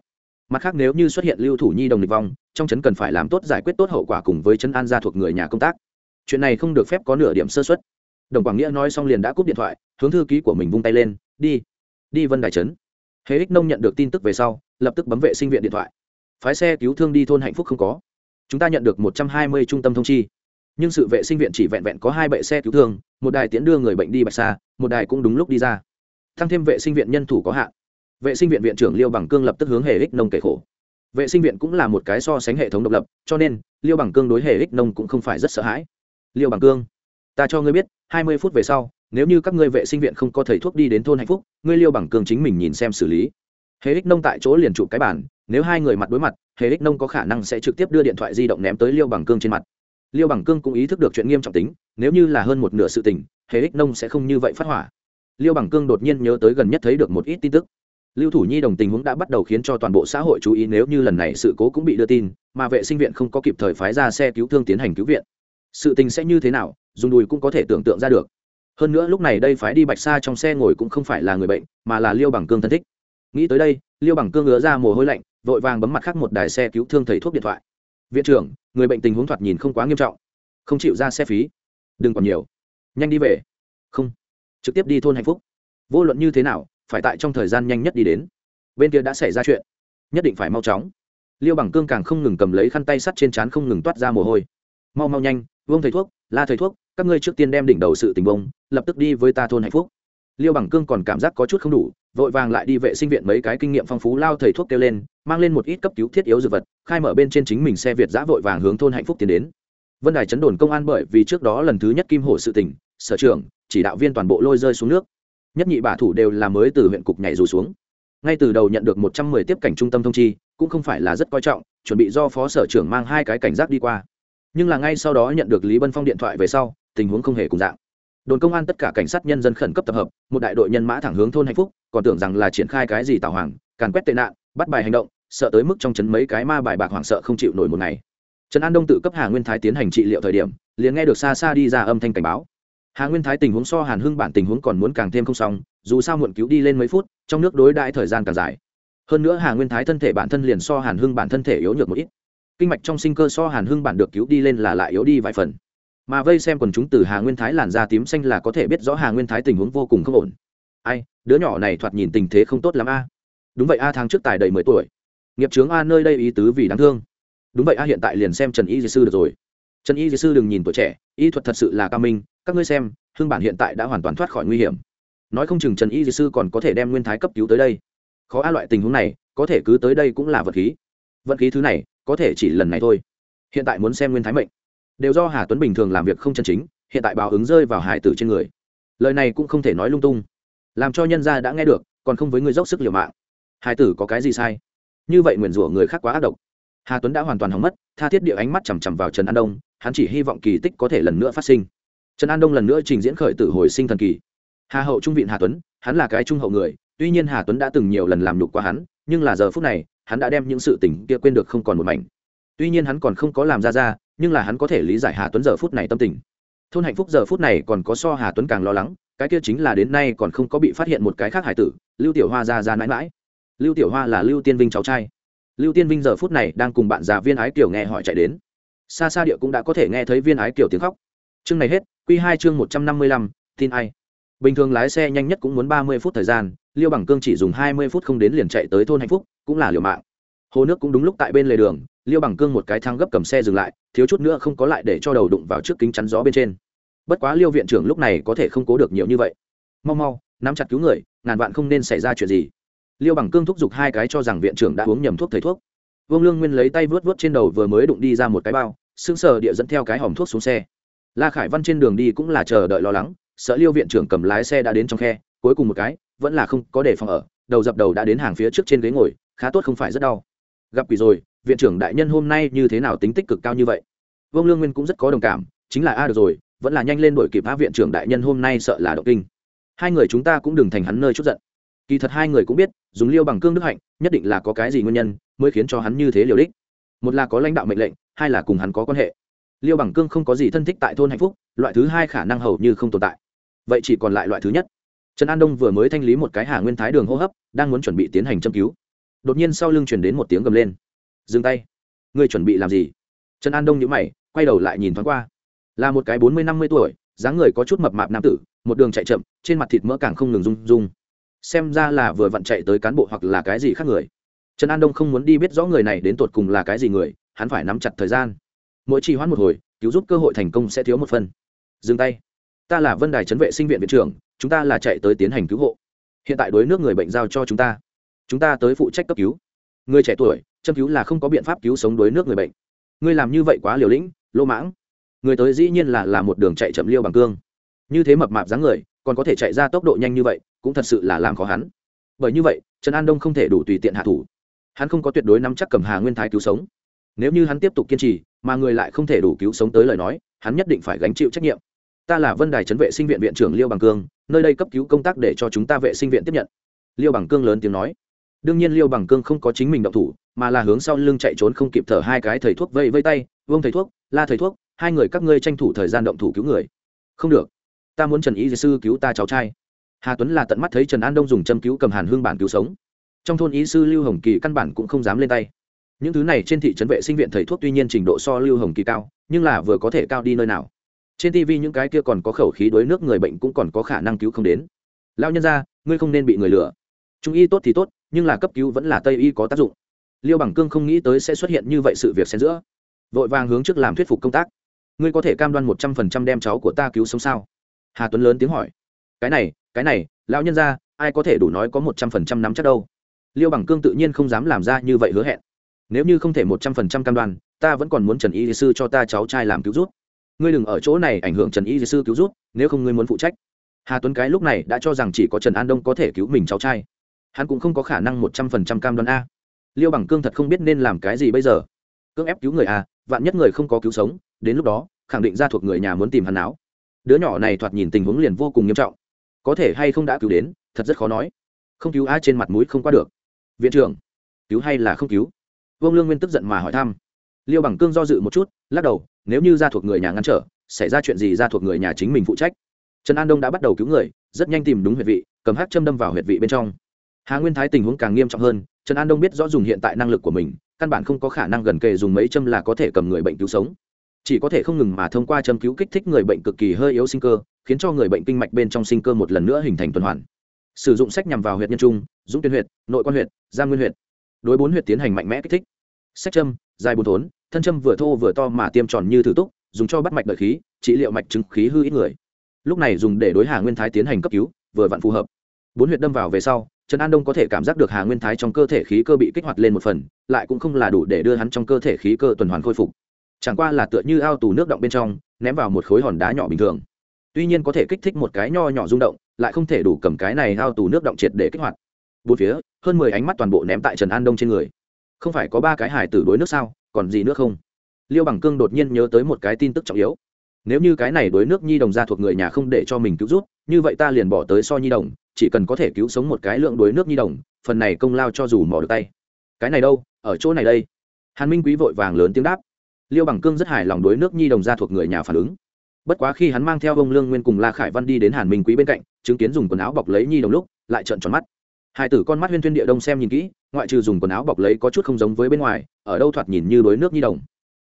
Mặt khác nếu như xuất hiện lưu thủ nhi đồng địch vong, trong chấn cần phải làm tốt giải quyết tốt hậu quả cùng với chấn an gia thuộc người nhà công tác. Chuyện này không được phép có nửa điểm sơ xuất đồng quảng nghĩa nói xong liền đã cúp điện thoại, hướng thư ký của mình vung tay lên, đi đi vân đài trấn. Hễ ích nông nhận được tin tức về sau, lập tức bấm vệ sinh viện điện thoại. Phái xe cứu thương đi thôn hạnh phúc không có. Chúng ta nhận được một trăm hai mươi trung tâm thông chi. Nhưng sự vệ sinh viện chỉ vẹn vẹn có hai bệ xe cứu thương, một đài tiễn đưa người bệnh đi bạch xa một đài cũng đúng lúc đi ra. Tăng thêm vệ sinh viện nhân thủ có hạn. Vệ sinh viện viện trưởng liêu bằng cương lập tức hướng hề ích nông kể khổ. Vệ sinh viện cũng là một cái so sánh hệ thống độc lập, cho nên liêu bằng cương đối hề ích nông cũng không phải rất sợ hãi. Liêu bằng cương, ta cho ngươi biết hai mươi phút về sau, nếu như các ngươi vệ sinh viện không có thầy thuốc đi đến thôn hạnh phúc, ngươi liêu bằng cương chính mình nhìn xem xử lý. Hề ích nông tại chỗ liền chụp cái bản nếu hai người mặt đối mặt, hề ích nông có khả năng sẽ trực tiếp đưa điện thoại di động ném tới liêu bằng cương trên mặt. Liêu bằng cương cũng ý thức được chuyện nghiêm trọng tính, nếu như là hơn một nửa sự tình, hề ích nông sẽ không như vậy phát hỏa. Liêu bằng cương đột nhiên nhớ tới gần nhất thấy được một ít tin tức. Lưu thủ nhi đồng tình huống đã bắt đầu khiến cho toàn bộ xã hội chú ý nếu như lần này sự cố cũng bị đưa tin, mà vệ sinh viện không có kịp thời phái ra xe cứu thương tiến hành cứu viện sự tình sẽ như thế nào, dùng đùi cũng có thể tưởng tượng ra được. Hơn nữa lúc này đây phái đi bạch xa trong xe ngồi cũng không phải là người bệnh, mà là liêu bằng cương thân thích. Nghĩ tới đây, liêu bằng cương ngứa ra mồ hôi lạnh, vội vàng bấm mặt khác một đài xe cứu thương thầy thuốc điện thoại. Viện trưởng, người bệnh tình huống thoạt nhìn không quá nghiêm trọng. Không chịu ra xe phí. Đừng còn nhiều. Nhanh đi về. Không. Trực tiếp đi thôn hạnh phúc. Vô luận như thế nào, phải tại trong thời gian nhanh nhất đi đến. Bên kia đã xảy ra chuyện. Nhất định phải mau chóng. Liêu bằng cương càng không ngừng cầm lấy khăn tay sắt trên trán không ngừng toát ra mồ hôi. Mau mau nhanh vương thầy thuốc, la thầy thuốc, các ngươi trước tiên đem đỉnh đầu sự tình bông lập tức đi với ta thôn hạnh phúc. Liêu bằng cương còn cảm giác có chút không đủ, vội vàng lại đi vệ sinh viện mấy cái kinh nghiệm phong phú lao thầy thuốc kêu lên, mang lên một ít cấp cứu thiết yếu dược vật, khai mở bên trên chính mình xe việt giã vội vàng hướng thôn hạnh phúc tiến đến. Vân đài chấn đồn công an bởi vì trước đó lần thứ nhất kim hổ sự tỉnh sở trưởng, chỉ đạo viên toàn bộ lôi rơi xuống nước. Nhất nhị bả thủ đều là mới từ huyện cục nhảy dù xuống. Ngay từ đầu nhận được một trăm mười tiếp cảnh trung tâm thông chi, cũng không phải là rất coi trọng, chuẩn bị do phó sở trưởng mang hai cái cảnh giác đi qua nhưng là ngay sau đó nhận được lý bân phong điện thoại về sau, tình huống không hề cùng dạng. Đồn công an tất cả cảnh sát nhân dân khẩn cấp tập hợp, một đại đội nhân mã thẳng hướng thôn hạnh phúc, còn tưởng rằng là triển khai cái gì tào hoàng, càn quét tệ nạn, bắt bài hành động, sợ tới mức trong chấn mấy cái ma bài bạc hoảng sợ không chịu nổi một ngày. Trần an đông tự cấp hà nguyên thái tiến hành trị liệu thời điểm, liền nghe được xa xa đi ra âm thanh cảnh báo. Hà nguyên thái tình huống so hàn hưng bản tình huống còn muốn càng thêm không xong, dù sao muộn cứu đi lên mấy phút, trong nước đối đãi thời gian càng dài. Hơn nữa hà nguyên thái thân thể bản thân liền so hàn hưng bản thân thể yếu nhược một ít kinh mạch trong sinh cơ so hàn hưng bản được cứu đi lên là lại yếu đi vài phần. Mà vây xem quần chúng từ hà nguyên thái làn da tím xanh là có thể biết rõ hà nguyên thái tình huống vô cùng không ổn. Ai, đứa nhỏ này thoạt nhìn tình thế không tốt lắm a. Đúng vậy a, tháng trước tài đầy mười tuổi. Nghiệp trướng a, nơi đây ý tứ vì đáng thương. Đúng vậy a, hiện tại liền xem trần y dì sư được rồi. Trần y dì sư đừng nhìn tuổi trẻ, y thuật thật sự là cao minh, các ngươi xem hương bản hiện tại đã hoàn toàn thoát khỏi nguy hiểm. Nói không chừng trần y dì sư còn có thể đem nguyên thái cấp cứu tới đây. Khó a, loại tình huống này, có thể cứ tới đây cũng là vật khí vận khí thứ này, có thể chỉ lần này thôi. Hiện tại muốn xem nguyên thái mệnh. Đều do hà tuấn bình thường làm việc không chân chính, hiện tại báo ứng rơi vào hải tử trên người. Lời này cũng không thể nói lung tung. Làm cho nhân gia đã nghe được, còn không với người dốc sức liều mạng. Hải tử có cái gì sai? Như vậy nguyền rủa người khác quá ác độc. Hà tuấn đã hoàn toàn hỏng mất, tha thiết địa ánh mắt chằm chằm vào trần an đông, hắn chỉ hy vọng kỳ tích có thể lần nữa phát sinh. Trần an đông lần nữa trình diễn khởi tử hồi sinh thần kỳ. Hà hậu trung viện hà tuấn, hắn là cái trung hậu người, tuy nhiên hà tuấn đã từng nhiều lần làm nhục qua hắn, nhưng là giờ phút này hắn đã đem những sự tình kia quên được không còn một mảnh. Tuy nhiên hắn còn không có làm ra ra, nhưng là hắn có thể lý giải hà tuấn giờ phút này tâm tình. Thôn hạnh phúc giờ phút này còn có so hà tuấn càng lo lắng, cái kia chính là đến nay còn không có bị phát hiện một cái khác hải tử, lưu tiểu hoa ra ra mãi mãi. Lưu tiểu hoa là lưu tiên vinh cháu trai. Lưu tiên vinh giờ phút này đang cùng bạn già viên ái kiều nghe hỏi chạy đến. Xa xa địa cũng đã có thể nghe thấy viên ái kiều tiếng khóc. Chương này hết q hai chương một trăm năm mươi lăm, tin ai. Bình thường lái xe nhanh nhất cũng muốn ba mươi phút thời gian, liêu bằng cương chỉ dùng hai mươi phút không đến liền chạy tới thôn hạnh phúc cũng là liều mạng. Hồ nước cũng đúng lúc tại bên lề đường, liêu bằng cương một cái thang gấp cầm xe dừng lại, thiếu chút nữa không có lại để cho đầu đụng vào trước kính chắn gió bên trên. Bất quá liêu viện trưởng lúc này có thể không cố được nhiều như vậy. Mau mau, nắm chặt cứu người, ngàn vạn không nên xảy ra chuyện gì. Liêu bằng cương thúc giục hai cái cho rằng viện trưởng đã uống nhầm thuốc thầy thuốc. Vương lương nguyên lấy tay vớt vớt trên đầu vừa mới đụng đi ra một cái bao, sững sờ địa dẫn theo cái hòm thuốc xuống xe. La khải văn trên đường đi cũng là chờ đợi lo lắng, sợ liêu viện trưởng cầm lái xe đã đến trong khe, cuối cùng một cái, vẫn là không có để phòng ở, đầu dập đầu đã đến hàng phía trước trên ghế ngồi khá tốt không phải rất đau. Gặp quỷ rồi, viện trưởng đại nhân hôm nay như thế nào tính tích cực cao như vậy? Vương lương nguyên cũng rất có đồng cảm, chính là, a, được rồi, vẫn là nhanh lên đổi kịp a viện trưởng đại nhân hôm nay sợ là động kinh. Hai người chúng ta cũng đừng thành hắn nơi chút giận. Kỳ thật hai người cũng biết, dùng liêu bằng cương đức hạnh, nhất định là có cái gì nguyên nhân mới khiến cho hắn như thế liều đích. Một là có lãnh đạo mệnh lệnh, hai là cùng hắn có quan hệ. Liêu bằng cương không có gì thân thích tại thôn hạnh phúc, loại thứ hai khả năng hầu như không tồn tại. Vậy chỉ còn lại loại thứ nhất. Trần an đông vừa mới thanh lý một cái hà nguyên thái đường hô hấp, đang muốn chuẩn bị tiến hành châm cứu đột nhiên sau lưng chuyển đến một tiếng gầm lên. Dừng tay. Ngươi chuẩn bị làm gì? Trần an đông nhữ mày, quay đầu lại nhìn thoáng qua. Là một cái bốn mươi, năm mươi tuổi, dáng người có chút mập mạp nam tử, một đường chạy chậm, trên mặt thịt mỡ càng không ngừng rung rung. Xem ra là vừa vặn chạy tới cán bộ hoặc là cái gì khác người. Trần an đông không muốn đi biết rõ người này đến tột cùng là cái gì người, hắn phải nắm chặt thời gian. Mỗi trì hoãn một hồi, cứu giúp cơ hội thành công sẽ thiếu một phần. Dừng tay. Ta là vân đài chấn vệ sinh viện viện trưởng, chúng ta là chạy tới tiến hành cứu hộ. Hiện tại đối nước người bệnh giao cho chúng ta chúng ta tới phụ trách cấp cứu. Người trẻ tuổi, châm cứu là không có biện pháp cứu sống đuối nước người bệnh. Ngươi làm như vậy quá liều lĩnh lô mãng. Người tới dĩ nhiên là là một đường chạy chậm liêu bằng cương. Như thế mập mạp dáng người, còn có thể chạy ra tốc độ nhanh như vậy, cũng thật sự là làm khó hắn. Bởi như vậy, trần an đông không thể đủ tùy tiện hạ thủ. Hắn không có tuyệt đối nắm chắc cầm hà nguyên thái cứu sống. Nếu như hắn tiếp tục kiên trì, mà người lại không thể đủ cứu sống tới lời nói, hắn nhất định phải gánh chịu trách nhiệm. Ta là vân đài chấn vệ sinh viện viện trưởng liêu bằng cương, nơi đây cấp cứu công tác để cho chúng ta vệ sinh viện tiếp nhận. Liêu bằng cương lớn tiếng nói đương nhiên liêu bằng cương không có chính mình động thủ, mà là hướng sau lưng chạy trốn không kịp thở hai cái thầy thuốc vây vây tay, vương thầy thuốc, la thầy thuốc, hai người các ngươi tranh thủ thời gian động thủ cứu người. Không được, ta muốn trần y sư cứu ta cháu trai. Hà tuấn là tận mắt thấy trần an đông dùng châm cứu cầm hàn hương bản cứu sống. Trong thôn y sư lưu hồng kỳ căn bản cũng không dám lên tay. Những thứ này trên thị trấn vệ sinh viện thầy thuốc tuy nhiên trình độ so lưu hồng kỳ cao, nhưng là vừa có thể cao đi nơi nào. Trên tv những cái kia còn có khẩu khí đuối nước người bệnh cũng còn có khả năng cứu không đến. Lao nhân ra ngươi không nên bị người lừa. Trung y tốt thì tốt nhưng là cấp cứu vẫn là tây y có tác dụng liêu bằng cương không nghĩ tới sẽ xuất hiện như vậy sự việc xen giữa vội vàng hướng trước làm thuyết phục công tác ngươi có thể cam đoan một trăm phần trăm đem cháu của ta cứu sống sao hà tuấn lớn tiếng hỏi cái này cái này lão nhân ra ai có thể đủ nói có một trăm phần trăm nắm chắc đâu liêu bằng cương tự nhiên không dám làm ra như vậy hứa hẹn nếu như không thể một trăm phần trăm cam đoan ta vẫn còn muốn trần y sư cho ta cháu trai làm cứu rút ngươi đừng ở chỗ này ảnh hưởng trần y sư cứu rút nếu không ngươi muốn phụ trách hà tuấn cái lúc này đã cho rằng chỉ có trần an đông có thể cứu mình cháu trai hắn cũng không có khả năng một trăm phần trăm cam đoan a. Liêu bằng cương thật không biết nên làm cái gì bây giờ. Cưỡng ép cứu người a vạn nhất người không có cứu sống, đến lúc đó, khẳng định ra thuộc người nhà muốn tìm hắn áo đứa nhỏ này thoạt nhìn tình huống liền vô cùng nghiêm trọng. Có thể hay không đã cứu đến, thật rất khó nói. Không cứu a trên mặt mũi không qua được. Viện trưởng, cứu hay là không cứu? Vương lương nguyên tức giận mà hỏi thăm. Liêu bằng cương do dự một chút, lắc đầu, nếu như ra thuộc người nhà ngăn trở, xảy ra chuyện gì ra thuộc người nhà chính mình phụ trách? Trần an đông đã bắt đầu cứu người, rất nhanh tìm đúng huyệt vị, cầm hát châm đâm vào huyệt vị bên trong hà nguyên thái tình huống càng nghiêm trọng hơn, trần an đông biết rõ dùng hiện tại năng lực của mình, căn bản không có khả năng gần kề dùng mấy châm là có thể cầm người bệnh cứu sống. Chỉ có thể không ngừng mà thông qua châm cứu kích thích người bệnh cực kỳ hơi yếu sinh cơ, khiến cho người bệnh kinh mạch bên trong sinh cơ một lần nữa hình thành tuần hoàn. Sử dụng sách nhằm vào huyệt nhân trung, dũng tuyên huyệt, nội quan huyệt giang nguyên huyệt. Đối bốn huyệt tiến hành mạnh mẽ kích thích. Sách châm, dài bốn thốn, thân châm vừa thô vừa to mà tiêm tròn như thử túc, dùng cho bắt mạch đợi khí, trị liệu mạch chứng khí hư ít người. Lúc này dùng để đối hà nguyên thái tiến hành cấp cứu, vừa vặn phù hợp. Bốn huyệt đâm vào về sau trần an đông có thể cảm giác được hà nguyên thái trong cơ thể khí cơ bị kích hoạt lên một phần, lại cũng không là đủ để đưa hắn trong cơ thể khí cơ tuần hoàn khôi phục. Chẳng qua là tựa như ao tù nước động bên trong, ném vào một khối hòn đá nhỏ bình thường. Tuy nhiên có thể kích thích một cái nho nhỏ rung động, lại không thể đủ cầm cái này ao tù nước động triệt để kích hoạt. Bốn phía, hơn mười ánh mắt toàn bộ ném tại trần an đông trên người. Không phải có ba cái hải tử đối nước sao, còn gì nữa không? Liêu bằng cương đột nhiên nhớ tới một cái tin tức trọng yếu. Nếu như cái này đối nước nhi đồng ra thuộc người nhà không để cho mình cứu rút như vậy ta liền bỏ tới so nhi đồng chỉ cần có thể cứu sống một cái lượng đuối nước nhi đồng, phần này công lao cho dù mỏ được tay. Cái này đâu, ở chỗ này đây. Hàn minh quý vội vàng lớn tiếng đáp. Liêu bằng cương rất hài lòng đuối nước nhi đồng ra thuộc người nhà phản ứng. Bất quá khi hắn mang theo ông lương nguyên cùng la khải văn đi đến hàn minh quý bên cạnh, chứng kiến dùng quần áo bọc lấy nhi đồng lúc, lại trợn tròn mắt. Hai tử con mắt huyên thuyên địa đông xem nhìn kỹ, ngoại trừ dùng quần áo bọc lấy có chút không giống với bên ngoài, ở đâu thoạt nhìn như đuối nước nhi đồng.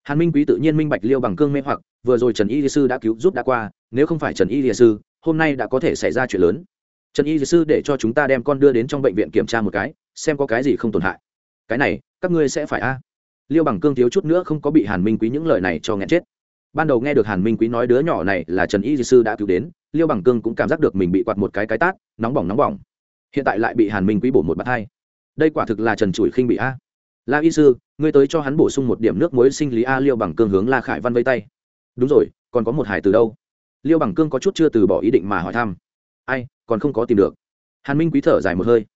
Hàn minh quý tự nhiên minh bạch liêu bằng cương mê hoặc, vừa rồi trần y sư đã cứu giúp đã qua, nếu không phải trần y sư, hôm nay đã có thể xảy ra chuyện lớn trần y sư để cho chúng ta đem con đưa đến trong bệnh viện kiểm tra một cái, xem có cái gì không tổn hại. Cái này, các ngươi sẽ phải a. Liêu bằng cương thiếu chút nữa không có bị hàn minh quý những lời này cho nghẹn chết. Ban đầu nghe được hàn minh quý nói đứa nhỏ này là trần y sư đã cứu đến, liêu bằng cương cũng cảm giác được mình bị quạt một cái cái tát, nóng bỏng nóng bỏng. Hiện tại lại bị hàn minh quý bổ một bạt hai. Đây quả thực là trần chủi khinh bị a. La y sư, ngươi tới cho hắn bổ sung một điểm nước muối sinh lý a, liêu bằng cương hướng la khải văn vây tay. Đúng rồi, còn có một hải từ đâu? Liêu bằng cương có chút chưa từ bỏ ý định mà hỏi thăm ai, còn không có tìm được. Hàn minh quý thở dài một hơi.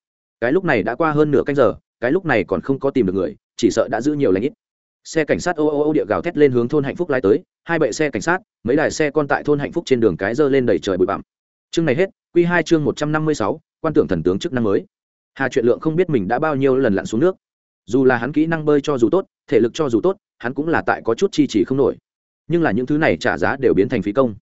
Cái lúc này đã qua hơn nửa canh giờ, cái lúc này còn không có tìm được người, chỉ sợ đã giữ nhiều lãnh ít. Xe cảnh sát ô ô ô địa gào thét lên hướng thôn hạnh phúc lái tới, hai bệ xe cảnh sát, mấy đài xe con tại thôn hạnh phúc trên đường cái dơ lên đầy trời bụi bặm. Chương này hết q hai chương một trăm năm mươi sáu, quan tưởng thần tướng chức năng mới. Hà truyện lượng không biết mình đã bao nhiêu lần lặn xuống nước. Dù là hắn kỹ năng bơi cho dù tốt, thể lực cho dù tốt, hắn cũng là tại có chút chi trì không nổi. Nhưng là những thứ này trả giá đều biến thành phí công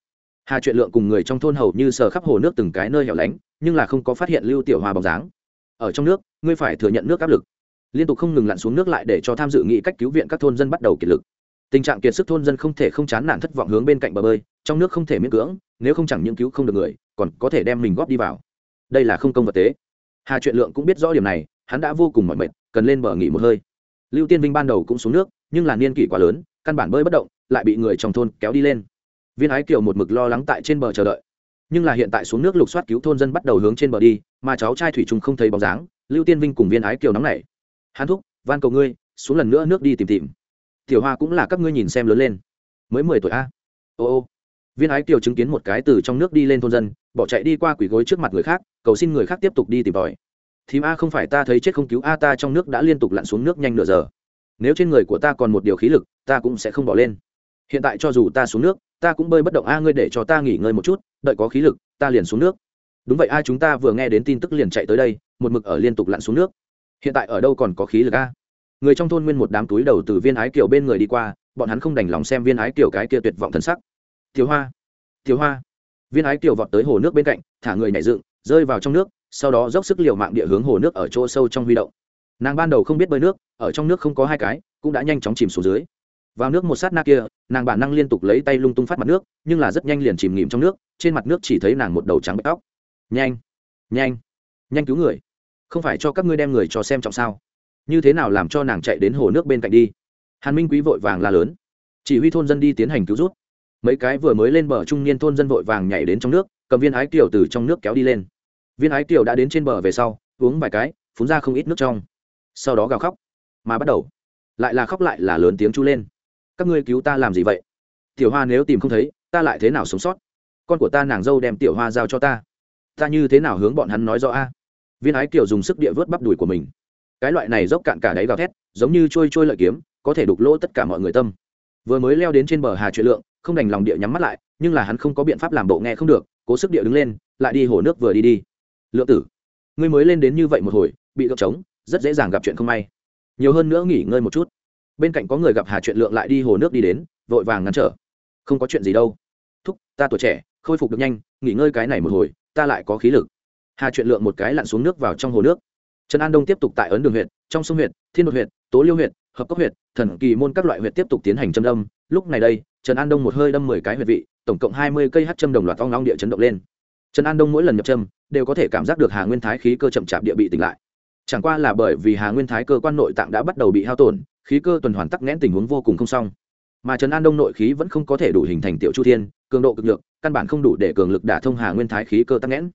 hà chuyện lượng cùng người trong thôn hầu như sờ khắp hồ nước từng cái nơi hẻo lánh, nhưng là không có phát hiện lưu tiểu hoa bóng dáng. Ở trong nước, ngươi phải thừa nhận nước áp lực. Liên tục không ngừng lặn xuống nước lại để cho tham dự nghị cách cứu viện các thôn dân bắt đầu kiệt lực. Tình trạng kiệt sức thôn dân không thể không chán nản thất vọng hướng bên cạnh bờ bơi, trong nước không thể miễn cưỡng, nếu không chẳng những cứu không được người, còn có thể đem mình góp đi vào. Đây là không công vật tế. Hà chuyện lượng cũng biết rõ điểm này, hắn đã vô cùng mỏi mệt, cần lên bờ nghỉ một hơi. Lưu tiên vinh ban đầu cũng xuống nước, nhưng là niên kỷ quá lớn, căn bản bơi bất động, lại bị người trong thôn kéo đi lên viên ái kiều một mực lo lắng tại trên bờ chờ đợi. Nhưng là hiện tại xuống nước lục soát cứu thôn dân bắt đầu hướng trên bờ đi, mà cháu trai thủy trung không thấy bóng dáng, lưu tiên vinh cùng viên ái kiều nóng nảy. Hắn thúc, van cầu ngươi, xuống lần nữa nước đi tìm tìm. Tiểu hoa cũng là các ngươi nhìn xem lớn lên. Mới mười tuổi a. Ô ô. Viên ái kiều chứng kiến một cái từ trong nước đi lên thôn dân, bỏ chạy đi qua quỷ gối trước mặt người khác, cầu xin người khác tiếp tục đi tìm tòi. Thím a, không phải ta thấy chết không cứu a, ta trong nước đã liên tục lặn xuống nước nhanh nửa giờ. Nếu trên người của ta còn một điều khí lực, ta cũng sẽ không bỏ lên. Hiện tại cho dù ta xuống nước ta cũng bơi bất động a, ngươi để cho ta nghỉ ngơi một chút, đợi có khí lực, ta liền xuống nước. Đúng vậy a, chúng ta vừa nghe đến tin tức liền chạy tới đây, một mực ở liên tục lặn xuống nước. Hiện tại ở đâu còn có khí lực a? Người trong thôn nguyên một đám túi đầu từ viên ái kiểu bên người đi qua, bọn hắn không đành lòng xem viên ái kiểu cái kia tuyệt vọng thân sắc. Thiếu hoa thiếu hoa. Viên ái kiểu vọt tới hồ nước bên cạnh, thả người nhảy dựng, rơi vào trong nước, sau đó dốc sức liều mạng địa hướng hồ nước ở chỗ sâu trong huy động. Nàng ban đầu không biết bơi nước, ở trong nước không có hai cái, cũng đã nhanh chóng chìm xuống dưới vào nước một sát na kia, nàng bản năng liên tục lấy tay lung tung phát mặt nước, nhưng là rất nhanh liền chìm nghỉm trong nước, trên mặt nước chỉ thấy nàng một đầu trắng bạch tóc. Nhanh nhanh nhanh cứu người. Không phải cho các ngươi đem người cho xem trọng sao? Như thế nào làm cho nàng chạy đến hồ nước bên cạnh đi? Hàn minh quý vội vàng la lớn. Chỉ huy thôn dân đi tiến hành cứu rút. Mấy cái vừa mới lên bờ trung niên thôn dân vội vàng nhảy đến trong nước, cầm viên ái kiều từ trong nước kéo đi lên. Viên ái kiều đã đến trên bờ về sau, uống vài cái, phun ra không ít nước trong. Sau đó gào khóc, mà bắt đầu. Lại là khóc lại là lớn tiếng chu lên các ngươi cứu ta làm gì vậy? Tiểu hoa nếu tìm không thấy, ta lại thế nào sống sót? Con của ta nàng dâu đem tiểu hoa giao cho ta. Ta như thế nào hướng bọn hắn nói rõ a? Viên ái kiều dùng sức địa vớt bắp đùi của mình. Cái loại này dốc cạn cả đáy gào thét, giống như trôi trôi lợi kiếm, có thể đục lỗ tất cả mọi người tâm. Vừa mới leo đến trên bờ hà chuyện lượng, không đành lòng địa nhắm mắt lại, nhưng là hắn không có biện pháp làm bộ nghe không được, cố sức địa đứng lên, lại đi hồ nước vừa đi đi. Lượng tử, ngươi mới lên đến như vậy một hồi, bị gập trống, rất dễ dàng gặp chuyện không may. Nhiều hơn nữa nghỉ ngơi một chút bên cạnh có người gặp hà chuyện lượng lại đi hồ nước đi đến, vội vàng ngăn trở. Không có chuyện gì đâu. Thúc, ta tuổi trẻ, khôi phục được nhanh, nghỉ ngơi cái này một hồi, ta lại có khí lực. Hà chuyện lượng một cái lặn xuống nước vào trong hồ nước. Trần an đông tiếp tục tại ấn đường huyện, trong sông huyện, thiên đột huyện, tố liêu huyện, hợp cốc huyện, thần kỳ môn các loại huyện tiếp tục tiến hành châm đâm. Lúc này đây, trần an đông một hơi đâm mười cái huyệt vị, tổng cộng hai mươi cây hát châm đồng loạt ong long địa chấn động lên. Trần an đông mỗi lần nhập châm, đều có thể cảm giác được hà nguyên thái khí cơ chậm chạp địa bị tỉnh lại. Chẳng qua là bởi vì hà nguyên thái cơ quan nội tạng đã bắt đầu bị hao tổn khí cơ tuần hoàn tắc nghẽn tình huống vô cùng không xong. Mà trần an đông nội khí vẫn không có thể đủ hình thành tiểu chu thiên, cường độ cực lực, căn bản không đủ để cường lực đả thông hà nguyên thái khí cơ tắc nghẽn.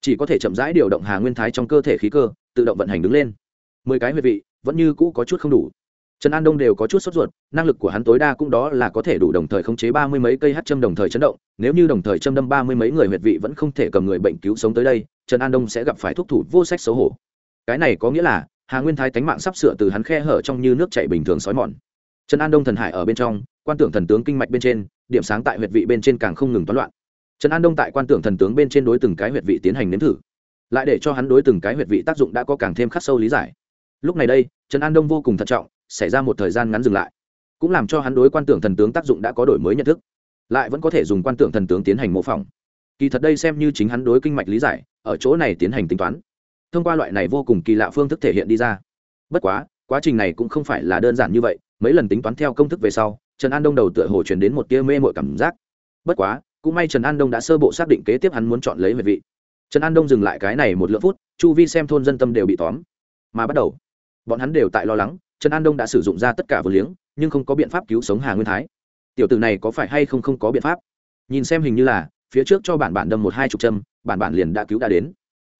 Chỉ có thể chậm rãi điều động hà nguyên thái trong cơ thể khí cơ, tự động vận hành đứng lên. Mười cái huyệt vị, vẫn như cũ có chút không đủ. Trần an đông đều có chút sốt ruột, năng lực của hắn tối đa cũng đó là có thể đủ đồng thời khống chế ba mươi mấy cây hát châm đồng thời chấn động, nếu như đồng thời châm đâm ba mươi mấy người huyệt vị vẫn không thể cầm người bệnh cứu sống tới đây, trần an đông sẽ gặp phải thuốc thủ vô sách xấu hổ cái này có nghĩa là, hà nguyên thái tánh mạng sắp sửa từ hắn khe hở trong như nước chảy bình thường sói mòn. Trần an đông thần hải ở bên trong, quan tưởng thần tướng kinh mạch bên trên, điểm sáng tại huyệt vị bên trên càng không ngừng toán loạn. Trần an đông tại quan tưởng thần tướng bên trên đối từng cái huyệt vị tiến hành nếm thử. Lại để cho hắn đối từng cái huyệt vị tác dụng đã có càng thêm khắc sâu lý giải. Lúc này đây, trần an đông vô cùng thận trọng, xảy ra một thời gian ngắn dừng lại. Cũng làm cho hắn đối quan tưởng thần tướng tác dụng đã có đổi mới nhận thức. Lại vẫn có thể dùng quan tưởng thần tướng tiến hành mô phỏng. Kỳ thật đây xem như chính hắn đối kinh mạch lý giải, ở chỗ này tiến hành tính toán thông qua loại này vô cùng kỳ lạ phương thức thể hiện đi ra. Bất quá quá trình này cũng không phải là đơn giản như vậy, mấy lần tính toán theo công thức về sau, trần an đông đầu tựa hồ chuyển đến một tia mê mội cảm giác. Bất quá, cũng may trần an đông đã sơ bộ xác định kế tiếp hắn muốn chọn lấy về vị. Trần an đông dừng lại cái này một lượng phút, chu vi xem thôn dân tâm đều bị tóm. Mà bắt đầu, bọn hắn đều tại lo lắng, trần an đông đã sử dụng ra tất cả vừa liếng, nhưng không có biện pháp cứu sống hà nguyên thái. Tiểu tử này có phải hay không không có biện pháp? Nhìn xem hình như là, phía trước cho bản bản đâm một hai chục châm, bản bản liền đã cứu đã đến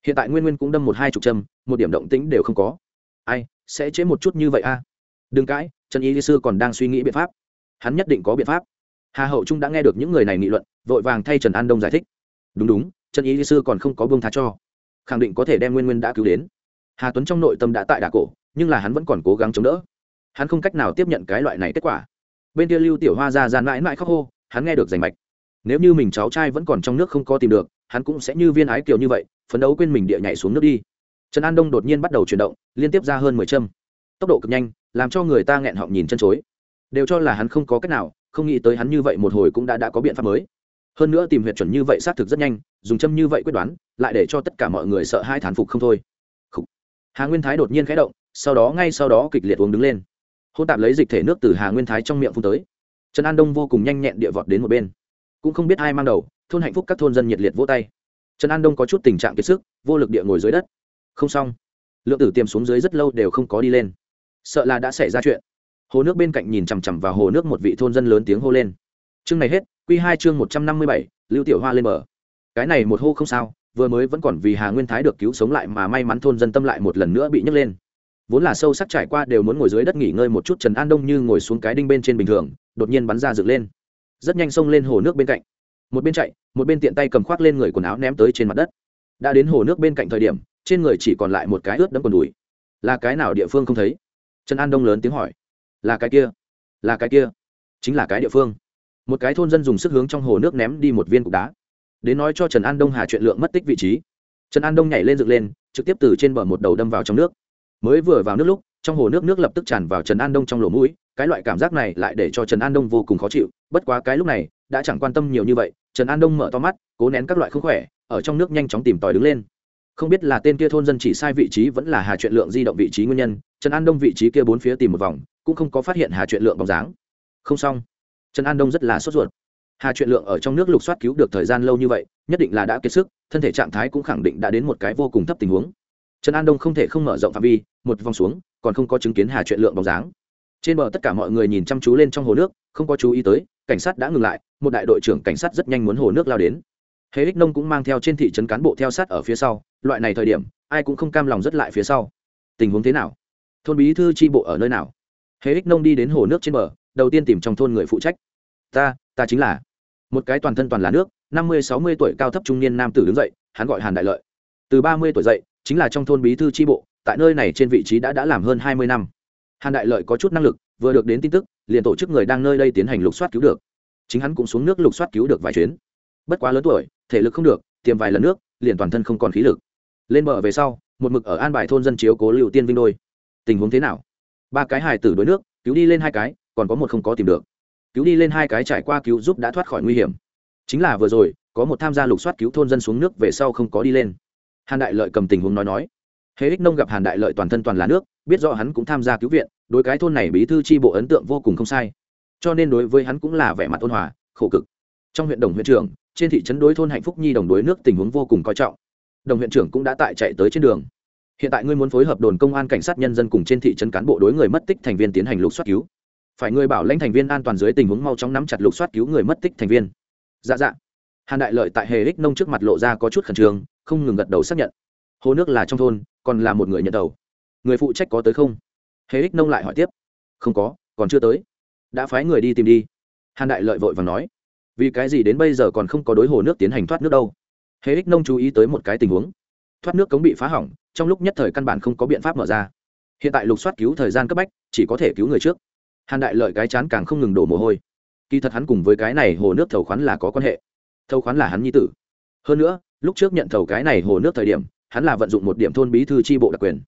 hiện tại nguyên nguyên cũng đâm một hai chục châm, một điểm động tĩnh đều không có. Ai, sẽ chế một chút như vậy a đừng cãi, trần y sư còn đang suy nghĩ biện pháp. Hắn nhất định có biện pháp. Hà hậu trung đã nghe được những người này nghị luận, vội vàng thay trần an đông giải thích. Đúng đúng, trần y sư còn không có bông tha cho. Khẳng định có thể đem nguyên nguyên đã cứu đến. Hà tuấn trong nội tâm đã tại đà cổ, nhưng là hắn vẫn còn cố gắng chống đỡ. Hắn không cách nào tiếp nhận cái loại này kết quả. Bên kia lưu tiểu hoa ra gian mãi mãi khóc hô, hắn nghe được rành mạch. Nếu như mình cháu trai vẫn còn trong nước không có tìm được hắn cũng sẽ như viên ái kiều như vậy, phấn đấu quên mình địa nhảy xuống nước đi. Trần an đông đột nhiên bắt đầu chuyển động, liên tiếp ra hơn mười châm. Tốc độ cực nhanh, làm cho người ta nghẹn họng nhìn chân chối. Đều cho là hắn không có cách nào, không nghĩ tới hắn như vậy một hồi cũng đã đã có biện pháp mới. Hơn nữa tìm huyệt chuẩn như vậy xác thực rất nhanh, dùng châm như vậy quyết đoán, lại để cho tất cả mọi người sợ hai thán phục không thôi. Hà nguyên thái đột nhiên khẽ động, sau đó ngay sau đó kịch liệt uống đứng lên. Hôn tạp lấy dịch thể nước từ hà nguyên thái trong miệng phun tới. Trần an đông vô cùng nhanh nhẹn địa vọt đến một bên cũng không biết ai mang đầu, thôn hạnh phúc các thôn dân nhiệt liệt vỗ tay. Trần an đông có chút tình trạng kiệt sức, vô lực địa ngồi dưới đất. Không xong. Lượng tử tiêm xuống dưới rất lâu đều không có đi lên. Sợ là đã xảy ra chuyện. Hồ nước bên cạnh nhìn chằm chằm vào hồ nước một vị thôn dân lớn tiếng hô lên. Chương này hết q hai chương một trăm năm mươi bảy, lưu tiểu hoa lên bờ. Cái này một hô không sao, vừa mới vẫn còn vì hà nguyên thái được cứu sống lại mà may mắn thôn dân tâm lại một lần nữa bị nhấc lên. Vốn là sâu sắc trải qua đều muốn ngồi dưới đất nghỉ ngơi một chút, trần an đông như ngồi xuống cái đinh bên trên bình thường, đột nhiên bắn ra dựng lên rất nhanh xông lên hồ nước bên cạnh. Một bên chạy, một bên tiện tay cầm khoác lên người quần áo ném tới trên mặt đất. Đã đến hồ nước bên cạnh thời điểm, trên người chỉ còn lại một cái ướt đẫm quần đùi. Là cái nào địa phương không thấy? Trần an đông lớn tiếng hỏi. Là cái kia, là cái kia, chính là cái địa phương. Một cái thôn dân dùng sức hướng trong hồ nước ném đi một viên cục đá. Đến nói cho trần an đông hà chuyện lượng mất tích vị trí. Trần an đông nhảy lên dựng lên, trực tiếp từ trên bờ một đầu đâm vào trong nước. Mới vừa vào nước lúc, trong hồ nước nước lập tức tràn vào trần an đông trong lỗ mũi cái loại cảm giác này lại để cho trần an đông vô cùng khó chịu, bất quá cái lúc này, đã chẳng quan tâm nhiều như vậy, trần an đông mở to mắt, cố nén các loại không khỏe, ở trong nước nhanh chóng tìm tòi đứng lên. Không biết là tên kia thôn dân chỉ sai vị trí vẫn là hà chuyện lượng di động vị trí nguyên nhân, trần an đông vị trí kia bốn phía tìm một vòng, cũng không có phát hiện hà chuyện lượng bóng dáng. Không xong. Trần an đông rất là sốt ruột. Hà chuyện lượng ở trong nước lục soát cứu được thời gian lâu như vậy, nhất định là đã kiệt sức, thân thể trạng thái cũng khẳng định đã đến một cái vô cùng thấp tình huống. Trần an đông không thể không mở rộng phạm vi, một vòng xuống, còn không có chứng kiến hà chuyện lượng bóng dáng trên bờ tất cả mọi người nhìn chăm chú lên trong hồ nước, không có chú ý tới, cảnh sát đã ngừng lại, một đại đội trưởng cảnh sát rất nhanh muốn hồ nước lao đến. Hệ ích nông cũng mang theo trên thị trấn cán bộ theo sát ở phía sau, loại này thời điểm, ai cũng không cam lòng rất lại phía sau. Tình huống thế nào? Thôn bí thư tri bộ ở nơi nào? Hệ ích nông đi đến hồ nước trên bờ, đầu tiên tìm trong thôn người phụ trách. Ta ta chính là một cái toàn thân toàn là nước, năm mươi, sáu mươi tuổi cao thấp trung niên nam tử đứng dậy, hắn gọi hàn đại lợi. Từ ba mươi tuổi dậy, chính là trong thôn bí thư tri bộ, tại nơi này trên vị trí đã đã làm hơn hai mươi năm hàn đại lợi có chút năng lực, vừa được đến tin tức, liền tổ chức người đang nơi đây tiến hành lục soát cứu được. Chính hắn cũng xuống nước lục soát cứu được vài chuyến. Bất quá lớn tuổi, thể lực không được, tiềm vài lần nước, liền toàn thân không còn khí lực. Lên bờ về sau, một mực ở an bài thôn dân chiếu cố lưu tiên vinh đôi tình huống thế nào? Ba cái hài tử đuối nước, cứu đi lên hai cái, còn có một không có tìm được. Cứu đi lên hai cái trải qua cứu giúp đã thoát khỏi nguy hiểm. Chính là vừa rồi, có một tham gia lục soát cứu thôn dân xuống nước về sau không có đi lên. Hàn đại lợi cầm tình huống nói nói. Hễ ích nông gặp hàn đại lợi toàn thân toàn là nước biết rõ hắn cũng tham gia cứu viện, đối cái thôn này bí thư tri bộ ấn tượng vô cùng không sai. Cho nên đối với hắn cũng là vẻ mặt ôn hòa, khổ cực. Trong huyện đồng huyện trưởng, trên thị trấn đối thôn hạnh phúc nhi đồng đối nước tình huống vô cùng coi trọng. Đồng huyện trưởng cũng đã tại chạy tới trên đường. Hiện tại ngươi muốn phối hợp đồn công an cảnh sát nhân dân cùng trên thị trấn cán bộ đối người mất tích thành viên tiến hành lục soát cứu. Phải người bảo lãnh thành viên an toàn dưới tình huống mau chóng nắm chặt lục soát cứu người mất tích thành viên. Dạ dạ. Hàn đại lợi tại hề ích nông trước mặt lộ ra có chút khẩn trương, không ngừng gật đầu xác nhận. Hồ nước là trong thôn, còn là một người nhận đầu người phụ trách có tới không? Hề ích nông lại hỏi tiếp. Không có, còn chưa tới. Đã phái người đi tìm đi. Hàn đại lợi vội và nói. Vì cái gì đến bây giờ còn không có đối hồ nước tiến hành thoát nước đâu? Hề ích nông chú ý tới một cái tình huống. Thoát nước cống bị phá hỏng, trong lúc nhất thời căn bản không có biện pháp mở ra. Hiện tại lục soát cứu thời gian cấp bách, chỉ có thể cứu người trước. Hàn đại lợi cái chán càng không ngừng đổ mồ hôi. Kỳ thật hắn cùng với cái này hồ nước thầu khoán là có quan hệ. Thầu khoán là hắn nhi tử. Hơn nữa, lúc trước nhận thầu cái này hồ nước thời điểm, hắn là vận dụng một điểm thôn bí thư tri bộ đặc quyền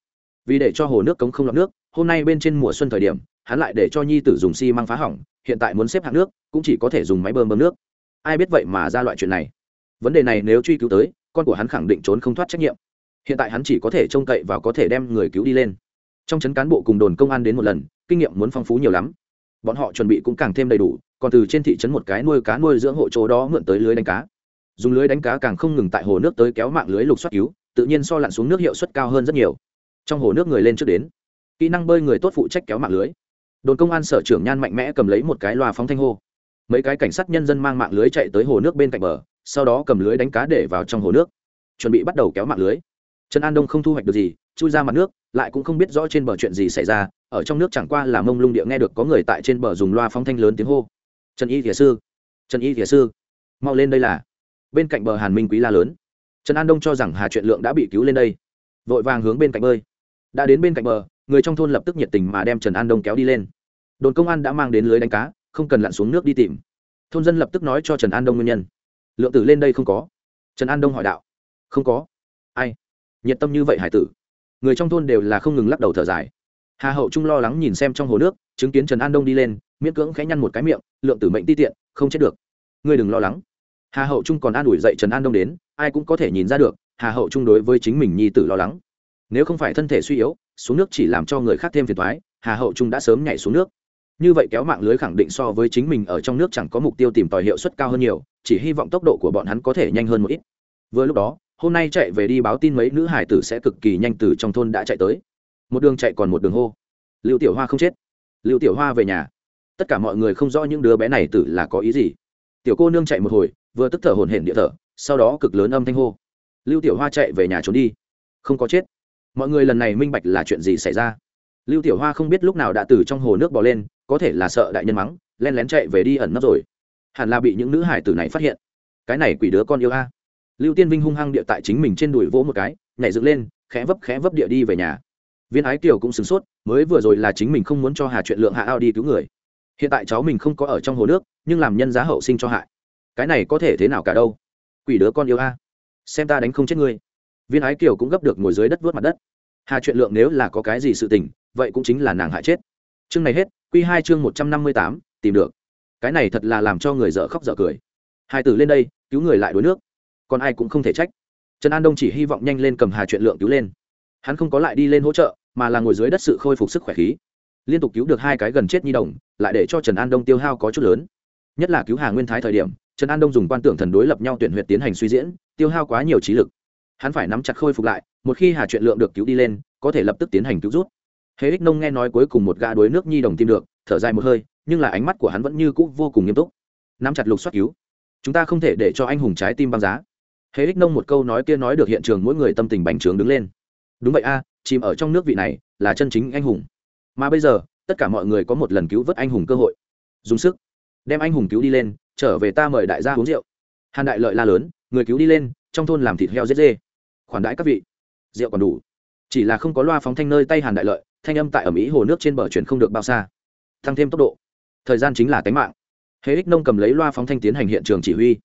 vì để cho hồ nước cống không lọc nước, hôm nay bên trên mùa xuân thời điểm, hắn lại để cho nhi tử dùng xi măng phá hỏng, hiện tại muốn xếp hạng nước, cũng chỉ có thể dùng máy bơm bơm nước. Ai biết vậy mà ra loại chuyện này. Vấn đề này nếu truy cứu tới, con của hắn khẳng định trốn không thoát trách nhiệm. Hiện tại hắn chỉ có thể trông cậy và có thể đem người cứu đi lên. Trong trấn cán bộ cùng đồn công an đến một lần, kinh nghiệm muốn phong phú nhiều lắm. Bọn họ chuẩn bị cũng càng thêm đầy đủ, còn từ trên thị trấn một cái nuôi cá nuôi dưỡng hộ chỗ đó mượn tới lưới đánh cá. Dùng lưới đánh cá càng không ngừng tại hồ nước tới kéo mạng lưới lục xoát cứu, tự nhiên so lặn xuống nước hiệu suất cao hơn rất nhiều trong hồ nước người lên trước đến. Kỹ năng bơi người tốt phụ trách kéo mạng lưới. Đồn công an sở trưởng nhan mạnh mẽ cầm lấy một cái loa phóng thanh hô. Mấy cái cảnh sát nhân dân mang mạng lưới chạy tới hồ nước bên cạnh bờ, sau đó cầm lưới đánh cá để vào trong hồ nước. Chuẩn bị bắt đầu kéo mạng lưới. Trần an đông không thu hoạch được gì, chui ra mặt nước, lại cũng không biết rõ trên bờ chuyện gì xảy ra, ở trong nước chẳng qua là mông lung địa nghe được có người tại trên bờ dùng loa phóng thanh lớn tiếng hô. Trần y thiền sư, trần y thiền sư, mau lên đây là. Bên cạnh bờ hàn minh quý la lớn. Trần an đông cho rằng hà chuyện lượng đã bị cứu lên đây. Vội vàng hướng bên cạnh bơi đã đến bên cạnh bờ, người trong thôn lập tức nhiệt tình mà đem trần an đông kéo đi lên. Đồn công an đã mang đến lưới đánh cá, không cần lặn xuống nước đi tìm. Thôn dân lập tức nói cho trần an đông nguyên nhân. Lượng tử lên đây không có. Trần an đông hỏi đạo. Không có. Ai? Nhiệt tâm như vậy hải tử. Người trong thôn đều là không ngừng lắc đầu thở dài. Hà hậu trung lo lắng nhìn xem trong hồ nước, chứng kiến trần an đông đi lên, miễn cưỡng khẽ nhăn một cái miệng, lượng tử mệnh ti tiện, không chết được. Ngươi đừng lo lắng. Hà hậu trung còn an ủi dậy trần an đông đến, ai cũng có thể nhìn ra được, hà hậu trung đối với chính mình nhi tử lo lắng nếu không phải thân thể suy yếu, xuống nước chỉ làm cho người khác thêm phiền thoái hà hậu trung đã sớm nhảy xuống nước. Như vậy kéo mạng lưới khẳng định so với chính mình ở trong nước chẳng có mục tiêu tìm tòi hiệu suất cao hơn nhiều, chỉ hy vọng tốc độ của bọn hắn có thể nhanh hơn một ít. Vừa lúc đó, hôm nay chạy về đi báo tin mấy nữ hải tử sẽ cực kỳ nhanh từ trong thôn đã chạy tới. Một đường chạy còn một đường hô. Lưu tiểu hoa không chết. Lưu tiểu hoa về nhà. Tất cả mọi người không rõ những đứa bé này tử là có ý gì. Tiểu cô nương chạy một hồi, vừa tức thở hổn hển địa thở, sau đó cực lớn âm thanh hô. Lưu tiểu hoa chạy về nhà trốn đi. Không có chết mọi người lần này minh bạch là chuyện gì xảy ra. Lưu tiểu hoa không biết lúc nào đã từ trong hồ nước bò lên, có thể là sợ đại nhân mắng, len lén chạy về đi ẩn nấp rồi. Hẳn là bị những nữ hải tử này phát hiện. Cái này quỷ đứa con yêu a. Lưu tiên vinh hung hăng địa tại chính mình trên đùi vỗ một cái, nhảy dựng lên, khẽ vấp khẽ vấp địa đi về nhà. Viên ái kiều cũng sửng sốt, mới vừa rồi là chính mình không muốn cho hà chuyện lượng hạ ao đi cứu người. Hiện tại cháu mình không có ở trong hồ nước, nhưng làm nhân giá hậu sinh cho hại. Cái này có thể thế nào cả đâu? Quỷ đứa con yêu a. Xem ta đánh không chết ngươi viên ái kiều cũng gấp được ngồi dưới đất vớt mặt đất. Hà chuyện lượng nếu là có cái gì sự tình, vậy cũng chính là nàng hại chết. Chương này hết q hai chương một trăm năm mươi tám, tìm được. Cái này thật là làm cho người dở khóc dở cười. Hai tử lên đây, cứu người lại đuối nước. Còn ai cũng không thể trách. Trần an đông chỉ hy vọng nhanh lên cầm hà chuyện lượng cứu lên. Hắn không có lại đi lên hỗ trợ, mà là ngồi dưới đất sự khôi phục sức khỏe khí. Liên tục cứu được hai cái gần chết nhi đồng, lại để cho trần an đông tiêu hao có chút lớn. Nhất là cứu hà nguyên thái thời điểm, trần an đông dùng quan tưởng thần đối lập nhau tuyển huyệt tiến hành suy diễn, tiêu hao quá nhiều trí lực hắn phải nắm chặt khôi phục lại, một khi hà chuyện lượng được cứu đi lên, có thể lập tức tiến hành cứu rút. Hễ ích nông nghe nói cuối cùng một gã đuối nước nhi đồng tìm được, thở dài một hơi, nhưng là ánh mắt của hắn vẫn như cũ vô cùng nghiêm túc. Nắm chặt lục soát cứu. Chúng ta không thể để cho anh hùng trái tim băng giá. Hễ ích nông một câu nói kia nói được hiện trường mỗi người tâm tình bành trướng đứng lên. Đúng vậy a, chìm ở trong nước vị này, là chân chính anh hùng. Mà bây giờ, tất cả mọi người có một lần cứu vớt anh hùng cơ hội. Dùng sức, đem anh hùng cứu đi lên, trở về ta mời đại gia uống rượu. Hàn đại lợi la lớn, người cứu đi lên, trong thôn làm thịt heo dết dê khoản đãi các vị. Rượu còn đủ. Chỉ là không có loa phóng thanh nơi tay hàn đại lợi, thanh âm tại ở mỹ hồ nước trên bờ chuyển không được bao xa. Tăng thêm tốc độ. Thời gian chính là tánh mạng. Hệ ích nông cầm lấy loa phóng thanh tiến hành hiện trường chỉ huy.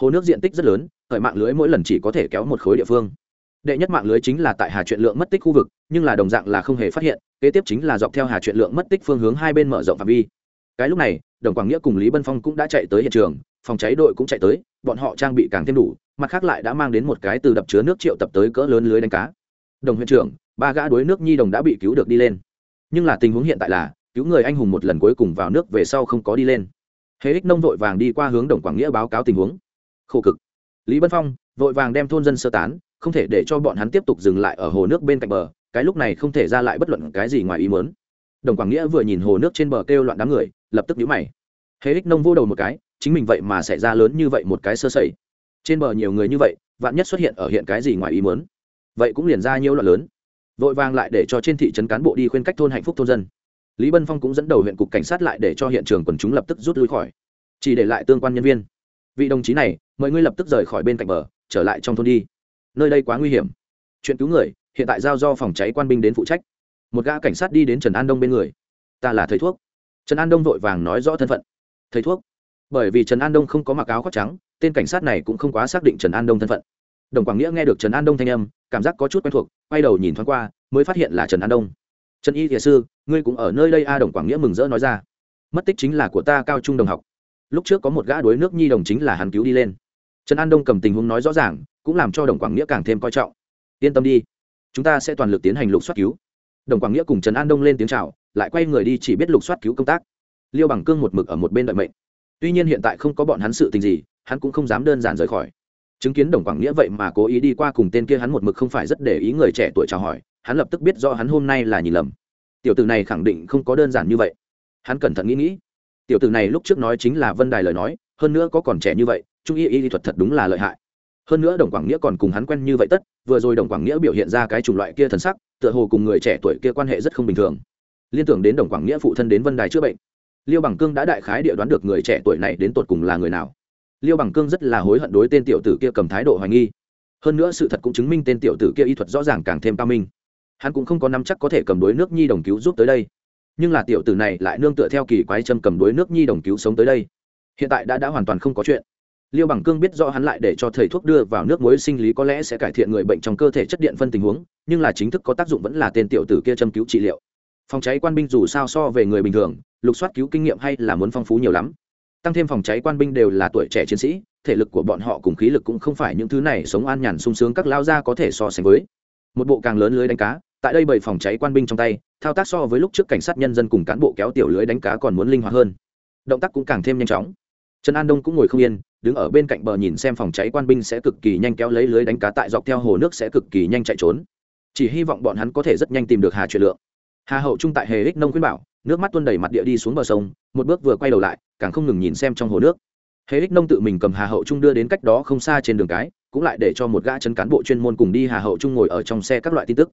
Hồ nước diện tích rất lớn thời mạng lưới mỗi lần chỉ có thể kéo một khối địa phương. Đệ nhất mạng lưới chính là tại hà chuyện lượng mất tích khu vực, nhưng là đồng dạng là không hề phát hiện, kế tiếp chính là dọc theo hà chuyện lượng mất tích phương hướng hai bên mở rộng phạm vi. Cái lúc này, đồng quảng nghĩa cùng lý bân phong cũng đã chạy tới hiện trường phòng cháy đội cũng chạy tới, bọn họ trang bị càng thêm đủ, mặt khác lại đã mang đến một cái từ đập chứa nước triệu tập tới cỡ lớn lưới đánh cá. Đồng huyện trưởng, ba gã đuối nước nhi đồng đã bị cứu được đi lên. Nhưng là tình huống hiện tại là, cứu người anh hùng một lần cuối cùng vào nước về sau không có đi lên. Hệ ích nông vội vàng đi qua hướng đồng quảng nghĩa báo cáo tình huống. Khổ cực. Lý bân phong vội vàng đem thôn dân sơ tán, không thể để cho bọn hắn tiếp tục dừng lại ở hồ nước bên cạnh bờ, cái lúc này không thể ra lại bất luận cái gì ngoài ý mớn đồng quảng nghĩa vừa nhìn hồ nước trên bờ kêu loạn đám người, lập tức nhíu mày. Hệ ích nông vô đầu một cái chính mình vậy mà xảy ra lớn như vậy một cái sơ sẩy. Trên bờ nhiều người như vậy, vạn nhất xuất hiện ở hiện cái gì ngoài ý mớn vậy cũng liền ra nhiều loạn lớn. Vội vàng lại để cho trên thị trấn cán bộ đi khuyên cách thôn hạnh phúc thôn dân. Lý bân phong cũng dẫn đầu huyện cục cảnh sát lại để cho hiện trường quần chúng lập tức rút lui khỏi. Chỉ để lại tương quan nhân viên. Vị đồng chí này, mời ngươi lập tức rời khỏi bên cạnh bờ, trở lại trong thôn đi. Nơi đây quá nguy hiểm. Chuyện cứu người, hiện tại giao do phòng cháy quan binh đến phụ trách. Một gã cảnh sát đi đến trần an đông bên người. Ta là thầy thuốc. Trần an đông vội vàng nói rõ thân phận. Thầy thuốc bởi vì trần an đông không có mặc áo khoác trắng, tên cảnh sát này cũng không quá xác định trần an đông thân phận. Đồng quảng nghĩa nghe được trần an đông thanh âm, cảm giác có chút quen thuộc, quay đầu nhìn thoáng qua, mới phát hiện là trần an đông. Trần y thiệt sư, ngươi cũng ở nơi đây a, đồng quảng nghĩa mừng rỡ nói ra. Mất tích chính là của ta, cao trung đồng học. Lúc trước có một gã đuối nước nhi đồng chính là hắn cứu đi lên. Trần an đông cầm tình huống nói rõ ràng, cũng làm cho đồng quảng nghĩa càng thêm coi trọng. Yên tâm đi, chúng ta sẽ toàn lực tiến hành lục soát cứu. Đồng quảng nghĩa cùng trần an đông lên tiếng c h à o lại quay người đi chỉ biết lục soát cứu công tác. Liêu bằng cương một mực ở một bên đợi mệnh tuy nhiên hiện tại không có bọn hắn sự tình gì, hắn cũng không dám đơn giản rời khỏi. Chứng kiến đồng quảng nghĩa vậy mà cố ý đi qua cùng tên kia hắn một mực không phải rất để ý người trẻ tuổi chào hỏi, hắn lập tức biết do hắn hôm nay là nhìn lầm. Tiểu tử này khẳng định không có đơn giản như vậy. Hắn cẩn thận nghĩ nghĩ. Tiểu tử này lúc trước nói chính là vân đài lời nói, hơn nữa có còn trẻ như vậy, trung y y thuật thật đúng là lợi hại. Hơn nữa đồng quảng nghĩa còn cùng hắn quen như vậy tất, vừa rồi đồng quảng nghĩa biểu hiện ra cái chủng loại kia thần sắc, tựa hồ cùng người trẻ tuổi kia quan hệ rất không bình thường. Liên tưởng đến đồng quảng nghĩa phụ thân đến vân đài chữa bệnh liêu bằng cương đã đại khái địa đoán được người trẻ tuổi này đến tột cùng là người nào. Liêu bằng cương rất là hối hận đối tên tiểu tử kia cầm thái độ hoài nghi. Hơn nữa sự thật cũng chứng minh tên tiểu tử kia y thuật rõ ràng càng thêm cao minh. Hắn cũng không có nắm chắc có thể cầm đuối nước nhi đồng cứu giúp tới đây. Nhưng là tiểu tử này lại nương tựa theo kỳ quái châm cầm đuối nước nhi đồng cứu sống tới đây. Hiện tại đã đã hoàn toàn không có chuyện. Liêu bằng cương biết rõ hắn lại để cho thầy thuốc đưa vào nước muối sinh lý có lẽ sẽ cải thiện người bệnh trong cơ thể chất điện phân tình huống, nhưng là chính thức có tác dụng vẫn là tên tiểu tử kia châm cứu trị liệu. Phòng cháy quan binh dù sao so về người bình thường lục soát cứu kinh nghiệm hay là muốn phong phú nhiều lắm. Tăng thêm phòng cháy quan binh đều là tuổi trẻ chiến sĩ, thể lực của bọn họ cùng khí lực cũng không phải những thứ này sống an nhàn sung sướng các lao gia có thể so sánh với. Một bộ càng lớn lưới đánh cá, tại đây bảy phòng cháy quan binh trong tay, thao tác so với lúc trước cảnh sát nhân dân cùng cán bộ kéo tiểu lưới đánh cá còn muốn linh hoạt hơn. Động tác cũng càng thêm nhanh chóng. Trần an đông cũng ngồi không yên, đứng ở bên cạnh bờ nhìn xem phòng cháy quan binh sẽ cực kỳ nhanh kéo lấy lưới đánh cá tại dọc theo hồ nước sẽ cực kỳ nhanh chạy trốn. Chỉ hy vọng bọn hắn có thể rất nhanh tìm được hà truyền lượng. Hà hậu trung tại hề ích nông khuyên bảo nước mắt tuôn đầy mặt địa đi xuống bờ sông, một bước vừa quay đầu lại, càng không ngừng nhìn xem trong hồ nước. Hề ích nông tự mình cầm hà hậu trung đưa đến cách đó không xa trên đường cái, cũng lại để cho một gã chân cán bộ chuyên môn cùng đi hà hậu trung ngồi ở trong xe các loại tin tức.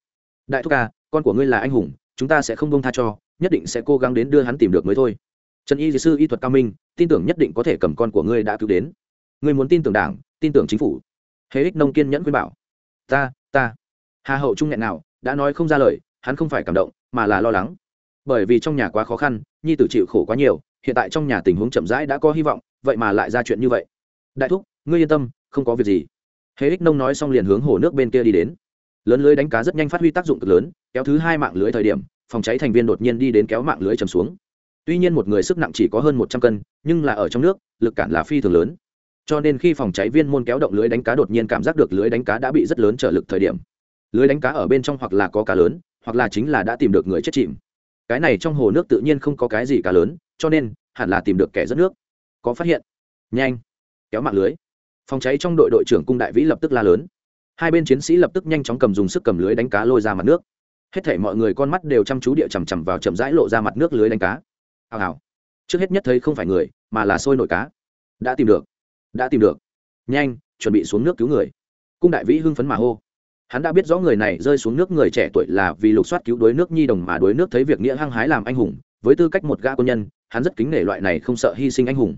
Đại thúc ca, con của ngươi là anh hùng, chúng ta sẽ không bông tha cho, nhất định sẽ cố gắng đến đưa hắn tìm được mới thôi. Trần y sư y thuật cao minh, tin tưởng nhất định có thể cầm con của ngươi đã cứu đến. Ngươi muốn tin tưởng đảng, tin tưởng chính phủ. Hễ ích nông kiên nhẫn khuyên bảo. Ta ta. Hà hậu trung nghẹn nào, đã nói không ra lời, hắn không phải cảm động, mà là lo lắng bởi vì trong nhà quá khó khăn, nhi tử chịu khổ quá nhiều, hiện tại trong nhà tình huống chậm rãi đã có hy vọng, vậy mà lại ra chuyện như vậy. Đại thúc, ngươi yên tâm, không có việc gì. Hễ ích nông nói xong liền hướng hồ nước bên kia đi đến. Lớn lưới đánh cá rất nhanh phát huy tác dụng cực lớn, kéo thứ hai mạng lưới thời điểm, phòng cháy thành viên đột nhiên đi đến kéo mạng lưới chầm xuống. Tuy nhiên một người sức nặng chỉ có hơn một trăm cân, nhưng là ở trong nước, lực cản là phi thường lớn. Cho nên khi phòng cháy viên môn kéo động lưới đánh cá đột nhiên cảm giác được lưới đánh cá đã bị rất lớn trở lực thời điểm. Lưới đánh cá ở bên trong hoặc là có cá lớn, hoặc là chính là đã tìm được người chết chìm cái này trong hồ nước tự nhiên không có cái gì cá lớn, cho nên, hẳn là tìm được kẻ dẫn nước. Có phát hiện. Nhanh. Kéo mạng lưới. Phòng cháy trong đội đội trưởng cung đại vĩ lập tức la lớn. Hai bên chiến sĩ lập tức nhanh chóng cầm dùng sức cầm lưới đánh cá lôi ra mặt nước. Hết thể mọi người con mắt đều chăm chú địa chằm chằm vào chậm rãi lộ ra mặt nước lưới đánh cá. Hào hào. Trước hết nhất thấy không phải người, mà là sôi nổi cá. Đã tìm được. Đã tìm được. Nhanh, chuẩn bị xuống nước cứu người. Cung đại vĩ hưng phấn mà hô hắn đã biết rõ người này rơi xuống nước người trẻ tuổi là vì lục soát cứu đuối nước nhi đồng mà đuối nước thấy việc nghĩa hăng hái làm anh hùng. Với tư cách một gã quân nhân, hắn rất kính nể loại này không sợ hy sinh anh hùng.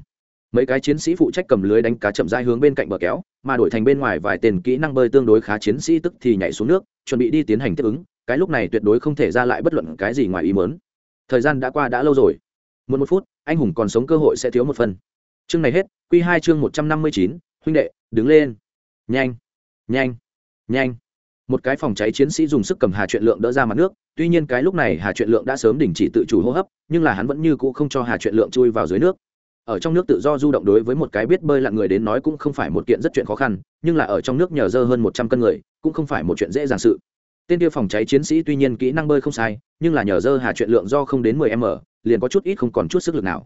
Mấy cái chiến sĩ phụ trách cầm lưới đánh cá chậm rãi hướng bên cạnh bờ kéo, mà đổi thành bên ngoài vài tên kỹ năng bơi tương đối khá chiến sĩ tức thì nhảy xuống nước, chuẩn bị đi tiến hành tiếp ứng. Cái lúc này tuyệt đối không thể ra lại bất luận cái gì ngoài ý mớn thời gian đã qua đã lâu rồi. Một một phút, anh hùng còn sống cơ hội sẽ thiếu một phần. Chương này hết q hai chương một trăm năm mươi chín, huynh đệ, đứng lên. Nhanh nhanh nhanh một cái phòng cháy chiến sĩ dùng sức cầm hà truyện lượng đỡ ra mặt nước. Tuy nhiên cái lúc này hà truyện lượng đã sớm đình chỉ tự chủ hô hấp, nhưng là hắn vẫn như cũ không cho hà truyện lượng chui vào dưới nước. Ở trong nước tự do du động đối với một cái biết bơi lặn người đến nói cũng không phải một kiện rất chuyện khó khăn, nhưng là ở trong nước nhờ dơ hơn một trăm cân người, cũng không phải một chuyện dễ dàng sự. Tên tiêu phòng cháy chiến sĩ tuy nhiên kỹ năng bơi không sai, nhưng là nhờ dơ hà chuyện lượng do không đến mười m, liền có chút ít không còn chút sức lực nào.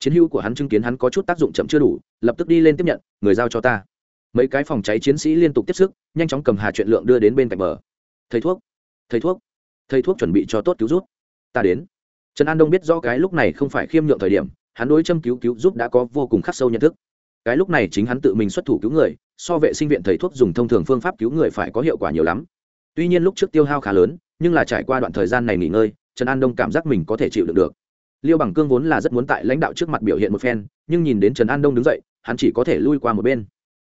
Chiến hữu của hắn chứng kiến hắn có chút tác dụng chậm chưa đủ, lập tức đi lên tiếp nhận, người giao cho ta mấy cái phòng cháy chiến sĩ liên tục tiếp sức, nhanh chóng cầm hà chuyện lượng đưa đến bên cạnh bờ. Thầy thuốc thầy thuốc thầy thuốc chuẩn bị cho tốt cứu rút ta đến. Trần an đông biết rõ cái lúc này không phải khiêm nhượng thời điểm, hắn đối châm cứu cứu giúp đã có vô cùng khắc sâu nhận thức. Cái lúc này chính hắn tự mình xuất thủ cứu người, so vệ sinh viện thầy thuốc dùng thông thường phương pháp cứu người phải có hiệu quả nhiều lắm. Tuy nhiên lúc trước tiêu hao khá lớn, nhưng là trải qua đoạn thời gian này nghỉ ngơi, trần an đông cảm giác mình có thể chịu đựng được. Liêu bằng cương vốn là rất muốn tại lãnh đạo trước mặt biểu hiện một phen, nhưng nhìn đến trần an đông đứng dậy, hắn chỉ có thể lui qua một bên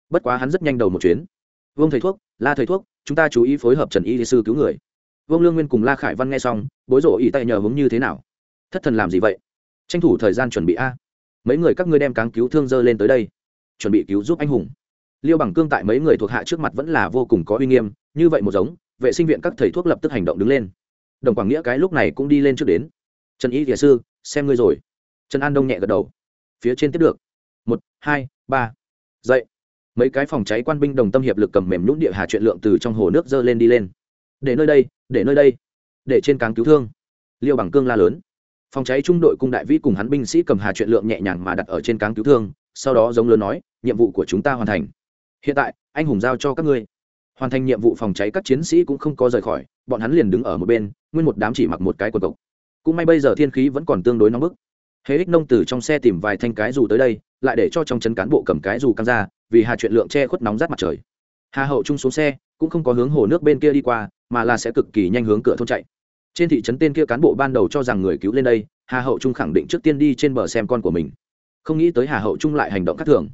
bất quá hắn rất nhanh đầu một chuyến. Vương thầy thuốc, la thầy thuốc, chúng ta chú ý phối hợp trần y sư cứu người. Vương lương nguyên cùng la khải văn nghe xong, bối rổ ỉ tay nhờ hướng như thế nào? Thất thần làm gì vậy? Tranh thủ thời gian chuẩn bị a. Mấy người các ngươi đem cáng cứu thương dơ lên tới đây. Chuẩn bị cứu giúp anh hùng. Liêu bằng cương tại mấy người thuộc hạ trước mặt vẫn là vô cùng có uy nghiêm, như vậy một giống, vệ sinh viện các thầy thuốc lập tức hành động đứng lên. Đồng quảng nghĩa cái lúc này cũng đi lên trước đến. Trần y thiền sư, xem ngươi rồi. Trần an đông nhẹ gật đầu. Phía trên tiếp được. Một, hai, ba. Dậy mấy cái phòng cháy quan binh đồng tâm hiệp lực cầm mềm nhũng địa hà chuyện lượng từ trong hồ nước dơ lên đi lên. Để nơi đây, để nơi đây. Để trên cáng cứu thương. Liêu bằng cương la lớn. Phòng cháy trung đội cung đại vĩ cùng hắn binh sĩ cầm hà chuyện lượng nhẹ nhàng mà đặt ở trên cáng cứu thương, sau đó giống lớn nói, nhiệm vụ của chúng ta hoàn thành. Hiện tại, anh hùng giao cho các ngươi. Hoàn thành nhiệm vụ phòng cháy các chiến sĩ cũng không có rời khỏi, bọn hắn liền đứng ở một bên, nguyên một đám chỉ mặc một cái quần cộc. Cũng may bây giờ thiên khí vẫn còn tương đối nóng bức. Hễ ích nông từ trong xe tìm vài thanh cái dù tới đây, lại để cho trong chân cán bộ cầm cái dù căng ra vì hà chuyện lượng che khuất nóng rát mặt trời. Hà hậu trung xuống xe, cũng không có hướng hồ nước bên kia đi qua, mà là sẽ cực kỳ nhanh hướng cửa thôn chạy. Trên thị trấn tên kia cán bộ ban đầu cho rằng người cứu lên đây, hà hậu trung khẳng định trước tiên đi trên bờ xem con của mình. Không nghĩ tới hà hậu trung lại hành động khác thường.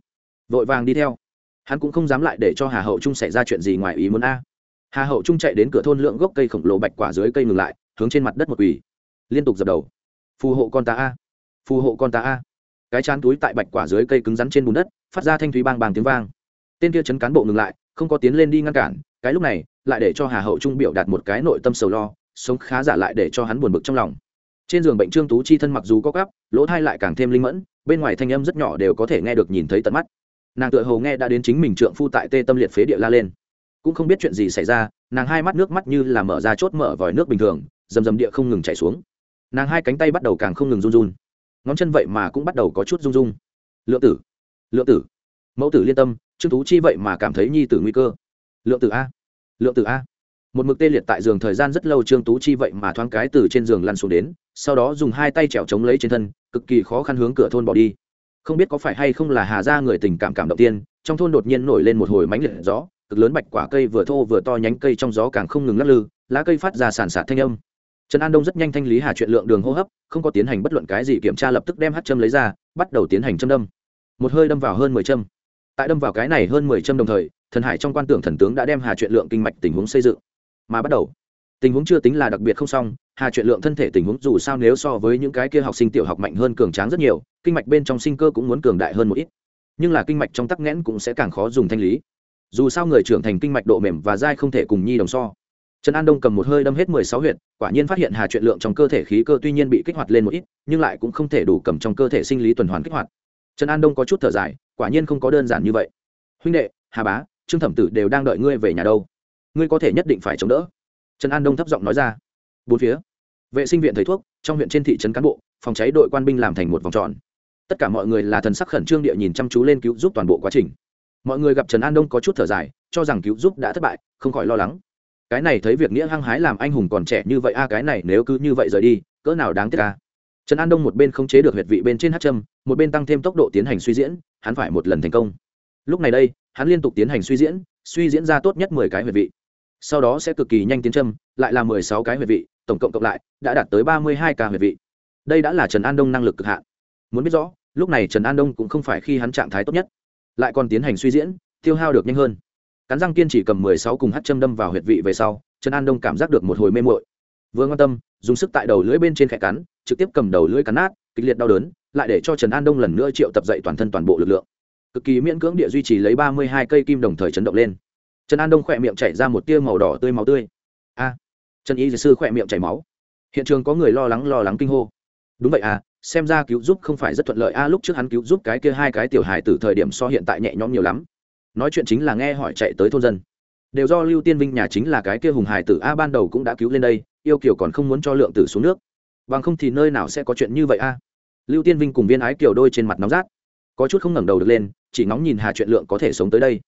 Vội vàng đi theo. Hắn cũng không dám lại để cho hà hậu trung xảy ra chuyện gì ngoài ý muốn a. Hà hậu trung chạy đến cửa thôn lượng gốc cây khổng lồ bạch quả dưới cây ngừng lại, hướng trên mặt đất một quỳ. Liên tục dập đầu. Phù hộ con ta a. Phù hộ con ta a cái chán túi tại bạch quả dưới cây cứng rắn trên bùn đất, phát ra thanh thúy bang bàng tiếng vang. Tên kia chấn cán bộ ngừng lại, không có tiến lên đi ngăn cản, cái lúc này, lại để cho hà hậu trung biểu đạt một cái nội tâm sầu lo, sống khá giả lại để cho hắn buồn bực trong lòng. Trên giường bệnh trương tú chi thân mặc dù có gắp lỗ thai lại càng thêm linh mẫn, bên ngoài thanh âm rất nhỏ đều có thể nghe được nhìn thấy tận mắt. Nàng tựa hồ nghe đã đến chính mình trượng phu tại tê tâm liệt phế địa la lên. Cũng không biết chuyện gì xảy ra, nàng hai mắt nước mắt như là mở ra chốt mở vòi nước bình thường dầm dầm địa không ngừng chảy xuống. Nàng hai cánh tay bắt đầu càng không ngừng run run ngón chân vậy mà cũng bắt đầu có chút rung rung. Lượng tử lượng tử. Mẫu tử liên tâm, trương tú chi vậy mà cảm thấy nhi tử nguy cơ. Lượng tử a, lượng tử a. Một mực tê liệt tại giường thời gian rất lâu trương tú chi vậy mà thoáng cái từ trên giường lăn xuống đến, sau đó dùng hai tay trèo chống lấy trên thân, cực kỳ khó khăn hướng cửa thôn bỏ đi. Không biết có phải hay không là hà ra người tình cảm cảm động tiên, trong thôn đột nhiên nổi lên một hồi mánh liệt gió, cực lớn bạch quả cây vừa thô vừa to nhánh cây trong gió càng không ngừng lắc lư, lá cây phát ra sàn sạt thanh âm trần an đông rất nhanh thanh lý hà chuyện lượng đường hô hấp, không có tiến hành bất luận cái gì kiểm tra lập tức đem hát châm lấy ra, bắt đầu tiến hành châm đâm. Một hơi đâm vào hơn mười châm. Tại đâm vào cái này hơn mười châm đồng thời, thần hải trong quan tưởng thần tướng đã đem hà chuyện lượng kinh mạch tình huống xây dựng. Mà bắt đầu, tình huống chưa tính là đặc biệt không xong, hà chuyện lượng thân thể tình huống dù sao nếu so với những cái kia học sinh tiểu học mạnh hơn cường tráng rất nhiều, kinh mạch bên trong sinh cơ cũng muốn cường đại hơn một ít. Nhưng là kinh mạch trong tắc nghẽn cũng sẽ càng khó dùng thanh lý. Dù sao người trưởng thành kinh mạch độ mềm và dai không thể cùng nhi đồng so trần an đông cầm một hơi đâm hết mười sáu huyện quả nhiên phát hiện hà chuyện lượng trong cơ thể khí cơ tuy nhiên bị kích hoạt lên một ít, nhưng lại cũng không thể đủ cầm trong cơ thể sinh lý tuần hoàn kích hoạt. Trần an đông có chút thở dài, quả nhiên không có đơn giản như vậy. Huynh đệ, hà bá, trương thẩm tử đều đang đợi ngươi về nhà đâu. Ngươi có thể nhất định phải chống đỡ. Trần an đông thấp giọng nói ra. Bốn phía, vệ sinh viện thầy thuốc, trong huyện trên thị trấn cán bộ, phòng cháy đội quan binh làm thành một vòng tròn. Tất cả mọi người là thần sắc khẩn trương địa nhìn chăm chú lên cứu giúp toàn bộ quá trình. Mọi người gặp trần an đông có chút thở dài, cho rằng cứu giúp đã thất bại, không khỏi lo lắng cái này thấy việc nghĩa hăng hái làm anh hùng còn trẻ như vậy, a, cái này nếu cứ như vậy rời đi, cỡ nào đáng tiếc, a? Trần an đông một bên không chế được huyệt vị bên trên hát châm, một bên tăng thêm tốc độ tiến hành suy diễn, hắn phải một lần thành công. Lúc này đây, hắn liên tục tiến hành suy diễn suy diễn ra tốt nhất mười cái huyệt vị. Sau đó sẽ cực kỳ nhanh tiến châm, lại là mười sáu cái huyệt vị, tổng cộng cộng lại đã đạt tới ba mươi hai ca huyệt vị. Đây đã là trần an đông năng lực cực hạn. Muốn biết rõ, lúc này trần an đông cũng không phải khi hắn trạng thái tốt nhất, lại còn tiến hành suy diễn, tiêu hao được nhanh hơn cắn răng kiên chỉ cầm mười sáu cùng hát châm đâm vào huyệt vị về sau, trần an đông cảm giác được một hồi mê mội vừa quan tâm, dùng sức tại đầu lưỡi bên trên khẽ cắn, trực tiếp cầm đầu lưỡi cắn nát, kịch liệt đau đớn, lại để cho trần an đông lần nữa triệu tập dậy toàn thân toàn bộ lực lượng. Cực kỳ miễn cưỡng địa duy trì lấy ba mươi hai cây kim đồng thời chấn động lên. Trần an đông khỏe miệng chảy ra một tia màu đỏ tươi máu tươi. A! Trần y sư khỏe miệng chảy máu. Hiện trường có người lo lắng lo lắng kinh hô. Đúng vậy à xem ra cứu giúp không phải rất thuận lợi. A, lúc trước hắn cứu giúp cái kia hai cái tiểu hài từ thời điểm so hiện tại nhẹ nhõm nhiều lắm nói chuyện chính là nghe hỏi chạy tới thôn dân. Đều do lưu tiên vinh nhà chính là cái kia hùng Hải tử a ban đầu cũng đã cứu lên đây, yêu kiều còn không muốn cho lượng tử xuống nước. Bằng không thì nơi nào sẽ có chuyện như vậy a? Lưu tiên vinh cùng viên ái kiều đôi trên mặt nóng rát. Có chút không ngẩng đầu được lên, chỉ ngóng nhìn hà chuyện lượng có thể sống tới đây.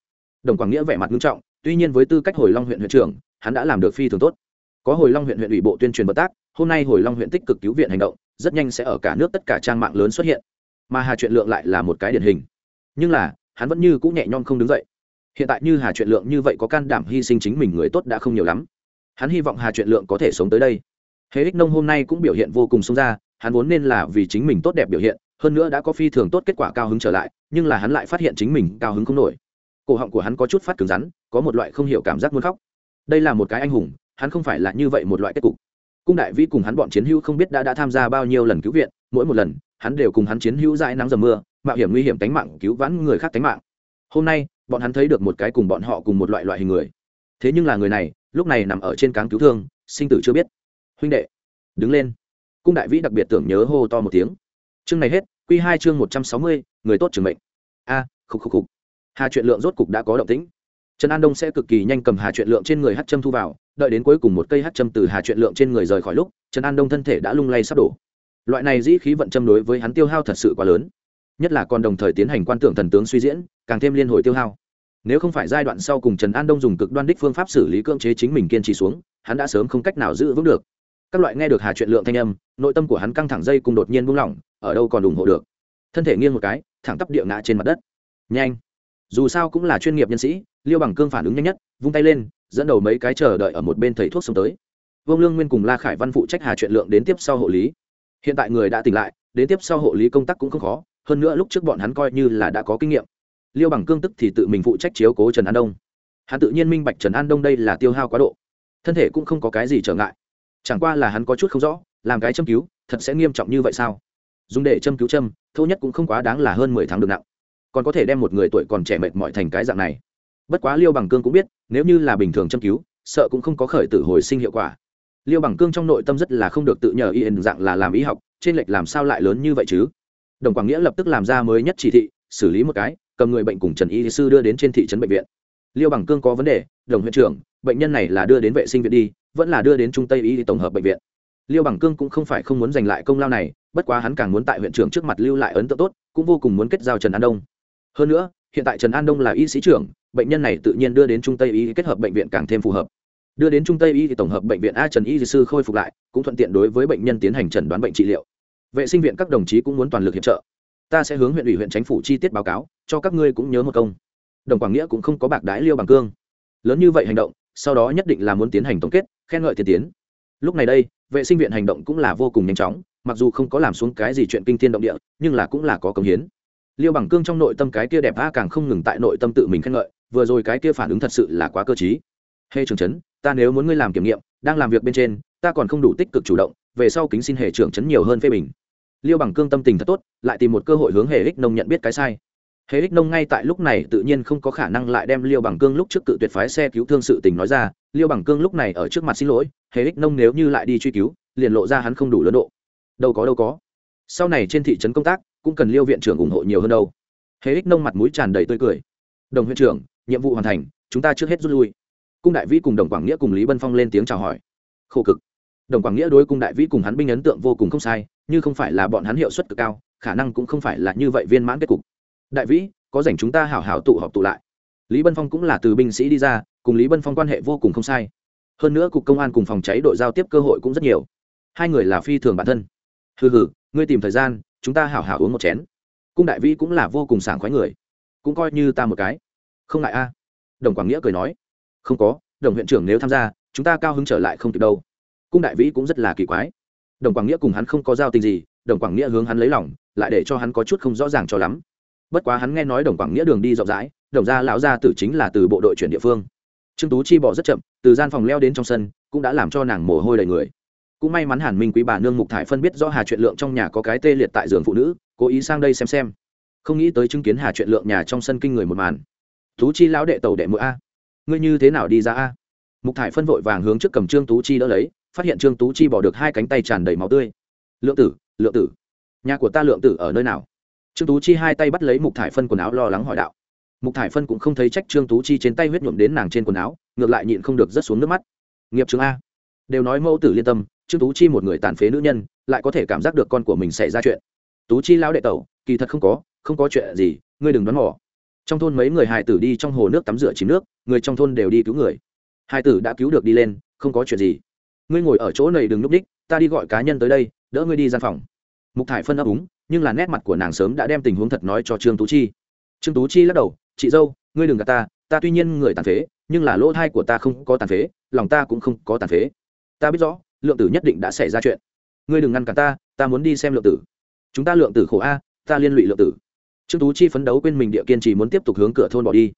Đồng quảng nghĩa vẻ mặt nghiêm trọng, tuy nhiên với tư cách hồi long huyện huyện trưởng, hắn đã làm được phi thường tốt. Có hồi long huyện huyện ủy bộ tuyên truyền bất tác, hôm nay hồi long huyện tích cực cứu viện hành động, rất nhanh sẽ ở cả nước tất cả trang mạng lớn xuất hiện. Mà hà chuyện lượng lại là một cái điển hình. Nhưng là hắn vẫn như cũng nhẹ nhõm không đứng dậy. Hiện tại như hà chuyện lượng như vậy có can đảm hy sinh chính mình người tốt đã không nhiều lắm. Hắn hy vọng hà chuyện lượng có thể sống tới đây. Hễ ích nông hôm nay cũng biểu hiện vô cùng xông ra, hắn vốn nên là vì chính mình tốt đẹp biểu hiện, hơn nữa đã có phi thường tốt kết quả cao hứng trở lại, nhưng là hắn lại phát hiện chính mình cao hứng không nổi. Cổ họng của hắn có chút phát cứng rắn, có một loại không hiểu cảm giác muốn khóc. Đây là một cái anh hùng, hắn không phải là như vậy một loại kết cục. Cung đại vĩ cùng hắn bọn chiến hữu không biết đã đã tham gia bao nhiêu lần cứu viện, mỗi một lần, hắn đều cùng hắn chiến hữu dãi nắng dầm mưa mạo hiểm nguy hiểm tính mạng cứu vãn người khác tính mạng. Hôm nay bọn hắn thấy được một cái cùng bọn họ cùng một loại loại hình người. Thế nhưng là người này lúc này nằm ở trên cáng cứu thương sinh tử chưa biết. Huynh đệ đứng lên. Cung đại vĩ đặc biệt tưởng nhớ hô to một tiếng. Chương này hết q hai chương một trăm sáu mươi người tốt trường mệnh. A à, khục khục. Hà chuyện lượng rốt cục đã có động tĩnh. Trần an đông sẽ cực kỳ nhanh cầm hà chuyện lượng trên người hát châm thu vào đợi đến cuối cùng một cây hát châm từ hà chuyện lượng trên người rời khỏi lúc trần an đông thân thể đã lung lay sắp đổ. Loại này dĩ khí vận châm đối với hắn tiêu hao thật sự quá lớn nhất là còn đồng thời tiến hành quan tưởng thần tướng suy diễn, càng thêm liên hồi tiêu hao. Nếu không phải giai đoạn sau cùng trần an đông dùng cực đoan đích phương pháp xử lý cưỡng chế chính mình kiên trì xuống, hắn đã sớm không cách nào giữ vững được. Các loại nghe được hà chuyện lượng thanh âm, nội tâm của hắn căng thẳng dây cùng đột nhiên buông lỏng, ở đâu còn ủng hộ được? Thân thể nghiêng một cái, thẳng tắp địa ngã trên mặt đất. Nhanh! Dù sao cũng là chuyên nghiệp nhân sĩ, liêu bằng cương phản ứng nhanh nhất, vung tay lên, dẫn đầu mấy cái chờ đợi ở một bên thầy thuốc xông tới. Vương lương nguyên cùng la khải văn phụ trách hà chuyện lượng đến tiếp sau hộ lý. Hiện tại người đã tỉnh lại, đến tiếp sau hộ lý công tác cũng không khó hơn nữa lúc trước bọn hắn coi như là đã có kinh nghiệm. Liêu bằng cương tức thì tự mình phụ trách chiếu cố trần an đông. Hắn tự nhiên minh bạch trần an đông đây là tiêu hao quá độ. Thân thể cũng không có cái gì trở ngại. Chẳng qua là hắn có chút không rõ, làm cái châm cứu, thật sẽ nghiêm trọng như vậy sao? Dùng để châm cứu châm, thô nhất cũng không quá đáng là hơn mười tháng được nặng. Còn có thể đem một người tuổi còn trẻ mệt mỏi thành cái dạng này. Bất quá liêu bằng cương cũng biết, nếu như là bình thường châm cứu, sợ cũng không có khởi tử hồi sinh hiệu quả. Liêu bằng cương trong nội tâm rất là không được tự nhờ y dạng là làm y học, trên lệch làm sao lại lớn như vậy chứ? Đồng quảng nghĩa lập tức làm ra mới nhất chỉ thị, xử lý một cái, cầm người bệnh cùng trần y sư đưa đến trên thị trấn bệnh viện. Liêu bằng cương có vấn đề, đồng huyện trưởng, bệnh nhân này là đưa đến vệ sinh viện đi, vẫn là đưa đến trung tây y tổng hợp bệnh viện. Liêu bằng cương cũng không phải không muốn giành lại công lao này, bất quá hắn càng muốn tại huyện trưởng trước mặt lưu lại ấn tượng tốt, cũng vô cùng muốn kết giao trần an đông. Hơn nữa, hiện tại trần an đông là y sĩ trưởng, bệnh nhân này tự nhiên đưa đến trung tây y kết hợp bệnh viện càng thêm phù hợp. Đưa đến trung tây y thì tổng hợp bệnh viện a trần y sư khôi phục lại, cũng thuận tiện đối với bệnh nhân tiến hành chẩn đoán bệnh trị liệu vệ sinh viện các đồng chí cũng muốn toàn lực hiệp trợ. Ta sẽ hướng huyện ủy, huyện chính phủ chi tiết báo cáo, cho các ngươi cũng nhớ một công. Đồng quảng nghĩa cũng không có bạc đái liêu bằng cương. Lớn như vậy hành động, sau đó nhất định là muốn tiến hành tổng kết, khen ngợi tiên tiến. Lúc này đây, vệ sinh viện hành động cũng là vô cùng nhanh chóng, mặc dù không có làm xuống cái gì chuyện kinh thiên động địa, nhưng là cũng là có công hiến. Liêu bằng cương trong nội tâm cái kia đẹp a càng không ngừng tại nội tâm tự mình khen ngợi, vừa rồi cái kia phản ứng thật sự là quá cơ t hê trường trấn, ta nếu muốn ngươi làm kiểm nghiệm, đang làm việc bên trên, ta còn không đủ tích cực chủ động, về sau kính xin hệ trưởng trấn nhiều hơn phê bình liêu bằng cương tâm tình thật tốt, lại tìm một cơ hội hướng hề ích nông nhận biết cái sai. Hề ích nông ngay tại lúc này tự nhiên không có khả năng lại đem liêu bằng cương lúc trước cự tuyệt phái xe cứu thương sự tình nói ra. Liêu bằng cương lúc này ở trước mặt xin lỗi, hề ích nông nếu như lại đi truy cứu, liền lộ ra hắn không đủ lớn độ. Đâu có đâu có. Sau này trên thị trấn công tác, cũng cần liêu viện trưởng ủng hộ nhiều hơn đâu. Hề ích nông mặt mũi tràn đầy tươi cười. Đồng huyện trưởng, nhiệm vụ hoàn thành, chúng ta trước hết rút lui. Cung đại vĩ cùng đồng quảng nghĩa cùng lý bân phong lên tiếng chào hỏi. Khổ cực. Đồng quảng nghĩa đối cung đại vĩ cùng hắn binh ấn tượng vô cùng không sai như không phải là bọn hắn hiệu suất cực cao, khả năng cũng không phải là như vậy viên mãn kết cục. Đại vĩ, có rảnh chúng ta hảo hảo tụ họp tụ lại. Lý bân phong cũng là từ binh sĩ đi ra, cùng lý bân phong quan hệ vô cùng không sai. Hơn nữa cục công an cùng phòng cháy đội giao tiếp cơ hội cũng rất nhiều. Hai người là phi thường bản thân. Hừ hừ, ngươi tìm thời gian, chúng ta hảo hảo uống một chén. Cung đại vĩ cũng là vô cùng sảng khoái người. Cũng coi như ta một cái. Không ngại a. Đồng quảng nghĩa cười nói. Không có, đồng huyện trưởng nếu tham gia, chúng ta cao hứng trở lại không kịp đâu. Cung đại vĩ cũng rất là kỳ quái đồng quảng nghĩa cùng hắn không có giao tình gì, đồng quảng nghĩa hướng hắn lấy lòng, lại để cho hắn có chút không rõ ràng cho lắm. Bất quá hắn nghe nói đồng quảng nghĩa đường đi rộng rãi, đồng gia lão gia tử chính là từ bộ đội chuyển địa phương. Trương tú chi bỏ rất chậm, từ gian phòng leo đến trong sân, cũng đã làm cho nàng mồ hôi đầy người. Cũng may mắn hàn minh quý bà nương mục thải phân biết rõ hà chuyện lượng trong nhà có cái tê liệt tại giường phụ nữ, cố ý sang đây xem xem. Không nghĩ tới chứng kiến hà chuyện lượng nhà trong sân kinh người một màn. Tú chi lão đệ tàu đệ mũi a, ngươi như thế nào đi ra a? Mục thải phân vội vàng hướng trước cầm trương tú chi đỡ lấy phát hiện trương tú chi bỏ được hai cánh tay tràn đầy máu tươi. Lượng tử lượng tử, nhà của ta lượng tử ở nơi nào? Trương tú chi hai tay bắt lấy mục thải phân quần áo lo lắng hỏi đạo. Mục thải phân cũng không thấy trách trương tú chi trên tay huyết nhuộm đến nàng trên quần áo, ngược lại nhịn không được rớt xuống nước mắt. Nghiệp trường a. Đều nói mẫu tử liên tâm, trương tú chi một người tàn phế nữ nhân, lại có thể cảm giác được con của mình xảy ra chuyện. Tú chi lão đệ tẩu, kỳ thật không có không có chuyện gì, ngươi đừng đoán mò. Trong thôn mấy người hài tử đi trong hồ nước tắm rửa chìm nước, người trong thôn đều đi cứu người. Hài tử đã cứu được đi lên, không có chuyện gì ngươi ngồi ở chỗ này đừng núp đích, ta đi gọi cá nhân tới đây, đỡ ngươi đi gian phòng. Mục thải phân ấp úng, nhưng là nét mặt của nàng sớm đã đem tình huống thật nói cho trương tú chi. Trương tú chi lắc đầu, chị dâu, ngươi đừng gạt ta ta tuy nhiên người tàn phế, nhưng là lỗ thai của ta không có tàn phế, lòng ta cũng không có tàn phế. Ta biết rõ, lượng tử nhất định đã xảy ra chuyện. Ngươi đừng ngăn cản ta ta muốn đi xem lượng tử. Chúng ta lượng tử khổ a, ta liên lụy lượng tử. Trương tú chi phấn đấu quên mình địa kiên trì muốn tiếp tục hướng cửa thôn bỏ đi.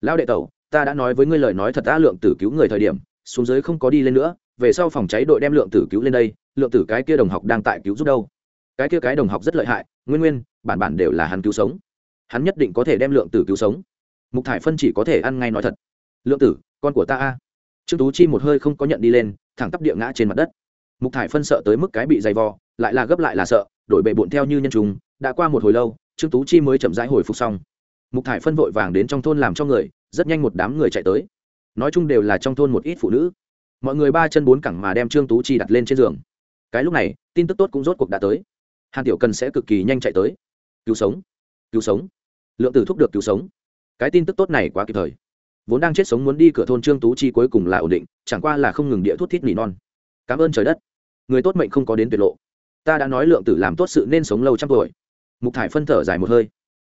Lão đệ tẩu, ta đã nói với ngươi lời nói thật ta lượng tử cứu người thời điểm, xuống dưới không có đi lên nữa về sau phòng cháy đội đem lượng tử cứu lên đây, lượng tử cái kia đồng học đang tại cứu giúp đâu? Cái kia cái đồng học rất lợi hại, nguyên nguyên, bản bản đều là hắn cứu sống. Hắn nhất định có thể đem lượng tử cứu sống. Mục thải phân chỉ có thể ăn ngay nói thật. Lượng tử, con của ta a. Trương tú chi một hơi không có nhận đi lên, thẳng tắp địa ngã trên mặt đất. Mục thải phân sợ tới mức cái bị dày vò, lại là gấp lại là sợ, đổi bệ bụn theo như nhân chúng, đã qua một hồi lâu, trương tú chi mới chậm rãi hồi phục xong. Mục thải phân vội vàng đến trong thôn làm cho người, rất nhanh một đám người chạy tới. Nói chung đều là trong thôn một ít phụ nữ mọi người ba chân bốn cẳng mà đem trương tú chi đặt lên trên giường cái lúc này tin tức tốt cũng rốt cuộc đã tới hàn tiểu cần sẽ cực kỳ nhanh chạy tới cứu sống cứu sống lượng tử thúc được cứu sống cái tin tức tốt này quá kịp thời vốn đang chết sống muốn đi cửa thôn trương tú chi cuối cùng là ổn định chẳng qua là không ngừng địa thuốc thít nỉ non cảm ơn trời đất người tốt mệnh không có đến tuyệt lộ ta đã nói lượng tử làm tốt sự nên sống lâu trăm tuổi mục thải phân thở dài một hơi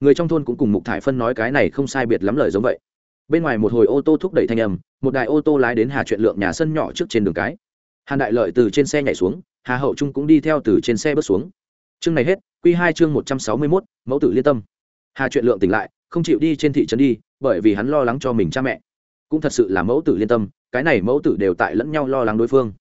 người trong thôn cũng cùng mục thải phân nói cái này không sai biệt lắm lời giống vậy bên ngoài một hồi ô tô thúc đẩy thanh âm, một đài ô tô lái đến hà chuyện lượng nhà sân nhỏ trước trên đường cái. Hàn đại lợi từ trên xe nhảy xuống, hà hậu trung cũng đi theo từ trên xe bước xuống. Chương này hết q hai chương một trăm sáu mươi mốt, mẫu tử liên tâm. Hà chuyện lượng tỉnh lại, không chịu đi trên thị trấn đi, bởi vì hắn lo lắng cho mình cha mẹ. Cũng thật sự là mẫu tử liên tâm, cái này mẫu tử đều tại lẫn nhau lo lắng đối phương.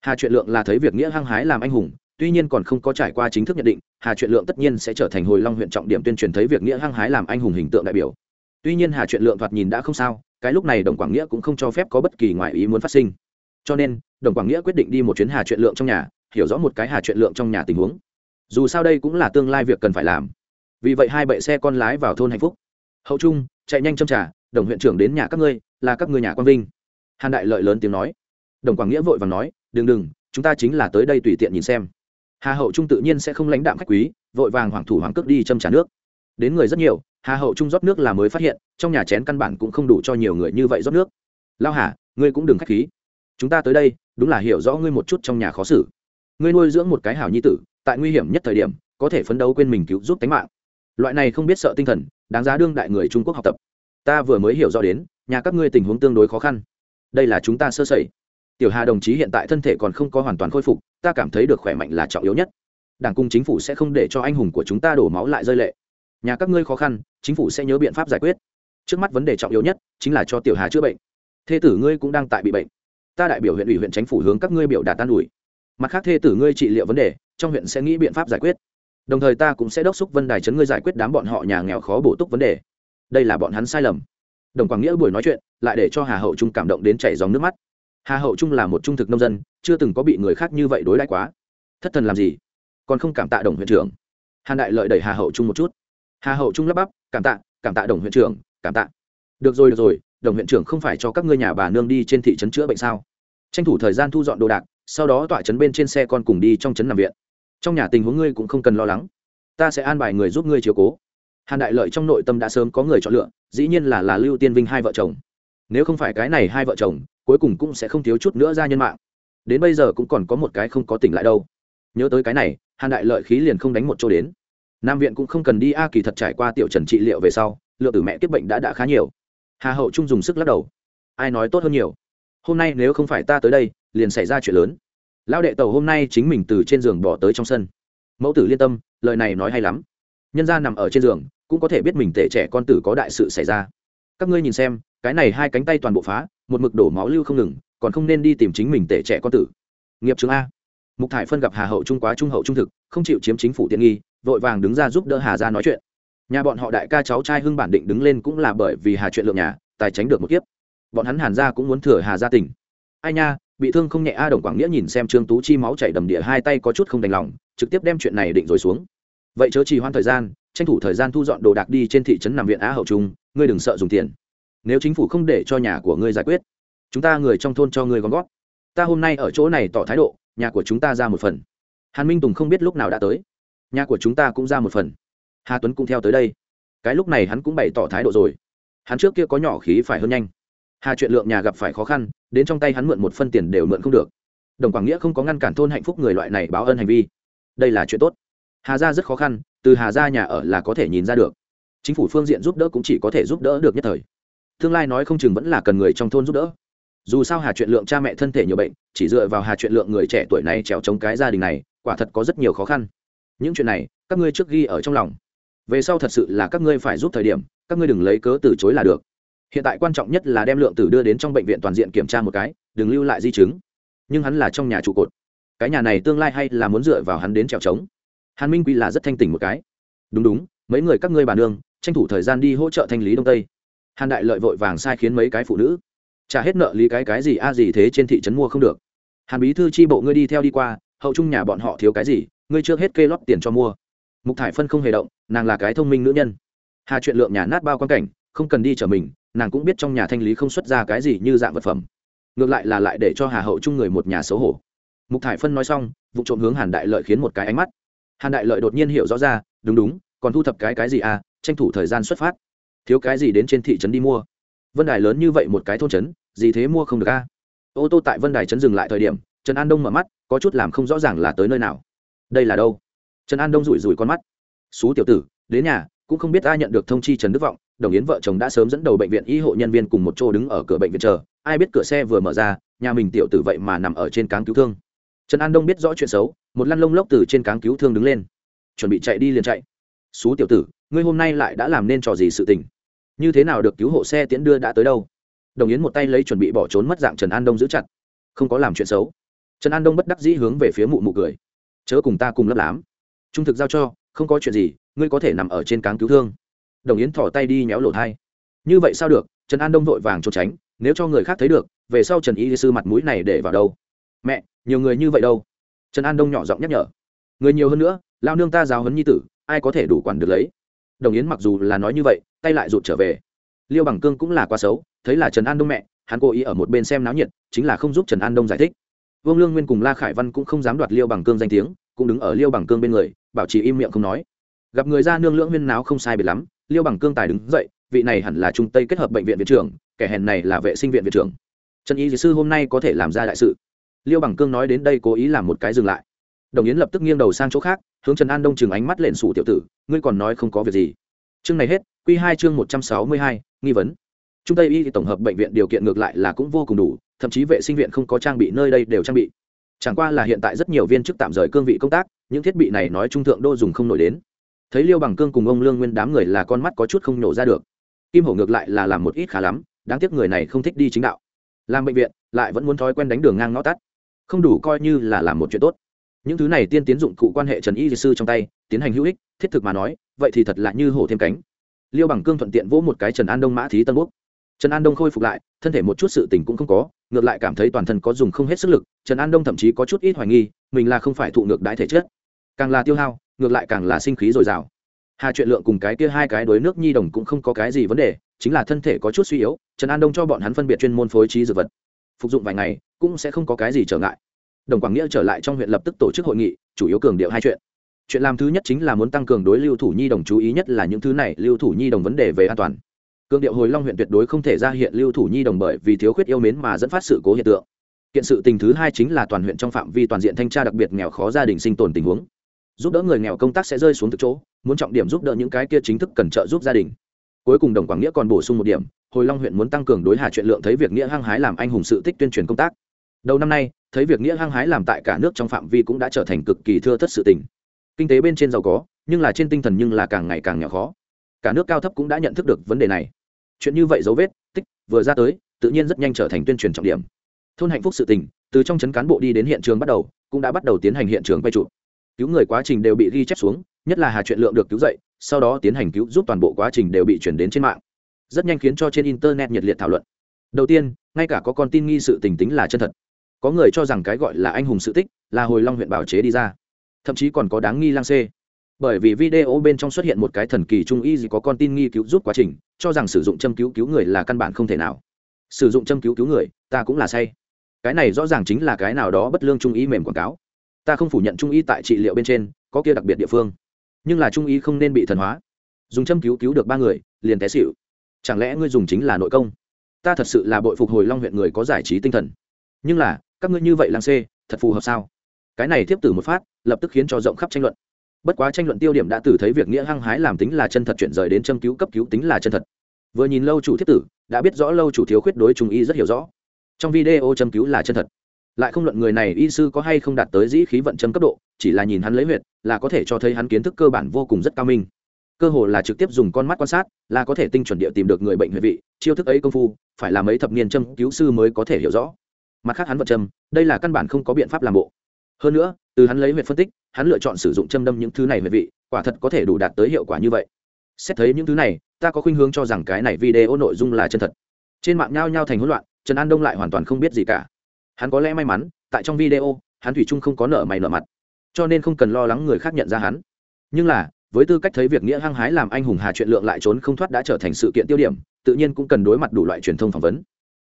Hà truyện lượng là thấy việc nghĩa hăng hái làm anh hùng, tuy nhiên còn không có trải qua chính thức nhận định, hà truyện lượng tất nhiên sẽ trở thành hồi long huyện trọng điểm tuyên truyền thấy việc nghĩa hăng hái làm anh hùng hình tượng đại biểu tuy nhiên hà chuyện lượng thoạt nhìn đã không sao, cái lúc này đồng quảng nghĩa cũng không cho phép có bất kỳ ngoại ý muốn phát sinh. Cho nên, đồng quảng nghĩa quyết định đi một chuyến hà chuyện lượng trong nhà, hiểu rõ một cái hà chuyện lượng trong nhà tình huống. Dù sao đây cũng là tương lai việc cần phải làm. Vì vậy hai bệ xe con lái vào thôn hạnh phúc. Hậu trung, chạy nhanh châm trả đồng huyện trưởng đến nhà các ngươi, là các ngươi nhà quang vinh. Hàn đại lợi lớn tiếng nói. Đồng quảng nghĩa vội và nói, đừng đừng, chúng ta chính là tới đây tùy tiện nhìn xem. Hà hậu trung tự nhiên sẽ không lãnh đạm khách quý, vội vàng hoàng thủ hoàng cước đi châm trả nước. Đến người rất nhiều hà hậu trung rót nước là mới phát hiện, trong nhà chén căn bản cũng không đủ cho nhiều người như vậy rót nước. Lao hà, ngươi cũng đừng khách khí. Chúng ta tới đây, đúng là hiểu rõ ngươi một chút trong nhà khó xử. Ngươi nuôi dưỡng một cái hảo nhi tử, tại nguy hiểm nhất thời điểm, có thể phấn đấu quên mình cứu giúp tính mạng. Loại này không biết sợ tinh thần, đáng giá đương đại người trung quốc học tập. Ta vừa mới hiểu rõ đến, nhà các ngươi tình huống tương đối khó khăn. Đây là chúng ta sơ sẩy. Tiểu hà đồng chí hiện tại thân thể còn không có hoàn toàn khôi phục, ta cảm thấy được khỏe mạnh là trọng yếu nhất. Đảng cung chính phủ sẽ không để cho anh hùng của chúng ta đổ máu lại rơi lệ nhà các ngươi khó khăn, chính phủ sẽ nhớ biện pháp giải quyết. Trước mắt vấn đề trọng yếu nhất chính là cho tiểu hà chữa bệnh. Thê tử ngươi cũng đang tại bị bệnh. Ta đại biểu huyện ủy huyện chính phủ hướng các ngươi biểu đạt tan ủi. Mặt khác thê tử ngươi trị liệu vấn đề, trong huyện sẽ nghĩ biện pháp giải quyết. Đồng thời ta cũng sẽ đốc xúc vân đài chấn ngươi giải quyết đám bọn họ nhà nghèo khó bổ túc vấn đề. Đây là bọn hắn sai lầm. Đồng quảng nghĩa buổi nói chuyện, lại để cho hà hậu trung cảm động đến chảy dòng nước mắt. Hà hậu trung là một trung thực nông dân, chưa từng có bị người khác như vậy đối đãi quá. Thất thần làm gì? Còn không cảm tạ đồng huyện trưởng. Hàn đại lợi đẩy hà hậu trung một chút hà hậu trung lắp bắp, cảm tạ cảm tạ đồng huyện trưởng, cảm tạ. Được rồi được rồi, đồng huyện trưởng không phải cho các ngươi nhà bà nương đi trên thị trấn chữa bệnh sao? Tranh thủ thời gian thu dọn đồ đạc, sau đó tọa trấn bên trên xe con cùng đi trong trấn nằm viện. Trong nhà tình huống ngươi cũng không cần lo lắng. Ta sẽ an bài người giúp ngươi chiều cố. Hàn đại lợi trong nội tâm đã sớm có người chọn lựa, dĩ nhiên là là lưu tiên vinh hai vợ chồng. Nếu không phải cái này hai vợ chồng, cuối cùng cũng sẽ không thiếu chút nữa ra nhân mạng. Đến bây giờ cũng còn có một cái không có tỉnh lại đâu. Nhớ tới cái này, hàn đại lợi khí liền không đánh một chỗ đến nam viện cũng không cần đi, a kỳ thật trải qua tiểu trần trị liệu về sau, lượng tử mẹ tiếp bệnh đã đã khá nhiều. Hà hậu trung dùng sức lắc đầu. Ai nói tốt hơn nhiều? Hôm nay nếu không phải ta tới đây, liền xảy ra chuyện lớn. Lão đệ tàu hôm nay chính mình từ trên giường bỏ tới trong sân. Mẫu tử liên tâm, lời này nói hay lắm. Nhân gia nằm ở trên giường, cũng có thể biết mình tể trẻ con tử có đại sự xảy ra. Các ngươi nhìn xem, cái này hai cánh tay toàn bộ phá, một mực đổ máu lưu không ngừng, còn không nên đi tìm chính mình tể trẻ con tử. Nghiệp chứng a. Mục thải phân gặp hà hậu trung quá trung hậu trung thực, không chịu chiếm chính phủ tiện nghi vội vàng đứng ra giúp đỡ hà ra nói chuyện. Nhà bọn họ đại ca cháu trai hưng bản định đứng lên cũng là bởi vì hà chuyện lượng nhà, tài tránh được một kiếp. Bọn hắn hàn ra cũng muốn thừa hà gia tình. Ai nha, bị thương không nhẹ a đồng quảng nghĩa nhìn xem trương tú chi máu chảy đầm địa hai tay có chút không đành lòng, trực tiếp đem chuyện này định rồi xuống. Vậy chớ trì hoãn thời gian, tranh thủ thời gian thu dọn đồ đạc đi trên thị trấn nằm viện á hậu trung, ngươi đừng sợ dùng tiền. Nếu chính phủ không để cho nhà của ngươi giải quyết, chúng ta người trong thôn cho ngươi gom gót ta hôm nay ở chỗ này tỏ thái độ, nhà của chúng ta ra một phần. Hàn minh tùng không biết lúc nào đã tới nhà của chúng ta cũng ra một phần. Hà tuấn cũng theo tới đây. Cái lúc này hắn cũng bày tỏ thái độ rồi. Hắn trước kia có nhỏ khí phải hơn nhanh. Hà chuyện lượng nhà gặp phải khó khăn, đến trong tay hắn mượn một phân tiền đều mượn không được. Đồng quảng nghĩa không có ngăn cản thôn hạnh phúc người loại này báo ơn hành vi. Đây là chuyện tốt. Hà gia rất khó khăn, từ hà gia nhà ở là có thể nhìn ra được. Chính phủ phương diện giúp đỡ cũng chỉ có thể giúp đỡ được nhất thời. Tương lai nói không chừng vẫn là cần người trong thôn giúp đỡ. Dù sao hà chuyện lượng cha mẹ thân thể nhiều bệnh, chỉ dựa vào hà chuyện lượng người trẻ tuổi này trèo chống cái gia đình này, quả thật có rất nhiều khó khăn những chuyện này, các ngươi trước ghi ở trong lòng. Về sau thật sự là các ngươi phải giúp thời điểm, các ngươi đừng lấy cớ từ chối là được. Hiện tại quan trọng nhất là đem lượng tử đưa đến trong bệnh viện toàn diện kiểm tra một cái, đừng lưu lại di chứng. Nhưng hắn là trong nhà trụ cột. Cái nhà này tương lai hay là muốn dựa vào hắn đến trèo trống? Hàn minh quy là rất thanh tỉnh một cái. Đúng đúng, mấy người các ngươi bà nương, tranh thủ thời gian đi hỗ trợ thanh lý đông tây. Hàn đại lợi vội vàng sai khiến mấy cái phụ nữ. Trả hết nợ lý cái cái gì, a à gì thế trên thị trấn mua không được. Hàn bí thư tri bộ ngươi đi theo đi qua, hậu trung nhà bọn họ thiếu cái gì ngươi trước hết kê lót tiền cho mua. Mục thải phân không hề động, nàng là cái thông minh nữ nhân. Hà chuyện lượng nhà nát bao quan cảnh, không cần đi chở mình, nàng cũng biết trong nhà thanh lý không xuất ra cái gì như dạng vật phẩm. Ngược lại là lại để cho hà hậu chung người một nhà xấu hổ. Mục thải phân nói xong, vụ trộm hướng hàn đại lợi khiến một cái ánh mắt. Hàn đại lợi đột nhiên hiểu rõ ra, đúng đúng, còn thu thập cái cái gì à tranh thủ thời gian xuất phát. Thiếu cái gì đến trên thị trấn đi mua. Vân đài lớn như vậy một cái thôn trấn, gì thế mua không được a ô tô tại vân đài trấn dừng lại thời điểm, trần an đông mở mắt, có chút làm không rõ ràng là tới nơi nào đây là đâu? Trần an đông rủi rủi con mắt. Xú tiểu tử, đến nhà, cũng không biết ai nhận được thông chi trần đức vọng, đồng yến vợ chồng đã sớm dẫn đầu bệnh viện y hộ nhân viên cùng một chỗ đứng ở cửa bệnh viện chờ, ai biết cửa xe vừa mở ra, nhà mình tiểu tử vậy mà nằm ở trên cáng cứu thương. Trần an đông biết rõ chuyện xấu, một lăn lông lốc từ trên cáng cứu thương đứng lên. Chuẩn bị chạy đi liền chạy. Xú tiểu tử, ngươi hôm nay lại đã làm nên trò gì sự tình? Như thế nào được cứu hộ xe tiễn đưa đã tới đâu? Đồng yến một tay lấy chuẩn bị bỏ trốn mất dạng trần an đông giữ chặt. Không có làm chuyện xấu. Trần an đông bất đắc dĩ hướng về phía mụ mụ cười chớ cùng ta cùng lấp lám. Trung thực giao cho, không có chuyện gì, ngươi có thể nằm ở trên cáng cứu thương. Đồng yến thỏ tay đi méo lộ thai. Như vậy sao được? Trần an đông vội vàng trốn tránh, nếu cho người khác thấy được, về sau trần y sư mặt mũi này để vào đâu? Mẹ, nhiều người như vậy đâu? Trần an đông nhỏ giọng nhắc nhở. Người nhiều hơn nữa, lao nương ta giáo hấn nhi tử, ai có thể đủ quản được lấy? Đồng yến mặc dù là nói như vậy, tay lại rụt trở về. Liêu bằng cương cũng là quá xấu, thấy là trần an đông mẹ, hắn cố ý ở một bên xem náo nhiệt, chính là không giúp trần an đông giải thích. Vương lương nguyên cùng la khải văn cũng không dám đoạt liêu bằng cương danh tiếng cũng đứng ở liêu bằng cương bên người, bảo trì im miệng không nói. Gặp người ra nương lưỡng huyên náo không sai biệt lắm, liêu bằng cương tài đứng dậy, vị này hẳn là trung tây kết hợp bệnh viện viện trưởng, kẻ hèn này là vệ sinh viện viện trưởng. Trần y sư hôm nay có thể làm ra đại sự. Liêu bằng cương nói đến đây cố ý làm một cái dừng lại. Đồng yến lập tức nghiêng đầu sang chỗ khác, hướng trần an đông chừng ánh mắt lện sủ tiểu tử, ngươi còn nói không có việc gì. Chương này hết q hai chương một trăm sáu mươi hai, nghi vấn. Trung tây y tổng hợp bệnh viện điều kiện ngược lại là cũng vô cùng đủ, thậm chí vệ sinh viện không có trang bị, nơi đây đều trang bị chẳng qua là hiện tại rất nhiều viên chức tạm rời cương vị công tác những thiết bị này nói trung thượng đô dùng không nổi đến. Thấy liêu bằng cương cùng ông lương nguyên đám người là con mắt có chút không nổ ra được. Kim hổ ngược lại là làm một ít khá lắm đáng tiếc người này không thích đi chính đạo. Làm bệnh viện lại vẫn muốn thói quen đánh đường ngang ngõ tắt. Không đủ coi như là làm một chuyện tốt. Những thứ này tiên tiến dụng cụ quan hệ trần y sư trong tay tiến hành hữu ích thiết thực mà nói vậy thì thật là như hổ thêm cánh. Liêu bằng cương thuận tiện vỗ một cái trần an đông mã thí tân quốc, trần an đông khôi phục lại thân thể một chút sự tình cũng không có, ngược lại cảm thấy toàn thân có dùng không hết sức lực, trần an đông thậm chí có chút ít hoài nghi, mình là không phải thụ ngược đái thể chất, càng là tiêu hao, ngược lại càng là sinh khí dồi dào. Hà chuyện lượng cùng cái kia hai cái đối nước nhi đồng cũng không có cái gì vấn đề, chính là thân thể có chút suy yếu, trần an đông cho bọn hắn phân biệt chuyên môn phối trí dược vật. Phục dụng vài ngày, cũng sẽ không có cái gì trở ngại. Đồng quảng nghĩa trở lại trong huyện lập tức tổ chức hội nghị, chủ yếu cường điệu hai chuyện. Chuyện làm thứ nhất chính là muốn tăng cường đối lưu thủ nhi đồng chú ý nhất là những thứ này, lưu thủ nhi đồng vấn đề về an toàn cương điệu hồi long huyện tuyệt đối không thể ra hiện lưu thủ nhi đồng bởi vì thiếu khuyết yêu mến mà dẫn phát sự cố hiện tượng. Kiện sự tình thứ hai chính là toàn huyện trong phạm vi toàn diện thanh tra đặc biệt nghèo khó gia đình sinh tồn tình huống. Giúp đỡ người nghèo công tác sẽ rơi xuống từ chỗ, muốn trọng điểm giúp đỡ những cái kia chính thức cần trợ giúp gia đình. Cuối cùng đồng quảng nghĩa còn bổ sung một điểm, hồi long huyện muốn tăng cường đối hà chuyện lượng thấy việc nghĩa hăng hái làm anh hùng sự tích tuyên truyền công tác. Đầu năm nay, thấy việc nghĩa hăng hái làm tại cả nước trong phạm vi cũng đã trở thành cực kỳ thưa thất sự tình. Kinh tế bên trên giàu có, nhưng là trên tinh thần nhưng là càng ngày càng nghèo khó. Cả nước cao thấp cũng đã nhận thức được vấn đề này chuyện như vậy dấu vết, tích, vừa ra tới, tự nhiên rất nhanh trở thành tuyên truyền trọng điểm. Thôn hạnh phúc sự tình, từ trong trấn cán bộ đi đến hiện trường bắt đầu, cũng đã bắt đầu tiến hành hiện trường quay trụ cứu người quá trình đều bị ghi chép xuống, nhất là hà chuyện lượng được cứu dậy, sau đó tiến hành cứu giúp toàn bộ quá trình đều bị chuyển đến trên mạng. Rất nhanh khiến cho trên internet nhiệt liệt thảo luận. Đầu tiên, ngay cả có con tin nghi sự tình tính là chân thật. Có người cho rằng cái gọi là anh hùng sự tích, là hồi long huyện bảo chế đi ra. Thậm chí còn có đáng nghi lang xê bởi vì video bên trong xuất hiện một cái thần kỳ trung y gì có con tin nghi cứu giúp quá trình, cho rằng sử dụng châm cứu cứu người là căn bản không thể nào. Sử dụng châm cứu cứu người, ta cũng là say. Cái này rõ ràng chính là cái nào đó bất lương trung y mềm quảng cáo. Ta không phủ nhận trung y tại trị liệu bên trên, có kia đặc biệt địa phương. Nhưng là trung y không nên bị thần hóa. Dùng châm cứu cứu được ba người, liền té xịu chẳng lẽ ngươi dùng chính là nội công? Ta thật sự là bội phục hồi long huyện người có giải trí tinh thần. Nhưng là, các ngươi như vậy làng xê, thật phù hợp sao? Cái này tiếp tử một phát, lập tức khiến cho rộng khắp tranh luận bất quá tranh luận tiêu điểm đã từ thấy việc nghĩa hăng hái làm tính là chân thật chuyển rời đến châm cứu cấp cứu tính là chân thật. Vừa nhìn lâu chủ thiết tử, đã biết rõ lâu chủ thiếu khuyết đối trung y rất hiểu rõ. Trong video châm cứu là chân thật. Lại không luận người này y sư có hay không đạt tới dĩ khí vận châm cấp độ, chỉ là nhìn hắn lấy huyệt, là có thể cho thấy hắn kiến thức cơ bản vô cùng rất cao minh. Cơ hồ là trực tiếp dùng con mắt quan sát, là có thể tinh chuẩn địa tìm được người bệnh huyệt vị, chiêu thức ấy công phu, phải là mấy thập niên châm cứu sư mới có thể hiểu rõ. Mặt khác hắn vận châm, đây là căn bản không có biện pháp làm bộ hơn nữa, từ hắn lấy huyệt phân tích, hắn lựa chọn sử dụng châm đâm những thứ này huệ vị, quả thật có thể đủ đạt tới hiệu quả như vậy. Xét thấy những thứ này, ta có khuynh hướng cho rằng cái này video nội dung là chân thật. Trên mạng nhao nhao thành hỗn loạn, trần an đông lại hoàn toàn không biết gì cả. Hắn có lẽ may mắn, tại trong video, hắn thủy trung không có nợ mày nợ mặt, cho nên không cần lo lắng người khác nhận ra hắn. Nhưng là, với tư cách thấy việc nghĩa hăng hái làm anh hùng hà chuyện lượng lại trốn không thoát đã trở thành sự kiện tiêu điểm, tự nhiên cũng cần đối mặt đủ loại truyền thông phỏng vấn.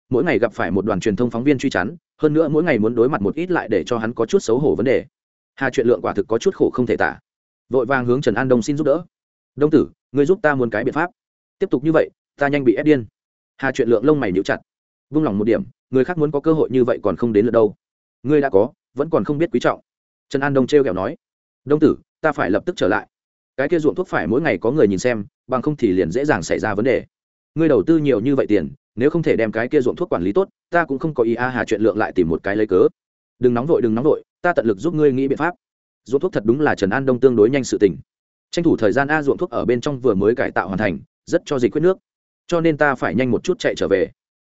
Mỗi ngày gặp phải một đoàn truyền thông phóng viên truy chắn hơn nữa mỗi ngày muốn đối mặt một ít lại để cho hắn có chút xấu hổ vấn đề. Hà chuyện lượng quả thực có chút khổ không thể tả. Vội vàng hướng trần an đông xin giúp đỡ. Đông tử người giúp ta muốn cái biện pháp. Tiếp tục như vậy, ta nhanh bị ép điên. Hà chuyện lượng lông mày níu chặt. Vung lòng một điểm, người khác muốn có cơ hội như vậy còn không đến lượt đâu. Ngươi đã có, vẫn còn không biết quý trọng. Trần an đông t r kẹo nói. Đông tử, ta phải lập tức trở lại. Cái kia ruộng thuốc phải mỗi ngày có người nhìn xem, bằng không thì liền dễ dàng xảy ra vấn đề ngươi đầu tư nhiều như vậy tiền, nếu không thể đem cái kia ruộng thuốc quản lý tốt, ta cũng không có ý a hà chuyện lượng lại tìm một cái lấy cớ. Đừng nóng vội, đừng nóng vội, ta tận lực giúp ngươi nghĩ biện pháp. Ruộng thuốc thật đúng là trần an đông tương đối nhanh sự tình. Tranh thủ thời gian a ruộng thuốc ở bên trong vừa mới cải tạo hoàn thành, rất cho dịch quyết nước. Cho nên ta phải nhanh một chút chạy trở về.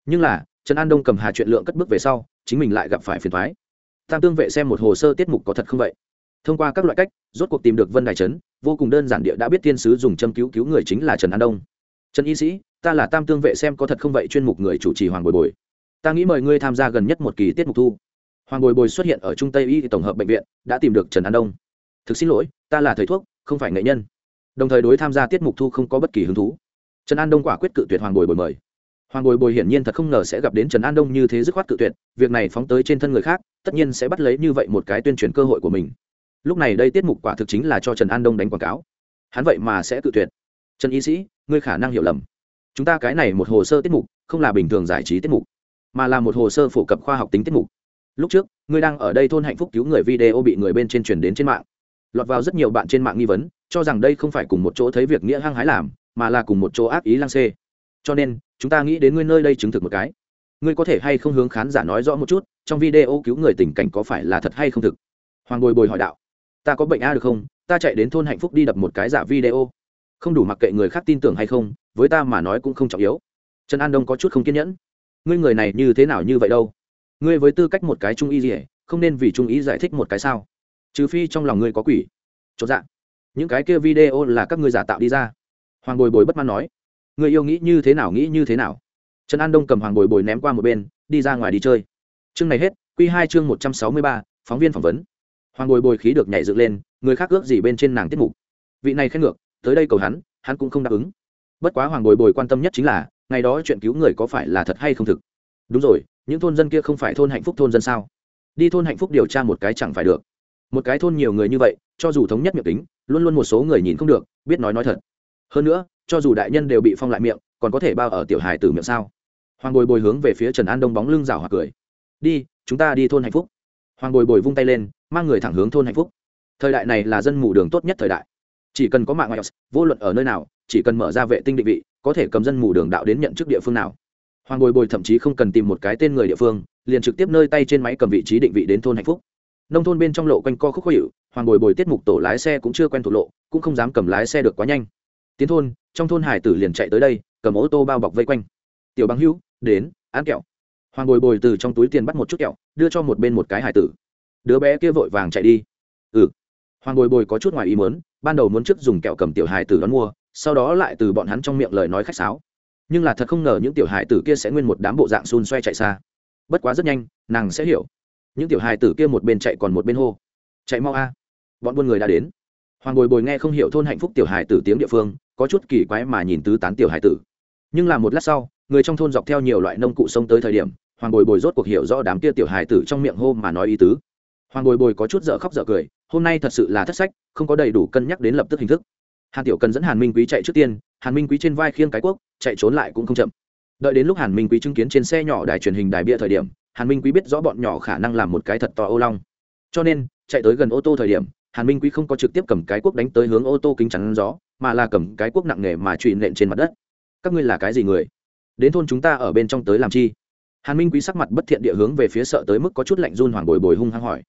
Nhưng là, trần an đông cầm hà chuyện lượng cất bước về sau, chính mình lại gặp phải phiền thoái tam tương vệ xem một hồ sơ tiết mục có thật không vậy? Thông qua các loại cách, rốt cuộc tìm được vân đài trấn, vô cùng đơn giản địa đã biết thiên sứ dùng châm cứu cứu người chính là trần an đông trần y sĩ, ta là tam tương vệ xem có thật không vậy chuyên mục người chủ trì hoàng bồi bồi. Ta nghĩ mời ngươi tham gia gần nhất một kỳ tiết mục thu. Hoàng bồi bồi xuất hiện ở trung tây y tổng hợp bệnh viện, đã tìm được trần an đông. Thực xin lỗi, ta là thầy thuốc, không phải nghệ nhân. Đồng thời đối tham gia tiết mục thu không có bất kỳ hứng thú. Trần an đông quả quyết cự tuyệt hoàng bồi bồi mời. Hoàng bồi bồi hiển nhiên thật không ngờ sẽ gặp đến trần an đông như thế dứt khoát cự tuyệt, việc này phóng tới trên thân người khác, tất nhiên sẽ bắt lấy như vậy một cái tuyên truyền cơ hội của mình. Lúc này đây tiết mục quả thực chính là cho trần an đông đánh quảng cáo. Hắn vậy mà sẽ cự tuyệt trần y sĩ, ngươi khả năng hiểu lầm. Chúng ta cái này một hồ sơ tiết mục, không là bình thường giải trí tiết mục, mà là một hồ sơ phổ cập khoa học tính tiết mục. Lúc trước, ngươi đang ở đây thôn hạnh phúc cứu người video bị người bên trên truyền đến trên mạng. Lọt vào rất nhiều bạn trên mạng nghi vấn, cho rằng đây không phải cùng một chỗ thấy việc nghĩa hăng hái làm, mà là cùng một chỗ ác ý lang xê. Cho nên, chúng ta nghĩ đến ngươi nơi đây chứng thực một cái. Ngươi có thể hay không hướng khán giả nói rõ một chút, trong video cứu người tình cảnh có phải là thật hay không thực? Hoàng bồi bồi hỏi đạo. Ta có bệnh a được không? Ta chạy đến thôn hạnh phúc đi đập một cái giả video không đủ mặc kệ người khác tin tưởng hay không, với ta mà nói cũng không trọng yếu. Trần an đông có chút không kiên nhẫn. Ngươi người này như thế nào như vậy đâu? Ngươi với tư cách một cái trung y gì không nên vì trung ý giải thích một cái sao? Trừ phi trong lòng ngươi có quỷ. Chốt dạ. Những cái kia video là các ngươi giả tạo đi ra. Hoàng bồi bồi bất mãn nói. Người yêu nghĩ như thế nào nghĩ như thế nào? Trần an đông cầm hoàng bồi bồi ném qua một bên, đi ra ngoài đi chơi. Chương này hết q hai chương một trăm sáu mươi ba, phóng viên phỏng vấn. Hoàng bồi bồi khí được nhảy dựng lên, người khác ước gì bên trên nàng tiết mục. Vị này khen ngược tới đây cầu hắn hắn cũng không đáp ứng. Bất quá hoàng bồi bồi quan tâm nhất chính là, ngày đó chuyện cứu người có phải là thật hay không thực? Đúng rồi, những thôn dân kia không phải thôn hạnh phúc thôn dân sao? Đi thôn hạnh phúc điều tra một cái chẳng phải được. Một cái thôn nhiều người như vậy, cho dù thống nhất miệng tính, luôn luôn một số người nhìn không được, biết nói nói thật. Hơn nữa, cho dù đại nhân đều bị phong lại miệng, còn có thể bao ở tiểu hài tử miệng sao? Hoàng bồi bồi hướng về phía trần an đông bóng lưng rào hoặc cười. Đi, chúng ta đi thôn hạnh phúc. Hoàng bồi bồi vung tay lên, mang người thẳng hướng thôn hạnh phúc. Thời đại này là dân mù đường tốt nhất thời đại chỉ cần có mạng ios, vô luận ở nơi nào, chỉ cần mở ra vệ tinh định vị, có thể cầm dân mù đường đạo đến nhận chức địa phương nào. Hoàng bồi bồi thậm chí không cần tìm một cái tên người địa phương, liền trực tiếp nơi tay trên máy cầm vị trí định vị đến thôn hạnh phúc. Nông thôn bên trong lộ quanh co khúc khó hiệu hoàng bồi bồi tiết mục tổ lái xe cũng chưa quen thuộc lộ, cũng không dám cầm lái xe được quá nhanh. Tiến thôn, trong thôn hải tử liền chạy tới đây, cầm ô tô bao bọc vây quanh. Tiểu bằng hữu, đến, ăn kẹo. Hoàng bồi bồi từ trong túi tiền bắt một chút kẹo, đưa cho một bên một cái hải tử. Đứa bé kia vội vàng chạy đi. Ừ. Hoàng bồi bồi có chút ngoài ý muốn ban đầu muốn trước dùng kẹo cầm tiểu hài tử đón mua, sau đó lại từ bọn hắn trong miệng lời nói khách sáo. Nhưng là thật không ngờ những tiểu hài tử kia sẽ nguyên một đám bộ dạng xun xoay chạy xa. Bất quá rất nhanh, nàng sẽ hiểu. Những tiểu hài tử kia một bên chạy còn một bên hô. Chạy mau a, bọn buôn người đã đến. Hoàng bồi bồi nghe không hiểu thôn hạnh phúc tiểu hài tử tiếng địa phương, có chút kỳ quái mà nhìn tứ tán tiểu hài tử. Nhưng là một lát sau, người trong thôn dọc theo nhiều loại nông cụ sông tới thời điểm, hoàng bồi bồi rốt cuộc hiểu rõ đám kia tiểu hài tử trong miệng hô mà nói ý tứ hoàng bồi bồi có chút dở khóc dở cười, hôm nay thật sự là thất sách, không có đầy đủ cân nhắc đến lập tức hình thức. Hàn tiểu cần dẫn hàn minh quý chạy trước tiên, hàn minh quý trên vai khiêng cái quốc, chạy trốn lại cũng không chậm. Đợi đến lúc hàn minh quý chứng kiến trên xe nhỏ đài truyền hình đài bia thời điểm, hàn minh quý biết rõ bọn nhỏ khả năng làm một cái thật to ô long. Cho nên, chạy tới gần ô tô thời điểm, hàn minh quý không có trực tiếp cầm cái quốc đánh tới hướng ô tô kính chắn gió, mà là cầm cái quốc nặng nề mà trụy nện trên mặt đất. Các ngươi là cái gì người? Đến thôn chúng ta ở bên trong tới làm chi? Hàn minh quý sắc mặt bất thiện địa hướng về phía sợ tới mức có chút lạnh run hoàng bồi bồi hung hăng hỏi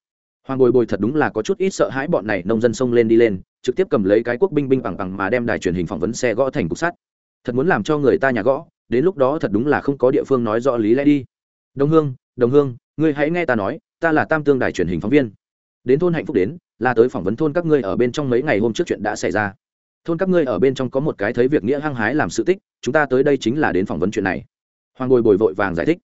hoàng bồi bồi thật đúng là có chút ít sợ hãi bọn này nông dân xông lên đi lên, trực tiếp cầm lấy cái quốc binh binh bằng bằng mà đem đài truyền hình phỏng vấn xe gõ thành cục sắt. Thật muốn làm cho người ta nhà gõ, đến lúc đó thật đúng là không có địa phương nói rõ lý lẽ đi. Đồng hương đồng hương, ngươi hãy nghe ta nói, ta là tam tương đài truyền hình phóng viên. Đến thôn hạnh phúc đến, là tới phỏng vấn thôn các ngươi ở bên trong mấy ngày hôm trước chuyện đã xảy ra. Thôn các ngươi ở bên trong có một cái thấy việc nghĩa hăng hái làm sự tích, chúng ta tới đây chính là đến phỏng vấn chuyện này. Hoàng bồi bồi vội vàng giải thích.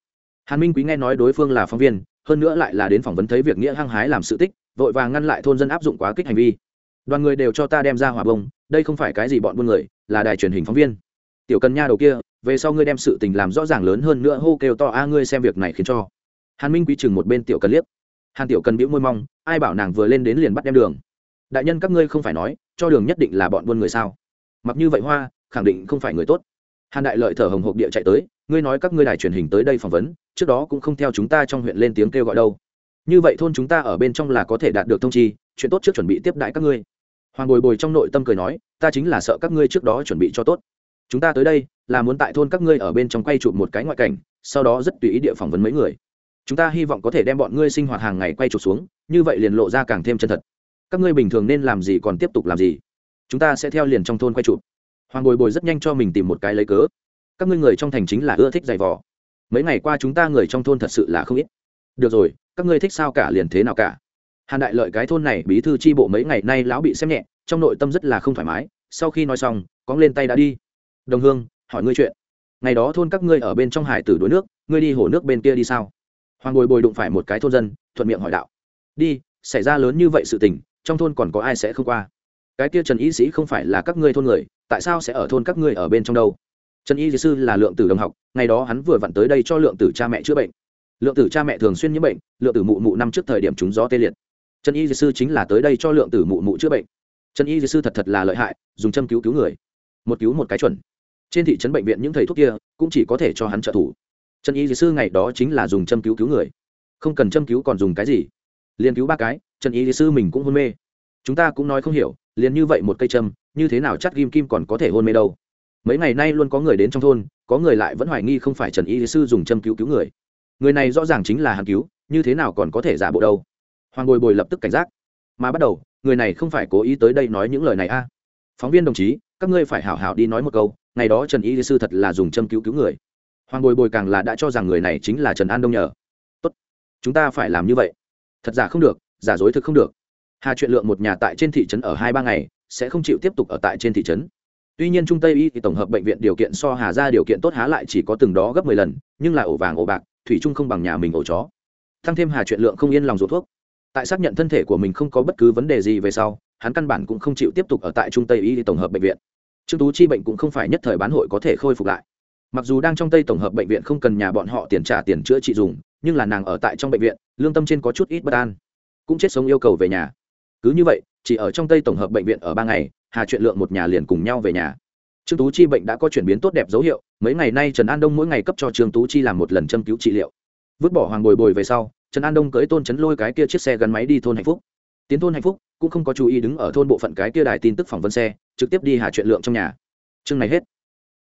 Hàn minh quý nghe nói đối phương là phóng viên hơn nữa lại là đến phỏng vấn thấy việc nghĩa hăng hái làm sự tích, vội vàng ngăn lại thôn dân áp dụng quá kích hành vi. Đoàn người đều cho ta đem ra hỏa bông, đây không phải cái gì bọn buôn người, là đài truyền hình phóng viên. Tiểu cần nha đầu kia, về sau ngươi đem sự tình làm rõ ràng lớn hơn nữa hô kêu to, a, ngươi xem việc này khiến cho. Hàn minh quý chừng một bên tiểu cần liếc. Hàn tiểu cần bĩu môi mong, ai bảo nàng vừa lên đến liền bắt đem đường? Đại nhân, các ngươi không phải nói, cho đường nhất định là bọn buôn người sao? Mặc như vậy hoa, khẳng định không phải người tốt. Hàn đại lợi thở hồng hộc địa chạy tới ngươi nói các ngươi đài truyền hình tới đây phỏng vấn, trước đó cũng không theo chúng ta trong huyện lên tiếng kêu gọi đâu. Như vậy thôn chúng ta ở bên trong là có thể đạt được thông chi, chuyện tốt trước chuẩn bị tiếp đại các ngươi. Hoàng bồi bồi trong nội tâm cười nói, ta chính là sợ các ngươi trước đó chuẩn bị cho tốt. Chúng ta tới đây là muốn tại thôn các ngươi ở bên trong quay chụp một cái ngoại cảnh, sau đó rất tùy ý địa phỏng vấn mấy người. Chúng ta hy vọng có thể đem bọn ngươi sinh hoạt hàng ngày quay chụp xuống, như vậy liền lộ ra càng thêm chân thật. Các ngươi bình thường nên làm gì còn tiếp tục làm gì? Chúng ta sẽ theo liền trong thôn quay chụp. Hoàng bồi bồi rất nhanh cho mình tìm một cái lấy cớ các ngươi người trong thành chính là ưa thích giày vò. Mấy ngày qua chúng ta người trong thôn thật sự là không ít. Được rồi, các ngươi thích sao cả liền thế nào cả? Hàn đại lợi cái thôn này bí thư tri bộ mấy ngày nay lão bị xem nhẹ, trong nội tâm rất là không thoải mái. Sau khi nói xong, cóng lên tay đã đi. Đồng hương, hỏi ngươi chuyện. Ngày đó thôn các ngươi ở bên trong hải tử đuối nước, ngươi đi hồ nước bên kia đi sao? Hoàng bồi bồi đụng phải một cái thôn dân, thuận miệng hỏi đạo. Đi, xảy ra lớn như vậy sự tình, trong thôn còn có ai sẽ không qua? Cái kia trần y sĩ không phải là các ngươi thôn người, tại sao sẽ ở thôn các ngươi ở bên trong đâu? Trần y sư là lượng tử đồng học, ngày đó hắn vừa vặn tới đây cho lượng tử cha mẹ chữa bệnh. Lượng tử cha mẹ thường xuyên nhiễm bệnh, lượng tử mụ mụ năm trước thời điểm chúng gió tê liệt. Trần y sư chính là tới đây cho lượng tử mụ mụ chữa bệnh. Trần y sư thật thật là lợi hại, dùng châm cứu cứu người. Một cứu một cái chuẩn. Trên thị trấn bệnh viện những thầy thuốc kia cũng chỉ có thể cho hắn trợ thủ. Trần y sư ngày đó chính là dùng châm cứu cứu người. Không cần châm cứu còn dùng cái gì? Liền cứu ba cái, trần y sư mình cũng hôn mê. Chúng ta cũng nói không hiểu, liền như vậy một cây châm, như thế nào chắc kim kim còn có thể hôn mê đâu? Mấy ngày nay luôn có người đến trong thôn, có người lại vẫn hoài nghi không phải trần y sư dùng châm cứu cứu người. Người này rõ ràng chính là hàn cứu, như thế nào còn có thể giả bộ đâu? Hoàng bồi bồi lập tức cảnh giác. Mà bắt đầu, người này không phải cố ý tới đây nói những lời này a. Phóng viên đồng chí, các ngươi phải hảo hảo đi nói một câu, ngày đó trần y sư thật là dùng châm cứu cứu người. Hoàng bồi bồi càng là đã cho rằng người này chính là trần an đông nhờ. Tốt, chúng ta phải làm như vậy. Thật giả không được, giả dối thực không được. Hà chuyện lượng một nhà tại trên thị trấn ở hai ba ngày, sẽ không chịu tiếp tục ở tại trên thị trấn tuy nhiên trung tây y thì tổng hợp bệnh viện điều kiện so hà ra điều kiện tốt há lại chỉ có từng đó gấp mười lần, nhưng là ổ vàng ổ bạc, thủy trung không bằng nhà mình ổ chó. Thăng thêm hà chuyện lượng không yên lòng ruột thuốc. Tại xác nhận thân thể của mình không có bất cứ vấn đề gì về sau, hắn căn bản cũng không chịu tiếp tục ở tại trung tây y tổng hợp bệnh viện. Trương tú chi bệnh cũng không phải nhất thời bán hội có thể khôi phục lại. Mặc dù đang trong tây tổng hợp bệnh viện không cần nhà bọn họ tiền trả tiền chữa trị dùng, nhưng là nàng ở tại trong bệnh viện, lương tâm trên có chút ít bất an. Cũng chết sống yêu cầu về nhà. Cứ như vậy, chỉ ở trong tây tổng hợp bệnh viện ở ba ngày hà chuyện lượng một nhà liền cùng nhau về nhà. Trương tú chi bệnh đã có chuyển biến tốt đẹp dấu hiệu, mấy ngày nay trần an đông mỗi ngày cấp cho trương tú chi làm một lần châm cứu trị liệu. Vứt bỏ hoàng bồi bồi về sau, trần an đông cưỡi tôn chấn lôi cái kia chiếc xe gắn máy đi thôn hạnh phúc. Tiến thôn hạnh phúc, cũng không có chú ý đứng ở thôn bộ phận cái kia đài tin tức phỏng vấn xe, trực tiếp đi hà chuyện lượng trong nhà. Chương này hết.